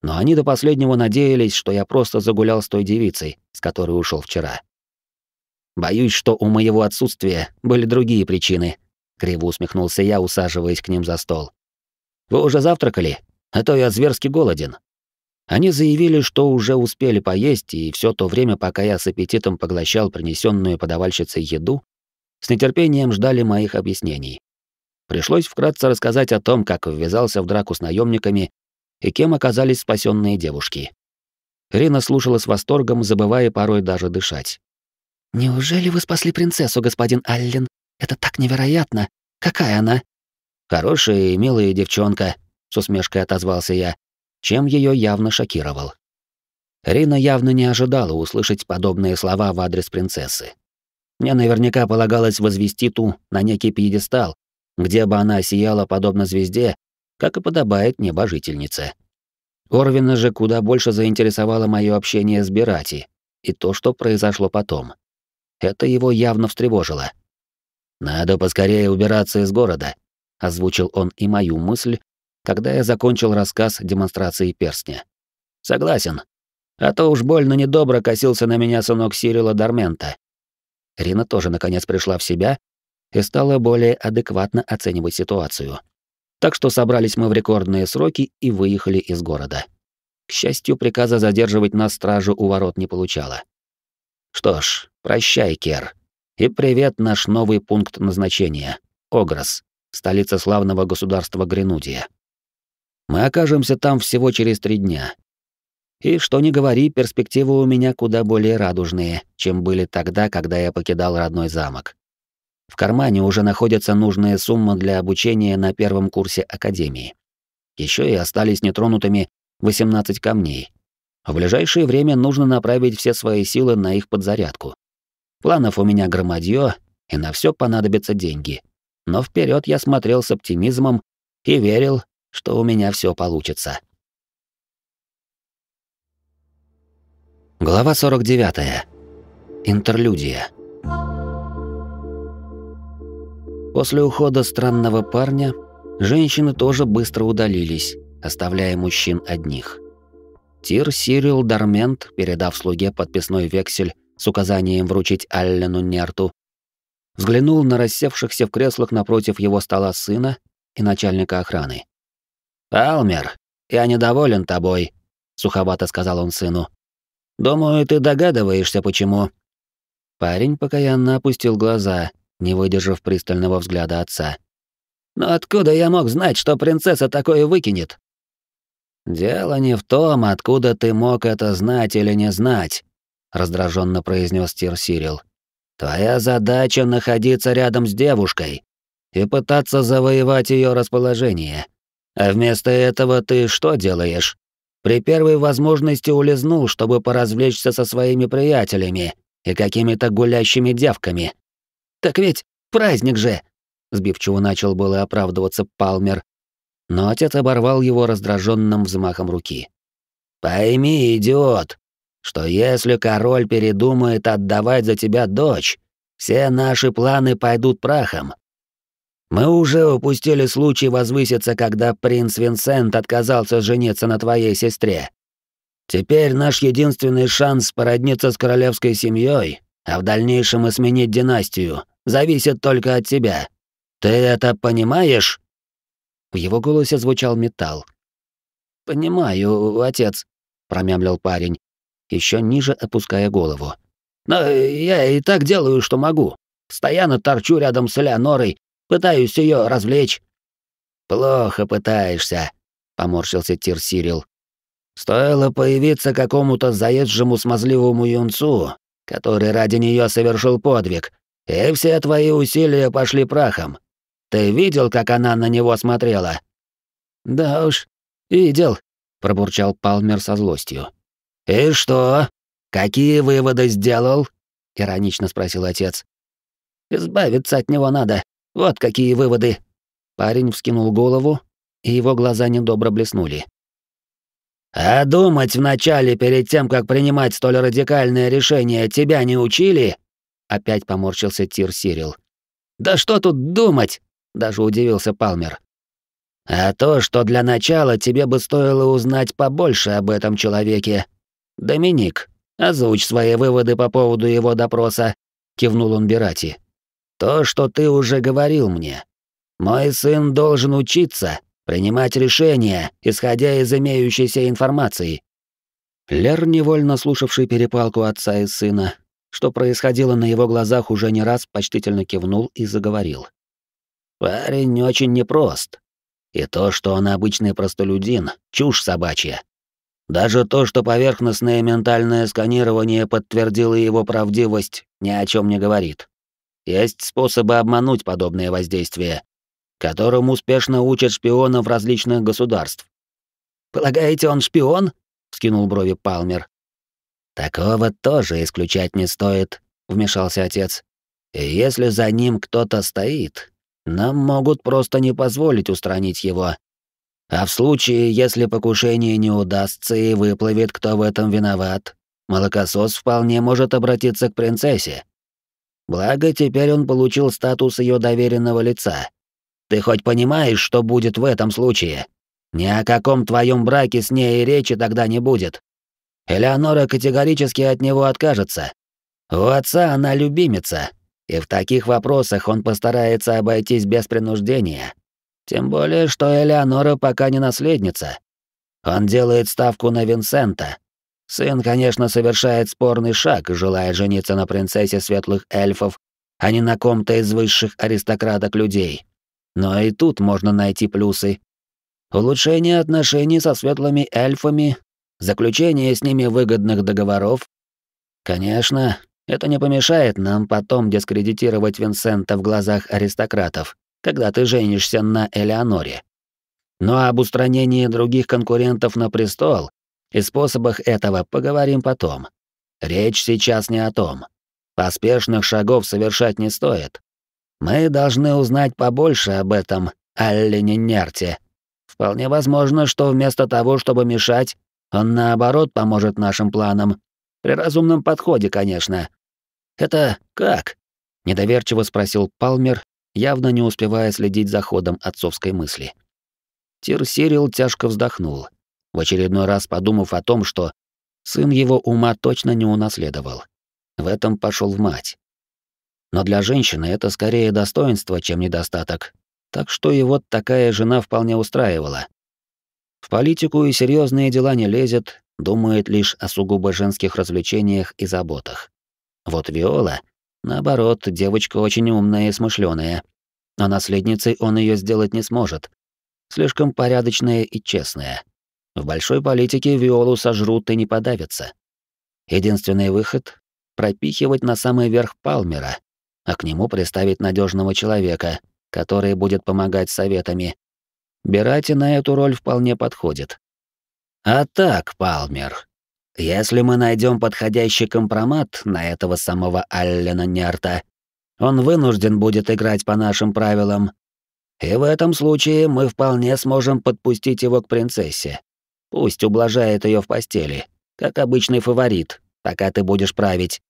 Но они до последнего надеялись, что я просто загулял с той девицей, с которой ушел вчера. Боюсь, что у моего отсутствия были другие причины, криво усмехнулся я, усаживаясь к ним за стол. Вы уже завтракали? А то я зверски голоден. Они заявили, что уже успели поесть, и все то время, пока я с аппетитом поглощал принесенную подавальщицей еду, с нетерпением ждали моих объяснений. Пришлось вкратце рассказать о том, как ввязался в драку с наемниками и кем оказались спасенные девушки. Рина слушала с восторгом, забывая порой даже дышать. «Неужели вы спасли принцессу, господин Аллен? Это так невероятно! Какая она?» «Хорошая и милая девчонка», — с усмешкой отозвался я, чем ее явно шокировал. Рина явно не ожидала услышать подобные слова в адрес принцессы. Мне наверняка полагалось возвести ту на некий пьедестал, где бы она сияла подобно звезде, как и подобает небожительнице. Орвина же куда больше заинтересовало мое общение с Берати и то, что произошло потом. Это его явно встревожило. «Надо поскорее убираться из города», — озвучил он и мою мысль, когда я закончил рассказ демонстрации перстня. «Согласен. А то уж больно недобро косился на меня сынок Сирила Дармента». Рина тоже наконец пришла в себя и стала более адекватно оценивать ситуацию. Так что собрались мы в рекордные сроки и выехали из города. К счастью, приказа задерживать нас стражу у ворот не получала. Что ж, прощай, Кер. И привет наш новый пункт назначения — Огрос, столица славного государства Гренудия. Мы окажемся там всего через три дня. И что ни говори, перспективы у меня куда более радужные, чем были тогда, когда я покидал родной замок. В кармане уже находится нужная сумма для обучения на первом курсе академии. Еще и остались нетронутыми 18 камней. В ближайшее время нужно направить все свои силы на их подзарядку. Планов у меня громадье, и на все понадобятся деньги. Но вперед я смотрел с оптимизмом и верил, что у меня все получится. Глава 49. Интерлюдия. После ухода странного парня женщины тоже быстро удалились, оставляя мужчин одних. Тир Сирил Дармент, передав слуге подписной вексель с указанием вручить Аллену Нерту, взглянул на рассевшихся в креслах напротив его стола сына и начальника охраны. «Алмер, я недоволен тобой», — суховато сказал он сыну. «Думаю, ты догадываешься, почему». Парень покаянно опустил глаза, не выдержав пристального взгляда отца. «Но откуда я мог знать, что принцесса такое выкинет?» «Дело не в том, откуда ты мог это знать или не знать», — раздраженно произнес Тир Сирил. «Твоя задача — находиться рядом с девушкой и пытаться завоевать ее расположение. А вместо этого ты что делаешь? При первой возможности улизнул, чтобы поразвлечься со своими приятелями и какими-то гулящими девками. Так ведь праздник же, сбивчиво начал было оправдываться Палмер, но отец оборвал его раздраженным взмахом руки. Пойми, идиот, что если король передумает отдавать за тебя дочь, все наши планы пойдут прахом. Мы уже упустили случай возвыситься, когда принц Винсент отказался жениться на твоей сестре. Теперь наш единственный шанс породниться с королевской семьей, а в дальнейшем и сменить династию, зависит только от тебя. Ты это понимаешь?» В его голосе звучал металл. «Понимаю, отец», — промямлил парень, еще ниже опуская голову. «Но я и так делаю, что могу. Постоянно торчу рядом с Леонорой, Пытаюсь ее развлечь». «Плохо пытаешься», — поморщился Тир Сирил. «Стоило появиться какому-то заезжему смазливому юнцу, который ради нее совершил подвиг, и все твои усилия пошли прахом. Ты видел, как она на него смотрела?» «Да уж, видел», — пробурчал Палмер со злостью. «И что? Какие выводы сделал?» — иронично спросил отец. «Избавиться от него надо. Вот какие выводы. Парень вскинул голову, и его глаза недобро блеснули. А думать вначале, перед тем, как принимать столь радикальное решение, тебя не учили? Опять поморщился Тир Сирил. Да что тут думать? Даже удивился Палмер. А то, что для начала тебе бы стоило узнать побольше об этом человеке. Доминик, озвучь свои выводы по поводу его допроса, кивнул он Берати. То, что ты уже говорил мне. Мой сын должен учиться, принимать решения, исходя из имеющейся информации. Лер, невольно слушавший перепалку отца и сына, что происходило на его глазах, уже не раз почтительно кивнул и заговорил. Парень очень непрост. И то, что он обычный простолюдин, чушь собачья. Даже то, что поверхностное ментальное сканирование подтвердило его правдивость, ни о чем не говорит. Есть способы обмануть подобное воздействие, которым успешно учат шпионов различных государств. «Полагаете, он шпион?» — вскинул брови Палмер. «Такого тоже исключать не стоит», — вмешался отец. «И если за ним кто-то стоит, нам могут просто не позволить устранить его. А в случае, если покушение не удастся и выплывет, кто в этом виноват, молокосос вполне может обратиться к принцессе. Благо, теперь он получил статус ее доверенного лица, ты хоть понимаешь, что будет в этом случае? Ни о каком твоем браке с ней речи тогда не будет. Элеонора категорически от него откажется. У отца она любимица, и в таких вопросах он постарается обойтись без принуждения. Тем более, что Элеонора пока не наследница. Он делает ставку на Винсента. Сын, конечно, совершает спорный шаг, желая жениться на принцессе светлых эльфов, а не на ком-то из высших аристократок людей. Но и тут можно найти плюсы. Улучшение отношений со светлыми эльфами, заключение с ними выгодных договоров. Конечно, это не помешает нам потом дискредитировать Винсента в глазах аристократов, когда ты женишься на Элеоноре. Но об устранении других конкурентов на престол и способах этого поговорим потом. Речь сейчас не о том. Поспешных шагов совершать не стоит. Мы должны узнать побольше об этом Аллене Нерте. Вполне возможно, что вместо того, чтобы мешать, он наоборот поможет нашим планам. При разумном подходе, конечно. Это как? Недоверчиво спросил Палмер, явно не успевая следить за ходом отцовской мысли. Тир Сирил тяжко вздохнул, в очередной раз подумав о том, что сын его ума точно не унаследовал. В этом пошел в мать. Но для женщины это скорее достоинство, чем недостаток. Так что и вот такая жена вполне устраивала. В политику и серьезные дела не лезет, думает лишь о сугубо женских развлечениях и заботах. Вот Виола, наоборот, девочка очень умная и смышленая. Но наследницей он ее сделать не сможет. Слишком порядочная и честная. В большой политике Виолу сожрут и не подавятся. Единственный выход — пропихивать на самый верх Палмера, а к нему приставить надежного человека, который будет помогать советами. Берати на эту роль вполне подходит. А так, Палмер, если мы найдем подходящий компромат на этого самого Аллена Нерта, он вынужден будет играть по нашим правилам. И в этом случае мы вполне сможем подпустить его к принцессе. Пусть ублажает ее в постели, как обычный фаворит, пока ты будешь править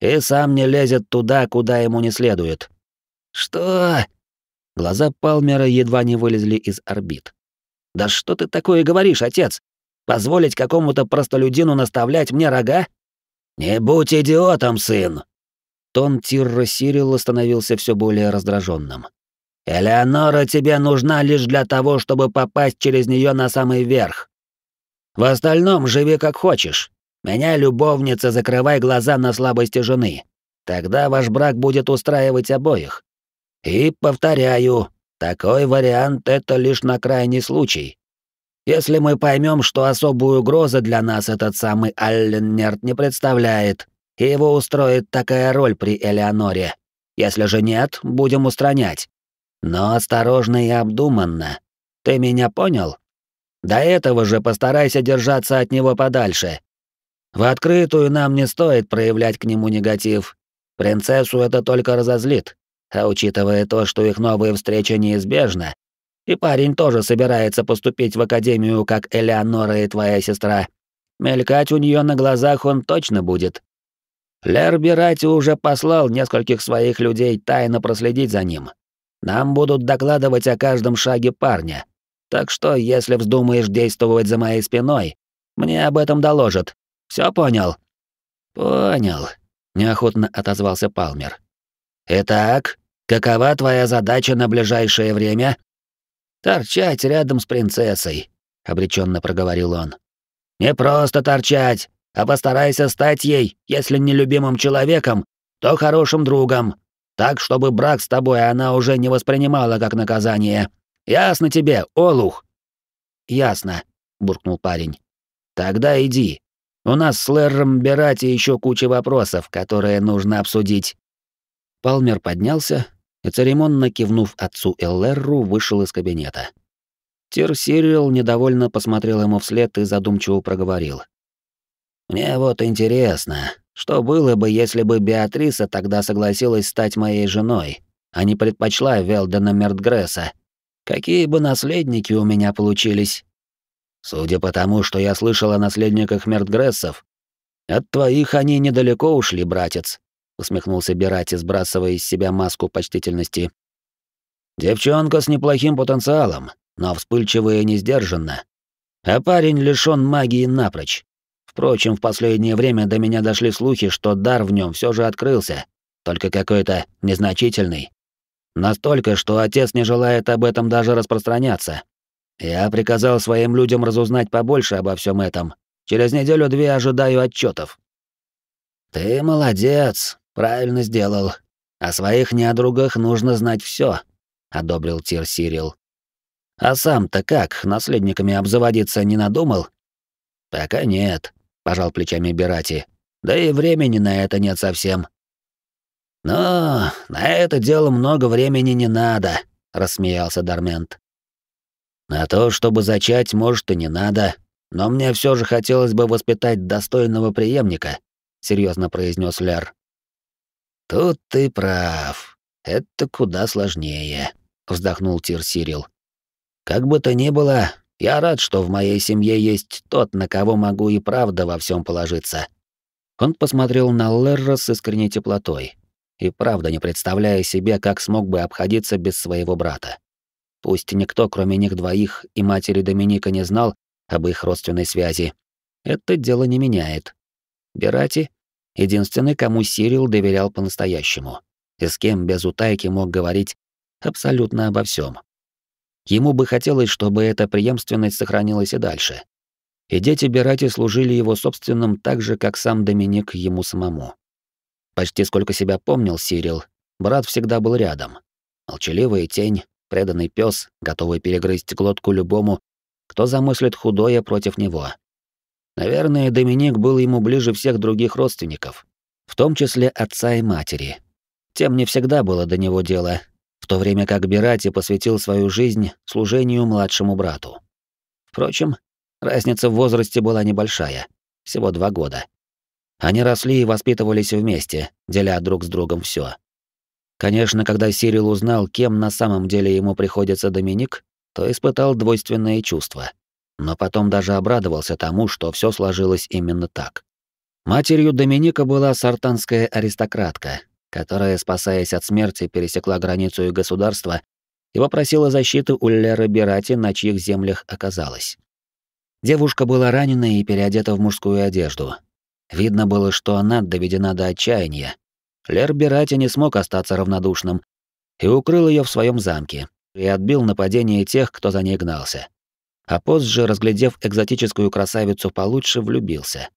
и сам не лезет туда, куда ему не следует. Что? Глаза Палмера едва не вылезли из орбит. Да что ты такое говоришь, отец? Позволить какому-то простолюдину наставлять мне рога? Не будь идиотом, сын. Тон Тирра Сирила становился все более раздраженным. Элеонора тебе нужна лишь для того, чтобы попасть через нее на самый верх. В остальном живи как хочешь. Меня, любовница, закрывай глаза на слабости жены. Тогда ваш брак будет устраивать обоих. И, повторяю, такой вариант — это лишь на крайний случай. Если мы поймем, что особую угрозу для нас этот самый Алленнерт не представляет, и его устроит такая роль при Элеоноре. Если же нет, будем устранять. Но осторожно и обдуманно. Ты меня понял? До этого же постарайся держаться от него подальше. В открытую нам не стоит проявлять к нему негатив. Принцессу это только разозлит. А учитывая то, что их новая встреча неизбежна, И парень тоже собирается поступить в академию, как Элеонора и твоя сестра. Мелькать у нее на глазах он точно будет. Лер Бирати уже послал нескольких своих людей тайно проследить за ним. Нам будут докладывать о каждом шаге парня. Так что, если вздумаешь действовать за моей спиной, мне об этом доложат. Все понял? Понял, неохотно отозвался Палмер. Итак, какова твоя задача на ближайшее время? Торчать рядом с принцессой, обреченно проговорил он. Не просто торчать, а постарайся стать ей, если не любимым человеком, то хорошим другом, так, чтобы брак с тобой она уже не воспринимала как наказание. Ясно тебе, Олух?» «Ясно», — буркнул парень. «Тогда иди. У нас с Лерром Берати еще куча вопросов, которые нужно обсудить». Палмер поднялся и, церемонно кивнув отцу Эллерру, вышел из кабинета. Тир Сириэл недовольно посмотрел ему вслед и задумчиво проговорил. Мне вот интересно, что было бы, если бы Беатриса тогда согласилась стать моей женой, а не предпочла Велдена Мертгресса? Какие бы наследники у меня получились? Судя по тому, что я слышал о наследниках Мертгрессов, от твоих они недалеко ушли, братец, усмехнулся Берати, сбрасывая из себя маску почтительности. Девчонка с неплохим потенциалом, но вспыльчивая и не сдержанна. А парень лишён магии напрочь. Впрочем, в последнее время до меня дошли слухи, что дар в нем все же открылся, только какой-то незначительный. Настолько, что отец не желает об этом даже распространяться. Я приказал своим людям разузнать побольше обо всем этом. Через неделю-две ожидаю отчетов. Ты молодец, правильно сделал. О своих неодругах нужно знать все, одобрил Тир Сирил. А сам-то как, наследниками обзаводиться не надумал? Пока нет пожал плечами Берати. Да и времени на это нет совсем. Но на это дело много времени не надо, рассмеялся Дармент. На то, чтобы зачать, может и не надо, но мне все же хотелось бы воспитать достойного преемника, серьезно произнес Лер. Тут ты прав. Это куда сложнее, вздохнул Тир Сирил. Как бы то ни было, я рад, что в моей семье есть тот, на кого могу и правда во всем положиться. Он посмотрел на Лерра с искренней теплотой и правда не представляя себе, как смог бы обходиться без своего брата. Пусть никто, кроме них двоих и матери Доминика, не знал об их родственной связи, это дело не меняет. Берати — единственный, кому Сирил доверял по-настоящему, и с кем без утайки мог говорить абсолютно обо всем. Ему бы хотелось, чтобы эта преемственность сохранилась и дальше. И дети Берати служили его собственным так же, как сам Доминик ему самому. Почти сколько себя помнил Сирил, брат всегда был рядом. Молчаливая тень, преданный пес, готовый перегрызть глотку любому, кто замыслит худое против него. Наверное, Доминик был ему ближе всех других родственников, в том числе отца и матери. Тем не всегда было до него дело, в то время как Берати посвятил свою жизнь служению младшему брату. Впрочем, разница в возрасте была небольшая, всего два года. Они росли и воспитывались вместе, деля друг с другом все. Конечно, когда Сирил узнал, кем на самом деле ему приходится Доминик, то испытал двойственные чувства. Но потом даже обрадовался тому, что все сложилось именно так. Матерью Доминика была сартанская аристократка, которая, спасаясь от смерти, пересекла границу и государства и попросила защиты у Леры Берати, на чьих землях оказалась. Девушка была ранена и переодета в мужскую одежду. Видно было, что она доведена до отчаяния. Лер Берати не смог остаться равнодушным и укрыл ее в своем замке и отбил нападение тех, кто за ней гнался. А позже, разглядев экзотическую красавицу получше, влюбился.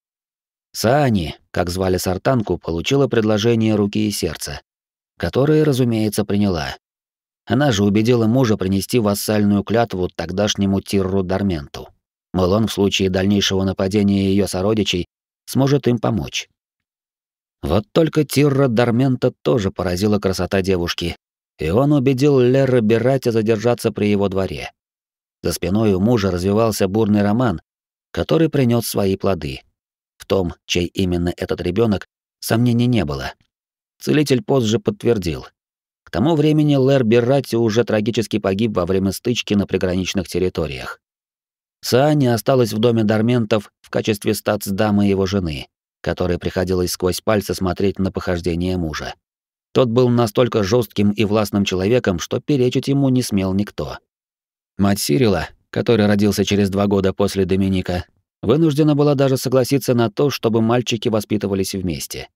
Саани, как звали Сартанку, получила предложение руки и сердца, которое, разумеется, приняла. Она же убедила мужа принести вассальную клятву тогдашнему Тирру Дарменту. Мол, он в случае дальнейшего нападения ее сородичей сможет им помочь. Вот только Тирра Дармента тоже поразила красота девушки, и он убедил Лерра Берати задержаться при его дворе. За спиной у мужа развивался бурный роман, который принес свои плоды — в том, чей именно этот ребенок, сомнений не было. Целитель позже подтвердил. К тому времени Лэр Берратти уже трагически погиб во время стычки на приграничных территориях. Саани осталась в доме Дарментов в качестве статс-дамы его жены, которой приходилось сквозь пальцы смотреть на похождения мужа. Тот был настолько жестким и властным человеком, что перечить ему не смел никто. Мать Сирила, который родился через два года после Доминика, вынуждена была даже согласиться на то, чтобы мальчики воспитывались вместе.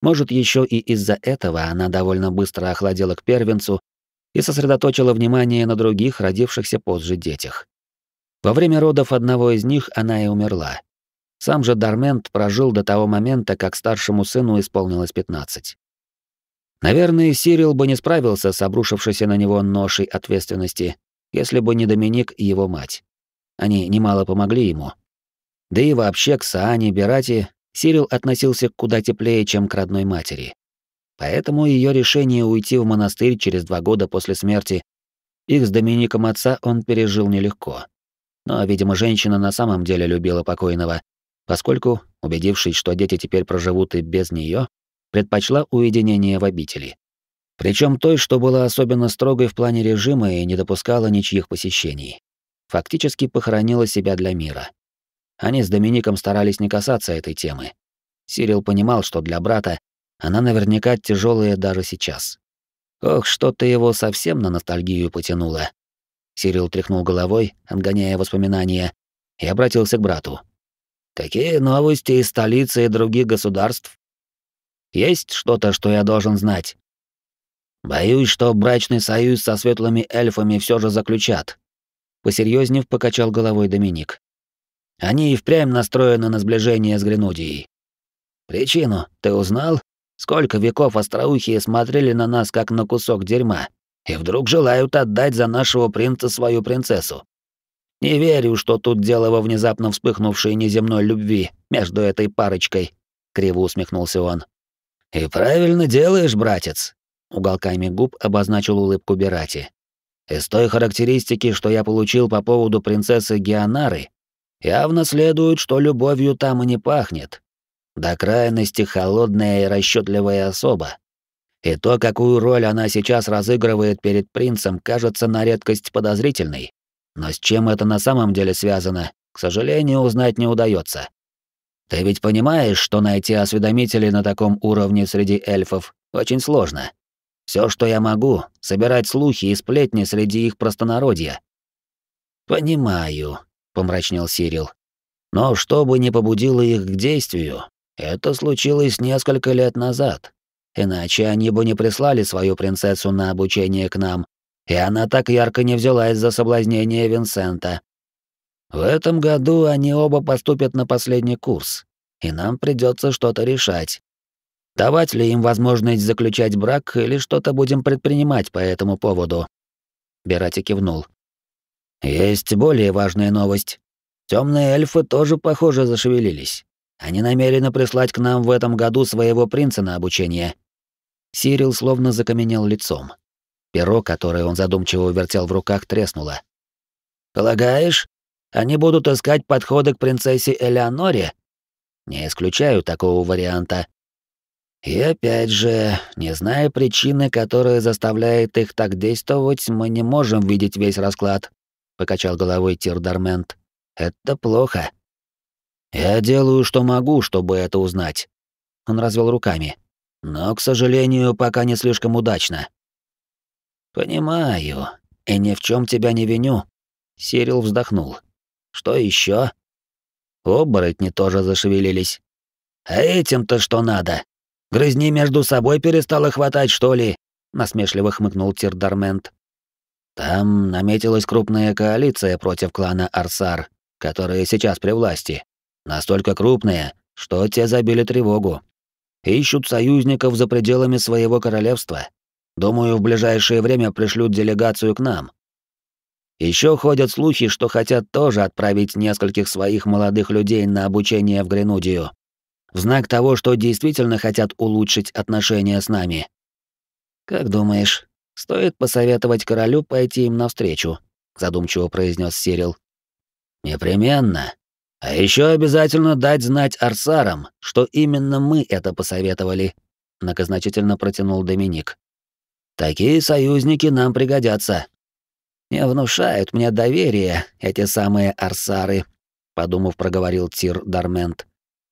Может, еще и из-за этого она довольно быстро охладела к первенцу и сосредоточила внимание на других, родившихся позже детях. Во время родов одного из них она и умерла. Сам же Дармент прожил до того момента, как старшему сыну исполнилось 15. Наверное, Сирил бы не справился с обрушившейся на него ношей ответственности, если бы не Доминик и его мать. Они немало помогли ему. Да и вообще к Саане Берати Сирил относился куда теплее, чем к родной матери. Поэтому ее решение уйти в монастырь через два года после смерти их с Домиником отца он пережил нелегко. Но, видимо, женщина на самом деле любила покойного, поскольку, убедившись, что дети теперь проживут и без нее, предпочла уединение в обители. Причем той, что была особенно строгой в плане режима и не допускала ничьих посещений. Фактически похоронила себя для мира. Они с Домиником старались не касаться этой темы. Сирил понимал, что для брата она наверняка тяжелая даже сейчас. Ох, что-то его совсем на ностальгию потянуло. Сирил тряхнул головой, отгоняя воспоминания, и обратился к брату. «Какие новости из столицы и других государств? Есть что-то, что я должен знать?» «Боюсь, что брачный союз со светлыми эльфами все же заключат», — посерьезнев покачал головой Доминик. «Они и впрямь настроены на сближение с Гренудией. Причину ты узнал? Сколько веков остроухие смотрели на нас, как на кусок дерьма, и вдруг желают отдать за нашего принца свою принцессу. Не верю, что тут дело во внезапно вспыхнувшей неземной любви между этой парочкой, криво усмехнулся он. И правильно делаешь, братец, уголками губ обозначил улыбку Берати. Из той характеристики, что я получил по поводу принцессы Геонары, явно следует, что любовью там и не пахнет. До крайности холодная и расчетливая особа, и то, какую роль она сейчас разыгрывает перед принцем, кажется на редкость подозрительной. Но с чем это на самом деле связано, к сожалению, узнать не удается. Ты ведь понимаешь, что найти осведомителей на таком уровне среди эльфов очень сложно. Все, что я могу, собирать слухи и сплетни среди их простонародья. Понимаю, помрачнел Сирил. Но что бы ни побудило их к действию, это случилось несколько лет назад, Иначе они бы не прислали свою принцессу на обучение к нам, и она так ярко не взялась за соблазнение Винсента. В этом году они оба поступят на последний курс, и нам придется что-то решать. Давать ли им возможность заключать брак или что-то будем предпринимать по этому поводу? Берати кивнул. Есть более важная новость. Темные эльфы тоже, похоже, зашевелились. Они намерены прислать к нам в этом году своего принца на обучение. Сирил словно закаменел лицом. Перо, которое он задумчиво вертел в руках, треснуло. «Полагаешь, они будут искать подходы к принцессе Элеоноре?» «Не исключаю такого варианта. И опять же, не зная причины, которая заставляет их так действовать, мы не можем видеть весь расклад», — покачал головой Тирдармент. «Это плохо». «Я делаю, что могу, чтобы это узнать». Он развел руками. Но, к сожалению, пока не слишком удачно. Понимаю, и ни в чем тебя не виню. Сирил вздохнул. Что еще? Оборотни тоже зашевелились. А этим-то что надо? Грызни между собой перестало хватать, что ли? Насмешливо хмыкнул Тирдармент. Там наметилась крупная коалиция против клана Арсар, которая сейчас при власти. Настолько крупная, что те забили тревогу ищут союзников за пределами своего королевства. Думаю, в ближайшее время пришлют делегацию к нам. Еще ходят слухи, что хотят тоже отправить нескольких своих молодых людей на обучение в Гренудию. В знак того, что действительно хотят улучшить отношения с нами. Как думаешь, стоит посоветовать королю пойти им навстречу? задумчиво произнес Сирил. Непременно, а еще обязательно дать знать Арсарам, что именно мы это посоветовали, многозначительно протянул Доминик. Такие союзники нам пригодятся. Не внушают мне доверия эти самые арсары, подумав, проговорил Тир Дармент.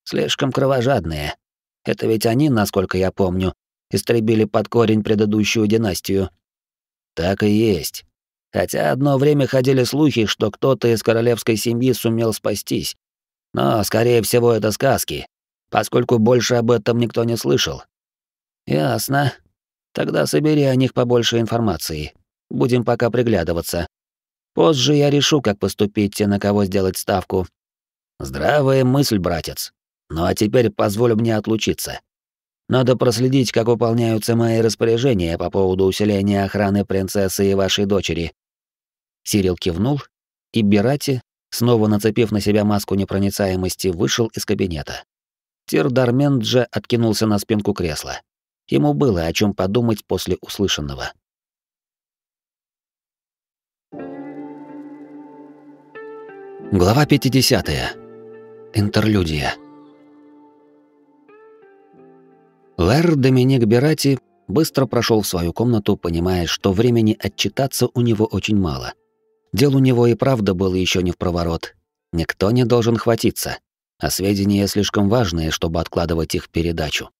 Слишком кровожадные. Это ведь они, насколько я помню, истребили под корень предыдущую династию. Так и есть. Хотя одно время ходили слухи, что кто-то из королевской семьи сумел спастись. Но, скорее всего, это сказки, поскольку больше об этом никто не слышал. Ясно. Тогда собери о них побольше информации. Будем пока приглядываться. Позже я решу, как поступить и на кого сделать ставку. Здравая мысль, братец. Ну а теперь позволь мне отлучиться. Надо проследить, как выполняются мои распоряжения по поводу усиления охраны принцессы и вашей дочери. Сирил кивнул, и Бирати, снова нацепив на себя маску непроницаемости, вышел из кабинета. Тирдармен же откинулся на спинку кресла. Ему было о чем подумать после услышанного. Глава 50. Интерлюдия. Лэр Доминик Берати быстро прошел в свою комнату, понимая, что времени отчитаться у него очень мало. Дел у него и правда было еще не в проворот. Никто не должен хватиться, а сведения слишком важные, чтобы откладывать их передачу.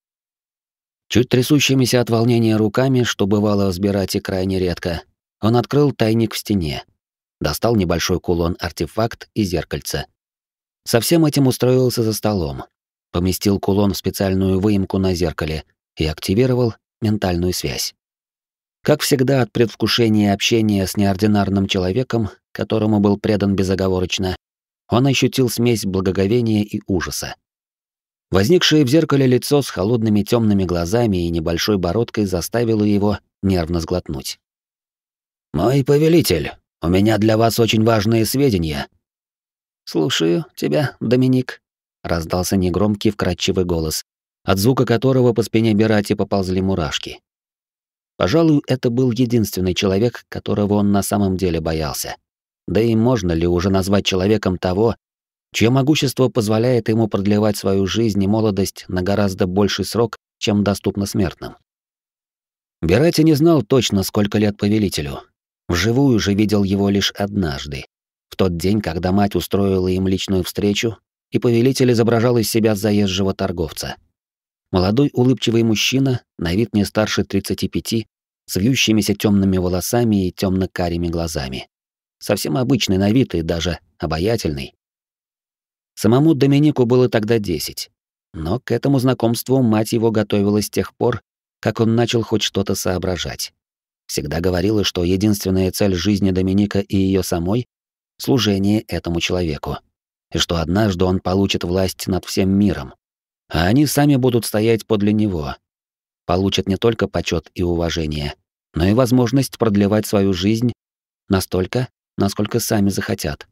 Чуть трясущимися от волнения руками, что бывало в и крайне редко, он открыл тайник в стене, достал небольшой кулон-артефакт и зеркальце. Со всем этим устроился за столом, поместил кулон в специальную выемку на зеркале и активировал ментальную связь. Как всегда, от предвкушения общения с неординарным человеком, которому был предан безоговорочно, он ощутил смесь благоговения и ужаса. Возникшее в зеркале лицо с холодными темными глазами и небольшой бородкой заставило его нервно сглотнуть. «Мой повелитель, у меня для вас очень важные сведения». «Слушаю тебя, Доминик», раздался негромкий вкрадчивый голос, от звука которого по спине Берати поползли мурашки. Пожалуй, это был единственный человек, которого он на самом деле боялся. Да и можно ли уже назвать человеком того, чье могущество позволяет ему продлевать свою жизнь и молодость на гораздо больший срок, чем доступно смертным? Берати не знал точно, сколько лет повелителю. Вживую же видел его лишь однажды, в тот день, когда мать устроила им личную встречу и повелитель изображал из себя заезжего торговца. Молодой улыбчивый мужчина, на вид не старше 35, с вьющимися темными волосами и темно-карими глазами. Совсем обычный на вид и даже обаятельный. Самому Доминику было тогда 10, но к этому знакомству мать его готовилась с тех пор, как он начал хоть что-то соображать. Всегда говорила, что единственная цель жизни Доминика и ее самой — служение этому человеку и что однажды он получит власть над всем миром, а они сами будут стоять подле него. Получат не только почет и уважение, но и возможность продлевать свою жизнь настолько, насколько сами захотят.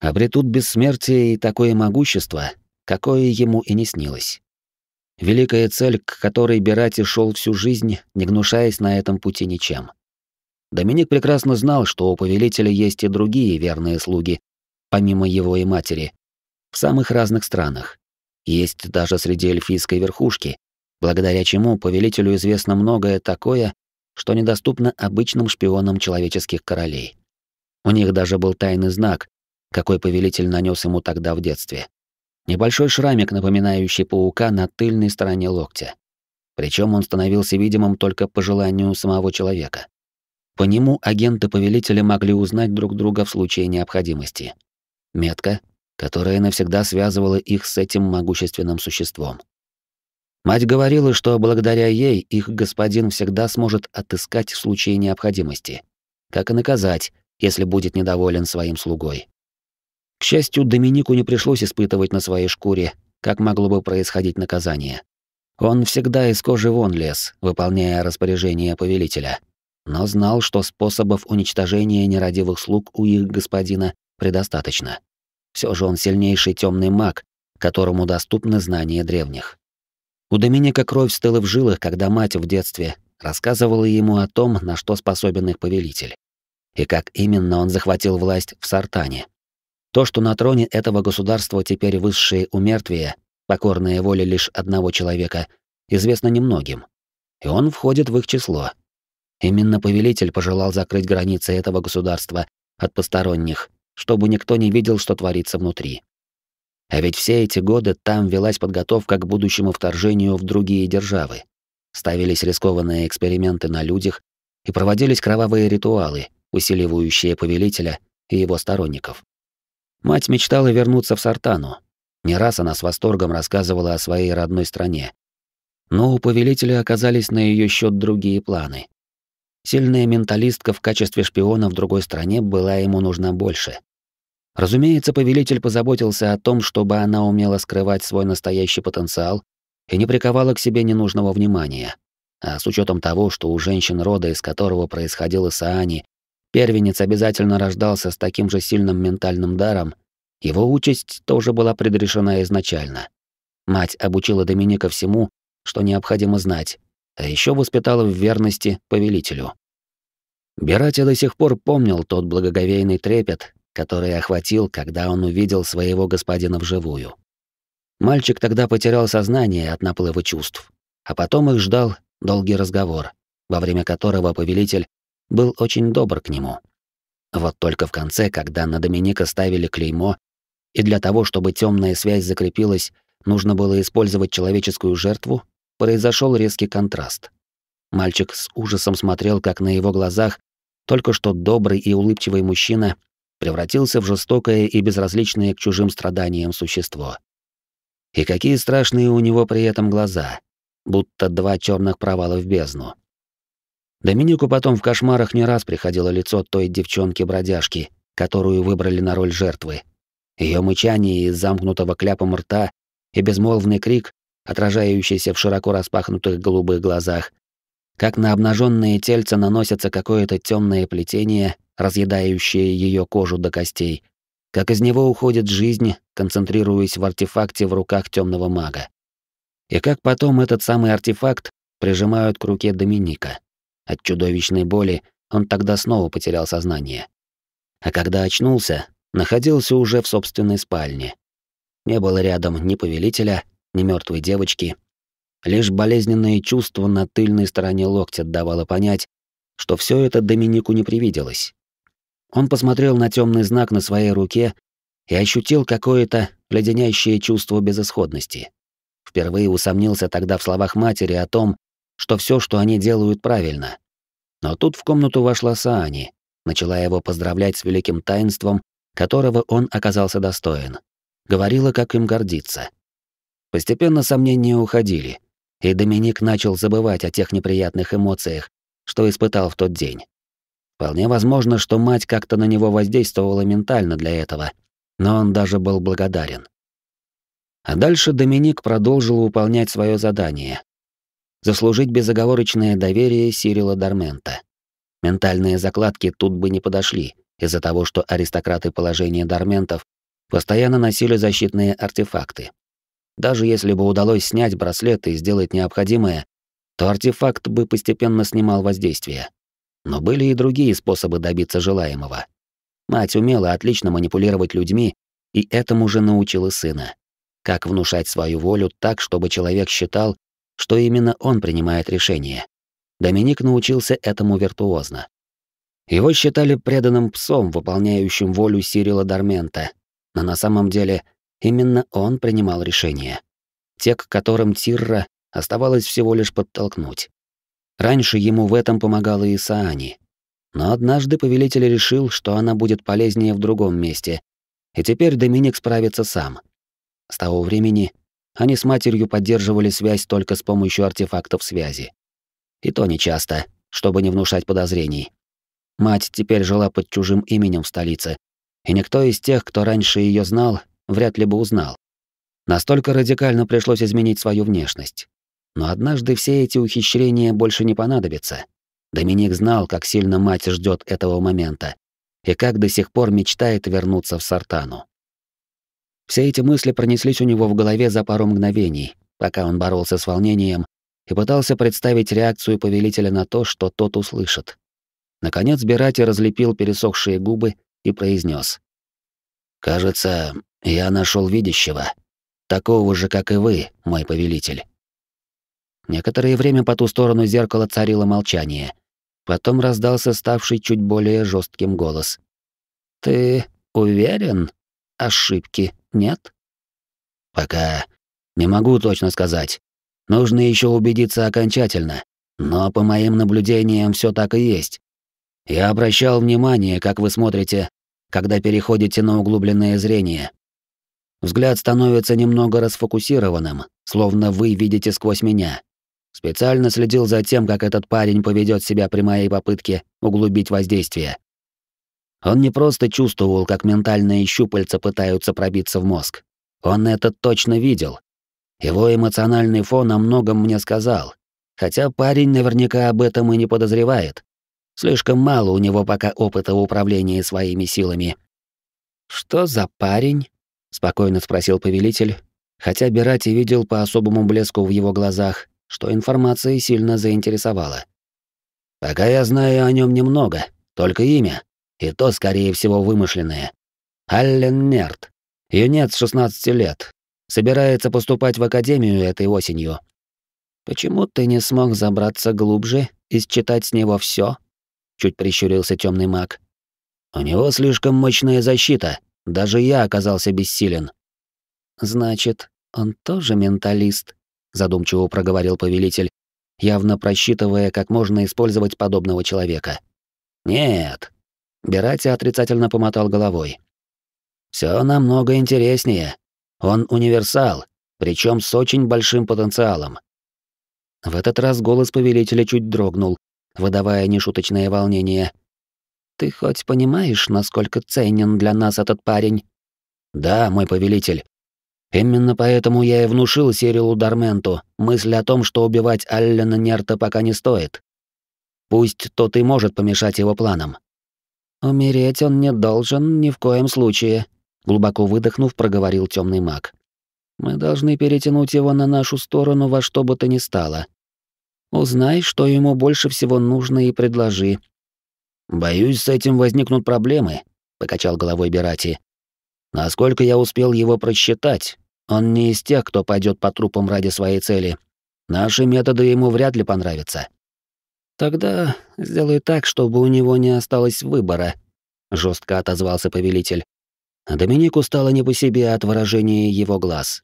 Обретут бессмертие и такое могущество, какое ему и не снилось. Великая цель, к которой Берати шел всю жизнь, не гнушаясь на этом пути ничем. Доминик прекрасно знал, что у повелителя есть и другие верные слуги, помимо его и матери, в самых разных странах. Есть даже среди эльфийской верхушки, благодаря чему повелителю известно многое такое, что недоступно обычным шпионам человеческих королей. У них даже был тайный знак, какой повелитель нанес ему тогда в детстве. Небольшой шрамик, напоминающий паука на тыльной стороне локтя. Причем он становился видимым только по желанию самого человека. По нему агенты повелителя могли узнать друг друга в случае необходимости метка, которая навсегда связывала их с этим могущественным существом. Мать говорила, что благодаря ей их господин всегда сможет отыскать в случае необходимости, как и наказать, если будет недоволен своим слугой. К счастью, Доминику не пришлось испытывать на своей шкуре, как могло бы происходить наказание. Он всегда из кожи вон лез, выполняя распоряжения повелителя, но знал, что способов уничтожения нерадивых слуг у их господина предостаточно. Все же он сильнейший темный маг, которому доступны знания древних. У Доминика кровь стыла в жилах, когда мать в детстве рассказывала ему о том, на что способен их повелитель. И как именно он захватил власть в Сартане. То, что на троне этого государства теперь высшие умертвия, покорные воле лишь одного человека, известно немногим. И он входит в их число. Именно повелитель пожелал закрыть границы этого государства от посторонних, чтобы никто не видел, что творится внутри. А ведь все эти годы там велась подготовка к будущему вторжению в другие державы. Ставились рискованные эксперименты на людях и проводились кровавые ритуалы, усиливающие повелителя и его сторонников. Мать мечтала вернуться в Сартану. Не раз она с восторгом рассказывала о своей родной стране. Но у повелителя оказались на ее счет другие планы. Сильная менталистка в качестве шпиона в другой стране была ему нужна больше. Разумеется, повелитель позаботился о том, чтобы она умела скрывать свой настоящий потенциал и не приковала к себе ненужного внимания. А с учетом того, что у женщин рода, из которого происходила Саани, первенец обязательно рождался с таким же сильным ментальным даром, его участь тоже была предрешена изначально. Мать обучила Доминика всему, что необходимо знать, а еще воспитала в верности повелителю. Бератя до сих пор помнил тот благоговейный трепет, который охватил, когда он увидел своего господина вживую. Мальчик тогда потерял сознание от наплыва чувств, а потом их ждал долгий разговор, во время которого повелитель был очень добр к нему. Вот только в конце, когда на Доминика ставили клеймо, и для того, чтобы темная связь закрепилась, нужно было использовать человеческую жертву, произошел резкий контраст. Мальчик с ужасом смотрел, как на его глазах только что добрый и улыбчивый мужчина превратился в жестокое и безразличное к чужим страданиям существо. И какие страшные у него при этом глаза, будто два черных провала в бездну. Доминику потом в кошмарах не раз приходило лицо той девчонки-бродяжки, которую выбрали на роль жертвы. Ее мычание из замкнутого кляпом рта и безмолвный крик отражающийся в широко распахнутых голубых глазах, как на обнаженные тельца наносится какое-то темное плетение, разъедающее ее кожу до костей, как из него уходит жизнь, концентрируясь в артефакте в руках темного мага. И как потом этот самый артефакт прижимают к руке Доминика. От чудовищной боли он тогда снова потерял сознание. А когда очнулся, находился уже в собственной спальне. Не было рядом ни повелителя, ни мертвой девочки. Лишь болезненное чувство на тыльной стороне локтя давало понять, что все это Доминику не привиделось. Он посмотрел на темный знак на своей руке и ощутил какое-то леденящее чувство безысходности. Впервые усомнился тогда в словах матери о том, что все, что они делают, правильно. Но тут в комнату вошла Саани, начала его поздравлять с великим таинством, которого он оказался достоин. Говорила, как им гордиться. Постепенно сомнения уходили, и Доминик начал забывать о тех неприятных эмоциях, что испытал в тот день. Вполне возможно, что мать как-то на него воздействовала ментально для этого, но он даже был благодарен. А дальше Доминик продолжил выполнять свое задание — заслужить безоговорочное доверие Сирила Дармента. Ментальные закладки тут бы не подошли, из-за того, что аристократы положения Дарментов постоянно носили защитные артефакты. Даже если бы удалось снять браслет и сделать необходимое, то артефакт бы постепенно снимал воздействие. Но были и другие способы добиться желаемого. Мать умела отлично манипулировать людьми, и этому же научила сына. Как внушать свою волю так, чтобы человек считал, что именно он принимает решение. Доминик научился этому виртуозно. Его считали преданным псом, выполняющим волю Сирила Дармента, но на самом деле Именно он принимал решения. Те, к которым Тирра оставалось всего лишь подтолкнуть. Раньше ему в этом помогала и Саани. Но однажды повелитель решил, что она будет полезнее в другом месте, и теперь Доминик справится сам. С того времени они с матерью поддерживали связь только с помощью артефактов связи. И то нечасто, чтобы не внушать подозрений. Мать теперь жила под чужим именем в столице, и никто из тех, кто раньше ее знал, вряд ли бы узнал. Настолько радикально пришлось изменить свою внешность. Но однажды все эти ухищрения больше не понадобятся. Доминик знал, как сильно мать ждет этого момента и как до сих пор мечтает вернуться в Сартану. Все эти мысли пронеслись у него в голове за пару мгновений, пока он боролся с волнением и пытался представить реакцию повелителя на то, что тот услышит. Наконец Берати разлепил пересохшие губы и произнес: «Кажется, я нашел видящего, такого же, как и вы, мой повелитель. Некоторое время по ту сторону зеркала царило молчание, Потом раздался ставший чуть более жестким голос. «Ты уверен? Ошибки нет?» «Пока не могу точно сказать. Нужно еще убедиться окончательно. Но по моим наблюдениям все так и есть. Я обращал внимание, как вы смотрите, когда переходите на углубленное зрение. Взгляд становится немного расфокусированным, словно вы видите сквозь меня. Специально следил за тем, как этот парень поведет себя при моей попытке углубить воздействие. Он не просто чувствовал, как ментальные щупальца пытаются пробиться в мозг. Он это точно видел. Его эмоциональный фон о многом мне сказал, хотя парень наверняка об этом и не подозревает. Слишком мало у него пока опыта управления своими силами. «Что за парень?» — спокойно спросил повелитель, хотя Берати видел по особому блеску в его глазах, что информация сильно заинтересовала. «Пока я знаю о нем немного, только имя, и то, скорее всего, вымышленное. Аллен Нерт, юнец 16 лет, собирается поступать в академию этой осенью». «Почему ты не смог забраться глубже и считать с него все? чуть прищурился темный маг. У него слишком мощная защита, даже я оказался бессилен. Значит, он тоже менталист, задумчиво проговорил повелитель, явно просчитывая, как можно использовать подобного человека. Нет. Берати отрицательно помотал головой. Все намного интереснее. Он универсал, причем с очень большим потенциалом. В этот раз голос повелителя чуть дрогнул, выдавая нешуточное волнение. «Ты хоть понимаешь, насколько ценен для нас этот парень?» «Да, мой повелитель. Именно поэтому я и внушил Сирилу Дарменту мысль о том, что убивать Аллена Нерта пока не стоит. Пусть тот и может помешать его планам». «Умереть он не должен ни в коем случае», — глубоко выдохнув, проговорил темный маг. «Мы должны перетянуть его на нашу сторону во что бы то ни стало. Узнай, что ему больше всего нужно и предложи. Боюсь, с этим возникнут проблемы, покачал головой Берати. Насколько я успел его просчитать, он не из тех, кто пойдет по трупам ради своей цели. Наши методы ему вряд ли понравятся. Тогда сделай так, чтобы у него не осталось выбора, жестко отозвался повелитель. Доминику стало не по себе от выражения его глаз.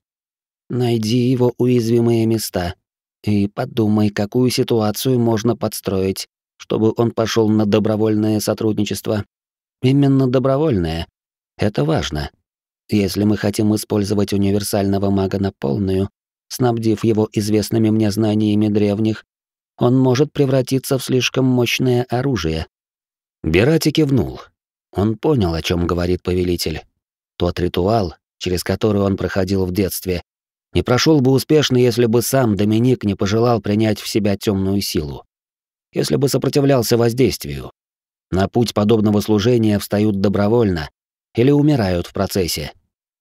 Найди его уязвимые места и подумай, какую ситуацию можно подстроить, чтобы он пошел на добровольное сотрудничество. Именно добровольное. Это важно. Если мы хотим использовать универсального мага на полную, снабдив его известными мне знаниями древних, он может превратиться в слишком мощное оружие. Берати кивнул. Он понял, о чем говорит повелитель. Тот ритуал, через который он проходил в детстве, не прошел бы успешно, если бы сам Доминик не пожелал принять в себя темную силу. Если бы сопротивлялся воздействию. На путь подобного служения встают добровольно или умирают в процессе.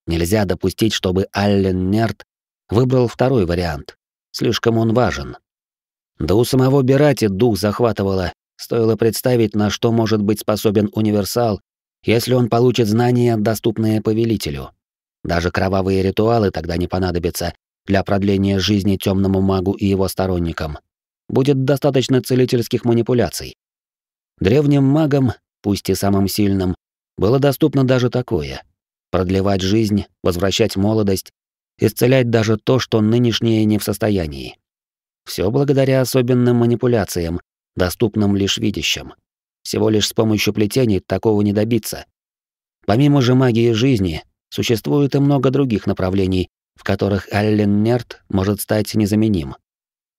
Нельзя допустить, чтобы Аллен Нерт выбрал второй вариант. Слишком он важен. Да у самого Берати дух захватывало, стоило представить, на что может быть способен универсал, если он получит знания, доступные повелителю. Даже кровавые ритуалы тогда не понадобятся для продления жизни темному магу и его сторонникам. Будет достаточно целительских манипуляций. Древним магам, пусть и самым сильным, было доступно даже такое. Продлевать жизнь, возвращать молодость, исцелять даже то, что нынешнее не в состоянии. Все благодаря особенным манипуляциям, доступным лишь видящим. Всего лишь с помощью плетений такого не добиться. Помимо же магии жизни, Существует и много других направлений, в которых Аллен Нерт может стать незаменим.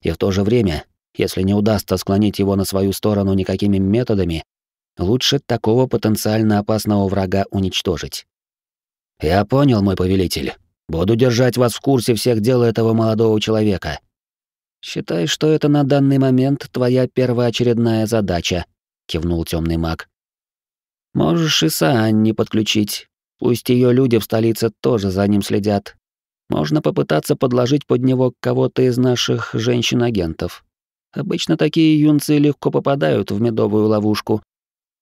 И в то же время, если не удастся склонить его на свою сторону никакими методами, лучше такого потенциально опасного врага уничтожить. «Я понял, мой повелитель. Буду держать вас в курсе всех дел этого молодого человека». «Считай, что это на данный момент твоя первоочередная задача», — кивнул темный маг. «Можешь и Саанни подключить, Пусть ее люди в столице тоже за ним следят. Можно попытаться подложить под него кого-то из наших женщин-агентов. Обычно такие юнцы легко попадают в медовую ловушку.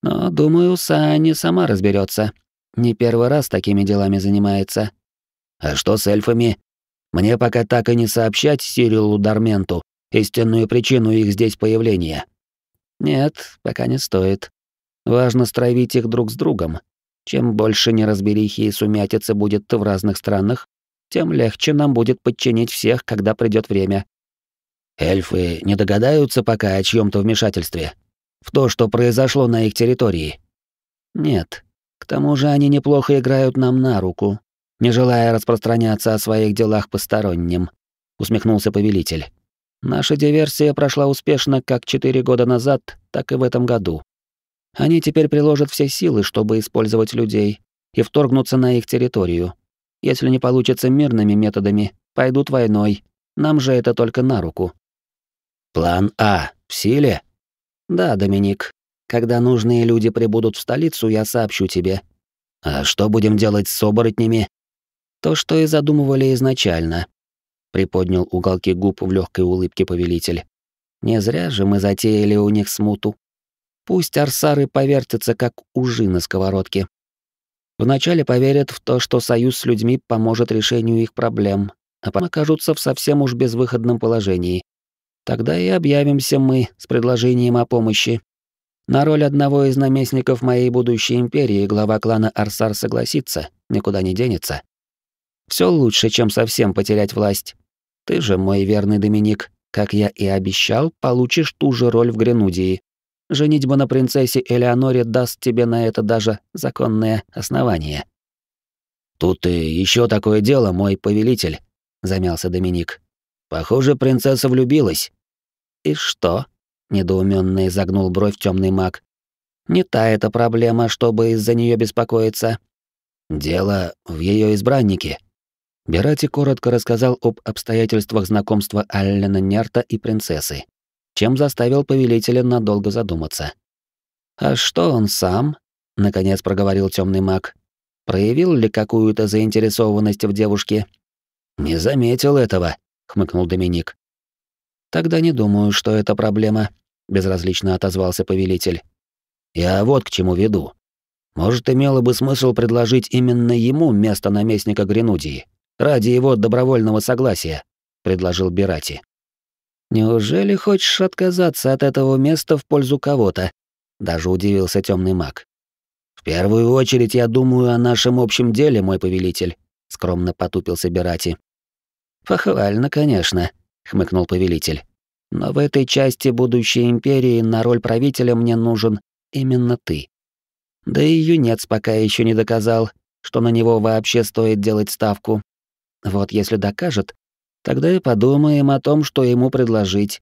Но, думаю, Саани сама разберется. Не первый раз такими делами занимается. А что с эльфами? Мне пока так и не сообщать Сирилу Дарменту истинную причину их здесь появления. Нет, пока не стоит. Важно стравить их друг с другом. Чем больше неразберихи и сумятицы будет в разных странах, тем легче нам будет подчинить всех, когда придет время. Эльфы не догадаются пока о чьем то вмешательстве в то, что произошло на их территории. Нет. К тому же они неплохо играют нам на руку, не желая распространяться о своих делах посторонним, усмехнулся повелитель. Наша диверсия прошла успешно как четыре года назад, так и в этом году. Они теперь приложат все силы, чтобы использовать людей и вторгнуться на их территорию. Если не получится мирными методами, пойдут войной. Нам же это только на руку. План А в силе? Да, Доминик. Когда нужные люди прибудут в столицу, я сообщу тебе. А что будем делать с оборотнями? То, что и задумывали изначально. Приподнял уголки губ в легкой улыбке повелитель. Не зря же мы затеяли у них смуту. Пусть арсары повертятся, как ужи на сковородке. Вначале поверят в то, что союз с людьми поможет решению их проблем, а потом окажутся в совсем уж безвыходном положении. Тогда и объявимся мы с предложением о помощи. На роль одного из наместников моей будущей империи глава клана Арсар согласится, никуда не денется. Все лучше, чем совсем потерять власть. Ты же, мой верный Доминик, как я и обещал, получишь ту же роль в Гренудии. Женитьба на принцессе Элеоноре даст тебе на это даже законное основание. Тут и еще такое дело, мой повелитель, замялся Доминик. Похоже, принцесса влюбилась. И что? недоуменно изогнул бровь темный маг. Не та эта проблема, чтобы из-за нее беспокоиться. Дело в ее избраннике. Берати коротко рассказал об обстоятельствах знакомства Аллена Нерта и принцессы, чем заставил повелителя надолго задуматься. «А что он сам?» — наконец проговорил темный маг. «Проявил ли какую-то заинтересованность в девушке?» «Не заметил этого», — хмыкнул Доминик. «Тогда не думаю, что это проблема», — безразлично отозвался повелитель. «Я вот к чему веду. Может, имело бы смысл предложить именно ему место наместника Гренудии, ради его добровольного согласия», — предложил Бирати. «Неужели хочешь отказаться от этого места в пользу кого-то?» — даже удивился темный маг. «В первую очередь я думаю о нашем общем деле, мой повелитель», — скромно потупился Бирати. «Похвально, конечно», — хмыкнул повелитель. «Но в этой части будущей империи на роль правителя мне нужен именно ты. Да и юнец пока еще не доказал, что на него вообще стоит делать ставку. Вот если докажет, Тогда и подумаем о том, что ему предложить.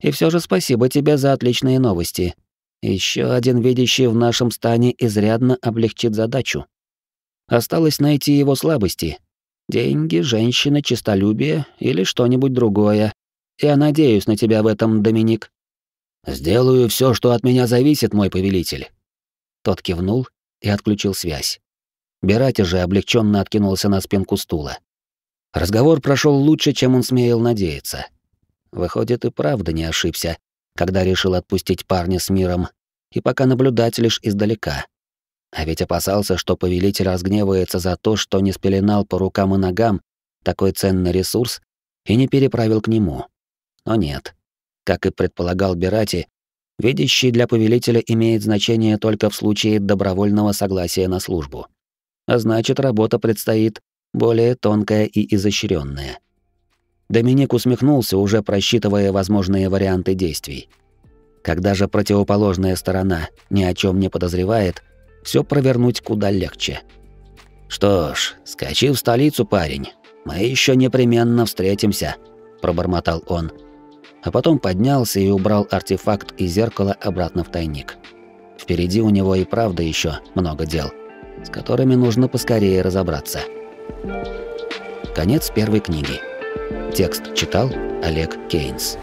И все же спасибо тебе за отличные новости. Еще один видящий в нашем стане изрядно облегчит задачу. Осталось найти его слабости. Деньги, женщины, честолюбие или что-нибудь другое. Я надеюсь на тебя в этом, Доминик. Сделаю все, что от меня зависит, мой повелитель. Тот кивнул и отключил связь. Берати же облегченно откинулся на спинку стула. Разговор прошел лучше, чем он смеял надеяться. Выходит, и правда не ошибся, когда решил отпустить парня с миром, и пока наблюдать лишь издалека. А ведь опасался, что повелитель разгневается за то, что не спеленал по рукам и ногам такой ценный ресурс и не переправил к нему. Но нет. Как и предполагал Берати, видящий для повелителя имеет значение только в случае добровольного согласия на службу. А значит, работа предстоит более тонкая и изощренная. Доминик усмехнулся, уже просчитывая возможные варианты действий. Когда же противоположная сторона ни о чем не подозревает, все провернуть куда легче. «Что ж, скачи в столицу, парень. Мы еще непременно встретимся», — пробормотал он. А потом поднялся и убрал артефакт и зеркало обратно в тайник. Впереди у него и правда еще много дел, с которыми нужно поскорее разобраться. Конец первой книги. Текст читал Олег Кейнс.